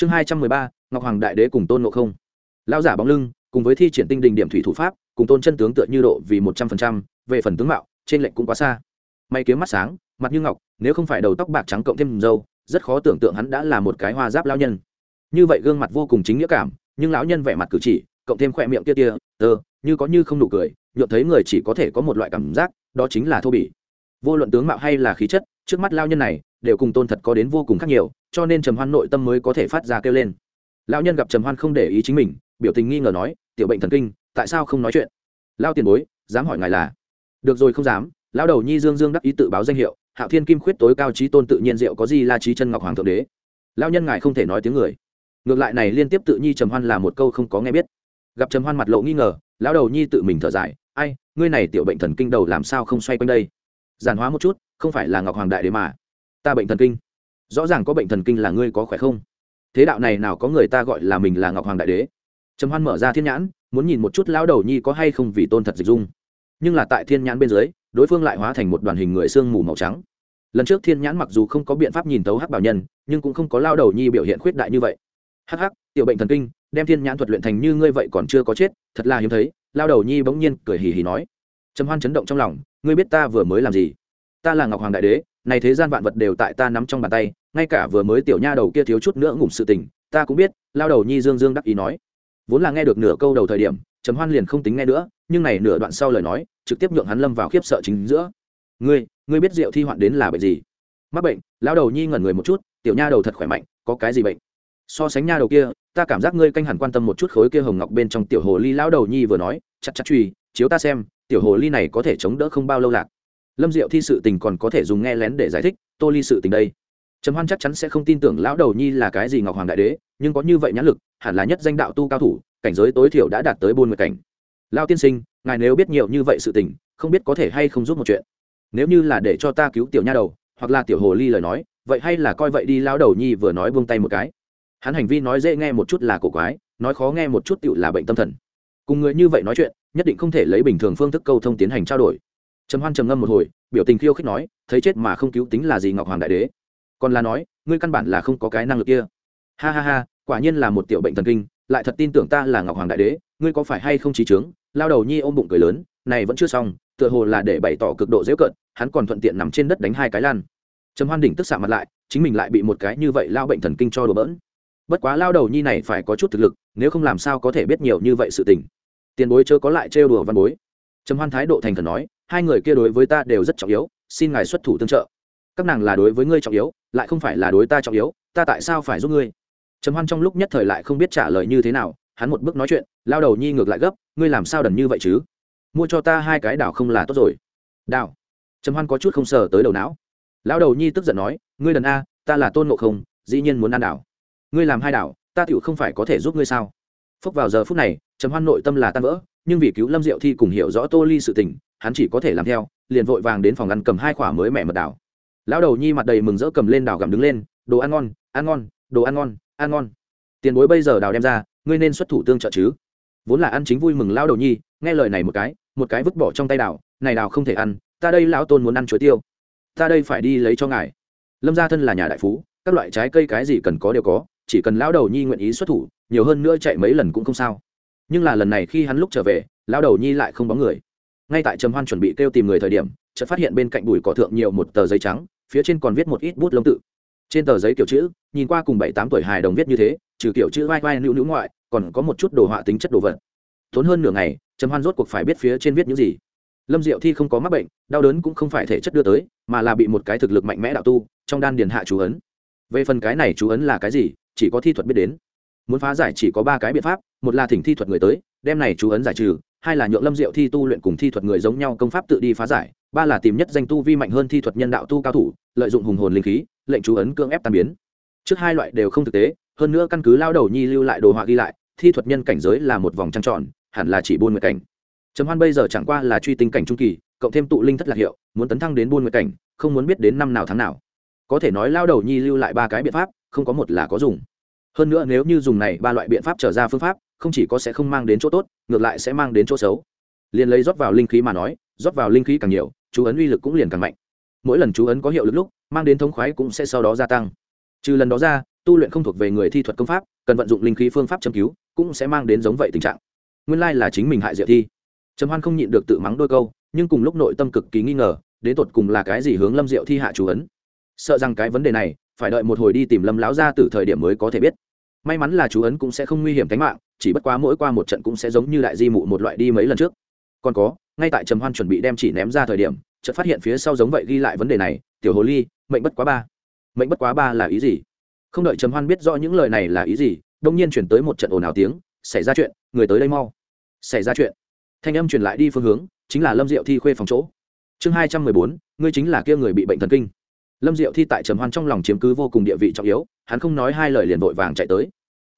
chương hai trăm mười ba, ngọc hoàng đại đế cùng tôn ngộ không. Lao giả bóng lưng, cùng với thi triển tinh đình điểm thủy thủ pháp, cùng tôn chân tướng tựa như độ vì một trăm phần trăm, về phần tướng mạo, trên lệnh cũng quá xa. May kiếm mắt sáng, mặt như ngọc, nếu không phải đầu tóc bạc trắng cộng thêm dâu rất khó tưởng tượng hắn đã là một cái hoa giáp lao nhân. Như vậy gương mặt vô cùng chính nghĩa cảm, nhưng lão nhân vẻ mặt cử chỉ, cộng thêm khỏe miệng kia tia, tơ, như có như không nụ cười, nhuộm thấy người chỉ có thể có một loại cảm giác, đó chính là thô bỉ. Vô luận tướng mạo hay là khí chất, trước mắt lao nhân này, đều cùng tôn thật có đến vô cùng khác nhiều cho nên trầm hoan nội tâm mới có thể phát ra kêu lên. Lão nhân gặp trầm hoan không để ý chính mình, biểu tình nghi ngờ nói, tiểu bệnh thần kinh, tại sao không nói chuyện? Lao tiền bối, dám hỏi ngài là? Được rồi, không dám. Lão đầu nhi dương dương đắc ý tự báo danh hiệu, hạo thiên kim khuyết tối cao trí tôn tự nhiên diệu có gì la trí chân ngọc hoàng thượng đế? Lao nhân ngài không thể nói tiếng người. Ngược lại này liên tiếp tự nhi trầm hoan là một câu không có nghe biết. Gặp trầm hoan mặt lộ nghi ngờ, lão đầu nhi tự mình thở dài, ai, ngươi này tiểu bệnh thần kinh đầu làm sao không xoay quanh đây? Giản hóa một chút, không phải là ngọc hoàng đại đế mà. Ta bệnh thần kinh rõ ràng có bệnh thần kinh là ngươi có khỏe không? Thế đạo này nào có người ta gọi là mình là ngọc hoàng đại đế? Trầm hoan mở ra thiên nhãn, muốn nhìn một chút lão đầu nhi có hay không vì tôn thật dịch dung. Nhưng là tại thiên nhãn bên dưới, đối phương lại hóa thành một đoàn hình người sương mù màu trắng. Lần trước thiên nhãn mặc dù không có biện pháp nhìn tấu hắc bảo nhân, nhưng cũng không có lao đầu nhi biểu hiện khuyết đại như vậy. Hắc hắc, tiểu bệnh thần kinh, đem thiên nhãn thuật luyện thành như ngươi vậy còn chưa có chết, thật là hiếm thấy lao đầu nhi bỗng nhiên cười hì hì nói. Trầm hoan chấn động trong lòng, ngươi biết ta vừa mới làm gì? Ta là ngọc hoàng đại đế này thế gian vạn vật đều tại ta nắm trong bàn tay, ngay cả vừa mới tiểu nha đầu kia thiếu chút nữa ngủm sự tình, ta cũng biết, lao đầu nhi dương dương đắc ý nói. Vốn là nghe được nửa câu đầu thời điểm, trầm hoan liền không tính nghe nữa, nhưng này nửa đoạn sau lời nói, trực tiếp nhượng hắn lâm vào khiếp sợ chính giữa. Ngươi ngươi biết rượu thi hoạn đến là bệnh gì? Mắc bệnh. Lao đầu nhi ngẩn người một chút, tiểu nha đầu thật khỏe mạnh, có cái gì bệnh? So sánh nha đầu kia, ta cảm giác ngươi canh hẳn quan tâm một chút khối kia hồng ngọc bên trong tiểu hồ ly. Lão đầu nhi vừa nói, chặt chặt truy chiếu ta xem, tiểu hồ ly này có thể chống đỡ không bao lâu lạc lâm diệu thi sự tình còn có thể dùng nghe lén để giải thích, tô ly sự tình đây. Trầm hoan chắc chắn sẽ không tin tưởng lão đầu nhi là cái gì ngọc hoàng đại đế, nhưng có như vậy nhãn lực, hẳn là nhất danh đạo tu cao thủ, cảnh giới tối thiểu đã đạt tới buôn mười cảnh. Lao tiên sinh, ngài nếu biết nhiều như vậy sự tình, không biết có thể hay không giúp một chuyện. Nếu như là để cho ta cứu tiểu nha đầu, hoặc là tiểu hồ ly lời nói, vậy hay là coi vậy đi lao đầu nhi vừa nói buông tay một cái. Hắn hành vi nói dễ nghe một chút là cổ quái, nói khó nghe một chút tựu là bệnh tâm thần. Cùng người như vậy nói chuyện, nhất định không thể lấy bình thường phương thức câu thông tiến hành trao đổi. Trầm hoan trầm ngâm một hồi biểu tình khiêu khích nói, thấy chết mà không cứu tính là gì ngọc hoàng đại đế? Còn là nói, ngươi căn bản là không có cái năng lực kia. Ha ha ha, quả nhiên là một tiểu bệnh thần kinh, lại thật tin tưởng ta là ngọc hoàng đại đế, ngươi có phải hay không trí trướng lao đầu nhi ôm bụng cười lớn, này vẫn chưa xong, tựa hồ là để bày tỏ cực độ dễ cận hắn còn thuận tiện nằm trên đất đánh hai cái lan trầm hoan đỉnh tức xạ mặt lại, chính mình lại bị một cái như vậy lao bệnh thần kinh cho đùa bỡn. Bất quá lao đầu nhi này phải có chút thực lực, nếu không làm sao có thể biết nhiều như vậy sự tình. Tiền bối chớ có lại trêu đùa văn bối. Trầm hoan thái độ thành thần nói hai người kia đối với ta đều rất trọng yếu, xin ngài xuất thủ tương trợ. Các nàng là đối với ngươi trọng yếu, lại không phải là đối ta trọng yếu, ta tại sao phải giúp ngươi? Trầm hoan trong lúc nhất thời lại không biết trả lời như thế nào, hắn một bước nói chuyện, lao đầu nhi ngược lại gấp, ngươi làm sao đần như vậy chứ? Mua cho ta hai cái đảo không là tốt rồi. Đảo? Trầm hoan có chút không sờ tới đầu não. Lao đầu nhi tức giận nói, ngươi đần a, ta là tôn ngộ không, dĩ nhiên muốn ăn đảo. Ngươi làm hai đảo, ta tựu không phải có thể giúp ngươi sao? Phúc vào giờ phút này, trầm hoan nội tâm là tan vỡ, nhưng vì cứu lâm diệu thi cùng hiểu rõ tô ly sự tình hắn chỉ có thể làm theo, liền vội vàng đến phòng ăn cầm hai quả mới mẹ mật đảo. Lão đầu nhi mặt đầy mừng rỡ cầm lên đảo gặm đứng lên, đồ ăn ngon ăn ngon, đồ ăn ngon ăn ngon. Tiền bối bây giờ đào đem ra, ngươi nên xuất thủ tương trợ chứ. Vốn là ăn chính vui mừng Lão đầu nhi, nghe lời này một cái một cái vứt bỏ trong tay đảo, này đảo không thể ăn, ta đây lão tôn muốn ăn chuối tiêu. Ta đây phải đi lấy cho ngài. Lâm gia thân là nhà đại phú, các loại trái cây cái gì cần có đều có, chỉ cần lão đầu nhi nguyện ý xuất thủ, nhiều hơn nữa chạy mấy lần cũng không sao. Nhưng là lần này khi hắn lúc trở về, lão đầu nhi lại không bóng người ngay tại trầm hoan chuẩn bị kêu tìm người thời điểm, chợt phát hiện bên cạnh bụi cỏ thượng nhiều một tờ giấy trắng, phía trên còn viết một ít bút lông tự. Trên tờ giấy kiểu chữ, nhìn qua cùng bảy tám tuổi hài đồng viết như thế, trừ kiểu chữ vai vai nữ nữ ngoại, còn có một chút đồ họa tính chất đồ vật. Tốn hơn nửa ngày, trầm hoan rốt cuộc phải biết phía trên viết những gì. Lâm diệu thi không có mắc bệnh, đau đớn cũng không phải thể chất đưa tới, mà là bị một cái thực lực mạnh mẽ đạo tu, trong đan điền hạ chú ấn. Về phần cái này chú ấn là cái gì, chỉ có thi thuật biết đến. Muốn phá giải chỉ có ba cái biện pháp, một là thỉnh thi thuật người tới, đem này chú ấn giải trừ hai là nhượng lâm diệu thi tu luyện cùng thi thuật người giống nhau công pháp tự đi phá giải, ba là tìm nhất danh tu vi mạnh hơn thi thuật nhân đạo tu cao thủ, lợi dụng hùng hồn linh khí, lệnh chú ấn cưỡng ép tàn biến. Trước hai loại đều không thực tế, hơn nữa căn cứ lao đầu nhi lưu lại đồ họa ghi lại, thi thuật nhân cảnh giới là một vòng trăng tròn, hẳn là chỉ buôn nguyệt cảnh. Trầm hoan bây giờ chẳng qua là truy tinh cảnh trung kỳ, cộng thêm tụ linh thất lạc hiệu, muốn tấn thăng đến buôn nguyệt cảnh, không muốn biết đến năm nào tháng nào. Có thể nói lao đầu nhi lưu lại ba cái biện pháp, không có một là có dùng. Hơn nữa nếu như dùng này ba loại biện pháp trở ra phương pháp không chỉ có sẽ không mang đến chỗ tốt, ngược lại sẽ mang đến chỗ xấu. Liền lấy rót vào linh khí mà nói, rót vào linh khí càng nhiều, chú ấn uy lực cũng liền càng mạnh. Mỗi lần chú ấn có hiệu lực lúc, mang đến thống khoái cũng sẽ sau đó gia tăng. Trừ lần đó ra, tu luyện không thuộc về người thi thuật công pháp, cần vận dụng linh khí phương pháp châm cứu, cũng sẽ mang đến giống vậy tình trạng. Nguyên lai là chính mình hại diệu thi. Trầm hoan không nhịn được tự mắng đôi câu, nhưng cùng lúc nội tâm cực kỳ nghi ngờ, đến tột cùng là cái gì hướng lâm diệu thi hạ chú ấn. Sợ rằng cái vấn đề này, phải đợi một hồi đi tìm lâm lão ra từ thời điểm mới có thể biết. May mắn là chú ấn cũng sẽ không nguy hiểm tính mạng chỉ bất quá mỗi qua một trận cũng sẽ giống như đại di mụ một loại đi mấy lần trước. Còn có, ngay tại trầm hoan chuẩn bị đem chỉ ném ra thời điểm, chợt phát hiện phía sau giống vậy ghi lại vấn đề này, tiểu hồ ly, mệnh bất quá ba. Mệnh bất quá ba là ý gì? Không đợi trầm hoan biết rõ những lời này là ý gì, đông nhiên chuyển tới một trận ồn ào tiếng, xảy ra chuyện, người tới đây mau. Xảy ra chuyện. Thanh âm truyền lại đi phương hướng, chính là lâm diệu thi khuê phòng chỗ. Chương hai trăm mười bốn, ngươi chính là kia người bị bệnh thần kinh. Lâm diệu thi tại trầm hoan trong lòng chiếm cứ vô cùng địa vị trọng yếu, hắn không nói hai lời liền vội vàng chạy tới.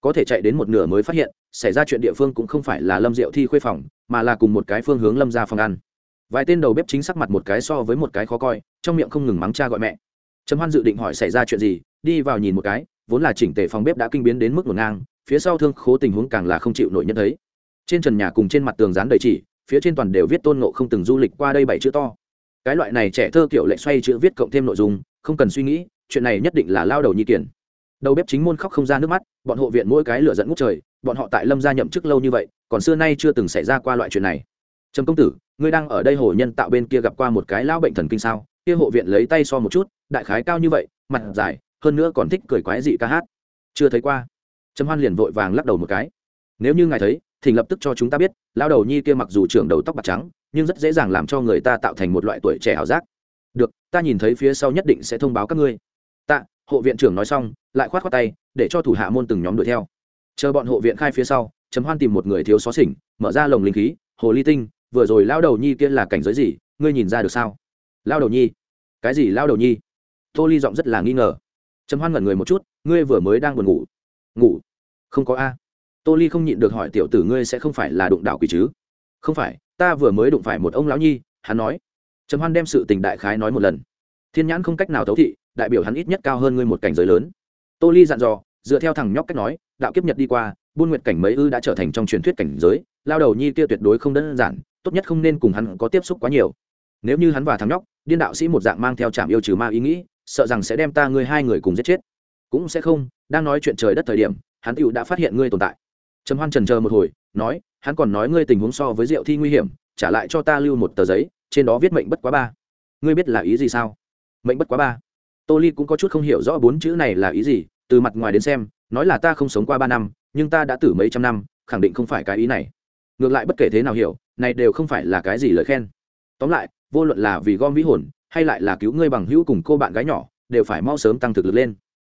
Có thể chạy đến một nửa mới phát hiện xảy ra chuyện địa phương cũng không phải là lâm diệu thi khuê phòng, mà là cùng một cái phương hướng lâm ra phòng ăn. Vài tên đầu bếp chính sắc mặt một cái so với một cái khó coi, trong miệng không ngừng mắng cha gọi mẹ. Trầm hoan dự định hỏi xảy ra chuyện gì, đi vào nhìn một cái, vốn là chỉnh tề phòng bếp đã kinh biến đến mức ngổn ngang, phía sau thương khố tình huống càng là không chịu nổi nhận thấy. Trên trần nhà cùng trên mặt tường dán đầy chỉ, phía trên toàn đều viết tôn ngộ không từng du lịch qua đây bảy chữ to. Cái loại này trẻ thơ kiểu lệ xoay chữ viết cộng thêm nội dung, không cần suy nghĩ, chuyện này nhất định là lao đầu nhi kiển đầu bếp chính môn khóc không ra nước mắt, bọn hộ viện mỗi cái lửa dẫn ngút trời, bọn họ tại lâm gia nhậm chức lâu như vậy, còn xưa nay chưa từng xảy ra qua loại chuyện này. Trầm công tử, ngươi đang ở đây hồ nhân tạo bên kia gặp qua một cái lão bệnh thần kinh sao? Kia hộ viện lấy tay so một chút, đại khái cao như vậy, mặt dài, hơn nữa còn thích cười quái dị ca hát. Chưa thấy qua. Trầm hoan liền vội vàng lắc đầu một cái. Nếu như ngài thấy thì lập tức cho chúng ta biết lao đầu nhi kia mặc dù trưởng đầu tóc bạc trắng, nhưng rất dễ dàng làm cho người ta tạo thành một loại tuổi trẻ ảo giác. Được, ta nhìn thấy phía sau nhất định sẽ thông báo các ngươi hộ viện trưởng nói xong, lại khoát khoát tay, để cho thủ hạ môn từng nhóm đuổi theo. Chờ bọn hộ viện khai phía sau chấm hoan tìm một người thiếu xó xỉnh, mở ra lồng linh khí, hồ ly tinh, vừa rồi lao đầu nhi kia là cảnh giới gì, ngươi nhìn ra được sao? Lao đầu nhi? Cái gì lao đầu nhi? Tô ly giọng rất là nghi ngờ. Chấm hoan ngẩn người một chút, ngươi vừa mới đang buồn ngủ. Ngủ? Không có a. Tô ly không nhịn được hỏi, tiểu tử ngươi sẽ không phải là đụng đạo quỷ chứ? Không phải, ta vừa mới đụng phải một ông lão nhi, hắn nói. Trầm hoan đem sự tình đại khái nói một lần. Thiên nhãn không cách nào thấu thị đại biểu hắn ít nhất cao hơn ngươi một cảnh giới lớn. Tô ly dặn dò, dựa theo thằng nhóc cách nói, đạo kiếp nhật đi qua, buôn nguyệt cảnh mấy ư đã trở thành trong truyền thuyết cảnh giới, lao đầu nhi kia tuyệt đối không đơn giản, tốt nhất không nên cùng hắn có tiếp xúc quá nhiều. Nếu như hắn và thằng nhóc, điên đạo sĩ một dạng mang theo trạm yêu trừ ma ý nghĩ, sợ rằng sẽ đem ta ngươi hai người cùng giết chết. Cũng sẽ không, đang nói chuyện trời đất thời điểm, hắn tựu đã phát hiện ngươi tồn tại. Trầm hoan trần chờ một hồi, nói, hắn còn nói ngươi tình huống so với diệu thi nguy hiểm, trả lại cho ta lưu một tờ giấy, trên đó viết mệnh bất quá ba. Ngươi biết là ý gì sao? Mệnh bất quá ba tô ly cũng có chút không hiểu rõ bốn chữ này là ý gì, từ mặt ngoài đến xem, nói là ta không sống qua ba năm, nhưng ta đã tử mấy trăm năm, khẳng định không phải cái ý này. Ngược lại bất kể thế nào hiểu, này đều không phải là cái gì lời khen. Tóm lại, vô luận là vì gom vĩ hồn, hay lại là cứu ngươi bằng hữu cùng cô bạn gái nhỏ, đều phải mau sớm tăng thực lực lên.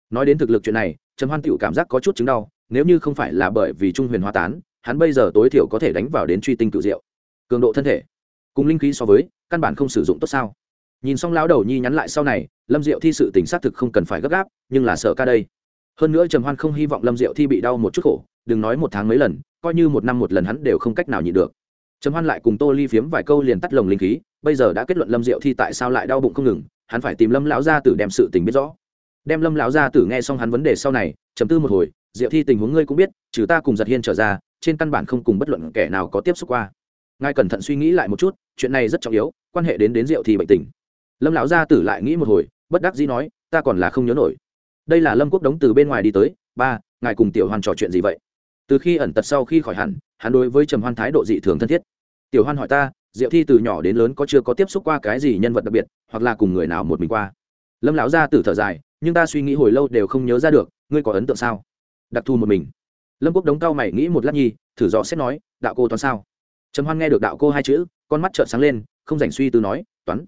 Nói đến thực lực chuyện này, trầm hoan tịu cảm giác có chút chứng đau, nếu như không phải là bởi vì trung huyền hoa tán, hắn bây giờ tối thiểu có thể đánh vào đến truy tinh cự diệu. Cường độ thân thể cùng linh khí so với, căn bản không sử dụng tốt sao? Nhìn xong lão đầu nhi nhắn lại sau này, lâm diệu thi sự tình xác thực không cần phải gấp gáp, nhưng là sợ ca đây. Hơn nữa trầm hoan không hy vọng lâm diệu thi bị đau một chút khổ, đừng nói một tháng mấy lần, coi như một năm một lần hắn đều không cách nào nhịn được. Trầm hoan lại cùng tô ly phiếm vài câu liền tắt lồng linh khí, bây giờ đã kết luận lâm diệu thi tại sao lại đau bụng không ngừng, hắn phải tìm lâm lão gia tử đem sự tình biết rõ. Đem lâm lão gia tử nghe xong hắn vấn đề sau này chấm tư một hồi, diệu thi tình huống ngươi cũng biết, trừ ta cùng giật hiên trở ra, trên căn bản không cùng bất luận kẻ nào có tiếp xúc qua. Ngài cẩn thận suy nghĩ lại một chút, chuyện này rất trọng yếu, quan hệ đến đến diệu thi bệnh tình lâm lão gia tử lại nghĩ một hồi, bất đắc dĩ nói, ta còn là không nhớ nổi. Đây là lâm quốc đống từ bên ngoài đi tới. Ba, ngài cùng tiểu hoan trò chuyện gì vậy? Từ khi ẩn tật sau khi khỏi hẳn, hắn đối với trầm hoan thái độ dị thường thân thiết. Tiểu hoan hỏi ta, diệu thi từ nhỏ đến lớn có chưa có tiếp xúc qua cái gì nhân vật đặc biệt, hoặc là cùng người nào một mình qua? Lâm lão gia tử thở dài, nhưng ta suy nghĩ hồi lâu đều không nhớ ra được, ngươi có ấn tượng sao? Đặc thù một mình. Lâm quốc đống cao mày nghĩ một lát nhi, thử dò xét nói, đạo cô toán sao? Trầm hoan nghe được đạo cô hai chữ, con mắt trợn sáng lên, không dành suy tư nói, toán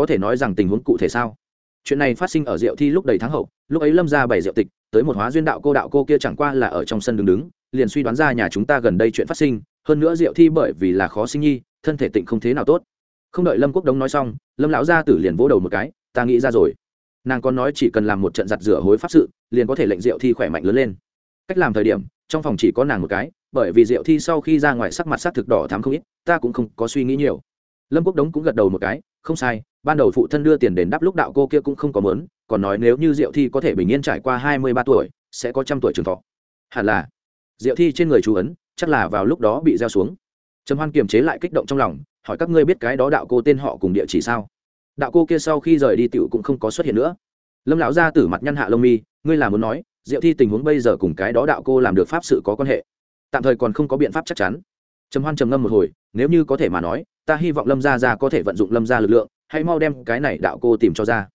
có thể nói rằng tình huống cụ thể sao? Chuyện này phát sinh ở diệu thi lúc đầy tháng hậu, lúc ấy lâm ra bảy diệu tịch, tới một hóa duyên đạo cô đạo cô kia chẳng qua là ở trong sân đứng đứng, liền suy đoán ra nhà chúng ta gần đây chuyện phát sinh, hơn nữa diệu thi bởi vì là khó sinh nhi, thân thể tịnh không thế nào tốt. Không đợi lâm quốc đống nói xong, lâm lão gia tử liền vỗ đầu một cái, ta nghĩ ra rồi. Nàng còn nói chỉ cần làm một trận giặt rửa hối pháp sự, liền có thể lệnh diệu thi khỏe mạnh lớn lên. Cách làm thời điểm, trong phòng chỉ có nàng một cái, bởi vì diệu thi sau khi ra ngoài sắc mặt sắc thực đỏ thắm không ít, ta cũng không có suy nghĩ nhiều. Lâm quốc đống cũng gật đầu một cái không sai, ban đầu phụ thân đưa tiền đền đáp lúc đạo cô kia cũng không có mớn còn nói nếu như diệu thi có thể bình yên trải qua hai mươi ba tuổi, sẽ có trăm tuổi trường thọ. Hẳn là. Diệu thi trên người chú ấn, chắc là vào lúc đó bị gieo xuống. Trầm hoan kiềm chế lại kích động trong lòng, hỏi các ngươi biết cái đó đạo cô tên họ cùng địa chỉ sao? Đạo cô kia sau khi rời đi tiểu cũng không có xuất hiện nữa. Lâm lão gia tử mặt nhăn hạ lông mi, ngươi là muốn nói, diệu thi tình huống bây giờ cùng cái đó đạo cô làm được pháp sự có quan hệ? Tạm thời còn không có biện pháp chắc chắn. Trầm hoan trầm ngâm một hồi, nếu như có thể mà nói ta hy vọng lâm gia gia có thể vận dụng lâm gia lực lượng, hãy mau đem cái này đạo cô tìm cho ra.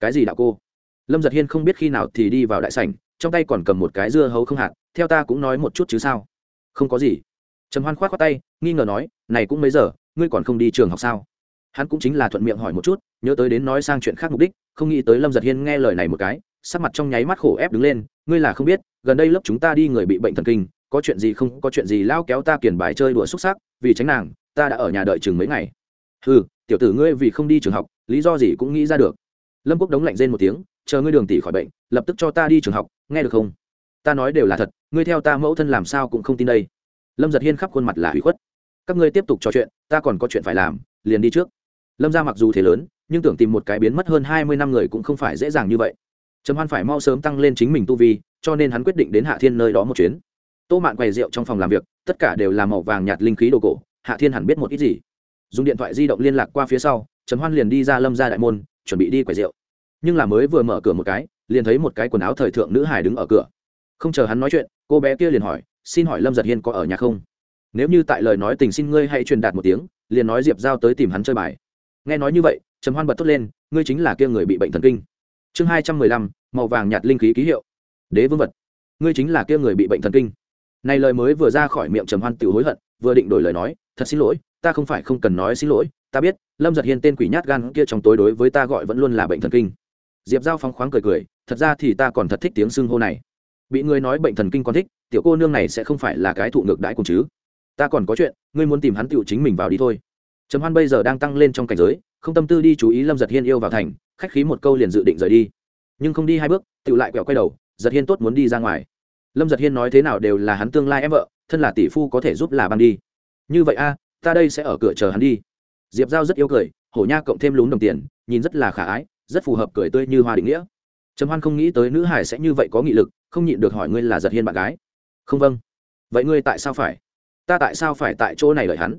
Cái gì đạo cô? Lâm giật hiên không biết khi nào thì đi vào đại sảnh, trong tay còn cầm một cái dưa hấu không hạt, theo ta cũng nói một chút chứ sao? Không có gì. Trầm hoan k h o á t khoác tay, nghi ngờ nói, này cũng mấy giờ, ngươi còn không đi trường học sao? Hắn cũng chính là thuận miệng hỏi một chút, nhớ tới đến nói sang chuyện khác mục đích, không nghĩ tới lâm giật hiên nghe lời này một cái, sắc mặt trong nháy mắt khổ ép đứng lên, ngươi là không biết, gần đây lớp chúng ta đi người bị bệnh thần kinh, có chuyện gì không, có chuyện gì lao kéo ta kiển bài chơi đùa xúc xác vì tránh nàng ta đã ở nhà đợi chừng mấy ngày. Ừ tiểu tử ngươi vì không đi trường học, lý do gì cũng nghĩ ra được. Lâm quốc đống lạnh rên một tiếng, chờ ngươi đường tỷ khỏi bệnh, lập tức cho ta đi trường học, nghe được không? Ta nói đều là thật, ngươi theo ta mẫu thân làm sao cũng không tin đây. Lâm giật hiên khắp khuôn mặt là hủy khuất. Các ngươi tiếp tục trò chuyện, ta còn có chuyện phải làm, liền đi trước. Lâm ra mặc dù thế lớn, nhưng tưởng tìm một cái biến mất hơn hai mươi năm người cũng không phải dễ dàng như vậy. Trầm hoan phải mau sớm tăng lên chính mình tu vi, cho nên hắn quyết định đến hạ thiên nơi đó một chuyến. Tô mạn quầy rượu trong phòng làm việc, tất cả đều là màu vàng nhạt linh khí đồ cổ hạ thiên hẳn biết một ít gì. Dùng điện thoại di động liên lạc qua phía sau, Trần hoan liền đi ra lâm ra đại môn, chuẩn bị đi quầy rượu. Nhưng là mới vừa mở cửa một cái, liền thấy một cái quần áo thời thượng nữ hải đứng ở cửa. Không chờ hắn nói chuyện, cô bé kia liền hỏi, xin hỏi lâm giật hiên có ở nhà không? Nếu như tại lời nói tình xin ngươi hãy truyền đạt một tiếng, liền nói diệp giao tới tìm hắn chơi bài. Nghe nói như vậy trầm hoan bật thốt lên, ngươi chính là kia người bị bệnh thần kinh. Chương hai trăm mười lăm, màu vàng nhạt linh khí ký hiệu. Đế vương vật. Ngươi chính là kia người bị bệnh thần kinh. Này lời mới vừa ra khỏi miệng trầm hoan tự hối hận, vừa định đổi lời nói thật xin lỗi, ta không phải không cần nói xin lỗi, ta biết, lâm giật hiên tên quỷ nhát gan kia trong tối đối với ta gọi vẫn luôn là bệnh thần kinh. Diệp giao phóng khoáng cười cười, thật ra thì ta còn thật thích tiếng xưng hô này. Bị người nói bệnh thần kinh còn thích, tiểu cô nương này sẽ không phải là cái thụ ngược đãi cùng chứ. Ta còn có chuyện, ngươi muốn tìm hắn tựu chính mình vào đi thôi. Trầm hoan bây giờ đang tăng lên trong cảnh giới, không tâm tư đi chú ý lâm giật hiên yêu vào thành, khách khí một câu liền dự định rời đi. Nhưng không đi hai bước, tựu lại quẹo quay đầu, giật hiên tốt muốn đi ra ngoài. Lâm giật hiên nói thế nào đều là hắn tương lai em vợ, thân là tỷ phu có thể giúp là băng đi như vậy a, ta đây sẽ ở cửa chờ hắn đi. Diệp giao rất yêu cười, hổ nha cộng thêm lún đồng tiền, nhìn rất là khả ái, rất phù hợp cười tươi như hoa định nghĩa. Trầm hoan không nghĩ tới nữ hải sẽ như vậy có nghị lực, không nhịn được hỏi ngươi là giật hiên bạn gái. Không vâng. Vậy ngươi tại sao phải? Ta tại sao phải tại chỗ này lợi hắn?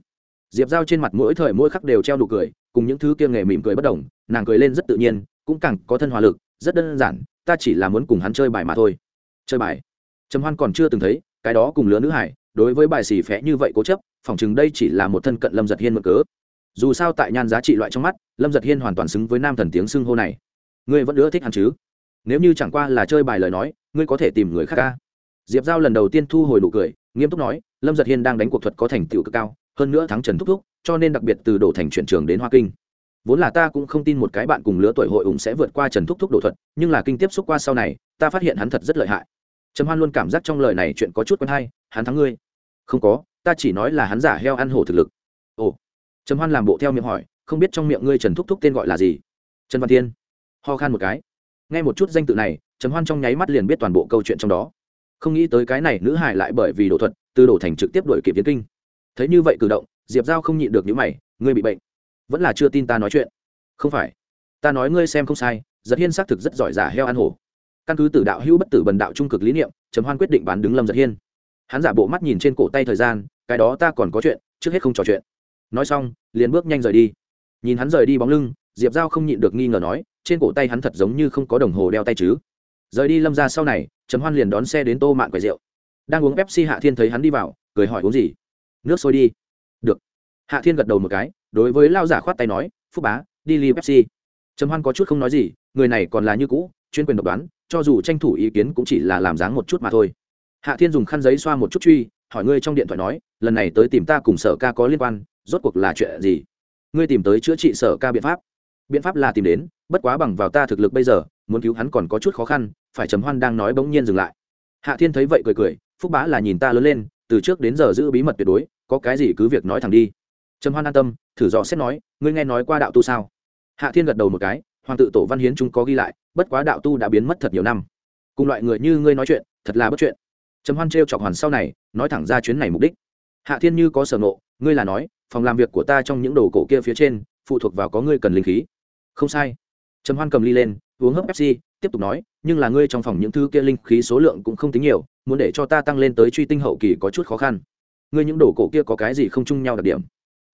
Diệp giao trên mặt mỗi thời mỗi khắc đều treo đủ cười, cùng những thứ kia nghề mỉm cười bất đồng, nàng cười lên rất tự nhiên, cũng càng có thân hòa lực, rất đơn giản, ta chỉ là muốn cùng hắn chơi bài mà thôi. Chơi bài? Trầm hoan còn chưa từng thấy, cái đó cùng lứa nữ hải đối với bài xì phé như vậy cố chấp phỏng chừng đây chỉ là một thân cận lâm giật hiên mượn cớ. Dù sao tại nhan giá trị loại trong mắt, lâm giật hiên hoàn toàn xứng với nam thần tiếng xưng hô này. Ngươi vẫn ưa thích hắn chứ? Nếu như chẳng qua là chơi bài lời nói, ngươi có thể tìm người khác ca. Diệp giao lần đầu tiên thu hồi nụ cười, nghiêm túc nói, lâm giật hiên đang đánh cuộc thuật có thành tựu cực cao, hơn nữa thắng trần thúc thúc, cho nên đặc biệt từ đổ thành chuyển trường đến hoa kinh. Vốn là ta cũng không tin một cái bạn cùng lứa tuổi hội ủng sẽ vượt qua trần thúc thúc đổ thuật, nhưng là kinh tiếp xúc qua sau này, ta phát hiện hắn thật rất lợi hại. Trầm hoan luôn cảm giác trong lời này chuyện có chút quen hay, hắn thắng ngươi. Không có ta chỉ nói là hắn giả heo ăn hổ thực lực. Ồ. Trầm hoan làm bộ theo miệng hỏi, không biết trong miệng ngươi trần thúc thúc tên gọi là gì? Trần văn thiên. Ho khan một cái. Nghe một chút danh tự này, trầm hoan trong nháy mắt liền biết toàn bộ câu chuyện trong đó. Không nghĩ tới cái này nữ hải lại bởi vì đổ thuật, từ đổ thành trực tiếp đổi kịp tiến kinh. Thấy như vậy cử động, diệp giao không nhịn được những mày, ngươi bị bệnh. Vẫn là chưa tin ta nói chuyện. Không phải. Ta nói ngươi xem không sai, giật hiên xác thực rất giỏi giả heo ăn hổ. Căn cứ từ đạo hữu bất tử bần đạo trung cực lý niệm, trầm hoan quyết định bán đứng lâm giật hiên. Hắn giả bộ mắt nhìn trên cổ tay thời gian cái đó ta còn có chuyện, trước hết không trò chuyện. Nói xong, liền bước nhanh rời đi. Nhìn hắn rời đi bóng lưng, diệp giao không nhịn được nghi ngờ nói, trên cổ tay hắn thật giống như không có đồng hồ đeo tay chứ. Rời đi lâm ra sau này, trầm hoan liền đón xe đến tô mạn quầy rượu. Đang uống pepsi hạ thiên thấy hắn đi vào, cười hỏi uống gì? Nước sôi đi. Được. Hạ thiên gật đầu một cái, đối với lao giả khoát tay nói, phúc bá, đi ly pepsi. Trầm hoan có chút không nói gì, người này còn là như cũ, chuyên quyền độc đoán, cho dù tranh thủ ý kiến cũng chỉ là làm dáng một chút mà thôi. Hạ thiên dùng khăn giấy xoa một chút truy hỏi ngươi trong điện thoại nói, lần này tới tìm ta cùng sở ca có liên quan, rốt cuộc là chuyện gì? Ngươi tìm tới chữa trị sở ca biện pháp. Biện pháp là tìm đến, bất quá bằng vào ta thực lực bây giờ, muốn cứu hắn còn có chút khó khăn, phải trầm hoan đang nói bỗng nhiên dừng lại. Hạ thiên thấy vậy cười cười, phúc bá là nhìn ta lớn lên, từ trước đến giờ giữ bí mật tuyệt đối, có cái gì cứ việc nói thẳng đi. Trầm hoan an tâm, thử dò xét nói, ngươi nghe nói qua đạo tu sao? Hạ thiên gật đầu một cái, hoàng tự tổ văn hiến chúng có ghi lại, bất quá đạo tu đã biến mất thật nhiều năm. Cùng loại người như ngươi nói chuyện, thật là bất chuyện. Trầm hoan t chọc hoàn sau này nói thẳng ra chuyến này mục đích. Hạ thiên như có sở nộ ngươi là nói, phòng làm việc của ta trong những đồ cổ kia phía trên, phụ thuộc vào có ngươi cần linh khí. Không sai. Trầm hoan cầm ly lên, uống hấp pepsi, tiếp tục nói, nhưng là ngươi trong phòng những thứ kia linh khí số lượng cũng không tính nhiều, muốn để cho ta tăng lên tới truy tinh hậu kỳ có chút khó khăn. Ngươi những đồ cổ kia có cái gì không chung nhau đặc điểm?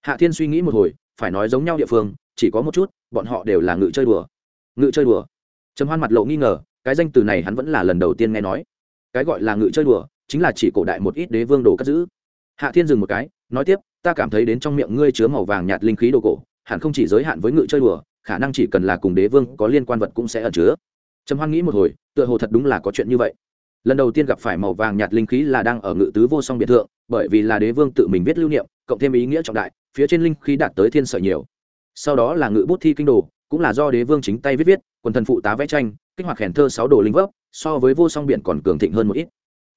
Hạ thiên suy nghĩ một hồi, phải nói giống nhau địa phương, chỉ có một chút, bọn họ đều là ngự chơi đùa. Ngự chơi đùa. Trầm hoan mặt lộ nghi ngờ, cái danh từ này hắn vẫn là lần đầu tiên nghe nói. Cái gọi là ngự chơi đùa chính là chỉ cổ đại một ít đế vương đồ cất giữ. Hạ thiên dừng một cái, nói tiếp, ta cảm thấy đến trong miệng ngươi chứa màu vàng nhạt linh khí đồ cổ, hẳn không chỉ giới hạn với ngự chơi đùa, khả năng chỉ cần là cùng đế vương có liên quan vật cũng sẽ ẩn chứa. Trầm hoan nghĩ một hồi, tựa hồ thật đúng là có chuyện như vậy. Lần đầu tiên gặp phải màu vàng nhạt linh khí là đang ở ngự tứ vô song biệt thượng, bởi vì là đế vương tự mình viết lưu niệm, cộng thêm ý nghĩa trọng đại, phía trên linh khí đạt tới thiên sợi nhiều. Sau đó là ngự bút thi kinh đồ, cũng là do đế vương chính tay viết viết, quần thần phụ tá vẽ tranh, kích hoạt hèn thơ sáu đồ linh vấp, so với vô song biển còn cường thịnh hơn một ít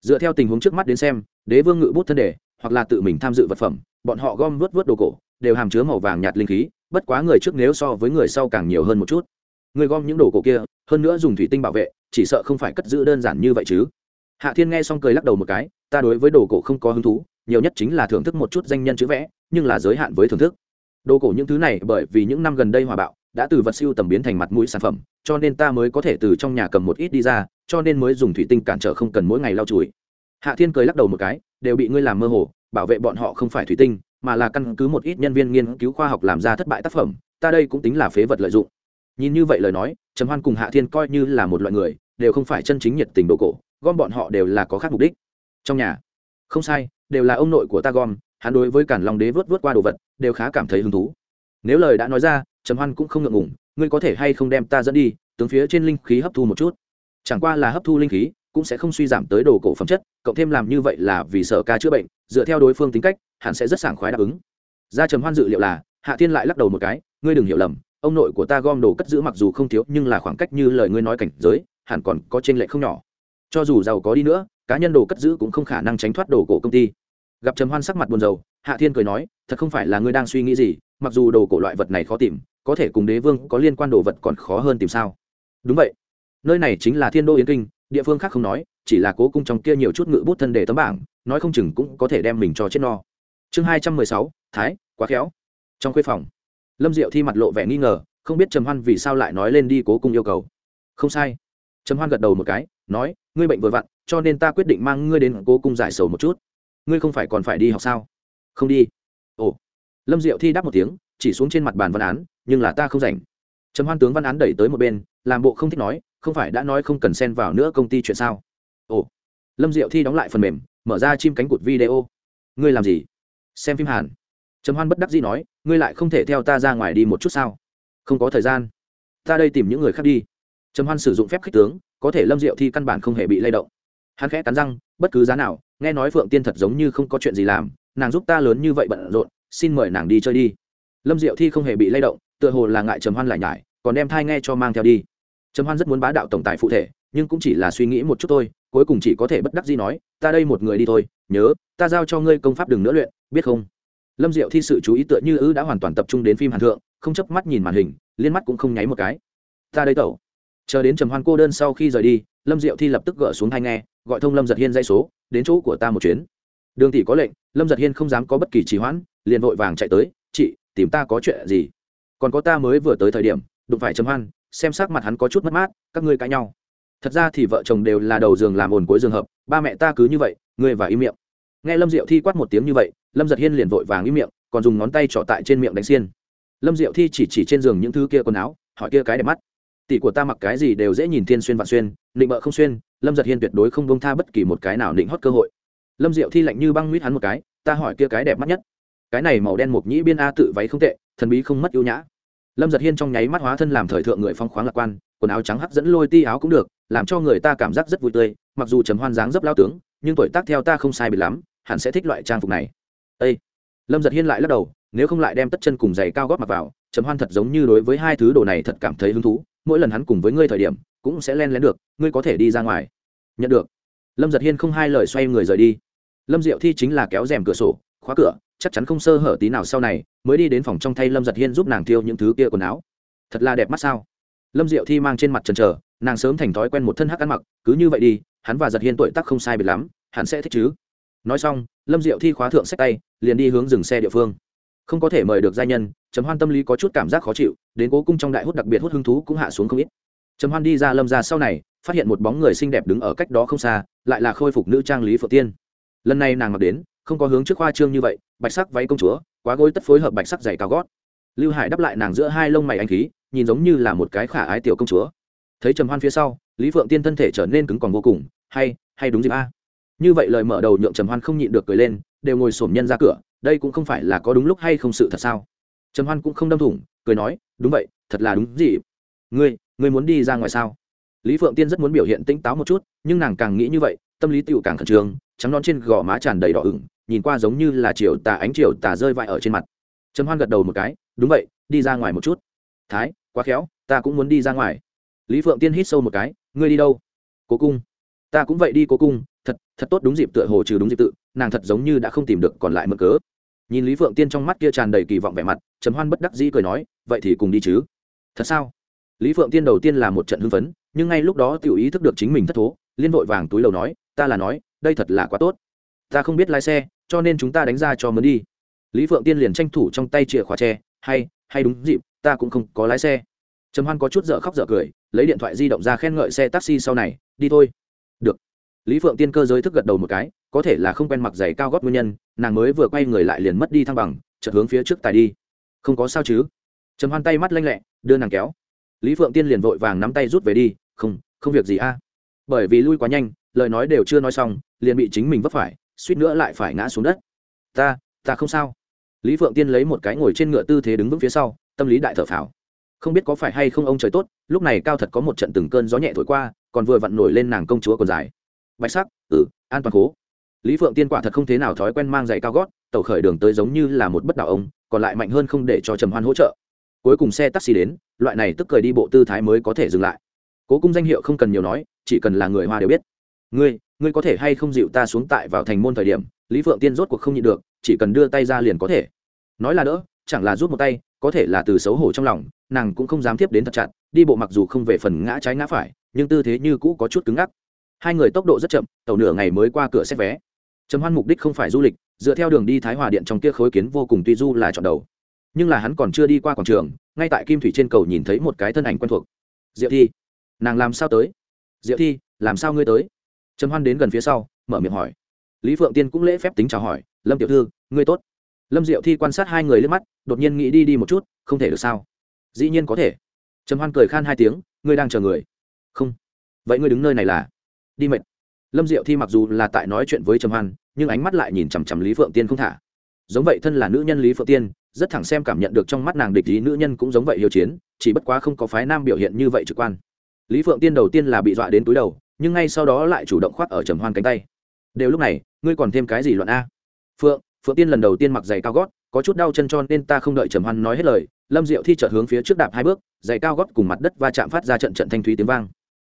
dựa theo tình huống trước mắt đến xem, đế vương ngự bút thân đề, hoặc là tự mình tham dự vật phẩm, bọn họ gom vớt vớt đồ cổ, đều hàm chứa màu vàng nhạt linh khí, bất quá người trước nếu so với người sau càng nhiều hơn một chút. Người gom những đồ cổ kia, hơn nữa dùng thủy tinh bảo vệ, chỉ sợ không phải cất giữ đơn giản như vậy chứ. Hạ thiên nghe xong cười lắc đầu một cái, ta đối với đồ cổ không có hứng thú, nhiều nhất chính là thưởng thức một chút danh nhân chữ vẽ, nhưng là giới hạn với thưởng thức. Đồ cổ những thứ này bởi vì những năm gần đây hòa bạo, đã từ vật siêu tầm biến thành mặt mũi sản phẩm, cho nên ta mới có thể từ trong nhà cầm một ít đi ra cho nên mới dùng thủy tinh cản trở không cần mỗi ngày lau chùi. Hạ thiên cười lắc đầu một cái, đều bị ngươi làm mơ hồ, bảo vệ bọn họ không phải thủy tinh, mà là căn cứ một ít nhân viên nghiên cứu khoa học làm ra thất bại tác phẩm, ta đây cũng tính là phế vật lợi dụng. Nhìn như vậy lời nói, trầm hoan cùng hạ thiên coi như là một loại người, đều không phải chân chính nhiệt tình đồ cổ, gom bọn họ đều là có khác mục đích. Trong nhà, không sai, đều là ông nội của ta gom, hắn đối với cản long đế vớt vớt qua đồ vật, đều khá cảm thấy hứng thú. Nếu lời đã nói ra, trầm hoan cũng không ngượng ngủng ngươi có thể hay không đem ta dẫn đi, tướng phía trên linh khí hấp thu một chút chẳng qua là hấp thu linh khí, cũng sẽ không suy giảm tới đồ cổ phẩm chất, cộng thêm làm như vậy là vì sở ca chữa bệnh, dựa theo đối phương tính cách, hẳn sẽ rất sảng khoái đáp ứng. Gia trầm hoan dự liệu là, hạ thiên lại lắc đầu một cái, ngươi đừng hiểu lầm, ông nội của ta gom đồ cất giữ mặc dù không thiếu, nhưng là khoảng cách như lời ngươi nói cảnh giới, hẳn còn có trên lệ không nhỏ. Cho dù giàu có đi nữa, cá nhân đồ cất giữ cũng không khả năng tránh thoát đồ cổ công ty. Gặp trầm hoan sắc mặt buồn rầu, hạ thiên cười nói, thật không phải là ngươi đang suy nghĩ gì, mặc dù đồ cổ loại vật này khó tìm, có thể cùng đế vương có liên quan đồ vật còn khó hơn tìm sao. Đúng vậy nơi này chính là thiên đô yến kinh địa phương khác không nói chỉ là cố cung trong kia nhiều chút ngự bút thân để tấm bảng nói không chừng cũng có thể đem mình cho chết no chương hai trăm mười sáu thái quá khéo trong khuê phòng lâm diệu thi mặt lộ vẻ nghi ngờ không biết trầm hoan vì sao lại nói lên đi cố cung yêu cầu không sai trầm hoan gật đầu một cái nói ngươi bệnh vừa vặn cho nên ta quyết định mang ngươi đến cố cung giải sầu một chút ngươi không phải còn phải đi học sao không đi ồ lâm diệu thi đáp một tiếng chỉ xuống trên mặt bàn văn án nhưng là ta không rảnh trầm hoan tướng văn án đẩy tới một bên làm bộ không thích nói không phải đã nói không cần xen vào nữa công ty chuyện sao? Ồ, lâm diệu thi đóng lại phần mềm, mở ra chim cánh cụt video. Ngươi làm gì? Xem phim hàn. Trầm hoan bất đắc dĩ nói, ngươi lại không thể theo ta ra ngoài đi một chút sao? Không có thời gian. Ta đây tìm những người khác đi. Trầm hoan sử dụng phép khích tướng, có thể lâm diệu thi căn bản không hề bị lay động. Hắn khẽ cắn răng, bất cứ giá nào, nghe nói phượng tiên thật giống như không có chuyện gì làm, nàng giúp ta lớn như vậy bận rộn, xin mời nàng đi chơi đi. Lâm diệu thi không hề bị lay động, tựa hồ là ngại trầm hoan lại nhải, còn đem thai nghe cho mang theo đi trầm hoan rất muốn bá đạo tổng tài phụ thể, nhưng cũng chỉ là suy nghĩ một chút thôi, cuối cùng chỉ có thể bất đắc gì nói, ta đây một người đi thôi, nhớ, ta giao cho ngươi công pháp đừng nữa luyện, biết không? Lâm diệu thi sự chú ý tựa như ư đã hoàn toàn tập trung đến phim hàn thượng, không chấp mắt nhìn màn hình, liên mắt cũng không nháy một cái. Ta đây tẩu. Chờ đến trầm hoan cô đơn sau khi rời đi, lâm diệu thi lập tức gỡ xuống thanh nghe, gọi thông lâm giật hiên dây số, đến chỗ của ta một chuyến. Đường tỷ có lệnh, lâm giật hiên không dám có bất kỳ trì hoãn, liền vội vàng chạy tới, chị, tìm ta có chuyện gì? Còn có ta mới vừa tới thời điểm, đụng phải trầm hoan xem sắc mặt hắn có chút mất mát, các ngươi cãi nhau. Thật ra thì vợ chồng đều là đầu giường làm ồn cuối giường hợp, ba mẹ ta cứ như vậy, ngươi và im miệng. Nghe lâm diệu thi quát một tiếng như vậy, lâm giật hiên liền vội vàng im miệng, còn dùng ngón tay trọ tại trên miệng đánh xiên. Lâm diệu thi chỉ chỉ trên giường những thứ kia quần áo, hỏi kia cái đẹp mắt. Tỷ của ta mặc cái gì đều dễ nhìn thiên xuyên vạn xuyên định bợ không xuyên, lâm giật hiên tuyệt đối không bông tha bất kỳ một cái nào định hót cơ hội. Lâm diệu thi lạnh như băng mít hắn một cái, ta hỏi kia cái đẹp mắt nhất. Cái này màu đen mộc nhĩ biên a tự váy không tệ, thần bí không mất ưu nhã lâm giật hiên trong nháy mắt hóa thân làm thời thượng người phong khoáng lạc quan, quần áo trắng hấp dẫn lôi ti áo cũng được, làm cho người ta cảm giác rất vui tươi. Mặc dù trầm hoan dáng dấp lao tướng, nhưng tuổi tác theo ta không sai bị lắm, hẳn sẽ thích loại trang phục này. Ê! lâm giật hiên lại lắc đầu, nếu không lại đem tất chân cùng giày cao gót mặc vào, trầm hoan thật giống như đối với hai thứ đồ này thật cảm thấy hứng thú. Mỗi lần hắn cùng với ngươi thời điểm, cũng sẽ len lén được, ngươi có thể đi ra ngoài. Nhận được. Lâm giật hiên không hai lời xoay người rời đi. Lâm diệu thi chính là kéo rèm cửa sổ, khóa cửa, chắc chắn không sơ hở tí nào sau này mới đi đến phòng trong thay lâm giật hiên giúp nàng thiêu những thứ kia quần áo. Thật là đẹp mắt sao? Lâm diệu thi mang trên mặt trần trờ, nàng sớm thành thói quen một thân hắc ăn mặc, cứ như vậy đi, hắn và giật hiên tuổi tác không sai biệt lắm hắn sẽ thích chứ. Nói xong, lâm diệu thi khóa thượng sách tay, liền đi hướng dừng xe địa phương. Không có thể mời được gia nhân chấm hoan tâm lý có chút cảm giác khó chịu, đến cố cung trong đại hút đặc biệt hút hứng thú cũng hạ xuống không ít. Chấm hoan đi ra lâm ra sau này, phát hiện một bóng người xinh đẹp đứng ở cách đó không xa, lại là khôi phục nữ trang lý phượng tiên. Lần này nàng mặc đến không có hướng trước khoa trương như vậy, bạch sắc váy công chúa, quá gối tất phối hợp bạch sắc dày cao gót. Lưu hải đắp lại nàng giữa hai lông mày anh khí, nhìn giống như là một cái khả ái tiểu công chúa. Thấy trầm hoan phía sau, lý phượng tiên thân thể trở nên cứng còn vô cùng, hay hay đúng dịp a. Như vậy lời mở đầu nhượng trầm hoan không nhịn được cười lên, đều ngồi sổm nhân ra cửa, đây cũng không phải là có đúng lúc hay không sự thật sao? Trầm hoan cũng không đâm thủng, cười nói, đúng vậy, thật là đúng gì ngươi ngươi muốn đi ra ngoài sao? Lý phượng tiên rất muốn biểu hiện tỉnh táo một chút, nhưng nàng càng nghĩ như vậy, tâm lý tựu càng khẩn trương, trắng non trên gò má tràn đầy đỏ ửng nhìn qua giống như là chiều tà ánh chiều tà rơi vãi ở trên mặt. Trầm hoan gật đầu một cái, đúng vậy, đi ra ngoài một chút. Thái, quá khéo, ta cũng muốn đi ra ngoài. Lý phượng tiên hít sâu một cái, ngươi đi đâu? Cố cung. Ta cũng vậy đi, cố cung, thật thật tốt đúng dịp tựa hồ trừ đúng dịp tự, nàng thật giống như đã không tìm được còn lại mực cớ. Nhìn lý phượng tiên trong mắt kia tràn đầy kỳ vọng vẻ mặt, trầm hoan bất đắc dĩ cười nói, vậy thì cùng đi chứ. Thật sao? Lý phượng tiên đầu tiên là một trận hưng phấn, nhưng ngay lúc đó Tiểu ý thức được chính mình thất thố, liên vội vàng túi lầu nói, ta là nói, đây thật là quá tốt ta không biết lái xe, cho nên chúng ta đánh ra cho mướn đi. Lý phượng tiên liền tranh thủ trong tay chìa khóa tre hay hay đúng dịp, ta cũng không có lái xe. Trầm hoan có chút dở khóc dở cười, lấy điện thoại di động ra khen ngợi xe taxi sau này, đi thôi. Được. Lý phượng tiên cơ giới thức gật đầu một cái, có thể là không quen mặc giày cao gót nguyên nhân, nàng mới vừa quay người lại liền mất đi thăng bằng, chợt hướng phía trước tài đi. Không có sao chứ. Trầm hoan tay mắt lanh lẹ, đưa nàng kéo. Lý phượng tiên liền vội vàng nắm tay rút về đi, không không việc gì a. Bởi vì lui quá nhanh, lời nói đều chưa nói xong, liền bị chính mình vấp phải suýt nữa lại phải ngã xuống đất. Ta ta không sao. Lý phượng tiên lấy một cái ngồi trên ngựa tư thế đứng vững phía sau, tâm lý đại thở phào. Không biết có phải hay không ông trời tốt, lúc này cao thật có một trận từng cơn gió nhẹ thổi qua, còn vừa vặn nổi lên nàng công chúa còn dài. Bạch sắc ừ an toàn cố lý phượng tiên quả thật không thế nào thói quen mang giày cao gót tàu khởi đường tới giống như là một bất đạo ông, còn lại mạnh hơn không để cho trầm hoan hỗ trợ. Cuối cùng xe taxi đến, loại này tức cười đi bộ tư thái mới có thể dừng lại. Cố cung danh hiệu không cần nhiều nói, chỉ cần là người hoa đều biết. Ngươi ngươi có thể hay không dịu ta xuống tại vào thành môn thời điểm, lý phượng tiên rốt cuộc không nhịn được, chỉ cần đưa tay ra liền có thể. Nói là đỡ, chẳng là rút một tay, có thể là từ xấu hổ trong lòng, nàng cũng không dám tiếp đến thật chặt, đi bộ mặc dù không về phần ngã trái ngã phải, nhưng tư thế như cũ có chút cứng ngắc. Hai người tốc độ rất chậm, tàu nửa ngày mới qua cửa xét vé. Trầm hoan mục đích không phải du lịch, dựa theo đường đi thái hòa điện trong kia khối kiến vô cùng tuy du là chọn đầu. Nhưng là hắn còn chưa đi qua quảng trường, ngay tại kim thủy trên cầu nhìn thấy một cái thân ảnh quen thuộc. Diệu thi, nàng làm sao tới? Diệu thi, làm sao ngươi tới? Trầm hoan đến gần phía sau, mở miệng hỏi. Lý phượng tiên cũng lễ phép tính chào hỏi, lâm tiểu thư, ngươi tốt. Lâm diệu thi quan sát hai người lên mắt, đột nhiên nghĩ đi đi một chút, không thể được sao? Dĩ nhiên có thể. Trầm hoan cười khan hai tiếng, ngươi đang chờ người. Không. Vậy ngươi đứng nơi này là? Đi mệt. Lâm diệu thi mặc dù là tại nói chuyện với trầm hoan, nhưng ánh mắt lại nhìn chằm chằm lý phượng tiên không thả. Giống vậy thân là nữ nhân lý phượng tiên, rất thẳng xem cảm nhận được trong mắt nàng địch ý nữ nhân cũng giống vậy hiếu chiến, chỉ bất quá không có phái nam biểu hiện như vậy trực quan. Lý phượng tiên đầu tiên là bị dọa đến túi đầu nhưng ngay sau đó lại chủ động khoác ở trầm hoan cánh tay. Đều lúc này, ngươi còn thêm cái gì luận a? Phượng phượng tiên lần đầu tiên mặc giày cao gót, có chút đau chân cho nên ta không đợi trầm hoan nói hết lời, lâm diệu thi chợt hướng phía trước đạp hai bước, giày cao gót cùng mặt đất va chạm phát ra trận trận thanh thúy tiếng vang.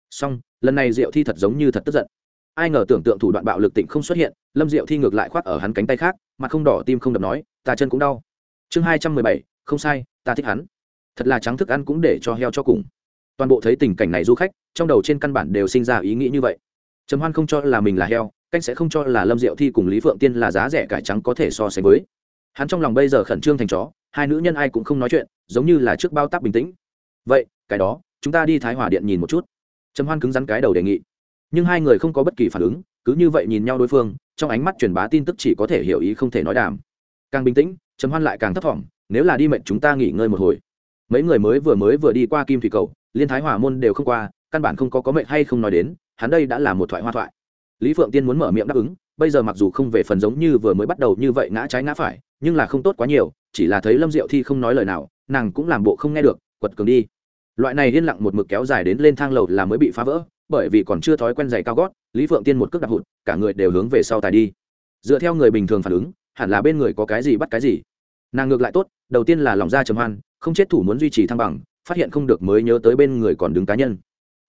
Xong, lần này diệu thi thật giống như thật tức giận. Ai ngờ tưởng tượng thủ đoạn bạo lực tịnh không xuất hiện, lâm diệu thi ngược lại khoác ở hắn cánh tay khác, mặt không đỏ tim không đập nói, ta chân cũng đau. Chương hai trăm mười bảy, không sai, ta thích hắn. Thật là trắng thức ăn cũng để cho heo cho cùng toàn bộ thấy tình cảnh này du khách, trong đầu trên căn bản đều sinh ra ý nghĩ như vậy. Trầm hoan không cho là mình là heo, canh sẽ không cho là lâm diệu thi cùng lý phượng tiên là giá rẻ cải trắng có thể so sánh với. Hắn trong lòng bây giờ khẩn trương thành chó, hai nữ nhân ai cũng không nói chuyện, giống như là trước bao tác bình tĩnh. Vậy, cái đó, chúng ta đi thái hòa điện nhìn một chút. Trầm hoan cứng rắn cái đầu đề nghị. Nhưng hai người không có bất kỳ phản ứng, cứ như vậy nhìn nhau đối phương, trong ánh mắt truyền bá tin tức chỉ có thể hiểu ý không thể nói đàm. Càng bình tĩnh, trầm hoan lại càng thấp thỏm, nếu là đi mệnh chúng ta nghỉ ngơi một hồi. Mấy người mới vừa mới vừa đi qua kim thủy cầu liên thái hòa môn đều không qua, căn bản không có có mệnh hay không nói đến, hắn đây đã là một thoại hoa thoại. Lý phượng tiên muốn mở miệng đáp ứng, bây giờ mặc dù không về phần giống như vừa mới bắt đầu như vậy ngã trái ngã phải, nhưng là không tốt quá nhiều, chỉ là thấy lâm diệu thi không nói lời nào, nàng cũng làm bộ không nghe được, quật cường đi. Loại này yên lặng một mực kéo dài đến lên thang lầu là mới bị phá vỡ, bởi vì còn chưa thói quen giày cao gót, lý phượng tiên một cước đạp hụt, cả người đều hướng về sau tài đi. Dựa theo người bình thường phản ứng, hẳn là bên người có cái gì bắt cái gì. Nàng ngược lại tốt, đầu tiên là lòng ra trầm hoan, không chết thủ muốn duy trì thăng bằng phát hiện không được mới nhớ tới bên người còn đứng cá nhân.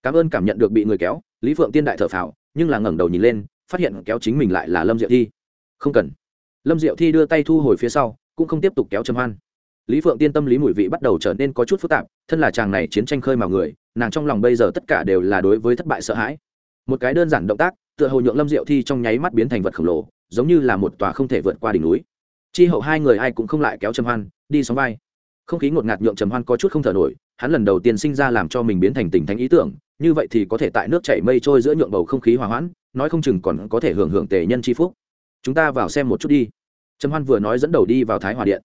Cảm ơn cảm nhận được bị người kéo, lý phượng tiên đại thở phào, nhưng là ngẩng đầu nhìn lên, phát hiện kéo chính mình lại là lâm diệu thi. Không cần. Lâm diệu thi đưa tay thu hồi phía sau, cũng không tiếp tục kéo trầm hoan. Lý phượng tiên tâm lý mùi vị bắt đầu trở nên có chút phức tạp, thân là chàng này chiến tranh khơi mào người, nàng trong lòng bây giờ tất cả đều là đối với thất bại sợ hãi. Một cái đơn giản động tác, tựa hồ nhượng lâm diệu thi trong nháy mắt biến thành vật khổng lồ, giống như là một tòa không thể vượt qua đỉnh núi. Chi hậu hai người ai cũng không lại kéo trầm hoan, đi sóng vai. Không khí ngột ngạt nhượng trầm hoan có chút không thở nổi hắn lần đầu tiên sinh ra làm cho mình biến thành tình thánh ý tưởng, như vậy thì có thể tại nước chảy mây trôi giữa nhượng bầu không khí hòa hoãn, nói không chừng còn có thể hưởng hưởng tề nhân c h i phúc. Chúng ta vào xem một chút đi. Trầm hoan vừa nói dẫn đầu đi vào thái hòa điện.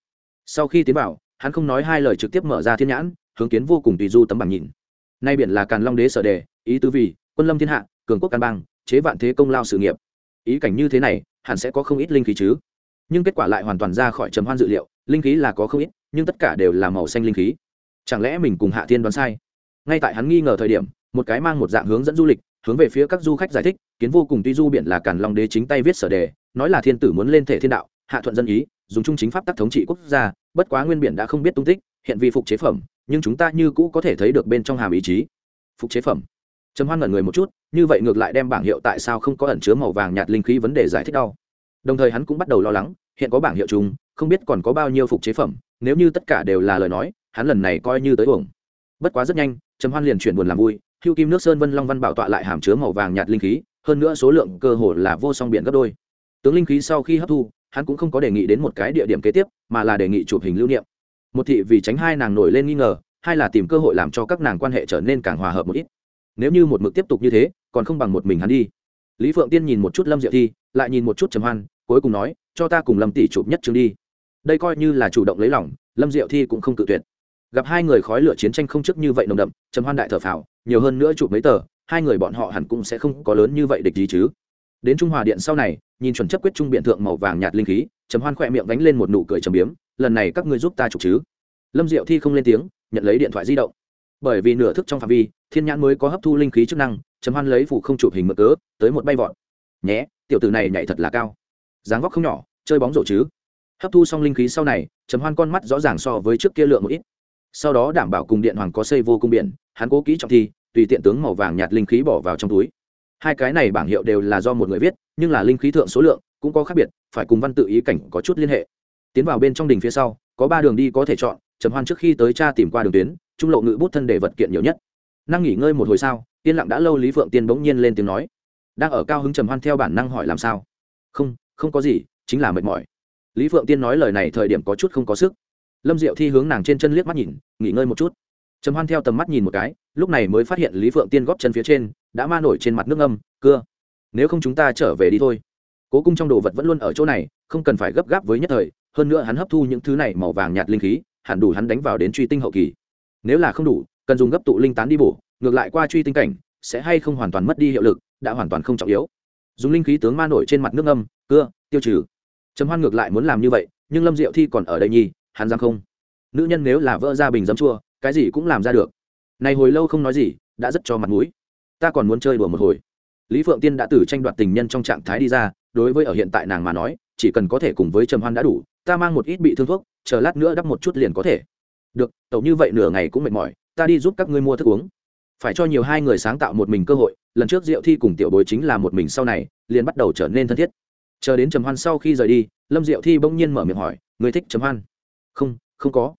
Sau khi tiến vào, hắn không nói hai lời trực tiếp mở ra thiên nhãn, hướng kiến vô cùng tùy du tấm bằng nhìn. Nay biển là càn long đế sở đề, ý tứ vì, quân lâm thiên hạ, cường quốc can bang, chế vạn thế công lao sự nghiệp. Ý cảnh như thế này, hẳn sẽ có không ít linh khí chứ. Nhưng kết quả lại hoàn toàn ra khỏi trầm hoan dự liệu, linh khí là có không ít, nhưng tất cả đều là màu xanh linh khí chẳng lẽ mình cùng hạ thiên đoán sai? Ngay tại hắn nghi ngờ thời điểm, một cái mang một dạng hướng dẫn du lịch, hướng về phía các du khách giải thích, kiến vô cùng tuy du biển là càn long đế chính tay viết sở đề, nói là thiên tử muốn lên thể thiên đạo, hạ thuận dân ý, dùng trung chính pháp tắc thống trị quốc gia, bất quá nguyên biển đã không biết tung tích, hiện vì phục chế phẩm, nhưng chúng ta như cũ có thể thấy được bên trong hàm ý chí. Phục chế phẩm. Trầm hoan ngẩn người một chút, như vậy ngược lại đem bảng hiệu tại sao không có ẩn chứa màu vàng nhạt linh khí vấn đề giải thích đau. Đồng thời hắn cũng bắt đầu lo lắng, hiện có bảng hiệu chung, không biết còn có bao nhiêu phục chế phẩm, nếu như tất cả đều là lời nói hắn lần này coi như tới uổng. Bất quá rất nhanh, trầm hoan liền chuyển buồn làm vui, hưu kim nước sơn vân long văn bảo tọa lại hàm chứa màu vàng nhạt linh khí, hơn nữa số lượng cơ hồ là vô song biển gấp đôi. Tướng linh khí sau khi hấp thu, hắn cũng không có đề nghị đến một cái địa điểm kế tiếp, mà là đề nghị chụp hình lưu niệm. Một thị vì tránh hai nàng nổi lên nghi ngờ, hai là tìm cơ hội làm cho các nàng quan hệ trở nên càng hòa hợp một ít. Nếu như một mực tiếp tục như thế, còn không bằng một mình hắn đi. Lý phượng tiên nhìn một chút lâm diệu thi, lại nhìn một chút trầm hoan, cuối cùng nói, cho ta cùng lâm tỷ chụp nhất chương đi. Đây coi như là chủ động lấy lòng, lâm diệu thi cũng không cự tuyệt gặp hai người khói lửa chiến tranh không trước như vậy nồng đậm, trầm hoan đại thở phào, nhiều hơn nữa chụp mấy tờ, hai người bọn họ hẳn cũng sẽ không có lớn như vậy địch gì chứ. Đến trung hòa điện sau này, nhìn chuẩn chấp quyết trung biện thượng màu vàng nhạt linh khí, trầm hoan khỏe miệng đánh lên một nụ cười trầm biếm, lần này các ngươi giúp ta chụp chứ? Lâm diệu thi không lên tiếng, nhận lấy điện thoại di động. Bởi vì nửa thức trong phạm vi, thiên nhãn mới có hấp thu linh khí chức năng, trầm hoan lấy phủ không chụp hình mực cớ, tới một bay vọt. Nhé, tiểu tử này nhảy thật là cao. Dáng vóc không nhỏ, chơi bóng rổ chứ. Hấp thu xong linh khí sau này, trầm hoan con mắt rõ ràng so với trước kia lượng một ít sau đó đảm bảo cùng điện hoàng có xây vô cung biển, hắn cố kỹ trọng thi, tùy tiện tướng màu vàng nhạt linh khí bỏ vào trong túi. Hai cái này bảng hiệu đều là do một người viết, nhưng là linh khí thượng số lượng cũng có khác biệt, phải cùng văn tự ý cảnh có chút liên hệ. Tiến vào bên trong đình phía sau, có ba đường đi có thể chọn, trầm hoan trước khi tới cha tìm qua đường tuyến, trung lộ ngự bút thân để vật kiện nhiều nhất. Năng nghỉ ngơi một hồi sau, yên lặng đã lâu lý phượng tiên bỗng nhiên lên tiếng nói. Đang ở cao hứng trầm hoan theo bản năng hỏi làm sao? Không không có gì, chính là mệt mỏi. Lý phượng tiên nói lời này thời điểm có chút không có sức lâm diệu thi hướng nàng trên chân liếc mắt nhìn, nghỉ ngơi một chút. Trầm hoan theo tầm mắt nhìn một cái, lúc này mới phát hiện lý phượng tiên góp chân phía trên, đã ma nổi trên mặt nước âm cưa, nếu không chúng ta trở về đi thôi. Cố cung trong đồ vật vẫn luôn ở chỗ này, không cần phải gấp gáp với nhất thời, hơn nữa hắn hấp thu những thứ này màu vàng nhạt linh khí, hẳn đủ hắn đánh vào đến truy tinh hậu kỳ. Nếu là không đủ, cần dùng gấp tụ linh tán đi bổ, ngược lại qua truy tinh cảnh, sẽ hay không hoàn toàn mất đi hiệu lực, đã hoàn toàn không trọng yếu. Dùng linh khí tướng ma nổi trên mặt nước âm cưa, tiêu trừ. Trầm hoan ngược lại muốn làm như vậy, nhưng lâm diệu thi còn ở đây nhi hắn dám không? Nữ nhân nếu là vỡ ra bình dấm chua, cái gì cũng làm ra được. Này hồi lâu không nói gì, đã rất cho mặt mũi. Ta còn muốn chơi đùa một hồi. Lý phượng tiên đã từ tranh đoạt tình nhân trong trạng thái đi ra, đối với ở hiện tại nàng mà nói, chỉ cần có thể cùng với trầm hoan đã đủ, ta mang một ít bị thương thuốc, chờ lát nữa đắp một chút liền có thể. Được, tẩu như vậy nửa ngày cũng mệt mỏi, ta đi giúp các ngươi mua thức uống. Phải cho nhiều hai người sáng tạo một mình cơ hội, lần trước diệu thi cùng tiểu bối chính là một mình sau này, liền bắt đầu trở nên thân thiết. Chờ đến trầm hoan sau khi rời đi, lâm diệu thi bỗng nhiên mở miệng hỏi người thích trầm hoan? Không không có.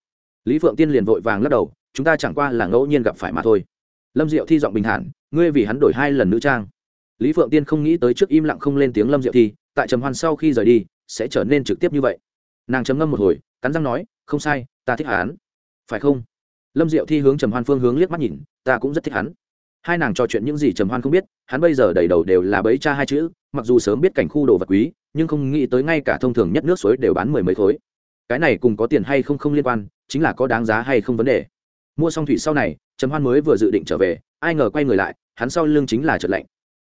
Lý phượng tiên liền vội vàng lắc đầu, chúng ta chẳng qua là ngẫu nhiên gặp phải mà thôi. Lâm diệu thi giọng bình thản, ngươi vì hắn đổi hai lần nữ trang. Lý phượng tiên không nghĩ tới trước im lặng không lên tiếng lâm diệu thi, tại trầm hoan sau khi rời đi, sẽ trở nên trực tiếp như vậy. Nàng chấm ngâm một hồi, cắn răng nói, không sai, ta thích hắn. Phải không? Lâm diệu thi hướng trầm hoan phương hướng liếc mắt nhìn, ta cũng rất thích hắn. Hai nàng trò chuyện những gì trầm hoan không biết, hắn bây giờ đầy đầu đều là bấy cha hai chữ, mặc dù sớm biết cảnh khu đồ vật quý, nhưng không nghĩ tới ngay cả thông thường nhất nước suối đều bán mười mấy khối cái này cùng có tiền hay không không liên quan, chính là có đáng giá hay không vấn đề. Mua xong thủy sau này, trầm hoan mới vừa dự định trở về, ai ngờ quay người lại, hắn sau lưng chính là trật lạnh.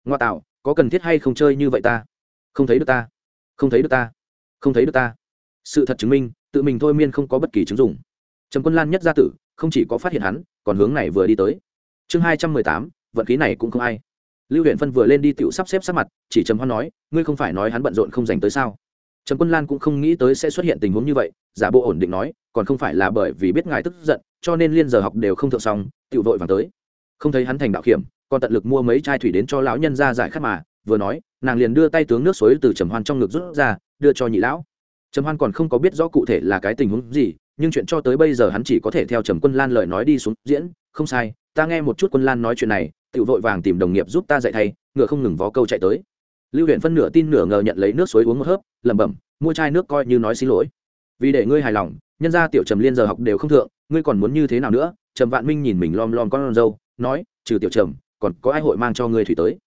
Ngoa tạo, có cần thiết hay không chơi như vậy ta? Không thấy được ta. Không thấy được ta. Không thấy được ta. Sự thật chứng minh, tự mình thôi miên không có bất kỳ chứng dụng. Trầm quân lan nhất gia tử, không chỉ có phát hiện hắn, còn hướng này vừa đi tới. Chương hai trăm mười tám, vận khí này cũng không ai. Lưu huyện phân vừa lên đi tựu sắp xếp sát mặt, chỉ trầm hoan nói, ngươi không phải nói hắn bận rộn không dành tới sao? Trần quân lan cũng không nghĩ tới sẽ xuất hiện tình huống như vậy, giả bộ ổn định nói, còn không phải là bởi vì biết ngài tức giận, cho nên liên giờ học đều không thượng xong tự vội vàng tới. Không thấy hắn thành đạo kiểm, còn tận lực mua mấy chai thủy đến cho lão nhân ra giải khát mà, vừa nói, nàng liền đưa tay tướng nước suối từ trầm hoan trong ngực rút ra, đưa cho nhị lão. Trầm hoan còn không có biết rõ cụ thể là cái tình huống gì, nhưng chuyện cho tới bây giờ hắn chỉ có thể theo trầm quân lan lời nói đi xuống diễn, không sai, ta nghe một chút quân lan nói chuyện này tự vội vàng tìm đồng nghiệp giúp ta dạy thay ngựa không ngừng vó câu chạy tới lưu huyện phân nửa tin nửa ngờ nhận lấy nước suối uống một hớp, lẩm bẩm, mua chai nước coi như nói xin lỗi. Vì để ngươi hài lòng, nhân ra tiểu trầm liên giờ học đều không thượng, ngươi còn muốn như thế nào nữa? Trầm vạn minh nhìn mình lom lom con dâu nói, trừ tiểu trầm, còn có ai hội mang cho ngươi thủy tới?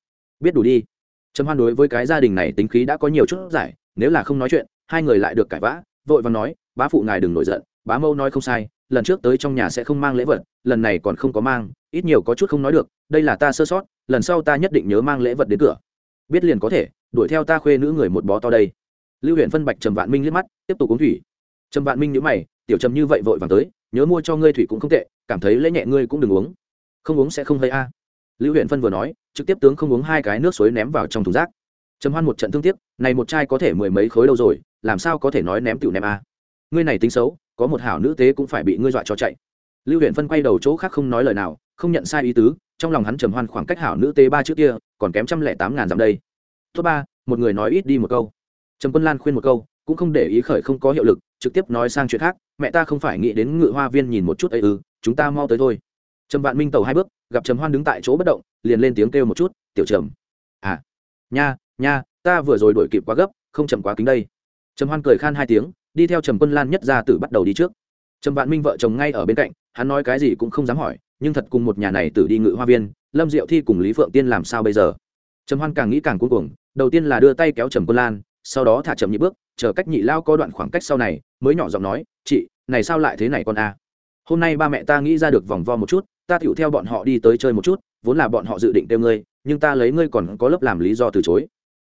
Biết đủ đi. Trầm hoan đối với cái gia đình này tính khí đã có nhiều chút giải, nếu là không nói chuyện, hai người lại được cãi vã, vội và nói, bá phụ ngài đừng nổi giận, bá mâu nói không sai, lần trước tới trong nhà sẽ không mang lễ vật, lần này còn không có mang, ít nhiều có chút không nói được, đây là ta sơ sót, lần sau ta nhất định nhớ mang lễ vật đến cửa biết liền có thể, đuổi theo ta khuê nữ người một bó to đây. Lưu huyện phân bạch trầm vạn minh liếc mắt, tiếp tục uống thủy. Trầm vạn minh nhữ mày, tiểu trầm như vậy vội vàng tới, nhớ mua cho ngươi thủy cũng không tệ, cảm thấy lễ nhẹ ngươi cũng đừng uống. Không uống sẽ không hơi a. Lưu huyện phân vừa nói, trực tiếp tướng không uống hai cái nước suối ném vào trong thùng rác. Trầm hoan một trận thương tiếc, này một chai có thể mười mấy khối đâu rồi, làm sao có thể nói ném tiểu ném a? Ngươi này tính xấu, có một hảo nữ tế cũng phải bị ngươi dọa cho chạy. Lưu huyện phân quay đầu chỗ khác không nói lời nào, không nhận sai ý tứ trong lòng hắn trầm hoan khoảng cách hảo nữ tế ba chữ kia, còn kém trăm lẻ tám ngàn dặm đây. Thứ ba, một người nói ít đi một câu. Trầm quân lan khuyên một câu, cũng không để ý khởi không có hiệu lực, trực tiếp nói sang chuyện khác, mẹ ta không phải nghĩ đến ngự hoa viên nhìn một chút ấy ư, chúng ta mau tới thôi. Trầm vạn minh tàu hai bước, gặp trầm hoan đứng tại chỗ bất động, liền lên tiếng kêu một chút, tiểu trầm. À nha nha, ta vừa rồi đổi kịp quá gấp, không chậm quá kính đây. Trầm hoan cười khan hai tiếng, đi theo trầm quân lan nhất ra tử bắt đầu đi trước. Trầm vạn minh vợ chồng ngay ở bên cạnh, hắn nói cái gì cũng không dám hỏi nhưng thật cùng một nhà này tử đi ngự hoa viên, lâm diệu thi cùng lý phượng tiên làm sao bây giờ? Trầm hoan càng nghĩ càng cuống cuồng, đầu tiên là đưa tay kéo trầm quân lan, sau đó thả trầm nhị bước, chờ cách nhị lao có đoạn khoảng cách sau này, mới nhỏ giọng nói, chị, này sao lại thế này con a? Hôm nay ba mẹ ta nghĩ ra được vòng vo một chút, ta tựu theo bọn họ đi tới chơi một chút, vốn là bọn họ dự định tiêu ngươi, nhưng ta lấy ngươi còn có lớp làm lý do từ chối.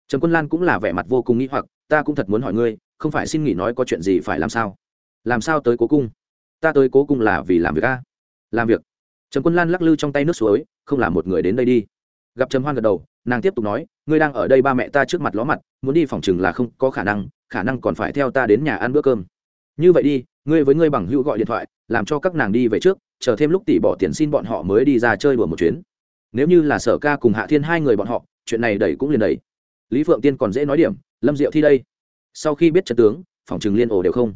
Trầm quân lan cũng là vẻ mặt vô cùng nghĩ hoặc, ta cũng thật muốn hỏi ngươi, không phải xin nghỉ nói có chuyện gì phải làm sao? Làm sao tới cố cung? Ta tới cố cung là vì làm việc a? Làm việc? Trần quân lan lắc lư trong tay nước suối, không là một người đến đây đi. Gặp trầm hoan gật đầu, nàng tiếp tục nói, ngươi đang ở đây ba mẹ ta trước mặt ló mặt, muốn đi phòng chừng là không có khả năng khả năng còn phải theo ta đến nhà ăn bữa cơm. Như vậy đi, ngươi với ngươi bằng hữu gọi điện thoại, làm cho các nàng đi về trước, chờ thêm lúc tỷ bỏ tiền xin bọn họ mới đi ra chơi đùa một chuyến. Nếu như là sở ca cùng hạ thiên hai người bọn họ, chuyện này đẩy cũng liền đẩy. Lý phượng tiên còn dễ nói điểm, lâm diệu thi đây. Sau khi biết trận tướng, phòng chừng liên ổ đều không.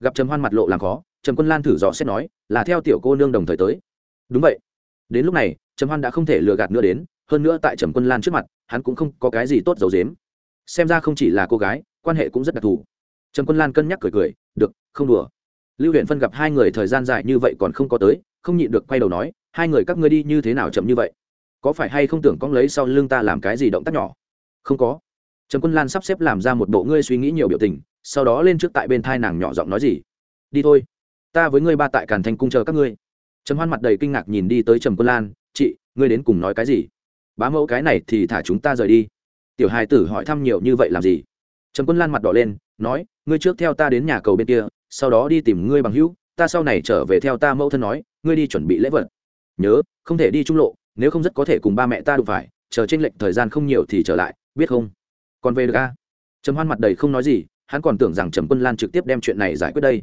Gặp trầm hoan mặt lộ làm khó, trầm quân lan thử dò xét nói, là theo tiểu cô nương đồng thời tới đúng vậy. Đến lúc này, trầm hoan đã không thể lừa gạt nữa đến, hơn nữa tại trầm quân lan trước mặt, hắn cũng không có cái gì tốt dầu dếm xem ra không chỉ là cô gái, quan hệ cũng rất đặc thù. Trầm quân lan cân nhắc cười cười, được, không đùa. Lưu huyện phân gặp hai người thời gian dài như vậy còn không có tới, không nhịn được quay đầu nói, hai người các ngươi đi như thế nào chậm như vậy? Có phải hay không tưởng con lấy sau lưng ta làm cái gì động tác nhỏ? Không có. Trầm quân lan sắp xếp làm ra một bộ ngươi suy nghĩ nhiều biểu tình, sau đó lên trước tại bên thai nàng nhỏ giọng nói gì, đi thôi, ta với ngươi ba tại càn thành cung chờ các ngươi trầm hoan mặt đầy kinh ngạc nhìn đi tới trầm quân lan, chị, ngươi đến cùng nói cái gì? Bá mẫu cái này thì thả chúng ta rời đi. Tiểu hài tử hỏi thăm nhiều như vậy làm gì? Trầm quân lan mặt đỏ lên, nói, ngươi trước theo ta đến nhà cầu bên kia, sau đó đi tìm ngươi bằng hữu, ta sau này trở về theo ta mẫu thân nói, ngươi đi chuẩn bị lễ vật. Nhớ, không thể đi trung lộ, nếu không rất có thể cùng ba mẹ ta đụng phải, chờ t r ê n lệch thời gian không nhiều thì trở lại, biết không? Còn về được a trầm hoan mặt đầy không nói gì, hắn còn tưởng rằng trầm quân lan trực tiếp đem chuyện này giải quyết đây.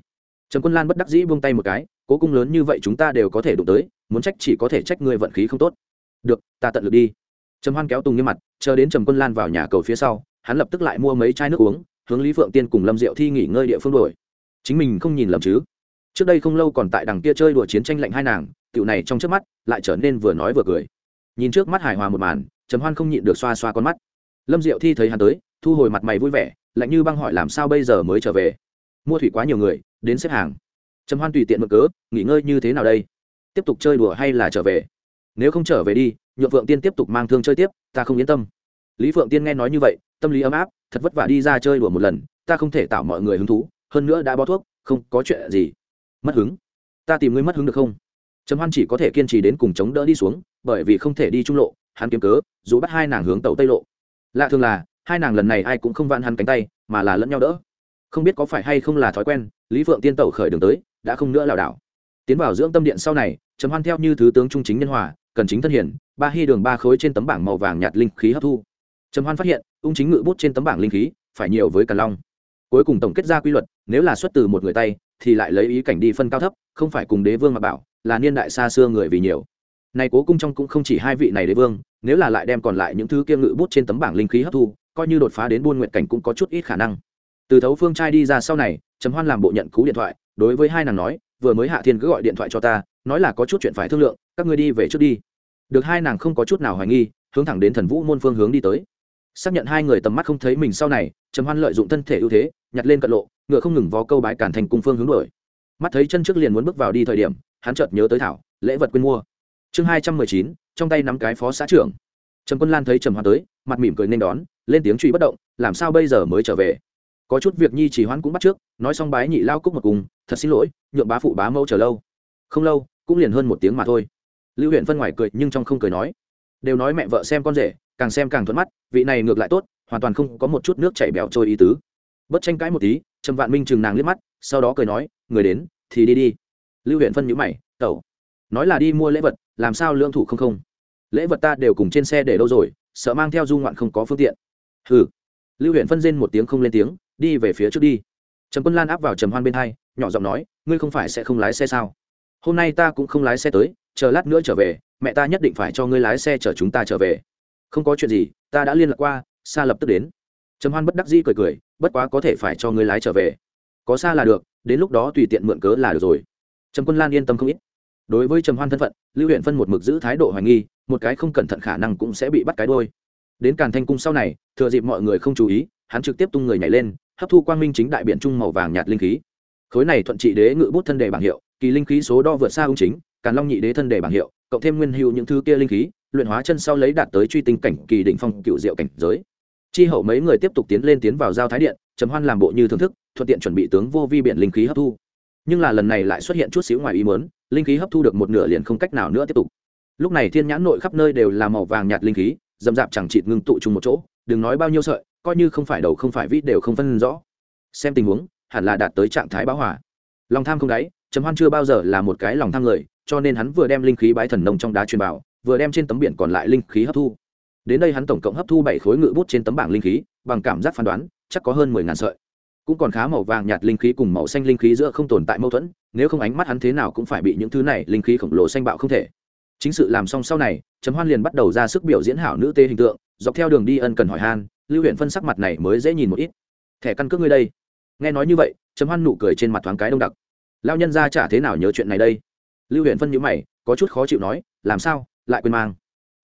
Trầm quân lan bất đắc dĩ buông tay một cái cố cung lớn như vậy chúng ta đều có thể đụng tới, muốn trách chỉ có thể trách ngươi vận khí không tốt. Được, ta tận lực đi. Trầm hoan kéo tùng nghiêm mặt, chờ đến trầm quân lan vào nhà cầu phía sau, hắn lập tức lại mua mấy chai nước uống, hướng lý phượng tiên cùng lâm diệu thi nghỉ ngơi địa phương đổi chính mình không nhìn lầm chứ? Trước đây không lâu còn tại đằng kia chơi đùa chiến tranh lạnh hai nàng tựu này trong trước mắt, lại trở nên vừa nói vừa cười. Nhìn trước mắt hài hòa một màn, trầm hoan không nhịn được xoa xoa con mắt. Lâm diệu thi thấy hắn tới, thu hồi mặt mày vui vẻ, lạnh như băng hỏi làm sao bây giờ mới trở về? Mua thủy quá nhiều người, đến xếp hàng trầm hoan tùy tiện mở cớ, nghỉ ngơi như thế nào đây? Tiếp tục chơi đùa hay là trở về? Nếu không trở về đi, nhượng phượng tiên tiếp tục mang thương chơi tiếp, ta không yên tâm. Lý phượng tiên nghe nói như vậy, tâm lý ấm áp, thật vất vả đi ra chơi đùa một lần, ta không thể tạo mọi người hứng thú, hơn nữa đã bó thuốc, không có chuyện gì. Mất hứng? Ta tìm ngươi mất hứng được không? Trầm hoan chỉ có thể kiên trì đến cùng chống đỡ đi xuống, bởi vì không thể đi trung lộ, hắn kiếm cớ, dù bắt hai nàng hướng tàu tây lộ. Lạ thường là, hai nàng lần này ai cũng không vạn hắn cánh tay, mà là lẫn nhau đỡ. Không biết có phải hay không là thói quen, lý phượng tiên tàu khởi đường tới đã không nữa lảo đảo. Tiến vào dưỡng tâm điện sau này, trầm hoan theo như thứ tướng trung chính nhân hòa, cần chính thân hiển, ba hy đường ba khối trên tấm bảng màu vàng nhạt linh khí hấp thu. Trầm hoan phát hiện, ung chính ngự bút trên tấm bảng linh khí, phải nhiều với càn long. Cuối cùng tổng kết ra quy luật, nếu là xuất từ một người tay, thì lại lấy ý cảnh đi phân cao thấp, không phải cùng đế vương mà bảo, là niên đại xa xưa người vì nhiều. Này cố cung trong cũng không chỉ hai vị này đế vương, nếu là lại đem còn lại những thứ kiêm ngự bút trên tấm bảng linh khí hấp thu, coi như đột phá đến buôn nguyện cảnh cũng có chút ít khả năng. Từ thấu phương trai đi ra sau này, trầm hoan làm bộ nhận cú điện thoại đối với hai nàng nói, vừa mới hạ thiên cứ gọi điện thoại cho ta, nói là có chút chuyện phải thương lượng, các ngươi đi về trước đi. Được hai nàng không có chút nào hoài nghi, hướng thẳng đến thần vũ môn phương hướng đi tới. Xác nhận hai người tầm mắt không thấy mình sau này, trầm hoan lợi dụng thân thể ưu thế, nhặt lên cận lộ, ngựa không ngừng vó câu bái cản thành cung phương hướng đuổi. Mắt thấy chân trước liền muốn bước vào đi thời điểm, hắn chợt nhớ tới thảo, lễ vật quên mua. Chương hai trăm mười chín, trong tay nắm cái phó xã trưởng. Trầm quân lan thấy trầm hoan tới, mặt mỉm cười nên đón, lên tiếng truy bất động, làm sao bây giờ mới trở về? Có chút việc nhi chỉ hoãn cũng bắt trước, nói xong bái nhị lao cúc một cùng, thật xin lỗi, nhượng bá phụ bá mẫu chờ lâu. Không lâu, cũng liền hơn một tiếng mà thôi. Lưu huyện phân ngoài cười nhưng trong không cười nói, đều nói mẹ vợ xem con rể, càng xem càng thuận mắt, vị này ngược lại tốt, hoàn toàn không có một chút nước chảy bẹo trôi ý tứ. Bất tranh cãi một tí, trầm vạn minh chừng nàng liếc mắt, sau đó cười nói, người đến, thì đi đi. Lưu huyện phân nhữ mày, tẩu, nói là đi mua lễ vật, làm sao lương thủ không không? Lễ vật ta đều cùng trên xe để đâu rồi, sợ mang theo du ngoạn không có phương tiện. Hừ. Lưu huyện phân rên một tiếng không lên tiếng đi về phía trước đi. Trầm quân lan áp vào trầm hoan bên hai, nhỏ giọng nói, ngươi không phải sẽ không lái xe sao? Hôm nay ta cũng không lái xe tới, chờ lát nữa trở về, mẹ ta nhất định phải cho ngươi lái xe chở chúng ta trở về. Không có chuyện gì, ta đã liên lạc qua xa lập tức đến. Trầm hoan bất đắc dĩ cười cười, bất quá có thể phải cho ngươi lái trở về. Có xa là được, đến lúc đó tùy tiện mượn cớ là được rồi. Trầm quân lan yên tâm không ít. Đối với trầm hoan thân phận, lưu huyện phân một mực giữ thái độ hoài nghi, một cái không cẩn thận khả năng cũng sẽ bị bắt cái đôi. Đến càn thanh cung sau này, thừa dịp mọi người không chú ý, hắn trực tiếp tung người nhảy lên hấp thu quang minh chính đại biện trung màu vàng nhạt linh khí. Khối này thuận trị đế ngự bút thân đề bảng hiệu, kỳ linh khí số đo vượt xa ung chính, càn long nhị đế thân đề bảng hiệu, cộng thêm nguyên hữu những thứ kia linh khí, luyện hóa chân sau lấy đạt tới truy tinh cảnh kỳ đỉnh phong cựu diệu cảnh giới. Chi hậu mấy người tiếp tục tiến lên tiến vào giao thái điện, trầm hoan làm bộ như thưởng thức, thuận tiện chuẩn bị tướng vô vi biện linh khí hấp thu. Nhưng là lần này lại xuất hiện chút xíu ngoài ý mớn linh khí hấp thu được một nửa liền không cách nào nữa tiếp tục. Lúc này thiên nhãn nội khắp nơi đều là màu vàng nhạt linh khí dầm dạp chẳng chịt ngưng tụ chung một chỗ, đừng nói bao nhiêu sợi coi như không phải đầu không phải vít đều không phân rõ. Xem tình huống, hẳn là đạt tới trạng thái báo hỏa lòng tham không đáy, trầm hoan chưa bao giờ là một cái lòng tham người, cho nên hắn vừa đem linh khí bái thần nông trong đá truyền bảo vừa đem trên tấm biển còn lại linh khí hấp thu. Đến đây hắn tổng cộng hấp thu bảy khối ngự bút trên tấm bảng linh khí, bằng cảm giác phán đoán, chắc có hơn mười ngàn sợi. Cũng còn khá màu vàng nhạt linh khí cùng màu xanh linh khí giữa không tồn tại mâu thuẫn, nếu không ánh mắt hắn thế nào cũng phải bị những thứ này linh khí khổng lồ xanh bạo không thể. Chính sự làm xong sau này, trầm hoan liền bắt đầu ra sức biểu diễn hảo nữ tê hình tượng, dọc theo đường đi ân cần hỏi han lưu huyện phân sắc mặt này mới dễ nhìn một ít. Thẻ căn cước ngươi đây. Nghe nói như vậy, trầm hoan nụ cười trên mặt thoáng cái đông đặc. Lao nhân ra chả thế nào nhớ chuyện này đây? Lưu huyện phân nhữ mày, có chút khó chịu nói, làm sao? Lại quên mang.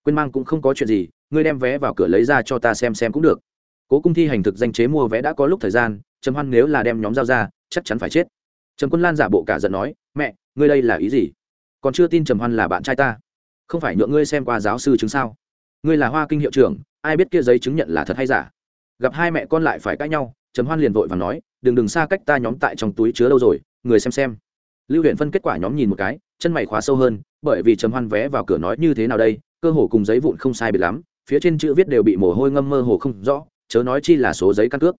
Quên mang cũng không có chuyện gì, ngươi đem vé vào cửa lấy ra cho ta xem xem cũng được. Cố cung thi hành thực danh chế mua vé đã có lúc thời gian, trầm hoan nếu là đem nhóm giao ra, chắc chắn phải chết. Trầm quân lan giả bộ cả giận nói, mẹ, ngươi đây là ý gì? Còn chưa tin trầm hoan là bạn trai ta? Không phải nhượng ngươi xem qua giáo sư chứng sao? Ngươi là hoa kinh hiệu trưởng, ai biết kia giấy chứng nhận là thật hay giả? Gặp hai mẹ con lại phải cãi nhau, trầm hoan liền vội và nói, đừng đừng xa cách ta nhóm tại trong túi chứa đâu rồi, người xem xem. Lưu huyện phân kết quả nhóm nhìn một cái, chân mày khóa sâu hơn, bởi vì trầm hoan vé vào cửa nói như thế nào đây, cơ hồ cùng giấy vụn không sai biệt lắm, phía trên chữ viết đều bị mồ hôi ngâm mơ hồ không rõ, chớ nói chi là số giấy căn cước.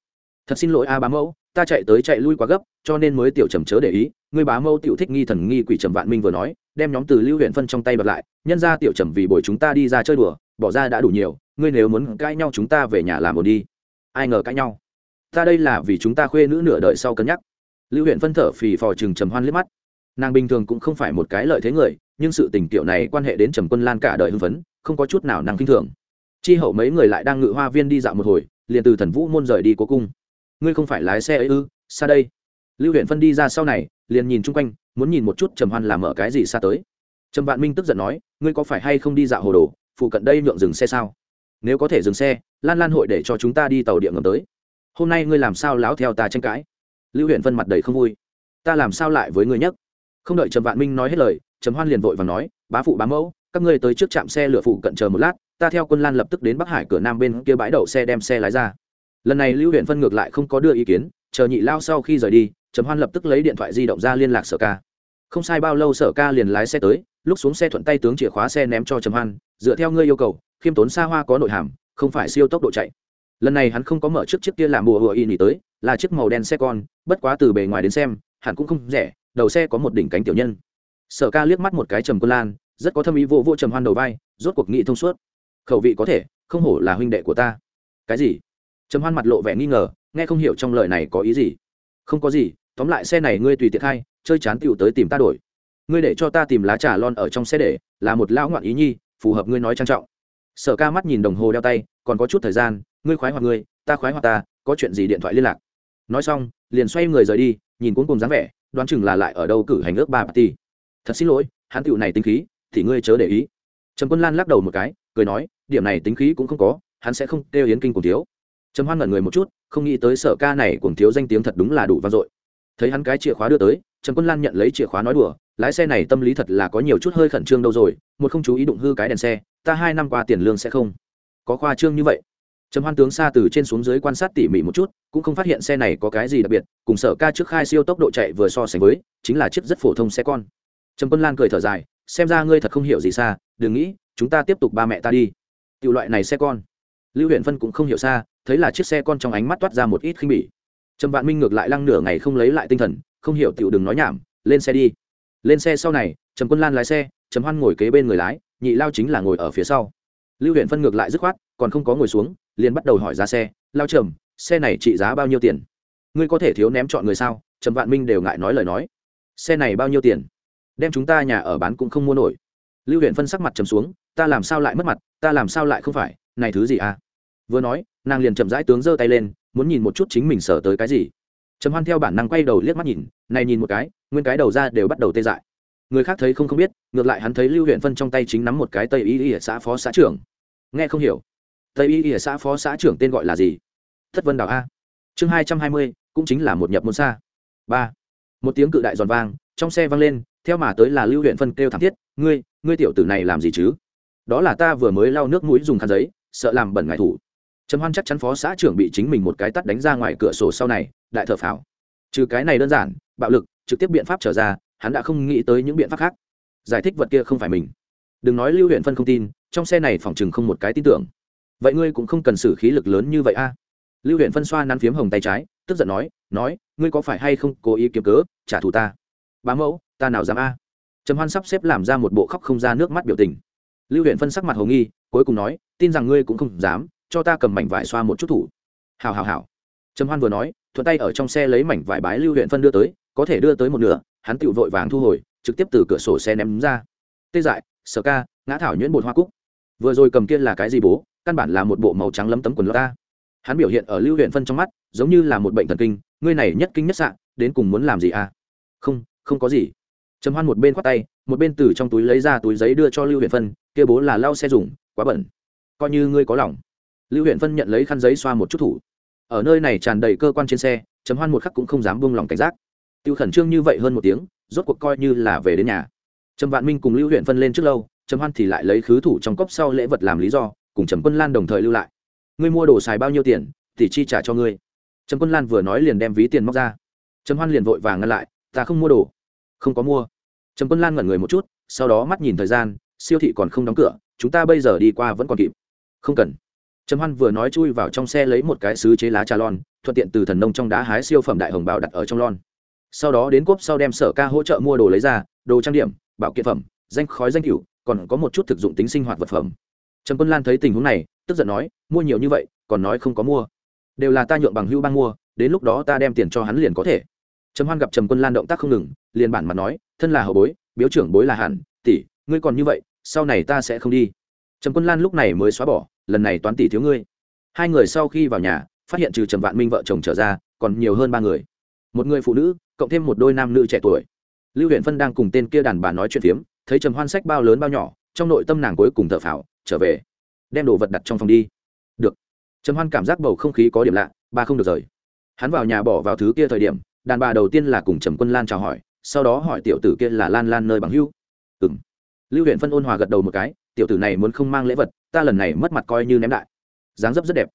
Thật xin lỗi a bá mẫu, ta chạy tới chạy lui quá gấp, cho nên mới tiểu trầm chớ để ý. Người bá mẫu tiểu thích nghi thần nghi quỷ trầm vạn minh vừa nói, đem nhóm từ lưu huyện phân trong tay bật lại, nhân ra tiểu trầm vì bồi chúng ta đi ra chơi đùa bỏ ra đã đủ nhiều, ngươi nếu muốn cãi nhau chúng ta về nhà làm một đi. Ai ngờ cãi nhau. Ta đây là vì chúng ta khuê nữ nửa đợi sau cân nhắc. Lưu huyện phân thở phì phò chừng trầm hoan liếc mắt. Nàng bình thường cũng không phải một cái lợi thế người, nhưng sự tình tiểu này quan hệ đến trầm quân lan cả đời hưng phấn, không có chút nào nàng kinh thường. Chi hậu mấy người lại đang ngự hoa viên đi dạo một hồi, liền từ thần vũ môn rời đi cố cung. Ngươi không phải lái xe ấy ư? Xa đây. Lưu huyện phân đi ra sau này, liền nhìn chung quanh, muốn nhìn một chút trầm hoan làm mở cái gì xa tới. Trầm vạn minh tức giận nói, ngươi có phải hay không đi dạo hồ đồ? Phụ cận đây nhượng dừng xe sao? Nếu có thể dừng xe, lan lan hội để cho chúng ta đi tàu điện ngầm tới. Hôm nay ngươi làm sao láo theo ta tranh cãi? Lưu huyện phân mặt đầy không vui. Ta làm sao lại với ngươi nhất không đợi trầm vạn minh nói hết lời, trầm hoan liền vội và nói, bá phụ, bá mẫu, các ngươi tới trước trạm xe lửa phụ cận chờ một lát, ta theo quân lan lập tức đến bắc hải cửa nam bên kia bãi đậu xe đem xe lái ra. Lần này lưu huyện phân ngược lại không có đưa ý kiến, chờ nhị lao sau khi rời đi, trầm hoan lập tức lấy điện thoại di động ra liên lạc sở ca. Không sai bao lâu sở ca liền lái xe tới lúc xuống xe thuận tay tướng chìa khóa xe ném cho trầm hoan, dựa theo ngươi yêu cầu, khiêm tốn xa hoa có nội hàm, không phải siêu tốc độ chạy. Lần này hắn không có mở trước chiếc kia làm mùa hùa y nỉ tới, là chiếc màu đen xe con, bất quá từ bề ngoài đến xem, hẳn cũng không rẻ, đầu xe có một đỉnh cánh tiểu nhân. Sở ca liếc mắt một cái trầm quân lan, rất có thâm ý vô vô trầm hoan đầu vai, rốt cuộc nghị thông suốt. Khẩu vị có thể, không hổ là huynh đệ của ta. Cái gì? Trầm hoan mặt lộ vẻ nghi ngờ, nghe không hiểu trong lời này có ý gì. Không có gì, tóm lại xe này ngươi tùy tiện hay chơi chán tựu tới tìm ta đổi ngươi để cho ta tìm lá trà lon ở trong xe để, là một lão ngoạn ý nhi, phù hợp ngươi nói trang trọng. Sở ca mắt nhìn đồng hồ đeo tay, còn có chút thời gian, ngươi khoái hoặc ngươi, ta khoái hoặc ta, có chuyện gì điện thoại liên lạc. Nói xong, liền xoay người rời đi, nhìn cuốn cùng dáng vẻ, đoán chừng là lại ở đâu cử hành ước ba party. Thật xin lỗi, hắn tựu này tính khí, thì ngươi chớ để ý. Trầm quân lan lắc đầu một cái, cười nói, điểm này tính khí cũng không có, hắn sẽ không kêu yến kinh cùng thiếu. Trầm hoan ngẩn người một chút, không nghĩ tới sở ca này cùng thiếu danh tiếng thật đúng là đủ vang dội. Thấy hắn cái chìa khóa đưa tới, trầm quân lan nhận lấy chìa khóa nói đùa lái xe này tâm lý thật là có nhiều chút hơi khẩn trương đâu rồi, một không chú ý đụng hư cái đèn xe, ta hai năm qua tiền lương sẽ không. Có khoa trương như vậy? Trầm hoan tướng xa từ trên xuống dưới quan sát tỉ mỉ một chút, cũng không phát hiện xe này có cái gì đặc biệt, cùng sở ca trước khai siêu tốc độ chạy vừa so sánh với, chính là chiếc rất phổ thông xe con. Trầm quân lan cười thở dài, xem ra ngươi thật không hiểu gì xa, đừng nghĩ, chúng ta tiếp tục ba mẹ ta đi. Tiểu loại này xe con. Lưu huyện phân cũng không hiểu xa, thấy là chiếc xe con trong ánh mắt toát ra một ít khinh bỉ. Trầm vạn minh ngược lại lăng nửa ngày không lấy lại tinh thần, không hiểu tiểu đừng nói nhảm, lên xe đi lên xe sau này, trầm quân lan lái xe, trầm hoan ngồi kế bên người lái, nhị lao chính là ngồi ở phía sau. Lưu huyện phân ngược lại dứt khoát, còn không có ngồi xuống, liền bắt đầu hỏi giá xe, lao trầm, xe này trị giá bao nhiêu tiền? Ngươi có thể thiếu ném chọn người sao? Trầm vạn minh đều ngại nói lời nói. Xe này bao nhiêu tiền? Đem chúng ta nhà ở bán cũng không mua nổi. Lưu huyện phân sắc mặt trầm xuống, ta làm sao lại mất mặt, ta làm sao lại không phải, này thứ gì à? Vừa nói, nàng liền chậm rãi tướng giơ tay lên, muốn nhìn một chút chính mình sở tới cái gì trầm hoan theo bản năng quay đầu liếc mắt nhìn, này nhìn một cái, nguyên cái đầu ra đều bắt đầu tê dại. Người khác thấy không không biết, ngược lại hắn thấy lưu huyện phân trong tay chính nắm một cái tây y y xã phó xã trưởng. Nghe không hiểu. Tây y y xã phó xã trưởng tên gọi là gì? Thất vân đảo a. Chương hai trăm hai mươi, cũng chính là một nhập môn xa. Ba. Một tiếng cự đại giòn vang, trong xe vang lên, theo mà tới là lưu huyện phân kêu thảm thiết, ngươi ngươi tiểu tử này làm gì chứ? Đó là ta vừa mới lau nước mũi dùng khăn giấy, sợ làm bẩn ngại thủ. Trầm hoan chắc chắn phó xã trưởng bị chính mình một cái tắt đánh ra ngoài cửa sổ sau này đại thở phào. Trừ cái này đơn giản, bạo lực trực tiếp biện pháp trở ra, hắn đã không nghĩ tới những biện pháp khác. Giải thích vật kia không phải mình. Đừng nói lưu huyện phân không tin, trong xe này phỏng chừng không một cái tin tưởng. Vậy ngươi cũng không cần xử khí lực lớn như vậy a? Lưu huyện phân xoa nắn phiếm hồng tay trái, tức giận nói nói, ngươi có phải hay không cố ý kiếm cớ, trả thù ta? Bá mẫu, ta nào dám a? Trầm hoan sắp xếp làm ra một bộ khóc không ra nước mắt biểu tình. Lưu huyện phân sắc mặt hồ nghi, cuối cùng nói, tin rằng ngươi cũng không dám, cho ta cầm mảnh vải xoa một chút thủ. Hào hào hào trầm hoan vừa nói thuận tay ở trong xe lấy mảnh vải bái lưu huyện phân đưa tới, có thể đưa tới một nửa, hắn tự vội vàng thu hồi, trực tiếp từ cửa sổ xe ném ra. Tê dại, sở ca, ngã thảo nhuyễn bột hoa cúc. Vừa rồi cầm kia là cái gì bố? Căn bản là một bộ màu trắng lấm tấm quần lót ta. Hắn biểu hiện ở lưu huyện phân trong mắt, giống như là một bệnh thần kinh, ngươi này nhất kinh nhất sạn đến cùng muốn làm gì à? Không không có gì. Trầm hoan một bên khoát tay, một bên từ trong túi lấy ra túi giấy đưa cho lưu huyện phân, kia bố là lau xe dùng, quá bẩn. Coi như ngươi có lòng. Lưu huyện phân nhận lấy khăn giấy xoa một chút thủ ở nơi này tràn đầy cơ quan trên xe chấm hoan một khắc cũng không dám buông lòng cảnh giác. Tiêu khẩn trương như vậy hơn một tiếng, rốt cuộc coi như là về đến nhà. Trầm vạn minh cùng lưu huyện phân lên trước lâu, trầm hoan thì lại lấy khứ thủ trong cốc sau lễ vật làm lý do, cùng trầm quân lan đồng thời lưu lại. Ngươi mua đồ xài bao nhiêu tiền, thì chi trả cho ngươi. Trầm quân lan vừa nói liền đem ví tiền móc ra. Trầm hoan liền vội vàng ngăn lại, ta không mua đồ. Không có mua. Trầm quân lan ngẩn người một chút, sau đó mắt nhìn thời gian, siêu thị còn không đóng cửa, chúng ta bây giờ đi qua vẫn còn kịp. Không cần trầm hoan vừa nói chui vào trong xe lấy một cái sứ chế lá trà lon, thuận tiện từ thần nông trong đá hái siêu phẩm đại hồng bảo đặt ở trong lon. Sau đó đến cốp sau đem sở ca hỗ trợ mua đồ lấy ra, đồ trang điểm, bảo kiện phẩm, danh khói danh cửu, còn có một chút thực dụng tính sinh hoạt vật phẩm. Trầm quân lan thấy tình huống này, tức giận nói, mua nhiều như vậy, còn nói không có mua. Đều là ta nhượng bằng hưu bang mua, đến lúc đó ta đem tiền cho hắn liền có thể. Trầm hoan gặp trầm quân lan động tác không ngừng, liền bản mặt nói, thân là hậu bối, biếu trưởng bối là hẳn, tỷ, ngươi còn như vậy, sau này ta sẽ không đi trầm quân lan lúc này mới xóa bỏ, lần này toán tỷ thiếu ngươi. Hai người sau khi vào nhà, phát hiện trừ trầm vạn minh vợ chồng trở ra, còn nhiều hơn ba người. Một người phụ nữ, cộng thêm một đôi nam nữ trẻ tuổi. Lưu huyện phân đang cùng tên kia đàn bà nói chuyện phiếm, thấy trầm hoan sách bao lớn bao nhỏ, trong nội tâm nàng cuối cùng thở phào, trở về, đem đồ vật đặt trong phòng đi. Được. Trầm hoan cảm giác bầu không khí có điểm lạ, ba không được rời. Hắn vào nhà bỏ vào thứ kia thời điểm, đàn bà đầu tiên là cùng trầm quân lan chào hỏi, sau đó hỏi tiểu tử kia là lan lan nơi bằng hưu. Ừ m lưu huyện phân ôn hòa gật đầu một cái tiểu tử này muốn không mang lễ vật, ta lần này mất mặt coi như ném đại. Dáng dấp rất đẹp.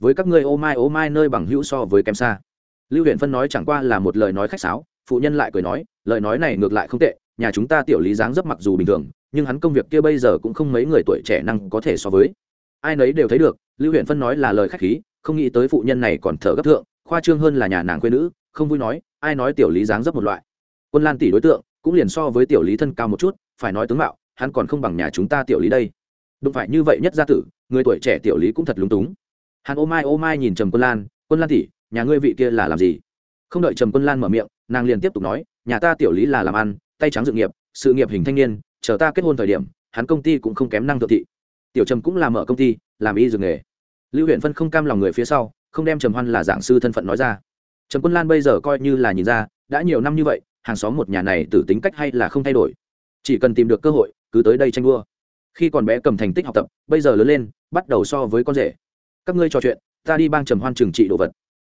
Với các ngươi, ô mai ô mai nơi bằng hữu so với kém xa. Lưu huyện phân nói chẳng qua là một lời nói khách sáo, phụ nhân lại cười nói, lời nói này ngược lại không tệ, nhà chúng ta tiểu lý dáng dấp mặc dù bình thường, nhưng hắn công việc kia bây giờ cũng không mấy người tuổi trẻ năng có thể so với. Ai nấy đều thấy được, lưu huyện phân nói là lời khách khí, không nghĩ tới phụ nhân này còn thở gấp thượng, khoa trương hơn là nhà nàng quê nữ, không vui nói, ai nói tiểu lý dáng dấp một loại. Quân lan tỷ đối tượng, cũng liền so với tiểu lý thân cao một chút, phải nói tướng mạo hắn còn không bằng nhà chúng ta tiểu lý đây. Đụng phải như vậy nhất gia tử, người tuổi trẻ tiểu lý cũng thật lúng túng. Hắn ô mai ô mai nhìn trầm quân lan quân lan tỷ, nhà ngươi vị kia là làm gì? Không đợi trầm quân lan mở miệng, nàng liền tiếp tục nói, nhà ta tiểu lý là làm ăn, tay trắng dự nghiệp, sự nghiệp hình thanh niên, chờ ta kết hôn thời điểm, hắn công ty cũng không kém năng thượng thị. Tiểu trầm cũng làm mở công ty, làm y dược nghề. Lưu huyện phân không cam lòng người phía sau, không đem trầm hoan là giảng sư thân phận nói ra. Trầm quân lan bây giờ coi như là nhìn ra, đã nhiều năm như vậy, hàng xóm một nhà này tử tính cách hay là không thay đổi. Chỉ cần tìm được cơ hội cứ tới đây tranh đua. Khi còn bé cầm thành tích học tập, bây giờ lớn lên, bắt đầu so với con rể. Các ngươi trò chuyện, ta đi bang trầm hoan trừng trị đồ vật.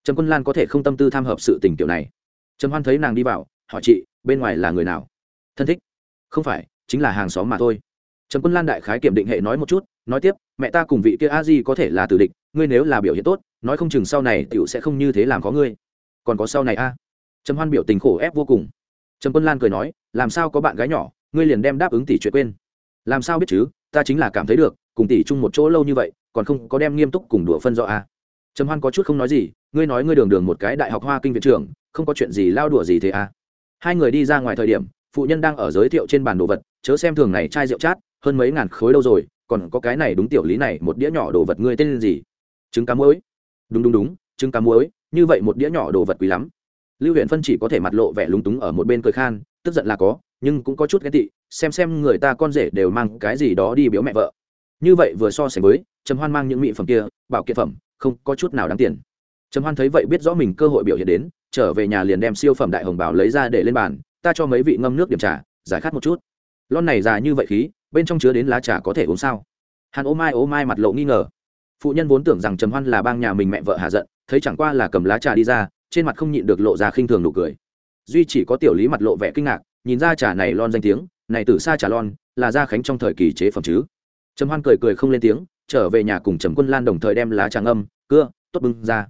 Trầm quân lan có thể không tâm tư tham hợp sự tình tiểu này. Trầm hoan thấy nàng đi vào, hỏi chị, bên ngoài là người nào? Thân thích. Không phải, chính là hàng xóm mà thôi. Trầm quân lan đại khái kiểm định hệ nói một chút, nói tiếp, mẹ ta cùng vị kia a di có thể là tử địch, ngươi nếu là biểu hiện tốt, nói không chừng sau này t i ể u sẽ không như thế làm có ngươi. Còn có sau này a? À? trầm hoan biểu tình khổ ép vô cùng. Trầm quân lan cười nói, làm sao có bạn gái nhỏ? Ngươi liền đem đáp ứng tỷ chuyện quên. Làm sao biết chứ? Ta chính là cảm thấy được, cùng tỷ chung một chỗ lâu như vậy, còn không có đem nghiêm túc cùng đùa phân rõ à? trầm hoan có chút không nói gì, ngươi nói ngươi đường đường một cái đại học hoa kinh viện trưởng, không có chuyện gì lao đùa gì thế à? Hai người đi ra ngoài thời điểm, phụ nhân đang ở giới thiệu trên bàn đồ vật, chớ xem thường này chai rượu chát, hơn mấy ngàn khối đâu rồi, còn có cái này đúng tiểu lý này, một đĩa nhỏ đồ vật ngươi tên gì? Trứng cá muối. Đúng đúng đúng, trứng cá muối, như vậy một đĩa nhỏ đồ vật quý lắm. Lưu huyện phân chỉ có thể mặt lộ vẻ lúng túng ở một bên cười khan, tức giận là có nhưng cũng có chút ghen tị, xem xem người ta con rể đều mang cái gì đó đi biếu mẹ vợ. Như vậy vừa so sánh với, trầm hoan mang những mỹ phẩm kia, bảo kiện phẩm, không có chút nào đáng tiền. Trầm hoan thấy vậy biết rõ mình cơ hội biểu hiện đến, trở về nhà liền đem siêu phẩm đại hồng bảo lấy ra để lên bàn, ta cho mấy vị ngâm nước điểm trà, giải khát một chút. Lon này già như vậy khí, bên trong chứa đến lá trà có thể uống sao? Hàn ô mai ô mai mặt lộ nghi ngờ. Phụ nhân vốn tưởng rằng trầm hoan là bang nhà mình mẹ vợ hạ giận, thấy chẳng qua là cầm lá trà đi ra, trên mặt không nhịn được lộ ra khinh thường nụ cười. Duy chỉ có tiểu lý mặt lộ vẻ kinh ngạc nhìn ra trà này lon danh tiếng, này từ xa trà lon là gia khánh trong thời kỳ chế phẩm chứ. Trầm hoan cười cười không lên tiếng, trở về nhà cùng trầm quân lan đồng thời đem lá trà ngâm, cưa, tốt bưng ra.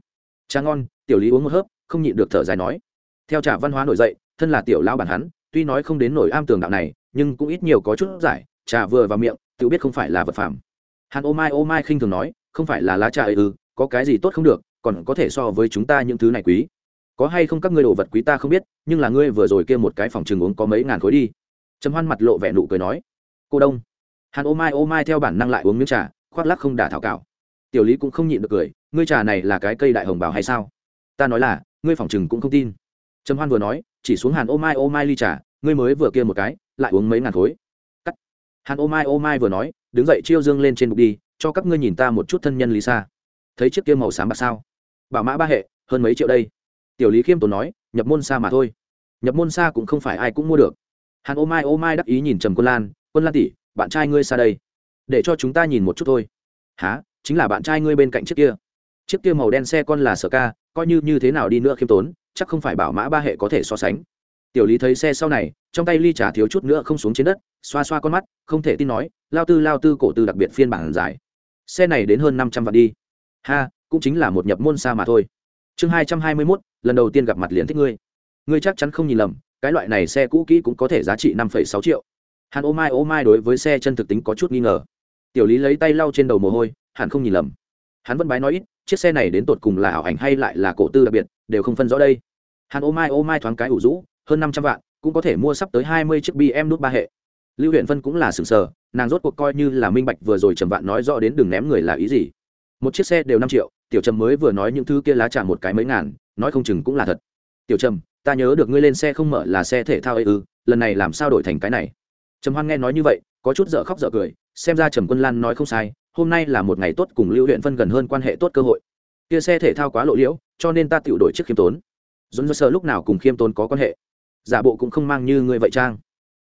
Trà ngon, tiểu lý uống một hớp, không nhịn được thở dài nói. Theo trà văn hóa nổi dậy, thân là tiểu lão bản hắn, tuy nói không đến nổi am tường đạo này, nhưng cũng ít nhiều có chút giải, trà vừa vào miệng, tự biết không phải là vật phẩm hàn ô mai ô mai khinh thường nói, không phải là lá trà ấy ư, có cái gì tốt không được, còn có thể so với chúng ta những thứ này quý có hay không các ngươi đồ vật quý ta không biết, nhưng là ngươi vừa rồi kia một cái phòng trường uống có mấy ngàn khối đi. Trầm hoan mặt lộ vẻ nụ cười nói, cô đông. Hàn ô mai ô mai theo bản năng lại uống miếng trà, khoác lắc không đả thảo cảo. Tiểu lý cũng không nhịn được cười, ngươi trà này là cái cây đại hồng bảo hay sao? Ta nói là, ngươi phòng chừng cũng không tin. Trầm hoan vừa nói, chỉ xuống hàn ô mai ô mai ly trà, ngươi mới vừa kia một cái, lại uống mấy ngàn khối. Cắt. Hàn ô mai ô mai vừa nói, đứng dậy chiêu dương lên trên bục đi, cho các ngươi nhìn ta một chút thân nhân lý xa thấy chiếc kia màu xám bạc sao? Bảo mã ba hệ, hơn mấy triệu đây tiểu lý khiêm tốn nói, nhập môn xa mà thôi. Nhập môn xa cũng không phải ai cũng mua được. Hàn ô mai ô mai đắc ý nhìn trầm quân lan quân lan tỷ, bạn trai ngươi xa đây? Để cho chúng ta nhìn một chút thôi. Há chính là bạn trai ngươi bên cạnh chiếc kia. Chiếc kia màu đen xe con là sở ca, coi như như thế nào đi nữa khiêm tốn, chắc không phải bảo mã ba hệ có thể so sánh. Tiểu lý thấy xe sau này, trong tay ly trà thiếu chút nữa không xuống trên đất, xoa xoa con mắt, không thể tin nói, lao tư lao tư cổ tư đặc biệt phiên bản dài. Xe này đến hơn năm trăm vạn đi. Ha, cũng chính là một nhập môn xa mà thôi chương hai trăm hai mươi mốt, lần đầu tiên gặp mặt liền thích ngươi. Ngươi chắc chắn không nhìn lầm, cái loại này xe cũ kỹ cũng có thể giá trị năm phẩy sáu triệu. Hàn ô mai ô mai đối với xe chân thực tính có chút nghi ngờ. Tiểu lý lấy tay lau trên đầu mồ hôi, hẳn không nhìn lầm. Hắn vẫn bái nói ít, chiếc xe này đến tột cùng là ảo ảnh hay lại là cổ tư đặc biệt, đều không phân rõ đây. Hàn ô mai ô mai thoáng cái ủ rũ, hơn năm trăm vạn, cũng có thể mua sắp tới hai mươi chiếc bm nút ba hệ. Lưu huyện vân cũng là sừng sờ, nàng rốt cuộc coi như là minh bạch vừa rồi trầm vạn nói rõ đến đường ném người là ý gì. Một chiếc xe đều năm triệu tiểu trầm mới vừa nói những thứ kia lá trả một cái mấy ngàn, nói không chừng cũng là thật. Tiểu trầm, ta nhớ được ngươi lên xe không mở là xe thể thao ấy ư, lần này làm sao đổi thành cái này? Trầm hoan nghe nói như vậy, có chút dở khóc dở cười, xem ra trầm quân lan nói không sai, hôm nay là một ngày tốt cùng lưu huyện phân gần hơn quan hệ tốt cơ hội. Kia xe thể thao quá lộ liễu, cho nên ta tự đổi chiếc khiêm tốn. Dồn dơ sơ lúc nào cùng khiêm tốn có quan hệ? Giả bộ cũng không mang như ngươi vậy trang.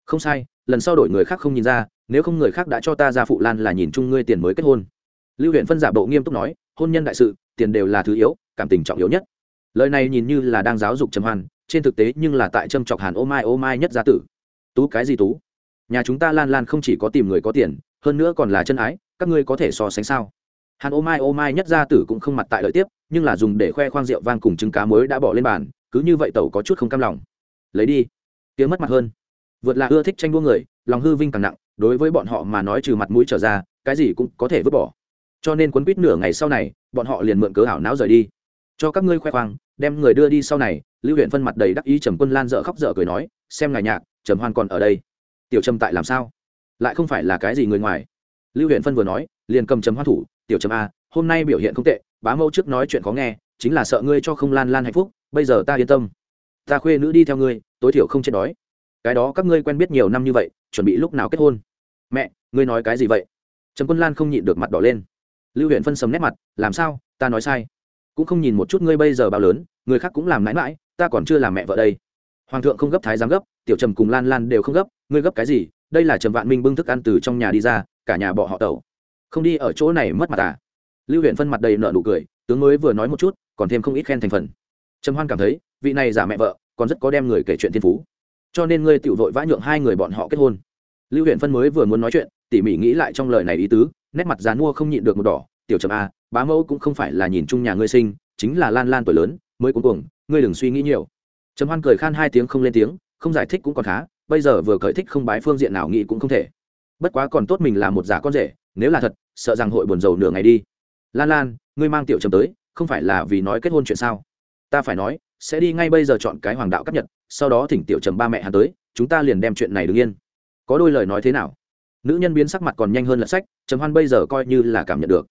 Không sai, lần sau đổi người khác không nhìn ra, nếu không người khác đã cho ta ra phụ lan là nhìn chung ngươi tiền mới kết hôn. Lưu huyện phân giả bộ nghiêm túc nói hôn nhân đại sự, tiền đều là thứ yếu, cảm tình trọng yếu nhất. Lời này nhìn như là đang giáo dục trầm hoan, trên thực tế nhưng là tại trâm chọc hàn ô mai ô mai nhất gia tử. Tú cái gì tú? Nhà chúng ta lan lan không chỉ có tìm người có tiền, hơn nữa còn là chân ái, các ngươi có thể so sánh sao? Hàn ô mai ô mai nhất gia tử cũng không mặt tại lợi tiếp, nhưng là dùng để khoe khoang rượu vang cùng trứng cá mới đã bỏ lên bàn, cứ như vậy tẩu có chút không cam lòng. Lấy đi. Tiếng mất mặt hơn. Vượt là ưa thích tranh đua người, lòng hư vinh càng nặng, đối với bọn họ mà nói trừ mặt mũi trở ra, cái gì cũng có thể vứt bỏ cho nên quấn quýt nửa ngày sau này, bọn họ liền mượn cớ ảo não rời đi. Cho các ngươi khoe khoang, đem người đưa đi sau này, lưu huyện phân mặt đầy đắc ý trầm quân lan dợ khóc dở cười nói, xem ngài nhạc, trầm hoan còn ở đây. Tiểu trầm tại làm sao? Lại không phải là cái gì người ngoài. Lưu huyện phân vừa nói, liền cầm trầm hoa thủ, tiểu trầm a, hôm nay biểu hiện không tệ, bá mẫu trước nói chuyện khó nghe, chính là sợ ngươi cho không lan lan hạnh phúc, bây giờ ta yên tâm. Ta khuê nữ đi theo ngươi, tối thiểu không chết đói. Cái đó các ngươi quen biết nhiều năm như vậy, chuẩn bị lúc nào kết hôn? Mẹ, ngươi nói cái gì vậy? Trầm quân lan không nhịn được mặt đỏ lên lưu huyện phân sầm nét mặt, làm sao? Ta nói sai. Cũng không nhìn một chút ngươi bây giờ bao lớn, người khác cũng làm mãi mãi ta còn chưa làm mẹ vợ đây. Hoàng thượng không gấp thái giám gấp, tiểu trầm cùng lan lan đều không gấp, ngươi gấp cái gì? Đây là trầm vạn minh bưng thức ăn từ trong nhà đi ra, cả nhà bỏ họ tẩu. Không đi ở chỗ này mất mặt à? Lưu huyện phân mặt đầy nợ nụ cười, tướng mới vừa nói một chút, còn thêm không ít khen thành phần. Trầm hoan cảm thấy, vị này giả mẹ vợ, còn rất có đem người kể chuyện thiên phú. Cho nên ngươi tự vội vã nhượng hai người bọn họ kết hôn. Lưu huyện phân mới vừa muốn nói chuyện, tỉ mỉ nghĩ lại trong lời này ý tứ nét mặt dàn mua không nhịn được một đỏ, tiểu trầm a, bá mẫu cũng không phải là nhìn chung nhà ngươi sinh, chính là lan lan tuổi lớn, mới cuống cuồng, ngươi đừng suy nghĩ nhiều. Trầm hoan cười khan hai tiếng không lên tiếng, không giải thích cũng còn khá, bây giờ vừa cởi thích không bái phương diện nào nghĩ cũng không thể. Bất quá còn tốt mình là một giả con rể, nếu là thật, sợ rằng hội buồn rầu nửa ngày đi. Lan lan, ngươi mang tiểu trầm tới, không phải là vì nói kết hôn chuyện sao? Ta phải nói, sẽ đi ngay bây giờ chọn cái hoàng đạo cấp nhật, sau đó thỉnh tiểu trầm ba mẹ hắn tới, chúng ta liền đem chuyện này đứng yên. Có đôi lời nói thế nào? Nữ nhân biến sắc mặt còn nhanh hơn lật sách, trầm hoan bây giờ coi như là cảm nhận được.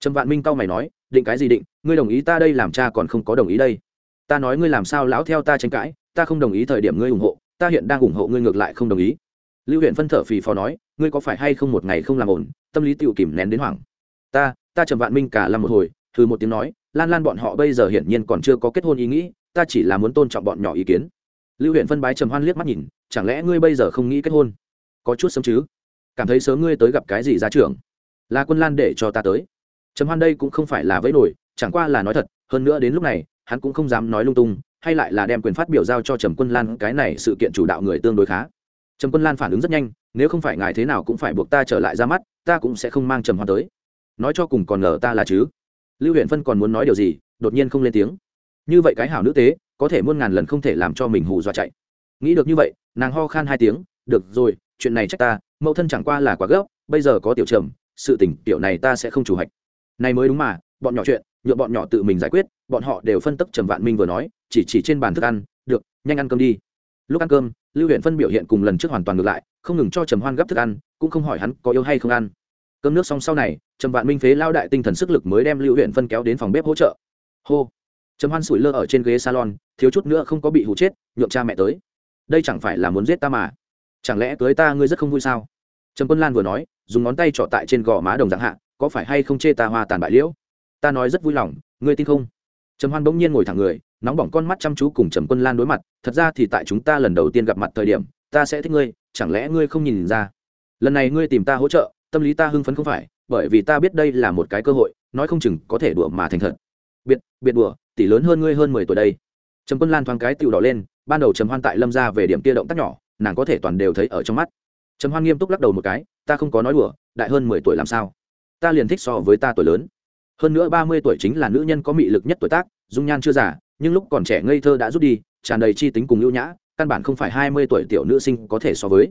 Trầm vạn minh cau mày nói, định cái gì định, ngươi đồng ý ta đây làm cha còn không có đồng ý đây. Ta nói ngươi làm sao lão theo ta tranh cãi, ta không đồng ý thời điểm ngươi ủng hộ, ta hiện đang ủng hộ ngươi ngược lại không đồng ý. Lưu huyện phân thở phì phò nói, ngươi có phải hay không một ngày không làm ổn, tâm lý tiểu kìm nén đến hoảng. Ta ta trầm vạn minh cả làm một hồi thư một tiếng nói, lan lan bọn họ bây giờ hiển nhiên còn chưa có kết hôn ý nghĩ, ta chỉ là muốn tôn trọng bọn nhỏ ý kiến. Lưu huyện phân bái trầm hoan liếc mắt nhìn, chẳng lẽ ngươi bây giờ không nghĩ kết hôn? Có chút sớm chứ? Cảm thấy sớm ngươi tới gặp cái gì ra trường. Là quân lan để cho ta tới. Trầm hoan đây cũng không phải là vẫy nổi, chẳng qua là nói thật, hơn nữa đến lúc này, hắn cũng không dám nói lung tung, hay lại là đem quyền phát biểu giao cho trầm quân lan, cái này sự kiện chủ đạo người tương đối khá. Trầm quân lan phản ứng rất nhanh, nếu không phải ngài thế nào cũng phải buộc ta trở lại ra mắt, ta cũng sẽ không mang trầm hoan tới. Nói cho cùng còn ngờ ta là chứ. Lưu huyện phân còn muốn nói điều gì, đột nhiên không lên tiếng. Như vậy cái hảo nữ tế, có thể muôn ngàn lần không thể làm cho mình hù dọa chạy. Nghĩ được như vậy, nàng ho khan hai tiếng, được rồi, chuyện này trách ta mẫu thân chẳng qua là quá gấp, bây giờ có tiểu trầm, sự tình tiểu này ta sẽ không chủ hạch. Này mới đúng mà, bọn nhỏ chuyện, nhựa bọn nhỏ tự mình giải quyết, bọn họ đều phân tức trầm vạn minh vừa nói, chỉ chỉ trên bàn thức ăn, được, nhanh ăn cơm đi. Lúc ăn cơm, lưu huyện phân biểu hiện cùng lần trước hoàn toàn ngược lại, không ngừng cho trầm hoan gấp thức ăn, cũng không hỏi hắn có yêu hay không ăn. Cơm nước xong sau này, trầm vạn minh phế lao đại tinh thần sức lực mới đem lưu huyện phân kéo đến phòng bếp hỗ trợ. Hô. Trầm hoan sủi lơ ở trên ghế salon, thiếu chút nữa không có bị hụ chết, nhượng cha mẹ tới. Đây chẳng phải là muốn giết ta mà chẳng lẽ cưới ta ngươi rất không vui sao? Trầm quân lan vừa nói, dùng ngón tay trọ tại trên gò má đồng dạng hạ, có phải hay không chê ta hoa tàn bại liễu? Ta nói rất vui lòng, ngươi tin không? Trầm hoan bỗng nhiên ngồi thẳng người, nóng bỏng con mắt chăm chú cùng trầm quân lan đối mặt, thật ra thì tại chúng ta lần đầu tiên gặp mặt thời điểm, ta sẽ thích ngươi, chẳng lẽ ngươi không nhìn ra? Lần này ngươi tìm ta hỗ trợ, tâm lý ta hưng phấn không phải, bởi vì ta biết đây là một cái cơ hội, nói không chừng có thể đùa mà thành thật. Biệt biệt đùa, tỷ lớn hơn ngươi hơn mười tuổi đây. Trầm quân lan thoáng cái tựu đỏ lên, ban đầu trầm hoan tại lâm ra về điểm kia động tác nhỏ nàng có thể toàn đều thấy ở trong mắt. Trầm hoan nghiêm túc lắc đầu một cái, ta không có nói đùa, đại hơn mười tuổi làm sao? Ta liền thích so với ta tuổi lớn. Hơn nữa ba mươi tuổi chính là nữ nhân có mị lực nhất tuổi tác, dung nhan chưa già, nhưng lúc còn trẻ ngây thơ đã rút đi, tràn đầy chi tính cùng ưu nhã, căn bản không phải hai mươi tuổi tiểu nữ sinh có thể so với.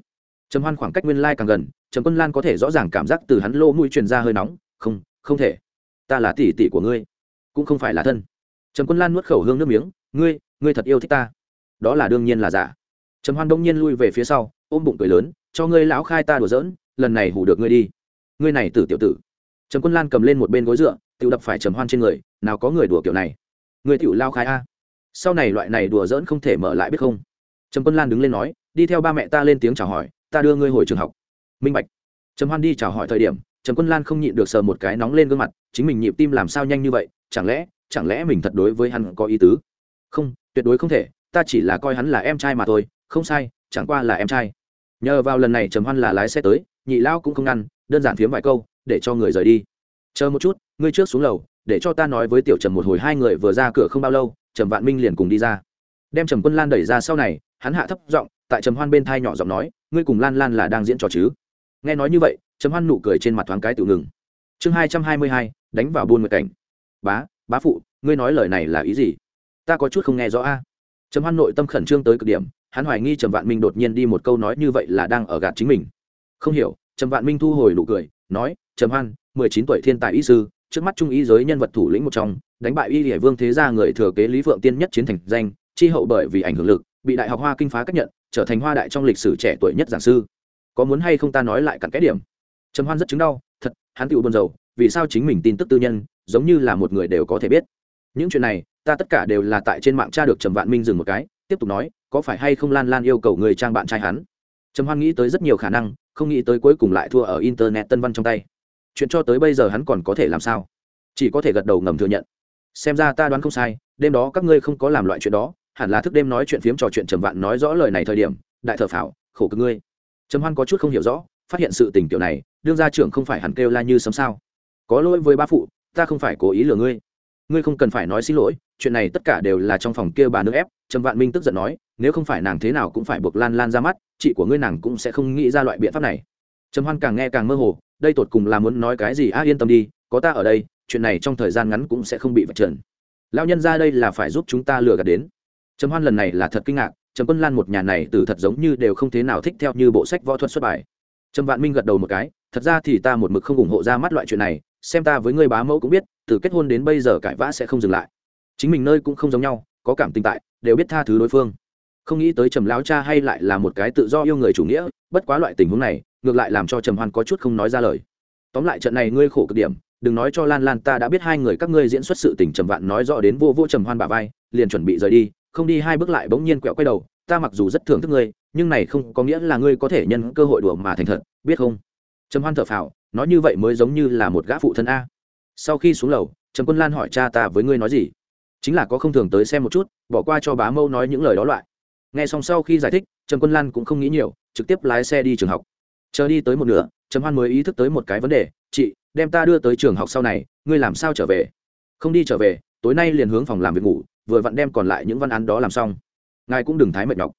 Trầm hoan khoảng cách nguyên lai càng gần, trầm quân lan có thể rõ ràng cảm giác từ hắn lô mũi truyền ra hơi nóng, không không thể. Ta là tỷ tỷ của ngươi, cũng không phải là thân. Trầm quân lan nuốt khẩu hương nước miếng, ngươi ngươi thật yêu thích ta. Đó là đương nhiên là giả trầm hoan đông nhiên lui về phía sau, ôm bụng cười lớn, cho ngươi lão khai ta đùa giỡn, lần này hủ được ngươi đi. Ngươi này tử tiểu tử. Trầm quân lan cầm lên một bên gối dựa tự đập phải trầm hoan trên người, nào có người đùa kiểu này. Người tiểu lao khai a. Sau này loại này đùa giỡn không thể mở lại biết không? Trầm quân lan đứng lên nói, đi theo ba mẹ ta lên tiếng chào hỏi, ta đưa ngươi hồi trường học. Minh bạch. Trầm hoan đi chào hỏi thời điểm, trầm quân lan không nhịn được sờ một cái nóng lên gương mặt, chính mình nhịp tim làm sao nhanh như vậy, chẳng lẽ chẳng lẽ mình thật đối với hắn có ý tứ? Không, tuyệt đối không thể, ta chỉ là coi hắn là em trai mà thôi không sai, chẳng qua là em trai. Nhờ vào lần này trầm hoan là lái xe tới, nhị lao cũng không ngăn, đơn giản phiếm vài câu, để cho người rời đi. Chờ một chút, ngươi trước xuống lầu, để cho ta nói với tiểu trầm một hồi hai người vừa ra cửa không bao lâu, trầm vạn minh liền cùng đi ra. Đem trầm quân lan đẩy ra sau này, hắn hạ thấp giọng, tại trầm hoan bên thai nhỏ giọng nói, ngươi cùng lan lan là đang diễn trò chứ? Nghe nói như vậy, trầm hoan nụ cười trên mặt thoáng cái tự ngừng. Chương hai trăm hai mươi hai, đánh vào buôn nguyệt cảnh. Bá bá phụ, ngươi nói lời này là ý gì? Ta có chút không nghe rõ a. Trầm hoan nội tâm khẩn trương tới cực điểm hắn hoài nghi trầm vạn minh đột nhiên đi một câu nói như vậy là đang ở gạt chính mình. Không hiểu, trầm vạn minh thu hồi nụ cười, nói, trầm hoan, mười chín tuổi thiên tài y sư, trước mắt trung ý giới nhân vật thủ lĩnh một trong, đánh bại y hải vương thế gia người thừa kế lý phượng tiên nhất chiến thành danh, chi hậu bởi vì ảnh hưởng lực, bị đại học hoa kinh phá cách nhận, trở thành hoa đại trong lịch sử trẻ tuổi nhất giảng sư. Có muốn hay không ta nói lại cặn cái điểm? Trầm hoan rất chứng đau, thật, hắn tựu buồn rầu, vì sao chính mình tin tức tư nhân, giống như là một người đều có thể biết. Những chuyện này, ta tất cả đều là tại trên mạng tra được trầm vạn minh dừng một cái tiếp tục nói, có phải hay không lan lan yêu cầu người trang bạn trai hắn? Trầm hoan nghĩ tới rất nhiều khả năng, không nghĩ tới cuối cùng lại thua ở internet tân văn trong tay. Chuyện cho tới bây giờ hắn còn có thể làm sao? Chỉ có thể gật đầu ngầm thừa nhận. Xem ra ta đoán không sai, đêm đó các ngươi không có làm loại chuyện đó, hẳn là thức đêm nói chuyện phiếm trò chuyện trầm vạn nói rõ lời này thời điểm, đại thờ phảo khổ cực ngươi. Trầm hoan có chút không hiểu rõ, phát hiện sự tình kiểu này, đương gia trưởng không phải hẳn kêu la như sấm sao? Có lỗi với ba phụ, ta không phải cố ý lừa ngươi ngươi không cần phải nói xin lỗi, chuyện này tất cả đều là trong phòng kia bà nữ ép, trầm vạn minh tức giận nói, nếu không phải nàng thế nào cũng phải buộc lan lan ra mắt, chị của ngươi nàng cũng sẽ không nghĩ ra loại biện pháp này. Trầm hoan càng nghe càng mơ hồ, đây tột cùng là muốn nói cái gì? A, yên tâm đi, có ta ở đây, chuyện này trong thời gian ngắn cũng sẽ không bị vạch trần. Lão nhân ra đây là phải giúp chúng ta lừa gạt đến. Trầm hoan lần này là thật kinh ngạc, trầm quân lan một nhà này từ thật giống như đều không thế nào thích theo như bộ sách võ thuật xuất bài. Trầm vạn minh gật đầu một cái, thật ra thì ta một mực không ủng hộ ra mắt loại chuyện này xem ta với người bá mẫu cũng biết, từ kết hôn đến bây giờ cãi vã sẽ không dừng lại. Chính mình nơi cũng không giống nhau, có cảm tình tại, đều biết tha thứ đối phương. Không nghĩ tới trầm lão cha hay lại là một cái tự do yêu người chủ nghĩa, bất quá loại tình huống này, ngược lại làm cho trầm hoan có chút không nói ra lời. Tóm lại trận này ngươi khổ cực điểm, đừng nói cho lan lan ta đã biết hai người các ngươi diễn xuất sự tình trầm vạn nói rõ đến vô vô trầm hoan bà vai, liền chuẩn bị rời đi, không đi hai bước lại bỗng nhiên quẹo quay đầu, ta mặc dù rất thưởng thức ngươi, nhưng này không có nghĩa là ngươi có thể nhân cơ hội đùa mà thành thật, biết không? Trầm hoan thở phào nói như vậy mới giống như là một gã phụ thân a. Sau khi xuống lầu Trần quân lan hỏi cha ta với ngươi nói gì? Chính là có không thường tới xem một chút, bỏ qua cho bá mâu nói những lời đó loại. Nghe xong sau khi giải thích Trần quân lan cũng không nghĩ nhiều, trực tiếp lái xe đi trường học. Chờ đi tới một nửa, trầm hoan mới ý thức tới một cái vấn đề, chị, đem ta đưa tới trường học sau này, ngươi làm sao trở về? Không đi trở về, tối nay liền hướng phòng làm việc ngủ, vừa vặn đem còn lại những văn án đó làm xong. Ngài cũng đừng thái mệt nhọc.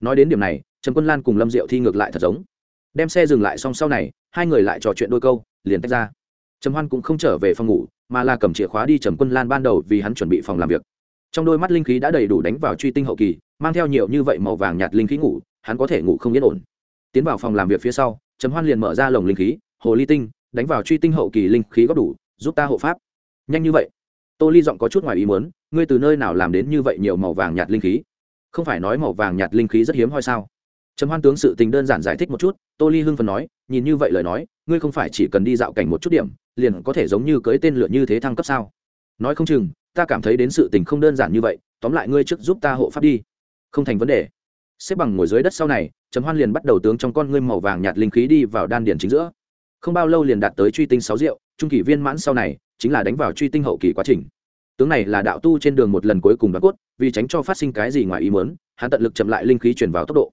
Nói đến điểm này trần quân lan cùng lâm diệu thi ngược lại thật giống đem xe dừng lại xong sau này, hai người lại trò chuyện đôi câu, liền tách ra. Trầm hoan cũng không trở về phòng ngủ, mà là cầm chìa khóa đi trầm quân lan ban đầu vì hắn chuẩn bị phòng làm việc. Trong đôi mắt linh khí đã đầy đủ đánh vào truy tinh hậu kỳ, mang theo nhiều như vậy màu vàng nhạt linh khí ngủ, hắn có thể ngủ không yên ổn. Tiến vào phòng làm việc phía sau, trầm hoan liền mở ra lồng linh khí, hồ ly tinh, đánh vào truy tinh hậu kỳ linh khí góp đủ, giúp ta hộ pháp. Nhanh như vậy. Tô ly giọng có chút ngoài ý muốn, ngươi từ nơi nào làm đến như vậy nhiều màu vàng nhạt linh khí? Không phải nói màu vàng nhạt linh khí rất hiếm hoi sao? Trầm hoan tướng sự tình đơn giản giải thích một chút, tô ly hưng phần nói, nhìn như vậy lời nói, ngươi không phải chỉ cần đi dạo cảnh một chút điểm, liền có thể giống như cưới tên lửa như thế thăng cấp sao? Nói không chừng, ta cảm thấy đến sự tình không đơn giản như vậy, tóm lại ngươi trước giúp ta hộ pháp đi. Không thành vấn đề. Xếp bằng ngồi dưới đất sau này, trầm hoan liền bắt đầu tướng trong con ngươi màu vàng nhạt linh khí đi vào đan điển chính giữa. Không bao lâu liền đạt tới truy tinh sáu rượu, trung kỳ viên mãn sau này, chính là đánh vào truy tinh hậu kỳ quá trình. Tướng này là đạo tu trên đường một lần cuối cùng đoán cốt, vì tránh cho phát sinh cái gì ngoài ý mớn hắn tận lực chậm lại linh khí chuyển vào tốc độ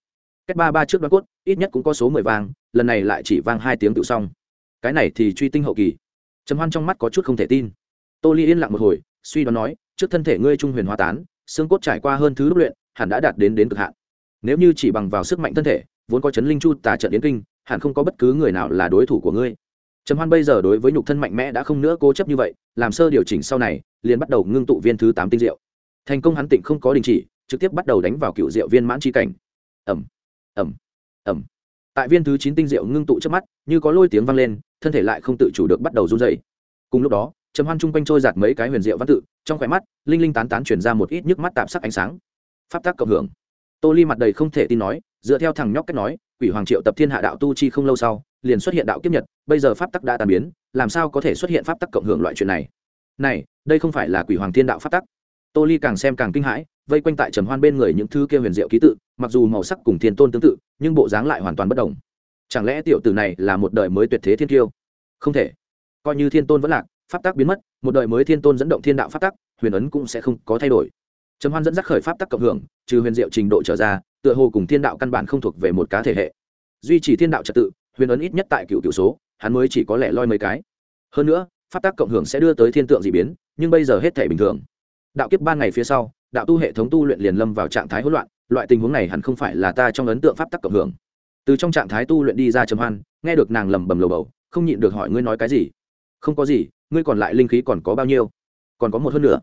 cách ba ba trước đoán cốt, ít nhất cũng có số mười vang lần này lại chỉ vang hai tiếng tự xong cái này thì truy tinh hậu kỳ. Trầm hoan trong mắt có chút không thể tin. Tô ly yên lặng một hồi, suy đoán nói, trước thân thể ngươi trung huyền hoa tán, xương cốt trải qua hơn thứ đúc luyện, hẳn đã đạt đến đến cực hạn. Nếu như chỉ bằng vào sức mạnh thân thể, vốn có chấn linh chu tà trận yến kinh, hẳn không có bất cứ người nào là đối thủ của ngươi. Trầm hoan bây giờ đối với nhục thân mạnh mẽ đã không nữa cố chấp như vậy, làm sơ điều chỉnh sau này, liền bắt đầu ngưng tụ viên thứ tám tinh diệu. Thành công hắn tịnh không có đình chỉ, trực tiếp bắt đầu đánh vào cựu diệu viên mãn chi cảnh. Ẩm ẩm ẩm tại viên thứ chín tinh diệu ngưng tụ trước mắt, như có lôi tiếng vang lên, thân thể lại không tự chủ được bắt đầu run dày cùng lúc đó, trầm hoan chung quanh trôi giạt mấy cái huyền diệu văn tự, trong khỏe mắt, linh linh tán tán chuyển ra một ít nhức mắt tạm sắc ánh sáng. Pháp tác cộng hưởng. Tô ly mặt đầy không thể tin nói, dựa theo thằng nhóc cách nói, quỷ hoàng triệu tập thiên hạ đạo tu chi không lâu sau, liền xuất hiện đạo kiếp nhật, bây giờ pháp tắc đã tàn biến, làm sao có thể xuất hiện pháp tắc cộng hưởng loại chuyện này? Này, đây không phải là quỷ hoàng thiên đạo pháp tắc tô ly càng xem càng kinh hãi, vây quanh tại trầm hoan bên người những thứ kia huyền diệu ký tự mặc dù màu sắc cùng thiên tôn tương tự, nhưng bộ dáng lại hoàn toàn bất đồng. Chẳng lẽ tiểu tử này là một đời mới tuyệt thế thiên kiêu? Không thể. Coi như thiên tôn vẫn lạc, pháp tắc biến mất, một đời mới thiên tôn dẫn động thiên đạo pháp tắc, huyền ấn cũng sẽ không có thay đổi. Trầm hoan dẫn dắt khởi pháp tắc cộng hưởng, trừ huyền diệu trình độ trở ra, tựa hồ cùng thiên đạo căn bản không thuộc về một cá thể hệ. Duy trì thiên đạo trật tự, huyền ấn ít nhất tại cựu cựu số, hắn mới chỉ có lẻ loi mấy cái. Hơn nữa, pháp tắc cộng hưởng sẽ đưa tới thiên tượng d ị biến, nhưng bây giờ hết thể bình thường. Đạo kiếp ban ngày phía sau, đạo tu hệ thống tu luyện liền lâm vào trạng thái hỗn loạn loại tình huống này hẳn không phải là ta trong ấn tượng pháp tắc cộng hưởng. Từ trong trạng thái tu luyện đi ra trầm hoan, nghe được nàng lầm bầm lầu bầu, không nhịn được hỏi ngươi nói cái gì? Không có gì, ngươi còn lại linh khí còn có bao nhiêu? Còn có một hơn nữa.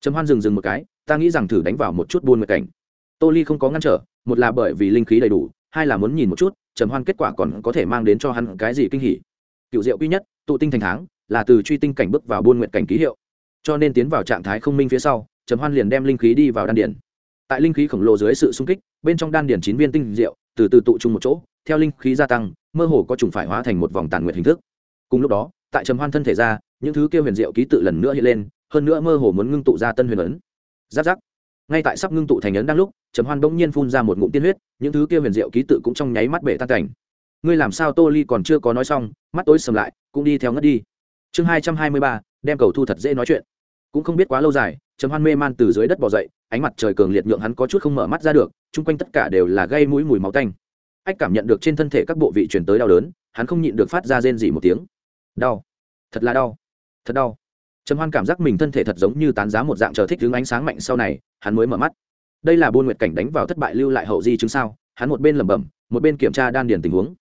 Trầm hoan dừng dừng một cái, ta nghĩ rằng thử đánh vào một chút buôn nguyệt cảnh. Tô ly không có ngăn trở, một là bởi vì linh khí đầy đủ, hai là muốn nhìn một chút, trầm hoan kết quả còn có thể mang đến cho hắn cái gì kinh hỉ. Cựu diệu quy nhất, tụ tinh thành tháng, là từ truy tinh cảnh bước vào buôn nguyện cảnh ký hiệu. Cho nên tiến vào trạng thái không minh phía sau, trầm hoan liền đem linh khí đi vào đan điển tại linh khí khổng lồ dưới sự xung kích, bên trong đan điển chín viên tinh diệu, từ từ tụ chung một chỗ, theo linh khí gia tăng, mơ hồ có trùng phải hóa thành một vòng tàn nguyện hình thức. Cùng lúc đó, tại trầm hoan thân thể ra, những thứ kêu huyền diệu ký tự lần nữa hiện lên, hơn nữa mơ hồ muốn ngưng tụ ra tân huyền ấn. Giáp giáp. Ngay tại sắp ngưng tụ thành ấn đang lúc, trầm hoan bỗng nhiên phun ra một ngụm tiên huyết, những thứ kia huyền diệu ký tự cũng trong nháy mắt bể tan cảnh. Ngươi làm sao tô ly còn chưa có nói xong, mắt tối sầm lại, cũng đi theo ngất đi. Chương hai trăm hai mươi ba, đem cầu thu thật dễ nói chuyện. Cũng không biết quá lâu dài, trầm hoan mê man từ dưới đất bỏ dậy ánh mặt trời cường liệt nhượng hắn có chút không mở mắt ra được, chung quanh tất cả đều là gây mũi mùi máu tanh. Ách cảm nhận được trên thân thể các bộ vị truyền tới đau đớn, hắn không nhịn được phát ra rên dỉ một tiếng. Đau. Thật là đau. Thật đau. Trầm hoan cảm giác mình thân thể thật giống như tán giá một dạng chờ thích hướng ánh sáng mạnh sau này, hắn mới mở mắt. Đây là buôn nguyệt cảnh đánh vào thất bại lưu lại hậu di chứng sao? Hắn một bên lẩm bẩm, một bên kiểm tra đan điền tình huống.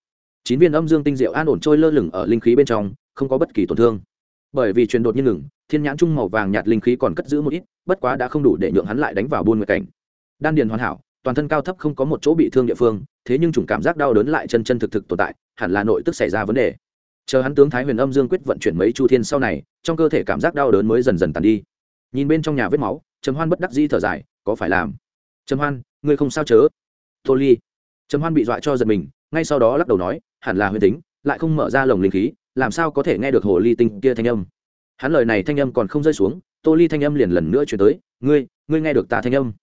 Chín viên âm dương tinh diệu an ổn trôi lơ lửng ở linh khí bên trong, không có bất kỳ tổn thương. Bởi vì truyền đột nhiên ngừng thiên nhãn trung màu vàng nhạt linh khí còn cất giữ một ít, bất quá đã không đủ để nhượng hắn lại đánh vào buôn nguyệt cảnh. Đan điền hoàn hảo, toàn thân cao thấp không có một chỗ bị thương địa phương, thế nhưng chủng cảm giác đau đớn lại chân chân thực thực tồn tại, hẳn là nội tức xảy ra vấn đề. Chờ hắn tướng thái huyền âm dương quyết vận chuyển mấy chu thiên sau này, trong cơ thể cảm giác đau đớn mới dần dần tàn đi. Nhìn bên trong nhà vết máu, trầm hoan bất đắc di thở dài, có phải làm? Trầm hoan, ngươi không sao chớ? Tô ly. Trầm hoan bị dọa cho giật mình, ngay sau đó lắc đầu nói, hẳn là huyền tính, lại không mở ra lồng linh khí, làm sao có thể nghe được hồ ly tinh kia thanh âm? Hắn lời này thanh âm còn không rơi xuống, tô ly thanh âm liền lần nữa chuyển tới, ngươi ngươi nghe được ta thanh âm?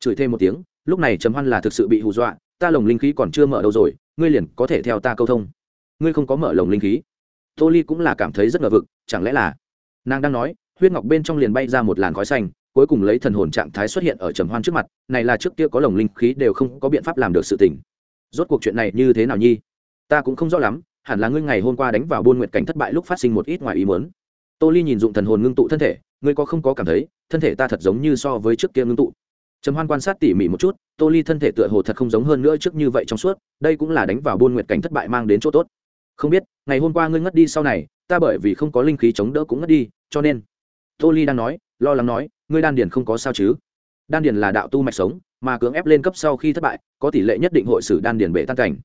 Chửi thêm một tiếng, lúc này trầm hoan là thực sự bị hù dọa, ta lồng linh khí còn chưa mở đâu rồi, ngươi liền có thể theo ta câu thông. Ngươi không có mở lồng linh khí? Tô ly cũng là cảm thấy rất ngờ vực, chẳng lẽ là nàng đang nói, huyết ngọc bên trong liền bay ra một làn khói xanh, cuối cùng lấy thần hồn trạng thái xuất hiện ở trầm hoan trước mặt, này là trước kia có lồng linh khí đều không có biện pháp làm được sự tình. Rốt cuộc chuyện này như thế nào nhi? Ta cũng không rõ lắm, hẳn là ngươi ngày hôm qua đánh vào buôn nguyện cảnh thất bại lúc phát sinh một ít ngoài ý muốn tô ly nhìn dụng thần hồn ngưng tụ thân thể, ngươi có không có cảm thấy, thân thể ta thật giống như so với trước kia ngưng tụ? Trầm hoan quan sát tỉ mỉ một chút, tô ly thân thể tựa hồ thật không giống hơn nữa trước như vậy trong suốt, đây cũng là đánh vào buôn nguyện cảnh thất bại mang đến chỗ tốt. Không biết, ngày hôm qua ngươi ngất đi sau này, ta bởi vì không có linh khí chống đỡ cũng ngất đi, cho nên tô ly đang nói, lo lắng nói, ngươi đan điền không có sao chứ? Đan điền là đạo tu mạch sống, mà cưỡng ép lên cấp sau khi thất bại, có tỷ lệ nhất định hội xử đan điền bệ tan cảnh.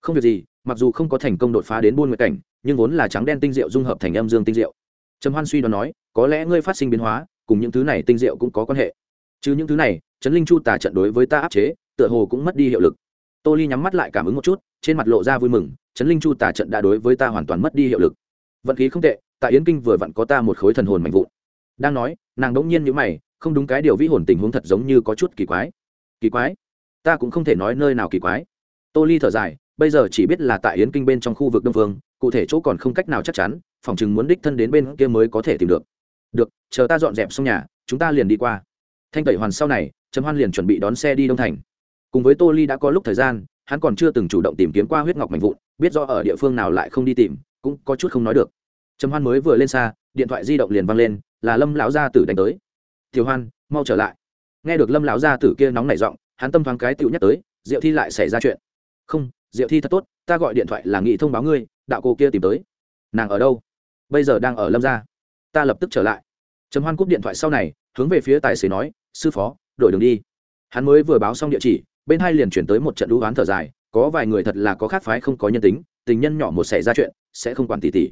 Không việc gì, mặc dù không có thành công đột phá đến buôn nguyệt cảnh, nhưng vốn là trắng đen tinh diệu dung hợp thành âm dương tinh diệu trầm hoan suy đoán nói, có lẽ ngươi phát sinh biến hóa, cùng những thứ này tinh diệu cũng có quan hệ. Chứ những thứ này, trấn linh chu tà trận đối với ta áp chế, tựa hồ cũng mất đi hiệu lực. Tô ly nhắm mắt lại cảm ứng một chút, trên mặt lộ ra vui mừng, trấn linh chu tà trận đã đối với ta hoàn toàn mất đi hiệu lực. Vận khí không tệ, tại yến kinh vừa vặn có ta một khối thần hồn mạnh vụn. Đang nói, nàng đỗng nhiên nhữ mày, không đúng cái điều vĩ hồn tình huống thật giống như có chút kỳ quái. Kỳ quái? Ta cũng không thể nói nơi nào kỳ quái. Tô ly thở dài, bây giờ chỉ biết là tại yến kinh bên trong khu vực đông phương, cụ thể chỗ còn không cách nào chắc chắn phòng chừng muốn đích thân đến bên kia mới có thể tìm được. Được, chờ ta dọn dẹp xong nhà, chúng ta liền đi qua. Thanh tẩy hoàn sau này, trầm hoan liền chuẩn bị đón xe đi đông thành. Cùng với tô ly đã có lúc thời gian, hắn còn chưa từng chủ động tìm kiếm qua huyết ngọc mạnh vụn, biết do ở địa phương nào lại không đi tìm, cũng có chút không nói được. Trầm hoan mới vừa lên xa, điện thoại di động liền văng lên, là lâm lão gia tử đánh tới. Tiểu hoan, mau trở lại. Nghe được lâm lão gia tử kia nóng nảy giọng, hắn tâm thoáng cái tựu nhắc tới, diệu thi lại xảy ra chuyện. Không, diệu thi thật tốt, ta gọi điện thoại là nghị thông báo ngươi, đạo cô kia tìm tới. Nàng ở đâu? Bây giờ đang ở lâm gia. Ta lập tức trở lại. Trầm hoan cúp điện thoại sau này, hướng về phía tài xế nói, sư phó, đổi đường đi. Hắn mới vừa báo xong địa chỉ, bên hai liền chuyển tới một trận đũ oán thở dài, có vài người thật là có khác phái không có nhân tính, tình nhân nhỏ một xảy ra chuyện, sẽ không quản tỉ tỉ.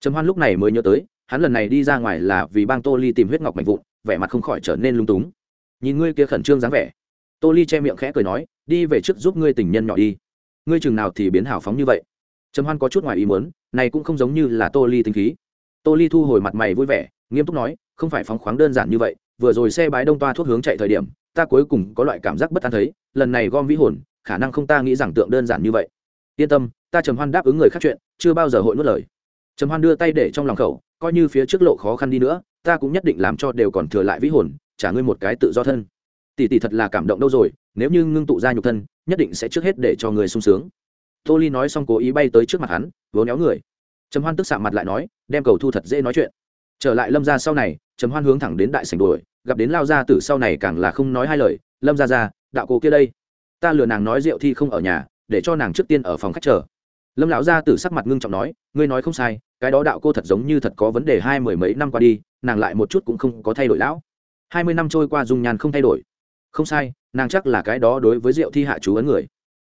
Trầm hoan lúc này mới nhớ tới, hắn lần này đi ra ngoài là vì bang tô ly tìm huyết ngọc mạnh vụn, vẻ mặt không khỏi trở nên lung túng. Nhìn ngươi kia khẩn trương dáng vẻ. Tô ly che miệng khẽ cười nói, đi về trước giúp ngươi tình nhân nhỏ đi. Ngươi chừng nào thì biến hào phóng như vậy. Trầm hoan có chút ngoài ý muốn này cũng không giống như là tô ly tính khí. Tô ly thu hồi mặt mày vui vẻ, nghiêm túc nói, không phải phóng khoáng đơn giản như vậy, vừa rồi xe bái đông toa thuốc hướng chạy thời điểm, ta cuối cùng có loại cảm giác bất an thấy, lần này gom vĩ hồn, khả năng không ta nghĩ rằng tượng đơn giản như vậy. Yên tâm, ta trầm hoan đáp ứng người khác chuyện, chưa bao giờ hội nuốt lời. Trầm hoan đưa tay để trong lòng khẩu, coi như phía trước lộ khó khăn đi nữa, ta cũng nhất định làm cho đều còn thừa lại vĩ hồn, trả ngươi một cái tự do thân. Tỷ tỷ thật là cảm động đâu rồi, nếu như ngưng tụ ra nhục thân, nhất định sẽ trước hết để cho người sung sướng tô ly nói xong cố ý bay tới trước mặt hắn vốn éo người. Trầm hoan tức sạ mặt lại nói, đem cầu thu thật dễ nói chuyện. Trở lại lâm ra sau này, trầm hoan hướng thẳng đến đại sảnh đuổi, gặp đến lao gia tử sau này càng là không nói hai lời, lâm ra ra đạo cô kia đây. Ta lừa nàng nói rượu thi không ở nhà, để cho nàng trước tiên ở phòng khách chờ. Lâm lão gia tử sắc mặt ngưng trọng nói, ngươi nói không sai, cái đó đạo cô thật giống như thật có vấn đề hai mười mấy năm qua đi, nàng lại một chút cũng không có thay đổi lão. Hai mươi năm trôi qua dung nhan không thay đổi. Không sai, nàng chắc là cái đó đối với rượu thi hạ chú ấn người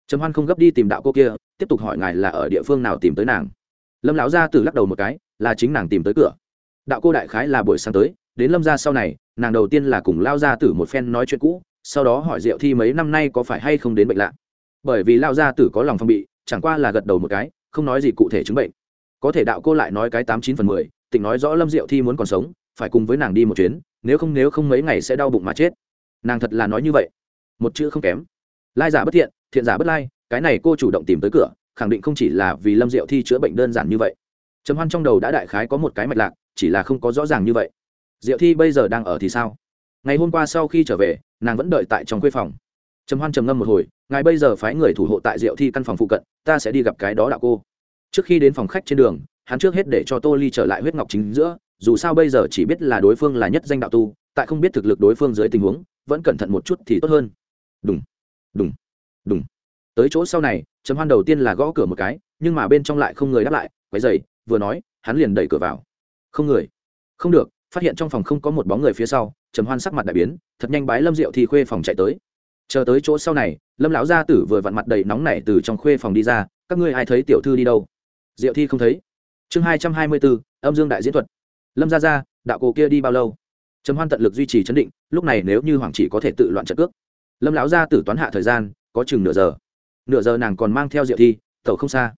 trầm hoan không gấp đi tìm đạo cô kia, tiếp tục hỏi ngài là ở địa phương nào tìm tới nàng. Lâm lão gia tử lắc đầu một cái, là chính nàng tìm tới cửa. Đạo cô đại khái là buổi sáng tới, đến lâm gia sau này, nàng đầu tiên là cùng lao gia tử một phen nói chuyện cũ, sau đó hỏi diệu thi mấy năm nay có phải hay không đến bệnh lạ. Bởi vì lao gia tử có lòng phong bị, chẳng qua là gật đầu một cái, không nói gì cụ thể chứng bệnh. Có thể đạo cô lại nói cái tám chín phần mười tỉnh nói rõ lâm diệu thi muốn còn sống, phải cùng với nàng đi một chuyến, nếu không nếu không mấy ngày sẽ đau bụng mà chết. Nàng thật là nói như vậy. Một chữ không kém. Lai giả bất thiện thiện giả bất lai, cái này cô chủ động tìm tới cửa, khẳng định không chỉ là vì lâm diệu thi chữa bệnh đơn giản như vậy. Trầm hoan trong đầu đã đại khái có một cái mạch lạc, chỉ là không có rõ ràng như vậy. Diệu thi bây giờ đang ở thì sao? Ngày hôm qua sau khi trở về, nàng vẫn đợi tại trong khuê phòng. Trầm hoan trầm ngâm một hồi, ngài bây giờ phái người thủ hộ tại diệu thi căn phòng phụ cận, ta sẽ đi gặp cái đó đạo cô. Trước khi đến phòng khách trên đường, hắn trước hết để cho tô ly trở lại huyết ngọc chính giữa, dù sao bây giờ chỉ biết là đối phương là nhất danh đạo tu, tại không biết thực lực đối phương dưới tình huống, vẫn cẩn thận một chút thì tốt hơn. Đúng đúng đúng tới chỗ sau này, trầm hoan đầu tiên là gõ cửa một cái, nhưng mà bên trong lại không người đáp lại, quấy dày vừa nói, hắn liền đẩy cửa vào. Không người. Không được, phát hiện trong phòng không có một bóng người phía sau, trầm hoan sắc mặt đại biến, thật nhanh bái lâm diệu thì khuê phòng chạy tới. Chờ tới chỗ sau này, lâm lão gia tử vừa vặn mặt đầy nóng nảy từ trong khuê phòng đi ra, các ngươi ai thấy tiểu thư đi đâu? Diệu thi không thấy. Chương hai trăm hai mươi bốn, âm dương đại diễn thuật. Lâm gia gia, đạo cổ kia đi bao lâu? Trầm hoan tận lực duy trì chấn định, lúc này nếu như hoàng chỉ có thể tự loạn trận cước. Lâm lão gia tử toán hạ thời gian có chừng nửa giờ. Nửa giờ nàng còn mang theo diệu thi, tẩu không xa.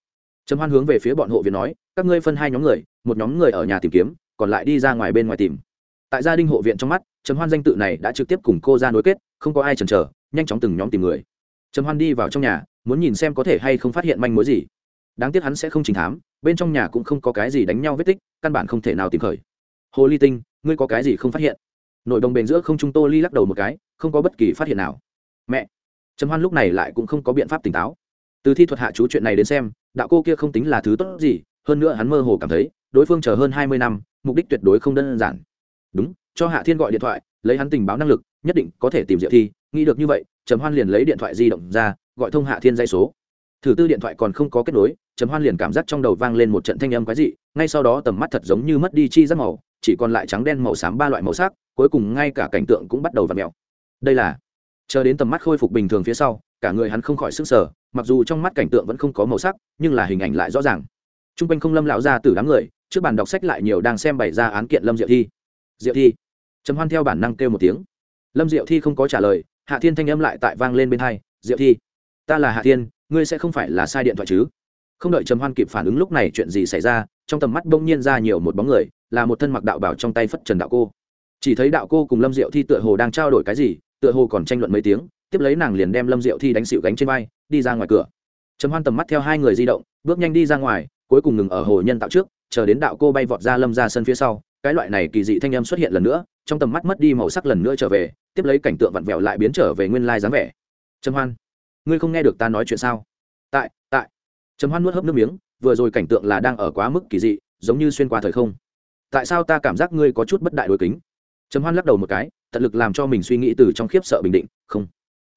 Trầm hoan hướng về phía bọn hộ viện nói, các ngươi phân hai nhóm người, một nhóm người ở nhà tìm kiếm, còn lại đi ra ngoài bên ngoài tìm. Tại gia đình hộ viện trong mắt, trầm hoan danh tự này đã trực tiếp cùng cô ra nối kết, không có ai chần chờ, nhanh chóng từng nhóm tìm người. Trầm hoan đi vào trong nhà, muốn nhìn xem có thể hay không phát hiện manh mối gì. Đáng tiếc hắn sẽ không trình thám, bên trong nhà cũng không có cái gì đánh nhau vết tích, căn bản không thể nào tìm khởi. Hồ ly tinh, ngươi có cái gì không phát hiện? Nội đồng bền giữa không trung tô ly lắc đầu một cái, không có bất kỳ phát hiện nào. Mẹ trầm hoan lúc này lại cũng không có biện pháp tỉnh táo. Từ thi thuật hạ chú chuyện này đến xem, đạo cô kia không tính là thứ tốt gì, hơn nữa hắn mơ hồ cảm thấy, đối phương chờ hơn hai mươi năm, mục đích tuyệt đối không đơn giản. Đúng, cho hạ thiên gọi điện thoại, lấy hắn tình báo năng lực, nhất định có thể tìm diệu thi, nghĩ được như vậy, trầm hoan liền lấy điện thoại di động ra, gọi thông hạ thiên dây số. Thử tư điện thoại còn không có kết nối, trầm hoan liền cảm giác trong đầu vang lên một trận thanh âm quái dị, ngay sau đó tầm mắt thật giống như mất đi chi giác màu, chỉ còn lại trắng đen màu xám ba loại màu sắc, cuối cùng ngay cả cảnh tượng cũng bắt đầu v ặ mẹo đây là chờ đến tầm mắt khôi phục bình thường phía sau, cả người hắn không khỏi sức sở mặc dù trong mắt cảnh tượng vẫn không có màu sắc, nhưng là hình ảnh lại rõ ràng. T r u n g quanh không lâm lão ra từ đám người, trước bàn đọc sách lại nhiều đang xem bày ra án kiện lâm diệu thi. Diệu thi. Trầm hoan theo bản năng kêu một tiếng. Lâm diệu thi không có trả lời, hạ thiên thanh âm lại tại vang lên bên hai, diệu thi, ta là hạ thiên, ngươi sẽ không phải là sai điện thoại chứ? Không đợi trầm hoan kịp phản ứng lúc này chuyện gì xảy ra, trong tầm mắt bỗng nhiên ra nhiều một bóng người, là một thân mặc đạo bảo trong tay phất trần đạo cô. Chỉ thấy đạo cô cùng lâm diệu thi tựa hồ đang trao đổi cái gì tựa hồ còn tranh luận mấy tiếng, tiếp lấy nàng liền đem lâm diệu thi đánh xịu gánh trên vai, đi ra ngoài cửa. Trầm hoan tầm mắt theo hai người di động, bước nhanh đi ra ngoài, cuối cùng ngừng ở hồ nhân tạo trước, chờ đến đạo cô bay vọt ra lâm ra sân phía sau, cái loại này kỳ dị thanh âm xuất hiện lần nữa, trong tầm mắt mất đi màu sắc lần nữa trở về, tiếp lấy cảnh tượng vặn vẹo lại biến trở về nguyên lai dáng vẻ. Trầm hoan, ngươi không nghe được ta nói chuyện sao? Tại tại. Trầm hoan nuốt hớp nước miếng, vừa rồi cảnh tượng là đang ở quá mức kỳ dị, giống như xuyên qua thời không. Tại sao ta cảm giác ngươi có chút bất đại đối kính? Trầm hoan lắc đầu một cái tận lực làm cho mình suy nghĩ từ trong khiếp sợ bình định, không.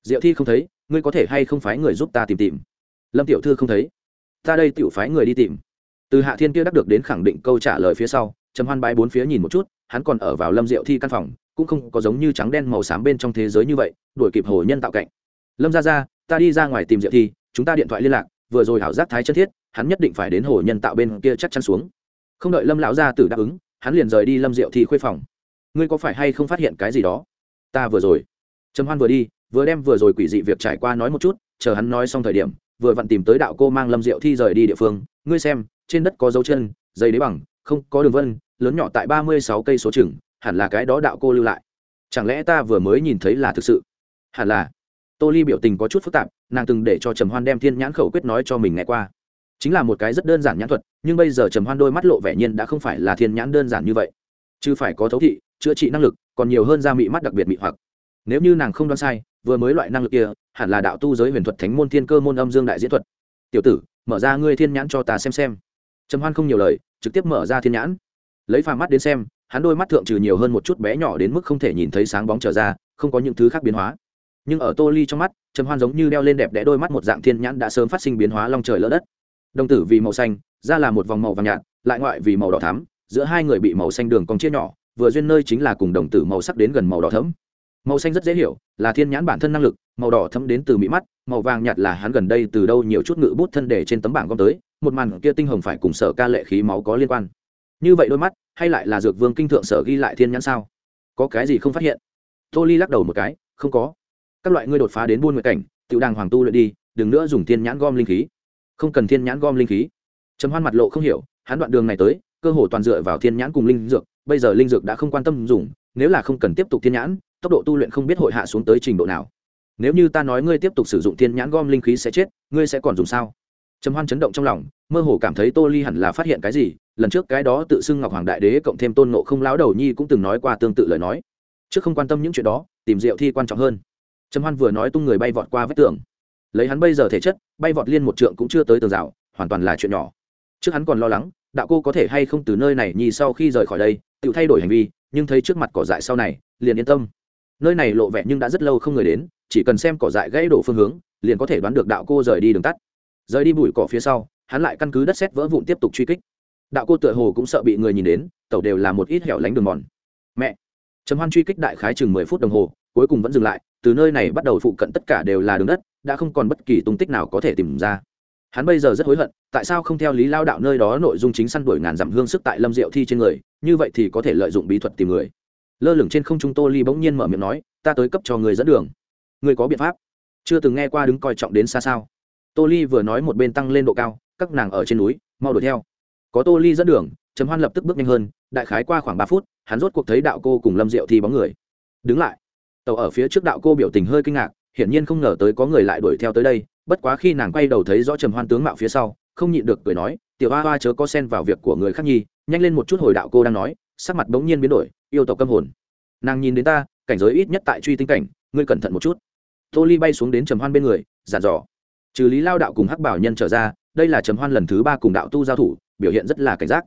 Diệu thi không thấy, ngươi có thể hay không phái người giúp ta tìm tìm? Lâm tiểu thư không thấy. Ta đây tiểu phái người đi tìm. Từ hạ thiên kia đắc được đến khẳng định câu trả lời phía sau, trầm hoan bãi bốn phía nhìn một chút, hắn còn ở vào lâm diệu thi căn phòng, cũng không có giống như trắng đen màu xám bên trong thế giới như vậy, đuổi kịp hồ nhân tạo cạnh. Lâm ra ra, ta đi ra ngoài tìm diệu thi, chúng ta điện thoại liên lạc, vừa rồi hảo giác thái chân thiết, hắn nhất định phải đến hồ nhân tạo bên kia chắc chắn xuống. Không đợi lâm lão gia tử đáp ứng, hắn liền rời đi lâm diệu thi khuê phòng ngươi có phải hay không phát hiện cái gì đó? Ta vừa rồi. Trầm hoan vừa đi, vừa đem vừa rồi quỷ dị việc trải qua nói một chút, chờ hắn nói xong thời điểm, vừa vặn tìm tới đạo cô mang lâm diệu thi rời đi địa phương. Ngươi xem, trên đất có dấu chân, dây đế bằng, không có đường vân, lớn nhỏ tại ba mươi sáu cây số chừng, hẳn là cái đó đạo cô lưu lại. Chẳng lẽ ta vừa mới nhìn thấy là thực sự? Hẳn là. Tô ly biểu tình có chút phức tạp, nàng từng để cho trầm hoan đem thiên nhãn khẩu quyết nói cho mình nghe qua. Chính là một cái rất đơn giản nhãn thuật, nhưng bây giờ trầm hoan đôi mắt lộ vẻ nhiên đã không phải là thiên nhãn đơn giản như vậy. Chứ phải có thấu thị chữa trị năng lực, còn nhiều hơn da mị mắt đặc biệt mị hoặc. Nếu như nàng không đoán sai, vừa mới loại năng lực kia, hẳn là đạo tu giới huyền thuật thánh môn thiên cơ môn âm dương đại diễn thuật. Tiểu tử, mở ra ngươi thiên nhãn cho ta xem xem. Trầm hoan không nhiều lời, trực tiếp mở ra thiên nhãn. Lấy pha mắt đến xem, hắn đôi mắt thượng trừ nhiều hơn một chút bé nhỏ đến mức không thể nhìn thấy sáng bóng trở ra, không có những thứ khác biến hóa. Nhưng ở tô ly trong mắt, trầm hoan giống như đeo lên đẹp đẽ đôi mắt một dạng thiên nhãn đã sớm phát sinh biến hóa long trời lỡ đất. Đồng tử vì màu xanh ra là một vòng màu vàng nhạt, lại ngoại vì màu đỏ thắm, giữa hai người bị màu xanh đường cong chia nhỏ vừa duyên nơi chính là cùng đồng tử màu sắc đến gần màu đỏ thẫm, màu xanh rất dễ hiểu là thiên nhãn bản thân năng lực màu đỏ thấm đến từ mỹ mắt màu vàng nhạt là hắn gần đây từ đâu nhiều chút ngự bút thân để trên tấm bảng gom tới một màn kia tinh hồng phải cùng sở ca lệ khí máu có liên quan. Như vậy đôi mắt hay lại là dược vương kinh thượng sở ghi lại thiên nhãn sao? Có cái gì không phát hiện? Tô ly lắc đầu một cái không có. Các loại ngươi đột phá đến buôn nguyện cảnh tiểu đàng hoàng tu luyện đi đừng nữa dùng thiên nhãn gom linh khí. Không cần thiên nhãn gom linh khí. Trầm hoan mặt lộ không hiểu hắn đoạn đường này tới cơ hồ toàn dựa vào thiên nhãn cùng linh dược bây giờ linh dược đã không quan tâm dùng, nếu là không cần tiếp tục thiên nhãn, tốc độ tu luyện không biết hội hạ xuống tới trình độ nào. Nếu như ta nói ngươi tiếp tục sử dụng thiên nhãn gom linh khí sẽ chết, ngươi sẽ còn dùng sao? Trầm hoan chấn động trong lòng, mơ hồ cảm thấy tô ly hẳn là phát hiện cái gì, lần trước cái đó tự xưng ngọc hoàng đại đế cộng thêm tôn ngộ không lão đầu nhi cũng từng nói qua tương tự lời nói. Trước không quan tâm những chuyện đó, tìm diệu thi quan trọng hơn. Trầm hoan vừa nói tung người bay vọt qua vách tường. Lấy hắn bây giờ thể chất, bay vọt liên một trượng cũng chưa tới tường rào, hoàn toàn là chuyện nhỏ. Trước hắn còn lo lắng, đạo cô có thể hay không từ nơi này nhi sau khi rời khỏi đây tự thay đổi hành vi, nhưng thấy trước mặt cỏ dại sau này, liền yên tâm. Nơi này lộ vẻ nhưng đã rất lâu không người đến, chỉ cần xem cỏ dại gãy đổ phương hướng, liền có thể đoán được đạo cô rời đi đường tắt. Rời đi bụi cỏ phía sau, hắn lại căn cứ đất xét vỡ vụn tiếp tục truy kích. Đạo cô tựa hồ cũng sợ bị người nhìn đến, tẩu đều là một ít hẻo lánh đường mòn. Mẹ! Trầm hoan truy kích đại khái chừng mười phút đồng hồ, cuối cùng vẫn dừng lại, từ nơi này bắt đầu phụ cận tất cả đều là đường đất, đã không còn bất kỳ tung tích nào có thể tìm ra hắn bây giờ rất hối hận, tại sao không theo lý lao đạo nơi đó nội dung chính săn đuổi ngàn dặm hương sức tại lâm diệu thi trên người, như vậy thì có thể lợi dụng bí thuật tìm người. Lơ lửng trên không trung tô ly bỗng nhiên mở miệng nói, ta tới cấp cho người dẫn đường. Người có biện pháp? Chưa từng nghe qua đứng coi trọng đến xa sao? Tô ly vừa nói một bên tăng lên độ cao, các nàng ở trên núi, mau đuổi theo. Có tô ly dẫn đường, trầm hoan lập tức bước nhanh hơn, đại khái qua khoảng ba phút, hắn rốt cuộc thấy đạo cô cùng lâm diệu thi bóng người. Đứng lại. Tàu ở phía trước đạo cô biểu tình hơi kinh ngạc hiển nhiên không ngờ tới có người lại đuổi theo tới đây, bất quá khi nàng quay đầu thấy rõ trầm hoan tướng mạo phía sau, không nhịn được cười nói, tiểu hoa hoa chớ có xen vào việc của người khác nhi nhanh lên một chút hồi đạo cô đang nói. Sắc mặt bỗng nhiên biến đổi, yêu tộc câm hồn. Nàng nhìn đến ta, cảnh giới ít nhất tại truy tinh cảnh, ngươi cẩn thận một chút. Tô ly bay xuống đến trầm hoan bên người giản dò. Trừ lý lao đạo cùng hắc bảo nhân trở ra, đây là trầm hoan lần thứ ba cùng đạo tu giao thủ, biểu hiện rất là cảnh giác.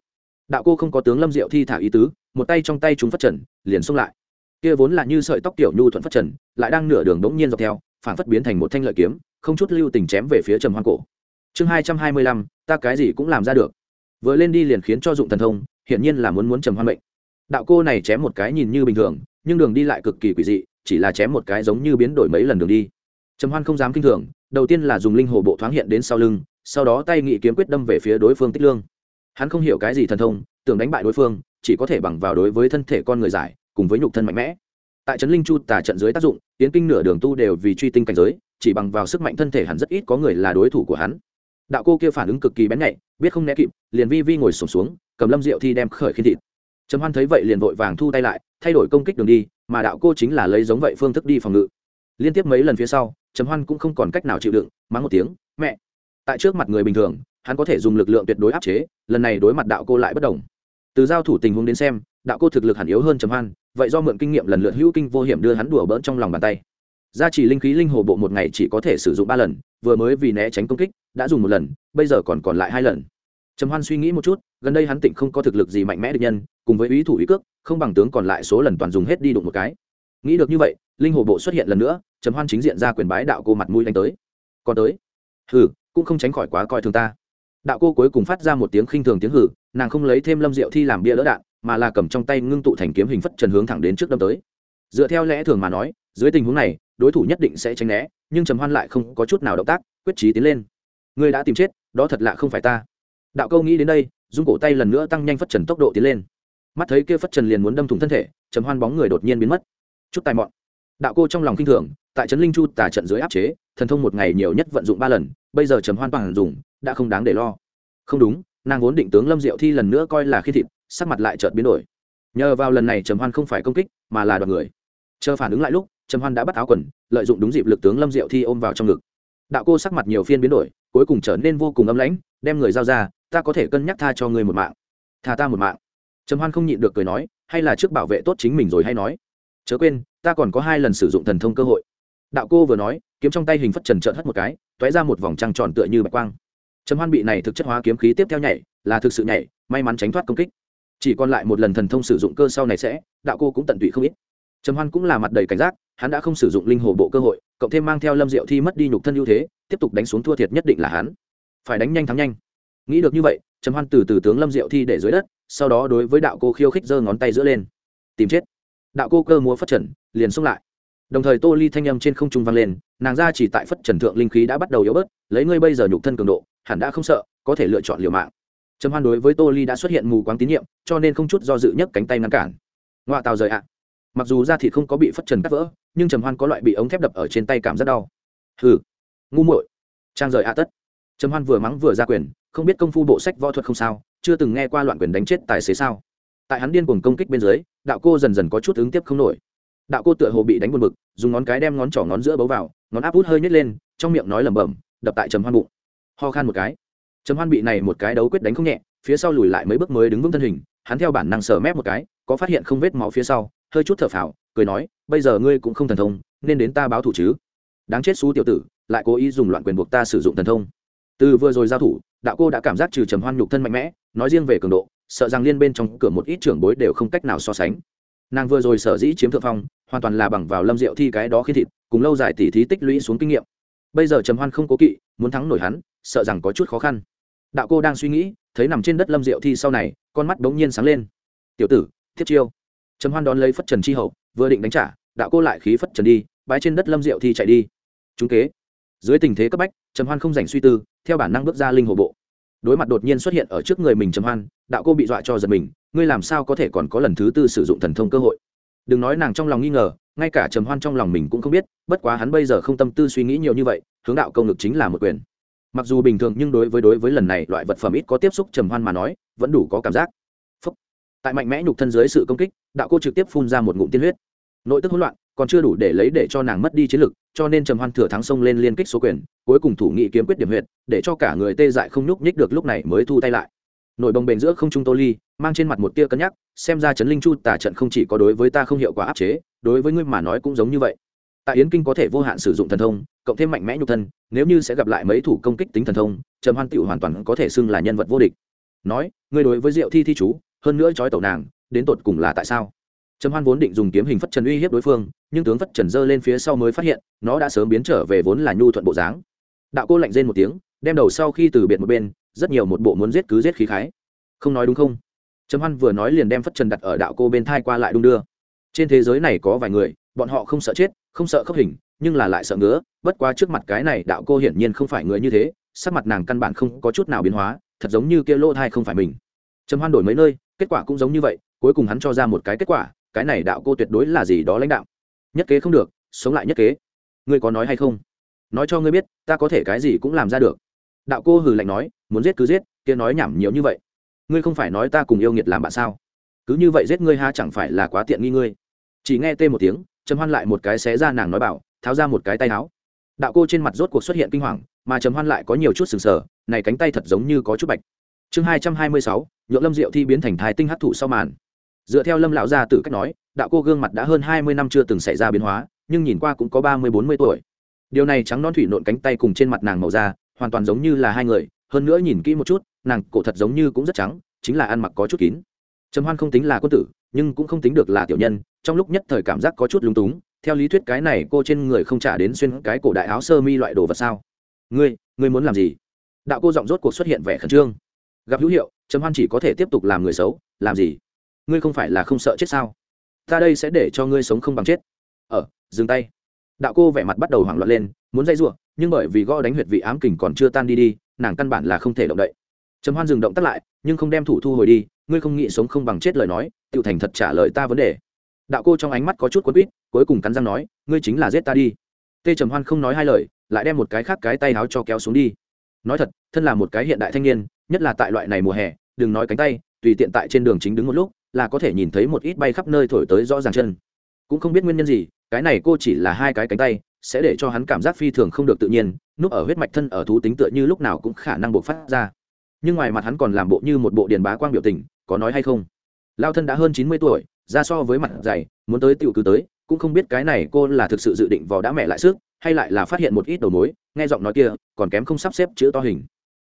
Đạo cô không có tướng lâm diệu thi thả ý tứ, một tay trong tay chúng phát trần, liền xông lại kia vốn là như sợi tóc tiểu nhu thuận phát trần, lại đang nửa đường đống nhiên dọc theo, phản phất biến thành một thanh lợi kiếm, không chút lưu tình chém về phía trầm hoan cổ. Chương hai trăm hai mươi lăm, ta cái gì cũng làm ra được. Vừa lên đi liền khiến cho dụng thần thông, hiển nhiên là muốn muốn trầm hoan mệnh. Đạo cô này chém một cái nhìn như bình thường, nhưng đường đi lại cực kỳ quỷ dị, chỉ là chém một cái giống như biến đổi mấy lần đường đi. Trầm hoan không dám kinh thường, đầu tiên là dùng linh hồ bộ thoáng hiện đến sau lưng, sau đó tay nghị kiếm quyết đâm về phía đối phương tích lương. Hắn không hiểu cái gì thần thông, tưởng đánh bại đối phương, chỉ có thể bằng vào đối với thân thể con người giải cùng với nhục thân mạnh mẽ. Tại trấn linh chu tà trận dưới tác dụng, tiến kinh nửa đường tu đều vì truy tinh cảnh giới, chỉ bằng vào sức mạnh thân thể hắn rất ít có người là đối thủ của hắn. Đạo cô kia phản ứng cực kỳ bén nhạy, biết không né kịp, liền vi vi ngồi sổm xuống, cầm lâm rượu thi đem khởi khiến thịt. Trầm hoan thấy vậy liền vội vàng thu tay lại, thay đổi công kích đường đi, mà đạo cô chính là lấy giống vậy phương thức đi phòng ngự. Liên tiếp mấy lần phía sau, trầm hoan cũng không còn cách nào chịu đựng, mắng một tiếng, mẹ! Tại trước mặt người bình thường, hắn có thể dùng lực lượng tuyệt đối áp chế, lần này đối mặt đạo cô lại bất đồng. Từ giao thủ tình huống đến xem, đạo cô thực lực hẳn yếu hơn trầm hoan vậy do mượn kinh nghiệm lần lượt hữu kinh vô hiểm đưa hắn đùa bỡn trong lòng bàn tay. Gia trì linh khí linh hồ bộ một ngày chỉ có thể sử dụng ba lần, vừa mới vì né tránh công kích, đã dùng một lần, bây giờ còn còn lại hai lần. Trầm hoan suy nghĩ một chút, gần đây hắn tỉnh không có thực lực gì mạnh mẽ được nhân, cùng với ý thủ ý cước, không bằng tướng còn lại số lần toàn dùng hết đi đụng một cái. Nghĩ được như vậy, linh hồ bộ xuất hiện lần nữa, trầm hoan chính diện ra quyền bái đạo cô mặt mũi đánh tới. Còn tới? Hừ, cũng không tránh khỏi quá coi thường ta. Đạo cô cuối cùng phát ra một tiếng khinh thường tiếng hừ, nàng không lấy thêm lâm diệu thi làm bia đỡ đạn mà là cầm trong tay ngưng tụ thành kiếm hình phất trần hướng thẳng đến trước đâm tới. Dựa theo lẽ thường mà nói, dưới tình huống này, đối thủ nhất định sẽ tránh né, nhưng trầm hoan lại không có chút nào động tác, quyết trí tiến lên. Người đã tìm chết, đó thật lạ không phải ta. Đạo câu nghĩ đến đây dung cổ tay lần nữa tăng nhanh phất trần tốc độ tiến lên. Mắt thấy kia phất trần liền muốn đâm thủng thân thể, trầm hoan bóng người đột nhiên biến mất. Chút tài mọn. Đạo cô trong lòng kinh thường, tại trấn linh chu tả trận dưới áp chế, thần thông một ngày nhiều nhất vận dụng ba lần, bây giờ trầm hoan toàn dùng, đã không đáng để lo. Không đúng, nàng vốn định tướng lâm diệu thi lần nữa coi là khi thịt sắc mặt lại chợt biến đổi. Nhờ vào lần này trầm hoan không phải công kích, mà là đoàn người. Chờ phản ứng lại lúc, trầm hoan đã bắt áo quần, lợi dụng đúng dịp lực tướng lâm diệu thi ôm vào trong ngực. Đạo cô sắc mặt nhiều phiên biến đổi, cuối cùng trở nên vô cùng âm lãnh, đem người giao ra, ta có thể cân nhắc tha cho người một mạng. Tha ta một mạng? Trầm hoan không nhịn được cười nói, hay là trước bảo vệ tốt chính mình rồi hay nói. Chớ quên, ta còn có hai lần sử dụng thần thông cơ hội. Đạo cô vừa nói, kiếm trong tay hình phất trần trợn hất một cái t ra một vòng trăng tròn tựa như bạch quang. Trầm hoan bị này thực chất hóa kiếm khí tiếp theo nhảy, là thực sự nhảy, may mắn tránh thoát công kích chỉ còn lại một lần thần thông sử dụng cơ sau này sẽ, đạo cô cũng tận tụy không ít. Trầm hoan cũng là mặt đầy cảnh giác, hắn đã không sử dụng linh hồ bộ cơ hội, cộng thêm mang theo lâm diệu thi mất đi nhục thân ưu thế, tiếp tục đánh xuống thua thiệt nhất định là hắn. Phải đánh nhanh thắng nhanh. Nghĩ được như vậy, trầm hoan từ từ tướng lâm diệu thi để dưới đất, sau đó đối với đạo cô khiêu khích giơ ngón tay giữa lên. Tìm chết. Đạo cô cơ múa phất trần, liền xông lại. Đồng thời tô ly thanh âm trên không trung vang lên, nàng ra chỉ tại phất trần thượng linh khí đã bắt đầu yếu bớt, lấy ngươi bây giờ nhục thân cường độ, hẳn đã không sợ, có thể lựa chọn liều mạng trầm hoan đối với tô ly đã xuất hiện mù quáng tín nhiệm, cho nên không chút do dự nhấc cánh tay ngăn cản. Ngoạ tàu rời ạ. Mặc dù da thịt không có bị phất trần cắt vỡ, nhưng trầm hoan có loại bị ống thép đập ở trên tay cảm rất đau. Hừ, ngu muội. Trang rời ạ tất. Trầm hoan vừa mắng vừa ra quyền, không biết công phu bộ sách võ thuật không sao, chưa từng nghe qua loạn quyền đánh chết tài xế sao. Tại hắn điên cuồng công kích bên dưới, đạo cô dần dần có chút ứng tiếp không nổi. Đạo cô tựa hồ bị đánh buồn bực, dùng ngón cái đem ngón trỏ ngón giữa bấu vào, ngón áp út hơi nhét lên, trong miệng nói lẩm bẩm, đập tại trầm hoan bụng. Ho khan một cái trầm hoan bị này một cái đấu quyết đánh không nhẹ, phía sau lùi lại mấy bước mới đứng vững thân hình, hắn theo bản năng sờ mép một cái, có phát hiện không vết máu phía sau, hơi chút thở phào, cười nói, bây giờ ngươi cũng không thần thông, nên đến ta báo thủ chứ. Đáng chết xú tiểu tử, lại cố ý dùng loạn quyền buộc ta sử dụng thần thông. Từ vừa rồi giao thủ, đạo cô đã cảm giác trừ trầm hoan nhục thân mạnh mẽ, nói riêng về cường độ, sợ rằng liên bên trong cửa một ít trưởng bối đều không cách nào so sánh. Nàng vừa rồi sở dĩ chiếm thượng phong, hoàn toàn là bằng vào lâm diệu thi cái đó khi thịt, cùng lâu dài tỉ thí tích lũy xuống kinh nghiệm. Bây giờ trầm hoan không cố kỵ, muốn thắng nổi hắn, sợ rằng có chút khó khăn đạo cô đang suy nghĩ, thấy nằm trên đất lâm diệu thi sau này, con mắt đống nhiên sáng lên. Tiểu tử, thiết chiêu. Trầm hoan đón lấy phất trần chi hậu, vừa định đánh trả, đạo cô lại khí phất trần đi bãi trên đất lâm diệu thi chạy đi. Chúng kế. Dưới tình thế cấp bách, trầm hoan không dành suy tư, theo bản năng bước ra linh hồ bộ. Đối mặt đột nhiên xuất hiện ở trước người mình trầm hoan, đạo cô bị dọa cho giật mình, ngươi làm sao có thể còn có lần thứ tư sử dụng thần thông cơ hội? Đừng nói nàng trong lòng nghi ngờ, ngay cả trầm hoan trong lòng mình cũng không biết, bất quá hắn bây giờ không tâm tư suy nghĩ nhiều như vậy, hướng đạo công ngực chính là một quyền mặc dù bình thường nhưng đối với đối với lần này loại vật phẩm ít có tiếp xúc trầm hoan mà nói, vẫn đủ có cảm giác. Phúc. tại mạnh mẽ nhục thân dưới sự công kích, đạo cô trực tiếp phun ra một ngụm tiên huyết. Nội tức hỗn loạn, còn chưa đủ để lấy để cho nàng mất đi chiến lực, cho nên trầm hoan thừa thắng xông lên liên kích số quyền, cuối cùng thủ nghị kiếm quyết điểm huyệt, để cho cả người tê dại không nhúc nhích được lúc này mới thu tay lại. Nội bồng bềnh giữa không trung tô ly, mang trên mặt một tia cân nhắc, xem ra trấn linh chu tả trận không chỉ có đối với ta không hiệu quả áp chế, đối với ngươi mà nói cũng giống như vậy. Tại yến kinh có thể vô hạn sử dụng thần thông cộng thêm mạnh mẽ nhục thân, nếu như sẽ gặp lại mấy thủ công kích tính thần thông, trầm hoan tựu hoàn toàn có thể xưng là nhân vật vô địch. Nói, ngươi đối với diệu thi thi chú, hơn nữa trói tẩu nàng, đến tột cùng là tại sao? Trầm hoan vốn định dùng kiếm hình phất trần uy hiếp đối phương, nhưng tướng phất trần dơ lên phía sau mới phát hiện, nó đã sớm biến trở về vốn là nhu thuận bộ dáng. Đạo cô lạnh rên một tiếng, đem đầu sau khi từ biệt một bên, rất nhiều một bộ muốn giết cứ giết khí khái. Không nói đúng không? Trầm hoan vừa nói liền đem phất trần đặt ở đạo cô bên thai qua lại đung đưa. Trên thế giới này có vài người, bọn họ không sợ chết, không sợ khớp hình nhưng là lại sợ ngứa, bất quá trước mặt cái này đạo cô hiển nhiên không phải người như thế, sắc mặt nàng căn bản không có chút nào biến hóa, thật giống như kia lỗ thai không phải mình. Trầm hoan đổi mấy nơi, kết quả cũng giống như vậy, cuối cùng hắn cho ra một cái kết quả, cái này đạo cô tuyệt đối là gì đó lãnh đạo. Nhất kế không được, sống lại nhất kế. Ngươi có nói hay không? Nói cho ngươi biết, ta có thể cái gì cũng làm ra được. Đạo cô hừ lạnh nói, muốn giết cứ giết, kia nói nhảm nhiều như vậy. Ngươi không phải nói ta cùng yêu nghiệt làm bạn sao? Cứ như vậy giết ngươi ha chẳng phải là quá tiện nghi ngươi. Chỉ nghe tê một tiếng, trầm hoan lại một cái xé ra nàng nói bảo tháo ra một cái tay áo. Đạo cô trên mặt rốt cuộc xuất hiện kinh hoàng, mà trầm hoan lại có nhiều chút sừng sờ, này cánh tay thật giống như có chút bạch. Chương hai trăm hai mươi sáu, nhượng lâm diệu thi biến thành thái tinh hấp thụ sau màn. Dựa theo lâm lão gia tử cách nói, đạo cô gương mặt đã hơn hai mươi năm chưa từng xảy ra biến hóa, nhưng nhìn qua cũng có ba mươi bốn mươi tuổi. Điều này trắng non thủy nộn cánh tay cùng trên mặt nàng màu da, hoàn toàn giống như là hai người, hơn nữa nhìn kỹ một chút, nàng cổ thật giống như cũng rất trắng, chính là ăn mặc có chút kín. Trầm hoan không tính là quân tử, nhưng cũng không tính được là tiểu nhân, trong lúc nhất thời cảm giác có chút lúng túng theo lý thuyết cái này cô trên người không trả đến xuyên cái cổ đại áo sơ mi loại đồ vật sao? Ngươi ngươi muốn làm gì? Đạo cô giọng rốt cuộc xuất hiện vẻ khẩn trương. Gặp hữu hiệu trầm hoan chỉ có thể tiếp tục làm người xấu làm gì? Ngươi không phải là không sợ chết sao? Ta đây sẽ để cho ngươi sống không bằng chết. Ở ờ, dừng tay. Đạo cô vẻ mặt bắt đầu hoảng loạn lên muốn dây giụa nhưng bởi vì gõ đánh huyệt vị ám kình còn chưa tan đi đi nàng căn bản là không thể động đậy. Trầm hoan dừng động tắt lại nhưng không đem thủ thu hồi đi. Ngươi không nghĩ sống không bằng chết lời nói tự thành thật trả lời ta vấn đề. Đạo cô trong ánh mắt có chút quấn quýt cuối cùng cắn răng nói, ngươi chính là giết ta đi. Tê trầm hoan không nói hai lời, lại đem một cái khác cái tay áo cho kéo xuống đi. Nói thật, thân là một cái hiện đại thanh niên, nhất là tại loại này mùa hè, đừng nói cánh tay, tùy tiện tại trên đường chính đứng một lúc, là có thể nhìn thấy một ít bay khắp nơi thổi tới rõ ràng chân. Cũng không biết nguyên nhân gì, cái này cô chỉ là hai cái cánh tay, sẽ để cho hắn cảm giác phi thường không được tự nhiên, núp ở huyết mạch thân ở thú tính tựa như lúc nào cũng khả năng bộc phát ra. Nhưng ngoài mặt hắn còn làm bộ như một bộ điền bá quang biểu tình, có nói hay không? Lao thân đã hơn chín mươi tuổi, ra so với mặt dày, muốn tới tiểu cứ tới cũng không biết cái này cô là thực sự dự định vào đã mẹ lại sức, hay lại là phát hiện một ít đầu mối, nghe giọng nói kia, còn kém không sắp xếp chữ to hình.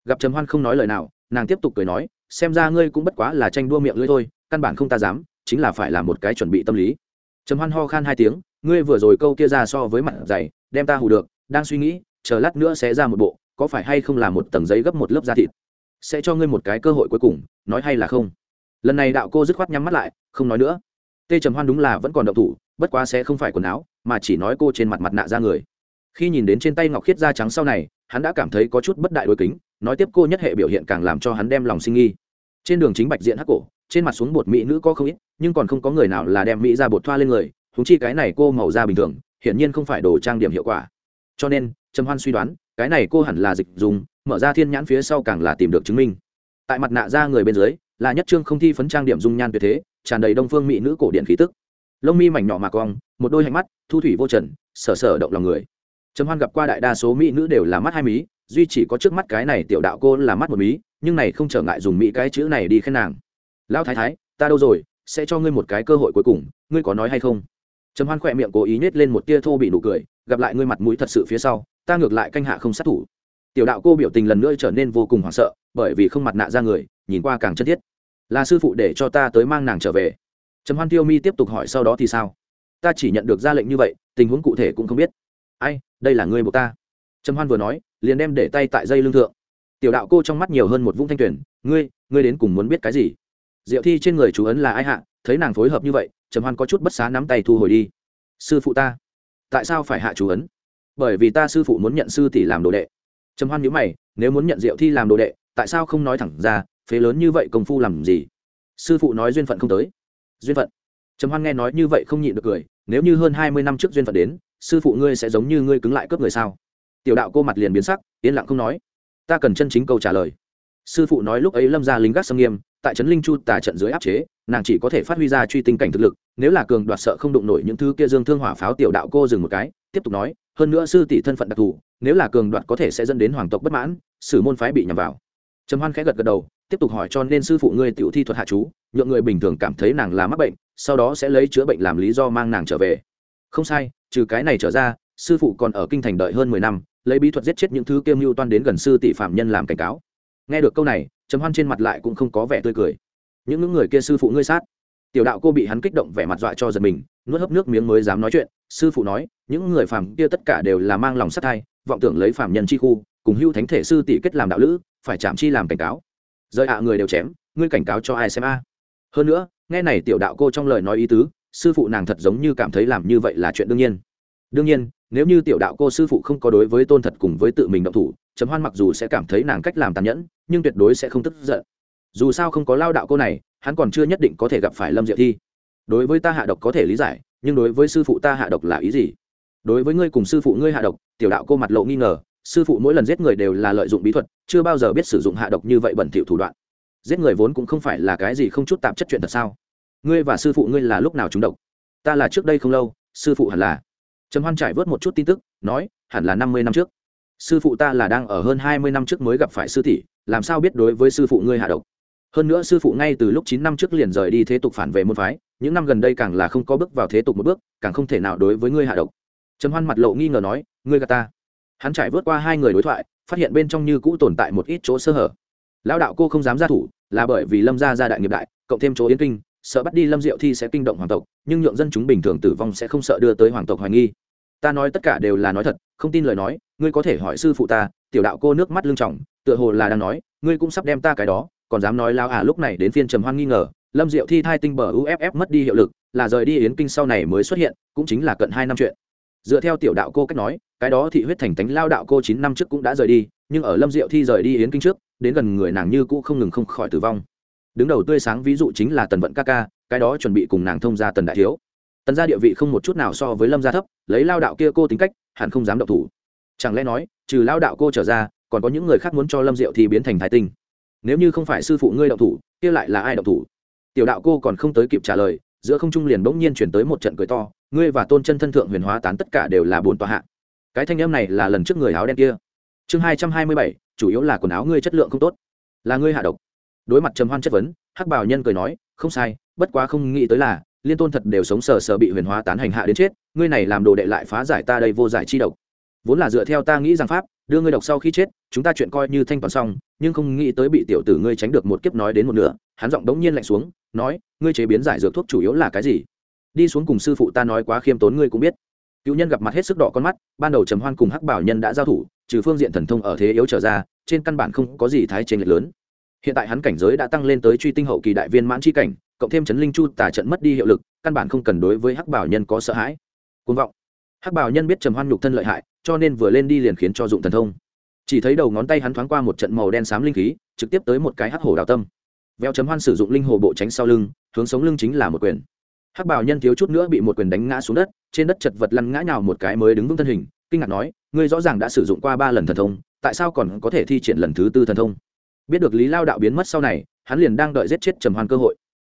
Gặp trầm hoan không nói lời nào, nàng tiếp tục cười nói, xem ra ngươi cũng bất quá là tranh đua miệng lưỡi thôi, căn bản không ta dám, chính là phải là một cái chuẩn bị tâm lý. Trầm hoan ho khan hai tiếng, ngươi vừa rồi câu kia ra so với mặt dày, đem ta hù được, đang suy nghĩ, chờ lát nữa sẽ ra một bộ, có phải hay không là một tầng giấy gấp một lớp da thịt? Sẽ cho ngươi một cái cơ hội cuối cùng, nói hay là không? Lần này đạo cô dứt khoát nhắm mắt lại, không nói nữa. Tê trầm hoan đúng là vẫn còn động thủ bất quá sẽ không phải quần áo, mà chỉ nói cô trên mặt mặt nạ ra người. Khi nhìn đến trên tay ngọc khiết da trắng sau này, hắn đã cảm thấy có chút bất đại đôi kính, nói tiếp cô nhất hệ biểu hiện càng làm cho hắn đem lòng sinh nghi. Trên đường chính bạch diện hắc cổ, trên mặt xuống bột mỹ nữ có không ít, nhưng còn không có người nào là đem mỹ ra bột thoa lên người húng chi cái này cô màu da bình thường, hiển nhiên không phải đồ trang điểm hiệu quả. Cho nên, trầm hoan suy đoán, cái này cô hẳn là dịch dùng, mở ra thiên nhãn phía sau càng là tìm được chứng minh. Tại mặt nạ ra người bên dưới, là nhất trương không thi phấn trang điểm dung nhan tuyệt thế, tràn đầy đông phương mỹ nữ cổ điện khí tức lông mi mảnh nhỏ mà cong, một đôi hạnh mắt, thu thủy vô trần sở sở động lòng người. Trầm hoan gặp qua đại đa số mỹ nữ đều là mắt hai mí, duy chỉ có trước mắt cái này tiểu đạo cô là mắt một mí, nhưng này không trở ngại dùng mỹ cái chữ này đi khen nàng. Lão thái thái, ta đâu rồi, sẽ cho ngươi một cái cơ hội cuối cùng, ngươi có nói hay không? Trầm hoan khỏe miệng cố ý nhét lên một tia thô bị nụ cười, gặp lại ngươi mặt mũi thật sự phía sau, ta ngược lại canh hạ không sát thủ. Tiểu đạo cô biểu tình lần nữa trở nên vô cùng hoảng sợ, bởi vì không mặt nạ ra người, nhìn qua càng chân thiết. Là sư phụ để cho ta tới mang nàng trở về trầm hoan tiêu mi tiếp tục hỏi sau đó thì sao? Ta chỉ nhận được ra lệnh như vậy, tình huống cụ thể cũng không biết. Ai, đây là ngươi buộc ta. Trầm hoan vừa nói, liền đem để tay tại dây lưng thượng. Tiểu đạo cô trong mắt nhiều hơn một vũng thanh tuyển ngươi ngươi đến cùng muốn biết cái gì? Diệu thi trên người chú ấn là ai hạ, thấy nàng phối hợp như vậy, trầm hoan có chút bất xá nắm tay thu hồi đi. Sư phụ ta. Tại sao phải hạ chú ấn? Bởi vì ta sư phụ muốn nhận sư tỷ làm đồ đệ. Trầm hoan nhíu mày, nếu muốn nhận diệu thi làm đồ đệ, tại sao không nói thẳng ra, phế lớn như vậy công phu làm gì? Sư phụ nói duyên phận không tới duyên phận. Trầm hoan nghe nói như vậy không nhịn được cười, nếu như hơn hai mươi năm trước duyên phận đến, sư phụ ngươi sẽ giống như ngươi cứng lại cướp người sao? Tiểu đạo cô mặt liền biến sắc, yên lặng không nói. Ta cần chân chính câu trả lời. Sư phụ nói lúc ấy lâm ra lính gác sâm nghiêm, tại trấn linh chu tà trận dưới áp chế, nàng chỉ có thể phát huy ra truy tinh cảnh thực lực, nếu là cường đoạt sợ không đụng nổi những thứ kia dương thương hỏa pháo tiểu đạo cô dừng một cái, tiếp tục nói, hơn nữa sư tỷ thân phận đặc thù, nếu là cường đoạt có thể sẽ dẫn đến hoàng tộc bất mãn, sử môn phái bị nhằm vào. Trầm hoan khẽ gật gật đầu tiếp tục hỏi cho nên sư phụ ngươi tiểu thi thuật hạ chú, nhượng người bình thường cảm thấy nàng là mắc bệnh, sau đó sẽ lấy chữa bệnh làm lý do mang nàng trở về. Không sai, trừ cái này trở ra, sư phụ còn ở kinh thành đợi hơn mười năm, lấy bí thuật giết chết những thứ kiêm mưu toan đến gần sư tỷ phạm nhân làm cảnh cáo. Nghe được câu này, trầm hoan trên mặt lại cũng không có vẻ tươi cười. Những những người kia sư phụ ngươi sát. Tiểu đạo cô bị hắn kích động vẻ mặt dọa cho giật mình, nuốt hấp nước miếng mới dám nói chuyện, sư phụ nói, những người phàm kia tất cả đều là mang lòng sát thai, vọng tưởng lấy phàm nhân chi khu, cùng hưu thánh thể sư tỷ kết làm đạo lữ, phải chạm chi làm cảnh cáo rời ạ người đều chém, ngươi cảnh cáo cho ai xem a? Hơn nữa, nghe này tiểu đạo cô trong lời nói ý tứ, sư phụ nàng thật giống như cảm thấy làm như vậy là chuyện đương nhiên. Đương nhiên, nếu như tiểu đạo cô sư phụ không có đối với tôn thật cùng với tự mình động thủ chấm hoan mặc dù sẽ cảm thấy nàng cách làm tàn nhẫn, nhưng tuyệt đối sẽ không tức giận. Dù sao không có lao đạo cô này, hắn còn chưa nhất định có thể gặp phải lâm diệu thi. Đối với ta hạ độc có thể lý giải, nhưng đối với sư phụ ta hạ độc là ý gì? Đối với ngươi cùng sư phụ ngươi hạ độc, tiểu đạo cô mặt lộ nghi ngờ sư phụ mỗi lần giết người đều là lợi dụng bí thuật, chưa bao giờ biết sử dụng hạ độc như vậy bẩn thỉu thủ đoạn. Giết người vốn cũng không phải là cái gì không chút tạp chất chuyện thật sao? Ngươi và sư phụ ngươi là lúc nào trúng độc? Ta là trước đây không lâu, sư phụ hẳn là. Trầm hoan trải vớt một chút tin tức, nói, hẳn là năm mươi năm trước. Sư phụ ta là đang ở hơn hai mươi năm trước mới gặp phải sư tỷ, làm sao biết đối với sư phụ ngươi hạ độc? Hơn nữa sư phụ ngay từ lúc chín năm trước liền rời đi thế tục phản về môn phái, những năm gần đây càng là không có bước vào thế tục một bước, càng không thể nào đối với ngươi hạ độc. Trầm hoan mặt lộ nghi ngờ nói, ngươi gà ta hắn trải vớt qua hai người đối thoại, phát hiện bên trong như cũ tồn tại một ít chỗ sơ hở. Lão đạo cô không dám ra thủ, là bởi vì lâm gia gia đại nghiệp đại, cộng thêm chỗ yến kinh, sợ bắt đi lâm diệu thi sẽ kinh động hoàng tộc, nhưng nhượng dân chúng bình thường tử vong sẽ không sợ đưa tới hoàng tộc hoài nghi. Ta nói tất cả đều là nói thật, không tin lời nói, ngươi có thể hỏi sư phụ ta, tiểu đạo cô nước mắt lưng trọng tựa hồ là đang nói, ngươi cũng sắp đem ta cái đó, còn dám nói lao à lúc này đến phiên trầm hoan nghi ngờ, lâm diệu thi thai tinh bờ uff mất đi hiệu lực, là rời đi yến kinh sau này mới xuất hiện, cũng chính là cận hai năm chuyện dựa theo tiểu đạo cô cách nói, cái đó thị huyết thành tánh lao đạo cô chín năm trước cũng đã rời đi, nhưng ở lâm diệu thi rời đi yến kinh trước, đến gần người nàng như cũ không ngừng không khỏi tử vong. Đứng đầu tươi sáng ví dụ chính là tần vận ca ca, cái đó chuẩn bị cùng nàng thông ra tần đại thiếu. Tần gia địa vị không một chút nào so với lâm gia thấp, lấy lao đạo kia cô tính cách, hẳn không dám động thủ. Chẳng lẽ nói, trừ lao đạo cô trở ra, còn có những người khác muốn cho lâm diệu thì biến thành thái tinh? Nếu như không phải sư phụ ngươi động thủ, kia lại là ai động thủ? Tiểu đạo cô còn không tới kịp trả lời giữa không trung liền bỗng nhiên chuyển tới một trận cười to, ngươi và tôn chân thân thượng huyền hóa tán tất cả đều là bồn tòa hạ. Cái thanh âm này là lần trước người áo đen kia. Chương hai trăm hai mươi bảy, chủ yếu là quần áo ngươi chất lượng không tốt. Là ngươi hạ độc. Đối mặt trầm hoan chất vấn, hắc bảo nhân cười nói, không sai, bất quá không nghĩ tới là, liên tôn thật đều sống sờ sờ bị huyền hóa tán hành hạ đến chết, ngươi này làm đồ đệ lại phá giải ta đây vô giải chi độc. Vốn là dựa theo ta nghĩ rằng pháp, đưa ngươi độc sau khi chết, chúng ta chuyện coi như thanh toán xong, nhưng không nghĩ tới bị tiểu tử ngươi tránh được một kiếp nói đến một nửa hắn giọng đống nhiên lạnh xuống, nói, ngươi chế biến giải dược thuốc chủ yếu là cái gì? Đi xuống cùng sư phụ ta nói quá khiêm tốn ngươi cũng biết. Cựu nhân gặp mặt hết sức đỏ con mắt, ban đầu trầm hoan cùng hắc bảo nhân đã giao thủ, trừ phương diện thần thông ở thế yếu trở ra, trên căn bản không có gì thái trên lệch lớn. Hiện tại hắn cảnh giới đã tăng lên tới truy tinh hậu kỳ đại viên mãn chi cảnh, cộng thêm chấn linh chu tả trận mất đi hiệu lực, căn bản không cần đối với hắc bảo nhân có sợ hãi. Côn vọng. Hắc bảo nhân biết trầm hoan nhục thân lợi hại, cho nên vừa lên đi liền khiến cho dụng thần thông. Chỉ thấy đầu ngón tay hắn thoáng qua một trận màu đen xám linh khí, trực tiếp tới một cái hắc hổ đào tâm veo chấm hoan sử dụng linh hồ bộ tránh sau lưng, hướng sống lưng chính là một quyền. Hắc bảo nhân thiếu chút nữa bị một quyền đánh ngã xuống đất, trên đất chật vật lăn ngã nhào một cái mới đứng vững thân hình, kinh ngạc nói, ngươi rõ ràng đã sử dụng qua ba lần thần thông, tại sao còn có thể thi triển lần thứ tư thần thông? Biết được lý lao đạo biến mất sau này, hắn liền đang đợi giết chết trầm hoan cơ hội.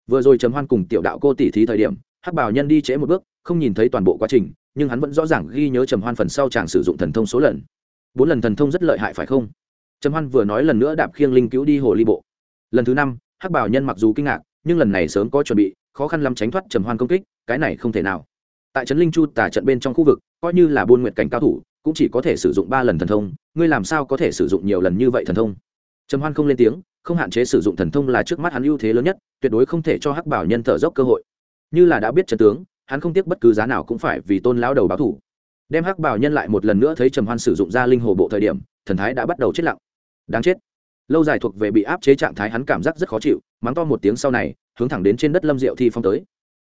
Vừa rồi trầm hoan cùng tiểu đạo cô tỉ thí thời điểm, hắc bảo nhân đi trễ một bước, không nhìn thấy toàn bộ quá trình, nhưng hắn vẫn rõ ràng ghi nhớ trầm hoan phần sau chàng sử dụng thần thông số lần. Bốn lần thần thông rất lợi hại phải không? Trầm hoan vừa nói lần nữa đạp khiêng linh cứu đi hồ ly bộ. Lần thứ năm hắc bảo nhân mặc dù kinh ngạc, nhưng lần này sớm có chuẩn bị, khó khăn lắm tránh thoát trầm hoan công kích, cái này không thể nào. Tại trấn linh chu tả trận bên trong khu vực, coi như là buôn nguyện cảnh cao thủ, cũng chỉ có thể sử dụng ba lần thần thông, ngươi làm sao có thể sử dụng nhiều lần như vậy thần thông? Trầm hoan không lên tiếng, không hạn chế sử dụng thần thông là trước mắt hắn ưu thế lớn nhất, tuyệt đối không thể cho hắc bảo nhân thở dốc cơ hội. Như là đã biết trận tướng, hắn không tiếc bất cứ giá nào cũng phải vì tôn lão đầu báo thủ. Đem hắc bảo nhân lại một lần nữa thấy trầm hoan sử dụng ra linh hồ bộ thời điểm, thần thái đã bắt đầu chết lặng. Đáng chết lâu dài thuộc về bị áp chế trạng thái hắn cảm giác rất khó chịu, mắng to một tiếng sau này, hướng thẳng đến trên đất lâm diệu thi phong tới.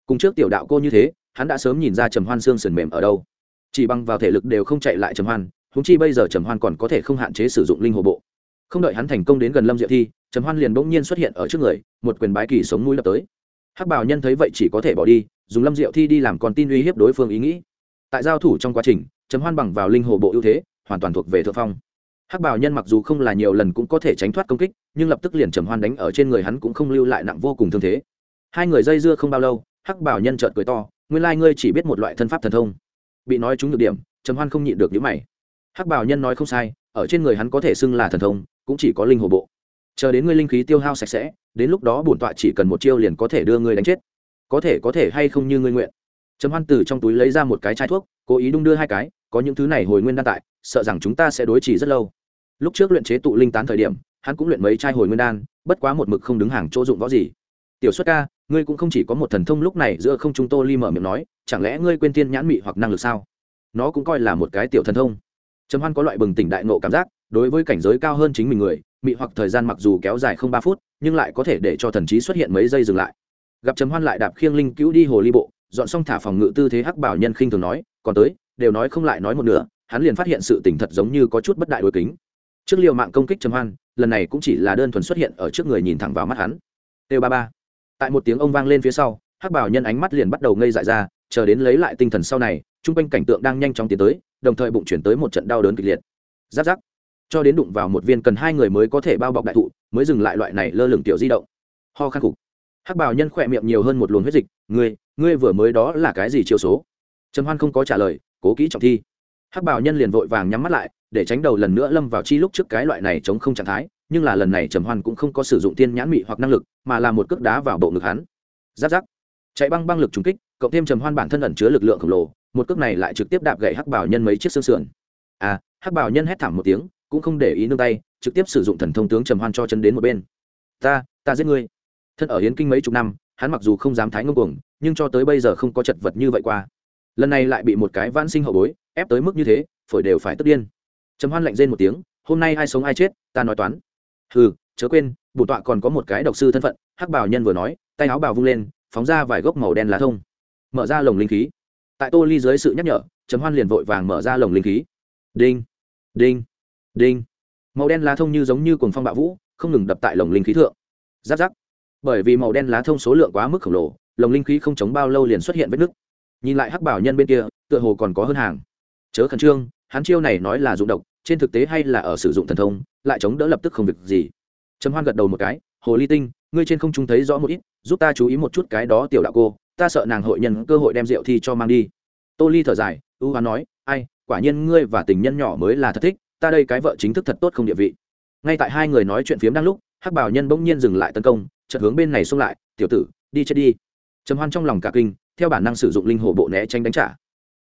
Cùng trước tiểu đạo cô như thế, hắn đã sớm nhìn ra trầm hoan xương sườn mềm ở đâu. Chỉ bằng vào thể lực đều không chạy lại trầm hoan húng chi bây giờ trầm hoan còn có thể không hạn chế sử dụng linh hồ bộ. Không đợi hắn thành công đến gần lâm diệu thi, trầm hoan liền bỗng nhiên xuất hiện ở trước người, một quyền bái kỳ sống mũi lập tới. Hắc bảo nhân thấy vậy chỉ có thể bỏ đi, dùng lâm diệu thi đi làm con tin uy hiếp đối phương ý nghĩ. Tại giao thủ trong quá trình, trầm hoan bằng vào linh hồ bộ ưu thế, hoàn toàn thuộc về thượng phong hắc bảo nhân mặc dù không là nhiều lần cũng có thể tránh thoát công kích, nhưng lập tức liền trầm hoan đánh ở trên người hắn cũng không lưu lại nặng vô cùng thương thế. Hai người dây dưa không bao lâu, hắc bảo nhân trợn cười to, nguyên lai ngươi chỉ biết một loại thân pháp thần thông. Bị nói trúng được điểm, trầm hoan không nhịn được những mày. Hắc bảo nhân nói không sai, ở trên người hắn có thể xưng là thần thông, cũng chỉ có linh hồ bộ. Chờ đến ngươi linh khí tiêu hao sạch sẽ, đến lúc đó bổn tọa chỉ cần một chiêu liền có thể đưa ngươi đánh chết. Có thể có thể hay không như ngươi nguyện. Trầm hoan từ trong túi lấy ra một cái chai thuốc, cố ý đung đưa hai cái, có những thứ này hồi nguyên đan tại, sợ rằng chúng ta sẽ đối trì rất lâu lúc trước luyện chế tụ linh tán thời điểm, hắn cũng luyện mấy chai hồi nguyên đan, bất quá một mực không đứng hàng chỗ dụng võ gì. Tiểu xuất ca, ngươi cũng không chỉ có một thần thông lúc này giữa không chúng tô ly mở miệng nói, chẳng lẽ ngươi quên tiên nhãn mị hoặc năng lực sao? Nó cũng coi là một cái tiểu thần thông. Trầm hoan có loại bừng tỉnh đại nộ cảm giác, đối với cảnh giới cao hơn chính mình người, mị hoặc thời gian mặc dù kéo dài không ba phút, nhưng lại có thể để cho thần trí xuất hiện mấy giây dừng lại. Gặp trầm hoan lại đạp khiêng linh cứu đi hồ ly bộ, dọn xong thả phòng ngự tư thế hắc bảo nhân khinh thường nói, còn tới, đều nói không lại nói một nửa, hắn liền phát hiện sự tỉnh thật giống như có chút bất đại đối kính trước liều mạng công kích trầm hoan, lần này cũng chỉ là đơn thuần xuất hiện ở trước người nhìn thẳng vào mắt hắn. Têu ba ba. Tại một tiếng ông vang lên phía sau, hắc bảo nhân ánh mắt liền bắt đầu ngây dại ra, chờ đến lấy lại tinh thần sau này, chung quanh cảnh tượng đang nhanh chóng tiến tới, đồng thời bụng chuyển tới một trận đau đớn kịch liệt. Giáp giáp cho đến đụng vào một viên cần hai người mới có thể bao bọc đại thụ, mới dừng lại loại này lơ lửng tiểu di động. Ho khắc cục hắc bảo nhân khỏe miệng nhiều hơn một luồng huyết dịch, ngươi ngươi vừa mới đó là cái gì chiêu số? Trầm hoan không có trả lời, cố kỹ trọng thi hắc bảo nhân liền vội vàng nhắm mắt lại, để tránh đầu lần nữa lâm vào chi lúc trước cái loại này chống không trạng thái, nhưng là lần này trầm hoan cũng không có sử dụng tiên nhãn mị hoặc năng lực, mà là một cước đá vào bộ ngực hắn. Giáp giáp. Chạy băng băng lực trúng kích, cộng thêm trầm hoan bản thân ẩn chứa lực lượng khổng lồ, một cước này lại trực tiếp đạp gậy hắc bảo nhân mấy chiếc xương sườn. À hắc bảo nhân hét thảm một tiếng, cũng không để ý nương tay, trực tiếp sử dụng thần thông tướng trầm hoan cho chân đến một bên. Ta ta giết ngươi. Thân ở hiến kinh mấy chục năm, hắn mặc dù không dám thái ngông cuồng, nhưng cho tới bây giờ không có chật vật như vậy qua lần này lại bị một cái vãn sinh hậu bối, ép tới mức như thế, phổi đều phải tức điên. Trầm hoan lạnh rên một tiếng, hôm nay ai sống ai chết, ta nói toán. Hừ, chớ quên bổn tọa còn có một cái độc sư thân phận, hắc bảo nhân vừa nói, tay áo bào vung lên, phóng ra vài gốc màu đen lá thông. Mở ra lồng linh khí. Tại tô ly dưới sự nhắc nhở, trầm hoan liền vội vàng mở ra lồng linh khí. Đinh đinh đinh. Màu đen lá thông như giống như cuồng phong bạo vũ, không ngừng đập tại lồng linh khí thượng. Giáp giáp bởi vì màu đen lá thông số lượng quá mức khổng lồ, lồng linh khí không chống bao lâu liền xuất hiện vết nứt nhìn lại hắc bảo nhân bên kia, tựa hồ còn có hơn hàng. Chớ khẩn trương, hắn chiêu này nói là dụng độc, trên thực tế hay là ở sử dụng thần thông, lại chống đỡ lập tức không việc gì. Trầm hoan gật đầu một cái, hồ ly tinh, ngươi trên không trung thấy rõ một ít, giúp ta chú ý một chút cái đó tiểu đạo cô, ta sợ nàng hội nhân cơ hội đem rượu thi cho mang đi. Tô ly thở dài ưu hoán nói, ai, quả nhiên ngươi và tình nhân nhỏ mới là thật thích, ta đây cái vợ chính thức thật tốt không địa vị. Ngay tại hai người nói chuyện phiếm đang lúc, hắc bảo nhân bỗng nhiên dừng lại tấn công, chợt hướng bên này xông lại, tiểu tử, đi chết đi. Trầm hoan trong lòng cả kinh theo bản năng sử dụng linh hồ bộ né tránh đánh trả.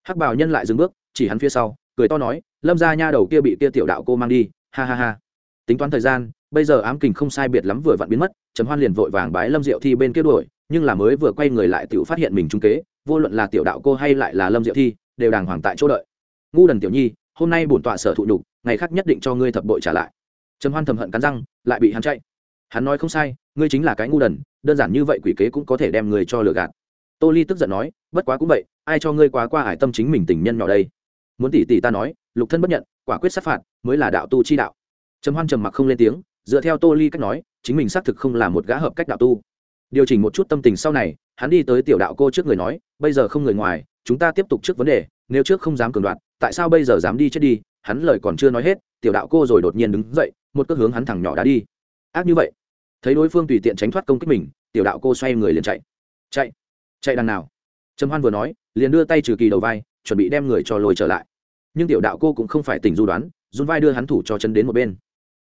Hắc bảo nhân lại dừng bước, chỉ hắn phía sau, cười to nói, lâm ra nha đầu kia bị kia tiểu đạo cô mang đi, ha ha ha. Tính toán thời gian, bây giờ ám kình không sai biệt lắm vừa vặn biến mất, trầm hoan liền vội vàng bái lâm diệu thi bên kia đuổi, nhưng là mới vừa quay người lại tiểu phát hiện mình trung kế, vô luận là tiểu đạo cô hay lại là lâm diệu thi, đều đàng hoàng tại chỗ đợi. Ngu đần tiểu nhi, hôm nay bổn tọa sở thụ nhục, ngày khác nhất định cho ngươi thập bội trả lại. Trầm hoan thầm hận cắn răng, lại bị hắn chạy. Hắn nói không sai, ngươi chính là cái ngu đần, đơn giản như vậy quỷ kế cũng có thể đem người cho lừa gạt tô ly tức giận nói, bất quá cũng vậy, ai cho ngươi quá qua hải tâm chính mình tình nhân nhỏ đây? Muốn tỷ tỷ ta nói, lục thân bất nhận, quả quyết sát phạt, mới là đạo tu chi đạo. Trầm hoan trầm mặc không lên tiếng, dựa theo tô ly cách nói, chính mình xác thực không là một gã hợp cách đạo tu. Điều chỉnh một chút tâm tình sau này, hắn đi tới tiểu đạo cô trước người nói, bây giờ không người ngoài, chúng ta tiếp tục trước vấn đề, nếu trước không dám cường đoạt, tại sao bây giờ dám đi chết đi? Hắn lời còn chưa nói hết, tiểu đạo cô rồi đột nhiên đứng dậy, một cước hướng hắn thẳng nhỏ đã đi. Ác như vậy. Thấy đối phương tùy tiện tránh thoát công kích mình, tiểu đạo cô xoay người liền chạy. Chạy chạy đằng nào? Trầm hoan vừa nói, liền đưa tay trừ kỳ đầu vai, chuẩn bị đem người cho lôi trở lại. Nhưng tiểu đạo cô cũng không phải tình du đoán, run vai đưa hắn thủ cho chân đến một bên.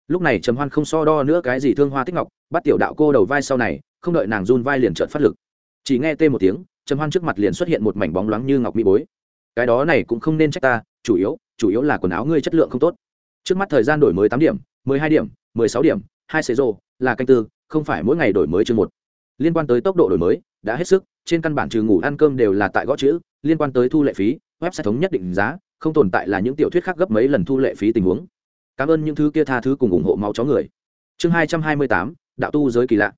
Lúc này trầm hoan không so đo nữa cái gì thương hoa tích ngọc, bắt tiểu đạo cô đầu vai sau này, không đợi nàng run vai liền trợn phát lực. Chỉ nghe tê một tiếng, trầm hoan trước mặt liền xuất hiện một mảnh bóng loáng như ngọc mỹ bối. Cái đó này cũng không nên trách ta, chủ yếu chủ yếu là quần áo ngươi chất lượng không tốt. Trước mắt thời gian đổi mới tám điểm, mười hai điểm, mười sáu điểm, hai xế rô là canh tư, không phải mỗi ngày đổi mới chương một. Liên quan tới tốc độ đổi mới đã hết sức, trên căn bản trừ ngủ ăn cơm đều là tại gõ chữ, liên quan tới thu lệ phí, website thống nhất định giá, không tồn tại là những tiểu thuyết khác gấp mấy lần thu lệ phí tình huống. Cảm ơn những thứ kia tha thứ cùng ủng hộ máu chó người. Chương hai trăm hai mươi tám, đạo tu giới kỳ lạ.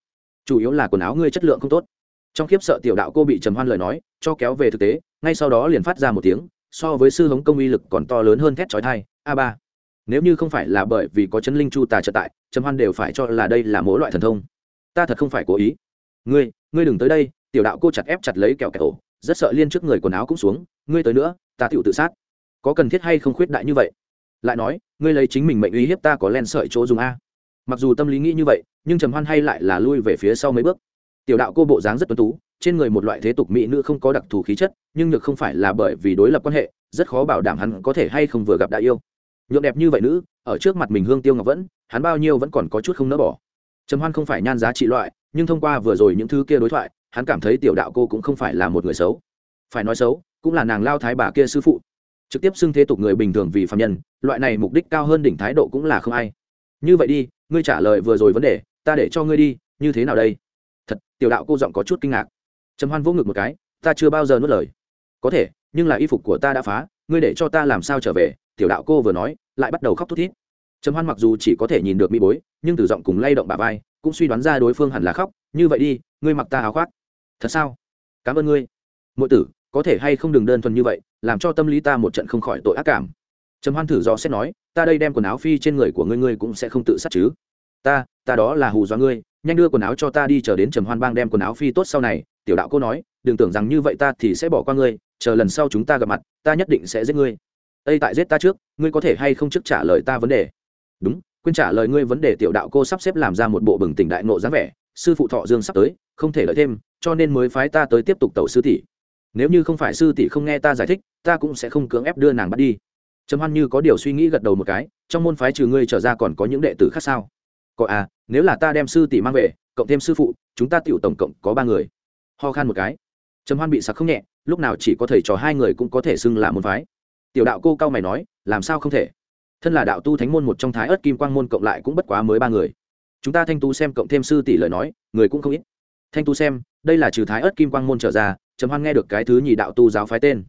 Chủ yếu là quần áo ngươi chất lượng không tốt. Trong khiếp sợ tiểu đạo cô bị trầm hoan lời nói, cho kéo về thực tế, ngay sau đó liền phát ra một tiếng, so với sư hống công uy lực còn to lớn hơn thét trói thai a ba. Nếu như không phải là bởi vì có chân linh chu tà trợ tại, trầm hoan đều phải cho là đây là mỗi loại thần thông. Ta thật không phải cố ý. Ngươi ngươi đừng tới đây tiểu đạo cô chặt ép chặt lấy kẹo kẹo rất sợ liên trước người quần áo cũng xuống, ngươi tới nữa, ta tựu tự sát. Có cần thiết hay không khuyết đại như vậy? Lại nói, ngươi lấy chính mình mệnh uy hiếp ta có len sợi chỗ dùng a? Mặc dù tâm lý nghĩ như vậy, nhưng trầm hoan hay lại là lui về phía sau mấy bước. Tiểu đạo cô bộ dáng rất tuấn tú, trên người một loại thế tục mỹ nữ không có đặc thù khí chất, nhưng nhược không phải là bởi vì đối lập quan hệ, rất khó bảo đảm hắn có thể hay không vừa gặp đại yêu. Nhượng đẹp như vậy nữ, ở trước mặt mình hương tiêu ngọc vẫn, hắn bao nhiêu vẫn còn có chút không nỡ bỏ. Trầm hoan không phải nhan giá trị loại, nhưng thông qua vừa rồi những thứ kia đối thoại hắn cảm thấy tiểu đạo cô cũng không phải là một người xấu. Phải nói xấu, cũng là nàng lao thái bà kia sư phụ. Trực tiếp xưng thế tục người bình thường vì phạm nhân, loại này mục đích cao hơn đỉnh thái độ cũng là không ai. Như vậy đi, ngươi trả lời vừa rồi vấn đề, ta để cho ngươi đi, như thế nào đây? Thật, tiểu đạo cô giọng có chút kinh ngạc. Trầm hoan vỗ ngực một cái, ta chưa bao giờ nuốt lời. Có thể, nhưng là y phục của ta đã phá, ngươi để cho ta làm sao trở về? Tiểu đạo cô vừa nói, lại bắt đầu khóc thút thít. Trầm hoan mặc dù chỉ có thể nhìn được mỹ bối, nhưng từ giọng cùng lay động bà vai, cũng suy đoán ra đối phương hẳn là khóc. Như vậy đi, ngươi mặc ta áo khoác thật sao? Cảm ơn ngươi. Mỗi tử, có thể hay không đừng đơn thuần như vậy, làm cho tâm lý ta một trận không khỏi tội ác cảm. Trầm hoan thử do xét nói, ta đây đem quần áo phi trên người của ngươi ngươi cũng sẽ không tự sát chứ? Ta ta đó là hù do ngươi, nhanh đưa quần áo cho ta đi, chờ đến trầm hoan bang đem quần áo phi tốt sau này, tiểu đạo cô nói, đừng tưởng rằng như vậy ta thì sẽ bỏ qua ngươi, chờ lần sau chúng ta gặp mặt, ta nhất định sẽ giết ngươi. Ây tại giết ta trước, ngươi có thể hay không trước trả lời ta vấn đề? Đúng, quên trả lời ngươi vấn đề, tiểu đạo cô sắp xếp làm ra một bộ bừng tỉnh đại nộ dáng vẻ sư phụ thọ dương sắp tới, không thể lợi thêm, cho nên mới phái ta tới tiếp tục tẩu sư tỷ. Nếu như không phải sư tỷ không nghe ta giải thích, ta cũng sẽ không cưỡng ép đưa nàng bắt đi. Trầm hoan như có điều suy nghĩ gật đầu một cái, trong môn phái trừ ngươi trở ra còn có những đệ tử khác sao? Có à nếu là ta đem sư tỷ mang về, cộng thêm sư phụ, chúng ta tiểu tổng cộng có ba người. Ho khan một cái. Trầm hoan bị sặc không nhẹ, lúc nào chỉ có thầy trò hai người cũng có thể xưng là môn phái. Tiểu đạo cô cao mày nói, làm sao không thể? Thân là đạo tu thánh môn một trong thái ớt kim quang môn cộng lại cũng bất quá mới ba người chúng ta thanh tu xem cộng thêm sư tỷ lời nói, người cũng không ít. Thanh tu xem, đây là trừ thái ớt kim quang môn trở ra, trầm hoan nghe được cái thứ nhì đạo tu giáo phái tên.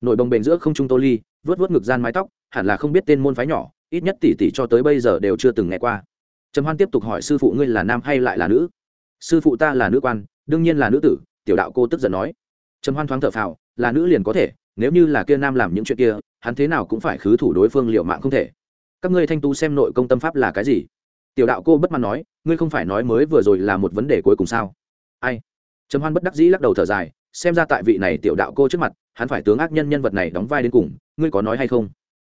Nội bồng bềnh giữa không trung tô ly vớt vớt ngực gian mái tóc, hẳn là không biết tên môn phái nhỏ, ít nhất tỷ tỷ cho tới bây giờ đều chưa từng nghe qua. Trầm hoan tiếp tục hỏi sư phụ ngươi là nam hay lại là nữ? Sư phụ ta là nữ quan, đương nhiên là nữ tử, tiểu đạo cô tức giận nói. Trầm hoan thoáng thở phào, là nữ liền có thể, nếu như là kia nam làm những chuyện kia, hắn thế nào cũng phải khứ thủ đối phương liệu mạng không thể. Các ngươi thanh tu xem nội công tâm pháp là cái gì? Tiểu đạo cô bất mãn nói, ngươi không phải nói mới vừa rồi là một vấn đề cuối cùng sao? Ai? Trầm hoan bất đắc dĩ lắc đầu thở dài, xem ra tại vị này tiểu đạo cô trước mặt, hắn phải tướng ác nhân nhân vật này đóng vai đến cùng, ngươi có nói hay không?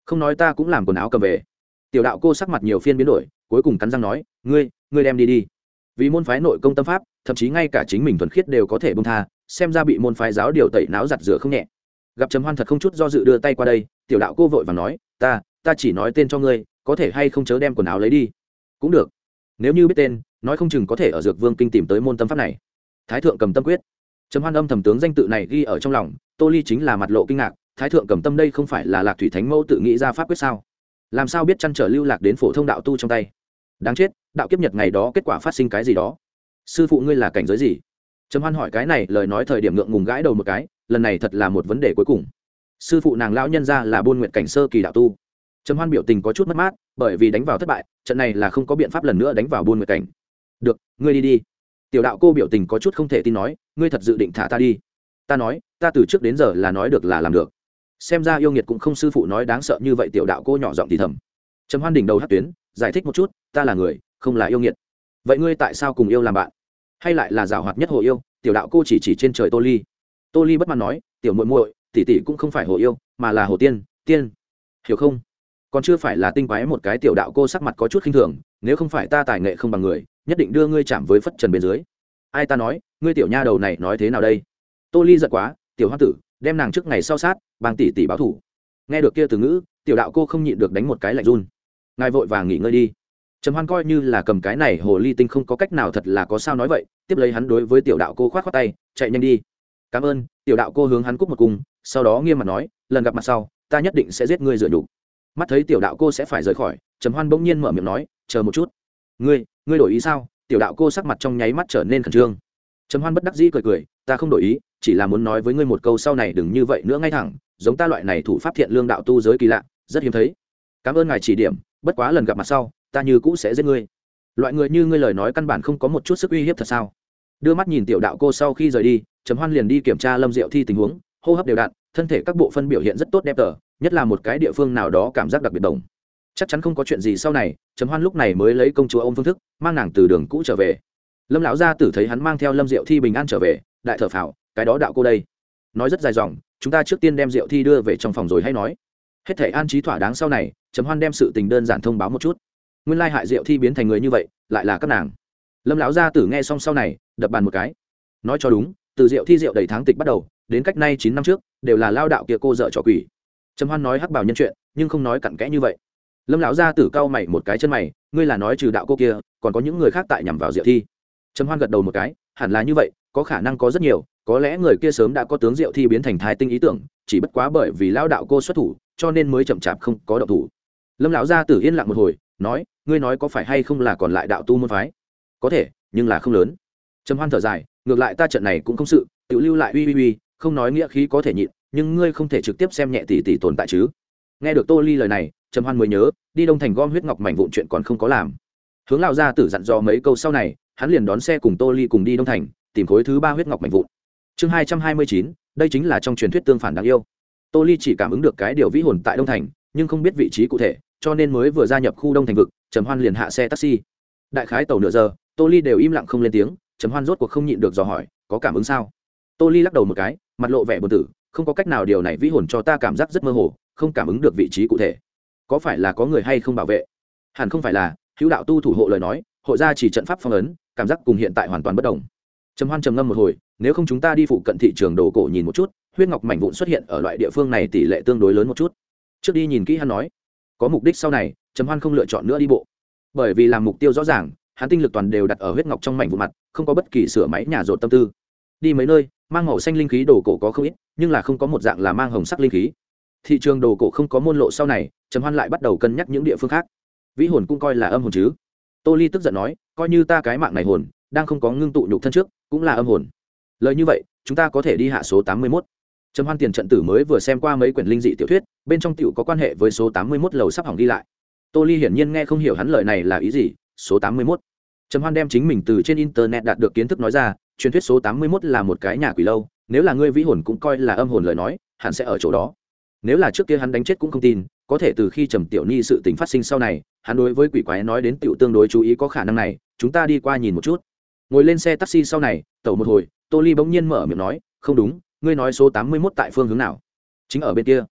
Không nói ta cũng làm quần áo cầm về. Tiểu đạo cô sắc mặt nhiều phiên biến đổi, cuối cùng cắn răng nói, ngươi ngươi đem đi đi. Vì môn phái nội công tâm pháp, thậm chí ngay cả chính mình thuần khiết đều có thể bông tha, xem ra bị môn phái giáo điều tẩy não giặt rửa không nhẹ. Gặp trầm hoan thật không chút do dự đưa tay qua đây, tiểu đạo cô vội và nói, ta ta chỉ nói tên cho ngươi, có thể hay không chớ đem quần áo lấy đi? Cũng được. Nếu như biết tên, nói không chừng có thể ở dược vương kinh tìm tới môn tâm pháp này. Thái thượng cầm tâm quyết. Trầm hoan âm thầm tướng danh tự này ghi ở trong lòng, tô ly chính là mặt lộ kinh ngạc, thái thượng cầm tâm đây không phải là lạc thủy thánh mẫu tự nghĩ ra pháp quyết sao? Làm sao biết chăn trở lưu lạc đến phổ thông đạo tu trong tay? Đáng chết, đạo kiếp nhật ngày đó kết quả phát sinh cái gì đó? Sư phụ ngươi là cảnh giới gì? Trầm hoan hỏi cái này, lời nói thời điểm ngượng ngùng gãi đầu một cái, lần này thật là một vấn đề cuối cùng. Sư phụ nàng lão nhân ra là buôn nguyện cảnh sơ kỳ đạo tu trầm hoan biểu tình có chút mất mát, bởi vì đánh vào thất bại, trận này là không có biện pháp lần nữa đánh vào buôn nguyện cảnh. Được, ngươi đi đi. Tiểu đạo cô biểu tình có chút không thể tin nói, ngươi thật dự định thả ta đi? Ta nói, ta từ trước đến giờ là nói được là làm được. Xem ra yêu nghiệt cũng không sư phụ nói đáng sợ như vậy tiểu đạo cô nhỏ giọng thì thầm. Trầm hoan đỉnh đầu hát tuyến, giải thích một chút, ta là người, không là yêu nghiệt. Vậy ngươi tại sao cùng yêu làm bạn? Hay lại là giảo hoạt nhất hồ yêu? Tiểu đạo cô chỉ chỉ trên trời tô ly. Tô ly bất mãn nói, tiểu muội muội, tỷ tỷ cũng không phải hồ yêu, mà là hồ tiên tiên. Hiểu không? Còn chưa phải là tinh quái một cái tiểu đạo cô sắc mặt có chút khinh thường, nếu không phải ta tài nghệ không bằng người, nhất định đưa ngươi chạm với phất trần bên dưới. Ai ta nói, ngươi tiểu nha đầu này nói thế nào đây? Tô ly giật quá, tiểu hoa tử, đem nàng trước ngày sau sát bằng tỷ tỷ báo thủ. Nghe được kia từ ngữ, tiểu đạo cô không nhịn được đánh một cái lạnh run. Ngài vội vàng nghỉ ngơi đi. Trầm hoan coi như là cầm cái này hồ ly tinh không có cách nào thật là có sao nói vậy, tiếp lấy hắn đối với tiểu đạo cô khoát khoát tay, chạy nhanh đi. Cảm ơn, tiểu đạo cô hướng hắn cúc một cung, sau đó nghiêm mặt nói, lần gặp mặt sau, ta nhất định sẽ giết ngươi dựa đủ mắt thấy tiểu đạo cô sẽ phải rời khỏi, trầm hoan bỗng nhiên mở miệng nói, chờ một chút. Ngươi ngươi đổi ý sao? Tiểu đạo cô sắc mặt trong nháy mắt trở nên khẩn trương. Trầm hoan bất đắc dĩ cười cười, ta không đổi ý, chỉ là muốn nói với ngươi một câu sau này đừng như vậy nữa ngay thẳng, giống ta loại này thủ pháp thiện lương đạo tu giới kỳ lạ, rất hiếm thấy. Cảm ơn ngài chỉ điểm, bất quá lần gặp mặt sau, ta như cũ sẽ giết ngươi. Loại người như ngươi lời nói căn bản không có một chút sức uy hiếp thật sao? Đưa mắt nhìn tiểu đạo cô sau khi rời đi, trầm hoan liền đi kiểm tra lâm diệu thi tình huống, hô hấp đều đặn, thân thể các bộ phân biểu hiện rất tốt đẹp tờ nhất là một cái địa phương nào đó cảm giác đặc biệt đồng. Chắc chắn không có chuyện gì sau này, trầm hoan lúc này mới lấy công chúa ôm phương thức, mang nàng từ đường cũ trở về. Lâm lão gia tử thấy hắn mang theo lâm diệu thi bình an trở về, đại thở phào, cái đó đạo cô đây. Nói rất dài dòng, chúng ta trước tiên đem diệu thi đưa về trong phòng rồi hay nói. Hết thể an trí thỏa đáng sau này, trầm hoan đem sự tình đơn giản thông báo một chút. Nguyên lai hại diệu thi biến thành người như vậy, lại là các nàng. Lâm lão gia tử nghe xong sau này, đập bàn một cái. Nói cho đúng, từ diệu thi diệu đầy tháng tịch bắt đầu, đến cách nay chín năm trước, đều là lao đạo kia cô dợ trò quỷ trầm hoan nói hắc bảo nhân chuyện, nhưng không nói cặn kẽ như vậy. Lâm lão gia tử cau mày một cái chân mày, ngươi là nói trừ đạo cô kia, còn có những người khác tại nhằm vào diệu thi. Trầm hoan gật đầu một cái, hẳn là như vậy, có khả năng có rất nhiều, có lẽ người kia sớm đã có tướng diệu thi biến thành thái tinh ý tưởng, chỉ bất quá bởi vì lao đạo cô xuất thủ, cho nên mới chậm chạp không có động thủ. Lâm lão gia tử yên lặng một hồi, nói, ngươi nói có phải hay không là còn lại đạo tu môn phái? Có thể, nhưng là không lớn. Trầm hoan thở dài, ngược lại ta trận này cũng không sự, tự lưu lại uy uy uy, không nói nghĩa khí có thể nhịn nhưng ngươi không thể trực tiếp xem nhẹ tỷ tỷ tồn tại chứ? Nghe được tô ly lời này, trầm hoan mới nhớ, đi đông thành gom huyết ngọc mảnh vụn chuyện còn không có làm. Hướng lão gia tử dặn dò mấy câu sau này, hắn liền đón xe cùng tô ly cùng đi đông thành, tìm khối thứ ba huyết ngọc mảnh vụn. Chương hai trăm hai mươi chín, đây chính là trong truyền thuyết tương phản đáng yêu. Tô ly chỉ cảm ứng được cái điều vĩ hồn tại đông thành, nhưng không biết vị trí cụ thể, cho nên mới vừa gia nhập khu đông thành vực, trầm hoan liền hạ xe taxi. Đại khái tàu nửa giờ, tô ly đều im lặng không lên tiếng, trầm hoan rốt cuộc không nhịn được dò hỏi, có cảm ứng sao? Tô ly lắc đầu một cái, mặt lộ vẻ bờ tử không có cách nào điều này vĩ hồn cho ta cảm giác rất mơ hồ, không cảm ứng được vị trí cụ thể. Có phải là có người hay không bảo vệ? Hẳn không phải là, hữu đạo tu thủ hộ lời nói, hội gia chỉ trận pháp phong ấn, cảm giác cùng hiện tại hoàn toàn bất đồng. Trầm hoan trầm ngâm một hồi, nếu không chúng ta đi phụ cận thị trường đồ cổ nhìn một chút, huyết ngọc mảnh vụn xuất hiện ở loại địa phương này tỷ lệ tương đối lớn một chút. Trước đi nhìn kỹ hắn nói. Có mục đích sau này, trầm hoan không lựa chọn nữa đi bộ. Bởi vì làm mục tiêu rõ ràng, hắn tinh lực toàn đều đặt ở huyết ngọc trong mảnh vụn mặt, không có bất kỳ sửa máy nhà rột tâm tư đi mấy nơi, mang màu xanh linh khí đồ cổ có không ít, nhưng là không có một dạng là mang hồng sắc linh khí. Thị trường đồ cổ không có môn lộ sau này, trầm hoan lại bắt đầu cân nhắc những địa phương khác. Vĩ hồn cũng coi là âm hồn chứ. Tô ly tức giận nói, coi như ta cái mạng này hồn, đang không có ngưng tụ nhục thân trước, cũng là âm hồn. Lời như vậy, chúng ta có thể đi hạ số tám mươi mốt. Trầm hoan tiền trận tử mới vừa xem qua mấy quyển linh dị tiểu thuyết, bên trong tiểu có quan hệ với số tám mươi mốt lầu sắp hỏng đi lại. Tô ly hiển nhiên nghe không hiểu hắn lời này là ý gì, số tám mươi mốt. Trầm hoan đem chính mình từ trên internet đạt được kiến thức nói ra truyền thuyết số tám mươi mốt là một cái nhà quỷ lâu, nếu là ngươi vĩ hồn cũng coi là âm hồn lời nói, hẳn sẽ ở chỗ đó. Nếu là trước kia hắn đánh chết cũng không tin, có thể từ khi trầm tiểu nhi sự tình phát sinh sau này, hắn đối với quỷ quái nói đến tiểu tương đối chú ý có khả năng này, chúng ta đi qua nhìn một chút. Ngồi lên xe taxi sau này, tẩu một hồi, tô ly bỗng nhiên mở miệng nói, không đúng, ngươi nói số tám mươi mốt tại phương hướng nào? Chính ở bên kia.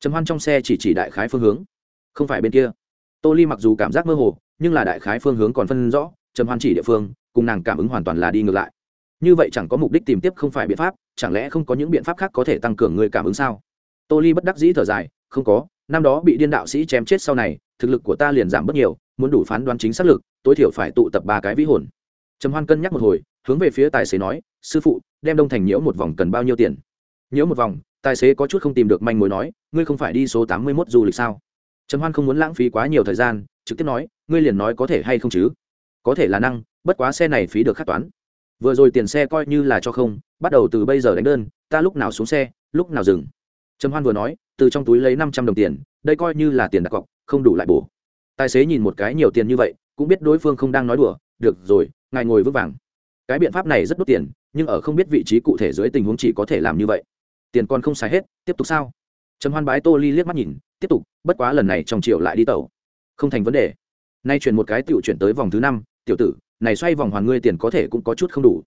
Trầm hoan trong xe chỉ chỉ đại khái phương hướng. Không phải bên kia. Tô ly mặc dù cảm giác mơ hồ, nhưng là đại khái phương hướng còn phân rõ, trầm hoan chỉ địa phương, cùng nàng cảm ứng hoàn toàn là đi ngược lại như vậy chẳng có mục đích tìm tiếp không phải biện pháp, chẳng lẽ không có những biện pháp khác có thể tăng cường người cảm ứng sao? Tô ly bất đắc dĩ thở dài, không có, năm đó bị điên đạo sĩ chém chết sau này, thực lực của ta liền giảm bớt nhiều, muốn đủ phán đoán chính xác lực, tối thiểu phải tụ tập ba cái vĩ hồn. Trầm hoan cân nhắc một hồi, hướng về phía tài xế nói, sư phụ, đem đông thành nhiễu một vòng cần bao nhiêu tiền? Nhiễu một vòng? Tài xế có chút không tìm được manh mối nói, ngươi không phải đi số tám mươi mốt du lịch sao? Trầm hoan không muốn lãng phí quá nhiều thời gian, trực tiếp nói, ngươi liền nói có thể hay không chứ? Có thể là năng, bất quá xe này phí được khắc toán vừa rồi tiền xe coi như là cho không, bắt đầu từ bây giờ đánh đơn, ta lúc nào xuống xe, lúc nào dừng. Trầm hoan vừa nói, từ trong túi lấy năm trăm đồng tiền, đây coi như là tiền đặt cọc, không đủ lại bổ. Tài xế nhìn một cái nhiều tiền như vậy, cũng biết đối phương không đang nói đùa, được rồi, ngài ngồi vững vàng. Cái biện pháp này rất đốt tiền, nhưng ở không biết vị trí cụ thể dưới tình huống chỉ có thể làm như vậy. Tiền còn không xài hết, tiếp tục sao? Trầm hoan bái tô ly liếc mắt nhìn, tiếp tục, bất quá lần này trong chiều lại đi tàu không thành vấn đề. Nay chuyển một cái tiểu chuyển tới vòng thứ năm, tiểu tử này xoay vòng hoàn ngươi tiền có thể cũng có chút không đủ.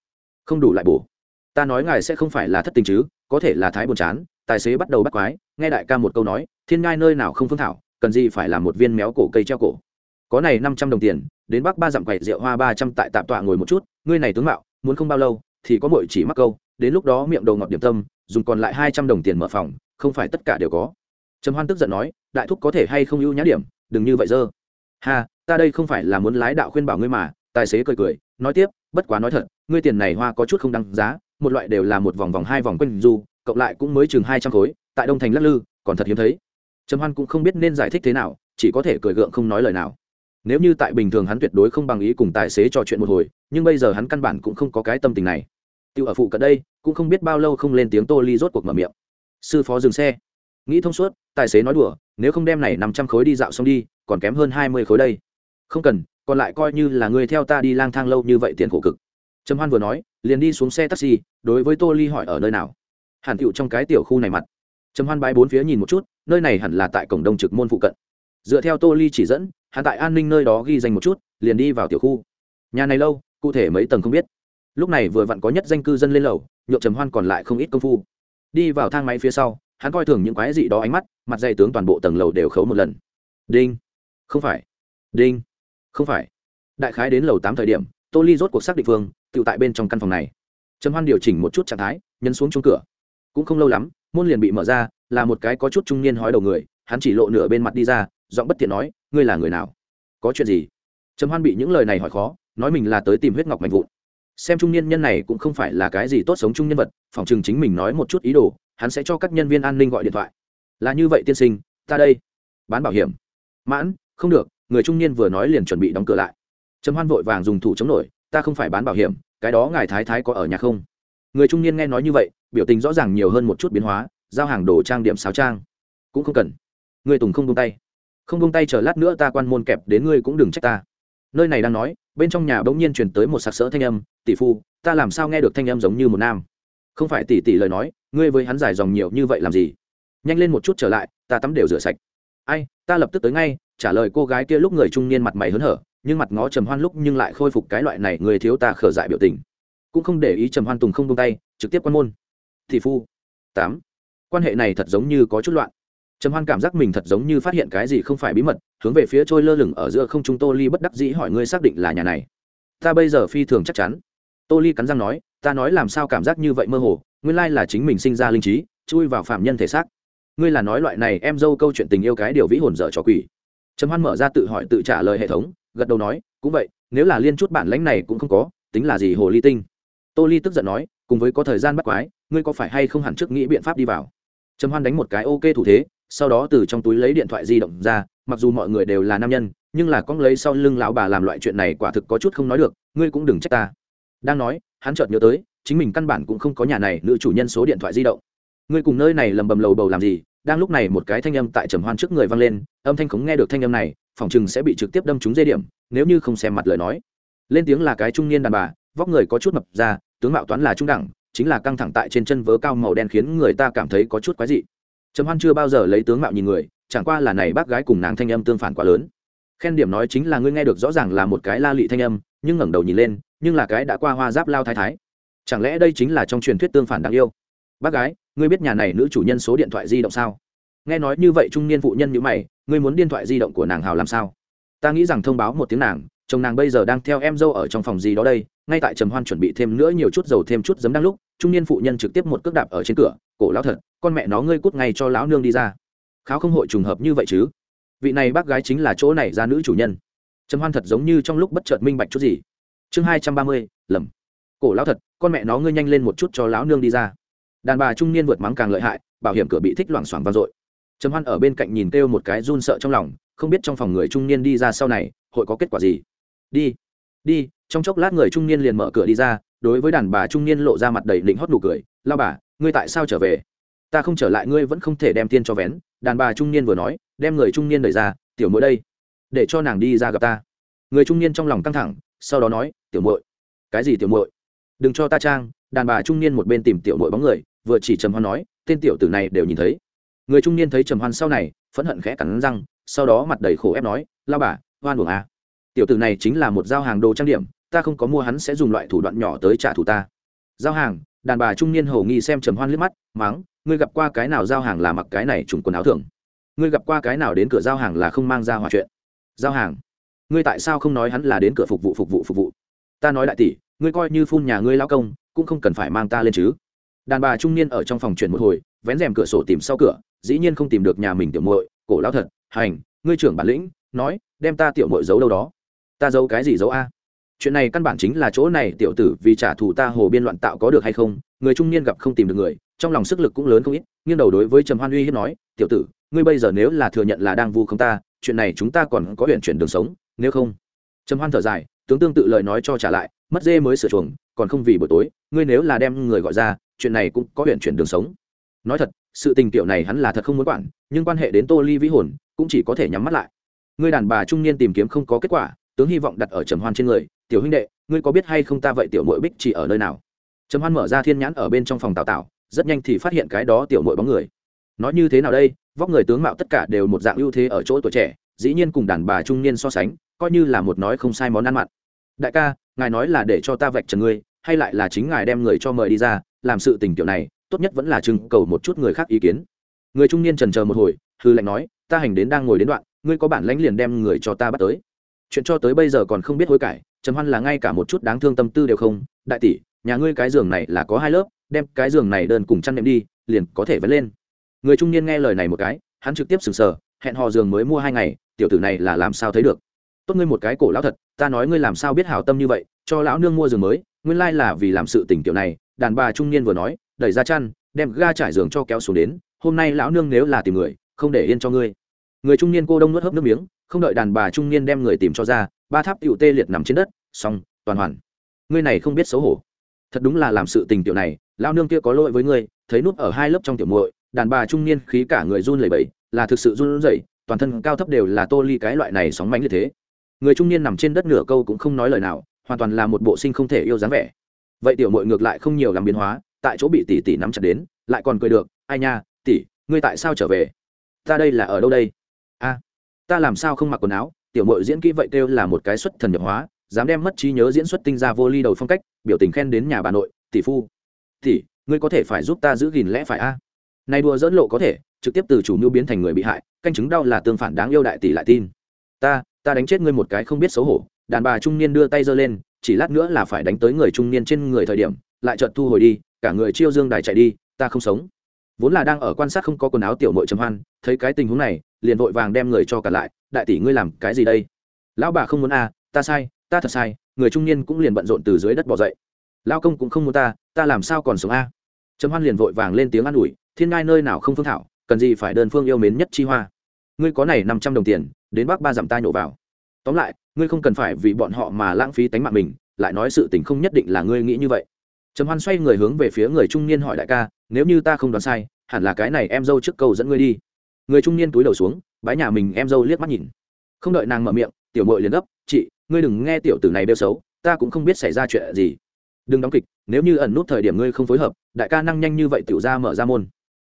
Không đủ lại bổ. Ta nói ngài sẽ không phải là thất tình chứ, có thể là thái buồn chán, tài xế bắt đầu bắt quái, nghe đại ca một câu nói, thiên ngai nơi nào không phương thảo, cần gì phải là một viên méo cổ cây treo cổ. Có này năm trăm đồng tiền, đến bắc ba dặm quậy rượu hoa ba trăm tại tạm tọa ngồi một chút, ngươi này tướng mạo, muốn không bao lâu, thì có mội chỉ mắc câu, đến lúc đó miệng đầu ngọt điểm tâm, dùng còn lại hai trăm đồng tiền mở phòng, không phải tất cả đều có. Trầm hoan tức giận nói, đại thúc có thể hay không ưu nhã điểm, đừng như vậy dơ. Ha, ta đây không phải là muốn lái đạo khuyên bảo ngươi mà tài xế cười cười, nói tiếp, bất quá nói thật, ngươi tiền này hoa có chút không đăng giá, một loại đều là một vòng vòng hai vòng quanh du, cộng lại cũng mới chừng hai trăm khối, tại đông thành lắc lư, còn thật hiếm thấy. Trầm hoan cũng không biết nên giải thích thế nào, chỉ có thể cười gượng không nói lời nào. Nếu như tại bình thường hắn tuyệt đối không bằng ý cùng tài xế trò chuyện một hồi, nhưng bây giờ hắn căn bản cũng không có cái tâm tình này. Tiêu ở phụ cận đây, cũng không biết bao lâu không lên tiếng tô ly rốt cuộc mở miệng. Sư phó dừng xe. Nghĩ thông suốt, tài xế nói đùa, nếu không đem này năm trăm khối đi dạo xong đi, còn kém hơn hai mươi khối đây. Không cần còn lại coi như là người theo ta đi lang thang lâu như vậy tiền khổ cực. Trầm hoan vừa nói, liền đi xuống xe taxi, đối với tô ly hỏi ở nơi nào. Hẳn tựu trong cái tiểu khu này mặt. Trầm hoan bái bốn phía nhìn một chút, nơi này hẳn là tại cổng đông trực môn phụ cận. Dựa theo tô ly chỉ dẫn, hắn tại an ninh nơi đó ghi danh một chút, liền đi vào tiểu khu. Nhà này lâu, cụ thể mấy tầng không biết. Lúc này vừa vặn có nhất danh cư dân lên lầu, nhộn trầm hoan còn lại không ít công phu. Đi vào thang máy phía sau, hắn coi thường những quái dị đó ánh mắt, mặt dày tướng toàn bộ tầng lầu đều khấu một lần. Đinh. Không phải. Đinh không phải. Đại khái đến lầu tám thời điểm, tô ly rốt cuộc xác định phương tự tại bên trong căn phòng này. Trầm hoan điều chỉnh một chút trạng thái, nhấn xuống chung cửa. Cũng không lâu lắm, môn liền bị mở ra, là một cái có chút trung niên hói đầu người, hắn chỉ lộ nửa bên mặt đi ra, giọng bất tiện nói, ngươi là người nào? Có chuyện gì? Trầm hoan bị những lời này hỏi khó, nói mình là tới tìm huyết ngọc mạnh vụn. Xem trung niên nhân này cũng không phải là cái gì tốt sống chung nhân vật, phòng chừng chính mình nói một chút ý đồ, hắn sẽ cho các nhân viên an ninh gọi điện thoại. Là như vậy tiên sinh, ta đây. Bán bảo hiểm. Mãn, không được người trung niên vừa nói liền chuẩn bị đóng cửa lại. Trầm hoan vội vàng dùng thủ chống nổi, ta không phải bán bảo hiểm, cái đó ngài thái thái có ở nhà không? Người trung niên nghe nói như vậy, biểu tình rõ ràng nhiều hơn một chút biến hóa, giao hàng đồ trang điểm sáo trang. Cũng không cần. Người tùng không buông tay. Không buông tay chờ lát nữa ta quan môn kẹp, đến ngươi cũng đừng trách ta. Nơi này đang nói, bên trong nhà bỗng nhiên chuyển tới một sặc sỡ thanh âm, tỷ phu, ta làm sao nghe được thanh âm giống như một nam? Không phải tỷ tỷ lời nói, ngươi với hắn dài dòng nhiều như vậy làm gì? Nhanh lên một chút trở lại, ta tắm đều rửa sạch. Ai, ta lập tức tới ngay trả lời cô gái kia lúc người trung niên mặt mày hớn hở, nhưng mặt ngó trầm hoan lúc nhưng lại khôi phục cái loại này người thiếu ta khở dại biểu tình. Cũng không để ý trầm hoan tùng không tung tay, trực tiếp quan môn. Thị phu. Tám. Quan hệ này thật giống như có chút loạn. Trầm hoan cảm giác mình thật giống như phát hiện cái gì không phải bí mật, hướng về phía trôi lơ lửng ở giữa không trung tô ly bất đắc dĩ hỏi ngươi xác định là nhà này. Ta bây giờ phi thường chắc chắn. Tô ly cắn răng nói, ta nói làm sao cảm giác như vậy mơ hồ, nguyên lai là chính mình sinh ra linh trí, chui vào phạm nhân thể xác. Ngươi là nói loại này em dâu câu chuyện tình yêu cái điều vĩ hồn dở cho quỷ trầm hoan mở ra tự hỏi tự trả lời hệ thống, gật đầu nói, cũng vậy, nếu là liên chút bản lãnh này cũng không có, tính là gì hồ ly tinh? Tô ly tức giận nói, cùng với có thời gian bắt quái, ngươi có phải hay không hẳn trước nghĩ biện pháp đi vào? Trầm hoan đánh một cái ok thủ thế, sau đó từ trong túi lấy điện thoại di động ra, mặc dù mọi người đều là nam nhân, nhưng là con lấy sau lưng lão bà làm loại chuyện này quả thực có chút không nói được, ngươi cũng đừng trách ta. Đang nói, hắn chợt nhớ tới, chính mình căn bản cũng không có nhà này, nữ chủ nhân số điện thoại di động ngươi cùng nơi này lầm bầm lầu bầu làm gì? Đang lúc này một cái thanh âm tại trầm hoan trước người vang lên, âm thanh khống nghe được thanh âm này, phòng chừng sẽ bị trực tiếp đâm trúng dây điểm, nếu như không xem mặt lời nói. Lên tiếng là cái trung niên đàn bà, vóc người có chút mập ra, tướng mạo toán là trung đẳng, chính là căng thẳng tại trên chân vớ cao màu đen khiến người ta cảm thấy có chút quái dị. Trầm hoan chưa bao giờ lấy tướng mạo nhìn người, chẳng qua là này bác gái cùng nàng thanh âm tương phản quá lớn. Khen điểm nói chính là ngươi nghe được rõ ràng là một cái la lị thanh âm, nhưng ngẩng đầu nhìn lên, nhưng là cái đã qua hoa giáp lao thái thái. Chẳng lẽ đây chính là trong truyền thuyết tương phản đáng yêu? Bác gái ngươi biết nhà này nữ chủ nhân số điện thoại di động sao? Nghe nói như vậy trung niên phụ nhân như mày, ngươi muốn điện thoại di động của nàng hào làm sao? Ta nghĩ rằng thông báo một tiếng nàng, chồng nàng bây giờ đang theo em dâu ở trong phòng gì đó đây, ngay tại trầm hoan chuẩn bị thêm nữa nhiều chút dầu thêm chút giấm đang lúc, trung niên phụ nhân trực tiếp một cước đạp ở trên cửa, cổ lão thật, con mẹ nó ngươi cút ngay cho lão nương đi ra. Kháo không hội trùng hợp như vậy chứ? Vị này bác gái chính là chỗ này ra nữ chủ nhân. Trầm hoan thật giống như trong lúc bất chợt minh bạch chút gì. Chương hai trăm ba mươi, lầm. Cổ lão thật, con mẹ nó ngươi nhanh lên một chút cho lão nương đi ra đàn bà trung niên vượt mắng càng lợi hại, bảo hiểm cửa bị thích loảng xoảng vang dội. Trầm hoan ở bên cạnh nhìn kêu một cái run sợ trong lòng, không biết trong phòng người trung niên đi ra sau này, hội có kết quả gì. Đi đi, trong chốc lát người trung niên liền mở cửa đi ra, đối với đàn bà trung niên lộ ra mặt đầy lĩnh hót nụ cười, lao bà, ngươi tại sao trở về? Ta không trở lại, ngươi vẫn không thể đem tiên cho vén. Đàn bà trung niên vừa nói, đem người trung niên đẩy ra, tiểu mỗi đây, để cho nàng đi ra gặp ta. Người trung niên trong lòng căng thẳng, sau đó nói, tiểu muội. Cái gì tiểu muội? Đừng cho ta trang. Đàn bà trung niên một bên tìm tiểu muội bóng người vừa chỉ trầm hoan nói, tên tiểu tử này đều nhìn thấy. Người trung niên thấy trầm hoan sau này, phẫn hận khẽ cắn răng, sau đó mặt đầy khổ ép nói, lao bà hoan buồng à. tiểu tử này chính là một giao hàng đồ trang điểm, ta không có mua hắn sẽ dùng loại thủ đoạn nhỏ tới trả thù ta. Giao hàng, đàn bà trung niên hầu nghi xem trầm hoan liếc mắt, mắng, ngươi gặp qua cái nào giao hàng là mặc cái này trùng quần áo thường ngươi gặp qua cái nào đến cửa giao hàng là không mang ra hòa chuyện? Giao hàng, ngươi tại sao không nói hắn là đến cửa phục vụ phục vụ phục vụ? Ta nói đại tỷ, ngươi coi như phun nhà ngươi lao công, cũng không cần phải mang ta lên chứ đàn bà trung niên ở trong phòng chuyển một hồi, vén rèm cửa sổ tìm sau cửa, dĩ nhiên không tìm được nhà mình tiểu muội, cổ lao thật, hành, ngươi trưởng bản lĩnh, nói, đem ta tiểu muội giấu đâu đó. Ta giấu cái gì giấu a? Chuyện này căn bản chính là chỗ này, tiểu tử, vì trả thù ta hồ biên loạn tạo có được hay không, người trung niên gặp không tìm được người, trong lòng sức lực cũng lớn không ít, nghiêng đầu đối với trầm hoan uy hiếp nói, tiểu tử, ngươi bây giờ nếu là thừa nhận là đang vu không ta, chuyện này chúng ta còn có huyện chuyển đường sống, nếu không? Trầm hoan thở dài, tướng tương tự lời nói cho trả lại, mất dê mới sửa chuồng, còn không vì buổi tối, ngươi nếu là đem người gọi ra chuyện này cũng có huyện chuyển đường sống. Nói thật, sự tình tiểu này hắn là thật không muốn quản, nhưng quan hệ đến tô ly vĩ hồn, cũng chỉ có thể nhắm mắt lại. Ngươi đàn bà trung niên tìm kiếm không có kết quả, tướng hy vọng đặt ở trầm hoan trên người, tiểu huynh đệ, ngươi có biết hay không ta vậy tiểu mội bích chỉ ở nơi nào? Trầm hoan mở ra thiên nhãn ở bên trong phòng tào tạo rất nhanh thì phát hiện cái đó tiểu mội bóng người. Nói như thế nào đây, vóc người tướng mạo tất cả đều một dạng ưu thế ở chỗ tuổi trẻ, dĩ nhiên cùng đàn bà trung niên so sánh, coi như là một nói không sai món ăn mặn. Đại ca, ngài nói là để cho ta vạch trần ngươi, hay lại là chính ngài đem người cho mời đi ra làm sự tình kiểu này, tốt nhất vẫn là trưng cầu một chút người khác ý kiến. Người trung niên trần chờ một hồi, hư lệnh nói, ta hành đến đang ngồi đến đoạn, ngươi có bản lãnh liền đem người cho ta bắt tới. Chuyện cho tới bây giờ còn không biết hối cải, trầm hoan là ngay cả một chút đáng thương tâm tư đều không. Đại tỷ, nhà ngươi cái giường này là có hai lớp, đem cái giường này đơn cùng chăn nệm đi, liền có thể vẫn lên. Người trung niên nghe lời này một cái, hắn trực tiếp sừng sờ, hẹn hò giường mới mua hai ngày, tiểu tử này là làm sao thấy được? Tốt ngươi một cái cổ lão thật, ta nói ngươi làm sao biết hảo tâm như vậy, cho lão nương mua giường mới, nguyên lai là vì làm sự tình tiểu này đàn bà trung niên vừa nói, đẩy ra chăn, đem ga trải giường cho kéo xuống đến, hôm nay lão nương nếu là tìm người, không để yên cho ngươi. Người trung niên cô đông nuốt hớp nước miếng, không đợi đàn bà trung niên đem người tìm cho ra, ba tháp tựu tê liệt nằm trên đất, xong, toàn hoàn. Ngươi này không biết xấu hổ. Thật đúng là làm sự tình tiểu này, lão nương kia có lỗi với ngươi, thấy nút ở hai lớp trong tiểu muội, đàn bà trung niên khí cả người run lẩy bẩy, là thực sự run rẩy, toàn thân cao thấp đều là tô ly cái loại này sóng mánh như thế. Người trung niên nằm trên đất nửa câu cũng không nói lời nào, hoàn toàn là một bộ sinh không thể yêu dáng vẻ vậy tiểu muội ngược lại không nhiều làm biến hóa, tại chỗ bị tỷ tỷ nắm chặt đến, lại còn cười được, ai nha, tỷ, ngươi tại sao trở về? Ta đây là ở đâu đây? A, ta làm sao không mặc quần áo? Tiểu muội diễn kỹ vậy kêu là một cái xuất thần nhập hóa, dám đem mất trí nhớ diễn xuất tinh ra vô ly đầu phong cách, biểu tình khen đến nhà bà nội, tỷ phu, tỷ, ngươi có thể phải giúp ta giữ gìn lẽ phải a? Này đùa dẫn lộ có thể, trực tiếp từ chủ mưu biến thành người bị hại, canh chứng đau là tương phản đáng yêu đại tỷ lại tin. Ta ta đánh chết ngươi một cái không biết xấu hổ. Đàn bà trung niên đưa tay giơ lên chỉ lát nữa là phải đánh tới người trung niên trên người thời điểm lại chợt thu hồi đi cả người chiêu dương đài chạy đi ta không sống. Vốn là đang ở quan sát không có quần áo tiểu nội trầm hoan thấy cái tình huống này liền vội vàng đem người cho cả lại đại tỷ ngươi làm cái gì đây? Lão bà không muốn a à, ta sai ta thật sai người trung niên cũng liền bận rộn từ dưới đất bỏ dậy. Lao công cũng không muốn ta ta làm sao còn sống a à? trầm hoan liền vội vàng lên tiếng an ủi thiên ngai nơi nào không phương thảo cần gì phải đơn phương yêu mến nhất chi hoa? Ngươi có này năm trăm đồng tiền đến bắc ba dặm ta nhổ vào tóm lại, ngươi không cần phải vì bọn họ mà lãng phí tánh mạng mình, lại nói sự tình không nhất định là ngươi nghĩ như vậy. Trầm hoan xoay người hướng về phía người trung niên hỏi đại ca, nếu như ta không đoán sai, hẳn là cái này em dâu trước câu dẫn ngươi đi. Người trung niên túi đầu xuống, bái nhà mình em dâu liếc mắt nhìn. Không đợi nàng mở miệng, tiểu mội liền gấp, chị, ngươi đừng nghe tiểu tử này đeo xấu, ta cũng không biết xảy ra chuyện gì. Đừng đóng kịch, nếu như ẩn nút thời điểm ngươi không phối hợp, đại ca năng nhanh như vậy tiểu ra mở ra môn.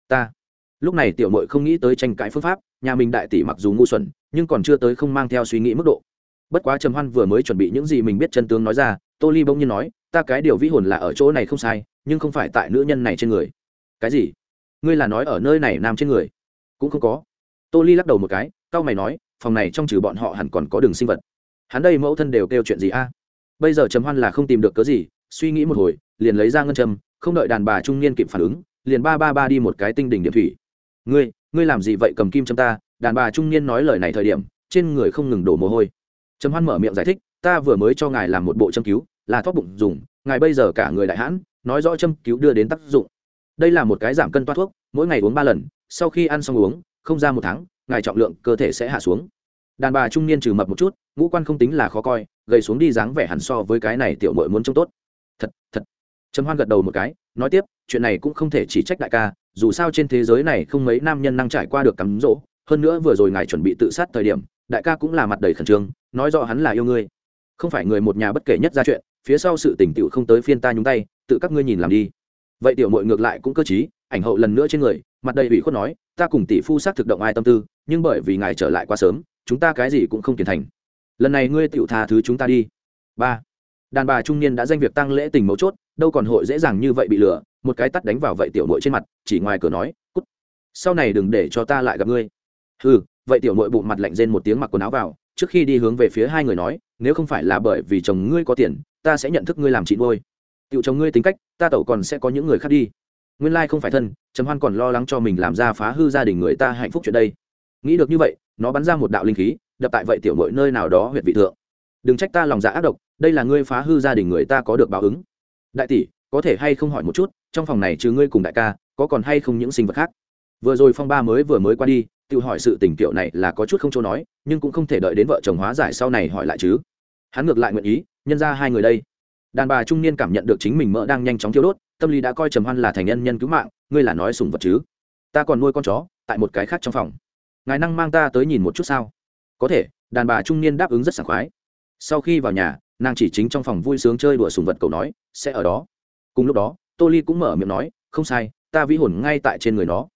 Ta lúc này tiểu mội không nghĩ tới tranh cãi phương pháp, nhà mình đại tỷ mặc dù ngu xuẩn, nhưng còn chưa tới không mang theo suy nghĩ mức độ. Bất quá trầm hoan vừa mới chuẩn bị những gì mình biết chân tướng nói ra, tô ly bỗng nhiên nói, ta cái điều vĩ hồn là ở chỗ này không sai, nhưng không phải tại nữ nhân này trên người. Cái gì? Ngươi là nói ở nơi này nam trên người? Cũng không có. Tô ly lắc đầu một cái c a o mày nói, phòng này trong trừ bọn họ hẳn còn có đường sinh vật. Hắn đây mẫu thân đều kêu chuyện gì a? Bây giờ trầm hoan là không tìm được cớ gì, suy nghĩ một hồi, liền lấy ra ngân châm, không đợi đàn bà trung niên kịp phản ứng, liền ba ba ba đi một cái tinh đỉnh điểm thủy ngươi ngươi làm gì vậy cầm kim châm ta? Đàn bà trung niên nói lời này thời điểm, trên người không ngừng đổ mồ hôi. Trầm hoan mở miệng giải thích, ta vừa mới cho ngài làm một bộ châm cứu, là thuốc bụng dùng, ngài bây giờ cả người đại hãn, nói rõ châm cứu đưa đến tác dụng. Đây là một cái giảm cân toát thuốc, mỗi ngày uống ba lần, sau khi ăn xong uống, không ra một tháng, ngài trọng lượng, cơ thể sẽ hạ xuống. Đàn bà trung niên trừ mập một chút, ngũ quan không tính là khó coi, gầy xuống đi dáng vẻ hẳn so với cái này tiểu mội muốn trông tốt. Thật thật. Trầm hoan gật đầu một cái, nói tiếp, chuyện này cũng không thể chỉ trách đại ca dù sao trên thế giới này không mấy nam nhân năng trải qua được cắm rỗ hơn nữa vừa rồi ngài chuẩn bị tự sát thời điểm, đại ca cũng là mặt đầy khẩn trương, nói rõ hắn là yêu ngươi. Không phải người một nhà bất kể nhất ra chuyện, phía sau sự tỉnh tựu không tới phiên ta nhúng tay, tự các ngươi nhìn làm đi. Vậy tiểu mội ngược lại cũng cơ t ảnh hậu lần nữa trên người, mặt đầy ủy khuất nói, ta cùng tỷ phu xác thực động ai tâm tư, nhưng bởi vì ngài trở lại quá sớm, chúng ta cái gì cũng không tiền thành. Lần này ngươi tựu tha thứ chúng ta đi. Ba đàn bà trung niên đã danh việc tăng lễ tình mấu chốt, đâu còn hội dễ dàng như vậy bị lừa, một cái tắt đánh vào vậy tiểu nội trên mặt, chỉ ngoài cửa nói, cút. Sau này đừng để cho ta lại gặp ngươi. Ừ vậy tiểu nội bụng mặt lạnh rên một tiếng mặc quần áo vào, trước khi đi hướng về phía hai người nói, nếu không phải là bởi vì chồng ngươi có tiền, ta sẽ nhận thức ngươi làm chị nuôi. Tiểu chồng ngươi tính cách, ta tẩu còn sẽ có những người khác đi. Nguyên lai không phải thân, trầm hoan còn lo lắng cho mình làm ra phá hư gia đình người ta hạnh phúc chuyện đây. Nghĩ được như vậy, nó bắn ra một đạo linh khí, đập tại vậy tiểu nội nơi nào đó huyện vị thượng đừng trách ta lòng dạ ác độc, đây là ngươi phá hư gia đình người ta có được báo ứng. Đại tỷ, có thể hay không hỏi một chút, trong phòng này trừ ngươi cùng đại ca, có còn hay không những sinh vật khác? Vừa rồi phong ba mới vừa mới qua đi, tự hỏi sự tình kiểu này là có chút không chỗ nói, nhưng cũng không thể đợi đến vợ chồng hóa giải sau này hỏi lại chứ. Hắn ngược lại nguyện ý, nhân ra hai người đây. Đàn bà trung niên cảm nhận được chính mình mỡ đang nhanh chóng thiêu đốt, tâm lý đã coi trầm hoan là thành nhân nhân cứu mạng, ngươi là nói sùng vật chứ? Ta còn nuôi con chó, tại một cái khác trong phòng. Ngài năng mang ta tới nhìn một chút sao? Có thể, đàn bà trung niên đáp ứng rất sảng khoái sau khi vào nhà, nàng chỉ chính trong phòng vui sướng chơi đùa sùng vật cầu nói, sẽ ở đó. Cùng lúc đó, tô ly cũng mở miệng nói, không sai, ta vĩ hồn ngay tại trên người nó.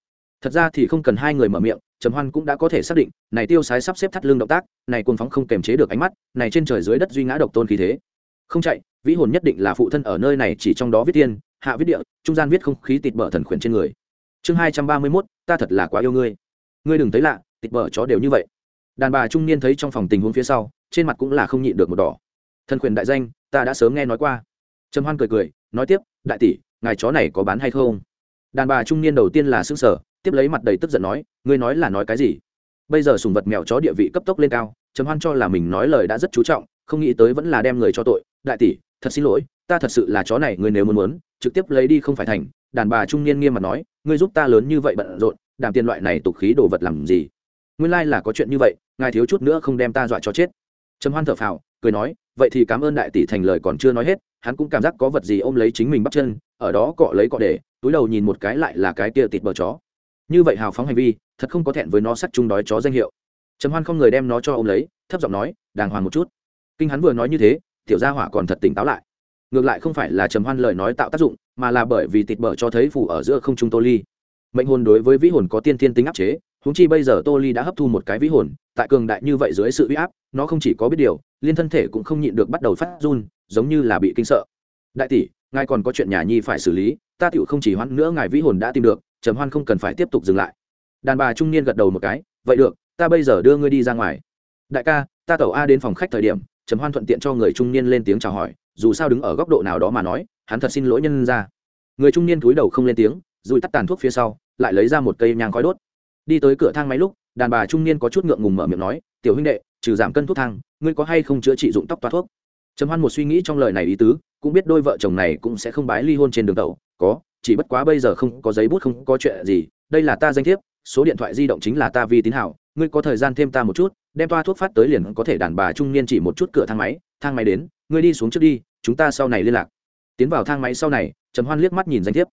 Thật ra thì không cần hai người mở miệng, trầm hoan cũng đã có thể xác định, này tiêu sái sắp xếp thắt lưng động tác, này cuồng phóng không kềm chế được ánh mắt, này trên trời dưới đất duy ngã độc tôn khí thế. Không chạy, vĩ hồn nhất định là phụ thân ở nơi này chỉ trong đó viết tiên, hạ viết địa, trung gian viết không khí tịt bở thần khuyển trên người. Chương hai trăm ba mươi mốt, ta thật là quá yêu ngươi. Ngươi đừng thấy lạ, tịt bở chó đều như vậy. Đàn bà trung niên thấy trong phòng tình huống phía sau trên mặt cũng là không nhịn được một đỏ. Thần quyền đại danh, ta đã sớm nghe nói qua. Trầm hoan cười cười, nói tiếp, đại tỷ, ngài chó này có bán hay không? Đàn bà trung niên đầu tiên là xương sở tiếp lấy mặt đầy tức giận nói, ngươi nói là nói cái gì? Bây giờ sùng vật mèo chó địa vị cấp tốc lên cao, trầm hoan cho là mình nói lời đã rất chú trọng, không nghĩ tới vẫn là đem người cho tội. Đại tỷ, thật xin lỗi, ta thật sự là chó này, ngươi nếu muốn muốn, trực tiếp lấy đi không phải thành. Đàn bà trung niên nghiêm mặt nói, ngươi giúp ta lớn như vậy bận rộn, đàm tiền loại này tục khí đồ vật làm gì? Nguyên lai là có chuyện như vậy, ngài thiếu chút nữa không đem ta dọa cho chết trầm hoan thở phào, cười nói, vậy thì cảm ơn đại tỷ thành lời còn chưa nói hết, hắn cũng cảm giác có vật gì ôm lấy chính mình bắt chân, ở đó cọ lấy cọ để, túi đầu nhìn một cái lại là cái kia tịt bờ chó. Như vậy hào phóng hành vi, thật không có thẹn với nó sắc chung đói chó danh hiệu. Trầm hoan không người đem nó cho ôm lấy, thấp giọng nói, đàng hoàng một chút. Kinh hắn vừa nói như thế, tiểu gia hỏa còn thật tỉnh táo lại. Ngược lại không phải là trầm hoan lời nói tạo tác dụng, mà là bởi vì tịt bờ cho thấy phủ ở giữa không trung tô ly. Mệnh hồn đối với vĩ hồn có tiên thiên tính áp chế huống chi bây giờ tô ly đã hấp thu một cái vĩ hồn, tại cường đại như vậy dưới sự uy áp, nó không chỉ có biết điều, liên thân thể cũng không nhịn được bắt đầu phát run, giống như là bị kinh sợ. Đại tỷ, ngài còn có chuyện nhà nhi phải xử lý, ta tựu không chỉ hoãn nữa ngài vĩ hồn đã tìm được, trầm hoan không cần phải tiếp tục dừng lại. Đàn bà trung niên gật đầu một cái, vậy được, ta bây giờ đưa ngươi đi ra ngoài. Đại ca, ta tẩu a đến phòng khách thời điểm, trầm hoan thuận tiện cho người trung niên lên tiếng chào hỏi, dù sao đứng ở góc độ nào đó mà nói, hắn thật xin lỗi nhân ra. Người trung niên cúi đầu không lên tiếng rồi tắt tàn thuốc phía sau, lại lấy ra một cây nhang khói đốt đi tới cửa thang máy lúc, đàn bà trung niên có chút ngượng ngùng mở miệng nói, tiểu huynh đệ, trừ giảm cân thuốc thang, ngươi có hay không chữa trị dụng tóc toa thuốc? Trầm hoan một suy nghĩ trong lời này ý tứ, cũng biết đôi vợ chồng này cũng sẽ không bái ly hôn trên đường tàu, có, chỉ bất quá bây giờ không có giấy bút không có chuyện gì, đây là ta danh thiếp, số điện thoại di động chính là ta vi tín hảo, ngươi có thời gian thêm ta một chút, đem toa thuốc phát tới liền có thể đàn bà trung niên chỉ một chút cửa thang máy thang máy đến, ngươi đi xuống trước đi, chúng ta sau này liên lạc. Tiến vào thang máy sau này, trầm hoan liếc mắt nhìn danh thiếp.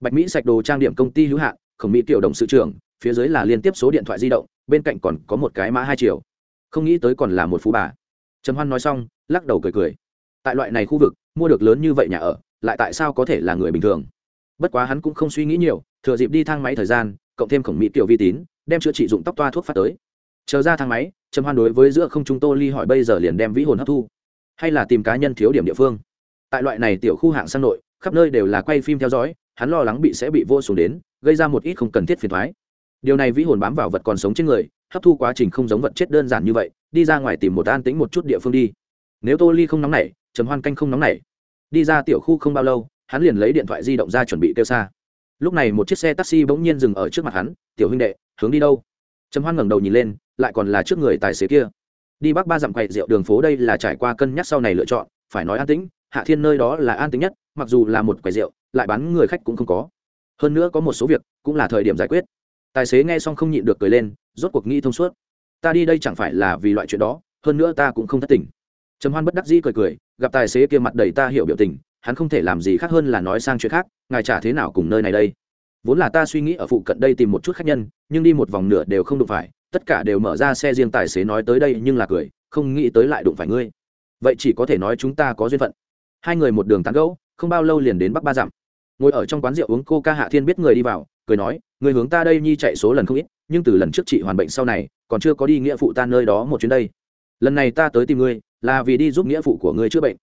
Bạch mỹ sạch đồ trang điểm công ty hữu hạn, khổng mỹ tiểu đồng sự trưởng phía dưới là liên tiếp số điện thoại di động, bên cạnh còn có một cái mã hai triệu không nghĩ tới còn là một phú bà. Trầm hoan nói xong, lắc đầu cười cười. Tại loại này khu vực, mua được lớn như vậy nhà ở, lại tại sao có thể là người bình thường? Bất quá hắn cũng không suy nghĩ nhiều, thừa dịp đi thang máy thời gian, cộng thêm khổng mỹ tiểu vi tín, đem chữa trị dụng tóc toa thuốc phát tới. Chờ ra thang máy, trầm hoan đối với giữa không chúng tô ly hỏi bây giờ liền đem vĩ hồn hấp thu, hay là tìm cá nhân thiếu điểm địa phương. Tại loại này tiểu khu hạng sang nội, khắp nơi đều là quay phim theo dõi, hắn lo lắng bị sẽ bị vô xuống đến, gây ra một ít không cần thiết phiền thoái điều này vĩ hồn bám vào vật còn sống trên người, hấp thu quá trình không giống vật chết đơn giản như vậy, đi ra ngoài tìm một an tĩnh một chút địa phương đi. Nếu tô ly không nóng nảy, trầm hoan canh không nóng nảy. Đi ra tiểu khu không bao lâu, hắn liền lấy điện thoại di động ra chuẩn bị kêu xa. Lúc này một chiếc xe taxi bỗng nhiên dừng ở trước mặt hắn, tiểu huynh đệ, hướng đi đâu? Trầm hoan ngẩng đầu nhìn lên, lại còn là trước người tài xế kia. Đi bắc ba dặm quậy rượu đường phố đây là trải qua cân nhắc sau này lựa chọn, phải nói an tĩnh, hạ thiên nơi đó là an tĩnh nhất, mặc dù là một quầy rượu, lại bán người khách cũng không có. Hơn nữa có một số việc cũng là thời điểm giải quyết tài xế nghe xong không nhịn được cười lên, rốt cuộc nghĩ thông suốt. Ta đi đây chẳng phải là vì loại chuyện đó, hơn nữa ta cũng không thất tình. Trầm hoan bất đắc dĩ cười cười, gặp tài xế kia mặt đầy ta hiểu biểu tình, hắn không thể làm gì khác hơn là nói sang chuyện khác, ngài trả thế nào cùng nơi này đây? Vốn là ta suy nghĩ ở phụ cận đây tìm một chút khách nhân, nhưng đi một vòng nửa đều không đụng phải, tất cả đều mở ra xe riêng tài xế nói tới đây nhưng là cười, không nghĩ tới lại đụng phải ngươi. Vậy chỉ có thể nói chúng ta có duyên phận. Hai người một đường tán gẫu, không bao lâu liền đến bắc ba dặm. Ngồi ở trong quán rượu uống cô ca hạ thiên biết người đi vào cười nói người hướng ta đây nhi chạy số lần không ít, nhưng từ lần trước chị hoàn bệnh sau này, còn chưa có đi nghĩa phụ ta nơi đó một chuyến đây. Lần này ta tới tìm ngươi, là vì đi giúp nghĩa phụ của ngươi chữa bệnh.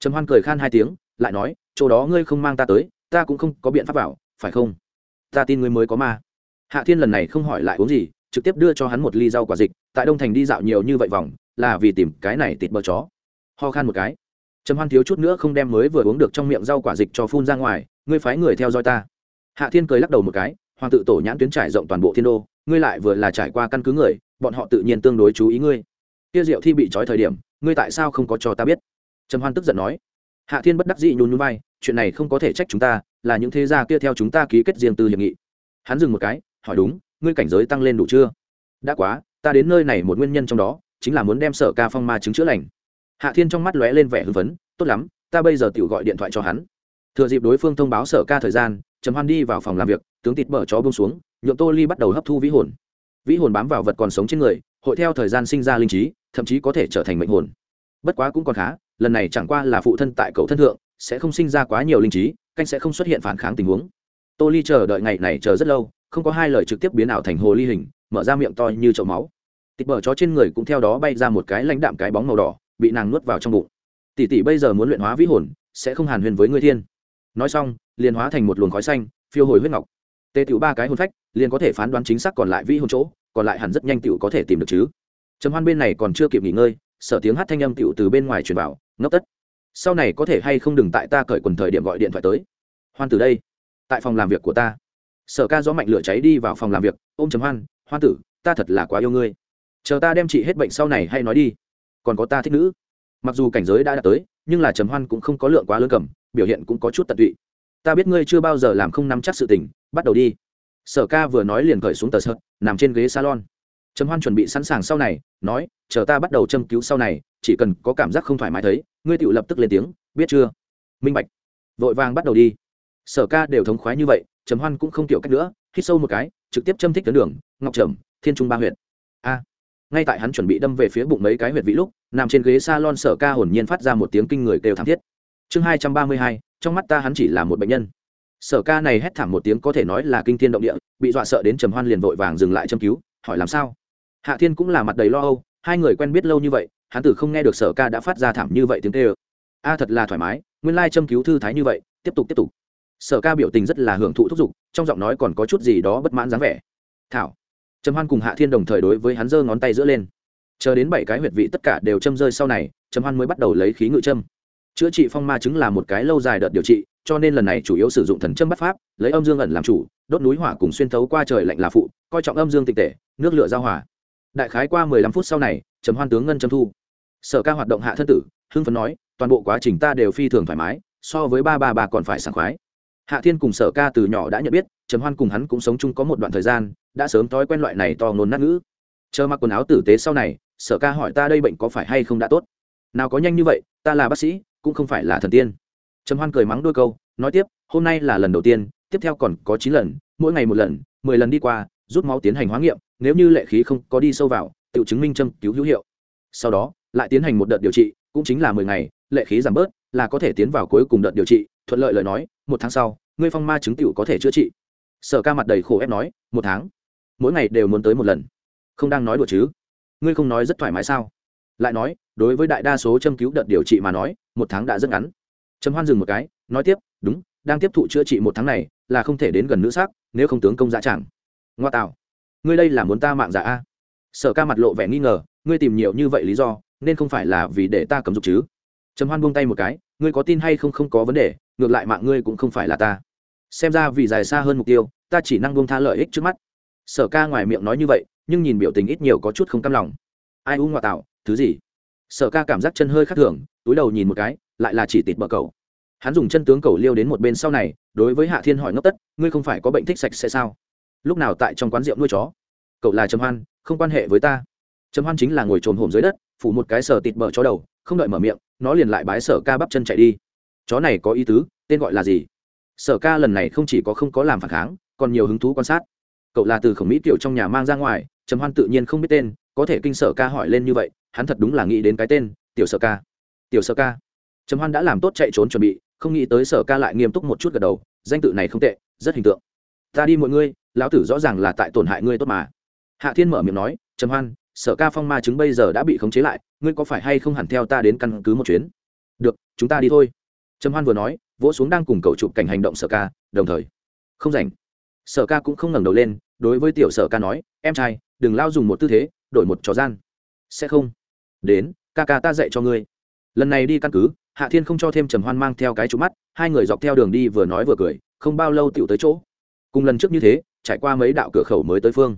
Trầm hoan cười khan hai tiếng, lại nói, chỗ đó ngươi không mang ta tới, ta cũng không có biện pháp vào, phải không? Ta tin ngươi mới có ma. Hạ thiên lần này không hỏi lại uống gì, trực tiếp đưa cho hắn một ly rau quả dịch, tại đông thành đi dạo nhiều như vậy vòng, là vì tìm cái này tịt bờ chó. Ho khan một cái. Trầm hoan thiếu chút nữa không đem mới vừa uống được trong miệng rau quả dịch cho phun ra ngoài, ngươi phái người theo dõi ta hạ thiên cười lắc đầu một cái, hoàng tự tổ nhãn tuyến trải rộng toàn bộ thiên đô, ngươi lại vừa là trải qua căn cứ người, bọn họ tự nhiên tương đối chú ý ngươi. Kia diệu thi bị trói thời điểm, ngươi tại sao không có cho ta biết? Trầm hoan tức giận nói. Hạ thiên bất đắc dĩ nhún nhún vai, chuyện này không có thể trách chúng ta, là những thế gia kia theo chúng ta ký kết riêng tư hiệp nghị. Hắn dừng một cái, hỏi đúng, ngươi cảnh giới tăng lên đủ chưa? Đã quá, ta đến nơi này một nguyên nhân trong đó, chính là muốn đem sở ca phong ma chứng chữa lành. Hạ thiên trong mắt lóe lên vẻ hưng phấn, tốt lắm, ta bây giờ tự gọi điện thoại cho hắn. Thừa dịp đối phương thông báo sở ca thời gian trầm hoan đi vào phòng làm việc, tướng tịt bở chó bông xuống nhuộm tô ly bắt đầu hấp thu vĩ hồn. Vĩ hồn bám vào vật còn sống trên người, hội theo thời gian sinh ra linh trí, thậm chí có thể trở thành mệnh hồn. Bất quá cũng còn khá, lần này chẳng qua là phụ thân tại cậu thân thượng, sẽ không sinh ra quá nhiều linh trí, canh sẽ không xuất hiện phản kháng tình huống. Tô ly chờ đợi ngày này chờ rất lâu, không có hai lời trực tiếp biến ảo thành hồ ly hình, mở ra miệng to như chậu máu. Tịt bở chó trên người cũng theo đó bay ra một cái lãnh đạm cái bóng màu đỏ, bị nàng nuốt vào trong bụng. Tỷ tỷ bây giờ muốn luyện hóa vĩ hồn, sẽ không hàn huyền với ngươi thiên. Nói xong liền hóa thành một luồng khói xanh, phiêu hồi huyết ngọc. Tê tiểu ba cái hồn phách, liền có thể phán đoán chính xác còn lại vi hồn chỗ, còn lại hẳn rất nhanh tiểu có thể tìm được chứ. Trầm hoan bên này còn chưa kịp nghỉ ngơi sở tiếng hát thanh âm tiểu từ bên ngoài truyền vào, ngốc tất. Sau này có thể hay không đừng tại ta cởi quần thời điểm gọi điện thoại tới. Hoan từ đây, tại phòng làm việc của ta. Sở ca gió mạnh lửa cháy đi vào phòng làm việc, ôm Trầm hoan hoan tử, ta thật là quá yêu ngươi. Chờ ta đem chị hết bệnh sau này hay nói đi. Còn có ta thích nữ. Mặc dù cảnh giới đã đạt tới, nhưng là trầm hoan cũng không có lượng quá lớn cầm, biểu hiện cũng có chút tận tụy ta biết ngươi chưa bao giờ làm không nắm chắc sự tình, bắt đầu đi. Sở ca vừa nói liền cởi xuống tờ sợt, nằm trên ghế salon. Trầm hoan chuẩn bị sẵn sàng sau này, nói, chờ ta bắt đầu châm cứu sau này, chỉ cần có cảm giác không thoải mái thấy, ngươi tự lập tức lên tiếng, biết chưa? Minh bạch. Vội vàng bắt đầu đi. Sở ca đều thống khoái như vậy, trầm hoan cũng không tiểu cách nữa, hít sâu một cái, trực tiếp châm thích tuyến đường, ngọc trầm, thiên trung ba huyện a. Ngay tại hắn chuẩn bị đâm về phía bụng mấy cái huyệt vị lúc, nằm trên ghế s a lon sở ca hồn nhiên phát ra một tiếng kinh người kêu thảm thiết. Chương hai trăm ba mươi hai trong mắt ta hắn chỉ là một bệnh nhân. Sở ca này hét thảm một tiếng có thể nói là kinh thiên động địa, bị dọa sợ đến trầm hoan liền vội vàng dừng lại châm cứu, hỏi làm sao? Hạ thiên cũng là mặt đầy lo âu, hai người quen biết lâu như vậy, hắn tử không nghe được sở ca đã phát ra thảm như vậy tiếng tê ơ a, thật là thoải mái, nguyên lai châm cứu thư thái như vậy, tiếp tục tiếp tục. Sở ca biểu tình rất là hưởng thụ thúc giục, trong giọng nói còn có chút gì đó bất mãn dáng vẻ. Thảo. Trầm hoan cùng hạ thiên đồng thời đối với hắn giơ ngón tay giữa lên. Chờ đến bảy cái huyệt vị tất cả đều châm rơi sau này, trầm hoan mới bắt đầu lấy khí ngự châm chữa trị phong ma chứng là một cái lâu dài đợt điều trị, cho nên lần này chủ yếu sử dụng thần châm bắt pháp, lấy âm dương ẩn làm chủ, đốt núi hỏa cùng xuyên thấu qua trời lạnh là phụ, coi trọng âm dương tịch tể nước lửa giao hỏa đại khái qua mười lăm phút sau này chấm hoan tướng ngân châm thu. Sở ca hoạt động hạ thân tử, hưng phấn nói, toàn bộ quá trình ta đều phi thường thoải mái, so với ba ba bà còn phải sảng khoái. Hạ thiên cùng sở ca từ nhỏ đã nhận biết chấm hoan cùng hắn cũng sống chung có một đoạn thời gian, đã sớm thói quen loại này to ngôn nát ngữ. Chờ mặc quần áo tử tế sau này, sở ca hỏi ta đây bệnh có phải hay không đã tốt? Nào có nhanh như vậy, ta là bác sĩ cũng không phải là thần tiên. Trầm hoan cười mắng đôi câu, nói tiếp, hôm nay là lần đầu tiên, tiếp theo còn có chín lần, mỗi ngày một lần, mười lần đi qua, rút máu tiến hành hóa nghiệm, nếu như lệ khí không có đi sâu vào, tự chứng minh châm cứu hữu hiệu. Sau đó, lại tiến hành một đợt điều trị, cũng chính là mười ngày, lệ khí giảm bớt, là có thể tiến vào cuối cùng đợt điều trị, thuận lợi lời nói, một tháng sau, ngươi phong ma chứng tiểu có thể chữa trị. Sở ca mặt đầy khổ ép nói, một tháng? Mỗi ngày đều muốn tới một lần. Không đang nói đùa chứ? Ngươi không nói rất thoải mái sao? Lại nói đối với đại đa số châm cứu đợt điều trị mà nói, một tháng đã rất ngắn. Trầm hoan dừng một cái, nói tiếp, đúng, đang tiếp thụ chữa trị một tháng này, là không thể đến gần nữ xác, nếu không tướng công dạ chẳng ngoa tạo. Ngươi đây là muốn ta mạng giả a? Sở ca mặt lộ vẻ nghi ngờ, ngươi tìm nhiều như vậy lý do, nên không phải là vì để ta cấm dục chứ? Trầm hoan buông tay một cái, ngươi có tin hay không không có vấn đề, ngược lại mạng ngươi cũng không phải là ta. Xem ra vì dài xa hơn mục tiêu, ta chỉ năng buông tha lợi ích trước mắt. Sở ca ngoài miệng nói như vậy, nhưng nhìn biểu tình ít nhiều có chút không cam lòng. Ai u ngoại tạo, thứ gì? Sở ca cảm giác chân hơi khác thường, túi đầu nhìn một cái, lại là chỉ tịt bờ cầu. Hắn dùng chân tướng cầu liêu đến một bên sau này, đối với hạ thiên hỏi ngốc tất, ngươi không phải có bệnh thích sạch sẽ sao? Lúc nào tại trong quán rượu nuôi chó? Cậu là trầm hoan, không quan hệ với ta. Trầm hoan chính là ngồi trồm hổm dưới đất, phủ một cái sờ tịt bờ chó đầu, không đợi mở miệng, nó liền lại bái sở ca bắp chân chạy đi. Chó này có ý tứ, tên gọi là gì? Sở ca lần này không chỉ có không có làm phản kháng, còn nhiều hứng thú quan sát. Cậu là từ khổng mỹ tiểu trong nhà mang ra ngoài, trầm hoan tự nhiên không biết tên có thể kinh sở ca hỏi lên như vậy, hắn thật đúng là nghĩ đến cái tên, tiểu sở ca. Tiểu sở ca. Trầm hoan đã làm tốt chạy trốn chuẩn bị, không nghĩ tới sở ca lại nghiêm túc một chút gật đầu, danh tự này không tệ, rất hình tượng. Ta đi mọi ngươi lão tử rõ ràng là tại tổn hại ngươi tốt mà. Hạ thiên mở miệng nói, trầm hoan, sở ca phong ma chứng bây giờ đã bị khống chế lại, ngươi có phải hay không hẳn theo ta đến căn cứ một chuyến? Được, chúng ta đi thôi. Trầm hoan vừa nói, vỗ xuống đang cùng cậu chụp cảnh hành động sở ca, đồng thời. Không rảnh. Sở ca cũng không ngẩng đầu lên, đối với tiểu sở ca nói, em trai, đừng lao dùng một tư thế đổi một trò gian. Sẽ không. Đến, ca ca ta dạy cho ngươi. Lần này đi căn cứ, hạ thiên không cho thêm trầm hoan mang theo cái trụ mắt, hai người dọc theo đường đi vừa nói vừa cười, không bao lâu tựu tới chỗ. Cùng lần trước như thế, trải qua mấy đạo cửa khẩu mới tới phương.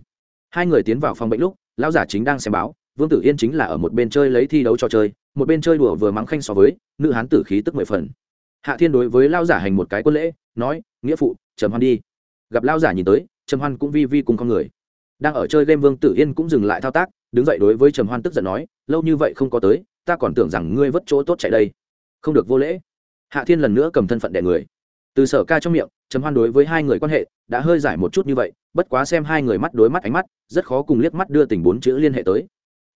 Hai người tiến vào phòng bệnh lúc, lão giả chính đang xem báo, vương tử yên chính là ở một bên chơi lấy thi đấu trò chơi, một bên chơi đùa vừa mắng khanh so với, nữ hán tử khí tức mười phần. Hạ thiên đối với lao giả hành một cái quân lễ, nói, nghĩa phụ, trầm hoan đi. Gặp lao giả nhìn tới, trầm hoan cũng vi vi cùng con người đang ở chơi game vương tử yên cũng dừng lại thao tác, đứng dậy đối với trầm hoan tức giận nói, lâu như vậy không có tới, ta còn tưởng rằng ngươi vất chỗ tốt chạy đây. Không được vô lễ. Hạ thiên lần nữa cầm thân phận đẻ người. Từ sở ca trong miệng, trầm hoan đối với hai người quan hệ đã hơi giải một chút như vậy, bất quá xem hai người mắt đối mắt ánh mắt, rất khó cùng liếc mắt đưa tình bốn chữ liên hệ tới.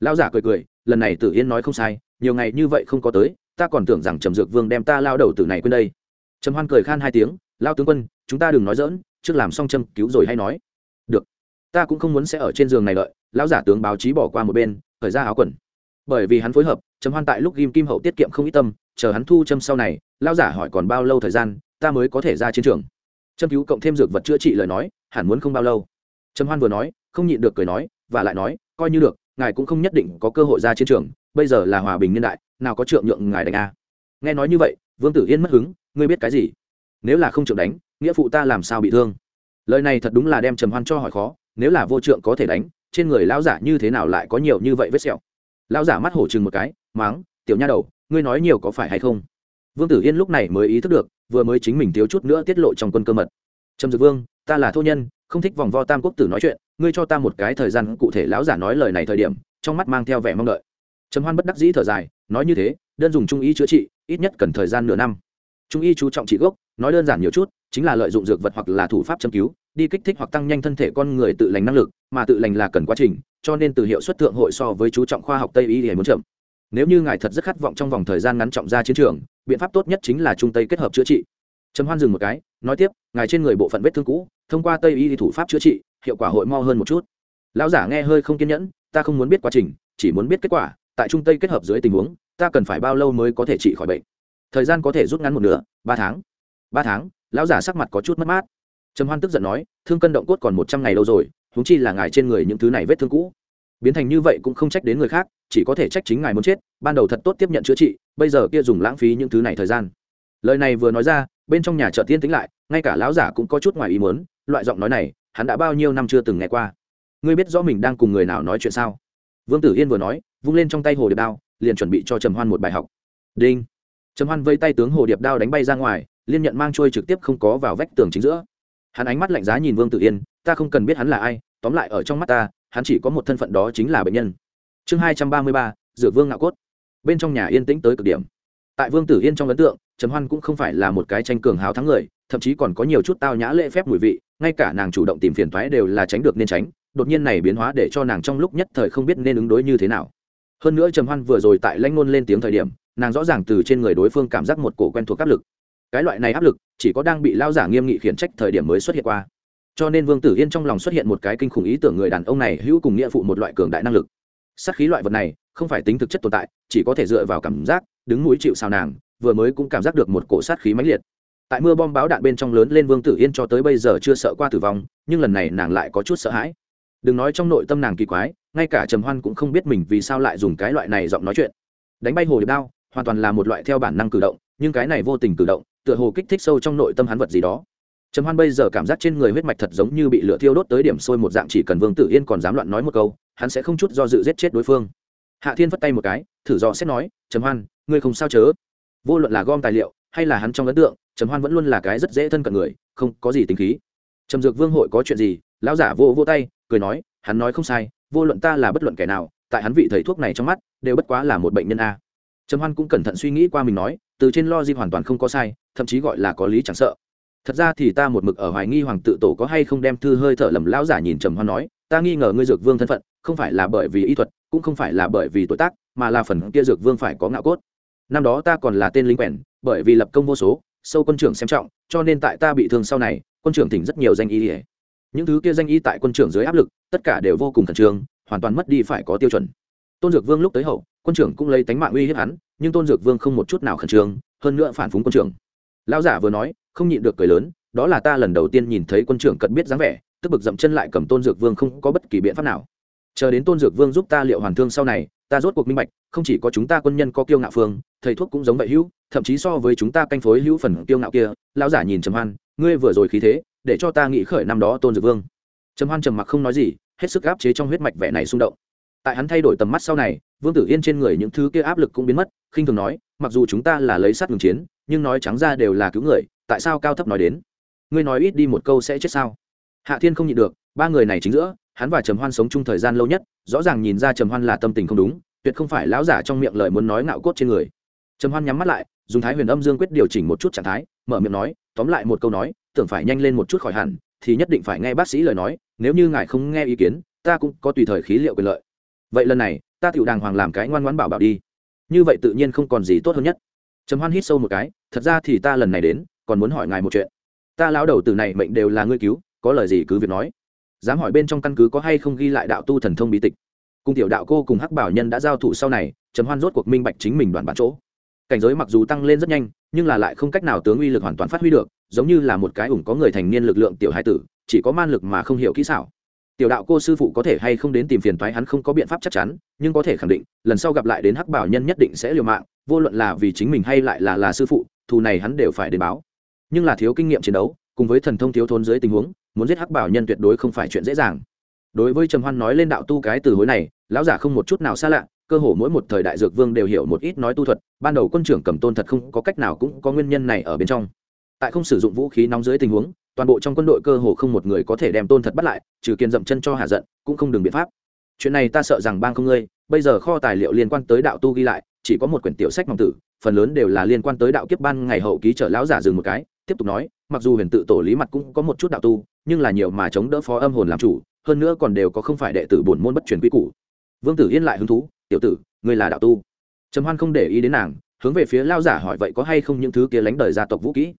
Lão giả cười cười, lần này tử yên nói không sai, nhiều ngày như vậy không có tới, ta còn tưởng rằng trầm dược vương đem ta lao đầu từ này quên đây. Trầm hoan cười khan hai tiếng lao tướng quân, chúng ta đừng nói dỡn trước làm xong châm cứu rồi hay nói ta cũng không muốn sẽ ở trên giường này đợi, lão giả tướng báo chí bỏ qua một bên thời ra áo quần. Bởi vì hắn phối hợp chấm hoan tại lúc ghim kim hậu tiết kiệm không ít tâm, chờ hắn thu châm sau này, lão giả hỏi còn bao lâu thời gian, ta mới có thể ra chiến trường. Châm cứu cộng thêm dược vật chữa trị lời nói, hẳn muốn không bao lâu. Chấm hoan vừa nói, không nhịn được cười nói, và lại nói, coi như được, ngài cũng không nhất định có cơ hội ra chiến trường, bây giờ là hòa bình niên đại, nào có trượng nhượng ngài đánh a. Nghe nói như vậy, vương tử yên mất hứng, ngươi biết cái gì? Nếu là không trượng đánh, nghĩa phụ ta làm sao bị thương? Lời này thật đúng là đem trầm hoan cho hỏi khó nếu là vô trượng có thể đánh, trên người lão giả như thế nào lại có nhiều như vậy vết sẹo? Lão giả mắt hổ chừng một cái, máng, tiểu nha đầu, ngươi nói nhiều có phải hay không? Vương tử yên lúc này mới ý thức được, vừa mới chính mình thiếu chút nữa tiết lộ trong quân cơ mật. Trầm dược vương, ta là thô nhân, không thích vòng vo tam quốc tử nói chuyện, ngươi cho ta một cái thời gian cụ thể lão giả nói lời này thời điểm, trong mắt mang theo vẻ mong đợi. Trầm hoan bất đắc dĩ thở dài, nói như thế, đơn dùng trung y chữa trị, ít nhất cần thời gian nửa năm. Trung y chú trọng trị gốc, nói đơn giản nhiều chút, chính là lợi dụng dược vật hoặc là thủ pháp châm cứu đi kích thích hoặc tăng nhanh thân thể con người tự lành năng lực, mà tự lành là cần quá trình, cho nên từ hiệu suất thượng hội so với chú trọng khoa học tây y thì muốn chậm. Nếu như ngài thật rất khát vọng trong vòng thời gian ngắn trọng ra chiến trường, biện pháp tốt nhất chính là trung tây kết hợp chữa trị. Trầm hoan dừng một cái, nói tiếp, ngài trên người bộ phận vết thương cũ, thông qua tây y thì thủ pháp chữa trị, hiệu quả hội mo hơn một chút. Lão giả nghe hơi không kiên nhẫn, ta không muốn biết quá trình, chỉ muốn biết kết quả, tại trung tây kết hợp dưới tình huống, ta cần phải bao lâu mới có thể trị khỏi bệnh? Thời gian có thể rút ngắn một nửa, ba tháng. Ba tháng, lão giả sắc mặt có chút mất mát trầm hoan tức giận nói, thương cân động cốt còn một trăm ngày lâu rồi húng chi là ngài trên người những thứ này vết thương cũ. Biến thành như vậy cũng không trách đến người khác, chỉ có thể trách chính ngài muốn chết, ban đầu thật tốt tiếp nhận chữa trị, bây giờ kia dùng lãng phí những thứ này thời gian. Lời này vừa nói ra, bên trong nhà chợ tiên tính lại, ngay cả lão giả cũng có chút ngoài ý muốn, loại giọng nói này, hắn đã bao nhiêu năm chưa từng nghe qua. Ngươi biết rõ mình đang cùng người nào nói chuyện sao? Vương tử yên vừa nói, vung lên trong tay hồ điệp đao, liền chuẩn bị cho trầm hoan một bài học. Đinh. Trầm hoan vây tay tướng hồ điệp đao đánh bay ra ngoài, liên nhận mang trôi trực tiếp không có vào vách tường chính giữa hắn ánh mắt lạnh giá nhìn vương tử yên, ta không cần biết hắn là ai, tóm lại ở trong mắt ta, hắn chỉ có một thân phận đó chính là bệnh nhân. Chương hai trăm ba mươi ba dược vương ngạo cốt. Bên trong nhà yên tĩnh tới cực điểm. Tại vương tử yên trong ấn tượng, trầm hoan cũng không phải là một cái tranh cường hào thắng người, thậm chí còn có nhiều chút tao nhã lễ phép mùi vị, ngay cả nàng chủ động tìm phiền thoái đều là tránh được nên tránh, đột nhiên này biến hóa để cho nàng trong lúc nhất thời không biết nên ứng đối như thế nào. Hơn nữa trầm hoan vừa rồi tại lãnh ngôn lên tiếng thời điểm, nàng rõ ràng từ trên người đối phương cảm giác một cổ quen thuộc áp lực cái loại này áp lực, chỉ có đang bị lao giả nghiêm nghị khiển trách thời điểm mới xuất hiện qua. Cho nên vương tử yên trong lòng xuất hiện một cái kinh khủng ý tưởng người đàn ông này hữu cùng nghĩa phụ một loại cường đại năng lực. Sát khí loại vật này, không phải tính thực chất tồn tại, chỉ có thể dựa vào cảm giác, đứng núi chịu sao nàng, vừa mới cũng cảm giác được một cổ sát khí mãnh liệt. Tại mưa bom báo đạn bên trong lớn lên vương tử yên cho tới bây giờ chưa sợ qua tử vong, nhưng lần này nàng lại có chút sợ hãi. Đừng nói trong nội tâm nàng kỳ quái, ngay cả trầm hoan cũng không biết mình vì sao lại dùng cái loại này giọng nói chuyện. Đánh bay hồ điệp đao, hoàn toàn là một loại theo bản năng cử động, nhưng cái này vô tình cử động tựa hồ kích thích sâu trong nội tâm hắn vật gì đó. Trầm hoan bây giờ cảm giác trên người huyết mạch thật giống như bị lửa thiêu đốt tới điểm sôi một dạng, chỉ cần vương tử yên còn dám loạn nói một câu, hắn sẽ không chút do dự giết chết đối phương. Hạ thiên vất tay một cái, thử dò xét nói, trầm hoan, ngươi không sao chớ? Vô luận là gom tài liệu, hay là hắn trong ấn tượng, trầm hoan vẫn luôn là cái rất dễ thân cận người, không có gì tính khí. Trầm dược vương hội có chuyện gì? Lão giả vô vô tay, cười nói, hắn nói không sai, vô luận ta là bất luận kẻ nào, tại hắn vị thầy thuốc này trong mắt, đều bất quá là một bệnh nhân a. Trầm hoan cũng cẩn thận suy nghĩ qua mình nói từ trên lo di hoàn toàn không có sai, thậm chí gọi là có lý chẳng sợ. Thật ra thì ta một mực ở hoài nghi hoàng tự tổ có hay không đem thư hơi thở lầm lão giả nhìn trầm hoan nói, ta nghi ngờ ngươi dược vương thân phận, không phải là bởi vì y thuật, cũng không phải là bởi vì tuổi tác, mà là phần kia dược vương phải có ngạo cốt. Năm đó ta còn là tên lính quèn, bởi vì lập công vô số, sâu quân trưởng xem trọng, cho nên tại ta bị thương sau này, quân trưởng thỉnh rất nhiều danh y ỉa những thứ kia danh y tại quân trưởng dưới áp lực, tất cả đều vô cùng khẩn trương, hoàn toàn mất đi phải có tiêu chuẩn. Tôn dược vương lúc tới hậu quân trưởng cũng lấy tánh mạng uy hiếp hắn, nhưng tôn dược vương không một chút nào khẩn trương, hơn nữa phản phúng quân trưởng. Lão giả vừa nói, không nhịn được cười lớn, đó là ta lần đầu tiên nhìn thấy quân trưởng cận biết dáng vẻ, tức bực dậm chân lại cầm tôn dược vương không có bất kỳ biện pháp nào. Chờ đến tôn dược vương giúp ta liệu hoàn thương sau này, ta rốt cuộc minh bạch, không chỉ có chúng ta quân nhân có kiêu ngạo phương, thầy thuốc cũng giống vậy hữu, thậm chí so với chúng ta canh phối hữu phần kiêu ngạo kia, lão giả nhìn trầm hoan, ngươi vừa rồi khí thế, để cho ta nghĩ khởi năm đó tôn dược vương. Trầm hoan trầm mặc không nói gì, hết sức áp chế trong huyết mạch vẻ này xung động tại hắn thay đổi tầm mắt sau này, vương tử yên trên người những thứ kia áp lực cũng biến mất, khinh thường nói, mặc dù chúng ta là lấy sát ngừng chiến, nhưng nói trắng ra đều là cứu người, tại sao cao thấp nói đến? Ngươi nói ít đi một câu sẽ chết sao? Hạ thiên không nhịn được, ba người này chính giữa, hắn và trầm hoan sống chung thời gian lâu nhất, rõ ràng nhìn ra trầm hoan là tâm tình không đúng, tuyệt không phải lão giả trong miệng lời muốn nói ngạo cốt trên người. Trầm hoan nhắm mắt lại, dùng thái huyền âm dương quyết điều chỉnh một chút trạng thái, mở miệng nói, tóm lại một câu nói, tưởng phải nhanh lên một chút khỏi hẳn, thì nhất định phải nghe bác sĩ lời nói, nếu như ngài không nghe ý kiến, ta cũng có tùy thời khí liệu quyền lợi vậy lần này, ta tiểu đàng hoàng làm cái ngoan ngoãn bảo bảo đi. Như vậy tự nhiên không còn gì tốt hơn nhất. Trầm hoan hít sâu một cái, thật ra thì ta lần này đến, còn muốn hỏi ngài một chuyện. Ta lão đầu từ này mệnh đều là ngươi cứu, có lời gì cứ việc nói. Dám hỏi bên trong căn cứ có hay không ghi lại đạo tu thần thông bí tịch. Cung tiểu đạo cô cùng hắc bảo nhân đã giao thủ sau này, trầm hoan rốt cuộc minh bạch chính mình đoàn bản chỗ. Cảnh giới mặc dù tăng lên rất nhanh, nhưng là lại không cách nào tướng uy lực hoàn toàn phát huy được, giống như là một cái ủng có người thành niên lực lượng tiểu hai tử, chỉ có man lực mà không hiểu kỹ xảo tiểu đạo cô sư phụ có thể hay không đến tìm phiền toái hắn không có biện pháp chắc chắn, nhưng có thể khẳng định, lần sau gặp lại đến hắc bảo nhân nhất định sẽ liều mạng, vô luận là vì chính mình hay lại là là sư phụ, thù này hắn đều phải đến báo. Nhưng là thiếu kinh nghiệm chiến đấu, cùng với thần thông thiếu thốn dưới tình huống, muốn giết hắc bảo nhân tuyệt đối không phải chuyện dễ dàng. Đối với trầm hoan nói lên đạo tu cái từ hối này, lão giả không một chút nào xa lạ, cơ hồ mỗi một thời đại dược vương đều hiểu một ít nói tu thuật, ban đầu quân trưởng cầm tôn thật không có cách nào cũng có nguyên nhân này ở bên trong. Tại không sử dụng vũ khí nóng dưới tình huống toàn bộ trong quân đội cơ hồ không một người có thể đem tôn thật bắt lại, trừ kiên dậm chân cho hạ giận, cũng không đường biện pháp. Chuyện này ta sợ rằng bang không ngươi, bây giờ kho tài liệu liên quan tới đạo tu ghi lại, chỉ có một quyển tiểu sách mỏng tử, phần lớn đều là liên quan tới đạo kiếp ban ngày hậu ký trở lão giả dừng một cái, tiếp tục nói, mặc dù huyền tự tổ lý mặt cũng có một chút đạo tu, nhưng là nhiều mà chống đỡ phó âm hồn làm chủ, hơn nữa còn đều có không phải đệ tử bổn môn bất truyền quy củ. Vương tử yên lại hứng thú, tiểu tử, ngươi là đạo tu? Trầm hoan không để ý đến nàng, hướng về phía lao giả hỏi, vậy có hay không những thứ kia lánh đời gia tộc vũ kỹ?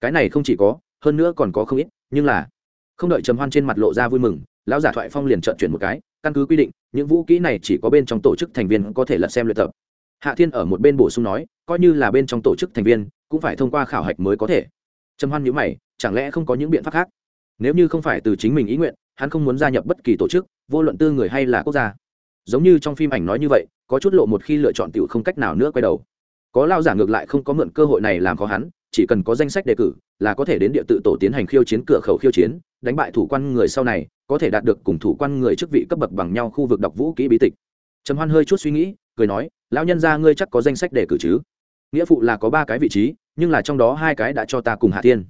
Cái này không chỉ có hơn nữa còn có không ít, nhưng là không đợi trầm hoan trên mặt lộ ra vui mừng, lão giả thoại phong liền trợn chuyển một cái, căn cứ quy định, những vũ kỹ này chỉ có bên trong tổ chức thành viên có thể lật xem luyện tập. Hạ thiên ở một bên bổ sung nói, coi như là bên trong tổ chức thành viên, cũng phải thông qua khảo hạch mới có thể. Trầm hoan nhữ mày, chẳng lẽ không có những biện pháp khác? Nếu như không phải từ chính mình ý nguyện, hắn không muốn gia nhập bất kỳ tổ chức, vô luận tư người hay là quốc gia. Giống như trong phim ảnh nói như vậy, có chút lộ một khi lựa chọn tiểu không cách nào nữa quay đầu. Có lao giả ngược lại không có mượn cơ hội này làm khó hắn chỉ cần có danh sách đề cử là có thể đến địa tự tổ tiến hành khiêu chiến, cửa khẩu khiêu chiến, đánh bại thủ quan người sau này, có thể đạt được cùng thủ quan người chức vị cấp bậc bằng nhau khu vực đọc vũ kỹ bí tịch. Trầm hoan hơi chút suy nghĩ, cười nói, lão nhân gia ngươi chắc có danh sách đề cử chứ? Nghĩa phụ là có ba cái vị trí, nhưng là trong đó hai cái đã cho ta cùng hạ thiên.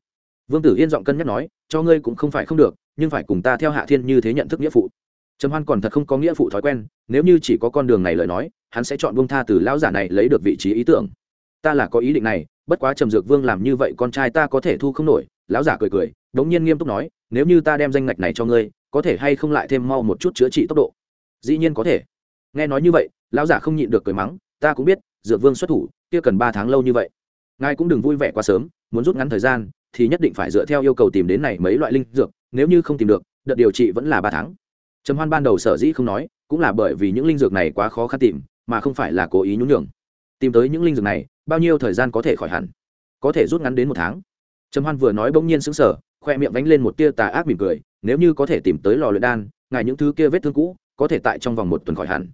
Vương tử yên giọng cân nhắc nói, cho ngươi cũng không phải không được, nhưng phải cùng ta theo hạ thiên như thế nhận thức nghĩa phụ. Trầm hoan còn thật không có nghĩa phụ thói quen, nếu như chỉ có con đường này lời nói, hắn sẽ chọn bông tha từ lão giả này lấy được vị trí ý tưởng. Ta là có ý định này bất quá trầm dược vương làm như vậy con trai ta có thể thu không nổi, lão giả cười cười, đống nhiên nghiêm túc nói, nếu như ta đem danh ngạch này cho ngươi, có thể hay không lại thêm mau một chút chữa trị tốc độ? Dĩ nhiên có thể. Nghe nói như vậy, lão giả không nhịn được cười mắng, ta cũng biết, dược vương xuất thủ, kia cần ba tháng lâu như vậy. Ngài cũng đừng vui vẻ quá sớm, muốn rút ngắn thời gian, thì nhất định phải dựa theo yêu cầu tìm đến này mấy loại linh dược, nếu như không tìm được, đợt điều trị vẫn là ba tháng. Trầm hoan ban đầu sở dĩ không nói, cũng là bởi vì những linh dược này quá khó khăn tìm, mà không phải là cố ý nhún nhường tìm tới những linh dược này, bao nhiêu thời gian có thể khỏi hẳn? Có thể rút ngắn đến một tháng. Trầm hoan vừa nói bỗng nhiên sững sờ, khoe miệng vánh lên một tia tà ác mỉm cười, nếu như có thể tìm tới lò luyện đan, ngài những thứ kia vết thương cũ, có thể tại trong vòng một tuần khỏi hẳn.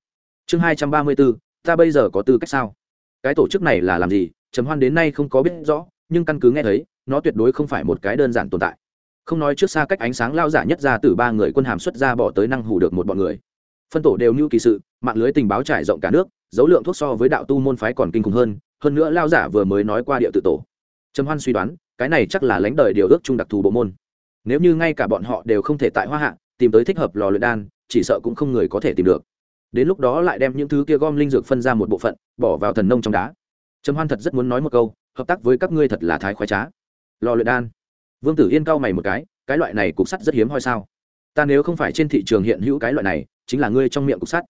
Chương hai trăm ba mươi bốn, ta bây giờ có tư cách sao? Cái tổ chức này là làm gì? Trầm hoan đến nay không có biết rõ, nhưng căn cứ nghe thấy, nó tuyệt đối không phải một cái đơn giản tồn tại. Không nói trước xa cách ánh sáng lao giả nhất ra từ ba người quân hàm xuất ra bỏ tới năng hủ được một bọn người phân tổ đều như kỳ sự, mạng lưới tình báo trải rộng cả nước, dấu lượng thuốc so với đạo tu môn phái còn kinh khủng hơn hơn nữa lao giả vừa mới nói qua địa tự tổ. Trầm hoan suy đoán, cái này chắc là lãnh đời điều ước chung đặc thù bộ môn. Nếu như ngay cả bọn họ đều không thể tại hoa hạ, tìm tới thích hợp lò luyện đan, chỉ sợ cũng không người có thể tìm được. Đến lúc đó lại đem những thứ kia gom linh dược phân ra một bộ phận, bỏ vào thần nông trong đá. Trầm hoan thật rất muốn nói một câu, hợp tác với các ngươi thật là thái khoái trá. Lò luyện đan. Vương tử yên cao mày một cái cái loại này cục sắt rất hiếm hoi sao? Ta nếu không phải trên thị trường hiện hữu cái loại này chính là ngươi trong miệng cục sắt.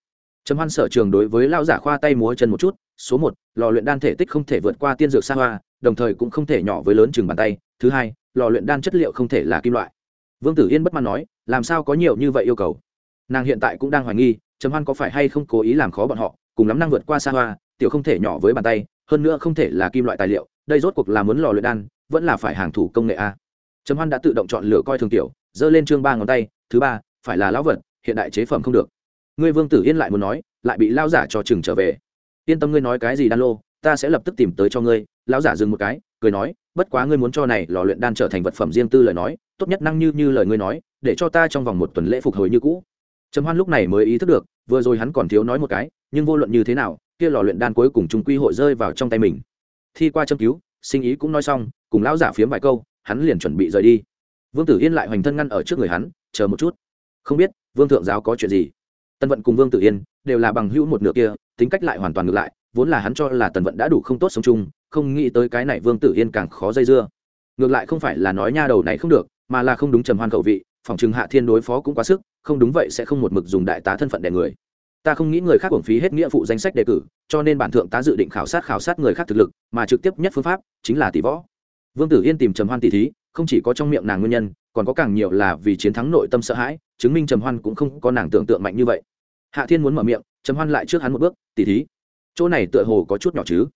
Trầm hoan sở trường đối với lao giả khoa tay múa chân một chút, số một, lò luyện đan thể tích không thể vượt qua tiên dược xa hoa, đồng thời cũng không thể nhỏ với lớn chừng bàn tay. Thứ hai, lò luyện đan chất liệu không thể là kim loại. Vương tử yên bất mãn nói, làm sao có nhiều như vậy yêu cầu? Nàng hiện tại cũng đang hoài nghi, trầm hoan có phải hay không cố ý làm khó bọn họ, cùng lắm năng vượt qua xa hoa, tiểu không thể nhỏ với bàn tay, hơn nữa không thể là kim loại tài liệu, đây rốt cuộc là muốn lò luyện đan, vẫn là phải hàng thủ công nghệ a. Trầm hoan đã tự động chọn lựa coi thường tiểu, giơ lên chương ba ngón tay, thứ ba, phải là lão vật hiện đại chế phẩm không được. Ngươi vương tử yên lại muốn nói, lại bị lao giả cho chừng trở về. Yên tâm ngươi nói cái gì đan lô, ta sẽ lập tức tìm tới cho ngươi. Lão giả dừng một cái, cười nói, bất quá ngươi muốn cho này lò luyện đan trở thành vật phẩm riêng tư lời nói, tốt nhất năng như như lời ngươi nói, để cho ta trong vòng một tuần lễ phục hồi như cũ. Trầm hoan lúc này mới ý thức được, vừa rồi hắn còn thiếu nói một cái, nhưng vô luận như thế nào, kia lò luyện đan cuối cùng chúng quy hội rơi vào trong tay mình. Thi qua châm cứu, sinh ý cũng nói xong, cùng lão giả phiếm vài câu, hắn liền chuẩn bị rời đi. Vương tử yên lại hoành thân ngăn ở trước người hắn, chờ một chút. Không biết vương thượng giáo có chuyện gì? Tân vận cùng vương tử yên đều là bằng hữu một nửa kia, tính cách lại hoàn toàn ngược lại, vốn là hắn cho là tần vận đã đủ không tốt sống chung, không nghĩ tới cái này vương tử yên càng khó dây dưa. Ngược lại không phải là nói nha đầu này không được, mà là không đúng trầm hoan khẩu vị, phòng chừng hạ thiên đối phó cũng quá sức, không đúng vậy sẽ không một mực dùng đại tá thân phận đè người. Ta không nghĩ người khác hưởng phí hết nghĩa vụ danh sách đề cử, cho nên bản thượng tá dự định khảo sát khảo sát người khác thực lực, mà trực tiếp nhất phương pháp chính là tỷ võ vương tử yên tìm trầm hoan tỷ thí, không chỉ có trong miệng nàng nguyên nhân, còn có càng nhiều là vì chiến thắng nội tâm sợ hãi, chứng minh trầm hoan cũng không có nàng tưởng tượng mạnh như vậy. Hạ thiên muốn mở miệng, trầm hoan lại trước hắn một bước tỷ thí, chỗ này tựa hồ có chút nhỏ chứ?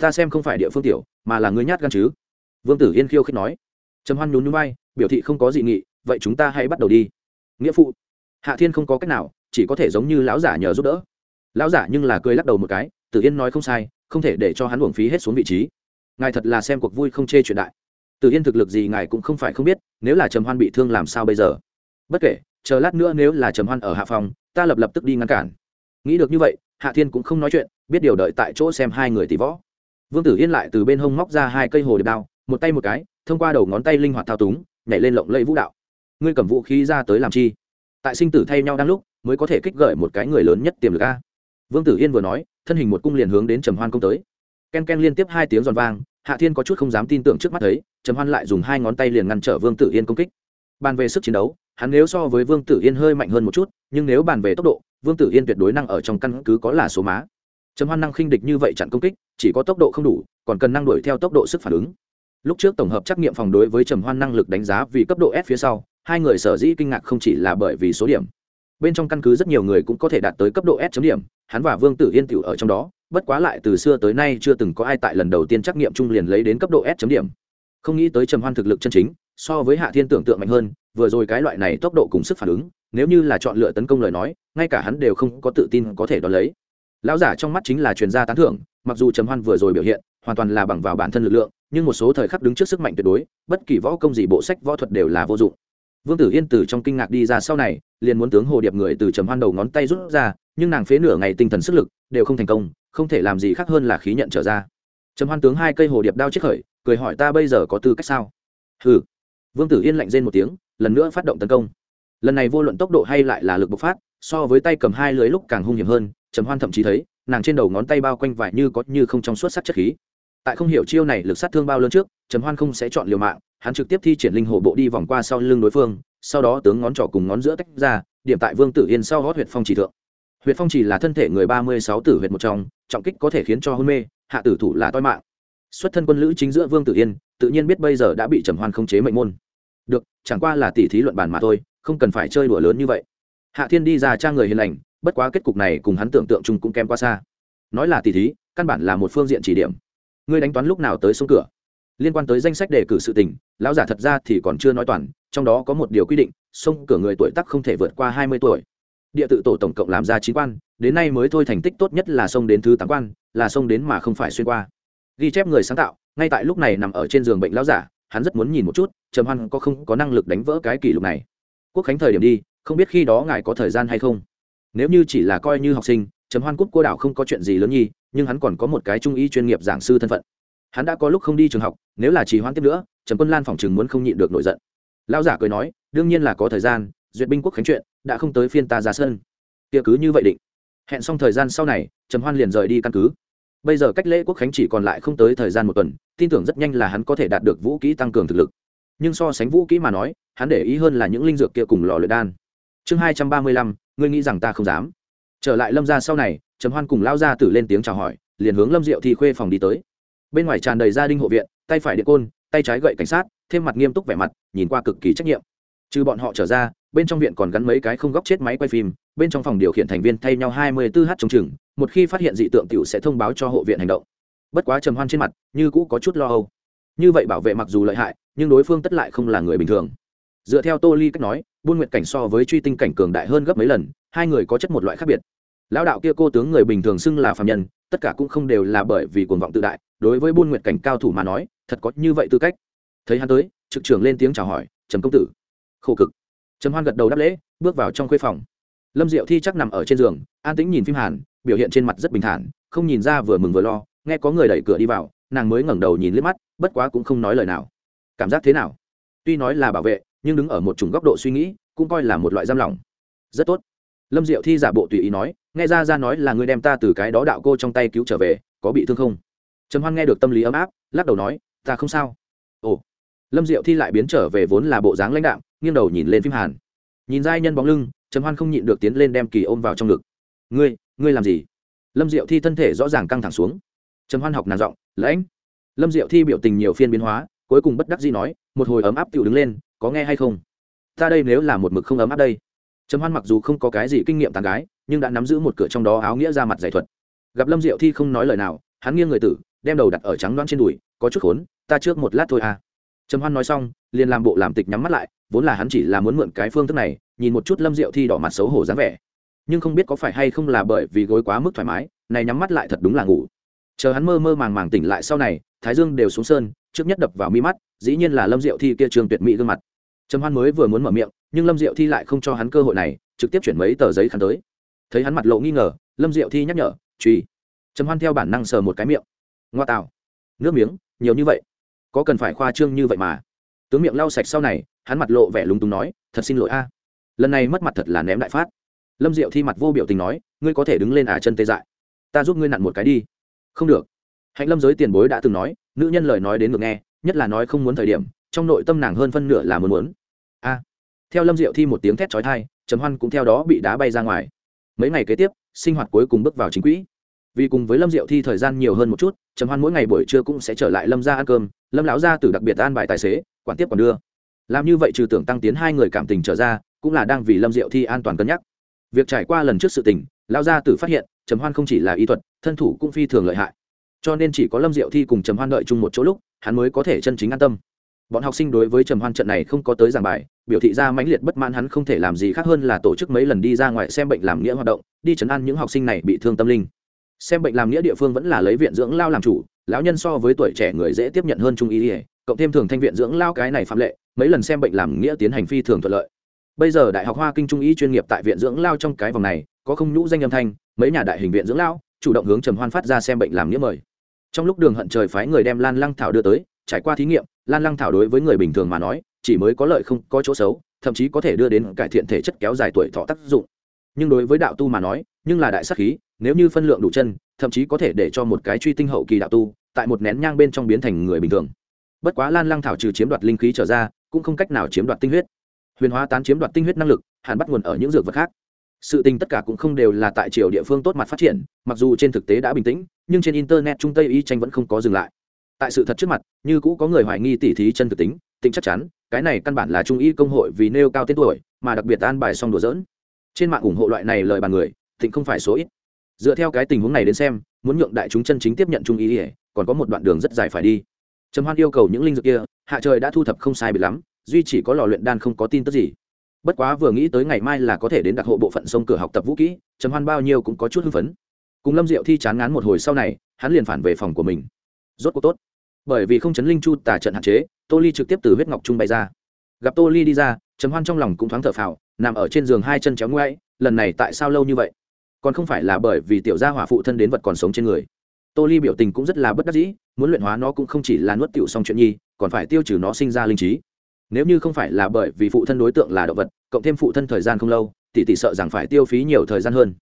Ta xem không phải địa phương tiểu, mà là người nhát gan chứ? Vương tử yên khiêu khích nói. Trầm hoan nhún nhún vai, biểu thị không có dị nghị, vậy chúng ta hãy bắt đầu đi. Nghĩa phụ. Hạ thiên không có cách nào, chỉ có thể giống như lão giả nhờ giúp đỡ. Lão giả nhưng là cười lắc đầu một cái, tử yên nói không sai, không thể để cho hắn uổng phí hết xuống vị trí ngài thật là xem cuộc vui không chê chuyện đại. Tử yên thực lực gì ngài cũng không phải không biết, nếu là trầm hoan bị thương làm sao bây giờ? Bất kể, chờ lát nữa nếu là trầm hoan ở hạ phòng, ta lập lập tức đi ngăn cản. Nghĩ được như vậy, hạ thiên cũng không nói chuyện, biết điều đợi tại chỗ xem hai người tỷ võ. Vương tử yên lại từ bên hông móc ra hai cây hồ điệp đao, một tay một cái, thông qua đầu ngón tay linh hoạt thao túng, nhảy lên lộng lẫy vũ đạo. Ngươi cầm vũ khí ra tới làm chi? Tại sinh tử thay nhau đang lúc, mới có thể kích gợi một cái người lớn nhất tiềm lực a. Vương tử yên vừa nói, thân hình một cung liền hướng đến trầm hoan công tới ken ken liên tiếp hai tiếng giòn vang, hạ thiên có chút không dám tin tưởng trước mắt thấy, trầm hoan lại dùng hai ngón tay liền ngăn trở vương tử yên công kích. Bàn về sức chiến đấu, hắn nếu so với vương tử yên hơi mạnh hơn một chút, nhưng nếu bàn về tốc độ, vương tử yên tuyệt đối năng ở trong căn cứ có là số má. Trầm hoan năng khinh địch như vậy chặn công kích, chỉ có tốc độ không đủ, còn cần năng đuổi theo tốc độ sức phản ứng. Lúc trước tổng hợp trắc nghiệm phòng đối với trầm hoan năng lực đánh giá vì cấp độ s phía sau, hai người sở dĩ kinh ngạc không chỉ là bởi vì số điểm bên trong căn cứ rất nhiều người cũng có thể đạt tới cấp độ s chấm điểm, hắn và vương tử yên tiểu ở trong đó, bất quá lại từ xưa tới nay chưa từng có ai tại lần đầu tiên trắc nghiệm chung liền lấy đến cấp độ s chấm điểm. Không nghĩ tới trầm hoan thực lực chân chính, so với hạ thiên tưởng tượng mạnh hơn, vừa rồi cái loại này tốc độ cùng sức phản ứng, nếu như là chọn lựa tấn công lời nói, ngay cả hắn đều không có tự tin có thể đón lấy. Lão giả trong mắt chính là truyền gia tán thưởng, mặc dù trầm hoan vừa rồi biểu hiện, hoàn toàn là bằng vào bản thân lực lượng, nhưng một số thời khắc đứng trước sức mạnh tuyệt đối, bất kỳ võ công gì bộ sách võ thuật đều là vô dụng vương tử yên từ trong kinh ngạc đi ra sau này, liền muốn tướng hồ điệp người từ trầm hoan đầu ngón tay rút ra, nhưng nàng phế nửa ngày tinh thần sức lực, đều không thành công, không thể làm gì khác hơn là khí nhận trở ra. Trầm hoan tướng hai cây hồ điệp đao chết khởi, cười hỏi ta bây giờ có tư cách sao? Hừ. Vương tử yên lạnh rên một tiếng, lần nữa phát động tấn công. Lần này vô luận tốc độ hay lại là lực bộc phát, so với tay cầm hai lưới lúc càng hung hiểm hơn, trầm hoan thậm chí thấy, nàng trên đầu ngón tay bao quanh vải như có như không trong suốt sắc chất khí tại không hiểu chiêu này lực sát thương bao lớn trước, trầm hoan không sẽ chọn liều mạng, hắn trực tiếp thi triển linh hồ bộ đi vòng qua sau lưng đối phương, sau đó tướng ngón trỏ cùng ngón giữa tách ra, điểm tại vương tử yên sau hót huyệt phong chỉ thượng. Huyệt phong chỉ là thân thể người ba mươi sáu tử huyệt một trong, trọng kích có thể khiến cho hôn mê, hạ tử thủ là toi mạng. Xuất thân quân lữ chính giữa vương tử yên, tự nhiên biết bây giờ đã bị trầm hoan không chế mệnh môn. Được, chẳng qua là tỉ thí luận bàn mà thôi, không cần phải chơi đùa lớn như vậy. Hạ thiên đi ra trang người hiền lành, bất quá kết cục này cùng hắn tưởng tượng chung cũng kém quá xa. Nói là tỉ thí, căn bản là một phương diện chỉ điểm ngươi đánh toán lúc nào tới sông cửa? Liên quan tới danh sách đề cử sự tình, lão giả thật ra thì còn chưa nói toàn, trong đó có một điều quy định, sông cửa người tuổi tác không thể vượt qua hai mươi tuổi. Địa tự tổ tổng cộng làm ra chín quan, đến nay mới thôi thành tích tốt nhất là sông đến thứ tám quan, là sông đến mà không phải xuyên qua. Ghi chép người sáng tạo, ngay tại lúc này nằm ở trên giường bệnh lão giả, hắn rất muốn nhìn một chút, trầm hoan có không có năng lực đánh vỡ cái kỷ lục này. Quốc khánh thời điểm đi, không biết khi đó ngài có thời gian hay không? Nếu như chỉ là coi như học sinh, trầm hoan cúp cô đảo không có chuyện gì lớn nhi nhưng hắn còn có một cái trung y chuyên nghiệp giảng sư thân phận. Hắn đã có lúc không đi trường học, nếu là chỉ hoãn tiếp nữa, trần quân lan phòng chừng muốn không nhịn được nổi giận. Lao giả cười nói, đương nhiên là có thời gian, duyệt binh quốc khánh chuyện, đã không tới phiên ta ra sân. Tiệc cứ như vậy định. Hẹn xong thời gian sau này, trầm hoan liền rời đi căn cứ. Bây giờ cách lễ quốc khánh chỉ còn lại không tới thời gian một tuần, tin tưởng rất nhanh là hắn có thể đạt được vũ kỹ tăng cường thực lực. Nhưng so sánh vũ kỹ mà nói, hắn để ý hơn là những linh dược kia cùng lò luyện đan. Chương hai trăm ba mươi lăm, ngươi nghĩ rằng ta không dám. Trở lại lâm ra sau này trầm hoan cùng lao ra tử lên tiếng chào hỏi, liền hướng lâm diệu thi khuê phòng đi tới. Bên ngoài tràn đầy gia đình hộ viện, tay phải điện côn, tay trái gậy cảnh sát, thêm mặt nghiêm túc vẻ mặt, nhìn qua cực kỳ trách nhiệm. Trừ bọn họ trở ra, bên trong viện còn gắn mấy cái không góc chết máy quay phim, bên trong phòng điều khiển thành viên thay nhau hai mươi 24 h trông chừng, một khi phát hiện dị tượng tiểu sẽ thông báo cho hộ viện hành động. Bất quá trầm hoan trên mặt, như cũ có chút lo âu. Như vậy bảo vệ mặc dù lợi hại, nhưng đối phương tất lại không là người bình thường. Dựa theo tô ly cách nói, buôn nguyệt cảnh so với truy tinh cảnh cường đại hơn gấp mấy lần, hai người có chất một loại khác biệt lão đạo kia cô tướng người bình thường xưng là phạm nhân, tất cả cũng không đều là bởi vì cuồng vọng tự đại, đối với buôn nguyện cảnh cao thủ mà nói, thật có như vậy tư cách. Thấy hắn tới, trực trưởng lên tiếng chào hỏi, trầm công tử. Khổ cực. Trầm hoan gật đầu đáp lễ, bước vào trong khuê phòng. Lâm diệu thi chắc nằm ở trên giường, an tĩnh nhìn phim hàn, biểu hiện trên mặt rất bình thản, không nhìn ra vừa mừng vừa lo, nghe có người đẩy cửa đi vào, nàng mới ngẩng đầu nhìn liếc mắt, bất quá cũng không nói lời nào. Cảm giác thế nào? Tuy nói là bảo vệ, nhưng đứng ở một chủng góc độ suy nghĩ, cũng coi là một loại giam lỏng. Rất tốt lâm diệu thi giả bộ tùy ý nói, nghe ra ra nói là ngươi đem ta từ cái đó đạo cô trong tay cứu trở về, có bị thương không? Trầm hoan nghe được tâm lý ấm áp, lắc đầu nói, ta không sao. Ồ. Lâm diệu thi lại biến trở về vốn là bộ dáng lãnh đạo nghiêng đầu nhìn lên phim hàn. Nhìn giai nhân bóng lưng, trầm hoan không nhịn được tiến lên đem kỳ ôm vào trong ngực. Ngươi ngươi làm gì? Lâm diệu thi thân thể rõ ràng căng thẳng xuống. Trầm hoan học nàng giọng, lãnh. Lâm diệu thi biểu tình nhiều phiên biến hóa, cuối cùng bất đắc dĩ nói, một hồi ấm áp tựu đứng lên, có nghe hay không? Ta đây nếu là một mực không ấm áp đây trầm hoan mặc dù không có cái gì kinh nghiệm tàn gái, nhưng đã nắm giữ một cửa trong đó áo nghĩa ra mặt giải thuật. Gặp lâm diệu thi không nói lời nào, hắn nghiêng người tử, đem đầu đặt ở trắng đoán trên đùi, có chút khốn, ta trước một lát thôi à. Trầm hoan nói xong, liền làm bộ làm tịch nhắm mắt lại, vốn là hắn chỉ là muốn mượn cái phương thức này, nhìn một chút lâm diệu thi đỏ mặt xấu hổ dáng vẻ. Nhưng không biết có phải hay không là bởi vì gối quá mức thoải mái, này nhắm mắt lại thật đúng là ngủ. Chờ hắn mơ mơ màng màng tỉnh lại sau này, thái dương đều xuống sơn, trước nhất đập vào mi mắt, dĩ nhiên là lâm diệu thi kia trường tuyệt mỹ gương mặt. Trầm hoan mới vừa muốn mở miệng nhưng lâm diệu thi lại không cho hắn cơ hội này, trực tiếp chuyển mấy tờ giấy khăn tới. Thấy hắn mặt lộ nghi ngờ, lâm diệu thi nhắc nhở, truy. Trầm hoan theo bản năng sờ một cái miệng. Ngoa tạo. Nước miếng, nhiều như vậy. Có cần phải khoa trương như vậy mà? Tướng miệng lau sạch sau này, hắn mặt lộ vẻ lúng túng nói, thật xin lỗi a. Lần này mất mặt thật là ném đại phát. Lâm diệu thi mặt vô biểu tình nói, ngươi có thể đứng lên à chân tê dại. Ta giúp ngươi nặn một cái đi. Không được. Hạnh lâm giới tiền bối đã từng nói, nữ nhân lời nói đến ngược nghe, nhất là nói không muốn thời điểm, trong nội tâm nàng hơn phân nửa là muốn muốn. A theo lâm diệu thi một tiếng thét trói thai trầm hoan cũng theo đó bị đá bay ra ngoài. Mấy ngày kế tiếp, sinh hoạt cuối cùng bước vào chính quỹ. Vì cùng với lâm diệu thi thời gian nhiều hơn một chút, trầm hoan mỗi ngày buổi trưa cũng sẽ trở lại lâm ra ăn cơm, lâm lão gia tử đặc biệt an bài tài xế, quản tiếp còn đưa. Làm như vậy trừ tưởng tăng tiến hai người cảm tình trở ra, cũng là đang vì lâm diệu thi an toàn cân nhắc. Việc trải qua lần trước sự tình, lão gia tử phát hiện, trầm hoan không chỉ là y thuật, thân thủ cũng phi thường lợi hại. Cho nên chỉ có lâm diệu thi cùng trầm hoan đợi chung một chỗ lúc, hắn mới có thể chân chính an tâm bọn học sinh đối với trầm hoan trận này không có tới giảng bài, biểu thị ra mãnh liệt bất mãn, hắn không thể làm gì khác hơn là tổ chức mấy lần đi ra ngoài xem bệnh làm nghĩa hoạt động, đi chấn an những học sinh này bị thương tâm linh. Xem bệnh làm nghĩa địa phương vẫn là lấy viện dưỡng lao làm chủ, lão nhân so với tuổi trẻ người dễ tiếp nhận hơn trung ý ỉa cộng thêm thường thanh viện dưỡng lao cái này phạm lệ, mấy lần xem bệnh làm nghĩa tiến hành phi thường thuận lợi. Bây giờ đại học hoa kinh trung ý chuyên nghiệp tại viện dưỡng lao trong cái vòng này, có không nhũ danh âm thanh, mấy nhà đại hình viện dưỡng lao, chủ động hướng trầm hoan phát ra xem bệnh làm nghĩa mời. Trong lúc đường hận trời phái người đem lan lăng thảo đưa tới, trải qua thí nghiệm lan lăng thảo đối với người bình thường mà nói, chỉ mới có lợi không có chỗ xấu, thậm chí có thể đưa đến cải thiện thể chất kéo dài tuổi thọ tác dụng. Nhưng đối với đạo tu mà nói, nhưng là đại sắc khí, nếu như phân lượng đủ chân, thậm chí có thể để cho một cái truy tinh hậu kỳ đạo tu, tại một nén nhang bên trong biến thành người bình thường. Bất quá lan lăng thảo trừ chiếm đoạt linh khí trở ra, cũng không cách nào chiếm đoạt tinh huyết. Huyền hóa tán chiếm đoạt tinh huyết năng lực, hẳn bắt nguồn ở những dược vật khác. Sự tình tất cả cũng không đều là tại triều địa phương tốt mặt phát triển, mặc dù trên thực tế đã bình tĩnh, nhưng trên internet trung tây y tranh vẫn không có dừng lại tại sự thật trước mặt, như cũ có người hoài nghi tỉ thí chân thực tính tính chắc chắn, cái này căn bản là trung y công hội vì nêu cao tên tuổi, mà đặc biệt an bài xong đùa dỡn trên mạng ủng hộ loại này lời bàn người, thịnh không phải số ít. Dựa theo cái tình huống này đến xem, muốn nhượng đại chúng chân chính tiếp nhận trung y còn có một đoạn đường rất dài phải đi. Trầm hoan yêu cầu những linh dược kia, hạ trời đã thu thập không sai bị lắm, duy chỉ có lò luyện đan không có tin tức gì. Bất quá vừa nghĩ tới ngày mai là có thể đến đặc hộ bộ phận sông cửa học tập vũ kỹ, trầm hoan bao nhiêu cũng có chút hưng phấn. Cùng lâm diệu thi chán ngán một hồi sau này, hắn liền phản về phòng của mình. Rốt cuộc tốt bởi vì không chấn linh chu tà trận hạn chế, tô ly trực tiếp từ huyết ngọc trung bay ra. Gặp tô ly đi ra, trầm hoan trong lòng cũng thoáng thở phào, nằm ở trên giường hai chân chéo ngoáy, lần này tại sao lâu như vậy? Còn không phải là bởi vì tiểu gia hỏa phụ thân đến vật còn sống trên người. Tô ly biểu tình cũng rất là bất đắc dĩ, muốn luyện hóa nó cũng không chỉ là nuốt tiểu xong chuyện nhi, còn phải tiêu trừ nó sinh ra linh trí. Nếu như không phải là bởi vì phụ thân đối tượng là động vật, cộng thêm phụ thân thời gian không lâu, tỷ tỷ sợ rằng phải tiêu phí nhiều thời gian hơn.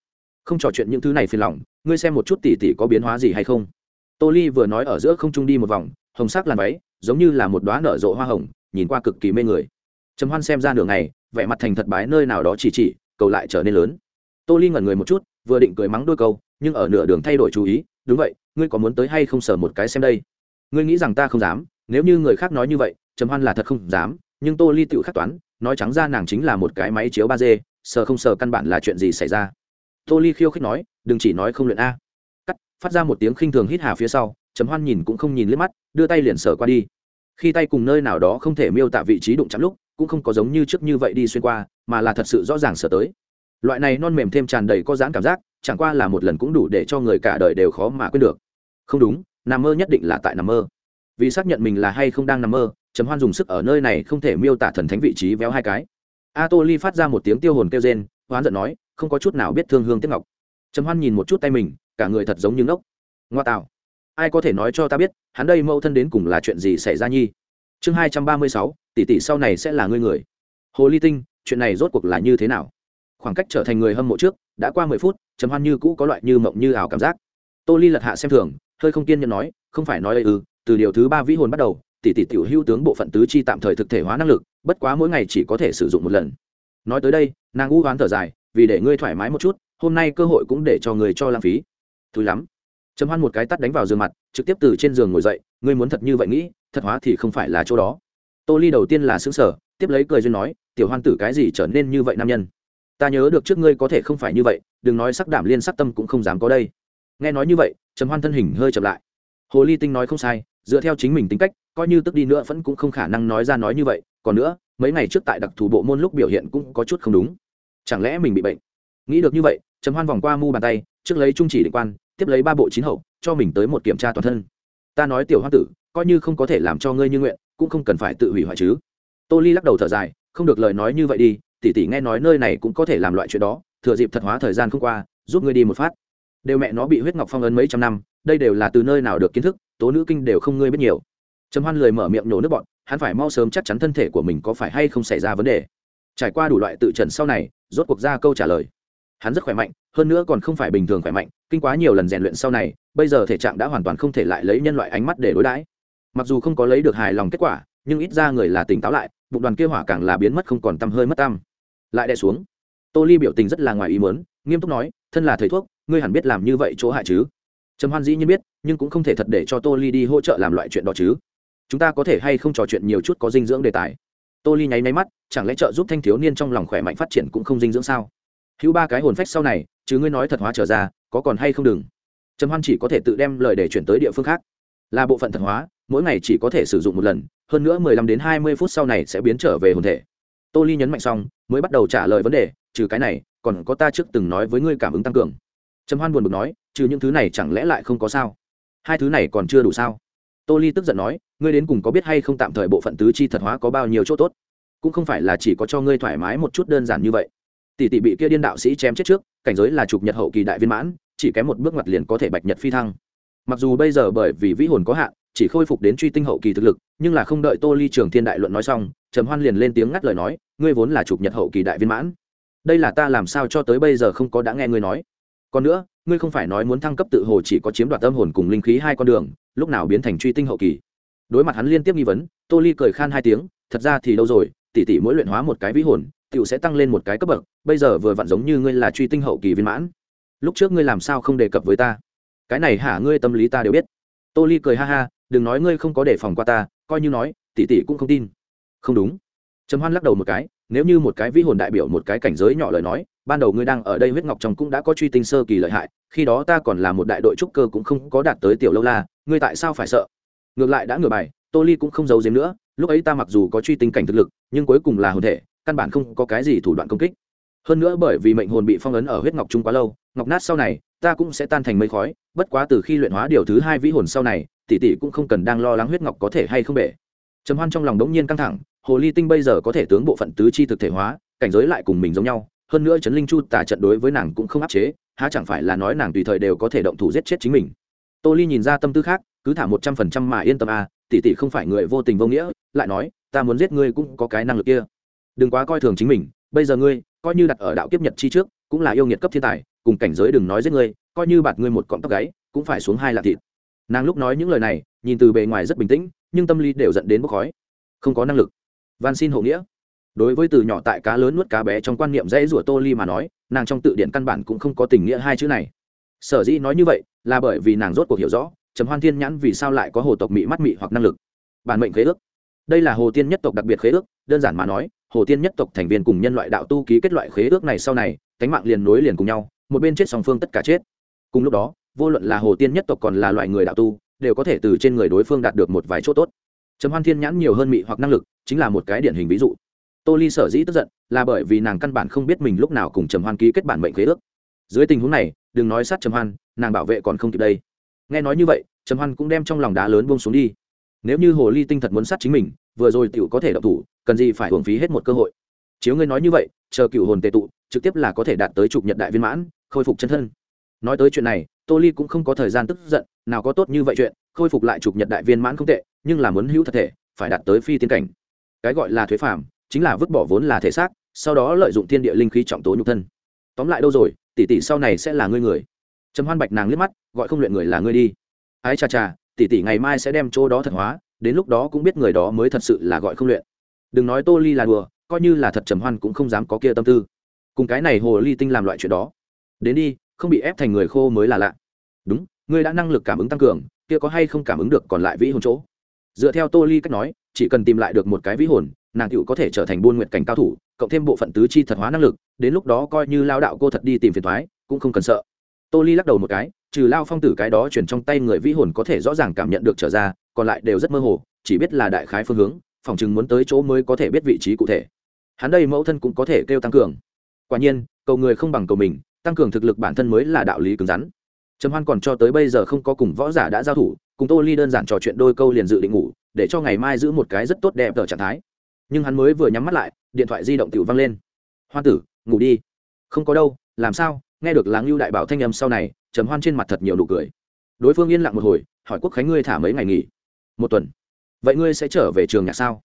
Không trò chuyện những thứ này phiền lòng, ngươi xem một chút tỷ tỷ có biến hóa gì hay không? Tô ly vừa nói ở giữa không trung đi một vòng, hồng sắc làn váy, giống như là một đoá nở rộ hoa hồng, nhìn qua cực kỳ mê người. Trầm hoan xem ra nửa ngày, vẻ mặt thành thật bái nơi nào đó chỉ chỉ, cầu lại trở nên lớn. Tô ly ngẩn người một chút, vừa định cười mắng đôi câu, nhưng ở nửa đường thay đổi chú ý, đúng vậy, ngươi có muốn tới hay không sờ một cái xem đây? Ngươi nghĩ rằng ta không dám, nếu như người khác nói như vậy, trầm hoan là thật không dám, nhưng tô ly tự khắc toán, nói trắng ra nàng chính là một cái máy chiếu ba d, sờ không sờ căn bản là chuyện gì xảy ra. Tô ly khiêu khích nói, đừng chỉ nói không luyện a phát ra một tiếng khinh thường hít hà phía sau chấm hoan nhìn cũng không nhìn liếc mắt, đưa tay liền sở qua đi. Khi tay cùng nơi nào đó không thể miêu tả vị trí đụng chạm lúc, cũng không có giống như trước như vậy đi xuyên qua, mà là thật sự rõ ràng sở tới. Loại này non mềm thêm tràn đầy có dáng cảm giác, chẳng qua là một lần cũng đủ để cho người cả đời đều khó mà quên được. Không đúng, nằm mơ nhất định là tại nằm mơ. Vì xác nhận mình là hay không đang nằm mơ chấm hoan dùng sức ở nơi này không thể miêu tả thần thánh vị trí véo hai cái. A tô ly phát ra một tiếng tiêu hồn kêu rên, hoán giận nói, không có chút nào biết thương hương tiếc ngọc. Chấm hoan nhìn một chút tay mình cả người thật giống như ngốc. Ngoa tạo. Ai có thể nói cho ta biết, hắn đây mâu thân đến cùng là chuyện gì xảy ra nhi? Chương hai trăm ba mươi sáu, tỷ tỷ sau này sẽ là ngươi người. Hồ ly tinh, chuyện này rốt cuộc là như thế nào? Khoảng cách trở thành người hâm mộ trước, đã qua mười phút, trầm hoan như cũ có loại như mộng như ảo cảm giác. Tô ly lật hạ xem thường, hơi không kiên nhẫn nói, không phải nói ư, từ điều thứ ba vĩ hồn bắt đầu, tỷ tỷ tiểu hưu tướng bộ phận tứ chi tạm thời thực thể hóa năng lực, bất quá mỗi ngày chỉ có thể sử dụng một lần. Nói tới đây, nàng u hoán thở dài, vì để ngươi thoải mái một chút, hôm nay cơ hội cũng để cho người cho lãng phí thúi lắm. Trầm hoan một cái tắt đánh vào giường mặt, trực tiếp từ trên giường ngồi dậy, ngươi muốn thật như vậy nghĩ, thật hóa thì không phải là chỗ đó. Tô ly đầu tiên là xứng sở tiếp lấy cười duyên nói, tiểu hoan tử cái gì trở nên như vậy nam nhân? Ta nhớ được trước ngươi có thể không phải như vậy, đừng nói sắc đảm liên sắc tâm cũng không dám có đây. Nghe nói như vậy, trầm hoan thân hình hơi chậm lại. Hồ ly tinh nói không sai, dựa theo chính mình tính cách, coi như tức đi nữa vẫn cũng không khả năng nói ra nói như vậy, còn nữa, mấy ngày trước tại đặc thù bộ môn lúc biểu hiện cũng có chút không đúng. Chẳng lẽ mình bị bệnh? Nghĩ được như vậy, trầm hoan vòng qua mu bàn tay trước lấy trung chỉ định quan, tiếp lấy ba bộ chín hậu, cho mình tới một kiểm tra toàn thân. Ta nói tiểu hoa tử, coi như không có thể làm cho ngươi như nguyện, cũng không cần phải tự hủy hoại chứ. Tô ly lắc đầu thở dài, không được lời nói như vậy đi, tỷ tỷ nghe nói nơi này cũng có thể làm loại chuyện đó, thừa dịp thật hóa thời gian không qua, giúp ngươi đi một phát. Đều mẹ nó bị huyết ngọc phong ấn mấy trăm năm, đây đều là từ nơi nào được kiến thức, tố nữ kinh đều không ngươi biết nhiều. Trầm hoan lười mở miệng nhổ nước bọn, hắn phải mau sớm chắc chắn thân thể của mình có phải hay không xảy ra vấn đề. Trải qua đủ loại tự trần sau này, rốt cuộc ra câu trả lời hắn rất khỏe mạnh, hơn nữa còn không phải bình thường khỏe mạnh, kinh quá nhiều lần rèn luyện sau này, bây giờ thể trạng đã hoàn toàn không thể lại lấy nhân loại ánh mắt để đối đãi. Mặc dù không có lấy được hài lòng kết quả, nhưng ít ra người là tỉnh táo lại, bụng đoàn kia hỏa càng là biến mất không còn tăm hơi mất tăm. Lại đè xuống. Tô ly biểu tình rất là ngoài ý mớn nghiêm túc nói, thân là thầy thuốc, ngươi hẳn biết làm như vậy chỗ hại chứ? Trầm hoan dĩ nhiên biết, nhưng cũng không thể thật để cho tô ly đi hỗ trợ làm loại chuyện đó chứ. Chúng ta có thể hay không trò chuyện nhiều chút có dinh dưỡng đề tài? Tô ly nháy máy mắt, chẳng lẽ trợ giúp thanh thiếu niên trong lòng khỏe mạnh phát triển cũng không dinh dưỡng sao? Hữu ba cái hồn phách sau này, chứ ngươi nói thật hóa trở ra, có còn hay không đừng. Trầm hoan chỉ có thể tự đem lời để chuyển tới địa phương khác. Là bộ phận thật hóa, mỗi ngày chỉ có thể sử dụng một lần, hơn nữa mười lăm đến hai mươi phút sau này sẽ biến trở về hồn thể. Tô ly nhấn mạnh xong, mới bắt đầu trả lời vấn đề, trừ cái này, còn có ta trước từng nói với ngươi cảm ứng tăng cường. Trầm hoan buồn bực nói, trừ những thứ này chẳng lẽ lại không có sao? Hai thứ này còn chưa đủ sao? Tô ly tức giận nói, ngươi đến cùng có biết hay không tạm thời bộ phận tứ chi thật hóa có bao nhiêu chỗ tốt? Cũng không phải là chỉ có cho ngươi thoải mái một chút đơn giản như vậy tỷ tỷ bị kia điên đạo sĩ chém chết trước, cảnh giới là chụp nhật hậu kỳ đại viên mãn, chỉ kém một bước ngoặt liền có thể bạch nhật phi thăng. Mặc dù bây giờ bởi vì vĩ hồn có hạn, chỉ khôi phục đến truy tinh hậu kỳ thực lực, nhưng là không đợi tô ly trường thiên đại luận nói xong, trầm hoan liền lên tiếng ngắt lời nói, ngươi vốn là chụp nhật hậu kỳ đại viên mãn. Đây là ta làm sao cho tới bây giờ không có đã nghe ngươi nói. Còn nữa, ngươi không phải nói muốn thăng cấp tự hồ chỉ có chiếm đoạt tâm hồn cùng linh khí hai con đường, lúc nào biến thành truy tinh hậu kỳ? Đối mặt hắn liên tiếp nghi vấn, tô ly cười khan hai tiếng, thật ra thì đâu rồi, tỷ tỷ mỗi luyện hóa một cái vĩ hồn tiểu sẽ tăng lên một cái cấp bậc, bây giờ vừa vặn giống như ngươi là truy tinh hậu kỳ viên mãn. Lúc trước ngươi làm sao không đề cập với ta? Cái này hả ngươi tâm lý ta đều biết. Tô ly cười ha ha, đừng nói ngươi không có đề phòng qua ta, coi như nói, tỷ tỷ cũng không tin. Không đúng. Trầm hoan lắc đầu một cái, nếu như một cái vĩ hồn đại biểu một cái cảnh giới nhỏ lời nói, ban đầu ngươi đang ở đây huyết ngọc trong cũng đã có truy tinh sơ kỳ lợi hại, khi đó ta còn là một đại đội trúc cơ cũng không có đạt tới tiểu lâu la, ngươi tại sao phải sợ? Ngược lại đã ngửa bài, tô ly cũng không giấu giếm nữa, lúc ấy ta mặc dù có truy tinh cảnh thực lực, nhưng cuối cùng là hồn thể căn bản không có cái gì thủ đoạn công kích. Hơn nữa bởi vì mệnh hồn bị phong ấn ở huyết ngọc trung quá lâu, ngọc nát sau này, ta cũng sẽ tan thành mây khói, bất quá từ khi luyện hóa điều thứ hai vĩ hồn sau này, tỷ tỷ cũng không cần đang lo lắng huyết ngọc có thể hay không bể. Trầm hoan trong lòng đống nhiên căng thẳng, hồ ly tinh bây giờ có thể tướng bộ phận tứ chi thực thể hóa, cảnh giới lại cùng mình giống nhau, hơn nữa trấn linh chu tả trận đối với nàng cũng không áp chế, há chẳng phải là nói nàng tùy thời đều có thể động thủ giết chết chính mình. Tô ly nhìn ra tâm tư khác, cứ thả một trăm phần trăm mà yên tâm à tỷ tỷ không phải người vô tình vô nghĩa, lại nói, ta muốn giết ngươi cũng có cái năng lực kia đừng quá coi thường chính mình, bây giờ ngươi, coi như đặt ở đạo kiếp nhật chi trước, cũng là yêu nghiệt cấp thiên tài, cùng cảnh giới đừng nói giết ngươi, coi như bạt ngươi một cọng tóc gáy, cũng phải xuống hai lạ thịt. Nàng lúc nói những lời này, nhìn từ bề ngoài rất bình tĩnh, nhưng tâm lý đều dẫn đến bốc khói. Không có năng lực. Van xin hộ nghĩa. Đối với từ nhỏ tại cá lớn nuốt cá bé trong quan niệm dễ rủa tô ly mà nói, nàng trong tự điện căn bản cũng không có tình nghĩa hai chữ này. Sở dĩ nói như vậy, là bởi vì nàng rốt cuộc hiểu rõ, trầm hoan thiên nhãn vì sao lại có hồ tộc mị mắt mị hoặc năng lực. Bản mệnh khế ước. Đây là hồ tiên nhất tộc đặc biệt khế ước, đơn giản mà nói hồ tiên nhất tộc thành viên cùng nhân loại đạo tu ký kết loại khế ước này sau này, cánh mạng liền nối liền cùng nhau, một bên chết song phương tất cả chết. Cùng lúc đó, vô luận là hồ tiên nhất tộc còn là loại người đạo tu, đều có thể từ trên người đối phương đạt được một vài chỗ tốt. Trầm hoan thiên nhãn nhiều hơn mị hoặc năng lực, chính là một cái điển hình ví dụ. Tô ly sở dĩ tức giận, là bởi vì nàng căn bản không biết mình lúc nào cùng trầm hoan ký kết bản mệnh khế ước. Dưới tình huống này, đừng nói sát trầm hoan, nàng bảo vệ còn không kịp đây. Nghe nói như vậy, trầm hoan cũng đem trong lòng đá lớn buông xuống đi. Nếu như hồ ly tinh thật muốn sát chính mình, vừa rồi tựu có thể độc thủ cần gì phải hưởng phí hết một cơ hội. Chiếu ngươi nói như vậy, chờ cựu hồn tệ tụ, trực tiếp là có thể đạt tới trục nhật đại viên mãn, khôi phục chân thân. Nói tới chuyện này, tô ly cũng không có thời gian tức giận, nào có tốt như vậy chuyện, khôi phục lại trục nhật đại viên mãn không tệ, nhưng là muốn hữu thật thể, phải đạt tới phi tiên cảnh. Cái gọi là thuế phạm chính là vứt bỏ vốn là thể xác, sau đó lợi dụng thiên địa linh khí trọng tố nhục thân. Tóm lại đâu rồi, tỷ tỷ sau này sẽ là ngươi người. Trầm hoan bạch nàng liếc mắt, gọi không luyện người là ngươi đi. Ái chà chà tỷ tỷ ngày mai sẽ đem chỗ đó thật hóa, đến lúc đó cũng biết người đó mới thật sự là gọi không luyện đừng nói tô ly là đùa, coi như là thật trầm hoan cũng không dám có kia tâm tư. Cùng cái này hồ ly tinh làm loại chuyện đó. Đến đi, không bị ép thành người khô mới là lạ. Đúng, ngươi đã năng lực cảm ứng tăng cường, kia có hay không cảm ứng được còn lại vĩ hồn chỗ? Dựa theo tô ly cách nói, chỉ cần tìm lại được một cái vĩ hồn, nàng cựu có thể trở thành buôn nguyện cảnh cao thủ, cộng thêm bộ phận tứ chi thật hóa năng lực, đến lúc đó coi như lao đạo cô thật đi tìm phiền thoái cũng không cần sợ. Tô ly lắc đầu một cái, trừ lao phong tử cái đó chuyển trong tay người vĩ hồn có thể rõ ràng cảm nhận được trở ra, còn lại đều rất mơ hồ, chỉ biết là đại khái phương hướng phòng chừng muốn tới chỗ mới có thể biết vị trí cụ thể. Hắn đây mẫu thân cũng có thể kêu tăng cường. Quả nhiên, cầu người không bằng cầu mình, tăng cường thực lực bản thân mới là đạo lý cứng rắn. Trầm hoan còn cho tới bây giờ không có cùng võ giả đã giao thủ, cùng tô ly đơn giản trò chuyện đôi câu liền dự định ngủ, để cho ngày mai giữ một cái rất tốt đẹp ở trạng thái. Nhưng hắn mới vừa nhắm mắt lại, điện thoại di động tự văng lên. Hoan tử, ngủ đi. Không có đâu, làm sao? Nghe được láng lưu đại bảo thanh âm sau này, trầm hoan trên mặt thật nhiều nụ cười. Đối phương yên lặng một hồi, hỏi quốc khánh ngươi thả mấy ngày nghỉ? Một tuần vậy ngươi sẽ trở về trường nhạc sao?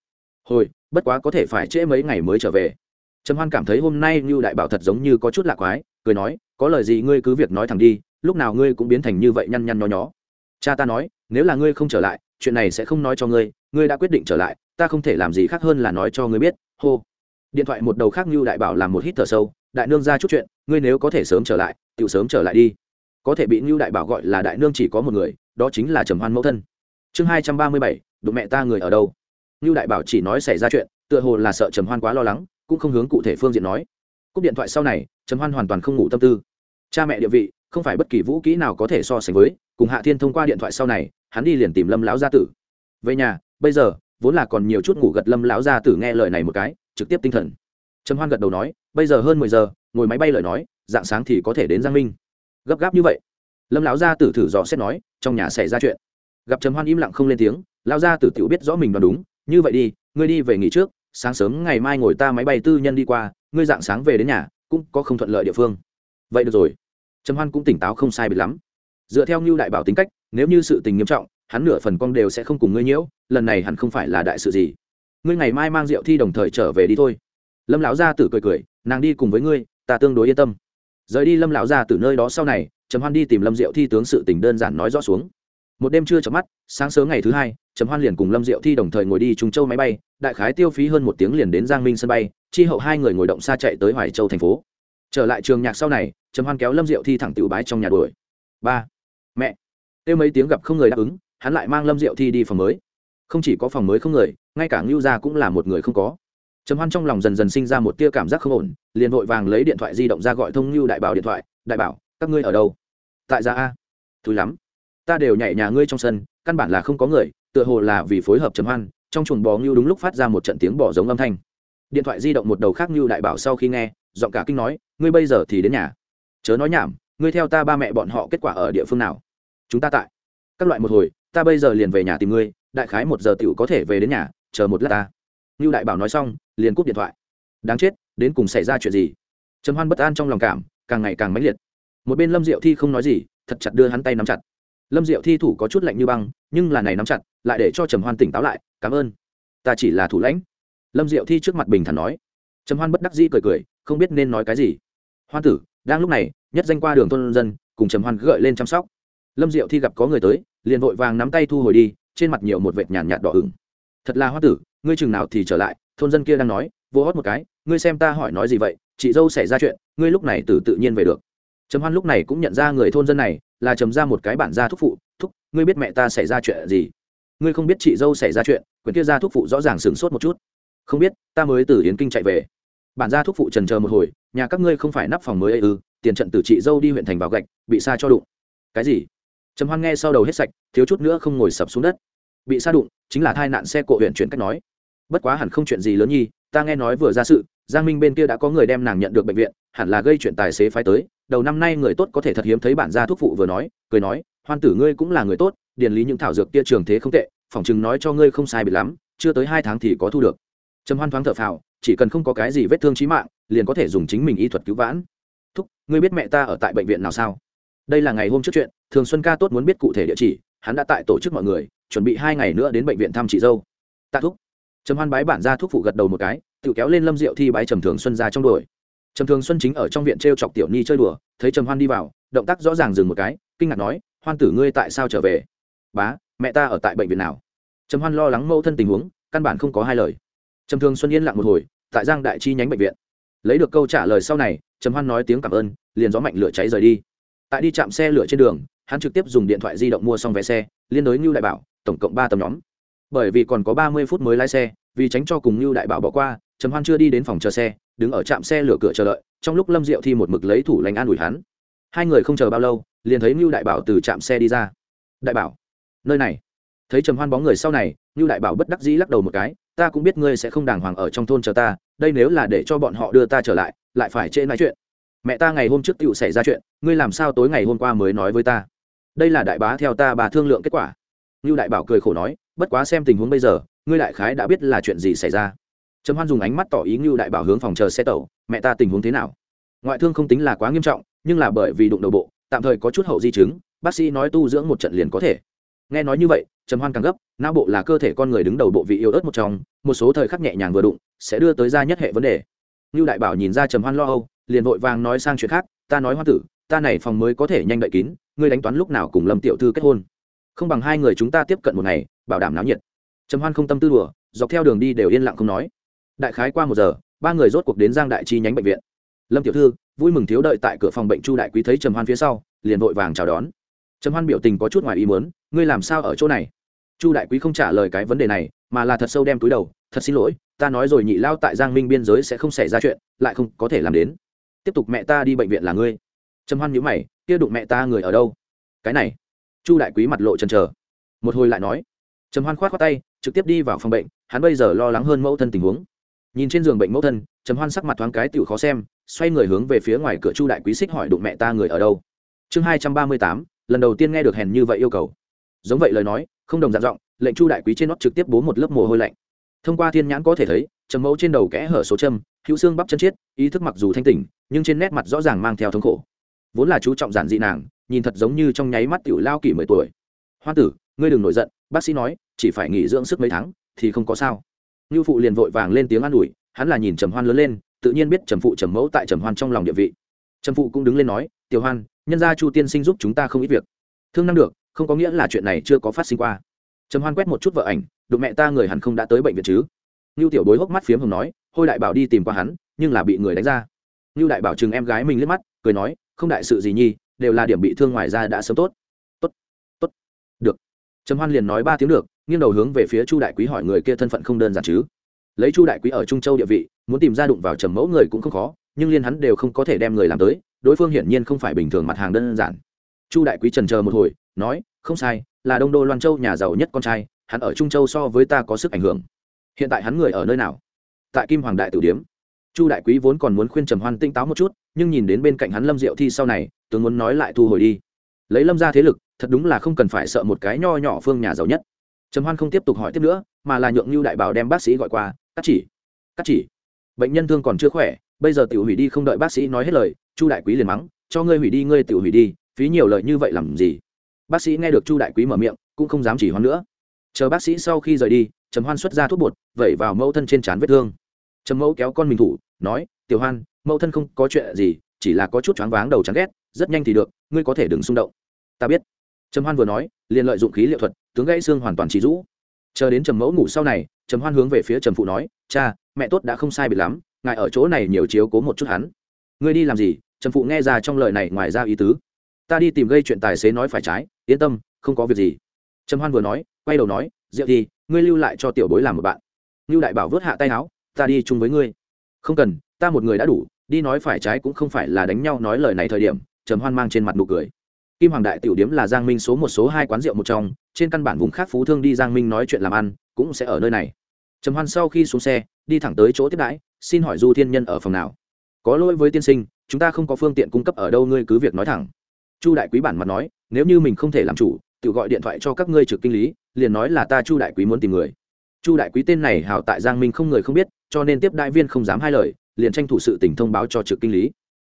Hồi, bất quá có thể phải trễ mấy ngày mới trở về. Trầm hoan cảm thấy hôm nay như đại bảo thật giống như có chút lạ quái, cười nói, có lời gì ngươi cứ việc nói thẳng đi, lúc nào ngươi cũng biến thành như vậy nhăn nhăn nho nhó. Cha ta nói, nếu là ngươi không trở lại, chuyện này sẽ không nói cho ngươi ngươi đã quyết định trở lại, ta không thể làm gì khác hơn là nói cho ngươi biết, hô. Điện thoại một đầu khác như đại bảo làm một hít thở sâu, đại nương ra chút chuyện, ngươi nếu có thể sớm trở lại tự sớm trở lại đi. Có thể bị như đại bảo gọi là đại nương chỉ có một người, đó chính là trầm hoan mẫu thân. Chương hai trăm ba mươi bảy đụng mẹ ta người ở đâu? Như đại bảo chỉ nói xảy ra chuyện, tựa hồ là sợ trầm hoan quá lo lắng, cũng không hướng cụ thể phương diện nói. Cúp điện thoại sau này, trầm hoan hoàn toàn không ngủ tâm tư. Cha mẹ địa vị, không phải bất kỳ vũ kỹ nào có thể so sánh với, cùng hạ thiên thông qua điện thoại sau này, hắn đi liền tìm lâm lão gia tử. Về nhà, bây giờ, vốn là còn nhiều chút ngủ gật lâm lão gia tử nghe lời này một cái, trực tiếp tinh thần. Trầm hoan gật đầu nói, bây giờ hơn mười giờ, ngồi máy bay lời nói, dạng sáng thì có thể đến giang minh. Gấp gáp như vậy. Lâm lão gia tử thử dò xét nói, trong nhà xảy ra chuyện. Gặp trầm hoan im lặng không lên tiếng lão gia tử tiểu biết rõ mình đoán đúng, như vậy đi, ngươi đi về nghỉ trước, sáng sớm ngày mai ngồi ta máy bay tư nhân đi qua, ngươi dạng sáng về đến nhà, cũng có không thuận lợi địa phương. Vậy được rồi. Trầm hoan cũng tỉnh táo không sai biệt lắm. Dựa theo ngưu đại bảo tính cách, nếu như sự tình nghiêm trọng, hắn nửa phần con đều sẽ không cùng ngươi nhiễu, lần này hẳn không phải là đại sự gì. Ngươi ngày mai mang rượu thi đồng thời trở về đi thôi. Lâm lão gia tử cười cười, nàng đi cùng với ngươi, ta tương đối yên tâm. Rời đi lâm lão gia tử nơi đó sau này, trầm hoan đi tìm lâm diệu thi tướng sự tình đơn giản nói rõ xuống. Một đêm chưa chợp mắt, sáng sớm ngày thứ hai trầm hoan liền cùng lâm diệu thi đồng thời ngồi đi trung châu máy bay, đại khái tiêu phí hơn một tiếng liền đến giang minh sân bay, chi hậu hai người ngồi động xa chạy tới hoài châu thành phố. Trở lại trường nhạc sau này, trầm hoan kéo lâm diệu thi thẳng tiểu bái trong nhà đuổi. Ba, mẹ. Tiêu mấy tiếng gặp không người đáp ứng, hắn lại mang lâm diệu thi đi phòng mới. Không chỉ có phòng mới không người, ngay cả ngưu gia cũng là một người không có. Trầm hoan trong lòng dần dần sinh ra một tia cảm giác không ổn, liền vội vàng lấy điện thoại di động ra gọi thông ngưu đại bảo điện thoại, đại bảo, các ngươi ở đâu? Tại gia a. Thúi lắm. Ta đều nhảy nhà ngươi trong sân, căn bản là không có người tựa hồ là vì phối hợp trầm hoan, trong chuồng bò ngưu đúng lúc phát ra một trận tiếng bỏ giống âm thanh. Điện thoại di động một đầu khác ngưu đại bảo sau khi nghe, giọng cả kinh nói, ngươi bây giờ thì đến nhà. Chớ nói nhảm, ngươi theo ta ba mẹ bọn họ kết quả ở địa phương nào? Chúng ta tại. Các loại một hồi, ta bây giờ liền về nhà tìm ngươi, đại khái một giờ t có thể về đến nhà, chờ một lát ta. Ngưu đại bảo nói xong, liền cúp điện thoại. Đáng chết, đến cùng xảy ra chuyện gì? Trầm hoan bất an trong lòng cảm, càng ngày càng mãnh liệt. Một bên lâm diệu thi không nói gì, thật chặt đưa hắn tay nắm chặt lâm diệu thi thủ có chút lạnh như băng, nhưng là này nắm chặt, lại để cho trầm hoan tỉnh táo lại, cảm ơn. Ta chỉ là thủ lãnh. Lâm diệu thi trước mặt bình thản nói. Trầm hoan bất đắc dĩ cười cười, không biết nên nói cái gì. Hoan tử, đang lúc này, nhất danh qua đường thôn dân, cùng trầm hoan gợi lên chăm sóc. Lâm diệu thi gặp có người tới, liền vội vàng nắm tay thu hồi đi, trên mặt nhiều một vệt nhàn nhạt đỏ ửng. Thật là Hoan tử, ngươi chừng nào thì trở lại, thôn dân kia đang nói, vô hót một cái, ngươi xem ta hỏi nói gì vậy, chị dâu xảy ra chuyện, ngươi lúc này từ tự nhiên về được. Trầm hoan lúc này cũng nhận ra người thôn dân này là trầm ra một cái bản gia thúc phụ, thúc, ngươi biết mẹ ta xảy ra chuyện gì? Ngươi không biết chị dâu xảy ra chuyện quyền kia gia thúc phụ rõ ràng sửng sốt một chút. Không biết, ta mới từ yến kinh chạy về. Bản gia thúc phụ trần chờ một hồi, nhà các ngươi không phải nắp phòng mới ấy ư, tiền trận từ chị dâu đi huyện thành vào gạch, bị xa cho đụng. Cái gì? Trầm hoan nghe sau đầu hết sạch, thiếu chút nữa không ngồi sập xuống đất. Bị xa đụng, chính là tai nạn xe cộ huyện chuyển cách nói. Bất quá hẳn không chuyện gì lớn nhi, ta nghe nói vừa ra sự, giang minh bên kia đã có người đem nàng nhận được bệnh viện, hẳn là gây chuyện tài xế phái tới đầu năm nay người tốt có thể thật hiếm thấy bản gia thuốc phụ vừa nói, cười nói, hoan tử ngươi cũng là người tốt, điền lý những thảo dược kia trường thế không tệ, phỏng chừng nói cho ngươi không sai bị lắm, chưa tới hai tháng thì có thu được. Trầm hoan thoáng thở phào, chỉ cần không có cái gì vết thương trí mạng, liền có thể dùng chính mình y thuật cứu vãn. Thúc, ngươi biết mẹ ta ở tại bệnh viện nào sao? Đây là ngày hôm trước chuyện, thường xuân ca tốt muốn biết cụ thể địa chỉ, hắn đã tại tổ chức mọi người, chuẩn bị hai ngày nữa đến bệnh viện thăm chị dâu. Tạ thúc. Trầm hoan bái bản ra thuốc phụ gật đầu một cái, tự kéo lên lâm rượu thi bái trầm thường xuân ra trong đuổi trầm thường xuân chính ở trong viện t r e o chọc tiểu nhi chơi đùa, thấy trầm hoan đi vào, động tác rõ ràng dừng một cái, kinh ngạc nói, hoan tử ngươi tại sao trở về? Bá, mẹ ta ở tại bệnh viện nào? Trầm hoan lo lắng mâu thân tình huống, căn bản không có hai lời. Trầm thường xuân yên lặng một hồi, tại giang đại chi nhánh bệnh viện. Lấy được câu trả lời sau này, trầm hoan nói tiếng cảm ơn, liền gió mạnh lửa cháy rời đi. Tại đi chạm xe lửa trên đường, hắn trực tiếp dùng điện thoại di động mua xong vé xe, liên đối ngưu đại bảo, tổng cộng ba tầm nhóm. Bởi vì còn có ba mươi phút mới lái xe, vì tránh cho cùng ngưu đại bảo bỏ qua, trầm hoan chưa đi đến phòng chờ xe đứng ở trạm xe lửa cửa chờ đợi, trong lúc lâm diệu thi một mực lấy thủ lành an ủi hắn. Hai người không chờ bao lâu, liền thấy ngưu đại bảo từ trạm xe đi ra. Đại bảo, nơi này. Thấy trầm hoan bóng người sau này, ngưu đại bảo bất đắc dĩ lắc đầu một cái, ta cũng biết ngươi sẽ không đàng hoàng ở trong thôn chờ ta, đây nếu là để cho bọn họ đưa ta trở lại lại phải trễ nói chuyện. Mẹ ta ngày hôm trước tựu xảy ra chuyện, ngươi làm sao tối ngày hôm qua mới nói với ta? Đây là đại bá theo ta bà thương lượng kết quả. Ngưu đại bảo cười khổ nói, bất quá xem tình huống bây giờ, ngươi đại khái đã biết là chuyện gì xảy ra trầm hoan dùng ánh mắt tỏ ý như đại bảo hướng phòng chờ xe tàu, mẹ ta tình huống thế nào? Ngoại thương không tính là quá nghiêm trọng, nhưng là bởi vì đụng đầu bộ, tạm thời có chút hậu di chứng, bác sĩ nói tu dưỡng một trận liền có thể. Nghe nói như vậy, trầm hoan càng gấp, não bộ là cơ thể con người đứng đầu bộ vị yếu ớt một trong, một số thời khắc nhẹ nhàng vừa đụng, sẽ đưa tới ra nhất hệ vấn đề. Như đại bảo nhìn ra trầm hoan lo âu, liền vội vàng nói sang chuyện khác, ta nói hoa tử, ta này phòng mới có thể nhanh đợi kín, ngươi đánh toán lúc nào cùng lâm tiểu thư kết hôn. Không bằng hai người chúng ta tiếp cận một ngày, bảo đảm náo nhiệt. Trầm hoan không tâm tư đùa, dọc theo đường đi đều yên lặng không nói đại khái qua một giờ, ba người rốt cuộc đến giang đại chi nhánh bệnh viện. Lâm tiểu thư, vui mừng thiếu đợi tại cửa phòng bệnh chu đại quý thấy trầm hoan phía sau, liền vội vàng chào đón. Trầm hoan biểu tình có chút ngoài ý muốn, ngươi làm sao ở chỗ này? Chu đại quý không trả lời cái vấn đề này, mà là thật sâu đem túi đầu, thật xin lỗi, ta nói rồi nhị lao tại giang minh biên giới sẽ không xảy ra chuyện, lại không có thể làm đến. Tiếp tục mẹ ta đi bệnh viện là ngươi. Trầm hoan nhíu mày, kia đụng mẹ ta người ở đâu? Cái này. Chu đại quý mặt lộ chần chờ. Một hồi lại nói. Trầm hoan khoát khoát tay, trực tiếp đi vào phòng bệnh, hắn bây giờ lo lắng hơn mẫu thân tình huống nhìn trên giường bệnh mẫu thân, trầm hoan sắc mặt thoáng cái tiểu khó xem, xoay người hướng về phía ngoài cửa chu đại quý xích hỏi đụng mẹ ta người ở đâu? Chương hai trăm ba mươi tám, lần đầu tiên nghe được hèn như vậy yêu cầu. Giống vậy lời nói, không đồng dạng giọng, lệnh chu đại quý trên nót trực tiếp bố một lớp mồ hôi lạnh. Thông qua thiên nhãn có thể thấy, trầm mẫu trên đầu kẽ hở số châm, hữu xương bắp chân chiết, ý thức mặc dù thanh tỉnh, nhưng trên nét mặt rõ ràng mang theo thống khổ. Vốn là chú trọng giản dị nàng, nhìn thật giống như trong nháy mắt tiểu lao kỷ mười tuổi. Hoa tử, ngươi đừng nổi giận, bác sĩ nói, chỉ phải nghỉ dưỡng sức mấy tháng, thì không có sao như phụ liền vội vàng lên tiếng an ủi, hắn là nhìn trầm hoan lớn lên, tự nhiên biết trầm phụ trầm mẫu tại trầm hoan trong lòng địa vị. Trầm phụ cũng đứng lên nói, tiểu hoan, nhân gia chu tiên sinh giúp chúng ta không ít việc. Thương năng được, không có nghĩa là chuyện này chưa có phát sinh qua. Trầm hoan quét một chút vợ ảnh đụng mẹ ta người hẳn không đã tới bệnh viện chứ? Ngưu tiểu bối hốc mắt phiếm hồng nói, hôi đại bảo đi tìm qua hắn, nhưng là bị người đánh ra. Ngưu đại bảo chừng em gái mình liếc mắt, cười nói, không đại sự gì nhi đều là điểm bị thương ngoài ra đã sớm tốt. Tốt tốt, được. Trầm hoan liền nói ba tiếng được nghiêng đầu hướng về phía chu đại quý hỏi người kia thân phận không đơn giản chứ? Lấy chu đại quý ở trung châu địa vị, muốn tìm ra đụng vào trầm mẫu người cũng không khó, nhưng liên hắn đều không có thể đem người làm tới, đối phương hiển nhiên không phải bình thường mặt hàng đơn giản. Chu đại quý trần chờ một hồi, nói, không sai, là đông đô loan châu nhà giàu nhất con trai, hắn ở trung châu so với ta có sức ảnh hưởng. Hiện tại hắn người ở nơi nào? Tại kim hoàng đại tử điếm. Chu đại quý vốn còn muốn khuyên trầm hoan tinh táo một chút, nhưng nhìn đến bên cạnh hắn lâm diệu thi sau này, tướng muốn nói lại thu hồi đi. Lấy lâm ra thế lực, thật đúng là không cần phải sợ một cái nho nhỏ phương nhà giàu nhất trầm hoan không tiếp tục hỏi tiếp nữa, mà là nhượng như đại bảo đem bác sĩ gọi qua cắt chỉ cắt chỉ, bệnh nhân thương còn chưa khỏe, bây giờ tiểu hủy đi không đợi bác sĩ nói hết lời, chu đại quý liền mắng, cho ngươi hủy đi, ngươi tiểu hủy đi, phí nhiều lời như vậy làm gì? Bác sĩ nghe được chu đại quý mở miệng, cũng không dám chỉ hoan nữa. Chờ bác sĩ sau khi rời đi, trầm hoan xuất ra thuốc bột, vẩy vào mẫu thân trên trán vết thương. Trầm mẫu kéo con mình thủ, nói, tiểu hoan, mẫu thân không có chuyện gì, chỉ là có chút choáng váng, đầu chán ghét, rất nhanh thì được, ngươi có thể đừng xung động. Ta biết trầm hoan vừa nói, liền lợi dụng khí liệu thuật, tướng gãy xương hoàn toàn chỉ rũ. Chờ đến trầm mẫu ngủ sau này, trầm hoan hướng về phía trầm phụ nói, cha, mẹ tốt đã không sai biệt lắm, ngài ở chỗ này nhiều chiếu cố một chút hắn. Ngươi đi làm gì? Trầm phụ nghe ra trong lời này ngoài ra ý tứ. Ta đi tìm gây chuyện tài xế nói phải trái, yên tâm, không có việc gì. Trầm hoan vừa nói, quay đầu nói, diệu thì, ngươi lưu lại cho tiểu bối làm một bạn. Lưu đại bảo vớt hạ tay áo, ta đi chung với ngươi. Không cần, ta một người đã đủ, đi nói phải trái cũng không phải là đánh nhau nói lời này thời điểm. Trầm hoan mang trên mặt nụ cười kim hoàng đại tiểu điếm là giang minh số một, số hai quán rượu một trong, trên căn bản vùng khác phú thương đi giang minh nói chuyện làm ăn, cũng sẽ ở nơi này. Trầm hoan sau khi xuống xe, đi thẳng tới chỗ tiếp đãi, xin hỏi du thiên nhân ở phòng nào? Có lỗi với tiên sinh, chúng ta không có phương tiện cung cấp ở đâu, ngươi cứ việc nói thẳng. Chu đại quý bản mặt nói, nếu như mình không thể làm chủ tự gọi điện thoại cho các ngươi trực kinh lý, liền nói là ta chu đại quý muốn tìm người. Chu đại quý tên này hào tại giang minh không người không biết, cho nên tiếp đại viên không dám hai lời, liền tranh thủ sự tình thông báo cho trực kinh lý.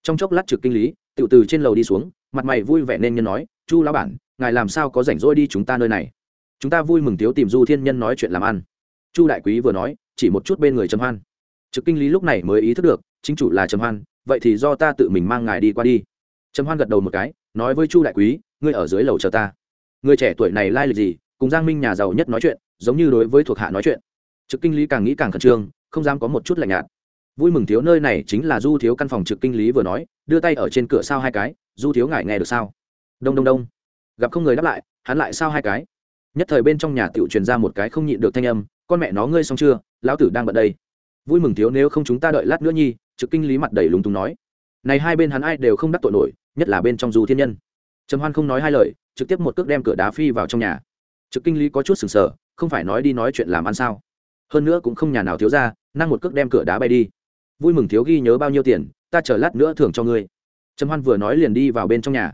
Trong chốc lát trực kinh lý tự từ trên lầu đi xuống mặt mày vui vẻ nên nhân nói, chu lão bản, ngài làm sao có rảnh rỗi đi chúng ta nơi này? Chúng ta vui mừng thiếu tìm du thiên nhân nói chuyện làm ăn. Chu đại quý vừa nói, chỉ một chút bên người trầm hoan. Trực kinh lý lúc này mới ý thức được, chính chủ là trầm hoan, vậy thì do ta tự mình mang ngài đi qua đi. Trầm hoan gật đầu một cái, nói với chu đại quý, ngươi ở dưới lầu chờ ta. Người trẻ tuổi này lai lịch gì, cùng giang minh nhà giàu nhất nói chuyện, giống như đối với thuộc hạ nói chuyện. Trực kinh lý càng nghĩ càng khẩn trương, không dám có một chút lạnh nhạt. Vui mừng thiếu nơi này chính là du thiếu căn phòng trực kinh lý vừa nói, đưa tay ở trên cửa sao hai cái du thiếu ngài nghe được sao? Đông đông đông. Gặp không người đáp lại, hắn lại sao hai cái? Nhất thời bên trong nhà tiểu truyền ra một cái không nhịn được thanh âm, con mẹ nó ngươi xong chưa? Lão tử đang bận đây. Vui mừng thiếu nếu không chúng ta đợi lát nữa nhi, trực kinh lý mặt đầy lúng túng nói. Này hai bên hắn ai đều không đắc tội nổi, nhất là bên trong du thiên nhân. Trầm hoan không nói hai lời, trực tiếp một cước đem cửa đá phi vào trong nhà. Trực kinh lý có chút sừng sờ, không phải nói đi nói chuyện làm ăn sao? Hơn nữa cũng không nhà nào thiếu ra, năng một cước đem cửa đá bay đi. Vui mừng thiếu ghi nhớ bao nhiêu tiền, ta chờ lát nữa thưởng cho ngươi trầm hoan vừa nói liền đi vào bên trong nhà.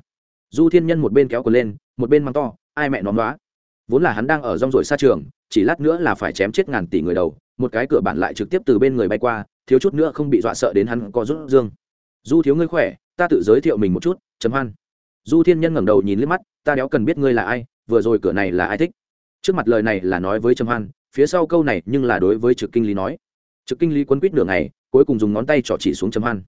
Du thiên nhân một bên kéo quần lên, một bên mắng to, ai mẹ nóm đó vốn là hắn đang ở rong rổi xa trường, chỉ lát nữa là phải chém chết ngàn tỷ người đầu, một cái cửa bản lại trực tiếp từ bên người bay qua, thiếu chút nữa không bị dọa sợ đến hắn có rút dương. Du thiếu ngươi khỏe, ta tự giới thiệu mình một chút chấm hoan. Du thiên nhân ngẩng đầu nhìn liếc mắt, ta đéo cần biết ngươi là ai, vừa rồi cửa này là ai thích? Trước mặt lời này là nói với trầm hoan, phía sau câu này nhưng là đối với trực kinh lý nói. Trực kinh lý quấn quýt nửa ngày, cuối cùng dùng ngón tay trỏ chỉ xuống trầm hoan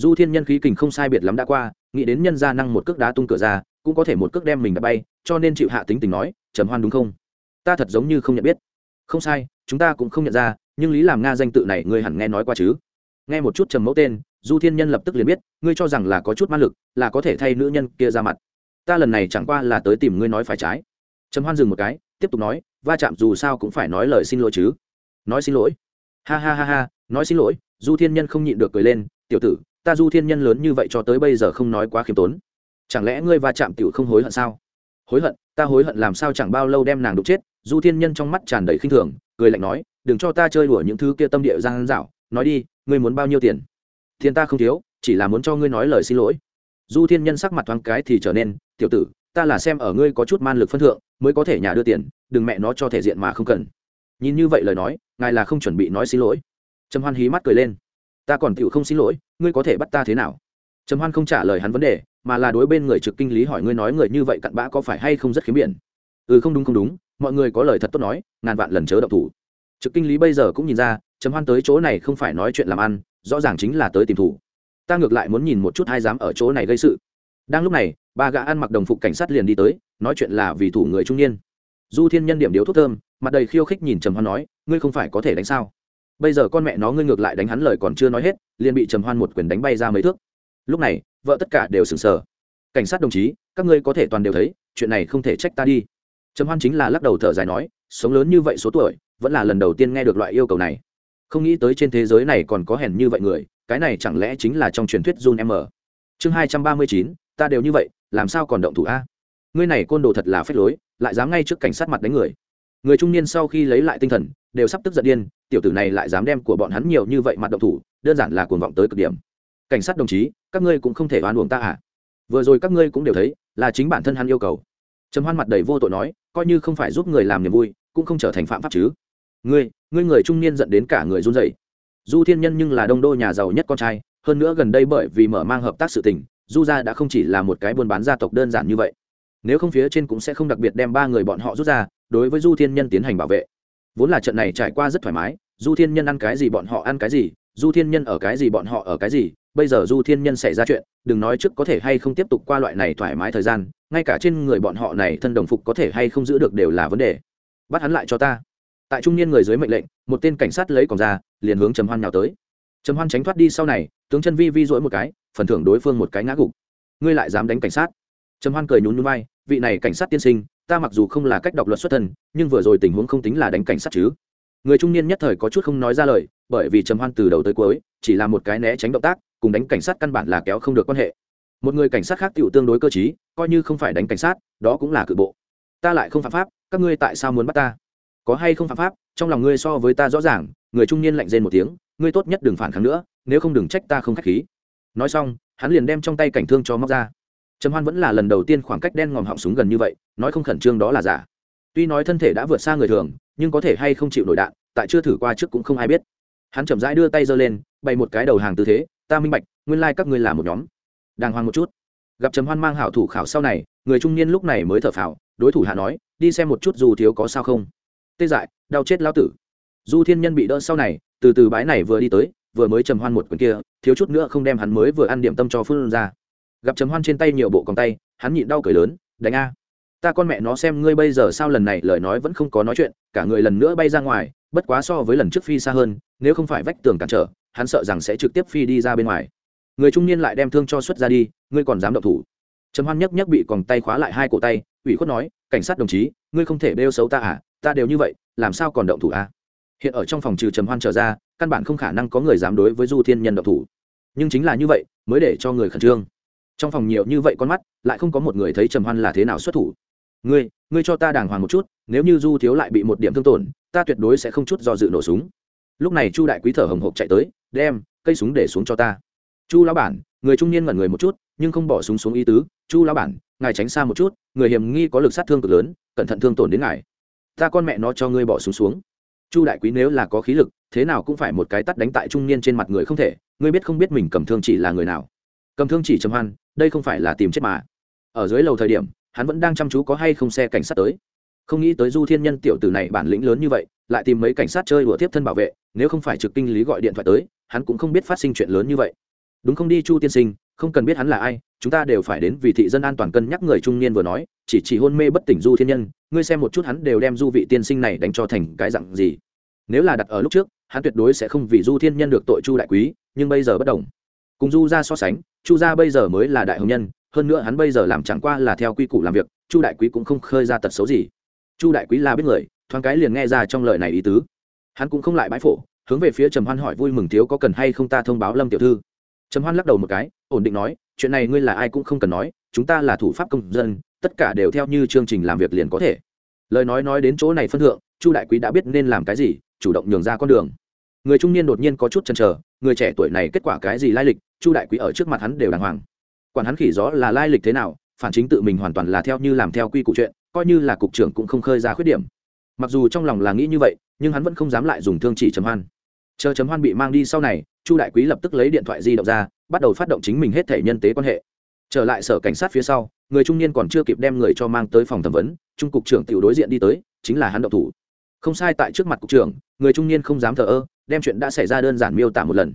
du thiên nhân khí kình không sai biệt lắm đã qua, nghĩ đến nhân gia năng một cước đá tung cửa ra, cũng có thể một cước đem mình đã bay, cho nên chịu hạ tính tình nói, trầm hoan đúng không? Ta thật giống như không nhận biết. Không sai, chúng ta cũng không nhận ra, nhưng lý làm nga danh tự này ngươi hẳn nghe nói qua chứ? Nghe một chút trầm mẫu tên, du thiên nhân lập tức liền biết, ngươi cho rằng là có chút ma lực, là có thể thay nữ nhân kia ra mặt. Ta lần này chẳng qua là tới tìm ngươi nói phải trái. Trầm hoan dừng một cái, tiếp tục nói, va chạm dù sao cũng phải nói lời xin lỗi chứ. Nói xin lỗi? Ha ha ha ha, nói xin lỗi. Du thiên nhân không nhịn được cười lên, tiểu tử ta du thiên nhân lớn như vậy cho tới bây giờ không nói quá khiêm tốn. Chẳng lẽ ngươi va chạm tiểu không hối hận sao? Hối hận, ta hối hận làm sao chẳng bao lâu đem nàng đục chết, du thiên nhân trong mắt tràn đầy khinh thường, cười lạnh nói, đừng cho ta chơi đùa những thứ kia tâm địa giang dạo, nói đi, ngươi muốn bao nhiêu tiền? Thiên ta không thiếu, chỉ là muốn cho ngươi nói lời xin lỗi. Du thiên nhân sắc mặt thoáng cái thì trở nên, tiểu tử, ta là xem ở ngươi có chút man lực phân thượng, mới có thể nhà đưa tiền, đừng mẹ nó cho thể diện mà không cần. Nhìn như vậy lời nói, ngài là không chuẩn bị nói xin lỗi. Trầm hoan hí mắt cười lên ta còn tựu không xin lỗi, ngươi có thể bắt ta thế nào? Trầm hoan không trả lời hắn vấn đề, mà là đối bên người trực kinh lý hỏi ngươi nói người như vậy cặn bã có phải hay không rất khiếm biển? Ừ không đúng không đúng, mọi người có lời thật tốt nói, ngàn vạn lần chớ độc thủ. Trực kinh lý bây giờ cũng nhìn ra, trầm hoan tới chỗ này không phải nói chuyện làm ăn, rõ ràng chính là tới tìm thủ. Ta ngược lại muốn nhìn một chút hai dám ở chỗ này gây sự. Đang lúc này, ba gã ăn mặc đồng phục cảnh sát liền đi tới, nói chuyện là vì thủ người trung niên. Du thiên nhân điểm điếu thuốc thơm, mặt đầy khiêu khích nhìn trầm hoan nói, ngươi không phải có thể đánh sao? Bây giờ con mẹ nó ngươi ngược lại đánh hắn lời còn chưa nói hết liền bị trầm hoan một quyền đánh bay ra mấy thước lúc này vợ tất cả đều sừng sờ cảnh sát đồng chí các ngươi có thể toàn đều thấy chuyện này không thể trách ta đi trầm hoan chính là lắc đầu thở dài nói sống lớn như vậy số tuổi vẫn là lần đầu tiên nghe được loại yêu cầu này không nghĩ tới trên thế giới này còn có hèn như vậy người cái này chẳng lẽ chính là trong truyền thuyết Jun M. Chương hai trăm ba mươi chín, ta đều như vậy, làm sao còn động thủ a? Ngươi này côn đồ thật là phế lối, lại dám ngay trước cảnh sát mặt đánh người. Người trung niên sau khi lấy lại tinh thần, đều sắp tức giận điên, tiểu tử này lại dám đem của bọn hắn nhiều như vậy mặt động thủ, đơn giản là cuồng vọng tới cực điểm. Cảnh sát đồng chí, các ngươi cũng không thể oan uổng ta à? Vừa rồi các ngươi cũng đều thấy, là chính bản thân hắn yêu cầu. Trầm Hoan mặt đầy vô tội nói, coi như không phải giúp người làm niềm vui, cũng không trở thành phạm pháp chứ. Ngươi, ngươi người trung niên giận đến cả người run rẩy du thiên nhân nhưng là đông đô nhà giàu nhất con trai hơn nữa gần đây bởi vì mở mang hợp tác sự tình du gia đã không chỉ là một cái buôn bán gia tộc đơn giản như vậy nếu không phía trên cũng sẽ không đặc biệt đem ba người bọn họ rút ra, đối với du thiên nhân tiến hành bảo vệ. Vốn là trận này trải qua rất thoải mái, du thiên nhân ăn cái gì bọn họ ăn cái gì, du thiên nhân ở cái gì bọn họ ở cái gì, bây giờ du thiên nhân xảy ra chuyện, đừng nói trước có thể hay không tiếp tục qua loại này thoải mái thời gian, ngay cả trên người bọn họ này thân đồng phục có thể hay không giữ được đều là vấn đề. Bắt hắn lại cho ta. Tại trung niên người dưới mệnh lệnh, một tên cảnh sát lấy còng ra, liền hướng trầm hoan nhào tới. Trầm hoan tránh thoát đi sau này, tướng chân vi vi dỗi một cái, phần thưởng đối phương một cái ngã gục. Ngươi lại dám đánh cảnh sát? Trầm hoan cười nhún nhún vai, vị này cảnh sát tiên sinh, ta mặc dù không là cách đọc luật xuất thân, nhưng vừa rồi tình huống không tính là đánh cảnh sát chứ. Người trung niên nhất thời có chút không nói ra lời, bởi vì trầm hoan từ đầu tới cuối, chỉ là một cái né tránh động tác, cùng đánh cảnh sát căn bản là kéo không được quan hệ. Một người cảnh sát khác tựu tương đối cơ chí coi như không phải đánh cảnh sát, đó cũng là cự bộ. Ta lại không phạm pháp, các ngươi tại sao muốn bắt ta? Có hay không phạm pháp, trong lòng ngươi so với ta rõ ràng, người trung niên lạnh rên một tiếng, ngươi tốt nhất đừng phản kháng nữa, nếu không đừng trách ta không k h á c h khí. Nói xong, hắn liền đem trong tay cảnh thương cho móc ra trầm hoan vẫn là lần đầu tiên khoảng cách đen ngòm họng súng gần như vậy, nói không khẩn trương đó là giả. Tuy nói thân thể đã vượt xa người thường, nhưng có thể hay không chịu nổi đạn, tại chưa thử qua trước cũng không ai biết. Hắn chậm rãi đưa tay giơ lên, bày một cái đầu hàng tư thế, ta minh bạch, nguyên lai、like、các ngươi là một nhóm. Đàng hoàng một chút. Gặp trầm hoan mang hảo thủ khảo sau này, người trung niên lúc này mới thở phào, đối thủ hạ nói, đi xem một chút dù thiếu có sao không. Tê dại, đau chết lao tử. Du thiên nhân bị đỡ sau này, từ từ bãi này vừa đi tới, vừa mới trầm hoan một quyển kia, thiếu chút nữa không đem hắn mới vừa ăn điểm tâm cho phương ra gặp trầm hoan trên tay nhiều bộ còng tay, hắn nhịn đau cười lớn, đánh a. Ta con mẹ nó xem ngươi bây giờ sao lần này, lời nói vẫn không có nói chuyện, cả người lần nữa bay ra ngoài, bất quá so với lần trước phi xa hơn, nếu không phải vách tường cản trở, hắn sợ rằng sẽ trực tiếp phi đi ra bên ngoài. Người trung niên lại đem thương cho xuất ra đi, ngươi còn dám động thủ? Trầm hoan nhấc nhấc bị còn tay khóa lại hai cổ tay, ủy khuất nói, cảnh sát đồng chí, ngươi không thể bêu xấu ta à? Ta đều như vậy, làm sao còn động thủ à? Hiện ở trong phòng trừ trầm hoan trở ra, căn bản không khả năng có người dám đối với du thiên nhân động thủ. Nhưng chính là như vậy, mới để cho người khẩn trương trong phòng nhiều như vậy con mắt, lại không có một người thấy trầm hoan là thế nào xuất thủ. Ngươi ngươi cho ta đàng hoàng một chút, nếu như du thiếu lại bị một điểm thương tổn, ta tuyệt đối sẽ không chút do dự nổ súng. Lúc này chu đại quý thở hồng hộc chạy tới, đem cây súng để xuống cho ta. Chu lão bản, người trung niên ngẩn người một chút, nhưng không bỏ súng xuống ý tứ. Chu lão bản, ngài tránh xa một chút, người hiểm nghi có lực sát thương cực lớn, cẩn thận thương tổn đến ngài. Ta con mẹ nó cho ngươi bỏ súng xuống. Chu đại quý nếu là có khí lực, thế nào cũng phải một cái tắt đánh tại trung niên trên mặt người không thể. Ngươi biết không biết mình cầm thương chỉ là người nào. Cầm thương chỉ trầm hoan đây không phải là tìm chết mà. Ở dưới lầu thời điểm, hắn vẫn đang chăm chú có hay không xe cảnh sát tới. Không nghĩ tới du thiên nhân tiểu tử này bản lĩnh lớn như vậy, lại tìm mấy cảnh sát chơi đùa tiếp thân bảo vệ, nếu không phải trực kinh lý gọi điện thoại tới, hắn cũng không biết phát sinh chuyện lớn như vậy. Đúng không đi, chu tiên sinh, không cần biết hắn là ai, chúng ta đều phải đến vì thị dân an toàn cân nhắc người trung niên vừa nói, chỉ chỉ hôn mê bất tỉnh du thiên nhân, ngươi xem một chút hắn đều đem du vị tiên sinh này đánh cho thành cái dặn gì. Nếu là đặt ở lúc trước, hắn tuyệt đối sẽ không vì du thiên nhân được tội chu đại quý, nhưng bây giờ bất đồng cùng du ra so sánh, chu gia bây giờ mới là đại hồng nhân, hơn nữa hắn bây giờ làm chẳng qua là theo quy củ làm việc, chu đại quý cũng không khơi ra tật xấu gì. Chu đại quý là biết người, thoáng cái liền nghe ra trong lời này ý tứ. Hắn cũng không lại bãi phổ, hướng về phía trầm hoan hỏi vui mừng thiếu có cần hay không ta thông báo lâm tiểu thư. Trầm hoan lắc đầu một cái, ổn định nói, chuyện này ngươi là ai cũng không cần nói, chúng ta là thủ pháp công dân, tất cả đều theo như chương trình làm việc liền có thể. Lời nói nói đến chỗ này phân thượng, chu đại quý đã biết nên làm cái gì, chủ động nhường ra con đường. Người trung niên đột nhiên có chút chần trở người trẻ tuổi này kết quả cái gì lai lịch chu đại quý ở trước mặt hắn đều đàng hoàng. Quản hắn khỉ gió là lai lịch thế nào, phản chính tự mình hoàn toàn là theo như làm theo quy củ chuyện, coi như là cục trưởng cũng không khơi ra khuyết điểm. Mặc dù trong lòng là nghĩ như vậy, nhưng hắn vẫn không dám lại dùng thương chỉ chấm hoan. Chờ chấm hoan bị mang đi sau này, chu đại quý lập tức lấy điện thoại di động ra, bắt đầu phát động chính mình hết thể nhân tế quan hệ. Trở lại sở cảnh sát phía sau, người trung niên còn chưa kịp đem người cho mang tới phòng thẩm vấn, trung cục trưởng tiểu đối diện đi tới, chính là hắn động thủ. Không sai tại trước mặt cục trưởng, người trung niên không dám thờ ơ, đem chuyện đã xảy ra đơn giản miêu tả một lần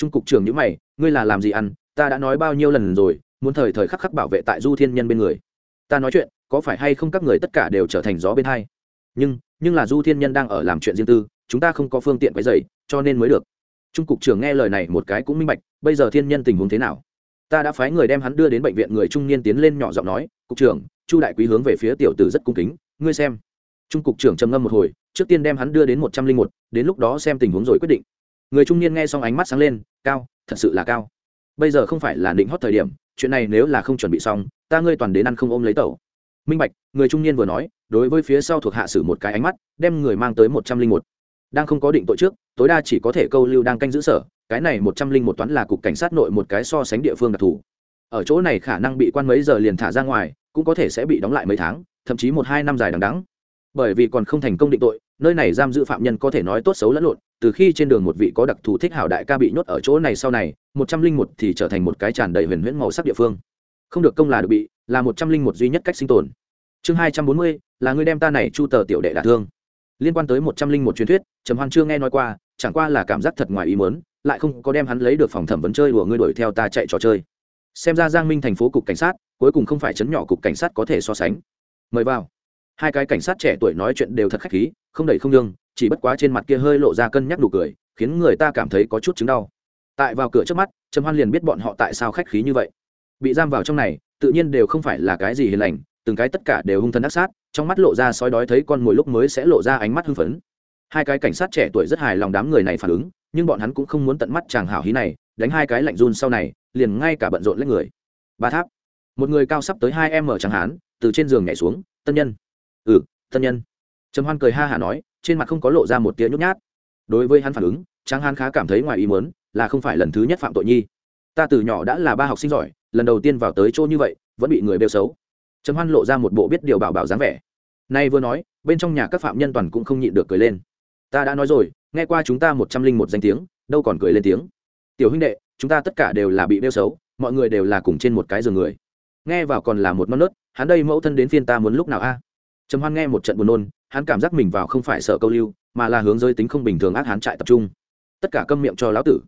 trung cục trưởng nhữ mày, ngươi là làm gì ăn? Ta đã nói bao nhiêu lần rồi, muốn thời thời khắc khắc bảo vệ tại du thiên nhân bên người. Ta nói chuyện, có phải hay không các người tất cả đều trở thành gió bên hai? Nhưng nhưng là du thiên nhân đang ở làm chuyện riêng tư, chúng ta không có phương tiện quấy dày cho nên mới được. Trung cục trưởng nghe lời này một cái cũng minh bạch, bây giờ thiên nhân tình huống thế nào? Ta đã phái người đem hắn đưa đến bệnh viện người trung niên tiến lên nhỏ giọng nói, cục trưởng, chu đại quý hướng về phía tiểu tử rất cung kính, ngươi xem trung cục trưởng trầm ngâm một hồi, trước tiên đem hắn đưa đến một trăm linh một, đến lúc đó xem tình huống rồi quyết định. Người trung niên nghe xong ánh mắt sáng lên cao, thật sự là cao. Bây giờ không phải là định hót thời điểm, chuyện này nếu là không chuẩn bị xong, ta ngươi toàn đến ăn không ôm lấy tẩu. Minh bạch, người trung niên vừa nói, đối với phía sau thuộc hạ sử một cái ánh mắt, đem người mang tới một trăm linh một. Đang không có định tội trước, tối đa chỉ có thể câu lưu đang canh giữ sở, cái này một trăm linh một toán là cục cảnh sát nội một cái so sánh địa phương đặc thù. Ở chỗ này khả năng bị quan mấy giờ liền thả ra ngoài, cũng có thể sẽ bị đóng lại mấy tháng, thậm chí một hai năm dài đằng đắng bởi vì còn không thành công định tội nơi này giam giữ phạm nhân có thể nói tốt xấu lẫn lộn, từ khi trên đường một vị có đặc thù thích hảo đại ca bị nhốt ở chỗ này sau này, một trăm linh một thì trở thành một cái tràn đầy huyền huyễn màu sắc địa phương. Không được công là được bị, là một trăm linh một duy nhất cách sinh tồn. Chương hai trăm bốn mươi, là người đem ta này chu tờ tiểu đệ đả thương. Liên quan tới một trăm linh một truyền thuyết, trầm hoan chưa nghe nói qua, chẳng qua là cảm giác thật ngoài ý mớn lại không có đem hắn lấy được phòng thẩm vấn chơi của ngươi đuổi theo ta chạy trò chơi. Xem ra giang minh thành phố cục cảnh sát, cuối cùng không phải chấn nhỏ cục cảnh sát có thể so sánh. Mời vào. Hai cái cảnh sát trẻ tuổi nói chuyện đều thật khách khí không đẩy không đương chỉ bất quá trên mặt kia hơi lộ ra cân nhắc đủ cười, khiến người ta cảm thấy có chút chứng đau. Tại vào cửa trước mắt, trầm hoan liền biết bọn họ tại sao khách khí như vậy. Bị giam vào trong này, tự nhiên đều không phải là cái gì hiền lành, từng cái tất cả đều hung thân ác sát, trong mắt lộ ra sói đói thấy con mồi lúc mới sẽ lộ ra ánh mắt hưng phấn. Hai cái cảnh sát trẻ tuổi rất hài lòng đám người này phản ứng, nhưng bọn hắn cũng không muốn tận mắt chàng hảo hí này, đánh hai cái lạnh run sau này, liền ngay cả bận rộn lấy người. Ba tháp. Một người cao sắp tới hai em ở chẳng hán, từ trên giường nhảy xuống, tân nhân. Ừ tân nhân trầm hoan cười ha hả nói, trên mặt không có lộ ra một tia nhút nhát. Đối với hắn phản ứng trang hán khá cảm thấy ngoài ý muốn, là không phải lần thứ nhất phạm tội nhi. Ta từ nhỏ đã là ba học sinh giỏi, lần đầu tiên vào tới chỗ như vậy, vẫn bị người bêu xấu. Trầm hoan lộ ra một bộ biết điều bảo bảo dáng vẻ. Nay vừa nói, bên trong nhà các phạm nhân toàn cũng không nhịn được cười lên. Ta đã nói rồi, nghe qua chúng ta một trăm linh một danh tiếng, đâu còn cười lên tiếng. Tiểu huynh đệ, chúng ta tất cả đều là bị bêu xấu, mọi người đều là cùng trên một cái giường người. Nghe vào còn là một non nớt, hắn đây mẫu thân đến phiên ta muốn lúc nào a? Trầm hoan nghe một trận buồn nôn hắn cảm giác mình vào không phải sợ câu lưu, mà là hướng giới tính không bình thường ác hán trại tập trung. Tất cả câm miệng cho lão tử.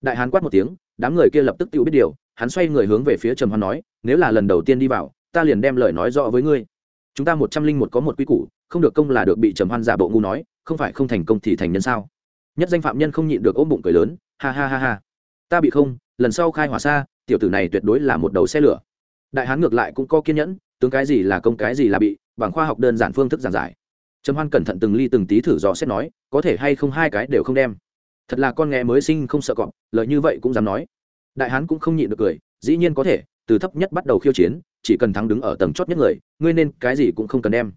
Đại hán quát một tiếng, đám người kia lập tức tự biết điều, hắn xoay người hướng về phía trầm hoan nói, nếu là lần đầu tiên đi vào, ta liền đem lời nói rõ với ngươi. Chúng ta một trăm linh một có một quy củ, không được công là được bị trầm hoan giả bộ ngu nói, không phải không thành công thì thành nhân sao? Nhất danh phạm nhân không nhịn được ôm bụng cười lớn, ha ha ha ha. Ta bị không, lần sau khai hỏa xa, tiểu tử này tuyệt đối là một đầu xe lửa. Đại hán ngược lại cũng có kiên nhẫn, tướng cái gì là công cái gì là bị, bằng khoa học đơn giản phương thức giản giải trầm hoan cẩn thận từng ly từng tí thử dò xét nói, có thể hay không hai cái đều không đem. Thật là con nghe mới sinh không sợ cọp lợi như vậy cũng dám nói. Đại hán cũng không nhịn được cười, dĩ nhiên có thể, từ thấp nhất bắt đầu khiêu chiến, chỉ cần thắng đứng ở tầng chót nhất người, ngươi nên cái gì cũng không cần đem.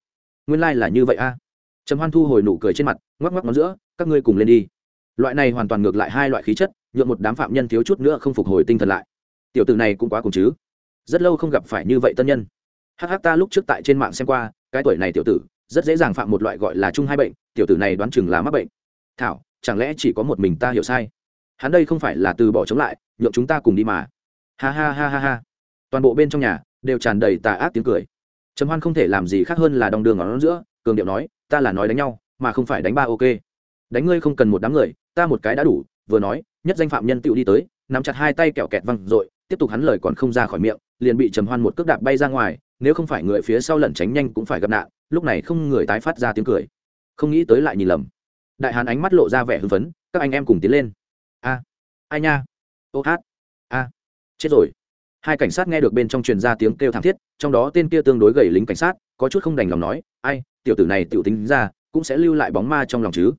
Nguyên lai là như vậy a. Trầm hoan thu hồi nụ cười trên mặt, ngoắc ngoắc ngón giữa, các ngươi cùng lên đi. Loại này hoàn toàn ngược lại hai loại khí chất nhuộm một đám phạm nhân thiếu chút nữa không phục hồi tinh thần lại. Tiểu tử này cũng quá cùng chứ. Rất lâu không gặp phải như vậy tân nhân. Hh ta lúc trước tại trên mạng xem qua, cái tuổi này tiểu tử rất dễ dàng phạm một loại gọi là chung hai bệnh, tiểu tử này đoán chừng là mắc bệnh. Thảo, chẳng lẽ chỉ có một mình ta hiểu sai? Hắn đây không phải là từ bỏ chống lại, nhượng chúng ta cùng đi mà. Ha ha ha ha ha. Toàn bộ bên trong nhà, đều tràn đầy tà ác tiếng cười. Trầm hoan không thể làm gì khác hơn là đong đường ở nó giữa, cường điệu nói, ta là nói đánh nhau, mà không phải đánh ba ok. Đánh ngươi không cần một đám người, ta một cái đã đủ. Vừa nói, nhất danh phạm nhân tựu đi tới, nắm chặt hai tay kẹo kẹt văng r ộ i tiếp tục hắn lời còn không ra khỏi miệng liền bị trầm hoan một cước đạp bay ra ngoài, nếu không phải người phía sau lẩn tránh nhanh cũng phải gặp nạn, lúc này không người tái phát ra tiếng cười. Không nghĩ tới lại nhìn lầm. Đại hán ánh mắt lộ ra vẻ hưng phấn, các anh em cùng tiến lên. A, ai nha? Ô hát. A, chết rồi. Hai cảnh sát nghe được bên trong truyền ra tiếng kêu thảm thiết, trong đó tên kia tương đối gầy lính cảnh sát, có chút không đành lòng nói, ai, tiểu tử này tiểu tính ra, cũng sẽ lưu lại bóng ma trong lòng chứ?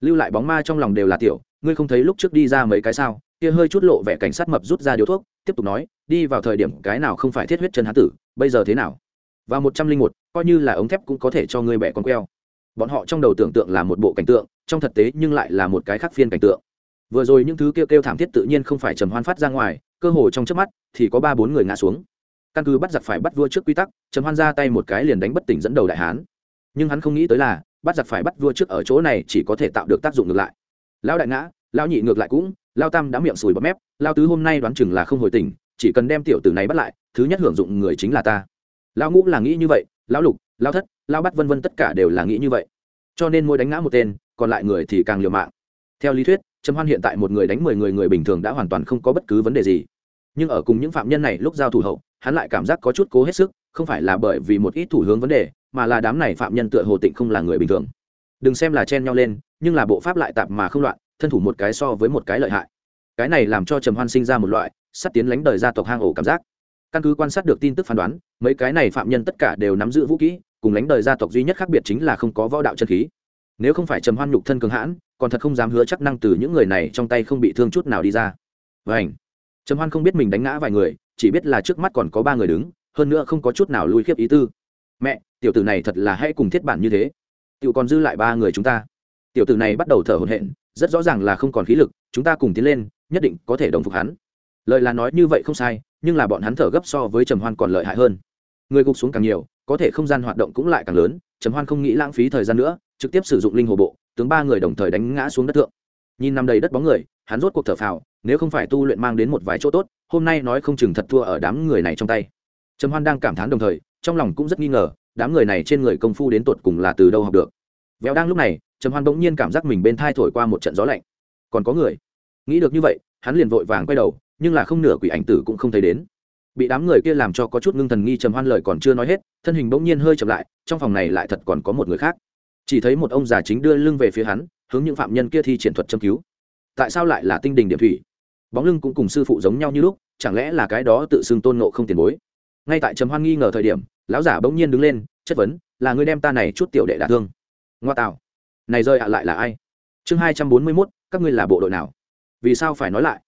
Lưu lại bóng ma trong lòng đều là tiểu, ngươi không thấy lúc trước đi ra mấy cái sao? Kia hơi chút lộ vẻ cảnh sát mập rút ra điếu thuốc tiếp tục nói, đi vào thời điểm cái nào không phải thiết huyết chân hán tử, bây giờ thế nào? Và một trăm linh một, coi như là ống thép cũng có thể cho ngươi bẻ con queo. Bọn họ trong đầu tưởng tượng là một bộ cảnh tượng, trong thực tế nhưng lại là một cái khác phiên cảnh tượng. Vừa rồi những thứ kêu kêu thảm thiết tự nhiên không phải trầm hoan phát ra ngoài, cơ hồ trong trước mắt thì có ba bốn người ngã xuống. Căn cứ bắt giặc phải bắt vua trước quy tắc, trầm hoan ra tay một cái liền đánh bất tỉnh dẫn đầu đại hán. Nhưng hắn không nghĩ tới là, bắt giặc phải bắt vua trước ở chỗ này chỉ có thể tạo được tác dụng ngược lại. Lão đại ngã, lão nhị ngược lại cũng lao tam đã miệng sùi bọt mép, lao tứ hôm nay đoán chừng là không hồi tỉnh, chỉ cần đem tiểu tử này bắt lại, thứ nhất hưởng dụng người chính là ta. Lão ngũ là nghĩ như vậy, lão lục, lão thất, lão bắt vân vân tất cả đều là nghĩ như vậy. Cho nên mỗi đánh ngã một tên, còn lại người thì càng liều mạng. Theo lý thuyết, trầm hoan hiện tại một người đánh mười người người bình thường đã hoàn toàn không có bất cứ vấn đề gì. Nhưng ở cùng những phạm nhân này lúc giao thủ hậu, hắn lại cảm giác có chút cố hết sức, không phải là bởi vì một ít thủ hướng vấn đề, mà là đám này phạm nhân tựa hồ tịnh không là người bình thường. Đừng xem là chen nhau lên, nhưng là bộ pháp lại tạp mà không loạn thân thủ một cái so với một cái lợi hại. Cái này làm cho trầm hoan sinh ra một loại sắp tiến lánh đời gia tộc hang ổ cảm giác. Căn cứ quan sát được tin tức phán đoán, mấy cái này phạm nhân tất cả đều nắm giữ vũ kỹ cùng lánh đời gia tộc duy nhất khác biệt chính là không có võ đạo chân khí. Nếu không phải trầm hoan nhục thân cường hãn, còn thật không dám hứa chắc năng từ những người này trong tay không bị thương chút nào đi ra. Vảnh trầm hoan không biết mình đánh ngã vài người, chỉ biết là trước mắt còn có ba người đứng, hơn nữa không có chút nào lui khiếp ý tư. Mẹ, tiểu tử này thật là hãy cùng thiết bản như thế. Tiểu còn dư lại ba người chúng ta. Tiểu tử này bắt đầu thở hổn hển rất rõ ràng là không còn khí lực, chúng ta cùng tiến lên, nhất định có thể đồng phục hắn. Lời là nói như vậy không sai, nhưng là bọn hắn thở gấp so với trầm hoan còn lợi hại hơn. Người gục xuống càng nhiều, có thể không gian hoạt động cũng lại càng lớn, trầm hoan không nghĩ lãng phí thời gian nữa, trực tiếp sử dụng linh hồ bộ, tướng ba người đồng thời đánh ngã xuống đất thượng. Nhìn nằm đầy đất bóng người, hắn rốt cuộc thở phào, nếu không phải tu luyện mang đến một vài chỗ tốt, hôm nay nói không chừng thật thua ở đám người này trong tay. Trầm hoan đang cảm thán đồng thời, trong lòng cũng rất nghi ngờ, đám người này trên người công phu đến tột cùng là từ đâu học được. Véo đang lúc này trầm hoan bỗng nhiên cảm giác mình bên thai thổi qua một trận gió lạnh. Còn có người. Nghĩ được như vậy, hắn liền vội vàng quay đầu, nhưng là không nửa quỷ ảnh tử cũng không thấy đến. Bị đám người kia làm cho có chút ngưng thần nghi, trầm hoan lời còn chưa nói hết, thân hình bỗng nhiên hơi chậm lại, trong phòng này lại thật còn có một người khác. Chỉ thấy một ông già chính đưa lưng về phía hắn, hướng những phạm nhân kia thi triển thuật châm cứu. Tại sao lại là tinh đình điểm thủy? Bóng lưng cũng cùng sư phụ giống nhau như lúc, chẳng lẽ là cái đó tự xưng tôn nộ không tiền bối? Ngay tại trầm hoan nghi ngờ thời điểm, lão giả bỗng nhiên đứng lên, chất vấn, là người đem ta này chút tiểu đệ đả thương? Ngoa tạo này rơi ạ lại là ai? Chương hai trăm bốn mươi mốt, các ngươi là bộ đội nào? Vì sao phải nói lại?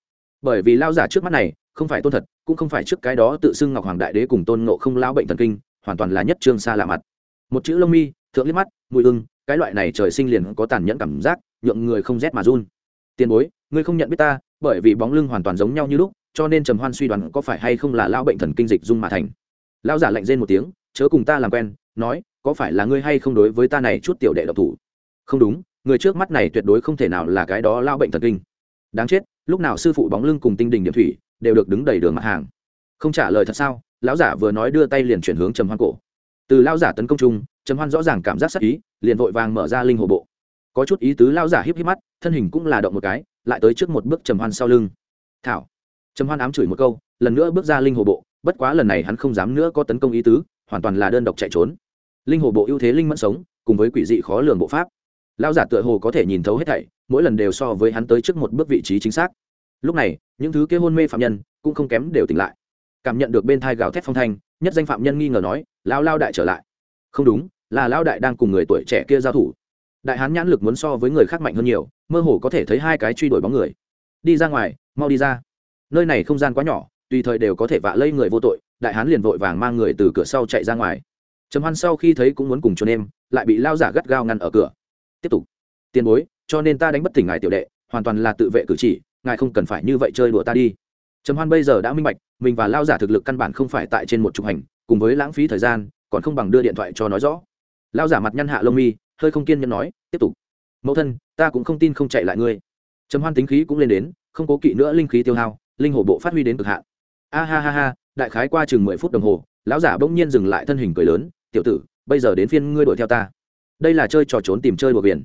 Bởi vì lao giả trước mắt này, không phải tôn thật, cũng không phải trước cái đó tự xưng ngọc hoàng đại đế cùng tôn ngộ không lao bệnh thần kinh, hoàn toàn là nhất trương xa lạ mặt. Một chữ lông mi, thượng liếc mắt, mùi ưng cái loại này trời sinh liền có tàn nhẫn cảm giác, nhượng người không rét mà run. Tiền bối, ngươi không nhận biết ta, bởi vì bóng lưng hoàn toàn giống nhau như lúc, cho nên trầm hoan suy đoán có phải hay không là lao bệnh thần kinh dịch dung mà thành. Lao giả lạnh rên một tiếng, chớ cùng ta làm quen, nói, có phải là ngươi hay không đối với ta này chút tiểu đệ độc thủ? Không đúng, người trước mắt này tuyệt đối không thể nào là cái đó lao bệnh thần kinh. Đáng chết, lúc nào sư phụ bóng lưng cùng tinh đình điểm thủy đều được đứng đầy đường mặt hàng. Không trả lời thật sao, lão giả vừa nói đưa tay liền chuyển hướng trầm hoan cổ. Từ lao giả tấn công chung, trầm hoan rõ ràng cảm giác sắc ý, liền vội vàng mở ra linh hồ bộ. Có chút ý tứ lao giả híp híp mắt, thân hình cũng là động một cái, lại tới trước một bước trầm hoan sau lưng. Thảo. Trầm hoan ám chửi một câu, lần nữa bước ra linh hồ bộ, bất quá lần này hắn không dám nữa có tấn công ý tứ, hoàn toàn là đơn độc chạy trốn. Linh hồ bộ ưu thế linh mẫn sống, cùng với quỷ dị khó lường bộ pháp. Lão giả tựa hồ có thể nhìn thấu hết thảy, mỗi lần đều so với hắn tới trước một bước vị trí chính xác. Lúc này, những thứ kia hôn mê phạm nhân cũng không kém đều tỉnh lại. Cảm nhận được bên thai gào thét phong thanh, nhất danh phạm nhân nghi ngờ nói lao lao đại trở lại. Không đúng, là lao đại đang cùng người tuổi trẻ kia giao thủ. Đại hán nhãn lực muốn so với người khác mạnh hơn nhiều, mơ hồ có thể thấy hai cái truy đuổi bóng người. Đi ra ngoài, mau đi ra. Nơi này không gian quá nhỏ, tùy thời đều có thể vạ lây người vô tội. Đại hán liền vội vàng mang người từ cửa sau chạy ra ngoài. Trầm hoan sau khi thấy cũng muốn cùng chôn em, lại bị lao giả gắt gao ngăn ở cửa tiếp tục. Tiền bối, cho nên ta đánh bất tỉnh ngài tiểu đệ, hoàn toàn là tự vệ cử chỉ, ngài không cần phải như vậy chơi đùa ta đi. Trầm hoan bây giờ đã minh bạch, mình và lao giả thực lực căn bản không phải tại trên một chục hành, cùng với lãng phí thời gian, còn không bằng đưa điện thoại cho nói rõ. Lao giả mặt nhăn hạ lông mi, hơi không kiên nhẫn nói, tiếp tục. Mẫu thân, ta cũng không tin không chạy lại ngươi. Trầm hoan tính khí cũng lên đến, không cố kỵ nữa linh khí tiêu hao, linh hồ bộ phát huy đến cực hạn. A ha ha ha, đại khái qua chừng mười phút đồng hồ, lão giả bỗng nhiên dừng lại thân hình cười lớn, tiểu tử, bây giờ đến phiên ngươi đuổi theo ta đây là chơi trò trốn tìm chơi đùa biển.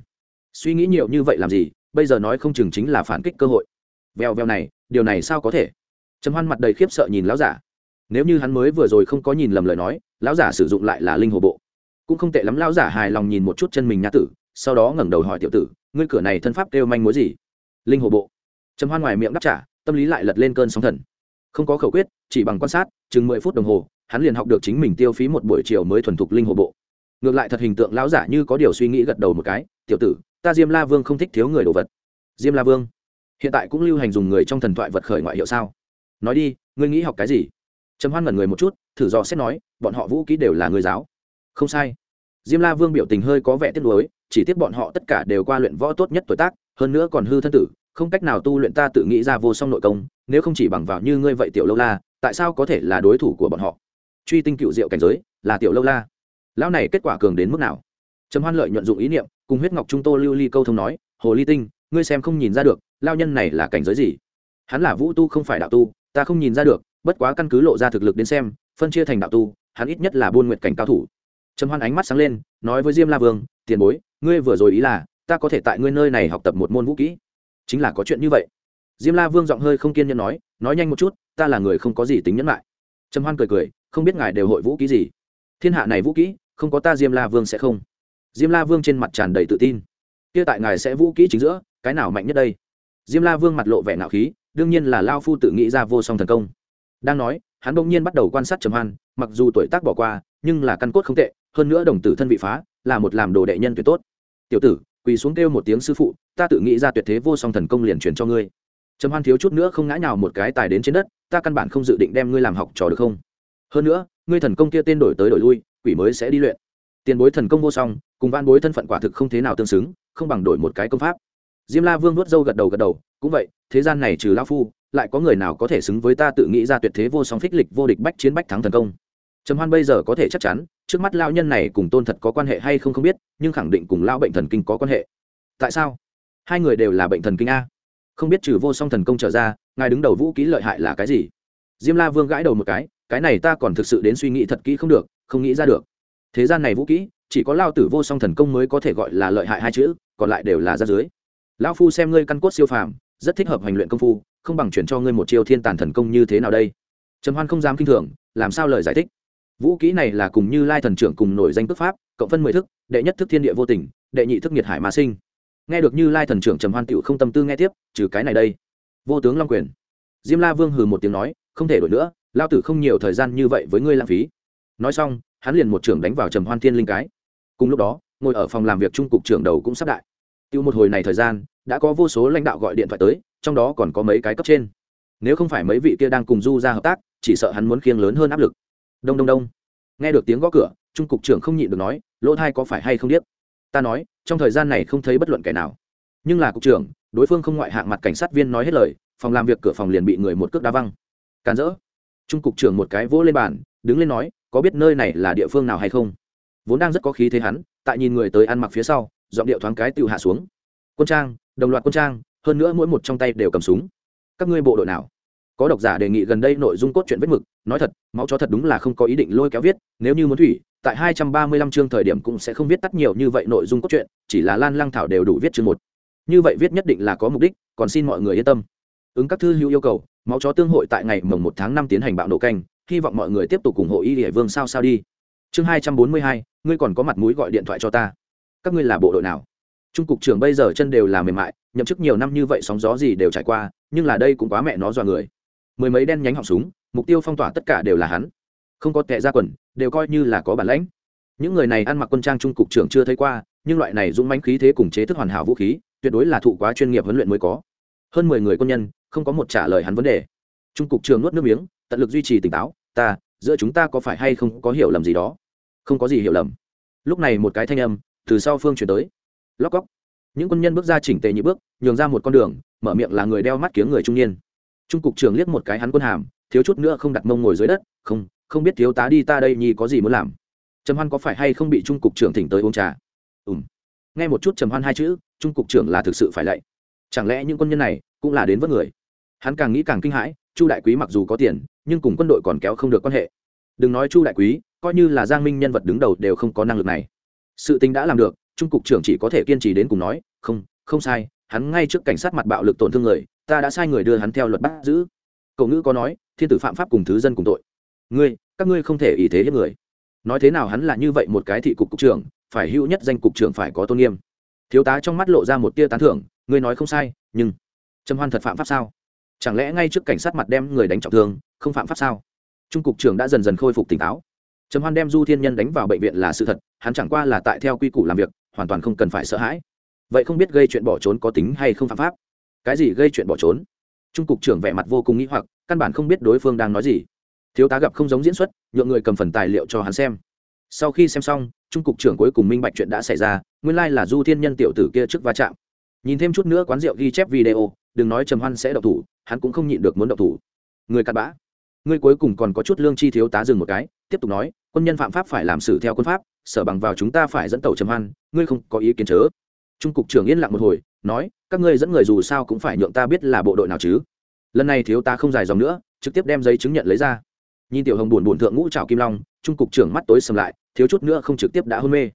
Suy nghĩ nhiều như vậy làm gì, bây giờ nói không chừng chính là phản kích cơ hội. Vèo vèo này, điều này sao có thể? Trầm hoan mặt đầy khiếp sợ nhìn lão giả. Nếu như hắn mới vừa rồi không có nhìn lầm lời nói, lão giả sử dụng lại là linh hồ bộ. Cũng không tệ lắm, lão giả hài lòng nhìn một chút chân mình nhã tử, sau đó ngẩng đầu hỏi tiểu tử, ngươi cửa này thân pháp kêu manh mối gì? Linh hồ bộ. Trầm hoan ngoài miệng đáp trả, tâm lý lại lật lên cơn sóng thần. Không có khẩu quyết, chỉ bằng quan sát, chừng mười phút đồng hồ, hắn liền học được chính mình tiêu phí một buổi chiều mới thuần thục linh hồ bộ ngược lại thật hình tượng lão giả như có điều suy nghĩ gật đầu một cái, tiểu tử, ta diêm la vương không thích thiếu người đồ vật. Diêm la vương? Hiện tại cũng lưu hành dùng người trong thần thoại vật khởi ngoại hiệu sao? Nói đi, ngươi nghĩ học cái gì? Trầm hoan mẩn người một chút, thử dò xét nói, bọn họ vũ kỹ đều là người giáo. Không sai. Diêm la vương biểu tình hơi có vẻ tiếc nuối, chỉ tiếc bọn họ tất cả đều qua luyện võ tốt nhất tuổi tác, hơn nữa còn hư thân tử, không cách nào tu luyện ta tự nghĩ ra vô song nội công, nếu không chỉ bằng vào như ngươi vậy tiểu lâu la, tại sao có thể là đối thủ của bọn họ? Truy tinh cựu diệu cảnh giới là tiểu lâu la lão này kết quả cường đến mức nào? Trầm hoan lợi nhuận dụng ý niệm, cùng huyết ngọc trung tô lưu ly câu thông nói, hồ ly tinh, ngươi xem không nhìn ra được lao nhân này là cảnh giới gì? Hắn là vũ tu không phải đạo tu, ta không nhìn ra được, bất quá căn cứ lộ ra thực lực đến xem, phân chia thành đạo tu, hắn ít nhất là buôn nguyện cảnh cao thủ. Trầm hoan ánh mắt sáng lên, nói với diêm la vương, tiền bối, ngươi vừa rồi ý là, ta có thể tại ngươi nơi này học tập một môn vũ kỹ? Chính là có chuyện như vậy. Diêm la vương giọng hơi không kiên nhẫn nói nói nhanh một chút, ta là người không có gì tính nhẫn lại. Trầm hoan cười cười, không biết ngài đều hội vũ kỹ gì? Thiên hạ này vũ kỹ không có ta diêm la vương sẽ không. Diêm la vương trên mặt tràn đầy tự tin. Kia tại ngài sẽ vũ kỹ chính giữa, cái nào mạnh nhất đây? Diêm la vương mặt lộ vẻ nạo khí, đương nhiên là lao phu tự nghĩ ra vô song thần công. Đang nói, hắn bỗng nhiên bắt đầu quan sát trầm hoan, mặc dù tuổi tác bỏ qua, nhưng là căn cốt không tệ, hơn nữa đồng tử thân vị phá, là một làm đồ đệ nhân tuyệt tốt. Tiểu tử, quỳ xuống kêu một tiếng sư phụ, ta tự nghĩ ra tuyệt thế vô song thần công liền truyền cho ngươi. Trầm hoan thiếu chút nữa không ngã nhào một cái tài đến trên đất, ta căn bản không dự định đem ngươi làm học trò được không? Hơn nữa, ngươi thần công kia tên đổi tới đổi lui, quỷ mới sẽ đi luyện. Tiền bối thần công vô song, cùng van bối thân phận quả thực không thế nào tương xứng, không bằng đổi một cái công pháp. Diêm la vương nuốt dâu gật đầu gật đầu, cũng vậy, thế gian này trừ lao phu, lại có người nào có thể xứng với ta tự nghĩ ra tuyệt thế vô song phích lịch vô địch bách chiến bách thắng thần công? Trầm hoan bây giờ có thể chắc chắn, trước mắt lao nhân này cùng tôn thật có quan hệ hay không không biết, nhưng khẳng định cùng lao bệnh thần kinh có quan hệ. Tại sao? Hai người đều là bệnh thần kinh a. Không biết trừ vô song thần công trở ra, ngài đứng đầu vũ ký lợi hại là cái gì? Diêm la vương gãi đầu một cái cái này ta còn thực sự đến suy nghĩ thật kỹ không được, không nghĩ ra được. Thế gian này vũ kỹ, chỉ có lao tử vô song thần công mới có thể gọi là lợi hại hai chữ, còn lại đều là ra dưới. Lão phu xem ngươi căn cốt siêu phàm, rất thích hợp hành luyện công phu, không bằng chuyển cho ngươi một chiêu thiên tàn thần công như thế nào đây? Trầm hoan không dám kinh thường, làm sao lời giải thích? Vũ kỹ này là cùng như lai thần trưởng cùng nổi danh tức pháp, cộng phân mười thức, đệ nhất thức thiên địa vô tình, đệ nhị thức nhiệt hải mà sinh. Nghe được như lai thần trưởng trầm hoan tựu không tâm tư nghe tiếp, trừ cái này đây. Vô tướng long quyền. Diêm la vương hừ một tiếng nói, không thể đổi nữa lao tử không nhiều thời gian như vậy với ngươi lãng phí. Nói xong, hắn liền một trưởng đánh vào trầm hoan thiên linh cái. Cùng lúc đó, ngồi ở phòng làm việc trung cục trưởng đầu cũng sắp đại. Tiêu một hồi này thời gian, đã có vô số lãnh đạo gọi điện thoại tới, trong đó còn có mấy cái cấp trên. Nếu không phải mấy vị kia đang cùng du ra hợp tác, chỉ sợ hắn muốn khiêng lớn hơn áp lực. Đông đông đông. Nghe được tiếng gõ cửa, trung cục trưởng không nhịn được nói, lỗ thai có phải hay không biết ta nói, trong thời gian này không thấy bất luận kẻ nào. Nhưng là cục trưởng, đối phương không ngoại hạng mặt cảnh sát viên nói hết lời, phòng làm việc cửa phòng liền bị người một cước đá văng. Càn rỡ trung cục trưởng một cái vỗ lên bàn, đứng lên nói, có biết nơi này là địa phương nào hay không? Vốn đang rất có khí thế hắn, tại nhìn người tới ăn mặc phía sau, giọng điệu thoáng cái tự hạ xuống. Quân trang, đồng loạt quân trang, hơn nữa mỗi một trong tay đều cầm súng. Các ngươi bộ đội nào? Có độc giả đề nghị gần đây nội dung cốt truyện vết mực, nói thật, máu chó thật đúng là không có ý định lôi kéo viết, nếu như muốn thủy, tại hai trăm ba mươi lăm chương thời điểm cũng sẽ không viết tắt nhiều như vậy nội dung cốt truyện, chỉ là lan lăng thảo đều đủ viết chương một. Như vậy viết nhất định là có mục đích, còn xin mọi người yên tâm. Ứng các thư hữu yêu cầu máu chó tương hội tại ngày mồng một tháng năm tiến hành bạo nổ canh, hy vọng mọi người tiếp tục ủng hộ y địa vương sao sao đi. Chương hai trăm bốn mươi hai, ngươi còn có mặt mũi gọi điện thoại cho ta. Các ngươi là bộ đội nào? Trung cục trưởng bây giờ chân đều là mềm mại, nhậm chức nhiều năm như vậy sóng gió gì đều trải qua, nhưng là đây cũng quá mẹ nó dọa người. Mười mấy đen nhánh họng súng, mục tiêu phong tỏa tất cả đều là hắn. Không có tệ ra quần, đều coi như là có bản lãnh. Những người này ăn mặc quân trang trung cục trưởng chưa thấy qua, nhưng loại này dũng mãnh khí thế cùng chế thức hoàn hảo vũ khí, tuyệt đối là thụ quá chuyên nghiệp huấn luyện mới có. Hơn mười người quân nhân không có một trả lời hắn vấn đề. Trung cục trưởng nuốt nước miếng tận lực duy trì tỉnh táo ta giữa chúng ta có phải hay không có hiểu lầm gì đó? Không có gì hiểu lầm. Lúc này một cái thanh âm từ sau phương chuyển tới. Lóc góc những quân nhân bước ra chỉnh tề nhị bước nhường ra một con đường mở miệng là người đeo mắt kiếng người trung niên. Trung cục trưởng liếc một cái hắn quân hàm thiếu chút nữa không đặt mông ngồi dưới đất không không biết thiếu tá đi ta đây nhi có gì muốn làm? Trầm hoan có phải hay không bị trung cục trưởng thỉnh tới uống trà? Ừm, nghe một chút trầm hoan hai chữ trung cục trưởng là thực sự phải lạy. Chẳng lẽ những quân nhân này cũng là đến vớt người? Hắn càng nghĩ càng kinh hãi, chu đại quý mặc dù có tiền, nhưng cùng quân đội còn kéo không được quan hệ. Đừng nói chu đại quý, coi như là giang minh nhân vật đứng đầu đều không có năng lực này. Sự tình đã làm được, trung cục trưởng chỉ có thể kiên trì đến cùng nói, không không sai, hắn ngay trước cảnh sát mặt bạo lực tổn thương người, ta đã sai người đưa hắn theo luật bắt giữ. Cậu ngữ có nói, thiên tử phạm pháp cùng thứ dân cùng tội. Ngươi, các ngươi không thể ý thế hiếp người. Nói thế nào hắn là như vậy một cái thị cục cục trưởng, phải hữu nhất danh cục trưởng phải có tôn nghiêm. Thiếu tá trong mắt lộ ra một tia tán thưởng, ngươi nói không sai, nhưng trầm hoan thật phạm pháp sao? Chẳng lẽ ngay trước cảnh sát mặt đem người đánh trọng thương, không phạm pháp sao? Trung cục trưởng đã dần dần khôi phục tỉnh táo. Trầm hoan đem du thiên nhân đánh vào bệnh viện là sự thật, hắn chẳng qua là tại theo quy củ làm việc, hoàn toàn không cần phải sợ hãi. Vậy không biết gây chuyện bỏ trốn có tính hay không phạm pháp? Cái gì gây chuyện bỏ trốn? Trung cục trưởng vẻ mặt vô cùng nghĩ hoặc, căn bản không biết đối phương đang nói gì. Thiếu tá gặp không giống diễn xuất, nhượng người cầm phần tài liệu cho hắn xem. Sau khi xem xong, trung cục trưởng cuối cùng minh bạch chuyện đã xảy ra, nguyên lai là du thiên nhân tiểu tử kia trước va chạm. Nhìn thêm chút nữa quán rượu ghi chép video đừng nói trầm hoan sẽ độc thủ, hắn cũng không nhịn được muốn độc thủ. Người cặn bã. Ngươi cuối cùng còn có chút lương chi thiếu tá dừng một cái, tiếp tục nói, quân nhân phạm pháp phải làm xử theo quân pháp, sở bằng vào chúng ta phải dẫn tàu trầm hoan, ngươi không có ý kiến chớ. Trung cục trưởng yên lặng một hồi, nói, các ngươi dẫn người dù sao cũng phải nhượng ta biết là bộ đội nào chứ. Lần này thiếu tá không dài dòng nữa, trực tiếp đem giấy chứng nhận lấy ra. Nhìn tiểu hồng buồn buồn thượng ngũ trào kim long, trung cục trưởng mắt tối sầm lại, thiếu chút nữa không trực tiếp đã hôn mê.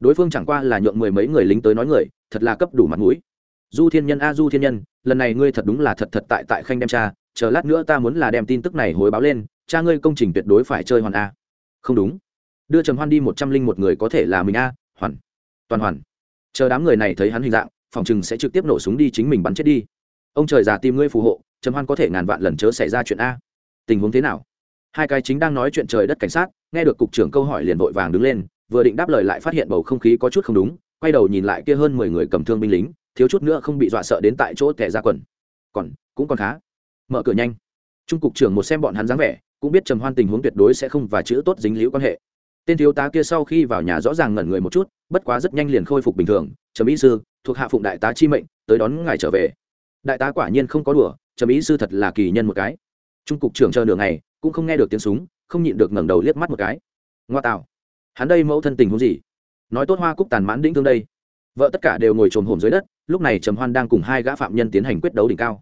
Đối phương chẳng qua là nhượng mười mấy người lính tới nói người, thật là cấp đủ mặt mũi du thiên nhân a, du thiên nhân, lần này ngươi thật đúng là thật thật tại tại khanh đem cha, chờ lát nữa ta muốn là đem tin tức này hối báo lên, cha ngươi công trình tuyệt đối phải chơi hoàn a. Không đúng. Đưa trầm hoan đi một trăm linh một người có thể là mình a, hoàn. Toàn hoàn. Chờ đám người này thấy hắn hình dạng, phòng chừng sẽ trực tiếp nổ súng đi chính mình bắn chết đi. Ông trời già tìm ngươi phù hộ, trầm hoan có thể ngàn vạn lần chớ xảy ra chuyện a. Tình huống thế nào? Hai cái chính đang nói chuyện trời đất cảnh sát, nghe được cục trưởng câu hỏi liền vội vàng đứng lên, vừa định đáp lời lại phát hiện bầu không khí có chút không đúng, quay đầu nhìn lại kia hơn mười người cầm thương binh lính thiếu chút nữa không bị dọa sợ đến tại chỗ tẻ ra quần. Còn, cũng còn khá. Mở cửa nhanh. Trung cục trưởng một xem bọn hắn dáng vẻ, cũng biết trầm hoan tình huống tuyệt đối sẽ không và chữ tốt dính liễu quan hệ. Tên thiếu tá kia sau khi vào nhà rõ ràng ngẩn người một chút, bất quá rất nhanh liền khôi phục bình thường. Trầm ý sư, thuộc hạ phụng đại tá chi mệnh, tới đón ngài trở về. Đại tá quả nhiên không có đùa, trầm ý sư thật là kỳ nhân một cái. Trung cục trưởng chờ nửa ngày, cũng không nghe được tiếng súng, không nhịn được ngẩng đầu liếc mắt một cái. Ngoa tạo. Hắn đây mẫu thân tình huống gì? Nói tốt hoa cúc tàn mãn đĩnh thương đây. Vợ tất cả đều ngồi trồm hổm dưới đất lúc này trầm hoan đang cùng hai gã phạm nhân tiến hành quyết đấu đỉnh cao.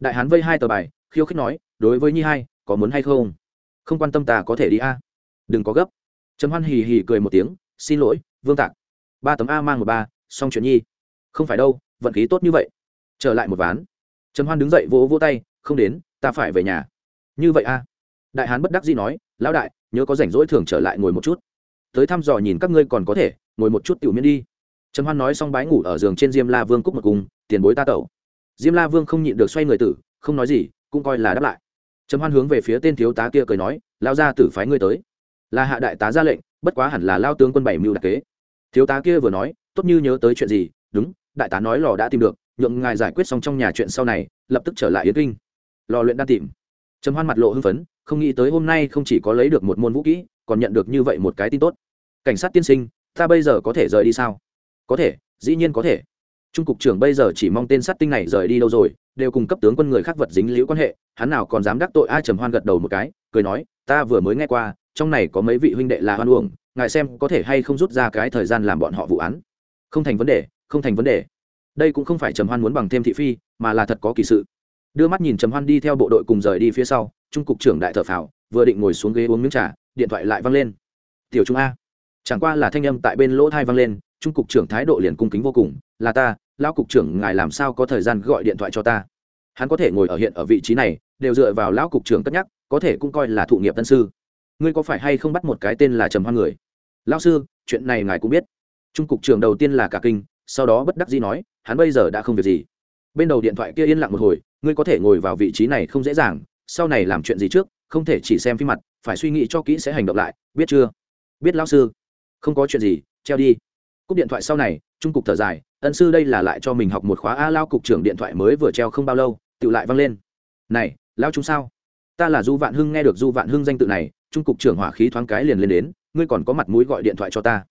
Đại hán vây hai tờ bài, khiêu khích nói, đối với nhi hai, có muốn hay không? Không quan tâm ta có thể đi a. Đừng có gấp. Trầm hoan hì hì cười một tiếng, xin lỗi, vương tạc. Ba tấm a mang một ba, xong chuyện nhi. Không phải đâu, vận khí tốt như vậy. Trở lại một ván. Trầm hoan đứng dậy vỗ vỗ tay, không đến, ta phải về nhà. Như vậy a? Đại hán bất đắc dĩ nói, lão đại, nhớ có rảnh rỗi thường trở lại ngồi một chút. Tới thăm dò nhìn các ngươi còn có thể, ngồi một chút tiểu miễn đi trầm hoan nói xong bái ngủ ở giường trên diêm la vương cúc một cùng, tiền bối ta tẩu. Diêm la vương không nhịn được xoay người tử, không nói gì, cũng coi là đáp lại. Trầm hoan hướng về phía tên thiếu tá kia cười nói lao ra tử phái ngươi tới. Là hạ đại tá ra lệnh, bất quá hẳn là lao tướng quân bảy mưu đặc kế. Thiếu tá kia vừa nói, tốt như nhớ tới chuyện gì, đúng, đại tá nói lò đã tìm được, nhượng ngài giải quyết xong trong nhà chuyện sau này, lập tức trở lại yến kinh. Lò luyện đang tìm. Trầm hoan mặt lộ hưng phấn, không nghĩ tới hôm nay không chỉ có lấy được một môn vũ kỹ, còn nhận được như vậy một cái tin tốt. Cảnh sát tiên sinh, ta bây giờ có thể rời đi sao? Có thể, dĩ nhiên có thể. Trung cục trưởng bây giờ chỉ mong tên sát tinh này rời đi đâu rồi, đều cùng cấp tướng quân người khác vật dính liễu quan hệ, hắn nào còn dám đắc tội ai trầm hoan gật đầu một cái, cười nói, ta vừa mới nghe qua, trong này có mấy vị huynh đệ là hoan uổng, ngài xem có thể hay không rút ra cái thời gian làm bọn họ vụ án. Không thành vấn đề, không thành vấn đề. Đây cũng không phải trầm hoan muốn bằng thêm thị phi, mà là thật có kỳ sự. Đưa mắt nhìn trầm hoan đi theo bộ đội cùng rời đi phía sau, trung cục trưởng đại thợ phào, vừa định ngồi xuống ghế uống miếng trà, điện thoại lại văng lên. Tiểu trung a. Chẳng qua là thanh âm tại bên lỗ thai văng lên trung cục trưởng thái độ liền cung kính vô cùng, là ta lao cục trưởng, ngài làm sao có thời gian gọi điện thoại cho ta? Hắn có thể ngồi ở hiện ở vị trí này, đều dựa vào lão cục trưởng cất nhắc, có thể cũng coi là thụ nghiệp tân sư. Ngươi có phải hay không bắt một cái tên là trầm hoan người? Lao sư, chuyện này ngài cũng biết. Trung cục trưởng đầu tiên là cả kinh, sau đó bất đắc dĩ nói, hắn bây giờ đã không việc gì. Bên đầu điện thoại kia yên lặng một hồi, ngươi có thể ngồi vào vị trí này không dễ dàng, sau này làm chuyện gì trước, không thể chỉ xem phim mặt, phải suy nghĩ cho kỹ sẽ hành động lại, biết chưa? Biết, lão sư. Không có chuyện gì, treo đi cúp điện thoại sau này, trung cục thở dài, ân sư đây là lại cho mình học một khóa a lao cục trưởng điện thoại mới vừa treo không bao lâu tự lại văng lên. Này, lao chúng sao? Ta là du vạn hưng, nghe được du vạn hưng danh tự này, trung cục trưởng hỏa khí thoáng cái liền lên đến, ngươi còn có mặt mũi gọi điện thoại cho ta.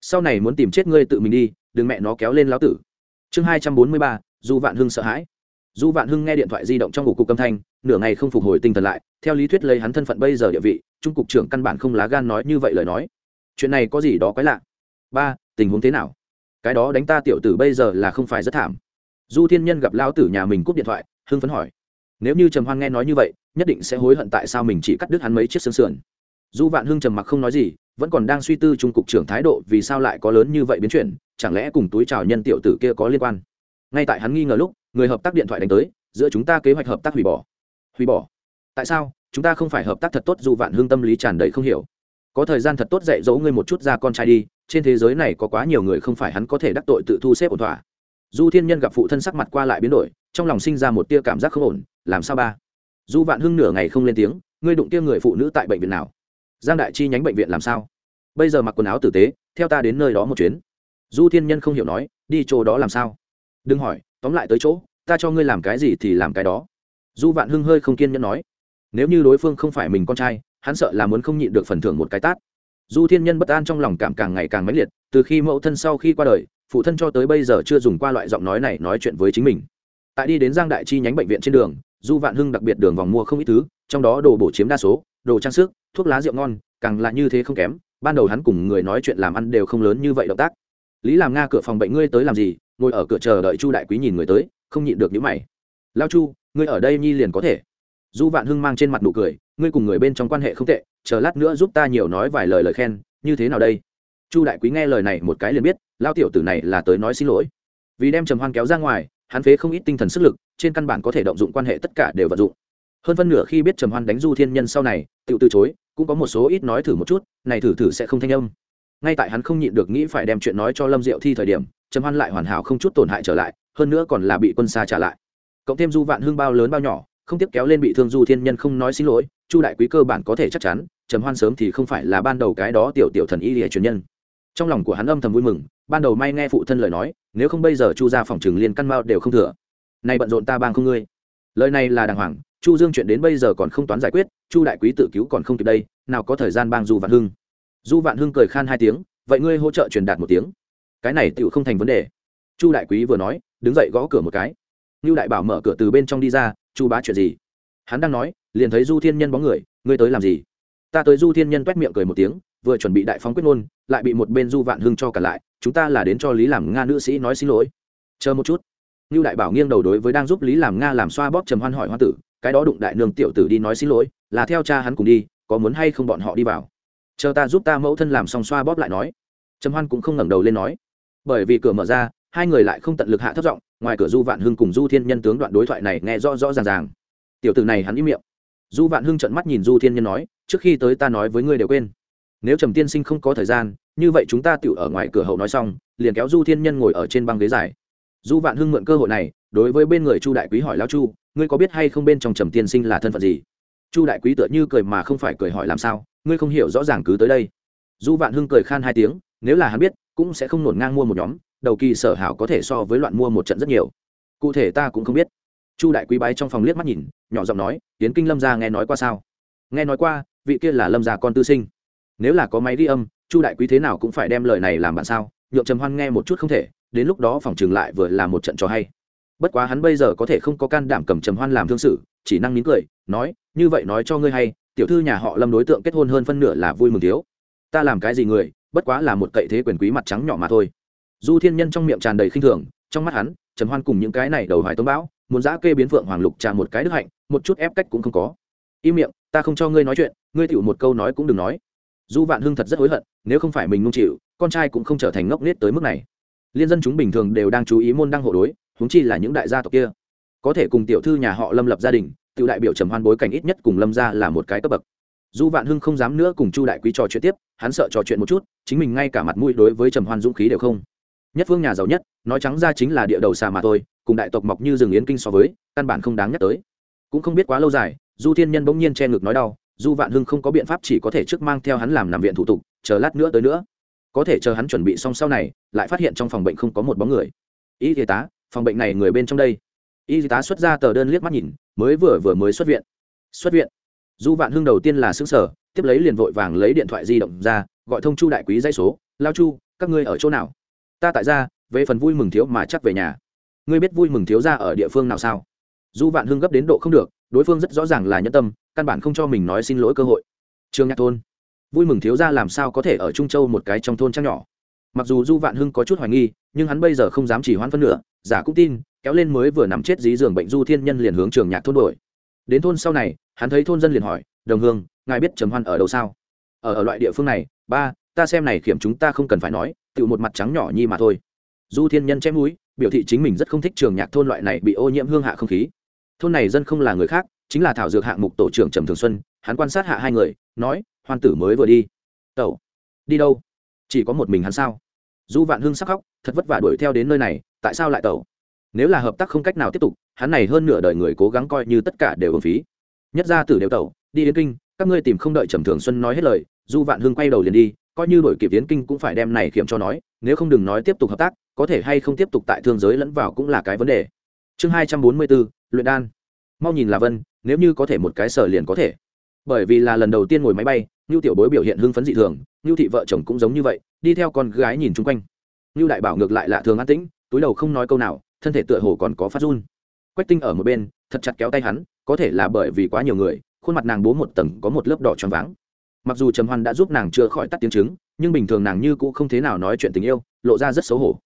Sau này muốn tìm chết ngươi tự mình đi, đừng mẹ nó kéo lên lão tử. Chương hai trăm bốn mươi ba, du vạn hưng sợ hãi. Du vạn hưng nghe điện thoại di động trong ngủ cục âm thanh, nửa ngày không phục hồi tinh thần lại, theo lý thuyết lấy hắn thân phận bây giờ địa vị, trung cục trưởng căn bản không lá gan nói như vậy lời nói. Chuyện này có gì đó quái lạ? Ba tình huống thế nào? Cái đó đánh ta tiểu tử bây giờ là không phải rất thảm. Du thiên nhân gặp lao tử nhà mình cúp điện thoại, hưng phấn hỏi. Nếu như trầm hoan nghe nói như vậy, nhất định sẽ hối hận tại sao mình chỉ cắt đứt hắn mấy chiếc xương sườn. Du vạn hưng trầm mặc không nói gì, vẫn còn đang suy tư trung cục trưởng thái độ vì sao lại có lớn như vậy biến chuyển, chẳng lẽ cùng túi trào nhân tiểu tử kia có liên quan? Ngay tại hắn nghi ngờ lúc, người hợp tác điện thoại đánh tới, giữa chúng ta kế hoạch hợp tác hủy bỏ. Hủy bỏ? Tại sao? Chúng ta không phải hợp tác thật tốt dù vạn hương tâm lý tràn đầy không hiểu có thời gian thật tốt dạy dỗ ngươi một chút ra con trai đi, trên thế giới này có quá nhiều người không phải hắn có thể đắc tội tự thu xếp ổn thỏa. Du thiên nhân gặp phụ thân sắc mặt qua lại biến đổi, trong lòng sinh ra một tia cảm giác không ổn, làm sao ba? Du vạn hưng nửa ngày không lên tiếng, ngươi đụng tia người phụ nữ tại bệnh viện nào? Giang đại chi nhánh bệnh viện làm sao? Bây giờ mặc quần áo tử tế, theo ta đến nơi đó một chuyến. Du thiên nhân không hiểu nói, đi chỗ đó làm sao? Đừng hỏi, tóm lại tới chỗ, ta cho ngươi làm cái gì thì làm cái đó. Du vạn hưng hơi không kiên nhẫn nói, nếu như đối phương không phải mình con trai hắn sợ là muốn không nhịn được phần thưởng một cái tát. Du thiên nhân bất an trong lòng cảm càng ngày càng mãnh liệt, từ khi mẫu thân sau khi qua đời, phụ thân cho tới bây giờ chưa dùng qua loại giọng nói này nói chuyện với chính mình. Tại đi đến giang đại chi nhánh bệnh viện trên đường, du vạn hưng đặc biệt đường vòng mua không ít thứ, trong đó đồ bổ chiếm đa số, đồ trang sức, thuốc lá rượu ngon, càng là như thế không kém, ban đầu hắn cùng người nói chuyện làm ăn đều không lớn như vậy động tác. Lý làm nga cửa phòng bệnh ngươi tới làm gì, ngồi ở cửa chờ đợi chu đại quý nhìn người tới, không nhịn được những mày. Lao chu, ngươi ở đây nhi liền có thể. Du vạn hưng mang trên mặt nụ cười ngươi cùng người bên trong quan hệ không tệ, chờ lát nữa giúp ta nhiều nói vài lời lời khen, như thế nào đây? Chu đại quý nghe lời này một cái liền biết, lao tiểu tử này là tới nói xin lỗi. Vì đem trầm hoan kéo ra ngoài, hắn phế không ít tinh thần sức lực, trên căn bản có thể động dụng quan hệ tất cả đều vận dụng. Hơn phân nửa khi biết trầm hoan đánh du thiên nhân sau này tự từ chối, cũng có một số ít nói thử một chút, này thử thử sẽ không thanh âm. Ngay tại hắn không nhịn được nghĩ phải đem chuyện nói cho lâm diệu thi thời điểm, trầm hoan lại hoàn hảo không chút tổn hại trở lại, hơn nữa còn là bị quân xa trả lại. Cộng thêm du vạn hương bao lớn bao nhỏ, không tiếp kéo lên bị thương du thiên nhân không nói xin lỗi chu đại quý cơ bản có thể chắc chắn, trầm hoan sớm thì không phải là ban đầu cái đó tiểu tiểu thần y lìa truyền nhân. Trong lòng của hắn âm thầm vui mừng, ban đầu may nghe phụ thân lời nói, nếu không bây giờ chu ra phòng trường liên căn mao đều không thừa. Nay bận rộn ta bang không ngươi. Lời này là đàng hoàng, chu dương chuyện đến bây giờ còn không toán giải quyết, chu đại quý tự cứu còn không kịp đây, nào có thời gian bang du vạn hưng. Du vạn hưng cười khan hai tiếng, vậy ngươi hỗ trợ truyền đạt một tiếng. Cái này tựu không thành vấn đề. Chu đại quý vừa nói, đứng dậy gõ cửa một cái. Như đại bảo mở cửa từ bên trong đi ra, chu bá chuyện gì? Hắn đang nói, liền thấy du thiên nhân bóng người, ngươi tới làm gì? Ta tới du thiên nhân t miệng cười một tiếng, vừa chuẩn bị đại phóng quyết ngôn, lại bị một bên du vạn hưng cho cả lại, chúng ta là đến cho lý làm nga nữ sĩ nói xin lỗi. Chờ một chút. Như đại bảo nghiêng đầu đối với đang giúp lý làm nga làm xoa bóp trầm hoan hỏi hoa tử, cái đó đụng đại nương tiểu tử đi nói xin lỗi, là theo cha hắn cùng đi, có muốn hay không bọn họ đi vào? Chờ ta giúp ta mẫu thân làm xong xoa bóp lại nói. Trầm hoan cũng không ngẩng đầu lên nói. Bởi vì cửa mở ra, hai người lại không tận lực hạ thấp giọng, ngoài cửa du vạn hưng cùng du thiên nhân tướng đoạn đối thoại này nghe rõ rõ ràng ràng tiểu tử này hắn im miệng. Du vạn hưng trận mắt nhìn du thiên nhân nói, trước khi tới ta nói với ngươi đều quên. Nếu trầm tiên sinh không có thời gian, như vậy chúng ta tự ở ngoài cửa hậu nói xong, liền kéo du thiên nhân ngồi ở trên băng ghế dài. Du vạn hưng mượn cơ hội này, đối với bên người chu đại quý hỏi lao chu, ngươi có biết hay không bên trong trầm tiên sinh là thân phận gì? Chu đại quý tựa như cười mà không phải cười hỏi làm sao, ngươi không hiểu rõ ràng cứ tới đây. Du vạn hưng cười khan hai tiếng, nếu là hắn biết, cũng sẽ không nổn ngang mua một nhóm, đầu kỳ sở hảo có thể so với loạn mua một trận rất nhiều. Cụ thể ta cũng không biết chu đại quý bái trong phòng liếc mắt nhìn, nhỏ giọng nói tiến kinh lâm gia nghe nói qua sao? Nghe nói qua, vị kia là lâm gia con tư sinh. Nếu là có máy ghi âm, chu đại quý thế nào cũng phải đem lời này làm bạn sao? Nhượng trầm hoan nghe một chút không thể, đến lúc đó phòng trường lại vừa là một trận trò hay. Bất quá hắn bây giờ có thể không có can đảm cầm trầm hoan làm thương sự, chỉ năng nín cười, nói, như vậy nói cho ngươi hay, tiểu thư nhà họ lâm đối tượng kết hôn hơn phân nửa là vui mừng thiếu. Ta làm cái gì người, bất quá là một cậy thế quyền quý mặt trắng nhỏ mà thôi. Du thiên nhân trong miệng tràn đầy khinh thường, trong mắt hắn, trầm hoan cùng những cái này đầu hoài tông bão muốn giã kê biến phượng hoàng lục trà một cái đức hạnh, một chút ép cách cũng không có. Im miệng, ta không cho ngươi nói chuyện, ngươi tựu một câu nói cũng đừng nói. Du vạn hưng thật rất hối hận, nếu không phải mình nung chịu, con trai cũng không trở thành ngốc nết tới mức này. Liên dân chúng bình thường đều đang chú ý môn đăng hộ đối húng chi là những đại gia tộc kia. Có thể cùng tiểu thư nhà họ lâm lập gia đình tự đại biểu trầm hoan bối cảnh ít nhất cùng lâm gia là một cái cấp bậc. Du vạn hưng không dám nữa cùng chu đại quý trò chuyện tiếp, hắn sợ trò chuyện một chút, chính mình ngay cả mặt mũi đối với trầm hoan dũng khí đều không nhất phương nhà giàu nhất, nói trắng ra chính là địa đầu xà mà thôi, cùng đại tộc mọc như rừng yến kinh so với, căn bản không đáng nhắc tới. Cũng không biết quá lâu dài, du thiên nhân bỗng nhiên che ngực nói đau, du vạn hưng không có biện pháp chỉ có thể trước mang theo hắn làm nằm viện thủ tục, chờ lát nữa tới nữa. Có thể chờ hắn chuẩn bị xong sau này, lại phát hiện trong phòng bệnh không có một bóng người. Y y tá, phòng bệnh này người bên trong đây. Y y tá xuất ra tờ đơn liếc mắt nhìn, mới vừa vừa mới xuất viện. Xuất viện. Du vạn hưng đầu tiên là xứ sở tiếp lấy liền vội vàng lấy điện thoại di động ra, gọi thông chu đại quý dây số, lao chu, các ngươi ở chỗ nào? Ta tại ra về phần vui mừng thiếu mà chắc về nhà. Ngươi biết vui mừng thiếu ra ở địa phương nào sao? Du vạn hưng gấp đến độ không được, đối phương rất rõ ràng là nhân tâm, căn bản không cho mình nói xin lỗi cơ hội. Trương nhạc thôn. Vui mừng thiếu ra làm sao có thể ở trung châu một cái trong thôn trang nhỏ? Mặc dù du vạn hưng có chút hoài nghi, nhưng hắn bây giờ không dám chỉ hoãn phân nửa, giả cũng tin, kéo lên mới vừa nằm chết dí giường bệnh du thiên nhân liền hướng trường nhạc thôn đổi đến thôn sau này, hắn thấy thôn dân liền hỏi, đồng hương, ngài biết trầm hoan ở đâu sao? Ở ở loại địa phương này, ba ta xem này kiểm chúng ta không cần phải nói, tự một mặt trắng nhỏ nhi mà thôi. Du thiên nhân chém núi, biểu thị chính mình rất không thích trường nhạc thôn loại này bị ô nhiễm hương hạ không khí. Thôn này dân không là người khác, chính là thảo dược hạng mục tổ trưởng trầm thường xuân, hắn quan sát hạ hai người, nói, hoan tử mới vừa đi. Tẩu, đi đâu? Chỉ có một mình hắn sao? Du vạn hưng sắc khóc, thật vất vả đuổi theo đến nơi này, tại sao lại tẩu? Nếu là hợp tác không cách nào tiếp tục, hắn này hơn nửa đời người cố gắng coi như tất cả đều hưởng phí. Nhất ra tử đều tẩu, đi yến kinh, các ngươi tìm không đợi trầm thường xuân nói hết lời, du vạn hưng quay đầu liền đi coi như đổi kịp tiến kinh cũng phải đem này kiểm cho nói, nếu không đừng nói tiếp tục hợp tác, có thể hay không tiếp tục tại thương giới lẫn vào cũng là cái vấn đề. Chương hai trăm bốn mươi bốn, luyện đan. Mau nhìn là vân, nếu như có thể một cái sở liền có thể. Bởi vì là lần đầu tiên ngồi máy bay ngưu tiểu bối biểu hiện hưng phấn dị thường ngưu thị vợ chồng cũng giống như vậy, đi theo con gái nhìn chung quanh. Ngưu đại bảo ngược lại lạ thường an tĩnh, túi đầu không nói câu nào, thân thể tựa hồ còn có phát run. Quách tinh ở một bên, thật chặt kéo tay hắn, có thể là bởi vì quá nhiều người, khuôn mặt nàng bố một tầng có một lớp đỏ tròn váng mặc dù trầm hoan đã giúp nàng chữa khỏi tắt tiếng chứng, nhưng bình thường nàng như cũng không thế nào nói chuyện tình yêu, lộ ra rất xấu hổ.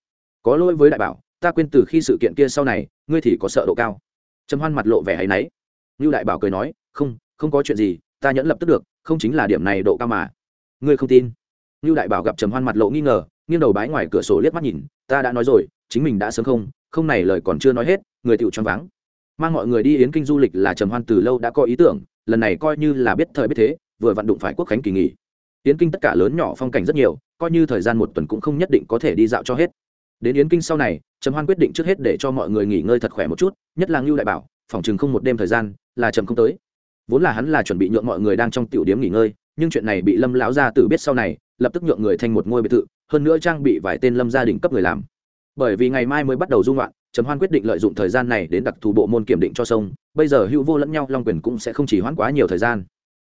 Có lỗi với đại bảo, ta quên từ khi sự kiện kia sau này, ngươi thì có sợ độ cao. Trầm hoan mặt lộ vẻ hay náy. Như đại bảo cười nói, không không có chuyện gì, ta nhẫn lập tức được, không chính là điểm này độ cao mà. Ngươi không tin? Như đại bảo gặp trầm hoan mặt lộ nghi ngờ, nghiêng đầu bái ngoài cửa sổ liếc mắt nhìn, ta đã nói rồi, chính mình đã sớm không không này lời còn chưa nói hết, người tựu choáng váng. Mang mọi người đi yến kinh du lịch là trầm hoan từ lâu đã có ý tưởng, lần này coi như là biết thời biết thế vừa vận đụng phải quốc khánh kỳ nghỉ. Yến kinh tất cả lớn nhỏ phong cảnh rất nhiều, coi như thời gian một tuần cũng không nhất định có thể đi dạo cho hết. Đến yến kinh sau này, trầm hoan quyết định trước hết để cho mọi người nghỉ ngơi thật khỏe một chút, nhất là ngưu đại bảo, phòng chừng không một đêm thời gian, là trầm không tới. Vốn là hắn là chuẩn bị nhượng mọi người đang trong tiểu điếm nghỉ ngơi, nhưng chuyện này bị lâm lão gia tử biết sau này, lập tức nhượng người thành một ngôi biệt thự, hơn nữa trang bị vài tên lâm gia đình cấp người làm. Bởi vì ngày mai mới bắt đầu dung loạn trầm hoan quyết định lợi dụng thời gian này đến đặc thù bộ môn kiểm định cho sông, bây giờ hữu vô lẫn nhau, long quyền cũng sẽ không chỉ hoãn quá nhiều thời gian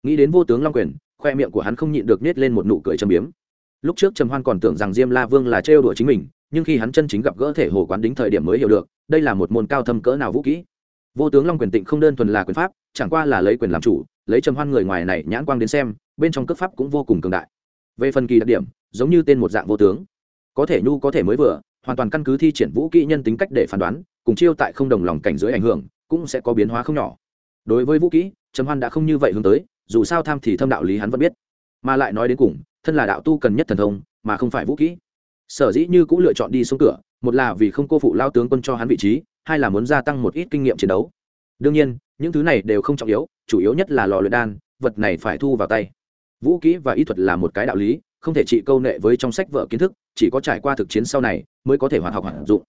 nghĩ đến vô tướng long quyền, khoe miệng của hắn không nhịn được nết lên một nụ cười châm biếm. Lúc trước trầm hoan còn tưởng rằng diêm la vương là trêu đùa chính mình, nhưng khi hắn chân chính gặp gỡ thể hồ quán đính thời điểm mới hiểu được, đây là một môn cao thâm cỡ nào vũ kỹ. Vô tướng long quyền tịnh không đơn thuần là quyền pháp, chẳng qua là lấy quyền làm chủ, lấy trầm hoan người ngoài này nhãn quang đến xem, bên trong cước pháp cũng vô cùng cường đại. Về phần kỳ đặc điểm, giống như tên một dạng vô tướng. Có thể nhu có thể mới vừa, hoàn toàn căn cứ thi triển vũ kỹ nhân tính cách để phán đoán, cùng chiêu tại không đồng lòng cảnh dưới ảnh hưởng, cũng sẽ có biến hóa không nhỏ. Đối với vũ kỹ, trầm hoan đã không như vậy hướng tới dù sao tham thì thâm đạo lý hắn vẫn biết. Mà lại nói đến cùng, thân là đạo tu cần nhất thần thông, mà không phải vũ kỹ. Sở dĩ như cũng lựa chọn đi xuống cửa, một là vì không cô phụ lao tướng quân cho hắn vị trí, hai là muốn gia tăng một ít kinh nghiệm chiến đấu. Đương nhiên, những thứ này đều không trọng yếu, chủ yếu nhất là lò luyện đan, vật này phải thu vào tay. Vũ kỹ và y thuật là một cái đạo lý, không thể trị câu nệ với trong sách vở kiến thức, chỉ có trải qua thực chiến sau này mới có thể hoạt học hoạt dụng.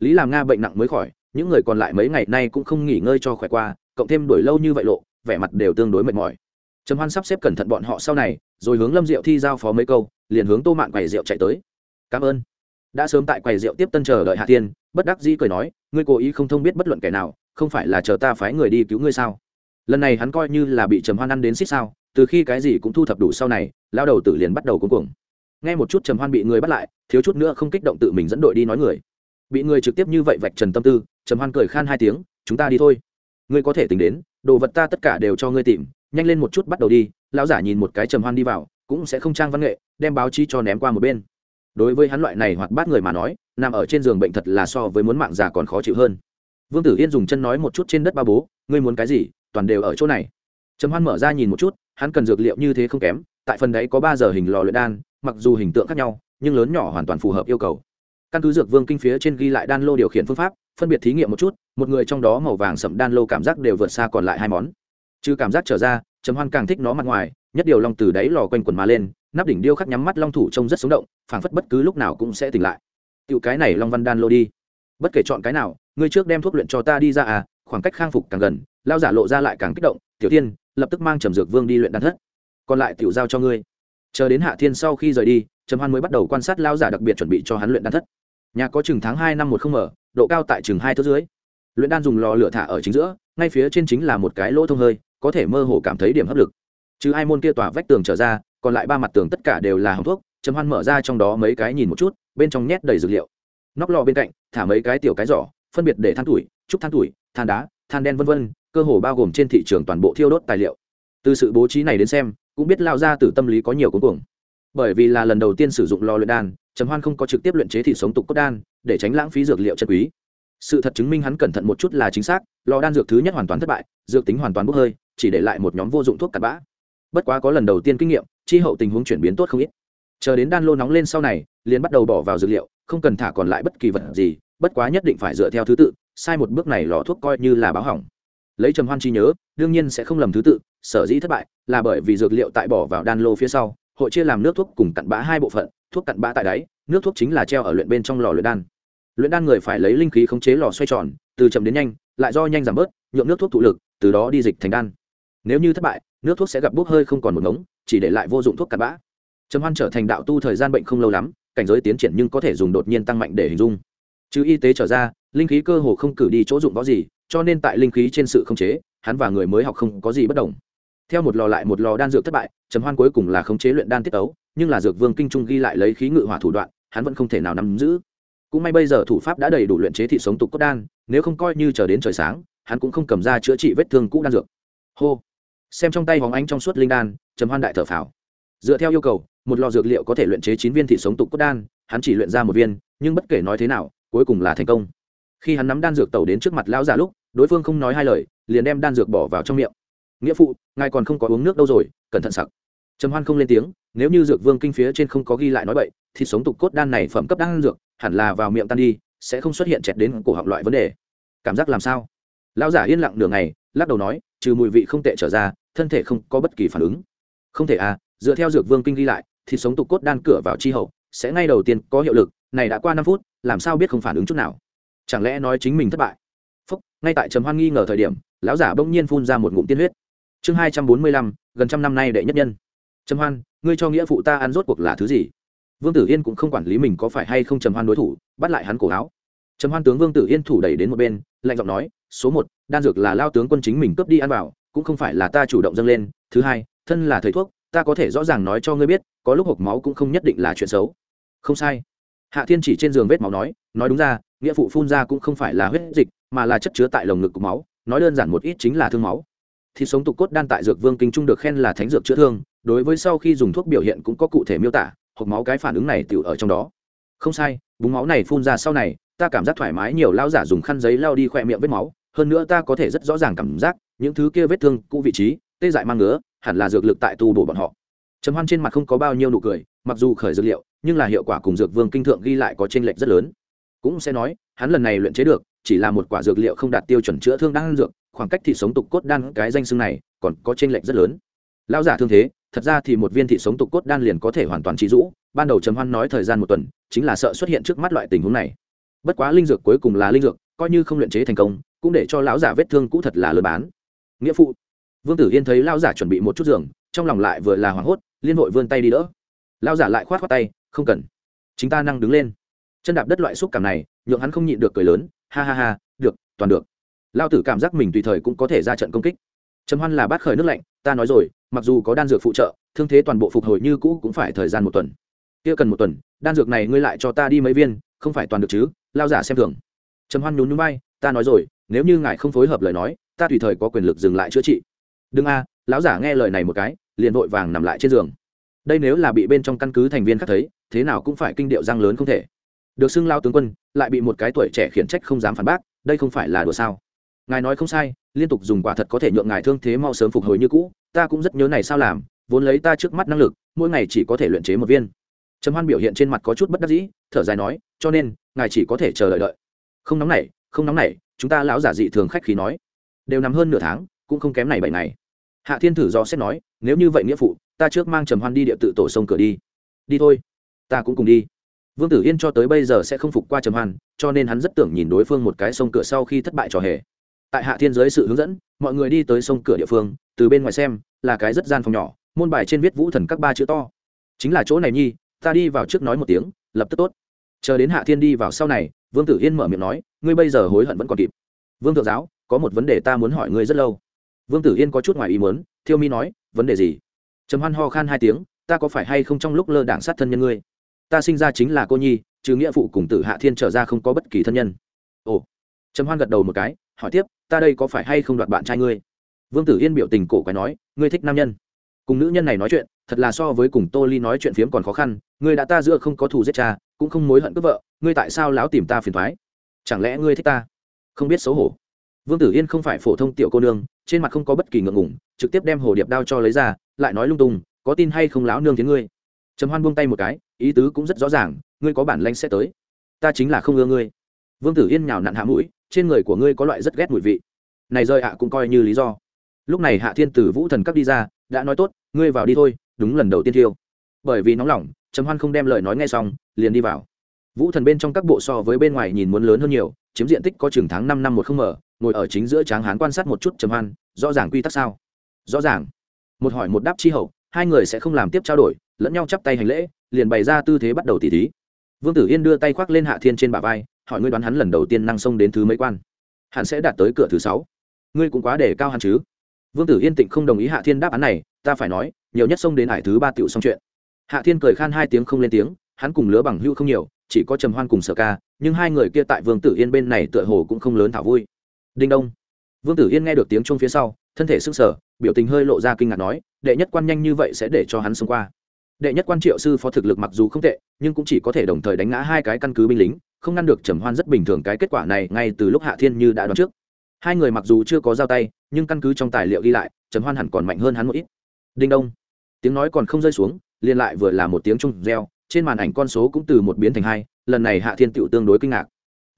Lý làm nga bệnh nặng mới khỏi, những người còn lại mấy ngày nay cũng không nghỉ ngơi cho khỏe qua, cộng thêm đuổi lâu như vậy lộ, vẻ mặt đều tương đối mệt mỏi trầm hoan sắp xếp cẩn thận bọn họ sau này, rồi hướng lâm diệu thi giao phó mấy câu, liền hướng tô mạn quầy rượu chạy tới. Cảm ơn. Đã sớm tại quầy rượu tiếp tân chờ đợi hạ tiên, bất đắc dĩ cười nói, ngươi cố ý không thông biết bất luận kẻ nào, không phải là chờ ta phái người đi cứu ngươi sao? Lần này hắn coi như là bị trầm hoan ăn đến xích sao, từ khi cái gì cũng thu thập đủ sau này lao đầu tử liền bắt đầu cuống cuồng. Nghe một chút trầm hoan bị người bắt lại, thiếu chút nữa không kích động tự mình dẫn đội đi nói người. Bị người trực tiếp như vậy vạch trần tâm tư, trầm hoan cười khan hai tiếng, chúng ta đi thôi. Ngươi có thể tính đến, đồ vật ta tất cả đều cho ngươi tìm nhanh lên một chút bắt đầu đi, lão giả nhìn một cái trầm hoan đi vào, cũng sẽ không trang văn nghệ, đem báo chí cho ném qua một bên. Đối với hắn loại này hoặc bát người mà nói, nằm ở trên giường bệnh thật là so với muốn mạng già còn khó chịu hơn. Vương tử yên dùng chân nói một chút trên đất ba bố, ngươi muốn cái gì, toàn đều ở chỗ này. Trầm hoan mở ra nhìn một chút, hắn cần dược liệu như thế không kém, tại phần đấy có ba giờ hình lò luyện đan, mặc dù hình tượng khác nhau, nhưng lớn nhỏ hoàn toàn phù hợp yêu cầu. Căn cứ dược vương kinh phía trên ghi lại đan lô điều khiển phương pháp, phân biệt thí nghiệm một chút, một người trong đó màu vàng sậm đan lô cảm giác đều vượt xa còn lại hai món trừ cảm giác trở ra, trầm hoan càng thích nó mặt ngoài, nhất điều long từ đáy lò quanh quần mà lên, nắp đỉnh điêu khắc nhắm mắt long thủ trông rất sống động, phảng phất bất cứ lúc nào cũng sẽ tỉnh lại. Tiểu cái này long văn đan lô đi. Bất kể chọn cái nào, ngươi trước đem thuốc luyện cho ta đi ra à khoảng cách khang phục càng gần lao giả lộ ra lại càng kích động, tiểu tiên, lập tức mang trầm dược vương đi luyện đan thất. Còn lại tiểu giao cho ngươi. Chờ đến hạ thiên sau khi rời đi, trầm hoan mới bắt đầu quan sát lao giả đặc biệt chuẩn bị cho hắn luyện đan thất. Nhà có chừng tháng hai năm một không mở, độ cao tại chừng hai thước dưới. Luyện đan dùng lò lửa thả ở chính giữa, ngay phía trên chính là một cái lỗ thông hơi có thể mơ hồ cảm thấy điểm hấp lực. Chứ hai môn kia tỏa vách tường trở ra, còn lại ba mặt tường tất cả đều là hồng thuốc, trầm hoan mở ra trong đó mấy cái nhìn một chút, bên trong nhét đầy dược liệu. Nóc lò bên cạnh, thả mấy cái tiểu cái giỏ, phân biệt để than tuổi, trúc than tuổi, than đá, than đen vân vân, cơ hồ bao gồm trên thị trường toàn bộ thiêu đốt tài liệu. Từ sự bố trí này đến xem, cũng biết lao ra từ tâm lý có nhiều cuốn cuồng. Bởi vì là lần đầu tiên sử dụng lò luyện đan, trầm hoan không có trực tiếp luyện chế thịt sống tục cốt đan, để tránh lãng phí dược liệu chân quý sự thật chứng minh hắn cẩn thận một chút là chính xác, lò đan dược thứ nhất hoàn toàn thất bại, dược tính hoàn toàn bốc hơi, chỉ để lại một nhóm vô dụng thuốc cặn bã. Bất quá có lần đầu tiên kinh nghiệm, chi hậu tình huống chuyển biến tốt không ít. Chờ đến đan lô nóng lên sau này, liền bắt đầu bỏ vào dược liệu, không cần thả còn lại bất kỳ vật gì, bất quá nhất định phải dựa theo thứ tự, sai một bước này lò thuốc coi như là báo hỏng. Lấy trầm hoan chi nhớ, đương nhiên sẽ không lầm thứ tự, sở dĩ thất bại, là bởi vì dược liệu tại bỏ vào đan lô phía sau, hội chia làm nước thuốc cùng cặn bã hai bộ phận, thuốc cặn bã tại đáy, nước thuốc chính là treo ở luyện bên trong lò luyện đan luyện đan người phải lấy linh khí khống chế lò xoay tròn, từ chậm đến nhanh, lại do nhanh giảm bớt, nhuộm nước thuốc thụ lực, từ đó đi dịch thành đan. Nếu như thất bại, nước thuốc sẽ gặp bốc hơi không còn một ngống, chỉ để lại vô dụng thuốc cặn bã. Trầm hoan trở thành đạo tu thời gian bệnh không lâu lắm, cảnh giới tiến triển nhưng có thể dùng đột nhiên tăng mạnh để hình dung. Chứ y tế trở ra, linh khí cơ hồ không cử đi chỗ dụng võ gì, cho nên tại linh khí trên sự khống chế, hắn và người mới học không có gì bất đồng. Theo một lò lại một lò đan dược thất bại, trầm hoan cuối cùng là khống chế luyện đan tiết ấu nhưng là dược vương kinh trung ghi lại lấy khí ngự hỏa thủ đoạn, hắn vẫn không thể nào nắm giữ cũng may bây giờ thủ pháp đã đầy đủ luyện chế thị sống tục cốt đan, nếu không coi như chờ đến trời sáng, hắn cũng không cầm ra chữa trị vết thương cũ đan dược. Hô. Xem trong tay hóng ánh trong suốt linh đan, trầm hoan đại thở phào. Dựa theo yêu cầu, một lò dược liệu có thể luyện chế chín viên thị sống tục cốt đan, hắn chỉ luyện ra một viên, nhưng bất kể nói thế nào, cuối cùng là thành công. Khi hắn nắm đan dược tẩu đến trước mặt lão già lúc, đối phương không nói hai lời, liền đem đan dược bỏ vào trong miệng. Nghĩa phụ, ngài còn không có uống nước đâu rồi, cẩn thận sặc. Trầm hoan không lên tiếng, nếu như dược vương kinh phía trên không có ghi lại nói vậy thì sống tục cốt đan này phẩm cấp đan dược, hẳn là vào miệng tan đi, sẽ không xuất hiện chẹt đến cổ họng loại vấn đề. Cảm giác làm sao? Lão giả yên lặng nửa ngày, lắc đầu nói, trừ mùi vị không tệ trở ra, thân thể không có bất kỳ phản ứng. Không thể à dựa theo dược vương kinh ghi lại thì sống tục cốt đan cửa vào chi hậu, sẽ ngay đầu tiên có hiệu lực, này đã qua năm phút, làm sao biết không phản ứng chút nào? Chẳng lẽ nói chính mình thất bại? Phúc, ngay tại trầm hoan nghi ngờ thời điểm, lão giả bỗng nhiên phun ra một ngụm tiên huyết. Chương hai trăm bốn mươi lăm, gần trăm năm nay đệ nhất nhân. Trầm hoan, ngươi cho nghĩa phụ ta ăn rốt cuộc là thứ gì? Vương tử yên cũng không quản lý mình có phải hay không trầm hoan đối thủ, bắt lại hắn cổ áo. Trầm hoan tướng vương tử yên thủ đẩy đến một bên, lạnh giọng nói, số một, đan dược là lao tướng quân chính mình cướp đi ăn vào, cũng không phải là ta chủ động dâng lên. Thứ hai, thân là thầy thuốc, ta có thể rõ ràng nói cho ngươi biết, có lúc hộp máu cũng không nhất định là chuyện xấu. Không sai. Hạ thiên chỉ trên giường vết máu nói nói đúng ra, nghĩa phụ phun ra cũng không phải là huyết dịch, mà là chất chứa tại lồng ngực của máu, nói đơn giản một ít chính là thương máu. Thì sống tục cốt đan tại dược vương kinh trung được khen là thánh dược chữa thương, đối với sau khi dùng thuốc biểu hiện cũng có cụ thể miêu tả hộp máu cái phản ứng này tựu ở trong đó. Không sai, búng máu này phun ra sau này, ta cảm giác thoải mái, nhiều lao giả dùng khăn giấy lao đi khỏe miệng vết máu. Hơn nữa ta có thể rất rõ ràng cảm giác, những thứ kia vết thương, cũ vị trí, tê dại mang ngứa, hẳn là dược lực tại tu bổ bọn họ. Trầm hoan trên mặt không có bao nhiêu nụ cười, mặc dù khởi dược liệu, nhưng là hiệu quả cùng dược vương kinh thượng ghi lại có chênh lệch rất lớn. Cũng sẽ nói, hắn lần này luyện chế được, chỉ là một quả dược liệu không đạt tiêu chuẩn chữa thương đan dược, khoảng cách thì sống tục cốt đan cái danh xưng này còn có chênh lệch rất lớn. Lão giả thương thế thật ra thì một viên thị sống tục cốt đan liền có thể hoàn toàn trị rũ. Ban đầu trầm hoan nói thời gian một tuần, chính là sợ xuất hiện trước mắt loại tình huống này. Bất quá linh dược cuối cùng là linh dược, coi như không luyện chế thành công, cũng để cho lão giả vết thương cũ thật là lừa bán. Nghĩa phụ, vương tử yên thấy lão giả chuẩn bị một chút giường, trong lòng lại vừa là hoảng hốt, liên hội vươn tay đi đỡ. Lão giả lại khoát khoát tay, không cần, chính ta năng đứng lên. Chân đạp đất loại xúc cảm này, nhượng hắn không nhịn được cười lớn, ha ha ha, được, toàn được. Lao tử cảm giác mình tùy thời cũng có thể ra trận công kích. Trầm hoan là bát khởi nước lạnh, ta nói rồi mặc dù có đan dược phụ trợ, thương thế toàn bộ phục hồi như cũ cũng phải thời gian một tuần. Kia cần một tuần, đan dược này ngươi lại cho ta đi mấy viên, không phải toàn được chứ, lao giả xem thường. Trầm hoan nhún nhún bay ta nói rồi, nếu như ngài không phối hợp lời nói, ta tùy thời có quyền lực dừng lại chữa trị. Đừng a, lão giả nghe lời này một cái, liền vội vàng nằm lại trên giường. Đây nếu là bị bên trong căn cứ thành viên khác thấy, thế nào cũng phải kinh điệu răng lớn không thể. Được xưng lao tướng quân, lại bị một cái tuổi trẻ khiển trách không dám phản bác, đây không phải là đùa sao? Ngài nói không sai, liên tục dùng quả thật có thể nhượng ngài thương thế mau sớm phục hồi như cũ, ta cũng rất nhớ này sao làm, vốn lấy ta trước mắt năng lực, mỗi ngày chỉ có thể luyện chế một viên. Trầm hoan biểu hiện trên mặt có chút bất đắc dĩ, thở dài nói, cho nên, ngài chỉ có thể chờ đợi đợi. Không nóng nảy, không nóng nảy, chúng ta lão giả dị thường khách khí nói. Đều nằm hơn nửa tháng, cũng không kém này bảy ngày. Hạ thiên thử do xét nói, nếu như vậy nghĩa phụ, ta trước mang trầm hoan đi địa tự tổ sông cửa đi. Đi thôi, ta cũng cùng đi. Vương tử yên cho tới bây giờ sẽ không phục qua trầm hoan, cho nên hắn rất tưởng nhìn đối phương một cái sông cửa sau khi thất bại trò hề tại hạ thiên giới sự hướng dẫn, mọi người đi tới sông cửa địa phương, từ bên ngoài xem, là cái rất gian phòng nhỏ, môn bài trên viết vũ thần các ba chữ to. Chính là chỗ này nhi, ta đi vào trước nói một tiếng, lập tức tốt. Chờ đến hạ thiên đi vào sau này, vương tử yên mở miệng nói, ngươi bây giờ hối hận vẫn còn kịp. Vương thượng giáo, có một vấn đề ta muốn hỏi ngươi rất lâu. Vương tử yên có chút ngoài ý muốn, thiêu mi nói, vấn đề gì? Trầm hoan ho khan hai tiếng, ta có phải hay không trong lúc lơ đảng sát thân nhân ngươi? Ta sinh ra chính là cô nhi chứ nghĩa phụ cùng tử hạ thiên trở ra không có bất kỳ thân nhân. Ồ. Trầm hoan gật đầu một cái, hỏi tiếp ta đây có phải hay không đoạt bạn trai ngươi? Vương tử yên biểu tình cổ quái nói, ngươi thích nam nhân. Cùng nữ nhân này nói chuyện, thật là so với cùng tô ly nói chuyện phiếm còn khó khăn, ngươi đã ta giữa không có thù giết cha, cũng không mối hận cướp vợ, ngươi tại sao láo tìm ta phiền thoái chẳng lẽ ngươi thích ta? Không biết xấu hổ. Vương tử yên không phải phổ thông tiểu cô nương, trên mặt không có bất kỳ ngượng ngủng trực tiếp đem hồ điệp đao cho lấy ra, lại nói lung tung, có tin hay không láo nương tiếng ngươi? Trầm hoan buông tay một cái, ý tứ cũng rất rõ ràng, ngươi có bản lanh sẽ tới. Ta chính là không ưa ngươi vương tử yên nhào nặn hạ mũi, trên người của ngươi có loại rất ghét mùi vị. Này rơi ạ cũng coi như lý do. Lúc này hạ thiên tử vũ thần cấp đi ra, đã nói tốt, ngươi vào đi thôi, đúng lần đầu tiên thiêu. Bởi vì nóng lòng, trầm hoan không đem lời nói ngay xong, liền đi vào. Vũ thần bên trong các bộ so với bên ngoài nhìn muốn lớn hơn nhiều, chiếm diện tích có chừng tháng năm năm một không mở, ngồi ở chính giữa tráng hán quan sát một chút trầm hoan, rõ ràng quy tắc sao? Rõ ràng. Một hỏi một đáp chi hậu, hai người sẽ không làm tiếp trao đổi, lẫn nhau chắp tay hành lễ, liền bày ra tư thế bắt đầu tỉ thí. Vương tử yên đưa tay khoác lên hạ thiên trên bả vai hỏi ngươi đoán hắn lần đầu tiên năng xông đến thứ mấy quan? Hắn sẽ đạt tới cửa thứ sáu. Ngươi cũng quá để cao hắn chứ? Vương tử yên tịnh không đồng ý hạ thiên đáp án này, ta phải nói, nhiều nhất xông đến hải thứ ba tiểu xong chuyện. Hạ thiên cười khan hai tiếng không lên tiếng, hắn cùng lứa bằng hữu không nhiều, chỉ có trầm hoan cùng sở ca, nhưng hai người kia tại vương tử yên bên này tựa hồ cũng không lớn thảo vui. Đinh đông. Vương tử yên nghe được tiếng chung phía sau, thân thể sưng sở biểu tình hơi lộ ra kinh ngạc nói, đệ nhất quan nhanh như vậy sẽ để cho hắn xông qua. Đệ nhất quan triệu sư phó thực lực mặc dù không tệ, nhưng cũng chỉ có thể đồng thời đánh ngã hai cái căn cứ binh lính không ngăn được trầm hoan rất bình thường cái kết quả này ngay từ lúc hạ thiên như đã đoán trước. Hai người mặc dù chưa có giao tay, nhưng căn cứ trong tài liệu ghi lại, trầm hoan hẳn còn mạnh hơn hắn một ít. Đinh đông. Tiếng nói còn không rơi xuống liên lại vừa là một tiếng trung reo, trên màn ảnh con số cũng từ một biến thành hai, lần này hạ thiên tựu tương đối kinh ngạc.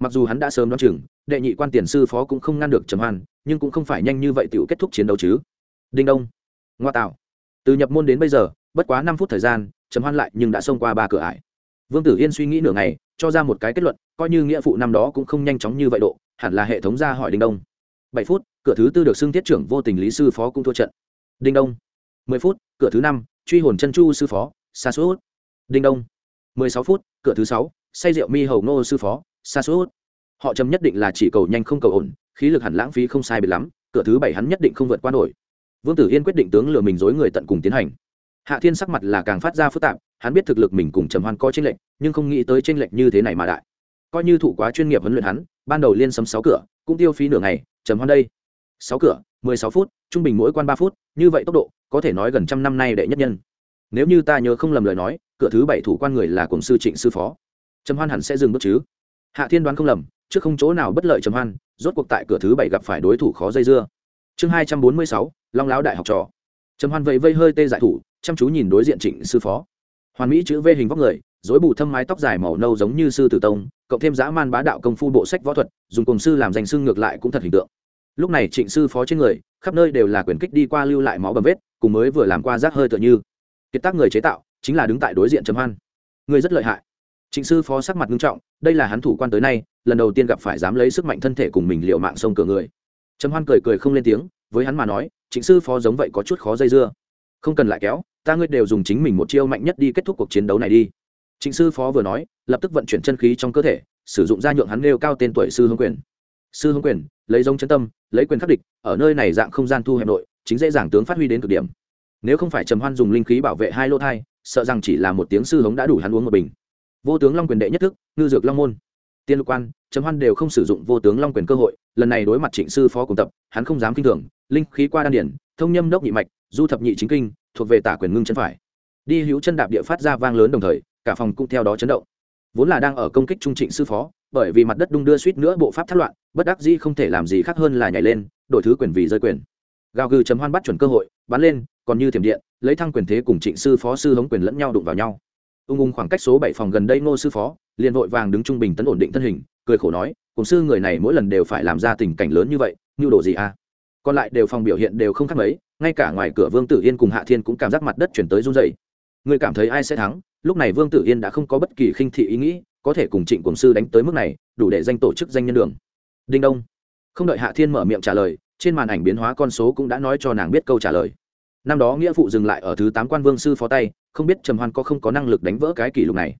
Mặc dù hắn đã sớm đoán chừng, đệ nhị quan tiền sư phó cũng không ngăn được trầm hoan, nhưng cũng không phải nhanh như vậy tựu kết thúc chiến đấu chứ. Đinh đông. Ngoa tạo. Từ nhập môn đến bây giờ, bất quá năm phút thời gian, trầm hoan lại nhưng đã xông qua ba cửa ải. Vương tử yên suy nghĩ nửa ngày cho ra một cái kết luận, coi như nghĩa phụ năm đó cũng không nhanh chóng như vậy độ, hẳn là hệ thống ra hỏi đinh đông. Bảy phút, cửa thứ tư được xưng tiết trưởng vô tình lý sư phó cũng thua trận. Đinh đông. Mười phút, cửa thứ năm, truy hồn chân chu sư phó xa suốt đinh đông. Mười sáu phút, cửa thứ sáu, say rượu mi hầu ngô sư phó xa suốt họ chấm nhất định là chỉ cầu nhanh không cầu ổn, khí lực hẳn lãng phí không sai biệt lắm, cửa thứ bảy hắn nhất định không vượt qua nổi. Vương tử yên quyết định tướng lừa mình dối người tận cùng tiến hành hạ thiên sắc mặt là càng phát ra phức tạp, hắn biết thực lực mình cùng trầm hoan có tranh lệch, nhưng không nghĩ tới tranh lệch như thế này mà đại. Coi như thủ quá chuyên nghiệp huấn luyện hắn, ban đầu liên sấm sáu cửa, cũng tiêu phí nửa ngày, trầm hoan đây. Sáu cửa, mười sáu phút, trung bình mỗi quan ba phút, như vậy tốc độ, có thể nói gần trăm năm nay đệ nhất nhân. Nếu như ta nhớ không lầm lời nói, cửa thứ bảy thủ quan người là cùng sư trịnh sư phó. Trầm hoan hẳn sẽ dừng bước chứ? Hạ thiên đoán không lầm, trước không chỗ nào bất lợi trầm hoan, rốt cuộc tại cửa thứ bảy gặp phải đối thủ khó dây dưa. Chương hai trăm bốn mươi sáu, long láo đại học trò. Trầm hoan vẫy vây hơi tê giải thủ chăm chú nhìn đối diện trịnh sư phó. Hoàn mỹ chữ v hình vóc người dối bù thâm mái tóc dài màu nâu giống như sư tử tông, cộng thêm dã man bá đạo công phu bộ sách võ thuật, dùng cùng sư làm danh sư ngược lại cũng thật hình tượng. Lúc này trịnh sư phó trên người, khắp nơi đều là quyền kích đi qua lưu lại máu bầm vết, cùng mới vừa làm qua rác hơi tựa như. Kiệt tác người chế tạo, chính là đứng tại đối diện trầm hoan. Người rất lợi hại. Trịnh sư phó sắc mặt nghiêm trọng, đây là hắn thủ quan tới nay, lần đầu tiên gặp phải dám lấy sức mạnh thân thể cùng mình liệu mạng sông cửa người. Trầm hoan cười cười không lên tiếng, với hắn mà nói, trịnh sư phó giống vậy có chút khó dây dưa. Không cần lại kéo ta ngươi đều dùng chính mình một chiêu mạnh nhất đi kết thúc cuộc chiến đấu này đi. Trịnh sư phó vừa nói, lập tức vận chuyển chân khí trong cơ thể, sử dụng ra nhượng hắn nêu cao tên tuổi sư hương quyền. Sư hương quyền, lấy giống chân tâm, lấy quyền khắc địch, ở nơi này dạng không gian thu hẹp nội, chính dễ dàng tướng phát huy đến cực điểm. Nếu không phải trầm hoan dùng linh khí bảo vệ hai lô thai, sợ rằng chỉ là một tiếng sư hống đã đủ hắn uống một bình. Vô tướng long quyền đệ nhất thức, ngư dược long môn. Tiên lục quan, trầm hoan đều không sử dụng vô tướng long quyền cơ hội, lần này đối mặt trịnh sư phó cùng tập, hắn không dám kinh thường, linh khí qua đan điển thông nhâm đốc nhị mạch du thập nhị chính kinh, thuộc về tả quyền ngưng chân phải. Đi hữu chân đạp địa phát ra vang lớn đồng thời, cả phòng cũng theo đó chấn động. Vốn là đang ở công kích trung trịnh sư phó, bởi vì mặt đất đung đưa suýt nữa bộ pháp thất loạn, bất đắc dĩ không thể làm gì khác hơn là nhảy lên, đổi thứ quyền vì rơi quyền. Gào gừ chấm hoan bắt chuẩn cơ hội, bắn lên, còn như thiểm điện, lấy thăng quyền thế cùng trịnh sư phó sư hống quyền lẫn nhau đụng vào nhau. Ung ung khoảng cách số bảy phòng gần đây ngô sư phó, liền vội vàng đứng trung bình tấn ổn định thân hình, cười khổ nói, cùng sư người này mỗi lần đều phải làm ra tình cảnh lớn như vậy như đồ gì à? Còn lại đều phòng biểu hiện đều không khác mấy ngay cả ngoài cửa vương tử yên cùng hạ thiên cũng cảm giác mặt đất chuyển tới run dày người cảm thấy ai sẽ thắng? Lúc này vương tử yên đã không có bất kỳ khinh thị ý nghĩ, có thể cùng trịnh cổng sư đánh tới mức này, đủ để danh tổ chức danh nhân đường. Đinh đông. Không đợi hạ thiên mở miệng trả lời, trên màn ảnh biến hóa con số cũng đã nói cho nàng biết câu trả lời. Năm đó nghĩa phụ dừng lại ở thứ tám quan vương sư phó tay, không biết trầm hoan có không có năng lực đánh vỡ cái kỷ lục này.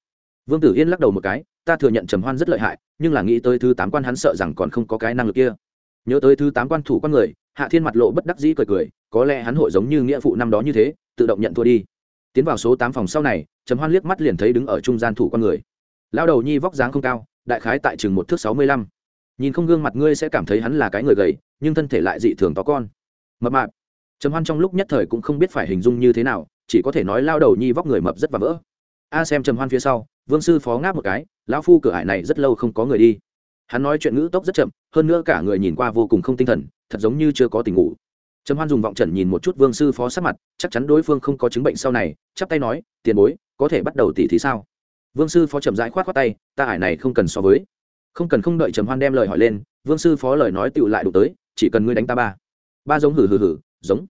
Vương tử yên lắc đầu một cái, ta thừa nhận trầm hoan rất lợi hại, nhưng là nghĩ tới thứ tám quan hắn sợ rằng còn không có cái năng lực kia. Nhớ tới thứ tám quan thủ con người, hạ thiên mặt lộ bất đắc dĩ cười cười có lẽ hắn hội giống như nghĩa phụ năm đó như thế, tự động nhận thua đi. Tiến vào số tám phòng sau này, trầm hoan liếc mắt liền thấy đứng ở trung gian thủ con người. Lao đầu nhi vóc dáng không cao, đại khái tại chừng một thước sáu mươi lăm. Nhìn không gương mặt ngươi sẽ cảm thấy hắn là cái người gầy, nhưng thân thể lại dị thường to con. Mập mạp. Trầm hoan trong lúc nhất thời cũng không biết phải hình dung như thế nào, chỉ có thể nói lao đầu nhi vóc người mập rất và vỡ. A xem trầm hoan phía sau, vương sư phó ngáp một cái, lão phu cửa ải này rất lâu không có người đi. Hắn nói chuyện ngữ tốc rất chậm, hơn nữa cả người nhìn qua vô cùng không tinh thần, thật giống như chưa có tình ngủ trầm hoan dùng vọng trần nhìn một chút vương sư phó sắc mặt, chắc chắn đối phương không có chứng bệnh sau này, chắp tay nói, tiền bối, có thể bắt đầu tỉ thì sao? Vương sư phó trầm rãi khoát khoát tay, ta ải này không cần so với. Không cần, không đợi trầm hoan đem lời hỏi lên, vương sư phó lời nói tựu lại đủ tới, chỉ cần ngươi đánh ta ba. Ba giống hử hử hử giống.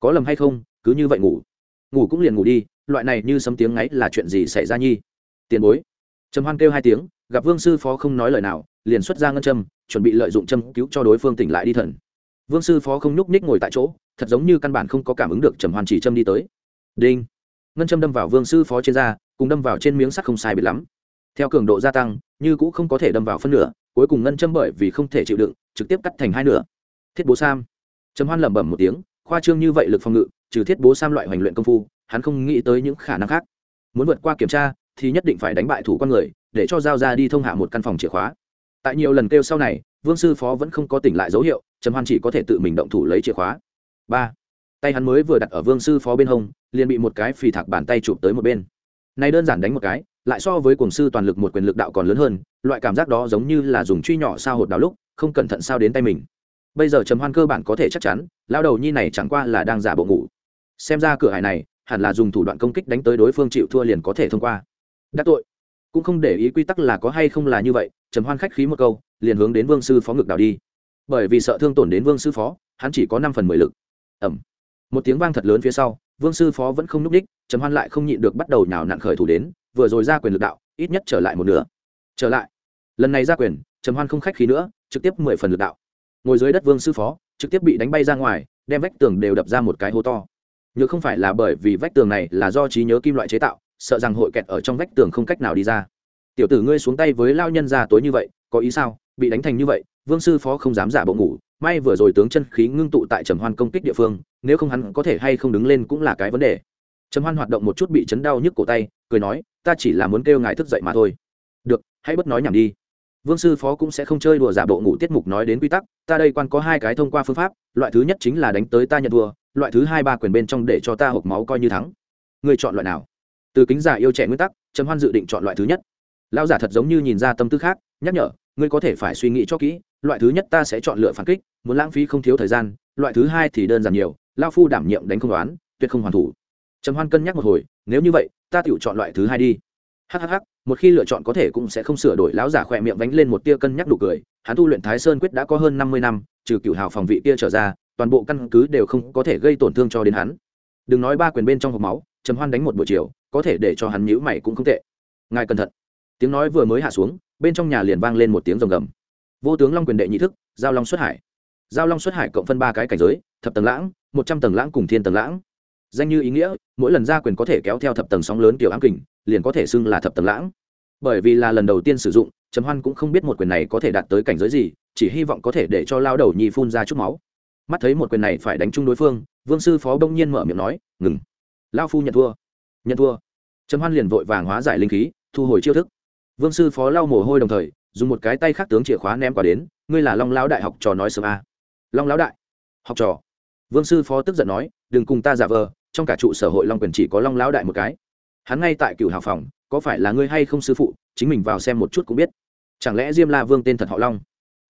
Có lầm hay không, cứ như vậy ngủ. Ngủ cũng liền ngủ đi, loại này như sấm tiếng ngáy là chuyện gì xảy ra nhi? Tiền bối. Trầm hoan kêu hai tiếng, gặp vương sư phó không nói lời nào, liền xuất ra ngân châm, chuẩn bị lợi dụng châm cứu cho đối phương tỉnh lại đi thần vương sư phó không nhúc ních ngồi tại chỗ, thật giống như căn bản không có cảm ứng được trầm hoan chỉ châm đi tới. Đinh. Ngân châm đâm vào vương sư phó trên da, cùng đâm vào trên miếng sắt không sai biệt lắm. Theo cường độ gia tăng, như cũng không có thể đâm vào phân nửa, cuối cùng ngân châm bởi vì không thể chịu đựng, trực tiếp cắt thành hai nửa. Thiết bố sam. Trầm hoan lẩm bẩm một tiếng, khoa trương như vậy lực phòng ngự, trừ thiết bố sam loại hoành luyện công phu, hắn không nghĩ tới những khả năng khác. Muốn vượt qua kiểm tra, thì nhất định phải đánh bại thủ con người, để cho giao ra đi thông hạ một căn phòng chìa khóa. Tại nhiều lần kêu sau này, vương sư phó vẫn không có tỉnh lại dấu hiệu trầm hoan chỉ có thể tự mình động thủ lấy chìa khóa. Ba, tay hắn mới vừa đặt ở vương sư phó bên hông, liền bị một cái phì thạc bàn tay chụp tới một bên. Này đơn giản đánh một cái, lại so với cuồng sư toàn lực một quyền lực đạo còn lớn hơn, loại cảm giác đó giống như là dùng truy nhỏ sao hột đào lúc, không cẩn thận sao đến tay mình. Bây giờ trầm hoan cơ bản có thể chắc chắn lao đầu nhi này chẳng qua là đang giả bộ ngủ. Xem ra cửa hải này, hẳn là dùng thủ đoạn công kích đánh tới đối phương chịu thua liền có thể thông qua. Đắc tội. Cũng không để ý quy tắc là có hay không là như vậy, trầm hoan khách khí một câu, liền hướng đến vương sư phó ngực đào đi bởi vì sợ thương tổn đến vương sư phó, hắn chỉ có năm phần mười lực. Ẩm một tiếng vang thật lớn phía sau, vương sư phó vẫn không n ú c đích, trầm hoan lại không nhịn được bắt đầu nhào nặn khởi thủ đến, vừa rồi ra quyền lực đạo, ít nhất trở lại một nửa. Trở lại. Lần này ra quyền, trầm hoan không khách khí nữa, trực tiếp mười phần lực đạo. Ngồi dưới đất vương sư phó, trực tiếp bị đánh bay ra ngoài, đem vách tường đều đập ra một cái hố to. Nhớ không phải là bởi vì vách tường này là do trí nhớ kim loại chế tạo, sợ rằng hội kẹt ở trong vách tường không cách nào đi ra. Tiểu tử ngươi xuống tay với lao nhân ra tối như vậy, có ý sao? Bị đánh thành như vậy vương sư phó không dám giả bộ ngủ, may vừa rồi tướng chân khí ngưng tụ tại trầm hoan công kích địa phương, nếu không hắn có thể hay không đứng lên cũng là cái vấn đề. Trầm hoan hoạt động một chút bị chấn đau nhức cổ tay, cười nói, ta chỉ là muốn kêu ngài thức dậy mà thôi. Được, hãy bất nói nhảm đi. Vương sư phó cũng sẽ không chơi đùa giả bộ ngủ tiết mục nói đến quy tắc, ta đây quan có hai cái thông qua phương pháp, loại thứ nhất chính là đánh tới ta nhận thua, loại thứ hai ba quyền bên trong để cho ta hộp máu coi như thắng. Người chọn loại nào? Từ kính giả yêu trẻ nguyên tắc, trầm hoan dự định chọn loại thứ nhất. Lão giả thật giống như nhìn ra tâm tư khác, nhắc nhở ngươi có thể phải suy nghĩ cho kỹ, loại thứ nhất ta sẽ chọn lựa phản kích, muốn lãng phí không thiếu thời gian, loại thứ hai thì đơn giản nhiều lao phu đảm nhiệm đánh không đoán, tuyệt không hoàn thủ. Trầm hoan cân nhắc một hồi, nếu như vậy, ta tự chọn loại thứ hai đi. Hhh một khi lựa chọn có thể cũng sẽ không sửa đổi, lão giả khỏe miệng vánh lên một tia cân nhắc đủ cười, hắn tu luyện thái sơn quyết đã có hơn năm mươi năm, trừ cựu hào phòng vị kia trở ra, toàn bộ căn cứ đều không có thể gây tổn thương cho đến hắn. Đừng nói ba quyền bên trong hộp máu, trầm hoan đánh một buổi chiều, có thể để cho hắn nhíu mày cũng không tệ. Ngài cẩn thận. Tiếng nói vừa mới hạ xuống bên trong nhà liền vang lên một tiếng rồng gầm. Vô tướng long quyền đệ nhị thức, giao long xuất hải. Giao long xuất hải cộng phân ba cái cảnh giới, thập tầng lãng, một trăm tầng lãng cùng thiên tầng lãng. Danh như ý nghĩa, mỗi lần ra quyền có thể kéo theo thập tầng sóng lớn kiểu ám kình, liền có thể xưng là thập tầng lãng. Bởi vì là lần đầu tiên sử dụng, trầm hoan cũng không biết một quyền này có thể đạt tới cảnh giới gì, chỉ hy vọng có thể để cho lao đầu nhi phun ra chút máu. Mắt thấy một quyền này phải đánh chung đối phương, vương sư phó đông nhiên mở miệng nói, ngừng. Lao phu nhận thua. Nhận thua. Trầm hoan liền vội vàng hóa giải linh khí, thu hồi chiêu thức vương sư phó lau mồ hôi đồng thời, dùng một cái tay khác tướng chìa khóa ném quả đến, ngươi là long lão đại học trò nói sớm a à. long lão đại học trò. Vương sư phó tức giận nói, đừng cùng ta giả vờ, trong cả trụ sở hội long quyền chỉ có long lão đại một cái. Hắn ngay tại cựu hào phòng, có phải là ngươi hay không sư phụ, chính mình vào xem một chút cũng biết. Chẳng lẽ diêm la vương tên thật họ long?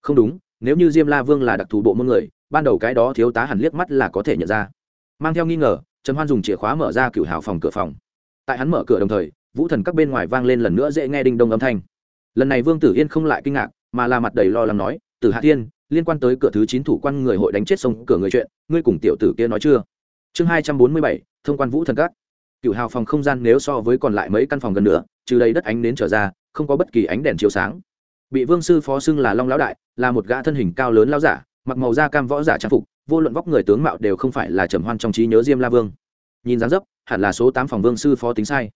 Không đúng, nếu như diêm la vương là đặc thù bộ môn người, ban đầu cái đó thiếu tá hẳn liếc mắt là có thể nhận ra. Mang theo nghi ngờ, trần hoan dùng chìa khóa mở ra cựu hào phòng cửa phòng. Tại hắn mở cửa đồng thời vũ thần các bên ngoài vang lên lần nữa dễ nghe đinh đông âm thanh. Lần này vương tử yên không lại kinh ngạc, mà là mặt đầy lo lắng nói, Tử hạ thiên, liên quan tới cửa thứ chín thủ quan người hội đánh chết sông cửa người chuyện, ngươi cùng tiểu tử kia nói chưa? Chương hai trăm bốn mươi bảy, thông quan vũ thần các. Cựu hào phòng không gian nếu so với còn lại mấy căn phòng gần nữa, trừ đầy đất ánh đến trở ra, không có bất kỳ ánh đèn chiếu sáng. Bị vương sư phó xưng là long lão đại, là một gã thân hình cao lớn lão giả, mặc màu da cam võ giả trang phục, vô luận vóc người tướng mạo đều không phải là trầm hoan trong trí nhớ diêm la vương. Nhìn dáng dấp, hẳn là số tám phòng vương sư phó tính sai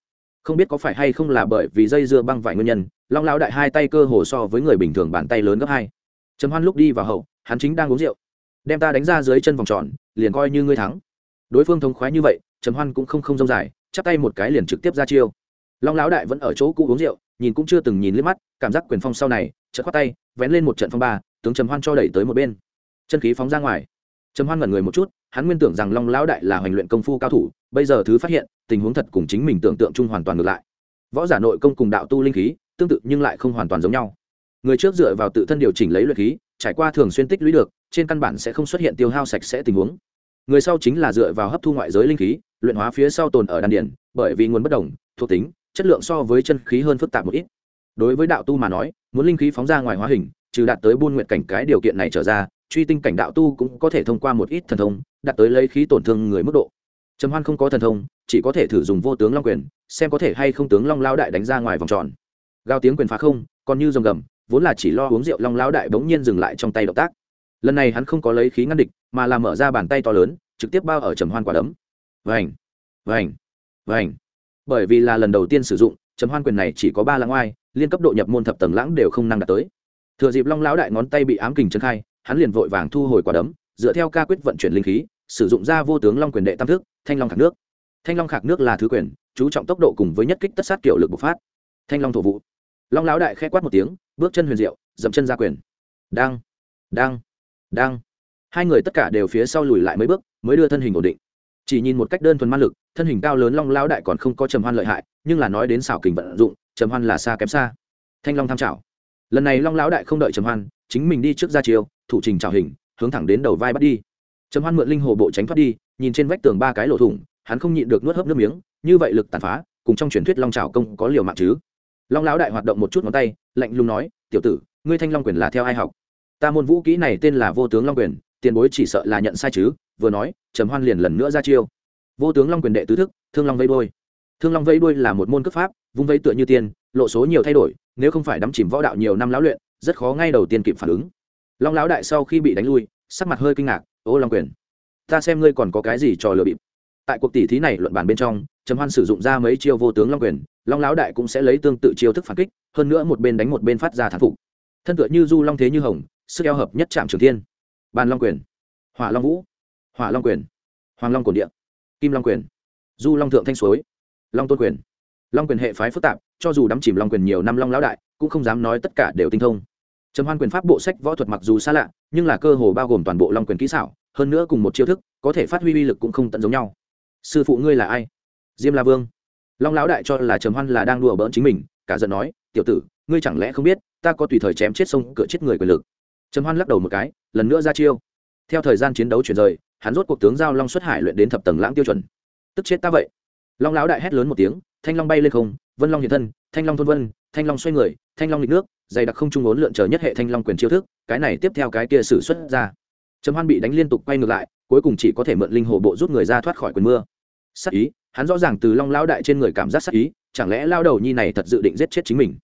không biết có phải hay không là bởi vì dây dưa băng vải nguyên nhân, long lão đại hai tay cơ hồ so với người bình thường bàn tay lớn gấp hai. Trầm hoan lúc đi vào hậu, hắn chính đang uống rượu. Đem ta đánh ra dưới chân vòng tròn, liền coi như ngươi thắng. Đối phương thống khoái như vậy, trầm hoan cũng không không rông dài, chắp tay một cái liền trực tiếp ra chiêu. Long lão đại vẫn ở chỗ cũ uống rượu, nhìn cũng chưa từng nhìn liếc mắt, cảm giác quyền phong sau này, chợt khoát tay, vén lên một trận phong ba, tướng trầm hoan cho đẩy tới một bên. Chân khí phóng ra ngoài trầm hoan ngẩn người một chút, hắn nguyên tưởng rằng long lão đại là hoành luyện công phu cao thủ, bây giờ thứ phát hiện, tình huống thật cùng chính mình tưởng tượng chung hoàn toàn ngược lại. Võ giả nội công cùng đạo tu linh khí, tương tự nhưng lại không hoàn toàn giống nhau. Người trước dựa vào tự thân điều chỉnh lấy luyện khí, trải qua thường xuyên tích lũy được, trên căn bản sẽ không xuất hiện tiêu hao sạch sẽ tình huống. Người sau chính là dựa vào hấp thu ngoại giới linh khí, luyện hóa phía sau tồn ở đan điển bởi vì nguồn bất đồng, thuộc tính, chất lượng so với chân khí hơn phức tạp một ít. Đối với đạo tu mà nói, muốn linh khí phóng ra ngoài hóa hình, trừ đạt tới buôn nguyện cảnh cái điều kiện này trở ra truy tinh cảnh đạo tu cũng có thể thông qua một ít thần thông, đạt tới lấy khí tổn thương người mức độ. Trầm hoan không có thần thông, chỉ có thể thử dùng vô tướng long quyền, xem có thể hay không tướng long lao đại đánh ra ngoài vòng tròn. Gao tiếng quyền phá không, còn như rồng gầm, vốn là chỉ lo uống rượu long lao đại bỗng nhiên dừng lại trong tay động tác. Lần này hắn không có lấy khí ngăn địch, mà là mở ra bàn tay to lớn, trực tiếp bao ở trầm hoan quả đấm. Vành vành vành. Bởi vì là lần đầu tiên sử dụng, trầm hoan quyền này chỉ có ba lãng oai, liên cấp độ nhập môn thập tầng lãng đều không năng đạt tới. Thừa dịp long lão đại ngón tay bị ám kình chân khai hắn liền vội vàng thu hồi quả đấm, dựa theo ca quyết vận chuyển linh khí, sử dụng ra vô tướng long quyền đệ tam thức thanh long khạc nước. Thanh long khạc nước là thứ quyền, chú trọng tốc độ cùng với nhất kích tất sát kiểu lực bộc phát. Thanh long thổ vụ. Long lão đại khẽ quát một tiếng, bước chân huyền diệu, dậm chân ra quyền. Đang đang đang. Hai người tất cả đều phía sau lùi lại mấy bước, mới đưa thân hình ổn định. Chỉ nhìn một cách đơn thuần man lực, thân hình cao lớn long lão đại còn không có trầm hoan lợi hại, nhưng là nói đến xảo kình vận dụng, trầm hoan là xa kém xa. Thanh long tham trảo lần này long lão đại không đợi trầm hoan, chính mình đi trước ra chiều thủ trình trào hình, hướng thẳng đến đầu vai bắt đi. Trầm hoan mượn linh hồ bộ tránh thoát đi, nhìn trên vách tường ba cái lỗ thủng, hắn không nhịn được nuốt hớp nước miếng, như vậy lực tàn phá, cùng trong truyền thuyết long trào công có liều mạng chứ? Long lão đại hoạt động một chút ngón tay, lạnh lùng nói, tiểu tử, ngươi thanh long quyền là theo ai học? Ta môn vũ kỹ này tên là vô tướng long quyền, tiền bối chỉ sợ là nhận sai chứ? Vừa nói, trầm hoan liền lần nữa ra chiêu. Vô tướng long quyền đệ tứ thức, thương long vây đôi thương long vây Đôi là một môn cấp pháp, vung vây tựa như tiên, lộ số nhiều thay đổi, nếu không phải đắm chìm võ đạo nhiều năm lão luyện, rất khó ngay đầu tiên kịp phản ứng long lão đại sau khi bị đánh lui, sắc mặt hơi kinh ngạc, ô long quyền, ta xem ngươi còn có cái gì trò lừa bịp. Tại cuộc tỷ thí này luận bàn bên trong, trầm hoan sử dụng ra mấy chiêu vô tướng long quyền, long lão đại cũng sẽ lấy tương tự chiêu thức phản kích, hơn nữa một bên đánh một bên phát ra thán phục. Thân tựa như du long thế như hồng, sức eo hợp nhất chạm trường thiên. Bàn long quyền, hỏa long vũ, hỏa long quyền, hoàng long cổn địa, kim long quyền, du long thượng thanh suối, long tôn quyền. Long quyền hệ phái phức tạp, cho dù đắm chìm long quyền nhiều năm long lão đại, cũng không dám nói tất cả đều tinh thông trầm hoan quyền pháp bộ sách võ thuật mặc dù xa lạ, nhưng là cơ hồ bao gồm toàn bộ long quyền kỹ xảo, hơn nữa cùng một chiêu thức, có thể phát huy uy lực cũng không tận giống nhau. Sư phụ ngươi là ai? Diêm la vương. Long lão đại cho là trầm hoan là đang đùa bỡn chính mình, cả giận nói, tiểu tử, ngươi chẳng lẽ không biết, ta có tùy thời chém chết sông cửa chết người quyền lực. Trầm hoan lắc đầu một cái, lần nữa ra chiêu. Theo thời gian chiến đấu chuyển rời, hắn rốt cuộc tướng giao long xuất hải luyện đến thập tầng lãng tiêu chuẩn. Tức chết ta vậy. Long lão đại hét lớn một tiếng, thanh long bay lên không, vân long hiện thân, thanh long thôn vân thanh long xoay người, thanh long lịch nước, dày đặc không trung ốn lượn chờ nhất hệ thanh long quyền chiêu thức, cái này tiếp theo cái kia xử xuất ra. Trầm hoan bị đánh liên tục quay ngược lại, cuối cùng chỉ có thể mượn linh hồ bộ rút người ra thoát khỏi quyền mưa. Sắc ý, hắn rõ ràng từ long lão đại trên người cảm giác sắc ý, chẳng lẽ lao đầu nhi này thật dự định giết chết chính mình?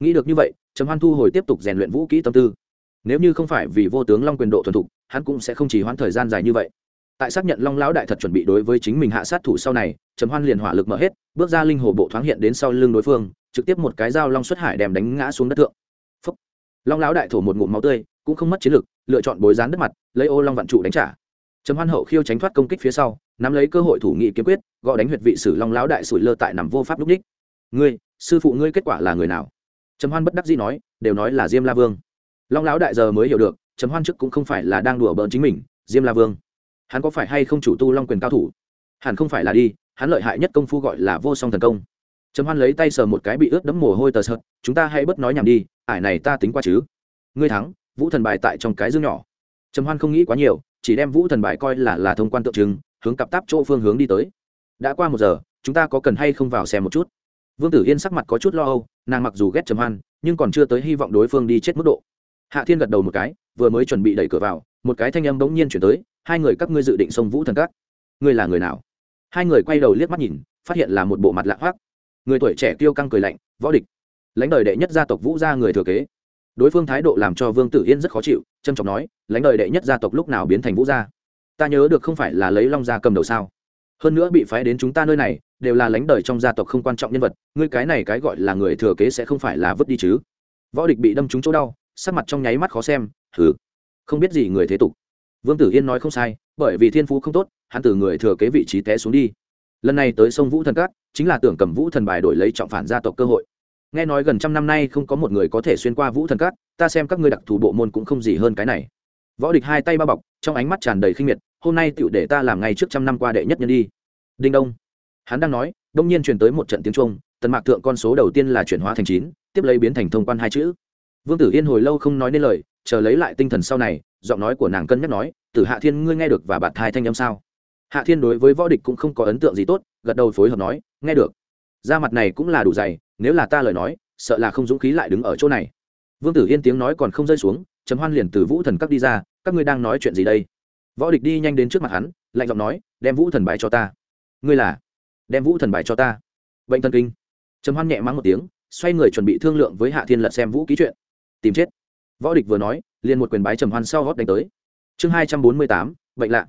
Nghĩ được như vậy, trầm hoan thu hồi tiếp tục rèn luyện vũ kỹ tâm tư. Nếu như không phải vì vô tướng long quyền độ thuần thục, hắn cũng sẽ không chỉ hoãn thời gian dài như vậy. Tại xác nhận long lão đại thật chuẩn bị đối với chính mình hạ sát thủ sau này, trầm hoan liền hỏa lực mở hết, bước ra linh hồ bộ thoáng hiện đến sau lưng đối phương trực tiếp một cái dao long xuất hải đem đánh ngã xuống đất thượng. Phúc. long lão đại thổ một ngụm máu tươi, cũng không mất chiến lực, lựa chọn bối rán đất mặt, lấy ô long vạn trụ đánh trả. Trầm hoan hậu khiêu tránh thoát công kích phía sau, nắm lấy cơ hội thủ nghị kiếm quyết, gõ đánh huyệt vị sử long lão đại sủi lơ tại nằm vô pháp lúc ních ngươi, sư phụ ngươi kết quả là người nào? Trầm hoan bất đắc dĩ nói, đều nói là diêm la vương. Long lão đại giờ mới hiểu được, trầm hoan trước cũng không phải là đang đùa bỡn chính mình, diêm la vương. Hắn có phải hay không chủ tu long quyền cao thủ? Hẳn không phải là đi, hắn lợi hại nhất công phu gọi là vô song thần công trầm hoan lấy tay sờ một cái bị ướt đẫm mồ hôi tờ sợt, chúng ta hãy bớt nói nhảm đi, ải này ta tính qua chứ? Ngươi thắng, vũ thần bài tại trong cái dương nhỏ. Trầm hoan không nghĩ quá nhiều, chỉ đem vũ thần bài coi là là thông quan tượng trưng, hướng cặp táp chỗ phương hướng đi tới. Đã qua một giờ, chúng ta có cần hay không vào xem một chút? Vương tử yên sắc mặt có chút lo âu, nàng mặc dù ghét trầm hoan, nhưng còn chưa tới hy vọng đối phương đi chết mức độ. Hạ thiên gật đầu một cái, vừa mới chuẩn bị đẩy cửa vào, một cái thanh âm bỗng nhiên chuyển tới, hai người các ngươi dự định xông vũ thần các? Ngươi là người nào? Hai người quay đầu liếc mắt nhìn, phát hiện là một bộ mặt lạ hoác người tuổi trẻ tiêu căng cười lạnh, võ địch. Lãnh đời đệ nhất gia tộc vũ gia người thừa kế. Đối phương thái độ làm cho vương tử yên rất khó chịu trâm trọng nói, lãnh đời đệ nhất gia tộc lúc nào biến thành vũ gia? Ta nhớ được không phải là lấy long gia cầm đầu sao? Hơn nữa bị phái đến chúng ta nơi này, đều là lãnh đời trong gia tộc không quan trọng nhân vật, ngươi cái này cái gọi là người thừa kế sẽ không phải là vứt đi chứ? Võ địch bị đâm trúng chỗ đau, sắc mặt trong nháy mắt khó xem thử không biết gì người thế tục. Vương tử yên nói không sai, bởi vì thiên phú không tốt, hắn từ người thừa kế vị trí té xuống đi lần này tới sông vũ thần cát chính là tưởng cầm vũ thần bài đổi lấy trọng phản gia tộc cơ hội. Nghe nói gần trăm năm nay không có một người có thể xuyên qua vũ thần cát ta xem các ngươi đặc thù bộ môn cũng không gì hơn cái này. Võ địch hai tay bao bọc, trong ánh mắt tràn đầy khinh miệt, hôm nay tựu để ta làm ngay trước trăm năm qua đệ nhất nhân đi. Đinh đông. Hắn đang nói, đông nhiên truyền tới một trận tiếng trung tần mạc thượng con số đầu tiên là chuyển hóa thành chín, tiếp lấy biến thành thông quan hai chữ. Vương tử yên hồi lâu không nói nên lời, chờ lấy lại tinh thần sau này, giọng nói của nàng cân nhắc nói, tử hạ thiên, ngươi nghe được và bạt thai thanh âm sao? Hạ thiên đối với võ địch cũng không có ấn tượng gì tốt, gật đầu phối hợp nói, nghe được. Da mặt này cũng là đủ dày, nếu là ta lời nói, sợ là không dũng khí lại đứng ở chỗ này. Vương tử yên tiếng nói còn không rơi xuống chấm hoan liền từ vũ thần các đi ra, các ngươi đang nói chuyện gì đây? Võ địch đi nhanh đến trước mặt hắn, lạnh giọng nói, đem vũ thần bài cho ta. Ngươi là? Đem vũ thần bài cho ta. Bệnh thần kinh. Chấm hoan nhẹ mắng một tiếng, xoay người chuẩn bị thương lượng với hạ thiên lật xem vũ ký chuyện. Tìm chết. Võ địch vừa nói, liền một quyền bái trầm hoan sau gót đánh tới. Chương hai trăm bốn mươi tám, bệnh lạ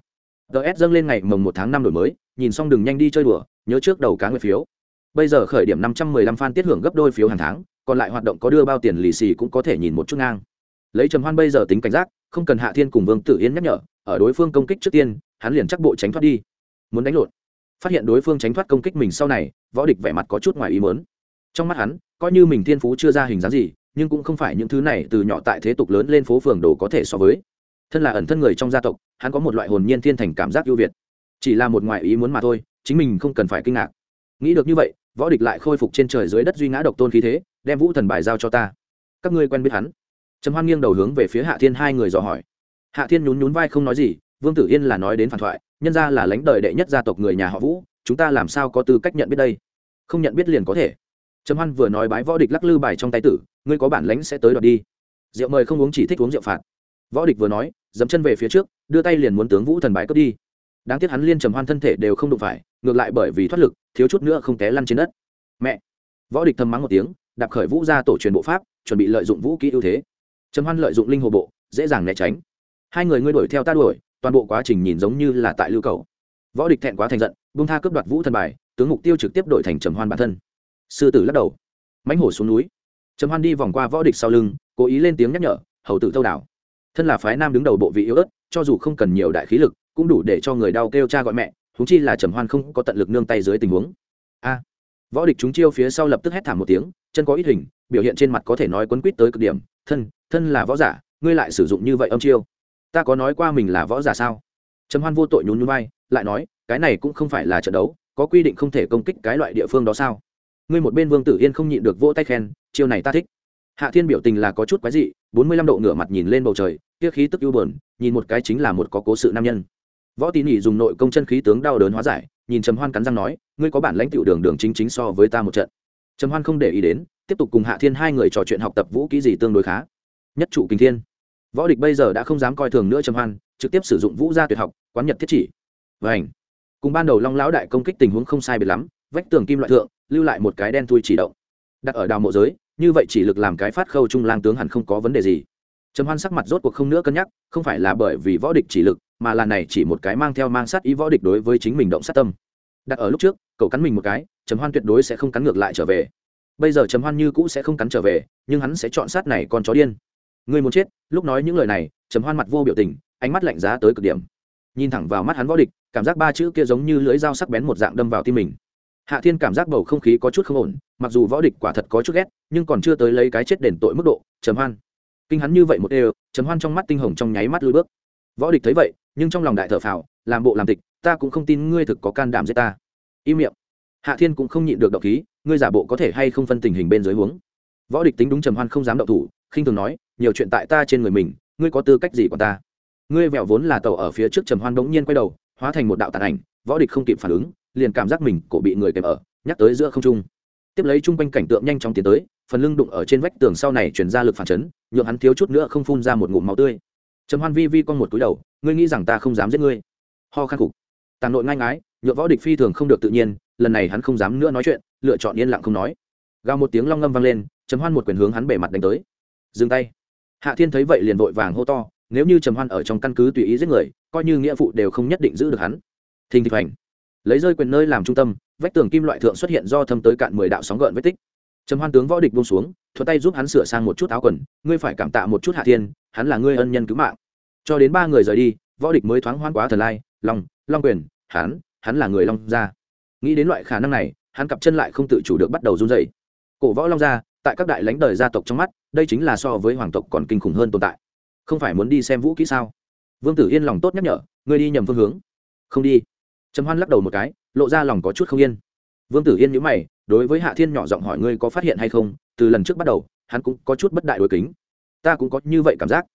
ts dâng lên ngày mồng một tháng năm đổi mới, nhìn xong đừng nhanh đi chơi đùa, nhớ trước đầu cá người phiếu. Bây giờ khởi điểm năm trăm mười lăm fan tiết hưởng gấp đôi phiếu hàng tháng, còn lại hoạt động có đưa bao tiền lì xì cũng có thể nhìn một chút ngang. Lấy trầm hoan bây giờ tính cảnh giác, không cần hạ thiên cùng vương tử yên nhắc nhở, ở đối phương công kích trước tiên, hắn liền chắc bộ tránh thoát đi. Muốn đánh lộn. Phát hiện đối phương tránh thoát công kích mình sau này, võ địch vẻ mặt có chút ngoài ý mớn trong mắt hắn, coi như mình thiên phú chưa ra hình dáng gì, nhưng cũng không phải những thứ này từ nhỏ tại thế tục lớn lên phố phường đồ có thể so với thân là ẩn thân người trong gia tộc, hắn có một loại hồn nhiên thiên thành cảm giác ưu việt. Chỉ là một ngoại ý muốn mà thôi, chính mình không cần phải kinh ngạc. Nghĩ được như vậy, võ địch lại khôi phục trên trời dưới đất duy ngã độc tôn khí thế, đem vũ thần bài giao cho ta. Các ngươi quen biết hắn? Trầm hoan nghiêng đầu hướng về phía hạ thiên hai người dò hỏi. Hạ thiên nhún nhún vai không nói gì, vương tử yên là nói đến phản thoại, nhân ra là lãnh đời đệ nhất gia tộc người nhà họ vũ, chúng ta làm sao có tư cách nhận biết đây? Không nhận biết liền có thể. Trầm hoan vừa nói bái võ địch lắc lư bài trong tay tử, ngươi có bản lãnh sẽ tới đoạt đi. Rượu mời không uống chỉ thích uống rượu phạt võ địch vừa nói, dẫm chân về phía trước, đưa tay liền muốn tướng vũ thần bài cướp đi. Đáng tiếc hắn liên trầm hoan thân thể đều không đụng phải, ngược lại bởi vì thoát lực, thiếu chút nữa không té lăn trên đất. Mẹ! Võ địch thầm mắng một tiếng, đạp khởi vũ ra tổ truyền bộ pháp, chuẩn bị lợi dụng vũ kỹ ưu thế. Trầm hoan lợi dụng linh hồ bộ, dễ dàng né tránh. Hai người ngươi đuổi theo ta đuổi, toàn bộ quá trình nhìn giống như là tại lưu cầu. Võ địch thẹn quá thành giận bung tha cướp đoạt vũ thần bài, tướng mục tiêu trực tiếp đổi thành trầm hoan bản thân. Sư tử lắc đầu. Mãnh hổ xuống núi. Trầm hoan đi vòng qua võ địch sau lưng, cố ý lên tiếng nhắc nhở, hầu tử thâu đảo thân là phái nam đứng đầu bộ vị yếu ớt, cho dù không cần nhiều đại khí lực, cũng đủ để cho người đau kêu cha gọi mẹ húng chi là trầm hoan không có tận lực nương tay dưới tình huống. A. Võ địch chúng chiêu phía sau lập tức hét thảm một tiếng, chân có ít hình, biểu hiện trên mặt có thể nói quấn quýt tới cực điểm. Thân thân là võ giả, ngươi lại sử dụng như vậy âm chiêu. Ta có nói qua mình là võ giả sao? Trầm hoan vô tội nhún nhún vai, lại nói, cái này cũng không phải là trận đấu, có quy định không thể công kích cái loại địa phương đó sao? Ngươi một bên vương tử yên không nhịn được vỗ tay khen, chiêu này ta thích. Hạ thiên biểu tình là có chút quái dị bốn mươi lăm độ ngửa mặt nhìn lên bầu trời, kia khí tức ưu bờn nhìn một cái chính là một có cố sự nam nhân. Võ tín nhị dùng nội công chân khí tướng đau đớn hóa giải, nhìn trầm hoan cắn răng nói, ngươi có bản lãnh tiểu đường đường chính chính so với ta một trận. Trầm hoan không để ý đến, tiếp tục cùng hạ thiên hai người trò chuyện học tập vũ kỹ gì tương đối khá. Nhất trụ kinh thiên. Võ địch bây giờ đã không dám coi thường nữa trầm hoan, trực tiếp sử dụng vũ gia tuyệt học, quán nhật thiết chỉ. Và ảnh cùng ban đầu long lão đại công kích tình huống không sai biệt lắm, vách tường kim loại thượng, lưu lại một cái đen thui chỉ động. Đặt ở đào mộ giới như vậy chỉ lực làm cái phát khâu trung lang tướng hẳn không có vấn đề gì. Trầm hoan sắc mặt rốt cuộc không nữa cân nhắc, không phải là bởi vì võ địch chỉ lực, mà là này chỉ một cái mang theo mang sát ý võ địch đối với chính mình động sát tâm. Đặt ở lúc trước, cậu cắn mình một cái, trầm hoan tuyệt đối sẽ không cắn ngược lại trở về. Bây giờ trầm hoan như cũ sẽ không cắn trở về, nhưng hắn sẽ chọn sát này con chó điên. Người muốn chết, lúc nói những lời này, trầm hoan mặt vô biểu tình, ánh mắt lạnh giá tới cực điểm. Nhìn thẳng vào mắt hắn võ địch, cảm giác ba chữ kia giống như lưỡi dao sắc bén một dạng đâm vào tim mình hạ thiên cảm giác bầu không khí có chút không ổn, mặc dù võ địch quả thật có chút ghét, nhưng còn chưa tới lấy cái chết đền tội mức độ, trầm hoan. Kinh hắn như vậy một đều, trầm hoan trong mắt tinh hồng trong nháy mắt lùi bước. Võ địch thấy vậy, nhưng trong lòng đại thở phào, làm bộ làm tịch, ta cũng không tin ngươi thực có can đảm giết ta. Im miệng. Hạ thiên cũng không nhịn được động khí, ngươi giả bộ có thể hay không phân tình hình bên dưới huống. Võ địch tính đúng trầm hoan không dám động thủ, khinh thường nói, nhiều chuyện tại ta trên người mình, ngươi có tư cách gì quản ta? Ngươi vẹo vốn là tàu ở phía trước trầm hoan bỗng nhiên quay đầu hóa thành một đạo tàn ảnh, võ địch không kịp phản ứng, liền cảm giác mình cổ bị người kèm ở, nhắc tới giữa không trung. Tiếp lấy chung quanh cảnh tượng nhanh chóng tiến tới, phần lưng đụng ở trên vách tường sau này chuyển ra lực phản chấn, nhượng hắn thiếu chút nữa không phun ra một ngụm máu tươi. Trầm hoan vi vi con một túi đầu, ngươi nghĩ rằng ta không dám giết ngươi? Ho khăn cục. Tàn nội ngang ngái nhựa võ địch phi thường không được tự nhiên, lần này hắn không dám nữa nói chuyện, lựa chọn yên lặng không nói. Gào một tiếng long ngâm vang lên, trầm hoan một quyền hướng hắn bể mặt đánh tới. Dừng tay. Hạ thiên thấy vậy liền vội vàng hô to, nếu như trầm hoan ở trong căn cứ tùy ý giết người coi như nghĩa phụ đều không nhất định giữ được hắn. Thình thịch hành lấy rơi quyền nơi làm trung tâm, vách tường kim loại thượng xuất hiện do thâm tới cạn mười đạo sóng gợn vết tích. Trầm hoan tướng võ địch buông xuống, thuận tay giúp hắn sửa sang một chút áo quần, ngươi phải cảm tạ một chút hạ thiên, hắn là ngươi ân nhân cứu mạng. Cho đến ba người rời đi, võ địch mới thoáng hoan quá thần lai, long long quyền, hắn hắn là người long gia. Nghĩ đến loại khả năng này, hắn cặp chân lại không tự chủ được bắt đầu run dậy cổ võ long gia, tại các đại lãnh đời gia tộc trong mắt, đây chính là so với hoàng tộc còn kinh khủng hơn tồn tại. Không phải muốn đi xem vũ kỹ sao? Vương tử yên lòng tốt nhắc nhở, ngươi đi nhầm phương hướng. Không đi. Trầm hoan lắc đầu một cái, lộ ra lòng có chút không yên. Vương tử yên nhữ mày, đối với hạ thiên nhỏ giọng hỏi ngươi có phát hiện hay không, từ lần trước bắt đầu, hắn cũng có chút bất đại đối kính. Ta cũng có như vậy cảm giác.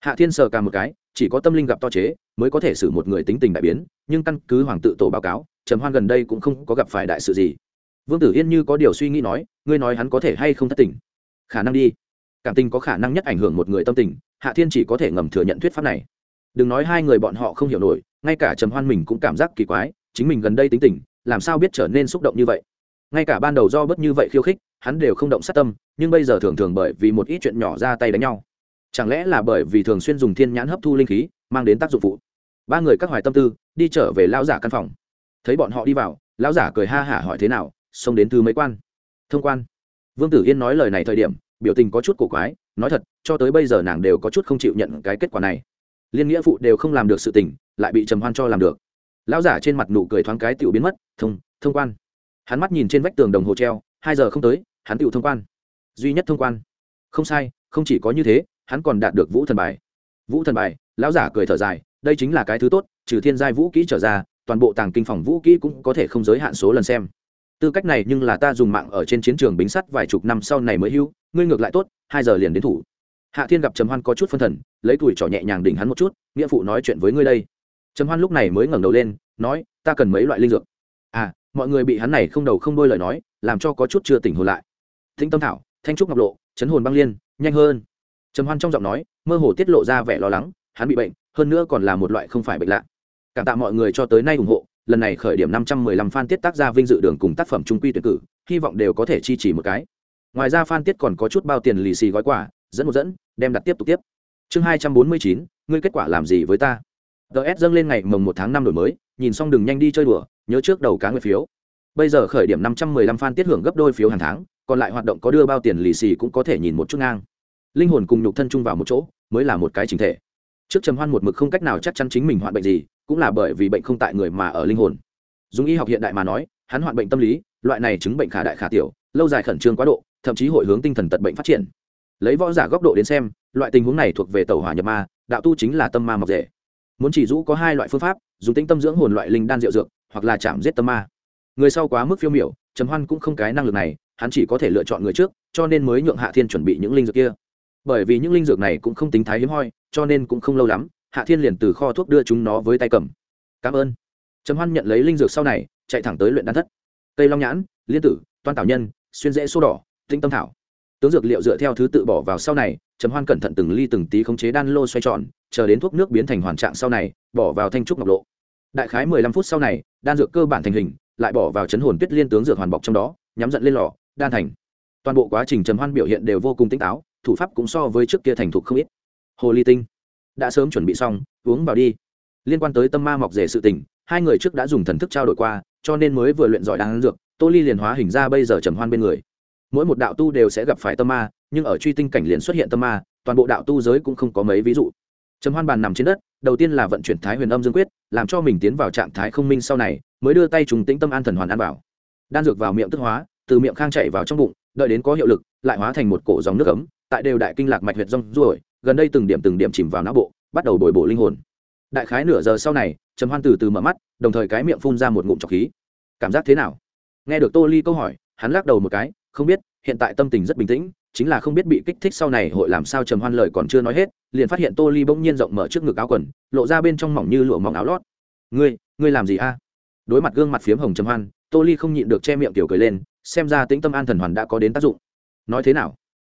Hạ thiên sờ cả một cái, chỉ có tâm linh gặp to chế, mới có thể xử một người tính tình đại biến, nhưng căn cứ hoàng tự tổ báo cáo, trầm hoan gần đây cũng không có gặp phải đại sự gì. Vương tử yên như có điều suy nghĩ nói, ngươi nói hắn có thể hay không thất tình? Khả năng đi. Cảm tình có khả năng nhất ảnh hưởng một người tâm tình, hạ thiên chỉ có thể ngầm thừa nhận thuyết pháp này đừng nói hai người bọn họ không hiểu nổi, ngay cả trầm hoan mình cũng cảm giác kỳ quái, chính mình gần đây tính tình, làm sao biết trở nên xúc động như vậy? Ngay cả ban đầu do bất như vậy khiêu khích, hắn đều không động sát tâm, nhưng bây giờ thường thường bởi vì một ít chuyện nhỏ ra tay đánh nhau. Chẳng lẽ là bởi vì thường xuyên dùng thiên nhãn hấp thu linh khí, mang đến tác dụng phụ? Ba người các hoài tâm tư, đi trở về lão giả căn phòng. Thấy bọn họ đi vào, lão giả cười ha hả hỏi thế nào, xông đến thứ mấy quan? Thông quan. Vương tử yên nói lời này thời điểm, biểu tình có chút cổ quái, nói thật, cho tới bây giờ nàng đều có chút không chịu nhận cái kết quả này liên nghĩa phụ đều không làm được sự tình, lại bị trầm hoan cho làm được. Lão giả trên mặt nụ cười thoáng cái tiểu biến mất, thông thông quan. Hắn mắt nhìn trên vách tường đồng hồ treo, hai giờ không tới, hắn tiểu thông quan. Duy nhất thông quan. Không sai, không chỉ có như thế, hắn còn đạt được vũ thần bài. Vũ thần bài, lão giả cười thở dài, đây chính là cái thứ tốt, trừ thiên giai vũ kỹ trở ra, toàn bộ tàng kinh phòng vũ kỹ cũng có thể không giới hạn số lần xem. Tư cách này nhưng là ta dùng mạng ở trên chiến trường bính sắt vài chục năm sau này mới hưu, ngươi ngược lại tốt, hai giờ liền đến thủ hạ thiên gặp trầm hoan có chút phân thần, lấy tuổi trỏ nhẹ nhàng đỉnh hắn một chút, nghĩa phụ nói chuyện với ngươi đây. Trầm hoan lúc này mới ngẩng đầu lên, nói, ta cần mấy loại linh dược. À mọi người bị hắn này không đầu không đôi lời nói, làm cho có chút chưa tỉnh hồn lại. Thinh tâm thảo, thanh trúc ngọc lộ, chấn hồn băng liên, nhanh hơn. Trầm hoan trong giọng nói, mơ hồ tiết lộ ra vẻ lo lắng, hắn bị bệnh, hơn nữa còn là một loại không phải bệnh lạ. Cảm tạ mọi người cho tới nay ủng hộ, lần này khởi điểm năm trăm mười lăm fan tiết tác gia vinh dự đường cùng tác phẩm trung quy tuyển cử, hy vọng đều có thể chi trì một cái. Ngoài ra fan tiết còn có chút bao tiền lì xì gói quà dẫn một dẫn, đem đặt tiếp tục tiếp. Chương hai trăm bốn mươi chín, ngươi kết quả làm gì với ta? Ts dâng lên ngày mồng một tháng năm đổi mới, nhìn xong đừng nhanh đi chơi đùa, nhớ trước đầu cá nguyệt phiếu. Bây giờ khởi điểm năm trăm mười lăm fan tiết hưởng gấp đôi phiếu hàng tháng, còn lại hoạt động có đưa bao tiền lì xì cũng có thể nhìn một chút ngang. Linh hồn cùng nhục thân chung vào một chỗ, mới là một cái chính thể. Trước trầm hoan một mực không cách nào chắc chắn chính mình hoạn bệnh gì, cũng là bởi vì bệnh không tại người mà ở linh hồn. Dùng y học hiện đại mà nói, hắn hoạn bệnh tâm lý, loại này chứng bệnh khả đại khả tiểu, lâu dài khẩn trương quá độ, thậm chí hội hướng tinh thần tật bệnh phát triển lấy võ giả góc độ đến xem, loại tình huống này thuộc về tàu hỏa nhập ma, đạo tu chính là tâm ma mọc rể muốn chỉ rũ có hai loại phương pháp, dùng tinh tâm dưỡng hồn loại linh đan rượu dược, hoặc là chạm giết tâm ma. Người sau quá mức phiêu miểu, trầm hoan cũng không cái năng lực này, hắn chỉ có thể lựa chọn người trước, cho nên mới nhượng hạ thiên chuẩn bị những linh dược kia. Bởi vì những linh dược này cũng không tính thái hiếm hoi, cho nên cũng không lâu lắm, hạ thiên liền từ kho thuốc đưa chúng nó với tay cầm. Cảm ơn. Trầm hoan nhận lấy linh dược sau này, chạy thẳng tới luyện đan thất. Cây long nhãn, liên tử, toan tảo nhân, xuyên rễ số đỏ tinh tâm thảo tướng dược liệu dựa theo thứ tự bỏ vào sau này, trầm hoan cẩn thận từng ly từng tí khống chế đan lô xoay tròn, chờ đến thuốc nước biến thành hoàn trạng sau này, bỏ vào thanh trúc ngọc lộ. Đại khái mười lăm phút sau này, đan dược cơ bản thành hình, lại bỏ vào chấn hồn tuyết liên tướng dược hoàn bọc trong đó, nhắm dẫn lên lò, đan thành. Toàn bộ quá trình trầm hoan biểu hiện đều vô cùng tinh táo, thủ pháp cũng so với trước kia thành thục không ít. Hồ ly tinh, đã sớm chuẩn bị xong, uống vào đi. Liên quan tới tâm ma mọc rể sự tình, hai người trước đã dùng thần thức trao đổi qua, cho nên mới vừa luyện giỏi đan dược, tô ly liền hóa hình ra bây giờ trầm hoan bên người mỗi một đạo tu đều sẽ gặp phải tâm ma, nhưng ở truy tinh cảnh liền xuất hiện tâm ma, toàn bộ đạo tu giới cũng không có mấy ví dụ. Trầm hoan bàn nằm trên đất, đầu tiên là vận chuyển thái huyền âm dương quyết, làm cho mình tiến vào trạng thái không minh sau này, mới đưa tay trùng tĩnh tâm an thần hoàn ăn vào. Đan dược vào miệng tức hóa, từ miệng khang chạy vào trong bụng, đợi đến có hiệu lực, lại hóa thành một cổ dòng nước ấm, tại đều đại kinh lạc mạch huyệt rong ruổi, gần đây từng điểm từng điểm chìm vào não bộ, bắt đầu bồi bổ linh hồn. Đại khái nửa giờ sau này, trầm hoan từ từ mở mắt, đồng thời cái miệng phun ra một ngụm trọc khí. Cảm giác thế nào? Nghe được tô ly câu hỏi, hắn lắc đầu một cái không biết, hiện tại tâm tình rất bình tĩnh, chính là không biết bị kích thích sau này hội làm sao trầm hoan lời còn chưa nói hết, liền phát hiện tô ly bỗng nhiên rộng mở trước ngực áo quần, lộ ra bên trong mỏng như lụa mỏng áo lót. Ngươi ngươi làm gì a? Đối mặt gương mặt phiếm hồng trầm hoan, tô ly không nhịn được che miệng tiểu cười lên, xem ra tĩnh tâm an thần hoàn đã có đến tác dụng. Nói thế nào?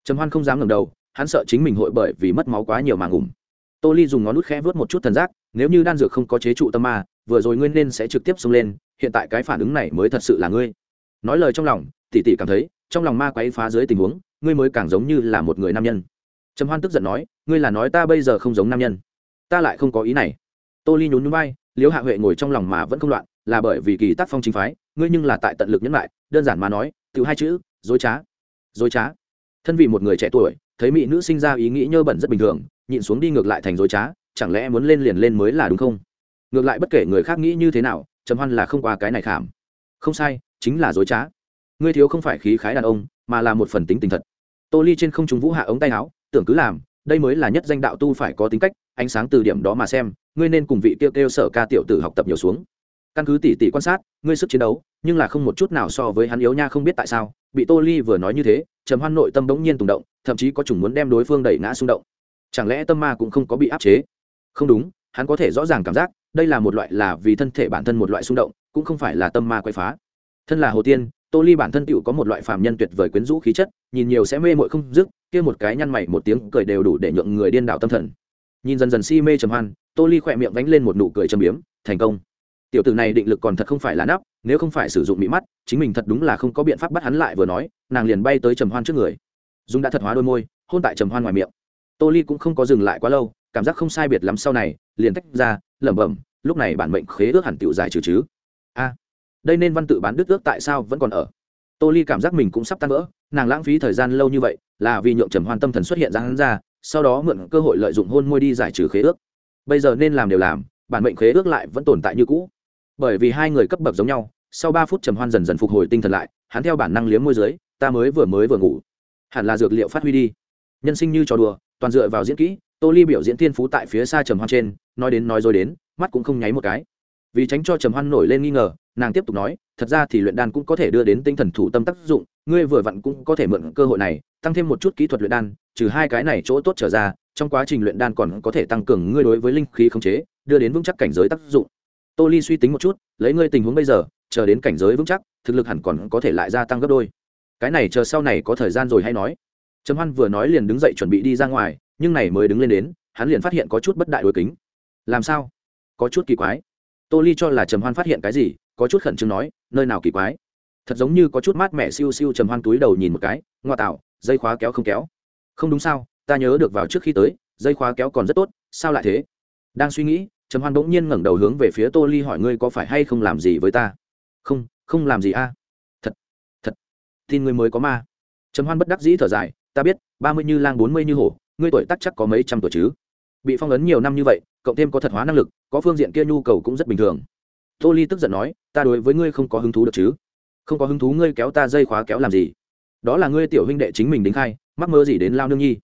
Trầm hoan không dám ngẩng đầu, hắn sợ chính mình hội bởi vì mất máu quá nhiều mà ngủm. Tô ly dùng ngón nút khẽ vớt một chút thần giác, nếu như đan dược không có chế trụ tâm ma, vừa rồi nguyên nên sẽ trực tiếp xông lên, hiện tại cái phản ứng này mới thật sự là ngươi. Nói lời trong lòng, tỷ tỷ cảm thấy trong lòng ma quấy phá dưới tình huống, ngươi mới càng giống như là một người nam nhân. Trầm hoan tức giận nói, ngươi là nói ta bây giờ không giống nam nhân. Ta lại không có ý này. Tô ly nhún nhún vai, liễu hạ huệ ngồi trong lòng mà vẫn không loạn, là bởi vì kỳ tác phong chính phái, ngươi nhưng là tại tận lực nhẫn lại, đơn giản mà nói tự hai chữ, dối trá. Dối trá. Thân vì một người trẻ tuổi, thấy mỹ nữ sinh ra ý nghĩ nhơ bẩn rất bình thường, nhịn xuống đi ngược lại thành dối trá, chẳng lẽ muốn lên liền lên mới là đúng không? Ngược lại bất kể người khác nghĩ như thế nào, trầm hoan là không qua cái này khảm. Không sai, chính là dối trá ngươi thiếu không phải khí khái đàn ông, mà là một phần tính tình thật. Tô ly trên không trung vũ hạ ống tay áo, tưởng cứ làm, đây mới là nhất danh đạo tu phải có tính cách, ánh sáng từ điểm đó mà xem, ngươi nên cùng vị kêu kêu sở ca tiểu tử học tập nhiều xuống. Căn cứ tỉ tỉ quan sát, ngươi sức chiến đấu, nhưng là không một chút nào so với hắn yếu nha không biết tại sao, bị tô ly vừa nói như thế, trầm hoan nội tâm bỗng nhiên tùng động, thậm chí có chủng muốn đem đối phương đẩy ngã xung động. Chẳng lẽ tâm ma cũng không có bị áp chế? Không đúng, hắn có thể rõ ràng cảm giác, đây là một loại là vì thân thể bản thân một loại xung động, cũng không phải là tâm ma quay phá. Thân là hồ tiên tô ly bản thân tựu có một loại phàm nhân tuyệt vời quyến rũ khí chất, nhìn nhiều sẽ mê mội không dứt, kia một cái nhăn mày một tiếng cười đều đủ để nhượng người điên đảo tâm thần. Nhìn dần dần si mê trầm hoan, tô ly khỏe miệng vánh lên một nụ cười trầm biếm, thành công. Tiểu tử này định lực còn thật không phải là nắp, nếu không phải sử dụng mỹ mắt, chính mình thật đúng là không có biện pháp bắt hắn lại vừa nói, nàng liền bay tới trầm hoan trước người. Dung đã thật hóa đôi môi, hôn tại trầm hoan ngoài miệng. Tô ly cũng không có dừng lại quá lâu, cảm giác không sai biệt lắm sau này, liền tách ra, lẩm bẩm, lúc này bản mệnh khế ước hẳn tiểu giải trừ chứ? A đây nên văn tự bán đứt ước tại sao vẫn còn ở? Tô ly cảm giác mình cũng sắp tan vỡ, nàng lãng phí thời gian lâu như vậy, là vì nhượng trầm hoan tâm thần xuất hiện ra hắn ra, sau đó mượn cơ hội lợi dụng hôn môi đi giải trừ khế ước. Bây giờ nên làm đều làm, bản mệnh khế ước lại vẫn tồn tại như cũ. Bởi vì hai người cấp bậc giống nhau, sau ba phút trầm hoan dần dần phục hồi tinh thần lại, hắn theo bản năng liếm môi dưới, ta mới vừa mới vừa ngủ. Hẳn là dược liệu phát huy đi. Nhân sinh như trò đùa, toàn dựa vào diễn kỹ, tô ly biểu diễn thiên phú tại phía xa trầm hoan trên, nói đến nói rồi đến, mắt cũng không nháy một cái vì tránh cho trầm hoan nổi lên nghi ngờ, nàng tiếp tục nói, thật ra thì luyện đan cũng có thể đưa đến tinh thần thủ tâm tác dụng, ngươi vừa vặn cũng có thể mượn cơ hội này, tăng thêm một chút kỹ thuật luyện đan, trừ hai cái này chỗ tốt trở ra, trong quá trình luyện đan còn có thể tăng cường ngươi đối với linh khí khống chế, đưa đến vững chắc cảnh giới tác dụng. Tô ly suy tính một chút, lấy ngươi tình huống bây giờ, chờ đến cảnh giới vững chắc, thực lực hẳn còn có thể lại gia tăng gấp đôi. Cái này chờ sau này có thời gian rồi hay nói. Trầm hoan vừa nói liền đứng dậy chuẩn bị đi ra ngoài, nhưng này mới đứng lên đến, hắn liền phát hiện có chút bất đại đối kính. Làm sao? Có chút kỳ quái tô ly cho là trầm hoan phát hiện cái gì, có chút khẩn trương nói, nơi nào kỳ quái. Thật giống như có chút mát mẻ siêu siêu trầm hoan túi đầu nhìn một cái, ngoa tạo, dây khóa kéo không kéo. Không đúng sao, ta nhớ được vào trước khi tới, dây khóa kéo còn rất tốt, sao lại thế? Đang suy nghĩ, trầm hoan bỗng nhiên ngẩng đầu hướng về phía tô ly hỏi, ngươi có phải hay không làm gì với ta? Không không làm gì a. Thật thật, tin ngươi mới có ma. Trầm hoan bất đắc dĩ thở dài, ta biết, ba mươi như lang bốn mươi như hổ, ngươi tuổi tắc chắc có mấy trăm tuổi chứ? Bị phong ấn nhiều năm như vậy, cộng thêm có thật hóa năng lực, có phương diện kia nhu cầu cũng rất bình thường. Tô ly tức giận nói, ta đối với ngươi không có hứng thú được chứ? Không có hứng thú ngươi kéo ta dây khóa kéo làm gì? Đó là ngươi tiểu huynh đệ chính mình đính khai, mắc mơ gì đến lao nương nhi?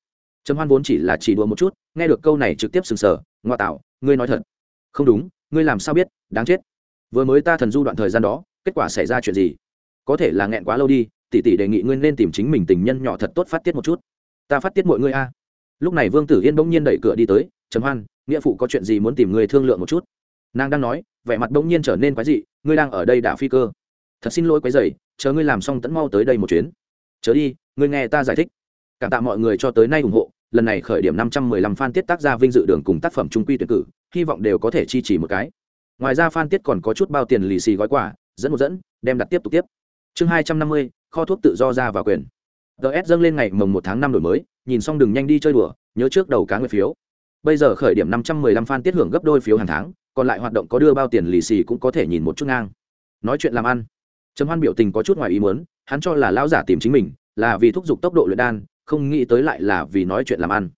Trầm hoan vốn chỉ là chỉ đùa một chút, nghe được câu này trực tiếp sừng sờ, ngoa tạo, ngươi nói thật. Không đúng, ngươi làm sao biết, đáng chết. Vừa mới ta thần du đoạn thời gian đó, kết quả xảy ra chuyện gì? Có thể là nghẹn quá lâu đi tỷ tỷ đề nghị ngươi nên tìm chính mình tình nhân nhỏ thật tốt phát tiết một chút. Ta phát tiết mọi ngươi a lúc này vương tử yên bỗng nhiên đẩy cửa đi tới, trầm hoan, nghĩa phụ có chuyện gì muốn tìm người thương lượng một chút? Nàng đang nói, vẻ mặt bỗng nhiên trở nên quái dị, ngươi đang ở đây đảo phi cơ. Thật xin lỗi quái dày chờ ngươi làm xong tẫn mau tới đây một chuyến. Chớ đi, ngươi nghe ta giải thích. Cảm tạ mọi người cho tới nay ủng hộ, lần này khởi điểm năm trăm mười lăm fan tiết tác gia vinh dự đường cùng tác phẩm trung quy tuyển cử, hy vọng đều có thể chi trì một cái. Ngoài ra fan tiết còn có chút bao tiền lì xì gói quà, dẫn một dẫn, đem đặt tiếp tục tiếp. Chương hai trăm năm mươi, kho thuốc tự do ra và quyền. Ts dâng lên ngày mồng một tháng năm đổi mới nhìn xong đừng nhanh đi chơi đùa, nhớ trước đầu cá người phiếu. Bây giờ khởi điểm năm trăm mười lăm fan tiết hưởng gấp đôi phiếu hàng tháng, còn lại hoạt động có đưa bao tiền lì xì cũng có thể nhìn một chút ngang. Nói chuyện làm ăn. Trầm hoan biểu tình có chút ngoài ý muốn, hắn cho là lão giả tìm chính mình, là vì thúc giục tốc độ luyện đan, không nghĩ tới lại là vì nói chuyện làm ăn.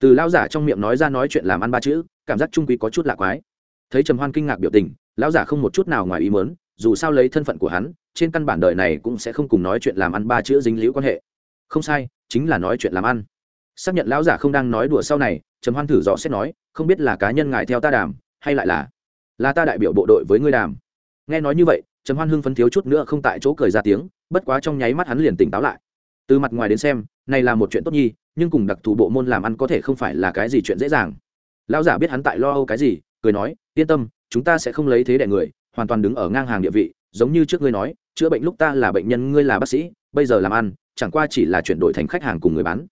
Từ lão giả trong miệng nói ra nói chuyện làm ăn ba chữ, cảm giác trung quý có chút lạ quái. Thấy trầm hoan kinh ngạc biểu tình, lão giả không một chút nào ngoài ý muốn, dù sao lấy thân phận của hắn, trên căn bản đời này cũng sẽ không cùng nói chuyện làm ăn ba chữ dính liễu quan hệ. Không sai, chính là nói chuyện làm ăn xác nhận lão giả không đang nói đùa sau này, trầm hoan thử dò xét nói, không biết là cá nhân ngài theo ta đàm, hay lại là là ta đại biểu bộ đội với ngươi đàm. Nghe nói như vậy, trầm hoan hưng phấn thiếu chút nữa không tại chỗ cười ra tiếng, bất quá trong nháy mắt hắn liền tỉnh táo lại. Từ mặt ngoài đến xem, này là một chuyện tốt nhi, nhưng cùng đặc thù bộ môn làm ăn có thể không phải là cái gì chuyện dễ dàng. Lão giả biết hắn tại lo âu cái gì, cười nói, yên tâm, chúng ta sẽ không lấy thế đẻ người, hoàn toàn đứng ở ngang hàng địa vị, giống như trước ngươi nói, chữa bệnh lúc ta là bệnh nhân, ngươi là bác sĩ, bây giờ làm ăn, chẳng qua chỉ là chuyển đổi thành khách hàng cùng người bán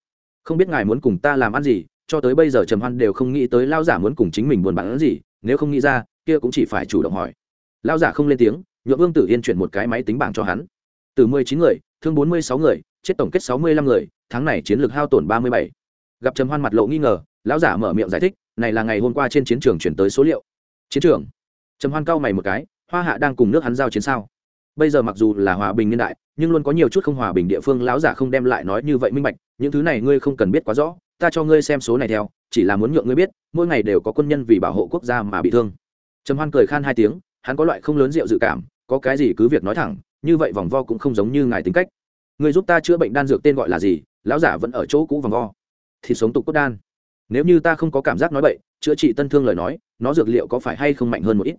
không biết ngài muốn cùng ta làm ăn gì, cho tới bây giờ trầm hoan đều không nghĩ tới lao giả muốn cùng chính mình buôn bán gì, nếu không nghĩ ra, kia cũng chỉ phải chủ động hỏi. Lao giả không lên tiếng, nhuộm vương tử yên chuyển một cái máy tính bảng cho hắn. Từ mười chín người, thương bốn mươi sáu người, chết tổng kết sáu mươi lăm người, tháng này chiến lược hao tổn ba mươi bảy. Gặp trầm hoan mặt lộ nghi ngờ, lão giả mở miệng giải thích, này là ngày hôm qua trên chiến trường chuyển tới số liệu. Chiến trường. Trầm hoan cau mày một cái, hoa hạ đang cùng nước hắn giao chiến sao? Bây giờ mặc dù là hòa bình niên đại, nhưng luôn có nhiều chút không hòa bình địa phương lão giả không đem lại nói như vậy minh bạch, những thứ này ngươi không cần biết quá rõ, ta cho ngươi xem số này theo, chỉ là muốn nhượng ngươi biết, mỗi ngày đều có quân nhân vì bảo hộ quốc gia mà bị thương. Trầm hoan cười khan hai tiếng, hắn có loại không lớn rượu dự cảm, có cái gì cứ việc nói thẳng, như vậy vòng vo cũng không giống như ngài tính cách. Người giúp ta chữa bệnh đan dược tên gọi là gì? Lão giả vẫn ở chỗ cũ vòng vo. Thì sống tục cốt đan. Nếu như ta không có cảm giác nói bậy, chữa trị tân thương lời nói, nó dược liệu có phải hay không mạnh hơn một ít?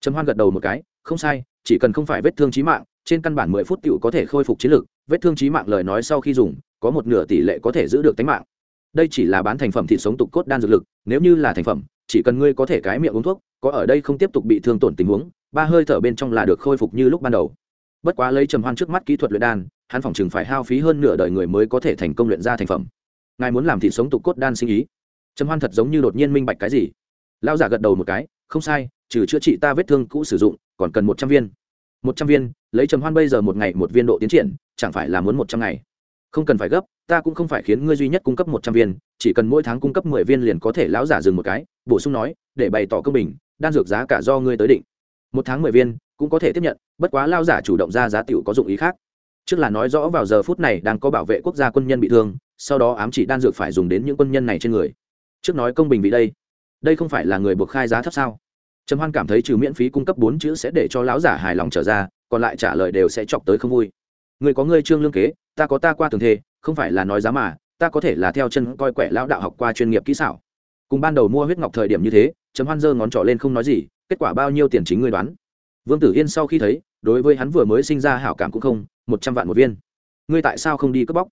Trầm hoan gật đầu một cái, không sai chỉ cần không phải vết thương trí mạng, trên căn bản mười phút tựu có thể khôi phục chiến lực, vết thương trí mạng lời nói sau khi dùng, có một nửa tỷ lệ có thể giữ được tính mạng. Đây chỉ là bán thành phẩm thịt sống tục cốt đan dược lực, nếu như là thành phẩm, chỉ cần ngươi có thể cái miệng uống thuốc, có ở đây không tiếp tục bị thương tổn tình huống, ba hơi thở bên trong là được khôi phục như lúc ban đầu. Bất quá lấy trầm hoan trước mắt kỹ thuật luyện đan, hắn phòng chừng phải hao phí hơn nửa đời người mới có thể thành công luyện ra thành phẩm. Ngài muốn làm thịt sống tục cốt đan sinh ý? Trầm hoan thật giống như đột nhiên minh bạch cái gì. Lao giả gật đầu một cái, không sai trừ chữa trị ta vết thương cũ sử dụng, còn cần một trăm viên. Một trăm viên, lấy trầm hoan bây giờ một ngày một viên độ tiến triển, chẳng phải là muốn một trăm ngày? Không cần phải gấp, ta cũng không phải khiến ngươi duy nhất cung cấp một trăm viên, chỉ cần mỗi tháng cung cấp mười viên liền có thể lão giả dừng một cái, bổ sung nói, để bày tỏ công bình, đan dược giá cả do ngươi tới định. Một tháng mười viên, cũng có thể tiếp nhận, bất quá lao giả chủ động ra giá tiểu có dụng ý khác. Trước là nói rõ vào giờ phút này đang có bảo vệ quốc gia quân nhân bị thương, sau đó ám chỉ đan dược phải dùng đến những quân nhân này trên người. Trước nói công bình vì đây. Đây không phải là người buộc khai giá thấp sao? Trầm hoan cảm thấy trừ miễn phí cung cấp bốn chữ sẽ để cho lão giả hài lòng trở ra, còn lại trả lời đều sẽ chọc tới không vui. Người có ngươi trương lương kế, ta có ta qua tường thề không phải là nói giá mà, ta có thể là theo chân coi quẻ lão đạo học qua chuyên nghiệp kỹ xảo. Cùng ban đầu mua huyết ngọc thời điểm như thế, trầm hoan giơ ngón trỏ lên không nói gì, kết quả bao nhiêu tiền chính ngươi đoán. Vương tử yên sau khi thấy, đối với hắn vừa mới sinh ra hảo cảm cũng không, một trăm vạn một viên. Ngươi tại sao không đi cướp bóc?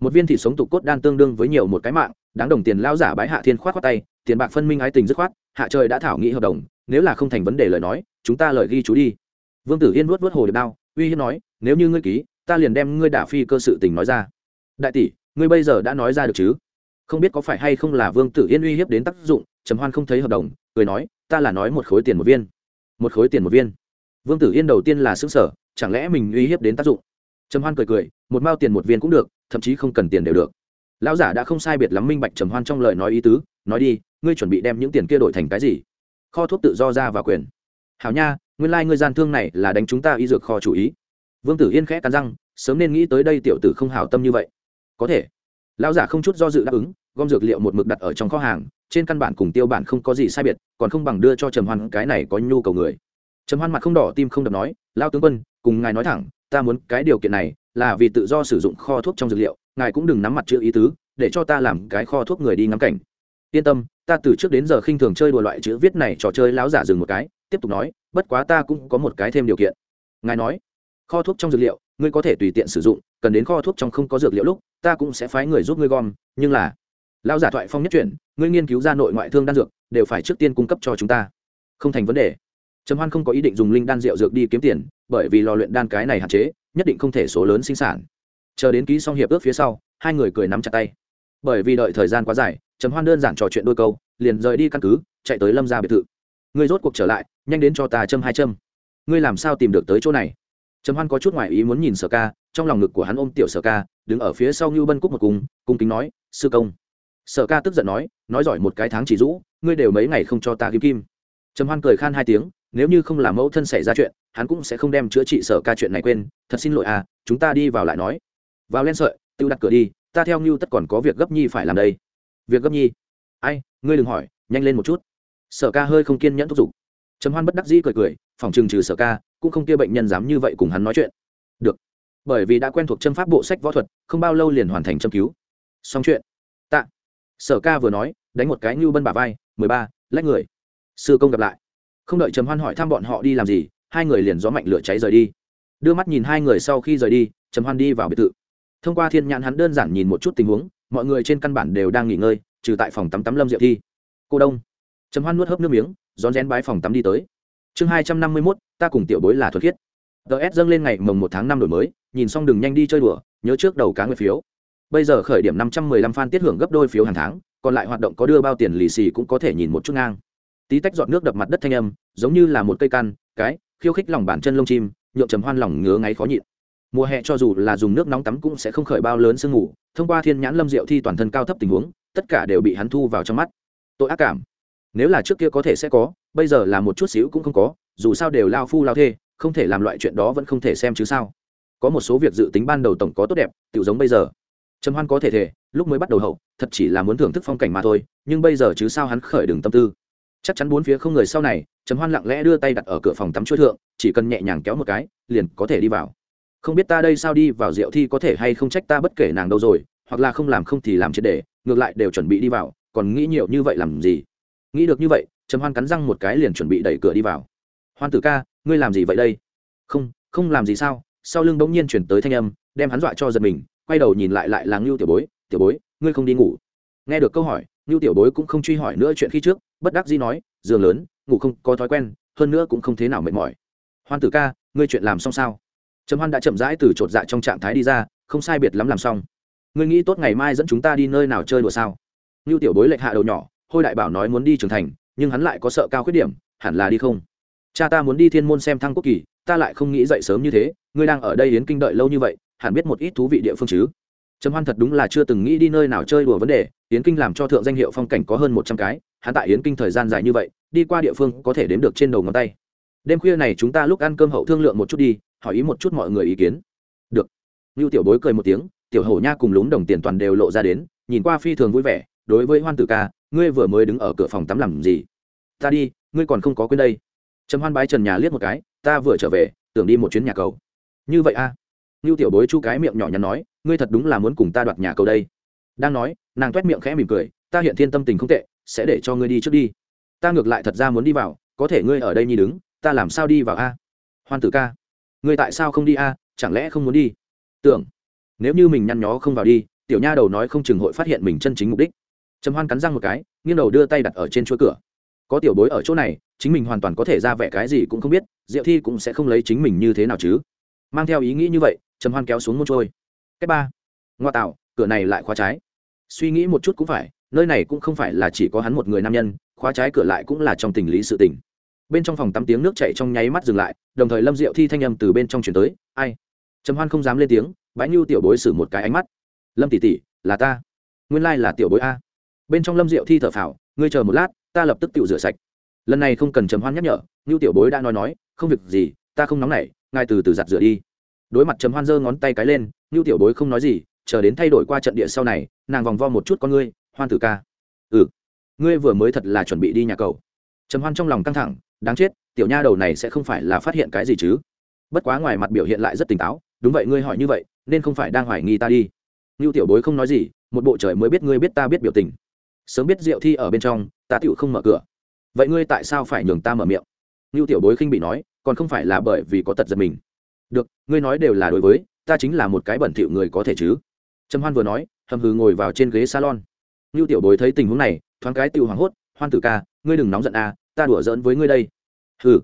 Một viên thịt sống tục cốt đan tương đương với nhiều một cái mạng, đáng đồng tiền lao giả bái hạ thiên khoát khoát tay, tiền bạc phân minh ái tình dứt khoát, hạ trời đã thảo nghị hợp đồng nếu là không thành vấn đề lời nói, chúng ta lời ghi chú đi. Vương tử yên vuốt vuốt hồ điệp đao, uy hiếp nói, nếu như ngươi ký, ta liền đem ngươi đả phi cơ sự tình nói ra. Đại tỷ, ngươi bây giờ đã nói ra được chứ? Không biết có phải hay không là vương tử yên uy hiếp đến tác dụng, trầm hoan không thấy hợp đồng, cười nói, ta là nói một khối tiền một viên. Một khối tiền một viên. Vương tử yên đầu tiên là xứng sở chẳng lẽ mình uy hiếp đến tác dụng? Trầm hoan cười cười, một mao tiền một viên cũng được, thậm chí không cần tiền đều được. Lão giả đã không sai biệt lắm minh bạch trầm hoan trong lời nói ý tứ, nói đi, ngươi chuẩn bị đem những tiền kia đổi thành cái gì? Kho thuốc tự do ra và quyền. Hảo nha, nguyên lai、like、ngươi gian thương này là đánh chúng ta y dược kho chủ ý. Vương tử yên khẽ cắn răng, sớm nên nghĩ tới đây tiểu tử không hảo tâm như vậy. Có thể. Lão giả không chút do dự đáp ứng, gom dược liệu một mực đặt ở trong kho hàng, trên căn bản cùng tiêu bản không có gì sai biệt, còn không bằng đưa cho trầm hoan, cái này có nhu cầu người. Trầm hoan mặt không đỏ tim không đập nói lao tướng quân, cùng ngài nói thẳng, ta muốn cái điều kiện này là vì tự do sử dụng kho thuốc trong dược liệu, ngài cũng đừng nắm mặt chữ ý tứ, để cho ta làm cái kho thuốc người đi ngắm cảnh yên tâm, ta từ trước đến giờ khinh thường chơi đùa loại chữ viết này trò chơi láo giả dừng một cái, tiếp tục nói, bất quá ta cũng có một cái thêm điều kiện. Ngài nói, kho thuốc trong dược liệu, ngươi có thể tùy tiện sử dụng, cần đến kho thuốc trong không có dược liệu lúc, ta cũng sẽ phái người giúp ngươi gom, nhưng là lão giả thoại phong nhất chuyển, ngươi nghiên cứu ra nội ngoại thương đan dược, đều phải trước tiên cung cấp cho chúng ta. Không thành vấn đề. Trầm hoan không có ý định dùng linh đan rượu dược đi kiếm tiền, bởi vì lò luyện đan cái này hạn chế, nhất định không thể số lớn sinh sản. Chờ đến ký xong hiệp ước phía sau, hai người cười nắm chặt tay. Bởi vì đợi thời gian quá dài trầm hoan đơn giản trò chuyện đôi câu, liền rời đi căn cứ, chạy tới lâm gia biệt thự. Ngươi rốt cuộc trở lại, nhanh đến cho ta châm hai châm. Ngươi làm sao tìm được tới chỗ này? Trầm hoan có chút ngoại ý muốn nhìn sở ca, trong lòng ngực của hắn ôm tiểu sở ca, đứng ở phía sau ngưu bân cúc một cung cung kính nói, sư công. Sở ca tức giận nói nói giỏi một cái tháng chỉ rũ, ngươi đều mấy ngày không cho ta kim kim. Trầm hoan cười khan hai tiếng, nếu như không làm mẫu thân xảy ra chuyện, hắn cũng sẽ không đem chữa trị sở ca chuyện này quên, thật xin lỗi à chúng ta đi vào lại nói. Vào lên sợi, tự đặt cửa đi, ta theo ngưu tất còn có việc gấp nhi phải làm đây việc gấp nhi. Ai, ngươi đừng hỏi, nhanh lên một chút. Sở ca hơi không kiên nhẫn thúc giục. Trầm hoan bất đắc dĩ cười cười, phòng trừng trừ sở ca, cũng không kia bệnh nhân dám như vậy cùng hắn nói chuyện. Được. Bởi vì đã quen thuộc châm pháp bộ sách võ thuật, không bao lâu liền hoàn thành châm cứu. Xong chuyện. Tạ. Sở ca vừa nói, đánh một cái như bân bà vai, mười ba, lách người. Sư công gặp lại. Không đợi trầm hoan hỏi thăm bọn họ đi làm gì, hai người liền gió mạnh lửa cháy rời đi. Đưa mắt nhìn hai người sau khi rời đi, trầm hoan đi vào biệt thự. Thông qua thiên nhãn hắn đơn giản nhìn một chút tình huống mọi người trên căn bản đều đang nghỉ ngơi, trừ tại phòng tắm tắm lâm diệu thi. Cô đông. Trầm hoan nuốt hớp nước miếng, rón rén bái phòng tắm đi tới. Chương hai trăm năm mươi mốt, ta cùng tiểu bối là thuật khiết. Ts dâng lên ngày mồng một tháng năm đổi mới, nhìn xong đừng nhanh đi chơi đùa, nhớ trước đầu cá nguyệt phiếu. Bây giờ khởi điểm năm trăm mười lăm fan tiết hưởng gấp đôi phiếu hàng tháng, còn lại hoạt động có đưa bao tiền lì xì cũng có thể nhìn một chút ngang. Tí tách giọt nước đập mặt đất thanh âm, giống như là một cây căn cái, khiêu khích lòng bàn chân lông chim nhộn trầm hoan lòng ngứa ngáy khó nhịn mùa hè cho dù là dùng nước nóng tắm cũng sẽ không khởi bao lớn sương ngủ thông qua thiên nhãn lâm diệu thi toàn thân cao thấp tình huống, tất cả đều bị hắn thu vào trong mắt. Tội ác cảm. Nếu là trước kia có thể sẽ có, bây giờ là một chút xíu cũng không có, dù sao đều lao phu lao thê, không thể làm loại chuyện đó vẫn không thể xem chứ sao. Có một số việc dự tính ban đầu tổng có tốt đẹp tự giống bây giờ. Trầm hoan có thể thể, lúc mới bắt đầu hậu, thật chỉ là muốn thưởng thức phong cảnh mà thôi, nhưng bây giờ chứ sao hắn khởi đường tâm tư. Chắc chắn bốn phía không người sau này, trầm hoan lặng lẽ đưa tay đặt ở cửa phòng tắm chuỗi thượng, chỉ cần nhẹ nhàng kéo một cái, liền có thể đi vào không biết ta đây sao đi vào rượu thi có thể hay không trách ta bất kể nàng đâu rồi, hoặc là không làm không thì làm triệt để, ngược lại đều chuẩn bị đi vào, còn nghĩ nhiều như vậy làm gì? Nghĩ được như vậy, trầm hoan cắn răng một cái liền chuẩn bị đẩy cửa đi vào. Hoan tử ca, ngươi làm gì vậy đây? Không không làm gì sao? Sau lưng bỗng nhiên chuyển tới thanh âm, đem hắn dọa cho giật mình, quay đầu nhìn lại lại là ngưu tiểu bối tiểu bối, ngươi không đi ngủ? Nghe được câu hỏi, ngưu tiểu bối cũng không truy hỏi nữa chuyện khi trước, bất đắc dĩ nói, giường lớn, ngủ không có thói quen, hơn nữa cũng không thế nào mệt mỏi. Hoan tử ca, ngươi chuyện làm xong sao? Trầm hoan đã chậm rãi từ chột dạ trong trạng thái đi ra, không sai biệt lắm làm xong. Ngươi nghĩ tốt ngày mai dẫn chúng ta đi nơi nào chơi đùa sao? Ngưu tiểu bối lệch hạ đầu nhỏ, hôi đại bảo nói muốn đi trưởng thành, nhưng hắn lại có sợ cao khuyết điểm, hẳn là đi không? Cha ta muốn đi thiên môn xem thăng quốc kỳ, ta lại không nghĩ dậy sớm như thế, ngươi đang ở đây yến kinh đợi lâu như vậy, hẳn biết một ít thú vị địa phương chứ? Trầm hoan thật đúng là chưa từng nghĩ đi nơi nào chơi đùa vấn đề, yến kinh làm cho thượng danh hiệu phong cảnh có hơn một trăm cái, hắn tại yến kinh thời gian dài như vậy, đi qua địa phương có thể đếm được trên đầu ngón tay. Đêm khuya này chúng ta lúc ăn cơm hậu thương lượng một chút đi hỏi ý một chút mọi người ý kiến. Được. Như tiểu bối cười một tiếng, tiểu hổ nha cùng lúng đồng tiền toàn đều lộ ra đến, nhìn qua phi thường vui vẻ, đối với hoan tử ca, ngươi vừa mới đứng ở cửa phòng tắm làm gì? Ta đi, ngươi còn không có quên đây. Trầm hoan bái trần nhà liếc một cái, ta vừa trở về, tưởng đi một chuyến nhà cầu. Như vậy a à? như tiểu bối chu cái miệng nhỏ nhắn nói, ngươi thật đúng là muốn cùng ta đoạt nhà cầu đây. Đang nói, nàng toét miệng khẽ mỉm cười, ta hiện thiên tâm tình không tệ, sẽ để cho ngươi đi trước đi. Ta ngược lại thật ra muốn đi vào, có thể ngươi ở đây nhi đứng, ta làm sao đi vào a? Hoan tử ca ngươi tại sao không đi a? Chẳng lẽ không muốn đi? Tưởng. Nếu như mình nhăn nhó không vào đi, tiểu nha đầu nói không chừng hội phát hiện mình chân chính mục đích. Trầm hoan cắn răng một cái, nghiêng đầu đưa tay đặt ở trên chuỗi cửa. Có tiểu bối ở chỗ này, chính mình hoàn toàn có thể ra vẻ cái gì cũng không biết, diệu thi cũng sẽ không lấy chính mình như thế nào chứ. Mang theo ý nghĩ như vậy, trầm hoan kéo xuống môn trôi cách ba. Ngoa tạo, cửa này lại khóa trái. Suy nghĩ một chút cũng phải, nơi này cũng không phải là chỉ có hắn một người nam nhân, khóa trái cửa lại cũng là trong tình lý sự tình bên trong phòng tắm tiếng nước chảy trong nháy mắt dừng lại, đồng thời lâm diệu thi thanh âm từ bên trong chuyển tới, ai? Trầm hoan không dám lên tiếng, bãi nhu tiểu bối xử một cái ánh mắt. Lâm tỷ tỷ, là ta. Nguyên lai là tiểu bối a. Bên trong lâm diệu thi thở phào, ngươi chờ một lát, ta lập tức tự rửa sạch. Lần này không cần trầm hoan nhắc nhở ngưu tiểu bối đã nói nói, không việc gì, ta không nóng nảy, ngài từ từ giặt rửa đi. Đối mặt trầm hoan giơ ngón tay cái lên ngưu tiểu bối không nói gì, chờ đến thay đổi qua trận địa sau này, nàng vòng vo một chút con ngươi, hoan tử ca. Ừ ngươi vừa mới thật là chuẩn bị đi nhà cầu. Trầm hoan trong lòng căng thẳng đáng chết, tiểu nha đầu này sẽ không phải là phát hiện cái gì chứ. Bất quá ngoài mặt biểu hiện lại rất tỉnh táo, đúng vậy, ngươi hỏi như vậy, nên không phải đang hoài nghi ta đi. Ngưu tiểu bối không nói gì, một bộ trời mới biết ngươi biết ta biết biểu tình. Sớm biết rượu thi ở bên trong, ta tựu không mở cửa. Vậy ngươi tại sao phải nhường ta mở miệng? Ngưu tiểu bối khinh bị nói, còn không phải là bởi vì có tật giật mình. Được, ngươi nói đều là đối với, ta chính là một cái bẩn thỉu người có thể chứ. Trầm hoan vừa nói, hầm hừ ngồi vào trên ghế salon. Ngưu tiểu bối thấy tình huống này, thoáng cái tựu hoảng hốt, hoan tử ca, ngươi đừng nóng giận à ta đùa giỡn với ngươi đây hừ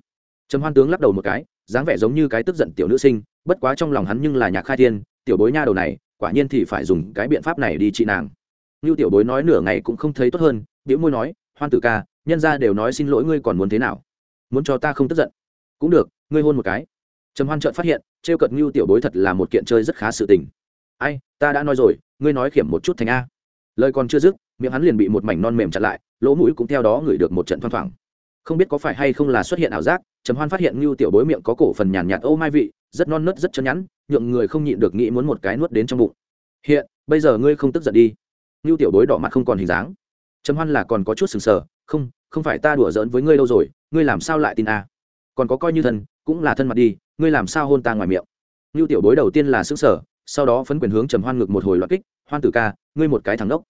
trầm hoan tướng lắc đầu một cái dáng vẻ giống như cái tức giận tiểu nữ sinh bất quá trong lòng hắn nhưng là nhạc khai thiên tiểu bối nha đầu này quả nhiên thì phải dùng cái biện pháp này đi trị nàng như Tiểu Bối nói nửa ngày cũng không thấy tốt hơn, biểu môi nói, "Hoan tử ca, nhân gia đều nói xin lỗi ngươi còn muốn thế nào? Muốn cho ta không tức giận? Cũng được, ngươi hôn một cái." Trầm Hoan chợt phát hiện, trêu cợt như Tiểu Bối thật là một kiện chơi rất khá sự tình. "Ai, ta đã nói rồi, ngươi nói khiểm một chút thành a." Lời còn chưa dứt, miệng hắn liền bị một mảnh non mềm chặn lại, lỗ mũi cũng theo đó ngửi được một trận thoang thoảng. Không biết có phải hay không là xuất hiện ảo giác, Trầm Hoan phát hiện ngưu Tiểu Bối miệng có cổ phần nhàn nhạt ô mai vị, rất non nớt rất chân nhẵn, nhượng người không nhịn được nghĩ muốn một cái nuốt đến trong bụng. "Hiện, bây giờ ngươi không tức giận đi." ngưu tiểu bối đỏ mặt không còn hình dáng. Trầm hoan là còn có chút sừng sờ không không phải ta đùa giỡn với ngươi lâu rồi ngươi làm sao lại tin a? Còn có coi như thân cũng là thân mặt đi ngươi làm sao hôn ta ngoài miệng? Ngưu tiểu bối đầu tiên là xứng sở sau đó phấn quyền hướng trầm hoan ngực một hồi loạt kích hoan tử ca ngươi một cái thằng đốc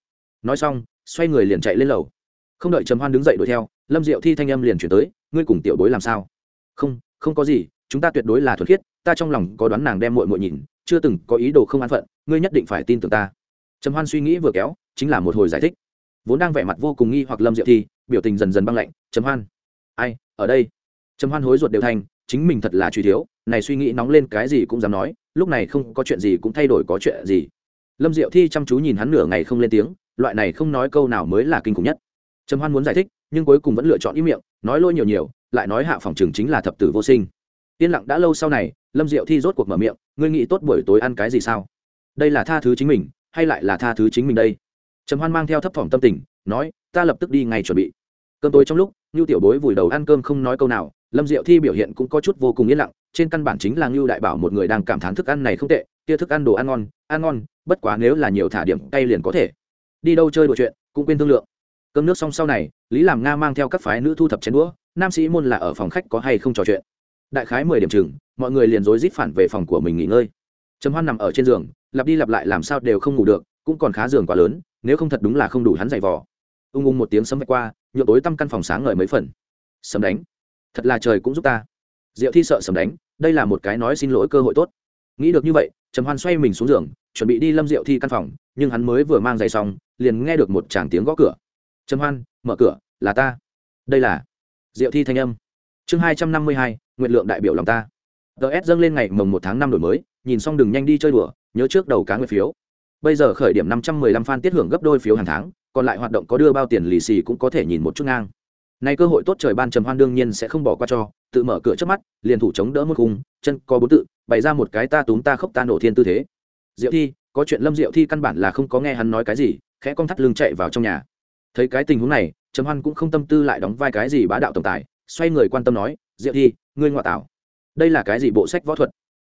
nói xong xoay người liền chạy lên lầu. Không đợi trầm hoan đứng dậy đuổi theo lâm diệu thi thanh âm liền chuyển tới, ngươi cùng tiểu bối làm sao? Không không có gì, chúng ta tuyệt đối là thuật khiết, ta trong lòng có đoán nàng đem muội muội nhìn, chưa từng có ý đồ không an phận, ngươi nhất định phải tin tưởng ta. Trầm hoan suy nghĩ vừa kéo, chính là một hồi giải thích. Vốn đang vẻ mặt vô cùng nghi hoặc lâm diệu thi, biểu tình dần dần băng lạnh, trầm hoan, ai, ở đây? Trầm hoan hối ruột đều thành, chính mình thật là truy thiếu, này suy nghĩ nóng lên cái gì cũng dám nói, lúc này không có chuyện gì cũng thay đổi có chuyện gì. Lâm diệu thi chăm chú nhìn hắn nửa ngày không lên tiếng, loại này không nói câu nào mới là kinh khủng nhất. Trầm hoan muốn giải thích nhưng cuối cùng vẫn lựa chọn ý miệng, nói lôi nhiều nhiều, lại nói hạ phòng trường chính là thập tử vô sinh. Yên lặng đã lâu sau này, lâm diệu thi rốt cuộc mở miệng, ngươi nghĩ tốt buổi tối ăn cái gì sao? Đây là tha thứ chính mình, hay lại là tha thứ chính mình đây? Trầm hoan mang theo thấp thỏm tâm tình, nói, ta lập tức đi ngay chuẩn bị. Cơm tối trong lúc ngưu tiểu bối vùi đầu ăn cơm không nói câu nào, lâm diệu thi biểu hiện cũng có chút vô cùng yên lặng, trên căn bản chính là ngưu đại bảo một người đang cảm thán thức ăn này không tệ, kia thức ăn đồ ăn ngon ăn ngon, bất quá nếu là nhiều thả điểm cay liền có thể. Đi đâu chơi đùa chuyện, cũng quên thương lượng cơm nước xong sau này, lý làm nga mang theo các phái nữ thu thập chén đũa, nam sĩ môn là ở phòng khách có hay không trò chuyện. Đại khái mười điểm chừng, mọi người liền rối rít phản về phòng của mình nghỉ ngơi. Trầm hoan nằm ở trên giường, lặp đi lặp lại làm sao đều không ngủ được, cũng còn khá giường quá lớn, nếu không thật đúng là không đủ hắn giày vò. Ung ung một tiếng sấm vạch qua nhuộm tối tăm căn phòng sáng ngời mấy phần. Sấm đánh. Thật là trời cũng giúp ta. Diệu thi sợ sấm đánh, đây là một cái nói xin lỗi cơ hội tốt. Nghĩ được như vậy, trầm hoan xoay mình xuống giường, chuẩn bị đi lâm diệu thi căn phòng, nhưng hắn mới vừa mang giày xong, liền nghe được một tràng tiếng gõ cửa trầm hoan, mở cửa, là ta. Đây là diệu thi thanh âm. Chương hai trăm năm mươi hai nguyện lượng đại biểu lòng ta. Ts dâng lên ngày mồng một tháng năm đổi mới, nhìn xong đừng nhanh đi chơi đùa, nhớ trước đầu cá nguyện phiếu. Bây giờ khởi điểm năm trăm mười lăm fan tiết hưởng gấp đôi phiếu hàng tháng, còn lại hoạt động có đưa bao tiền lì xì cũng có thể nhìn một chút ngang. Này cơ hội tốt trời ban trầm hoan đương nhiên sẽ không bỏ qua cho, tự mở cửa trước mắt, liền thủ chống đỡ một khung, chân có bốn tự, bày ra một cái ta túm ta khóc ta nổ thiên tư thế. Diệu thi, có chuyện lâm diệu thi căn bản là không có nghe hắn nói cái gì, khẽ con thắt lưng chạy vào trong nhà thấy cái tình huống này, trầm hoan cũng không tâm tư lại đóng vai cái gì bá đạo tổng tài, xoay người quan tâm nói, diệu thi, ngươi ngoại tảo. Đây là cái gì bộ sách võ thuật?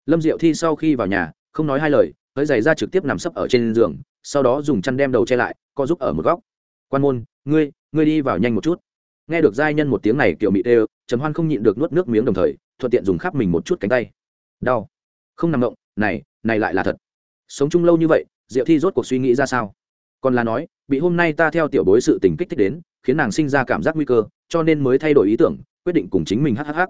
Lâm diệu thi sau khi vào nhà, không nói hai lời, hơi giày ra trực tiếp nằm sấp ở trên giường, sau đó dùng chăn đem đầu che lại, co giúp ở một góc. Quan môn, ngươi ngươi đi vào nhanh một chút. Nghe được giai nhân một tiếng này, kiểu mị đều trầm hoan không nhịn được nuốt nước miếng đồng thời, thuận tiện dùng khắp mình một chút cánh tay. Đau. Không nằm động. Này này lại là thật. Sống chung lâu như vậy, diệu thi rốt cuộc suy nghĩ ra sao? Còn là nói, bị hôm nay ta theo tiểu bối sự tình kích thích đến, khiến nàng sinh ra cảm giác nguy cơ, cho nên mới thay đổi ý tưởng, quyết định cùng chính mình hhh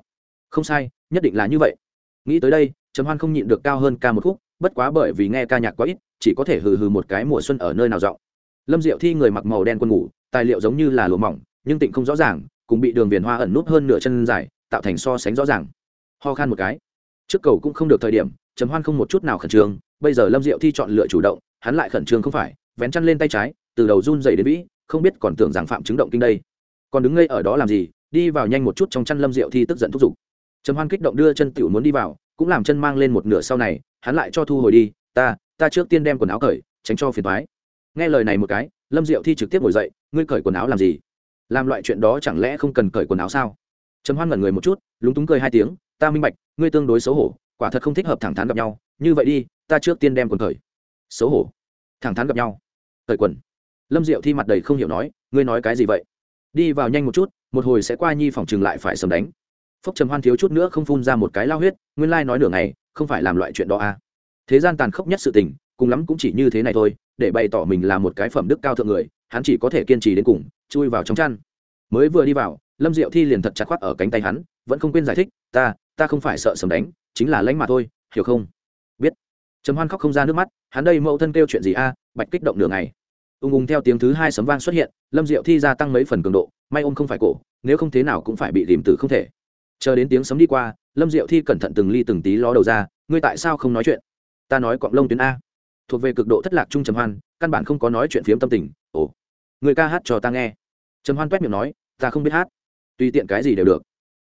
không sai, nhất định là như vậy. Nghĩ tới đây, trầm hoan không nhịn được cao hơn ca một khúc, bất quá bởi vì nghe ca nhạc quá ít, chỉ có thể hừ hừ một cái mùa xuân ở nơi nào rộng lâm diệu thi người mặc màu đen quân ngủ, tài liệu giống như là lụa mỏng, nhưng tịnh không rõ ràng, cùng bị đường viền hoa ẩn núp hơn nửa chân dài, tạo thành so sánh rõ ràng. Ho khan một cái. Trước cầu cũng không được thời điểm, trầm hoan không một chút nào khẩn trương, bây giờ lâm diệu thi chọn lựa chủ động, hắn lại khẩn trương không phải vén chăn lên tay trái, từ đầu run dậy đến vĩ, không biết còn tưởng rằng phạm chứng động kinh đây. Còn đứng ngây ở đó làm gì? Đi vào nhanh một chút trong chăn lâm diệu thi tức giận thúc giục. Trầm hoan kích động đưa chân tiểu muốn đi vào, cũng làm chân mang lên một nửa sau này, hắn lại cho thu hồi đi, ta ta trước tiên đem quần áo cởi, tránh cho phiền thoái nghe lời này một cái, lâm diệu thi trực tiếp ngồi dậy, ngươi cởi quần áo làm gì? Làm loại chuyện đó chẳng lẽ không cần cởi quần áo sao? Trầm hoan ngẩn người một chút, lúng túng cười hai tiếng, ta minh bạch, ngươi tương đối xấu hổ, quả thật không thích hợp thẳng thắn gặp nhau, như vậy đi, ta trước tiên đem quần cởi. Xấu hổ? Thẳng thắn gặp nhau cởi quần. Lâm diệu thi mặt đầy không hiểu nói, ngươi nói cái gì vậy? Đi vào nhanh một chút, một hồi sẽ qua nhi phòng chừng lại phải sầm đánh. Phốc trầm hoan thiếu chút nữa không phun ra một cái lao huyết, nguyên lai nói nửa ngày, không phải làm loại chuyện đó à? Thế gian tàn khốc nhất sự tình, cùng lắm cũng chỉ như thế này thôi, để bày tỏ mình là một cái phẩm đức cao thượng người, hắn chỉ có thể kiên trì đến cùng, chui vào trong chăn. Mới vừa đi vào, lâm diệu thi liền thật chặt khoác ở cánh tay hắn, vẫn không quên giải thích, ta ta không phải sợ sầm đánh, chính là lãnh mà thôi, hiểu không? Biết. Trầm hoan khóc không ra nước mắt, hắn đây mẫu thân kêu chuyện gì a, bạch kích động nửa ngày ung ung theo tiếng thứ hai sấm vang xuất hiện, lâm diệu thi gia tăng mấy phần cường độ, may ôm không phải cổ, nếu không thế nào cũng phải bị tìm tử không thể. Chờ đến tiếng sấm đi qua, lâm diệu thi cẩn thận từng ly từng tí ló đầu ra, ngươi tại sao không nói chuyện? Ta nói cọng lông tuyến a. Thuộc về cực độ thất lạc trung trầm hoan, căn bản không có nói chuyện phiếm tâm tình, ồ, người ca hát cho ta nghe. Trầm hoan quét miệng nói, ta không biết hát, tùy tiện cái gì đều được.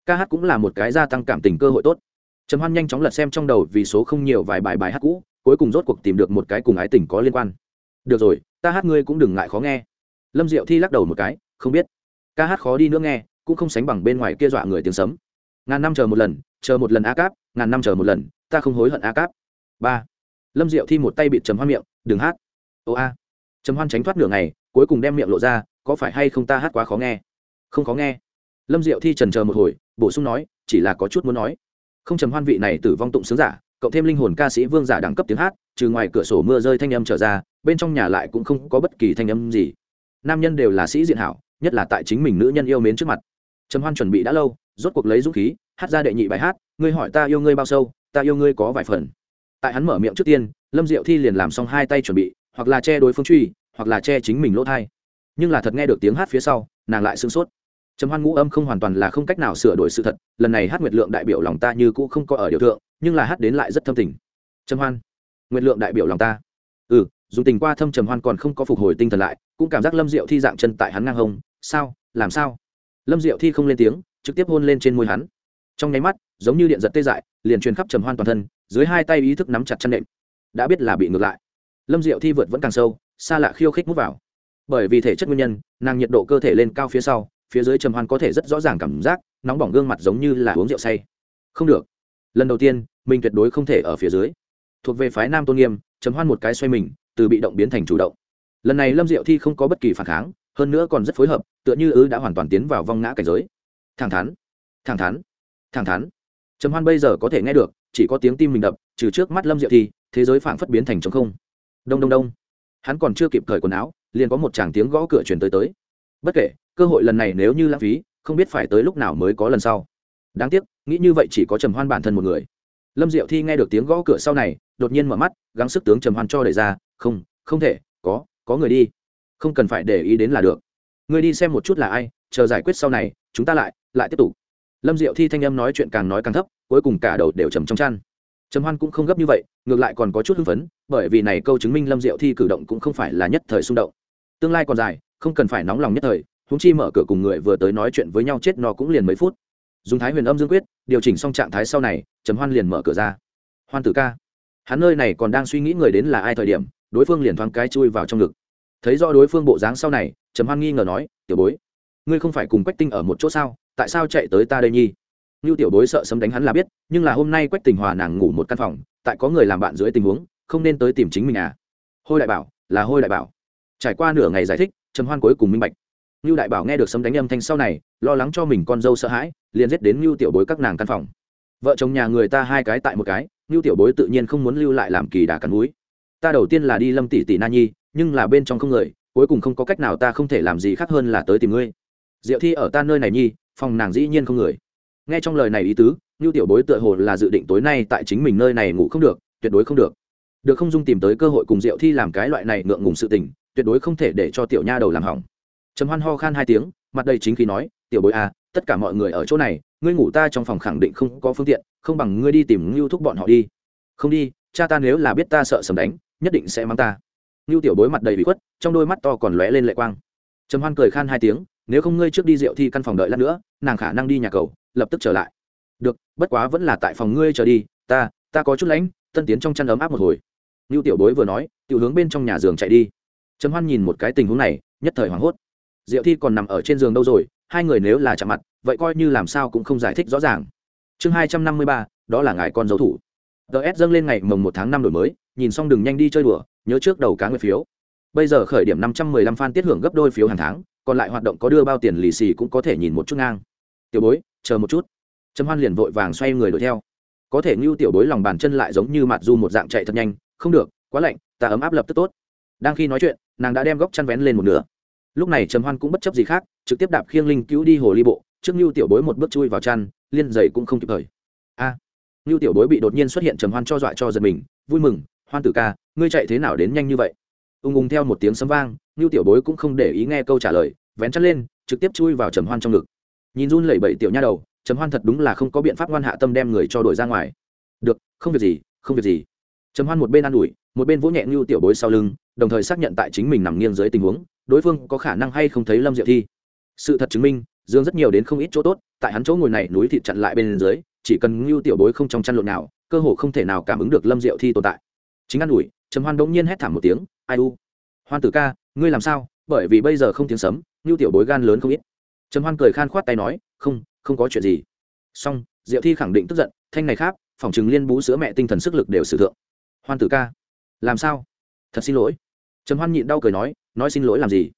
Ca hát cũng là một cái gia tăng cảm tình cơ hội tốt. Trầm hoan nhanh chóng lật xem trong đầu vì số không nhiều vài bài bài hát cũ, cuối cùng rốt cuộc tìm được một cái cùng ái tình có liên quan. Được rồi ta hát ngươi cũng đừng ngại khó nghe. Lâm diệu thi lắc đầu một cái, không biết. Ca hát khó đi nữa nghe, cũng không sánh bằng bên ngoài kia dọa người tiếng sấm. Ngàn năm chờ một lần, chờ một lần a cáp ngàn năm chờ một lần, ta không hối hận a cáp ba. Lâm diệu thi một tay bịt trầm hoan miệng, đừng hát. Ô a. Trầm hoan tránh thoát nửa ngày, cuối cùng đem miệng lộ ra, có phải hay không ta hát quá khó nghe? Không khó nghe. Lâm diệu thi trần chờ một hồi, bổ sung nói, chỉ là có chút muốn nói. Không trầm hoan vị này tử vong tụng sướng giả cộng thêm linh hồn ca sĩ vương giả đẳng cấp tiếng hát, trừ ngoài cửa sổ mưa rơi thanh âm trở ra, bên trong nhà lại cũng không có bất kỳ thanh âm gì. Nam nhân đều là sĩ diện hảo, nhất là tại chính mình nữ nhân yêu mến trước mặt. Trầm hoan chuẩn bị đã lâu, rốt cuộc lấy dũng khí, hát ra đệ nhị bài hát, ngươi hỏi ta yêu ngươi bao sâu, ta yêu ngươi có vài phần. Tại hắn mở miệng trước tiên, lâm diệu thi liền làm xong hai tay chuẩn bị, hoặc là che đối phương truy, hoặc là che chính mình lỗ thai. Nhưng là thật nghe được tiếng hát phía sau, nàng lại sưng sốt. Trầm hoan ngũ âm không hoàn toàn là không cách nào sửa đổi sự thật, lần này hát nguyệt lượng đại biểu lòng ta như cũ không có ở điều thượng nhưng là hát đến lại rất thâm tình. Trầm hoan nguyện lượng đại biểu lòng ta. Ừ dù tình qua thâm trầm hoan còn không có phục hồi tinh thần lại, cũng cảm giác lâm diệu thi dạng chân tại hắn ngang hông. Sao? Làm sao? Lâm diệu thi không lên tiếng, trực tiếp hôn lên trên môi hắn. Trong nháy mắt, giống như điện giật tê dại, liền truyền khắp trầm hoan toàn thân, dưới hai tay ý thức nắm chặt chân đệm đã biết là bị ngược lại. Lâm diệu thi vượt vẫn càng sâu, xa lạ khiêu khích mút vào. Bởi vì thể chất nguyên nhân, nàng nhiệt độ cơ thể lên cao phía sau, phía dưới trầm hoan có thể rất rõ ràng cảm giác, nóng bỏng gương mặt giống như là uống rượu say. Không được lần đầu tiên, mình tuyệt đối không thể ở phía dưới. Thuộc về phái nam tôn nghiêm chấm hoan một cái xoay mình, từ bị động biến thành chủ động. Lần này lâm diệu thi không có bất kỳ phản kháng, hơn nữa còn rất phối hợp, tựa như ứ đã hoàn toàn tiến vào vong ngã cảnh giới. Thẳng thắn thẳng thắn thẳng thắn. Trầm hoan bây giờ có thể nghe được, chỉ có tiếng tim mình đập, trừ trước mắt lâm diệu thi, thế giới phảng phất biến thành trống không. Đông đông đông. Hắn còn chưa kịp cởi quần áo, liền có một chàng tiếng gõ cửa truyền tới tới. Bất kể, cơ hội lần này nếu như lãng phí, không biết phải tới lúc nào mới có lần sau. Đáng tiếc nghĩ như vậy chỉ có trầm hoan bản thân một người. Lâm diệu thi nghe được tiếng gõ cửa sau này, đột nhiên mở mắt, gắng sức tướng trầm hoan cho đẩy ra, không không thể, có có người đi. Không cần phải để ý đến là được. Người đi xem một chút là ai, chờ giải quyết sau này, chúng ta lại lại tiếp tục. Lâm diệu thi thanh âm nói chuyện càng nói càng thấp, cuối cùng cả đầu đều trầm trong chăn. Trầm hoan cũng không gấp như vậy, ngược lại còn có chút hưng phấn, bởi vì này câu chứng minh lâm diệu thi cử động cũng không phải là nhất thời xung động. Tương lai còn dài, không cần phải nóng lòng nhất thời húng chi mở cửa cùng người vừa tới nói chuyện với nhau chết nó cũng liền mấy phút. Dùng thái huyền âm dương quyết điều chỉnh xong trạng thái sau này, trầm hoan liền mở cửa ra. Hoan tử ca, hắn nơi này còn đang suy nghĩ người đến là ai thời điểm, đối phương liền thoáng cái chui vào trong ngực. Thấy do đối phương bộ dáng sau này, trầm hoan nghi ngờ nói, tiểu bối, ngươi không phải cùng quách tinh ở một chỗ sao? Tại sao chạy tới ta đây nhi? Như tiểu bối sợ sấm đánh hắn là biết, nhưng là hôm nay quách tình hòa nàng ngủ một căn phòng, tại có người làm bạn dưới tình huống, không nên tới tìm chính mình à. Hôi đại bảo, là hôi đại bảo. Trải qua nửa ngày giải thích, trầm hoan cuối cùng minh bạch. Nưu đại bảo nghe được sấm đánh âm thanh sau này, lo lắng cho mình con dâu sợ hãi, liền giết đến Nưu tiểu bối các nàng căn phòng. Vợ chồng nhà người ta hai cái tại một cái Nưu tiểu bối tự nhiên không muốn lưu lại làm kỳ đà cắn núi. Ta đầu tiên là đi lâm tỷ tỷ na nhi, nhưng là bên trong không người, cuối cùng không có cách nào ta không thể làm gì khác hơn là tới tìm ngươi. Diệu thi ở ta nơi này nhi, phòng nàng dĩ nhiên không người. Nghe trong lời này ý tứ Nưu tiểu bối tựa hồ là dự định tối nay tại chính mình nơi này ngủ không được, tuyệt đối không được. Được không dung tìm tới cơ hội cùng diệu thi làm cái loại này ngượng ngùng sự tình, tuyệt đối không thể để cho tiểu nha đầu làm hỏng trầm hoan ho khan hai tiếng, mặt đầy chính khí nói, tiểu bối à tất cả mọi người ở chỗ này, ngươi ngủ ta trong phòng khẳng định không có phương tiện, không bằng ngươi đi tìm ngưu thúc bọn họ đi. Không đi, cha ta nếu là biết ta sợ sầm đánh, nhất định sẽ mang ta. Ngưu tiểu bối mặt đầy bị khuất, trong đôi mắt to còn lóe lên lệ quang. Trầm hoan cười khan hai tiếng, nếu không ngươi trước đi rượu thi căn phòng đợi lát nữa, nàng khả năng đi nhà cầu, lập tức trở lại. Được, bất quá vẫn là tại phòng ngươi chờ đi, ta ta có chút lãnh, tân tiến trong chăn ấm áp một hồi. Ngưu tiểu bối vừa nói, tiểu hướng bên trong nhà giường chạy đi. Trầm hoan nhìn một cái tình huống này, nhất thời hoảng hốt diệu thi còn nằm ở trên giường đâu rồi, hai người nếu là chạm mặt, vậy coi như làm sao cũng không giải thích rõ ràng. Chương hai trăm năm mươi ba, đó là ngài con dấu thủ. Ts dâng lên ngày mồng một tháng năm đổi mới, nhìn xong đừng nhanh đi chơi đùa, nhớ trước đầu cá người phiếu. Bây giờ khởi điểm năm trăm mười lăm fan tiết hưởng gấp đôi phiếu hàng tháng, còn lại hoạt động có đưa bao tiền lì xì cũng có thể nhìn một chút ngang. Tiểu bối, chờ một chút. Trầm hoan liền vội vàng xoay người đuổi theo. Có thể ngưu tiểu bối lòng bàn chân lại giống như mặt du một dạng chạy thật nhanh. Không được, quá lạnh, ta ấm áp lập tức tốt. Đang khi nói chuyện, nàng đã đem góc chăn vén lên một nửa lúc này trầm hoan cũng bất chấp gì khác trực tiếp đạp khiêng linh cứu đi hồ ly bộ trước như tiểu bối một bước chui vào chăn liên giày cũng không kịp thời. A! À, tiểu bối bị đột nhiên xuất hiện trầm hoan cho dọa cho giật mình vui mừng hoan tử ca ngươi chạy thế nào đến nhanh như vậy? Ung ung theo một tiếng sấm vang như tiểu bối cũng không để ý nghe câu trả lời vén chăn lên trực tiếp chui vào trầm hoan trong ngực. Nhìn run lẩy bẩy tiểu nha đầu trầm hoan thật đúng là không có biện pháp ngoan hạ tâm đem người cho đổi ra ngoài. Được không việc gì không việc gì. Trầm hoan một bên ă n ủi một bên vỗ nhẹ như tiểu bối sau lưng đồng thời xác nhận tại chính mình nằm nghiêng dưới tình huống đối phương có khả năng hay không thấy lâm diệu thi. Sự thật chứng minh, dương rất nhiều đến không ít chỗ tốt, tại hắn chỗ ngồi này núi thịt chặn lại bên dưới, chỉ cần ngưu tiểu bối không trong chăn lộn nào, cơ hồ không thể nào cảm ứng được lâm diệu thi tồn tại. Chính an ủi, trầm hoan bỗng nhiên hét thảm một tiếng, ai u? Hoan tử ca, ngươi làm sao? Bởi vì bây giờ không tiếng sấm, ngưu tiểu bối gan lớn không ít. Trầm hoan cười khan khoát tay nói, không không có chuyện gì. Song diệu thi khẳng định tức giận, thanh này khác phòng chừng liên bú sữa mẹ tinh thần sức lực đều sử thượng. Hoan tử ca, làm sao? Thật xin lỗi. Trầm hoan nhịn đau cười nói nói xin lỗi làm gì?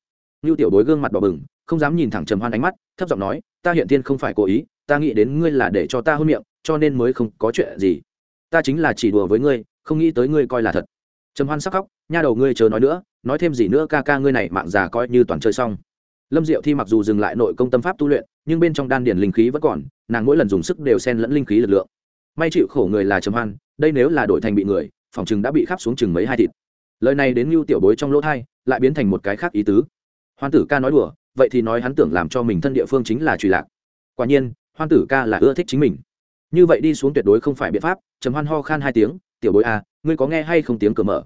Ngưu tiểu bối gương mặt bỏ bừng, không dám nhìn thẳng trầm hoan ánh mắt, thấp giọng nói, ta hiện tiên không phải cố ý, ta nghĩ đến ngươi là để cho ta hôn miệng, cho nên mới không có chuyện gì. Ta chính là chỉ đùa với ngươi, không nghĩ tới ngươi coi là thật. Trầm hoan sắc khóc, nha đầu ngươi chờ nói nữa, nói thêm gì nữa ca ca ngươi này mạng già coi như toàn chơi xong. Lâm diệu thi mặc dù dừng lại nội công tâm pháp tu luyện, nhưng bên trong đan điển linh khí vẫn còn, nàng mỗi lần dùng sức đều xen lẫn linh khí lực lượng. May chịu khổ người là trầm hoan, đây nếu là đổi thành bị người, phòng chừng đã bị khắp xuống chừng mấy hai thịt. Lời này đến lưu tiểu bối trong lỗ thai lại biến thành một cái khác ý tứ. Hoan tử ca nói đùa, vậy thì nói hắn tưởng làm cho mình thân địa phương chính là trùy lạc. Quả nhiên, hoan tử ca là ưa thích chính mình. Như vậy đi xuống tuyệt đối không phải biện pháp chấm hoan ho khan hai tiếng, tiểu bối à ngươi có nghe hay không tiếng cửa mở?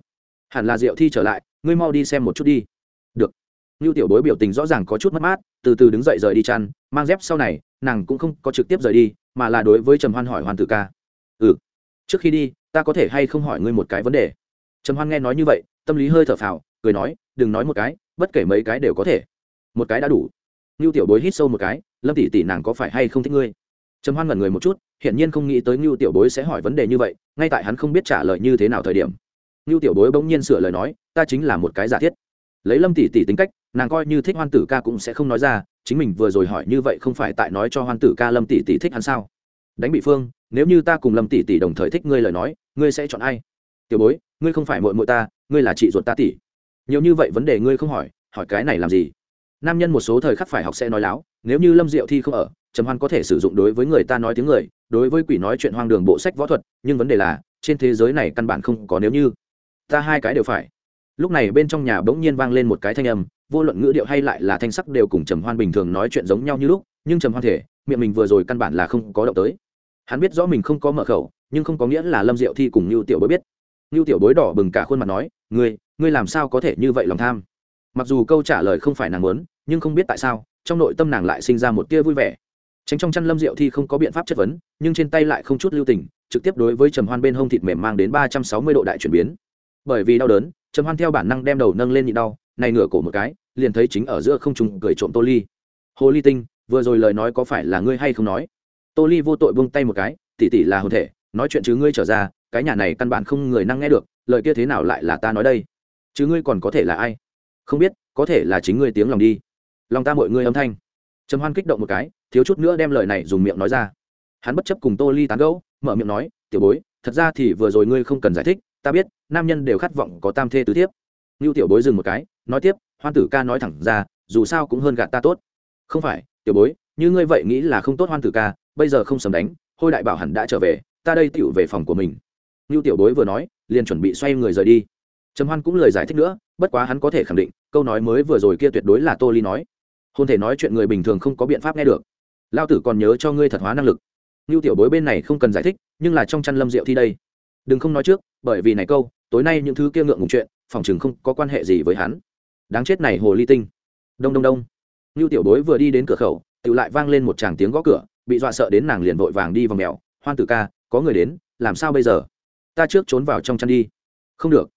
Hẳn là diệu thi trở lại, ngươi mau đi xem một chút đi. Được. Như tiểu bối biểu tình rõ ràng có chút mất mát, từ từ đứng dậy rời đi chăn, mang dép sau này, nàng cũng không có trực tiếp rời đi, mà là đối với trầm hoan hỏi hoàn tử ca. Ừ trước khi đi, ta có thể hay không hỏi ngươi một cái vấn đề? Trầm hoan nghe nói như vậy, tâm lý hơi thở phào cười nói, đừng nói một cái, bất kể mấy cái đều có thể. Một cái đã đủ. Ngưu tiểu bối hít sâu một cái, lâm tỷ tỷ nàng có phải hay không thích ngươi? Trầm hoan ngẩn người một chút, hiển nhiên không nghĩ tới ngưu tiểu bối sẽ hỏi vấn đề như vậy, ngay tại hắn không biết trả lời như thế nào thời điểm. Ngưu tiểu bối bỗng nhiên sửa lời nói, ta chính là một cái giả thiết. Lấy lâm tỷ tỷ tính cách, nàng coi như thích hoan tử ca cũng sẽ không nói ra, chính mình vừa rồi hỏi như vậy không phải tại nói cho hoan tử ca lâm tỷ tỷ thích hắn sao? Đánh bị phương, nếu như ta cùng lâm tỷ tỷ đồng thời thích ngươi lời nói, ngươi sẽ chọn ai? Tiểu bối, ngươi không phải mội mội ta, ngươi là chị ruột ta tỷ nhiều như vậy vấn đề ngươi không hỏi hỏi cái này làm gì? Nam nhân một số thời khắc phải học sẽ nói láo, nếu như lâm diệu thi không ở, trầm hoan có thể sử dụng đối với người ta nói tiếng người, đối với quỷ nói chuyện hoang đường bộ sách võ thuật, nhưng vấn đề là, trên thế giới này căn bản không có nếu như. Ta hai cái đều phải. Lúc này bên trong nhà bỗng nhiên vang lên một cái thanh âm, vô luận ngữ điệu hay lại là thanh sắc đều cùng trầm hoan bình thường nói chuyện giống nhau như lúc, nhưng trầm hoan thể, miệng mình vừa rồi căn bản là không có động tới. Hắn biết rõ mình không có mở khẩu, nhưng không có nghĩa là lâm diệu thi cùng như tiểu bối biết. Như tiểu bối đỏ bừng cả khuôn mặt nói, ngươi ngươi làm sao có thể như vậy lòng tham? Mặc dù câu trả lời không phải nàng muốn, nhưng không biết tại sao, trong nội tâm nàng lại sinh ra một tia vui vẻ. Tránh trong chăn lâm diệu thi không có biện pháp chất vấn, nhưng trên tay lại không chút lưu tình, trực tiếp đối với trầm hoan bên hông thịt mềm mang đến ba trăm sáu mươi độ đại chuyển biến. Bởi vì đau đớn, trầm hoan theo bản năng đem đầu nâng lên nhịn đau, này ngửa cổ một cái, liền thấy chính ở giữa không trùng cười trộm tô ly. Hồ ly tinh, vừa rồi lời nói có phải là ngươi hay không nói? Tô ly vô tội buông tay một cái tỉ tỉ là hồn thể, nói chuyện chứ ngươi trở ra, cái nhà này căn bản không người năng nghe được, lời kia thế nào lại là ta nói đây? Chứ ngươi còn có thể là ai? Không biết, có thể là chính ngươi tiếng lòng đi. Lòng ta mọi ngươi âm thanh. Trầm hoan kích động một cái, thiếu chút nữa đem lời này dùng miệng nói ra. Hắn bất chấp cùng tô ly tán gẫu, mở miệng nói, tiểu bối, thật ra thì vừa rồi ngươi không cần giải thích, ta biết, nam nhân đều khát vọng có tam thê tứ thiếp. Ngưu tiểu bối dừng một cái, nói tiếp, hoan tử ca nói thẳng ra, dù sao cũng hơn gạt ta tốt. Không phải, tiểu bối, như ngươi vậy nghĩ là không tốt hoan tử ca, bây giờ không sầm đánh, hôi đại bảo hẳn đã trở về, ta đây tựu về phòng của mình. Ngưu tiểu bối vừa nói, liền chuẩn bị xoay người rời đi trầm hoan cũng lời giải thích nữa, bất quá hắn có thể khẳng định, câu nói mới vừa rồi kia tuyệt đối là tô ly nói. Hôn thể nói chuyện người bình thường không có biện pháp nghe được. Lao tử còn nhớ cho ngươi thật hóa năng lực. Như tiểu bối bên này không cần giải thích, nhưng là trong chăn lâm rượu thi đây. Đừng không nói trước, bởi vì này câu, tối nay những thứ kia ngượng ngùng chuyện, phòng chừng không có quan hệ gì với hắn. Đáng chết này hồ ly tinh. Đông đông đông. Như tiểu bối vừa đi đến cửa khẩu tự lại vang lên một tràng tiếng gõ cửa, bị dọa sợ đến nàng liền vội vàng đi vào mèo. Hoan tử ca, có người đến, làm sao bây giờ? Ta trước trốn vào trong chăn đi. Không được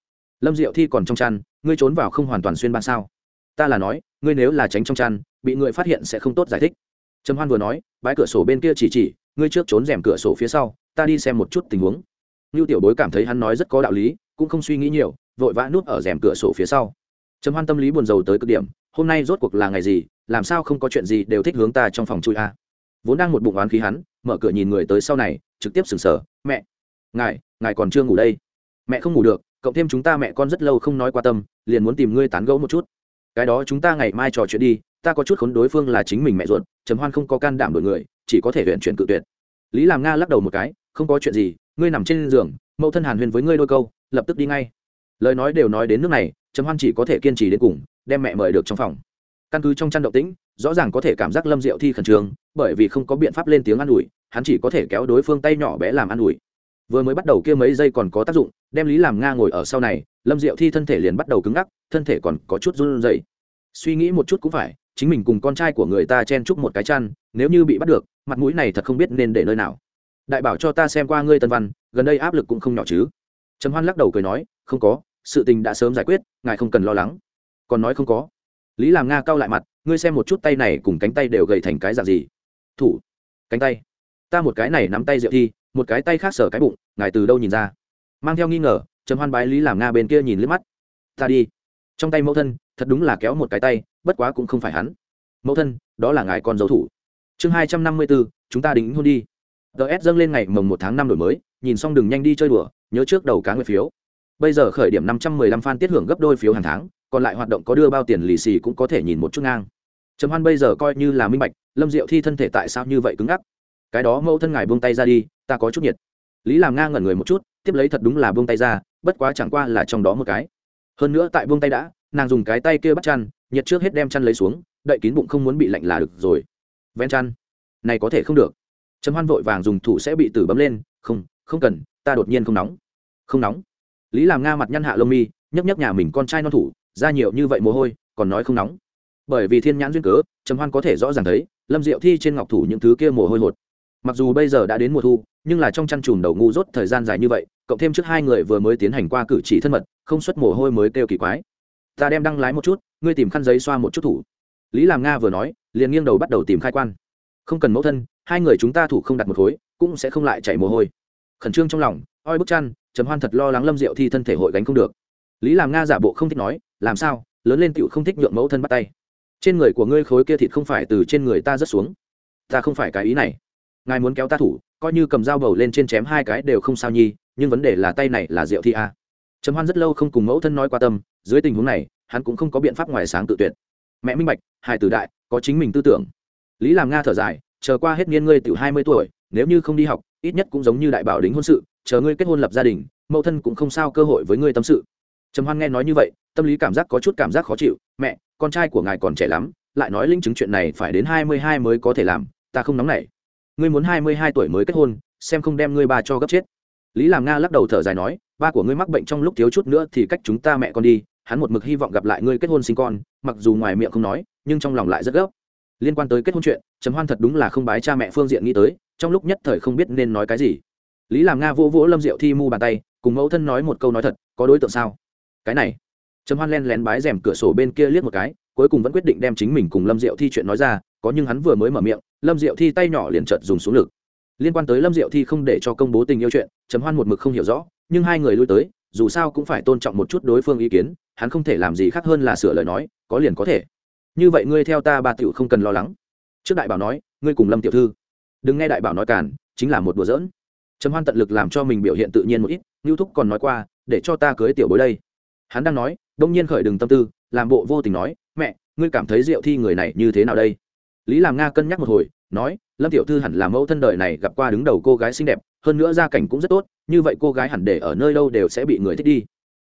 lâm diệu thi còn trong chăn, ngươi trốn vào không hoàn toàn xuyên ban sao? Ta là nói, ngươi nếu là tránh trong chăn, bị người phát hiện sẽ không tốt giải thích. Trầm hoan vừa nói, bãi cửa sổ bên kia chỉ chỉ, ngươi trước trốn rèm cửa sổ phía sau, ta đi xem một chút tình huống. Như tiểu bối cảm thấy hắn nói rất có đạo lý, cũng không suy nghĩ nhiều, vội vã núp ở rèm cửa sổ phía sau. Trầm hoan tâm lý buồn rầu tới cực điểm, hôm nay rốt cuộc là ngày gì, làm sao không có chuyện gì đều thích hướng ta trong phòng chui a. Vốn đang một bụng oán khí hắn, mở cửa nhìn người tới sau này, trực tiếp sừng sờ, mẹ, ngài ngài còn chưa ngủ đây? Mẹ không ngủ được cộng thêm chúng ta mẹ con rất lâu không nói qua tâm, liền muốn tìm ngươi tán gẫu một chút. Cái đó chúng ta ngày mai trò chuyện đi, ta có chút khốn đối phương là chính mình mẹ ruột, trầm hoan không có can đảm đổi người, chỉ có thể huyện chuyển cự tuyệt. Lý làm nga lắc đầu một cái, không có chuyện gì, ngươi nằm trên giường, mẫu thân hàn huyền với ngươi đôi câu, lập tức đi ngay. Lời nói đều nói đến nước này, trầm hoan chỉ có thể kiên trì đến cùng, đem mẹ mời được trong phòng. Căn cứ trong chăn động tĩnh, rõ ràng có thể cảm giác lâm diệu thi khẩn trương, bởi vì không có biện pháp lên tiếng an ủi, hắn chỉ có thể kéo đối phương tay nhỏ bé làm an ủi vừa mới bắt đầu kia mấy giây còn có tác dụng, đem lý làm nga ngồi ở sau này, lâm diệu thi thân thể liền bắt đầu cứng ngắc, thân thể còn có chút run rẩy. Suy nghĩ một chút cũng phải, chính mình cùng con trai của người ta chen chúc một cái chăn, nếu như bị bắt được, mặt mũi này thật không biết nên để nơi nào. Đại bảo cho ta xem qua ngươi tân văn, gần đây áp lực cũng không nhỏ chứ. Trầm hoan lắc đầu cười nói, không có, sự tình đã sớm giải quyết, ngài không cần lo lắng. Còn nói không có. Lý làm nga cau lại mặt, ngươi xem một chút tay này cùng cánh tay đều gầy thành cái dạng gì. Thủ, cánh tay. Ta một cái này nắm tay diệu thi một cái tay khác sở cái bụng, ngài từ đâu nhìn ra? Mang theo nghi ngờ, trầm hoan bái lý làm nga bên kia nhìn liếc mắt. Ta đi. Trong tay mẫu thân, thật đúng là kéo một cái tay, bất quá cũng không phải hắn. Mẫu thân, đó là ngài con dấu thủ. Chương hai trăm năm mươi bốn, chúng ta đính hôn đi. Ts dâng lên ngày mồng một tháng năm đổi mới, nhìn xong đừng nhanh đi chơi đùa, nhớ trước đầu cá người phiếu. Bây giờ khởi điểm năm trăm mười lăm fan tiết hưởng gấp đôi phiếu hàng tháng, còn lại hoạt động có đưa bao tiền lì xì cũng có thể nhìn một chút ngang. Trầm hoan bây giờ coi như là minh bạch, lâm diệu thi thân thể tại sao như vậy cứng ngắc? Cái đó mẫu thân ngài buông tay ra đi, ta có chút nhiệt. Lý làm nga ngẩn người một chút, tiếp lấy thật đúng là buông tay ra, bất quá chẳng qua là trong đó một cái. Hơn nữa tại buông tay đã, nàng dùng cái tay kia bắt chăn, nhiệt trước hết đem chăn lấy xuống, đậy kín bụng không muốn bị lạnh là được rồi. Ven chăn. Này có thể không được. Trầm hoan vội vàng dùng thủ sẽ bị tử bấm lên, không không cần, ta đột nhiên không nóng. Không nóng? Lý làm nga mặt nhăn hạ lông mi nhấp nhấp nhà mình con trai non thủ, ra nhiều như vậy mồ hôi, còn nói không nóng. Bởi vì thiên nhãn duyên cớ, trầm hoan có thể rõ ràng thấy, lâm diệu thi trên ngọc thủ những thứ kia mồ hôi hột mặc dù bây giờ đã đến mùa thu, nhưng là trong chăn chùm đầu ngu rốt thời gian dài như vậy, cộng thêm trước hai người vừa mới tiến hành qua cử chỉ thân mật, không xuất mồ hôi mới kêu kỳ quái. Ta đem đăng lái một chút, ngươi tìm khăn giấy xoa một chút thủ. Lý làm nga vừa nói, liền nghiêng đầu bắt đầu tìm khai quan. Không cần mẫu thân, hai người chúng ta thủ không đặt một khối, cũng sẽ không lại chảy mồ hôi. Khẩn trương trong lòng, oi bức chăn, trầm hoan thật lo lắng lâm diệu thi thân thể hội gánh không được. Lý làm nga giả bộ không thích nói, làm sao? Lớn lên tựu không thích nhượng mẫu thân bắt tay. Trên người của ngươi khối kia thịt không phải từ trên người ta rớt xuống. Ta không phải cái ý này ngài muốn kéo ta thủ, coi như cầm dao bầu lên trên chém hai cái đều không sao nhi, nhưng vấn đề là tay này là rượu thi a. Trầm hoan rất lâu không cùng mẫu thân nói qua tâm, dưới tình huống này, hắn cũng không có biện pháp ngoài sáng tự tuyệt. Mẹ minh bạch hài tử đại, có chính mình tư tưởng. Lý làm nga thở dài, chờ qua hết niên ngươi tiểu hai mươi tuổi, nếu như không đi học, ít nhất cũng giống như đại bảo đính hôn sự, chờ ngươi kết hôn lập gia đình, mẫu thân cũng không sao cơ hội với ngươi tâm sự. Trầm hoan nghe nói như vậy, tâm lý cảm giác có chút cảm giác khó chịu. Mẹ, con trai của ngài còn trẻ lắm, lại nói linh chứng chuyện này phải đến hai mươi hai mới có thể làm, ta không nóng nảy ngươi muốn hai mươi hai tuổi mới kết hôn, xem không đem ngươi ba cho gấp chết. Lý làm nga lắc đầu thở dài nói, ba của ngươi mắc bệnh trong lúc thiếu chút nữa thì cách chúng ta mẹ con đi, hắn một mực hy vọng gặp lại ngươi kết hôn sinh con, mặc dù ngoài miệng không nói, nhưng trong lòng lại rất gấp. Liên quan tới kết hôn chuyện, trầm hoan thật đúng là không bái cha mẹ phương diện nghĩ tới, trong lúc nhất thời không biết nên nói cái gì. Lý làm nga vỗ vỗ lâm diệu thi mu bàn tay, cùng mẫu thân nói một câu nói thật, có đối tượng sao? Cái này. Trầm hoan len lén bái rèm cửa sổ bên kia liếc một cái, cuối cùng vẫn quyết định đem chính mình cùng lâm diệu thi chuyện nói ra có nhưng hắn vừa mới mở miệng, lâm diệu thi tay nhỏ liền chợt dùng xuống lực. Liên quan tới lâm diệu thi không để cho công bố tình yêu chuyện, trầm hoan một mực không hiểu rõ, nhưng hai người lui tới, dù sao cũng phải tôn trọng một chút đối phương ý kiến, hắn không thể làm gì khác hơn là sửa lời nói, có liền có thể. Như vậy ngươi theo ta ba tiểu không cần lo lắng. Trước đại bảo nói, ngươi cùng lâm tiểu thư. Đừng nghe đại bảo nói cản chính là một đùa giỡn. Trầm hoan tận lực làm cho mình biểu hiện tự nhiên một ít ngưu thúc còn nói qua, để cho ta cưới tiểu bối đây. Hắn đang nói, đông nhiên khởi đừng tâm tư, làm bộ vô tình nói, mẹ, ngươi cảm thấy diệu thi người này như thế nào đây? Lý làm nga cân nhắc một hồi, nói, lâm tiểu thư hẳn là mẫu thân đời này gặp qua đứng đầu cô gái xinh đẹp, hơn nữa gia cảnh cũng rất tốt, như vậy cô gái hẳn để ở nơi đâu đều sẽ bị người thích đi.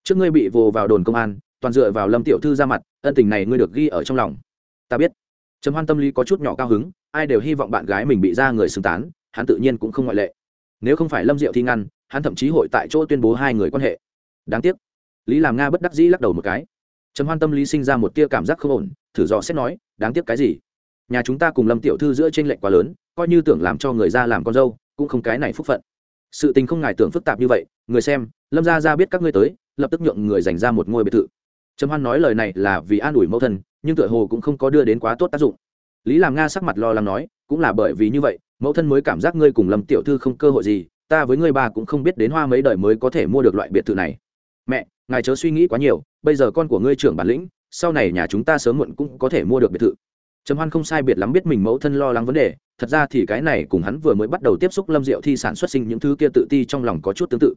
Trước ngươi bị vồ vào đồn công an, toàn dựa vào lâm tiểu thư ra mặt, ân tình này ngươi được ghi ở trong lòng. Ta biết. Trầm hoan tâm lý có chút nhỏ cao hứng, ai đều hy vọng bạn gái mình bị ra người xứng tán, hắn tự nhiên cũng không ngoại lệ. Nếu không phải lâm diệu thi ngăn, hắn thậm chí hội tại chỗ tuyên bố hai người quan hệ. Đáng tiếc. Lý làm nga bất đắc dĩ lắc đầu một cái. Trầm hoan tâm lý sinh ra một tia cảm giác không ổn, thử dò xét nói, đáng tiếc cái gì? Nhà chúng ta cùng lâm tiểu thư giữa t r ê n lệch quá lớn, coi như tưởng làm cho người ra làm con dâu, cũng không cái này phúc phận. Sự tình không ngài tưởng phức tạp như vậy, người xem, lâm gia ra biết các ngươi tới, lập tức nhượng người dành ra một ngôi biệt thự. Trầm hoan nói lời này là vì an ủi mẫu thân, nhưng tựa hồ cũng không có đưa đến quá tốt tác dụng. Lý làm nga sắc mặt lo lắng nói, cũng là bởi vì như vậy, mẫu thân mới cảm giác ngươi cùng lâm tiểu thư không cơ hội gì, ta với ngươi bà cũng không biết đến hoa mấy đời mới có thể mua được loại biệt thự này. Mẹ, ngài chớ suy nghĩ quá nhiều, bây giờ con của ngươi trưởng bản lĩnh, sau này nhà chúng ta sớm muộn cũng có thể mua được biệt thự trầm hoan không sai biệt lắm biết mình mẫu thân lo lắng vấn đề, thật ra thì cái này cùng hắn vừa mới bắt đầu tiếp xúc lâm diệu thi sản xuất sinh những thứ kia tự ti trong lòng có chút tương tự.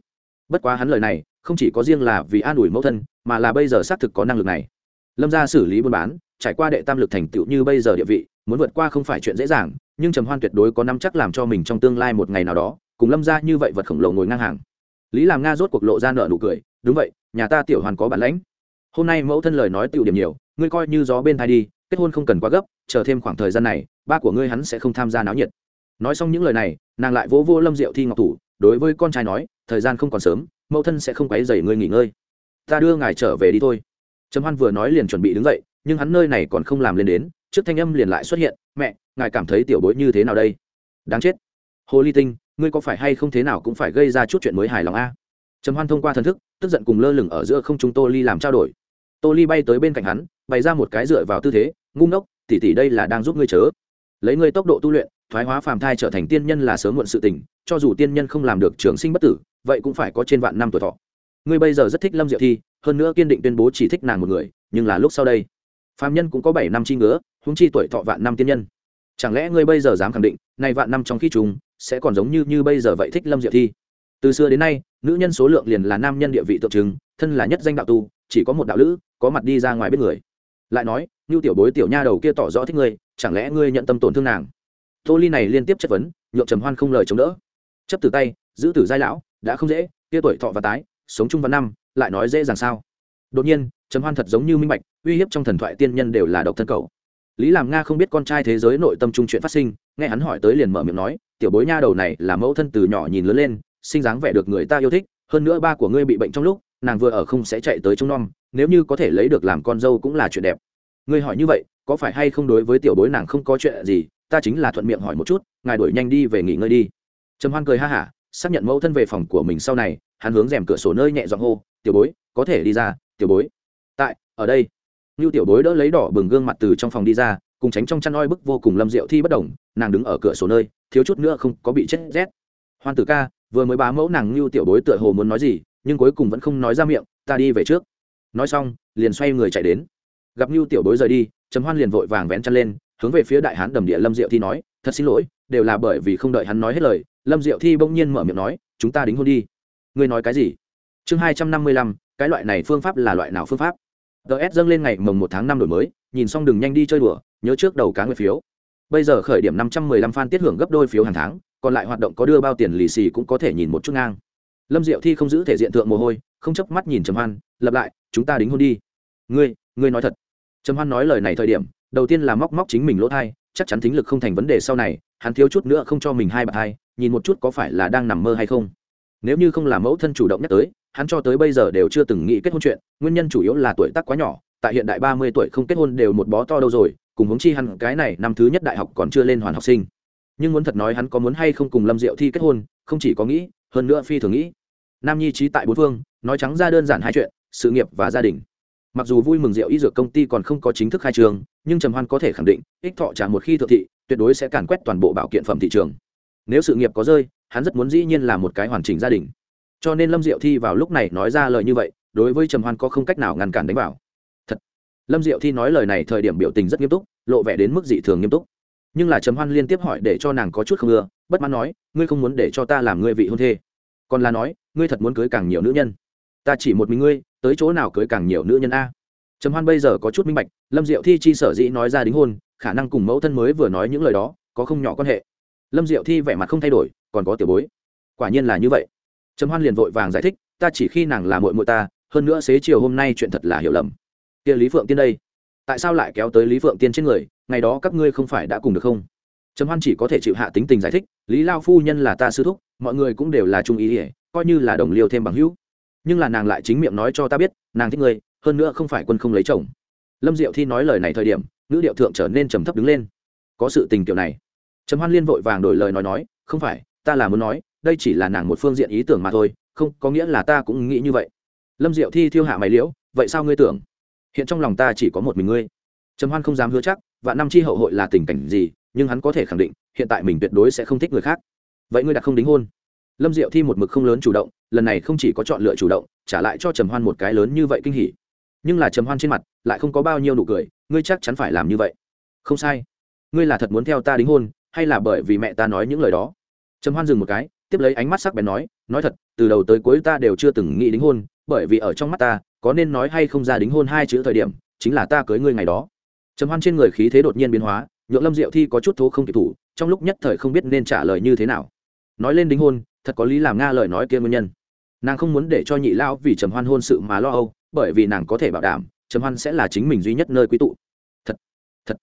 Bất quá hắn lời này, không chỉ có riêng là vì an ủi mẫu thân, mà là bây giờ xác thực có năng lực này. Lâm ra xử lý buôn bán, trải qua đệ tam lực thành tựu như bây giờ địa vị, muốn vượt qua không phải chuyện dễ dàng, nhưng trầm hoan tuyệt đối có năm chắc làm cho mình trong tương lai một ngày nào đó, cùng lâm ra như vậy vật khổng lồ ngồi ngang hàng. Lý làm nga rốt cuộc lộ ra nợ nụ cười, đúng vậy, nhà ta tiểu hoàn có bản lãnh. Hôm nay mẫu thân lời nói tiểu điểm nhiều, ngươi coi như gió bên thai đi, kết hôn không cần quá gấp chờ thêm khoảng thời gian này, ba của ngươi hắn sẽ không tham gia náo nhiệt. Nói xong những lời này, nàng lại vỗ vô lâm diệu thi ngọc thủ, đối với con trai nói, thời gian không còn sớm, mẫu thân sẽ không quấy dày ngươi nghỉ ngơi. Ta đưa ngài trở về đi thôi. Trầm hoan vừa nói liền chuẩn bị đứng dậy, nhưng hắn nơi này còn không làm lên đến, trước thanh âm liền lại xuất hiện, mẹ, ngài cảm thấy tiểu bối như thế nào đây? Đáng chết. Hồ ly tinh, ngươi có phải hay không thế nào cũng phải gây ra chút chuyện mới hài lòng a? Trầm hoan thông qua thần thức, tức giận cùng lơ lửng ở giữa không trung tô ly làm trao đổi. Tô ly bay tới bên cạnh hắn, bày ra một cái dựa vào tư thế, ngu ngốc tỷ tỷ đây là đang giúp ngươi chớ. Lấy ngươi tốc độ tu luyện, thoái hóa phàm thai trở thành tiên nhân là sớm muộn sự tình, cho dù tiên nhân không làm được trường sinh bất tử, vậy cũng phải có trên vạn năm tuổi thọ. Ngươi bây giờ rất thích lâm diệu thi, hơn nữa kiên định tuyên bố chỉ thích nàng một người, nhưng là lúc sau đây, phàm nhân cũng có bảy năm chi ngứa, huống chi tuổi thọ vạn năm tiên nhân. Chẳng lẽ ngươi bây giờ dám khẳng định này vạn năm trong khi chúng sẽ còn giống như như bây giờ vậy thích lâm diệu thi? Từ xưa đến nay, nữ nhân số lượng liền là nam nhân địa vị tượng trưng, thân là nhất danh đạo tu, chỉ có một đạo lữ, có mặt đi ra ngoài biết người. Lại nói như tiểu bối tiểu nha đầu kia tỏ rõ thích ngươi, chẳng lẽ ngươi nhận tâm tổn thương nàng? Tô ly này liên tiếp chất vấn, nhượng trầm hoan không lời chống đỡ. Chấp từ tay, giữ tử giai lão, đã không dễ, kia tuổi thọ và tái, sống chung văn năm, lại nói dễ dàng sao? Đột nhiên, trầm hoan thật giống như minh bạch, uy hiếp trong thần thoại tiên nhân đều là độc thân cầu. Lý làm nga không biết con trai thế giới nội tâm trung chuyện phát sinh, nghe hắn hỏi tới liền mở miệng nói, tiểu bối nha đầu này là mẫu thân từ nhỏ nhìn lớn lên, sinh dáng vẻ được người ta yêu thích, hơn nữa ba của ngươi bị bệnh trong lúc, nàng vừa ở không sẽ chạy tới trông nom, nếu như có thể lấy được làm con dâu cũng là chuyện đẹp ngươi hỏi như vậy, có phải hay không đối với tiểu bối nàng không có chuyện gì, ta chính là thuận miệng hỏi một chút, ngài đuổi nhanh đi về nghỉ ngơi đi. Trầm hoan cười ha hả, xác nhận mẫu thân về phòng của mình sau này, hắn hướng rèm cửa sổ nơi nhẹ giọng hô, tiểu bối, có thể đi ra, tiểu bối. Tại, ở đây. Như tiểu bối đỡ lấy đỏ bừng gương mặt từ trong phòng đi ra, cùng tránh trong chăn oi bức vô cùng lâm diệu thi bất đồng nàng đứng ở cửa sổ nơi, thiếu chút nữa không có bị chết rét. Hoan tử ca, vừa mới bá mẫu nàng như tiểu bối tựa hồ muốn nói gì, nhưng cuối cùng vẫn không nói ra miệng, ta đi về trước. Nói xong, liền xoay người chạy đến gặp Nưu tiểu bối rời đi, trầm hoan liền vội vàng vén chăn lên, hướng về phía đại hán đầm địa lâm diệu thi nói, thật xin lỗi, đều là bởi vì không đợi hắn nói hết lời. Lâm diệu thi bỗng nhiên mở miệng nói, chúng ta đính hôn đi. Ngươi nói cái gì? Chương hai trăm năm mươi lăm, cái loại này phương pháp là loại nào phương pháp? Ds dâng lên ngày mồng một tháng năm đổi mới, nhìn xong đừng nhanh đi chơi đùa, nhớ trước đầu cá nguyệt phiếu. Bây giờ khởi điểm năm trăm mười lăm fan tiết hưởng gấp đôi phiếu hàng tháng, còn lại hoạt động có đưa bao tiền lì xì cũng có thể nhìn một chút ngang. Lâm diệu thi không giữ thể diện thượng mồ hôi, không chấp mắt nhìn trầm hoan lặp lại, chúng ta đính hôn đi. Ngươi ngươi nói thật trầm hoan nói lời này thời điểm, đầu tiên là móc móc chính mình lỗ thai, chắc chắn thính lực không thành vấn đề sau này, hắn thiếu chút nữa không cho mình hai bà hai, nhìn một chút có phải là đang nằm mơ hay không. Nếu như không là mẫu thân chủ động nhắc tới, hắn cho tới bây giờ đều chưa từng nghĩ kết hôn chuyện, nguyên nhân chủ yếu là tuổi tác quá nhỏ, tại hiện đại ba mươi tuổi không kết hôn đều một bó to đâu rồi, cùng hướng chi hắn cái này năm thứ nhất đại học còn chưa lên hoàn học sinh. Nhưng muốn thật nói hắn có muốn hay không cùng lâm diệu thi kết hôn, không chỉ có nghĩ, hơn nữa phi thường nghĩ. Nam nhi trí tại bốn phương, nói trắng ra đơn giản hai chuyện, sự nghiệp và gia đình mặc dù vui mừng rượu y dược công ty còn không có chính thức khai trường nhưng trầm hoan có thể khẳng định, ích thọ trà một khi thượng thị, tuyệt đối sẽ càn quét toàn bộ bảo kiện phẩm thị trường. Nếu sự nghiệp có rơi, hắn rất muốn dĩ nhiên là một cái hoàn chỉnh gia đình. Cho nên lâm diệu thi vào lúc này nói ra lời như vậy, đối với trầm hoan có không cách nào ngăn cản đánh vào. Thật. Lâm diệu thi nói lời này thời điểm biểu tình rất nghiêm túc, lộ vẻ đến mức dị thường nghiêm túc. Nhưng là trầm hoan liên tiếp hỏi để cho nàng có chút không ưa, bất mãn nói, ngươi không muốn để cho ta làm ngươi vị hôn thê? Còn là nói, ngươi thật muốn cưới càng nhiều nữ nhân. Ta chỉ một mình ngươi tới chỗ nào cưới càng nhiều nữ nhân a? Trầm hoan bây giờ có chút minh bạch, lâm diệu thi chi sở dĩ nói ra đính hôn, khả năng cùng mẫu thân mới vừa nói những lời đó, có không nhỏ quan hệ. Lâm diệu thi vẻ mặt không thay đổi, còn có tiểu bối. Quả nhiên là như vậy. Trầm hoan liền vội vàng giải thích, ta chỉ khi nàng là mội mội ta, hơn nữa xế chiều hôm nay chuyện thật là hiểu lầm. Kia lý phượng tiên đây, tại sao lại kéo tới lý phượng tiên trên người, ngày đó các ngươi không phải đã cùng được không? Trầm hoan chỉ có thể chịu hạ tính tình giải thích, lý lao phu nhân là ta sư thúc, mọi người cũng đều là trung ý ỉa coi như là đồng liêu thêm bằng hữu nhưng là nàng lại chính miệng nói cho ta biết, nàng thích ngươi, hơn nữa không phải quân không lấy chồng. Lâm diệu thi nói lời này thời điểm nữ điệu thượng trở nên trầm thấp đứng lên. Có sự tình kiểu này. Trầm hoan liên vội vàng đổi lời nói nói, không phải, ta là muốn nói, đây chỉ là nàng một phương diện ý tưởng mà thôi, không, có nghĩa là ta cũng nghĩ như vậy. Lâm diệu thi thiêu hạ mày liễu, vậy sao ngươi tưởng? Hiện trong lòng ta chỉ có một mình ngươi. Trầm hoan không dám hứa chắc và năm chi hậu hội là tình cảnh gì, nhưng hắn có thể khẳng định, hiện tại mình tuyệt đối sẽ không thích người khác. Vậy ngươi đã không đính hôn lâm diệu thi một mực không lớn chủ động, lần này không chỉ có chọn lựa chủ động, trả lại cho trầm hoan một cái lớn như vậy kinh hỉ. Nhưng là trầm hoan trên mặt lại không có bao nhiêu nụ cười, ngươi chắc chắn phải làm như vậy. Không sai. Ngươi là thật muốn theo ta đính hôn, hay là bởi vì mẹ ta nói những lời đó? Trầm hoan dừng một cái, tiếp lấy ánh mắt sắc bén nói nói thật, từ đầu tới cuối ta đều chưa từng nghĩ đính hôn, bởi vì ở trong mắt ta, có nên nói hay không ra đính hôn hai chữ thời điểm, chính là ta cưới ngươi ngày đó. Trầm hoan trên người khí thế đột nhiên biến hóa, nhượng lâm diệu thi có chút thố không kịp thủ, trong lúc nhất thời không biết nên trả lời như thế nào nói lên đính hôn, thật có lý làm nga lời nói kia nguyên nhân. Nàng không muốn để cho nhị lao vì trầm hoan hôn sự mà lo âu, bởi vì nàng có thể bảo đảm, trầm hoan sẽ là chính mình duy nhất nơi quý tụ. Thật thật,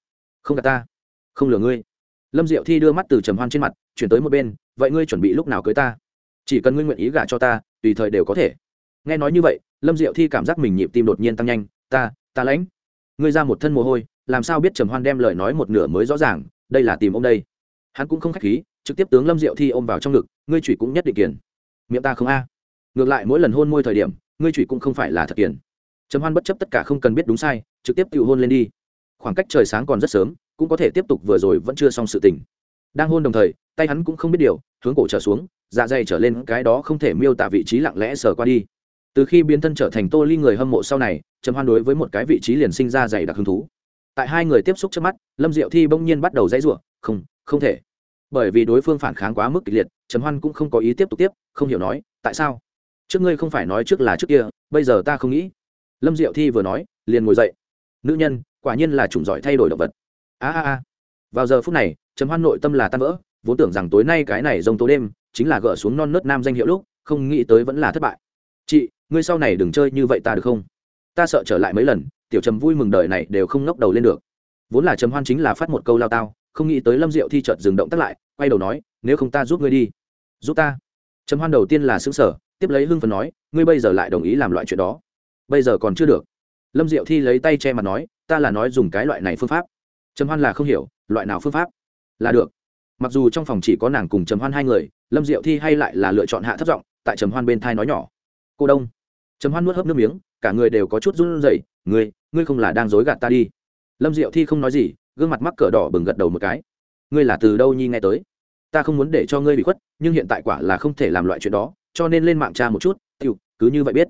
không cả ta, không lừa ngươi. Lâm diệu thi đưa mắt từ trầm hoan trên mặt, chuyển tới một bên, vậy ngươi chuẩn bị lúc nào cưới ta? Chỉ cần ngươi nguyện ý gả cho ta, tùy thời đều có thể. Nghe nói như vậy, lâm diệu thi cảm giác mình nhịp tim đột nhiên tăng nhanh. Ta ta lãnh. Ngươi ra một thân mồ hôi, làm sao biết trầm hoan đem lời nói một nửa mới rõ ràng, đây là tìm ông đây. Hắn cũng không khách khí trực tiếp tướng lâm diệu thi ôm vào trong ngực, ngươi chủy cũng nhất định kiền. Miệng ta không a. Ngược lại mỗi lần hôn môi thời điểm, ngươi chủy cũng không phải là thật kiền. Trầm hoan bất chấp tất cả không cần biết đúng sai, trực tiếp tự hôn lên đi. Khoảng cách trời sáng còn rất sớm, cũng có thể tiếp tục vừa rồi vẫn chưa xong sự tình. Đang hôn đồng thời, tay hắn cũng không biết điều, hướng cổ trở xuống dạ dày trở lên cái đó không thể miêu tả vị trí lặng lẽ sờ qua đi. Từ khi biến thân trở thành tô ly người hâm mộ sau này, trầm hoan đối với một cái vị trí liền sinh ra dày đặc hứng thú. Tại hai người tiếp xúc trước mắt, lâm diệu thi bỗng nhiên bắt đầu dãy rủa, không không thể bởi vì đối phương phản kháng quá mức kịch liệt, trầm hoan cũng không có ý tiếp tục tiếp, không hiểu nói, tại sao? Trước ngươi không phải nói trước là trước kia, bây giờ ta không nghĩ. Lâm diệu thi vừa nói, liền ngồi dậy. Nữ nhân, quả nhiên là chủng giỏi thay đổi động vật. A a a. Vào giờ phút này, trầm hoan nội tâm là tan vỡ, vốn tưởng rằng tối nay cái này rông tố đêm chính là gỡ xuống non nớt nam danh hiệu lúc, không nghĩ tới vẫn là thất bại. Chị, ngươi sau này đừng chơi như vậy ta được không? Ta sợ trở lại mấy lần, tiểu trầm vui mừng đời này đều không ngóc đầu lên được. Vốn là trầm hoan chính là phát một câu lao tao không nghĩ tới lâm diệu thi chợt dừng động tắt lại, quay đầu nói, nếu không ta giúp ngươi đi. Giúp ta? Trầm hoan đầu tiên là xứng sở tiếp lấy hưng phần nói, ngươi bây giờ lại đồng ý làm loại chuyện đó. Bây giờ còn chưa được. Lâm diệu thi lấy tay che mặt nói, ta là nói dùng cái loại này phương pháp. Trầm hoan là không hiểu, loại nào phương pháp? Là được. Mặc dù trong phòng chỉ có nàng cùng trầm hoan hai người, lâm diệu thi hay lại là lựa chọn hạ thấp giọng, tại trầm hoan bên thai nói nhỏ, cô đông. Trầm hoan nuốt hớp nước miếng, cả người đều có chút run rẩy, ngươi ngươi không là đang dối gạt ta đi. Lâm diệu thi không nói gì gương mặt mắc cỡ đỏ bừng gật đầu một cái. Ngươi là từ đâu nhi nghe tới? Ta không muốn để cho ngươi bị khuất, nhưng hiện tại quả là không thể làm loại chuyện đó, cho nên lên mạng tra một chút tiêu cứ như vậy biết.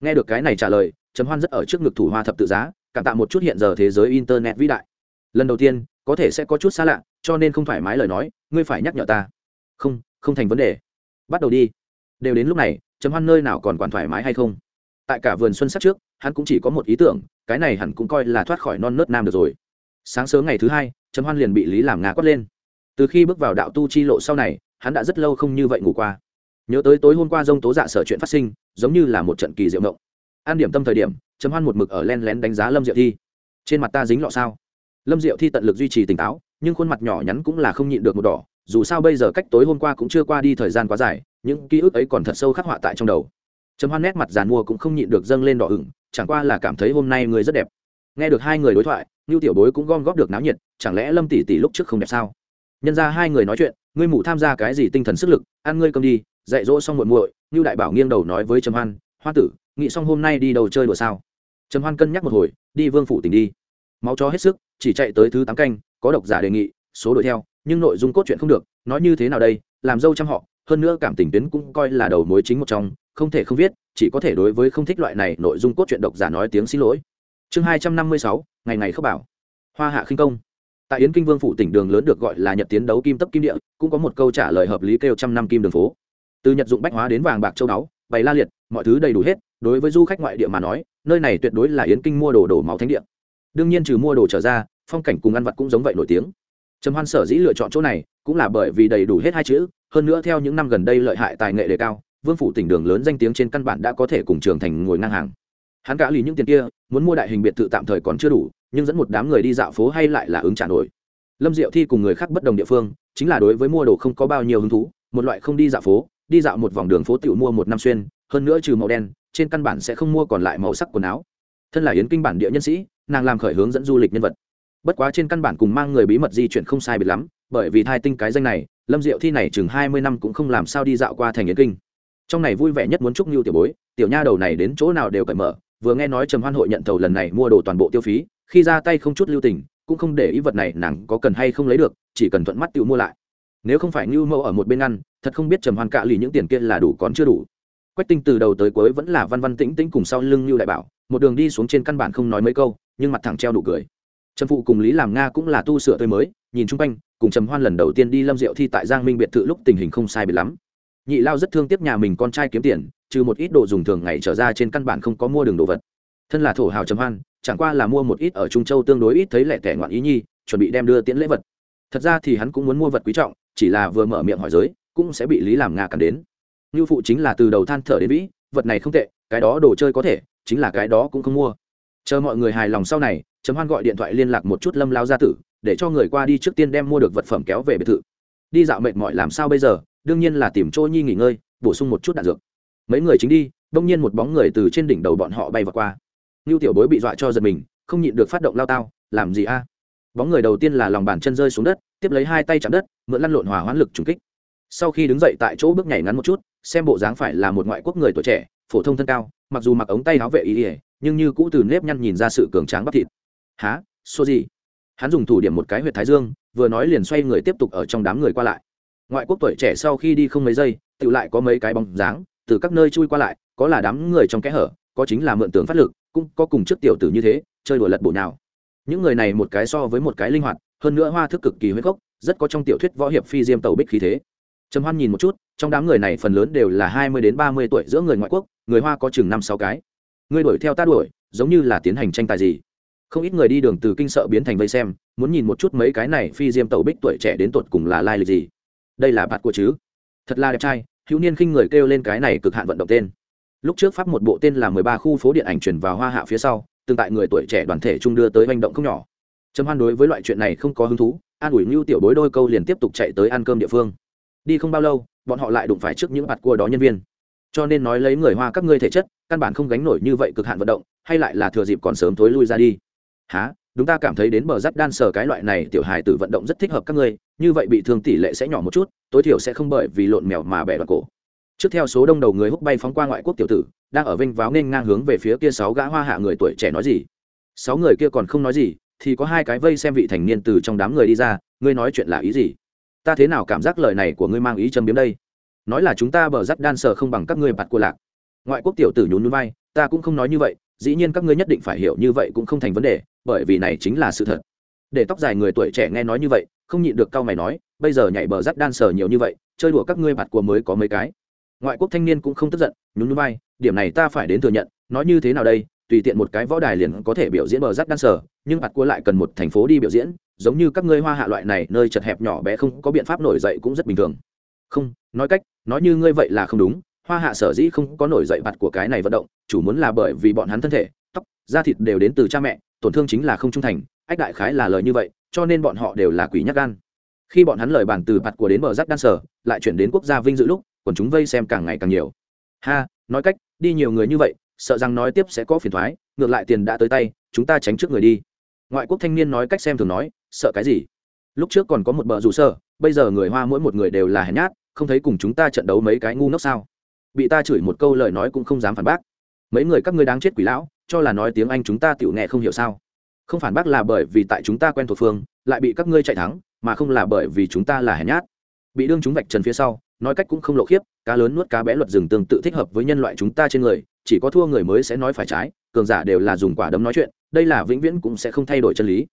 Nghe được cái này trả lời, trầm hoan rất ở trước ngực thủ hoa thập tự giá, cảm tạ một chút hiện giờ thế giới internet vĩ đại. Lần đầu tiên, có thể sẽ có chút xa lạ, cho nên không thoải mái lời nói, ngươi phải nhắc nhở ta. Không không thành vấn đề. Bắt đầu đi. Đều đến lúc này, trầm hoan nơi nào còn quản thoải mái hay không? Tại cả vườn xuân sắc trước, hắn cũng chỉ có một ý tưởng, cái này hẳn cũng coi là thoát khỏi non nớt nam được rồi sáng sớm ngày thứ hai, trầm hoan liền bị lý làm ngà quất lên. Từ khi bước vào đạo tu chi lộ sau này, hắn đã rất lâu không như vậy ngủ qua. Nhớ tới tối hôm qua dông tố dạ sở chuyện phát sinh, giống như là một trận kỳ diệu mộng an điểm tâm thời điểm, trầm hoan một mực ở len lén đánh giá lâm diệu thi. Trên mặt ta dính lọ sao? Lâm diệu thi tận lực duy trì tỉnh táo, nhưng khuôn mặt nhỏ nhắn cũng là không nhịn được một đỏ, dù sao bây giờ cách tối hôm qua cũng chưa qua đi thời gian quá dài, những ký ức ấy còn thật sâu khắc họa tại trong đầu. Trầm hoan nét mặt giàn mua cũng không nhịn được dâng lên đỏ ửng, chẳng qua là cảm thấy hôm nay người rất đẹp nghe được hai người đối thoại ngưu tiểu bối cũng gom góp được náo nhiệt, chẳng lẽ lâm tỷ tỷ lúc trước không đẹp sao? Nhân ra hai người nói chuyện, ngươi mủ tham gia cái gì tinh thần sức lực, ăn ngươi cơm đi, dạy dỗ xong muộn muội ngưu đại bảo nghiêng đầu nói với trầm hoan, hoa tử, nghĩ xong hôm nay đi đầu chơi đùa sao? Trầm hoan cân nhắc một hồi, đi vương phủ tỉnh đi. Máu chó hết sức, chỉ chạy tới thứ tám canh, có độc giả đề nghị, số đuổi theo, nhưng nội dung cốt truyện không được, nói như thế nào đây, làm dâu trăm họ, hơn nữa cảm tình tuyến cũng coi là đầu mối chính một trong, không thể không viết, chỉ có thể đối với không thích loại này nội dung cốt truyện độc giả nói tiếng xin lỗi chương hai trăm năm mươi sáu, ngày ngày không bảo. Hoa hạ khinh công. Tại yến kinh vương phủ tỉnh đường lớn được gọi là nhật tiến đấu kim tấp kim địa, cũng có một câu trả lời hợp lý kêu trăm năm kim đường phố. Từ nhật dụng bách hóa đến vàng bạc châu báu, bày la liệt, mọi thứ đầy đủ hết, đối với du khách ngoại địa mà nói, nơi này tuyệt đối là yến kinh mua đồ đổ máu thánh địa. Đương nhiên trừ mua đồ trở ra, phong cảnh cùng ăn vặt cũng giống vậy nổi tiếng. Trầm hoan sở dĩ lựa chọn chỗ này, cũng là bởi vì đầy đủ hết hai chữ, hơn nữa theo những năm gần đây lợi hại tài nghệ đề cao, vương phủ tỉnh đường lớn danh tiếng trên căn bản đã có thể cùng trường thành ngồi ngang hàng hắn cả lì những tiền kia, muốn mua đại hình biệt thự tạm thời còn chưa đủ, nhưng dẫn một đám người đi dạo phố hay lại là ứng trả nổi. Lâm diệu thi cùng người khác bất đồng địa phương, chính là đối với mua đồ không có bao nhiêu hứng thú, một loại không đi dạo phố, đi dạo một vòng đường phố tiểu mua một năm xuyên, hơn nữa trừ màu đen, trên căn bản sẽ không mua còn lại màu sắc quần áo. Thân là yến kinh bản địa nhân sĩ, nàng làm khởi hướng dẫn du lịch nhân vật. Bất quá trên căn bản cùng mang người bí mật di chuyển không sai biệt lắm, bởi vì thai tinh cái danh này, lâm diệu thi này chừng hai mươi năm cũng không làm sao đi dạo qua thành yến kinh. Trong này vui vẻ nhất muốn chúc mưu tiểu bối, tiểu nha đầu này đến chỗ nào đều cởi mở vừa nghe nói trầm hoan hội nhận thầu lần này mua đồ toàn bộ tiêu phí, khi ra tay không chút lưu tình, cũng không để ý vật này nàng có cần hay không lấy được, chỉ cần thuận mắt tự mua lại. Nếu không phải ngưu mẫu ở một bên ngăn, thật không biết trầm hoan cạ lì những tiền kia là đủ còn chưa đủ. Quách tinh từ đầu tới cuối vẫn là văn văn tĩnh tĩnh cùng sau lưng ngưu đại bảo, một đường đi xuống trên căn bản không nói mấy câu, nhưng mặt thẳng treo đủ cười. Trầm phụ cùng lý làm nga cũng là tu sửa tươi mới, nhìn chung quanh, cùng trầm hoan lần đầu tiên đi lâm diệu thi tại giang minh biệt thự lúc tình hình không sai biệt lắm. Nhị lao rất thương tiếp nhà mình con trai kiếm tiền trừ một ít đồ dùng thường ngày trở ra trên căn bản không có mua đường đồ vật. Thân là thổ hào trầm hoan, chẳng qua là mua một ít ở trung châu tương đối ít thấy lẻ tẻ ngoạn ý nhi, chuẩn bị đem đưa tiễn lễ vật. Thật ra thì hắn cũng muốn mua vật quý trọng, chỉ là vừa mở miệng hỏi giới, cũng sẽ bị lý làm nga cản đến. Như phụ chính là từ đầu than thở đến vĩ, vật này không tệ, cái đó đồ chơi có thể, chính là cái đó cũng không mua. Chờ mọi người hài lòng sau này chấm hoan gọi điện thoại liên lạc một chút lâm lao gia tử, để cho người qua đi trước tiên đem mua được vật phẩm kéo về biệt thự. Đi dạo mệt mỏi làm sao bây giờ, đương nhiên là tìm chỗ nhi nghỉ ngơi, bổ sung một chút đạn dược mấy người chính đi, đông nhiên một bóng người từ trên đỉnh đầu bọn họ bay vào qua. Ngưu tiểu bối bị dọa cho giật mình, không nhịn được phát động lao tao, làm gì a? Bóng người đầu tiên là lòng bàn chân rơi xuống đất, tiếp lấy hai tay chạm đất, mượn lăn lộn hòa hoãn lực trùng kích. Sau khi đứng dậy tại chỗ bước nhảy ngắn một chút, xem bộ dáng phải là một ngoại quốc người tuổi trẻ, phổ thông thân cao, mặc dù mặc ống tay áo vệ ý ỉa nhưng như cũ từ nếp nhăn nhìn ra sự cường tráng bắp thịt. Há số gì? Hắn dùng thủ điểm một cái huyệt thái dương, vừa nói liền xoay người tiếp tục ở trong đám người qua lại. Ngoại quốc tuổi trẻ sau khi đi không mấy giây tự lại có mấy cái bóng dáng từ các nơi chui qua lại, có là đám người trong kẽ hở, có chính là mượn tưởng phát lực, cũng có cùng trước tiểu tử như thế, chơi đùa lật bổ nào những người này một cái so với một cái linh hoạt, hơn nữa hoa thức cực kỳ huyết gốc, rất có trong tiểu thuyết võ hiệp phi diêm tàu bích khí thế. Trầm hoan nhìn một chút, trong đám người này phần lớn đều là hai mươi đến ba mươi tuổi giữa người ngoại quốc, người hoa có chừng năm sáu cái. Người đuổi theo ta đuổi, giống như là tiến hành tranh tài gì. Không ít người đi đường từ kinh sợ biến thành vây xem, muốn nhìn một chút mấy cái này phi diêm tàu bích tuổi trẻ đến tột cùng là lai lịch gì. Đây là bạt của chứ? Thật là đẹp trai hữu niên khinh người kêu lên cái này cực hạn vận động tên. Lúc trước pháp một bộ tên là mười ba khu phố điện ảnh chuyển vào hoa hạ phía sau, tương tại người tuổi trẻ đoàn thể trung đưa tới manh động không nhỏ. Trầm hoan đối với loại chuyện này không có hứng thú, an ủi mưu tiểu bối đôi câu liền tiếp tục chạy tới ăn cơm địa phương. Đi không bao lâu, bọn họ lại đụng phải trước những mặt cua đó nhân viên. Cho nên nói lấy người hoa các ngươi thể chất, căn bản không gánh nổi như vậy cực hạn vận động, hay lại là thừa dịp còn sớm thối lui ra đi. Há đúng ta cảm thấy đến bờ rắt đan sờ cái loại này tiểu hài tử vận động rất thích hợp các ngươi như vậy bị thương tỷ lệ sẽ nhỏ một chút, tối thiểu sẽ không bởi vì lộn mèo mà bẻ đoạn cổ. Trước theo số đông đầu người hút bay phóng qua ngoại quốc tiểu tử, đang ở vinh váo nên ngang hướng về phía kia sáu gã hoa hạ người tuổi trẻ nói gì. Sáu người kia còn không nói gì, thì có hai cái vây xem vị thành niên từ trong đám người đi ra, ngươi nói chuyện là ý gì? Ta thế nào cảm giác lời này của ngươi mang ý châm biếm đây? Nói là chúng ta bờ rắt đan sờ không bằng các ngươi bạt cô lạc. Ngoại quốc tiểu tử nhún nhún vai, ta cũng không nói như vậy, dĩ nhiên các ngươi nhất định phải hiểu như vậy cũng không thành vấn đề, bởi vì này chính là sự thật. Để tóc dài người tuổi trẻ nghe nói như vậy không nhịn được cao mày nói, bây giờ nhảy bờ rắt đan sờ nhiều như vậy, chơi đùa các ngươi bạt của mới có mấy cái. Ngoại quốc thanh niên cũng không tức giận, nhún núi vai, điểm này ta phải đến thừa nhận, nói như thế nào đây, tùy tiện một cái võ đài liền có thể biểu diễn bờ rắt đan sờ nhưng bạt của lại cần một thành phố đi biểu diễn, giống như các ngươi hoa hạ loại này, nơi chật hẹp nhỏ bé không có biện pháp nổi dậy cũng rất bình thường. Không, nói cách, nói như ngươi vậy là không đúng, hoa hạ sở dĩ không có nổi dậy mặt của cái này vận động, chủ muốn là bởi vì bọn hắn thân thể, tóc, da thịt đều đến từ cha mẹ, tổn thương chính là không trung thành, ách đại khái là lời như vậy cho nên bọn họ đều là quỷ nhắc gan. Khi bọn hắn lời bản từ mặt của đến bờ rắc đan sở, lại chuyển đến quốc gia vinh dự lúc còn chúng vây xem càng ngày càng nhiều. Ha, nói cách, đi nhiều người như vậy, sợ rằng nói tiếp sẽ có phiền thoái, ngược lại tiền đã tới tay, chúng ta tránh trước người đi. Ngoại quốc thanh niên nói cách xem thường nói, sợ cái gì? Lúc trước còn có một bờ rủ sơ bây giờ người hoa mỗi một người đều là hèn nhát, không thấy cùng chúng ta trận đấu mấy cái ngu ngốc sao? Bị ta chửi một câu lời nói cũng không dám phản bác. Mấy người các ngươi đáng chết quỷ lão, cho là nói tiếng anh chúng ta tiểu nghe không hiểu sao? Không phản bác là bởi vì tại chúng ta quen thuộc phương, lại bị các ngươi chạy thắng, mà không là bởi vì chúng ta là hèn nhát. Bị đương chúng vạch trần phía sau, nói cách cũng không lộ khiếp, cá lớn nuốt cá bé luật rừng tương tự thích hợp với nhân loại chúng ta trên người, chỉ có thua người mới sẽ nói phải trái, cường giả đều là dùng quả đấm nói chuyện, đây là vĩnh viễn cũng sẽ không thay đổi chân lý.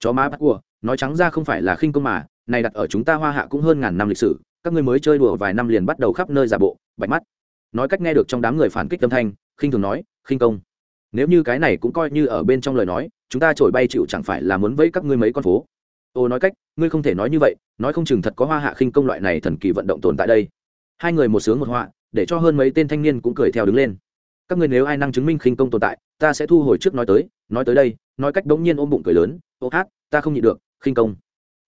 Chó má bắt cua, nói trắng ra không phải là khinh công mà, này đặt ở chúng ta hoa hạ cũng hơn ngàn năm lịch sử, các ngươi mới chơi đùa vài năm liền bắt đầu khắp nơi giả bộ, bạch mắt. Nói cách nghe được trong đám người phản kích âm thanh, khinh thường nói, khinh công nếu như cái này cũng coi như ở bên trong lời nói, chúng ta trổi bay chịu chẳng phải là muốn vẫy các ngươi mấy con phố. Ô, nói cách, ngươi không thể nói như vậy, nói không chừng thật có hoa hạ khinh công loại này thần kỳ vận động tồn tại đây. Hai người một sướng một họa, để cho hơn mấy tên thanh niên cũng cười theo đứng lên. Các ngươi nếu ai năng chứng minh khinh công tồn tại, ta sẽ thu hồi trước nói tới nói tới đây, nói cách đống nhiên ôm bụng cười lớn, ô hát, ta không nhịn được, khinh công.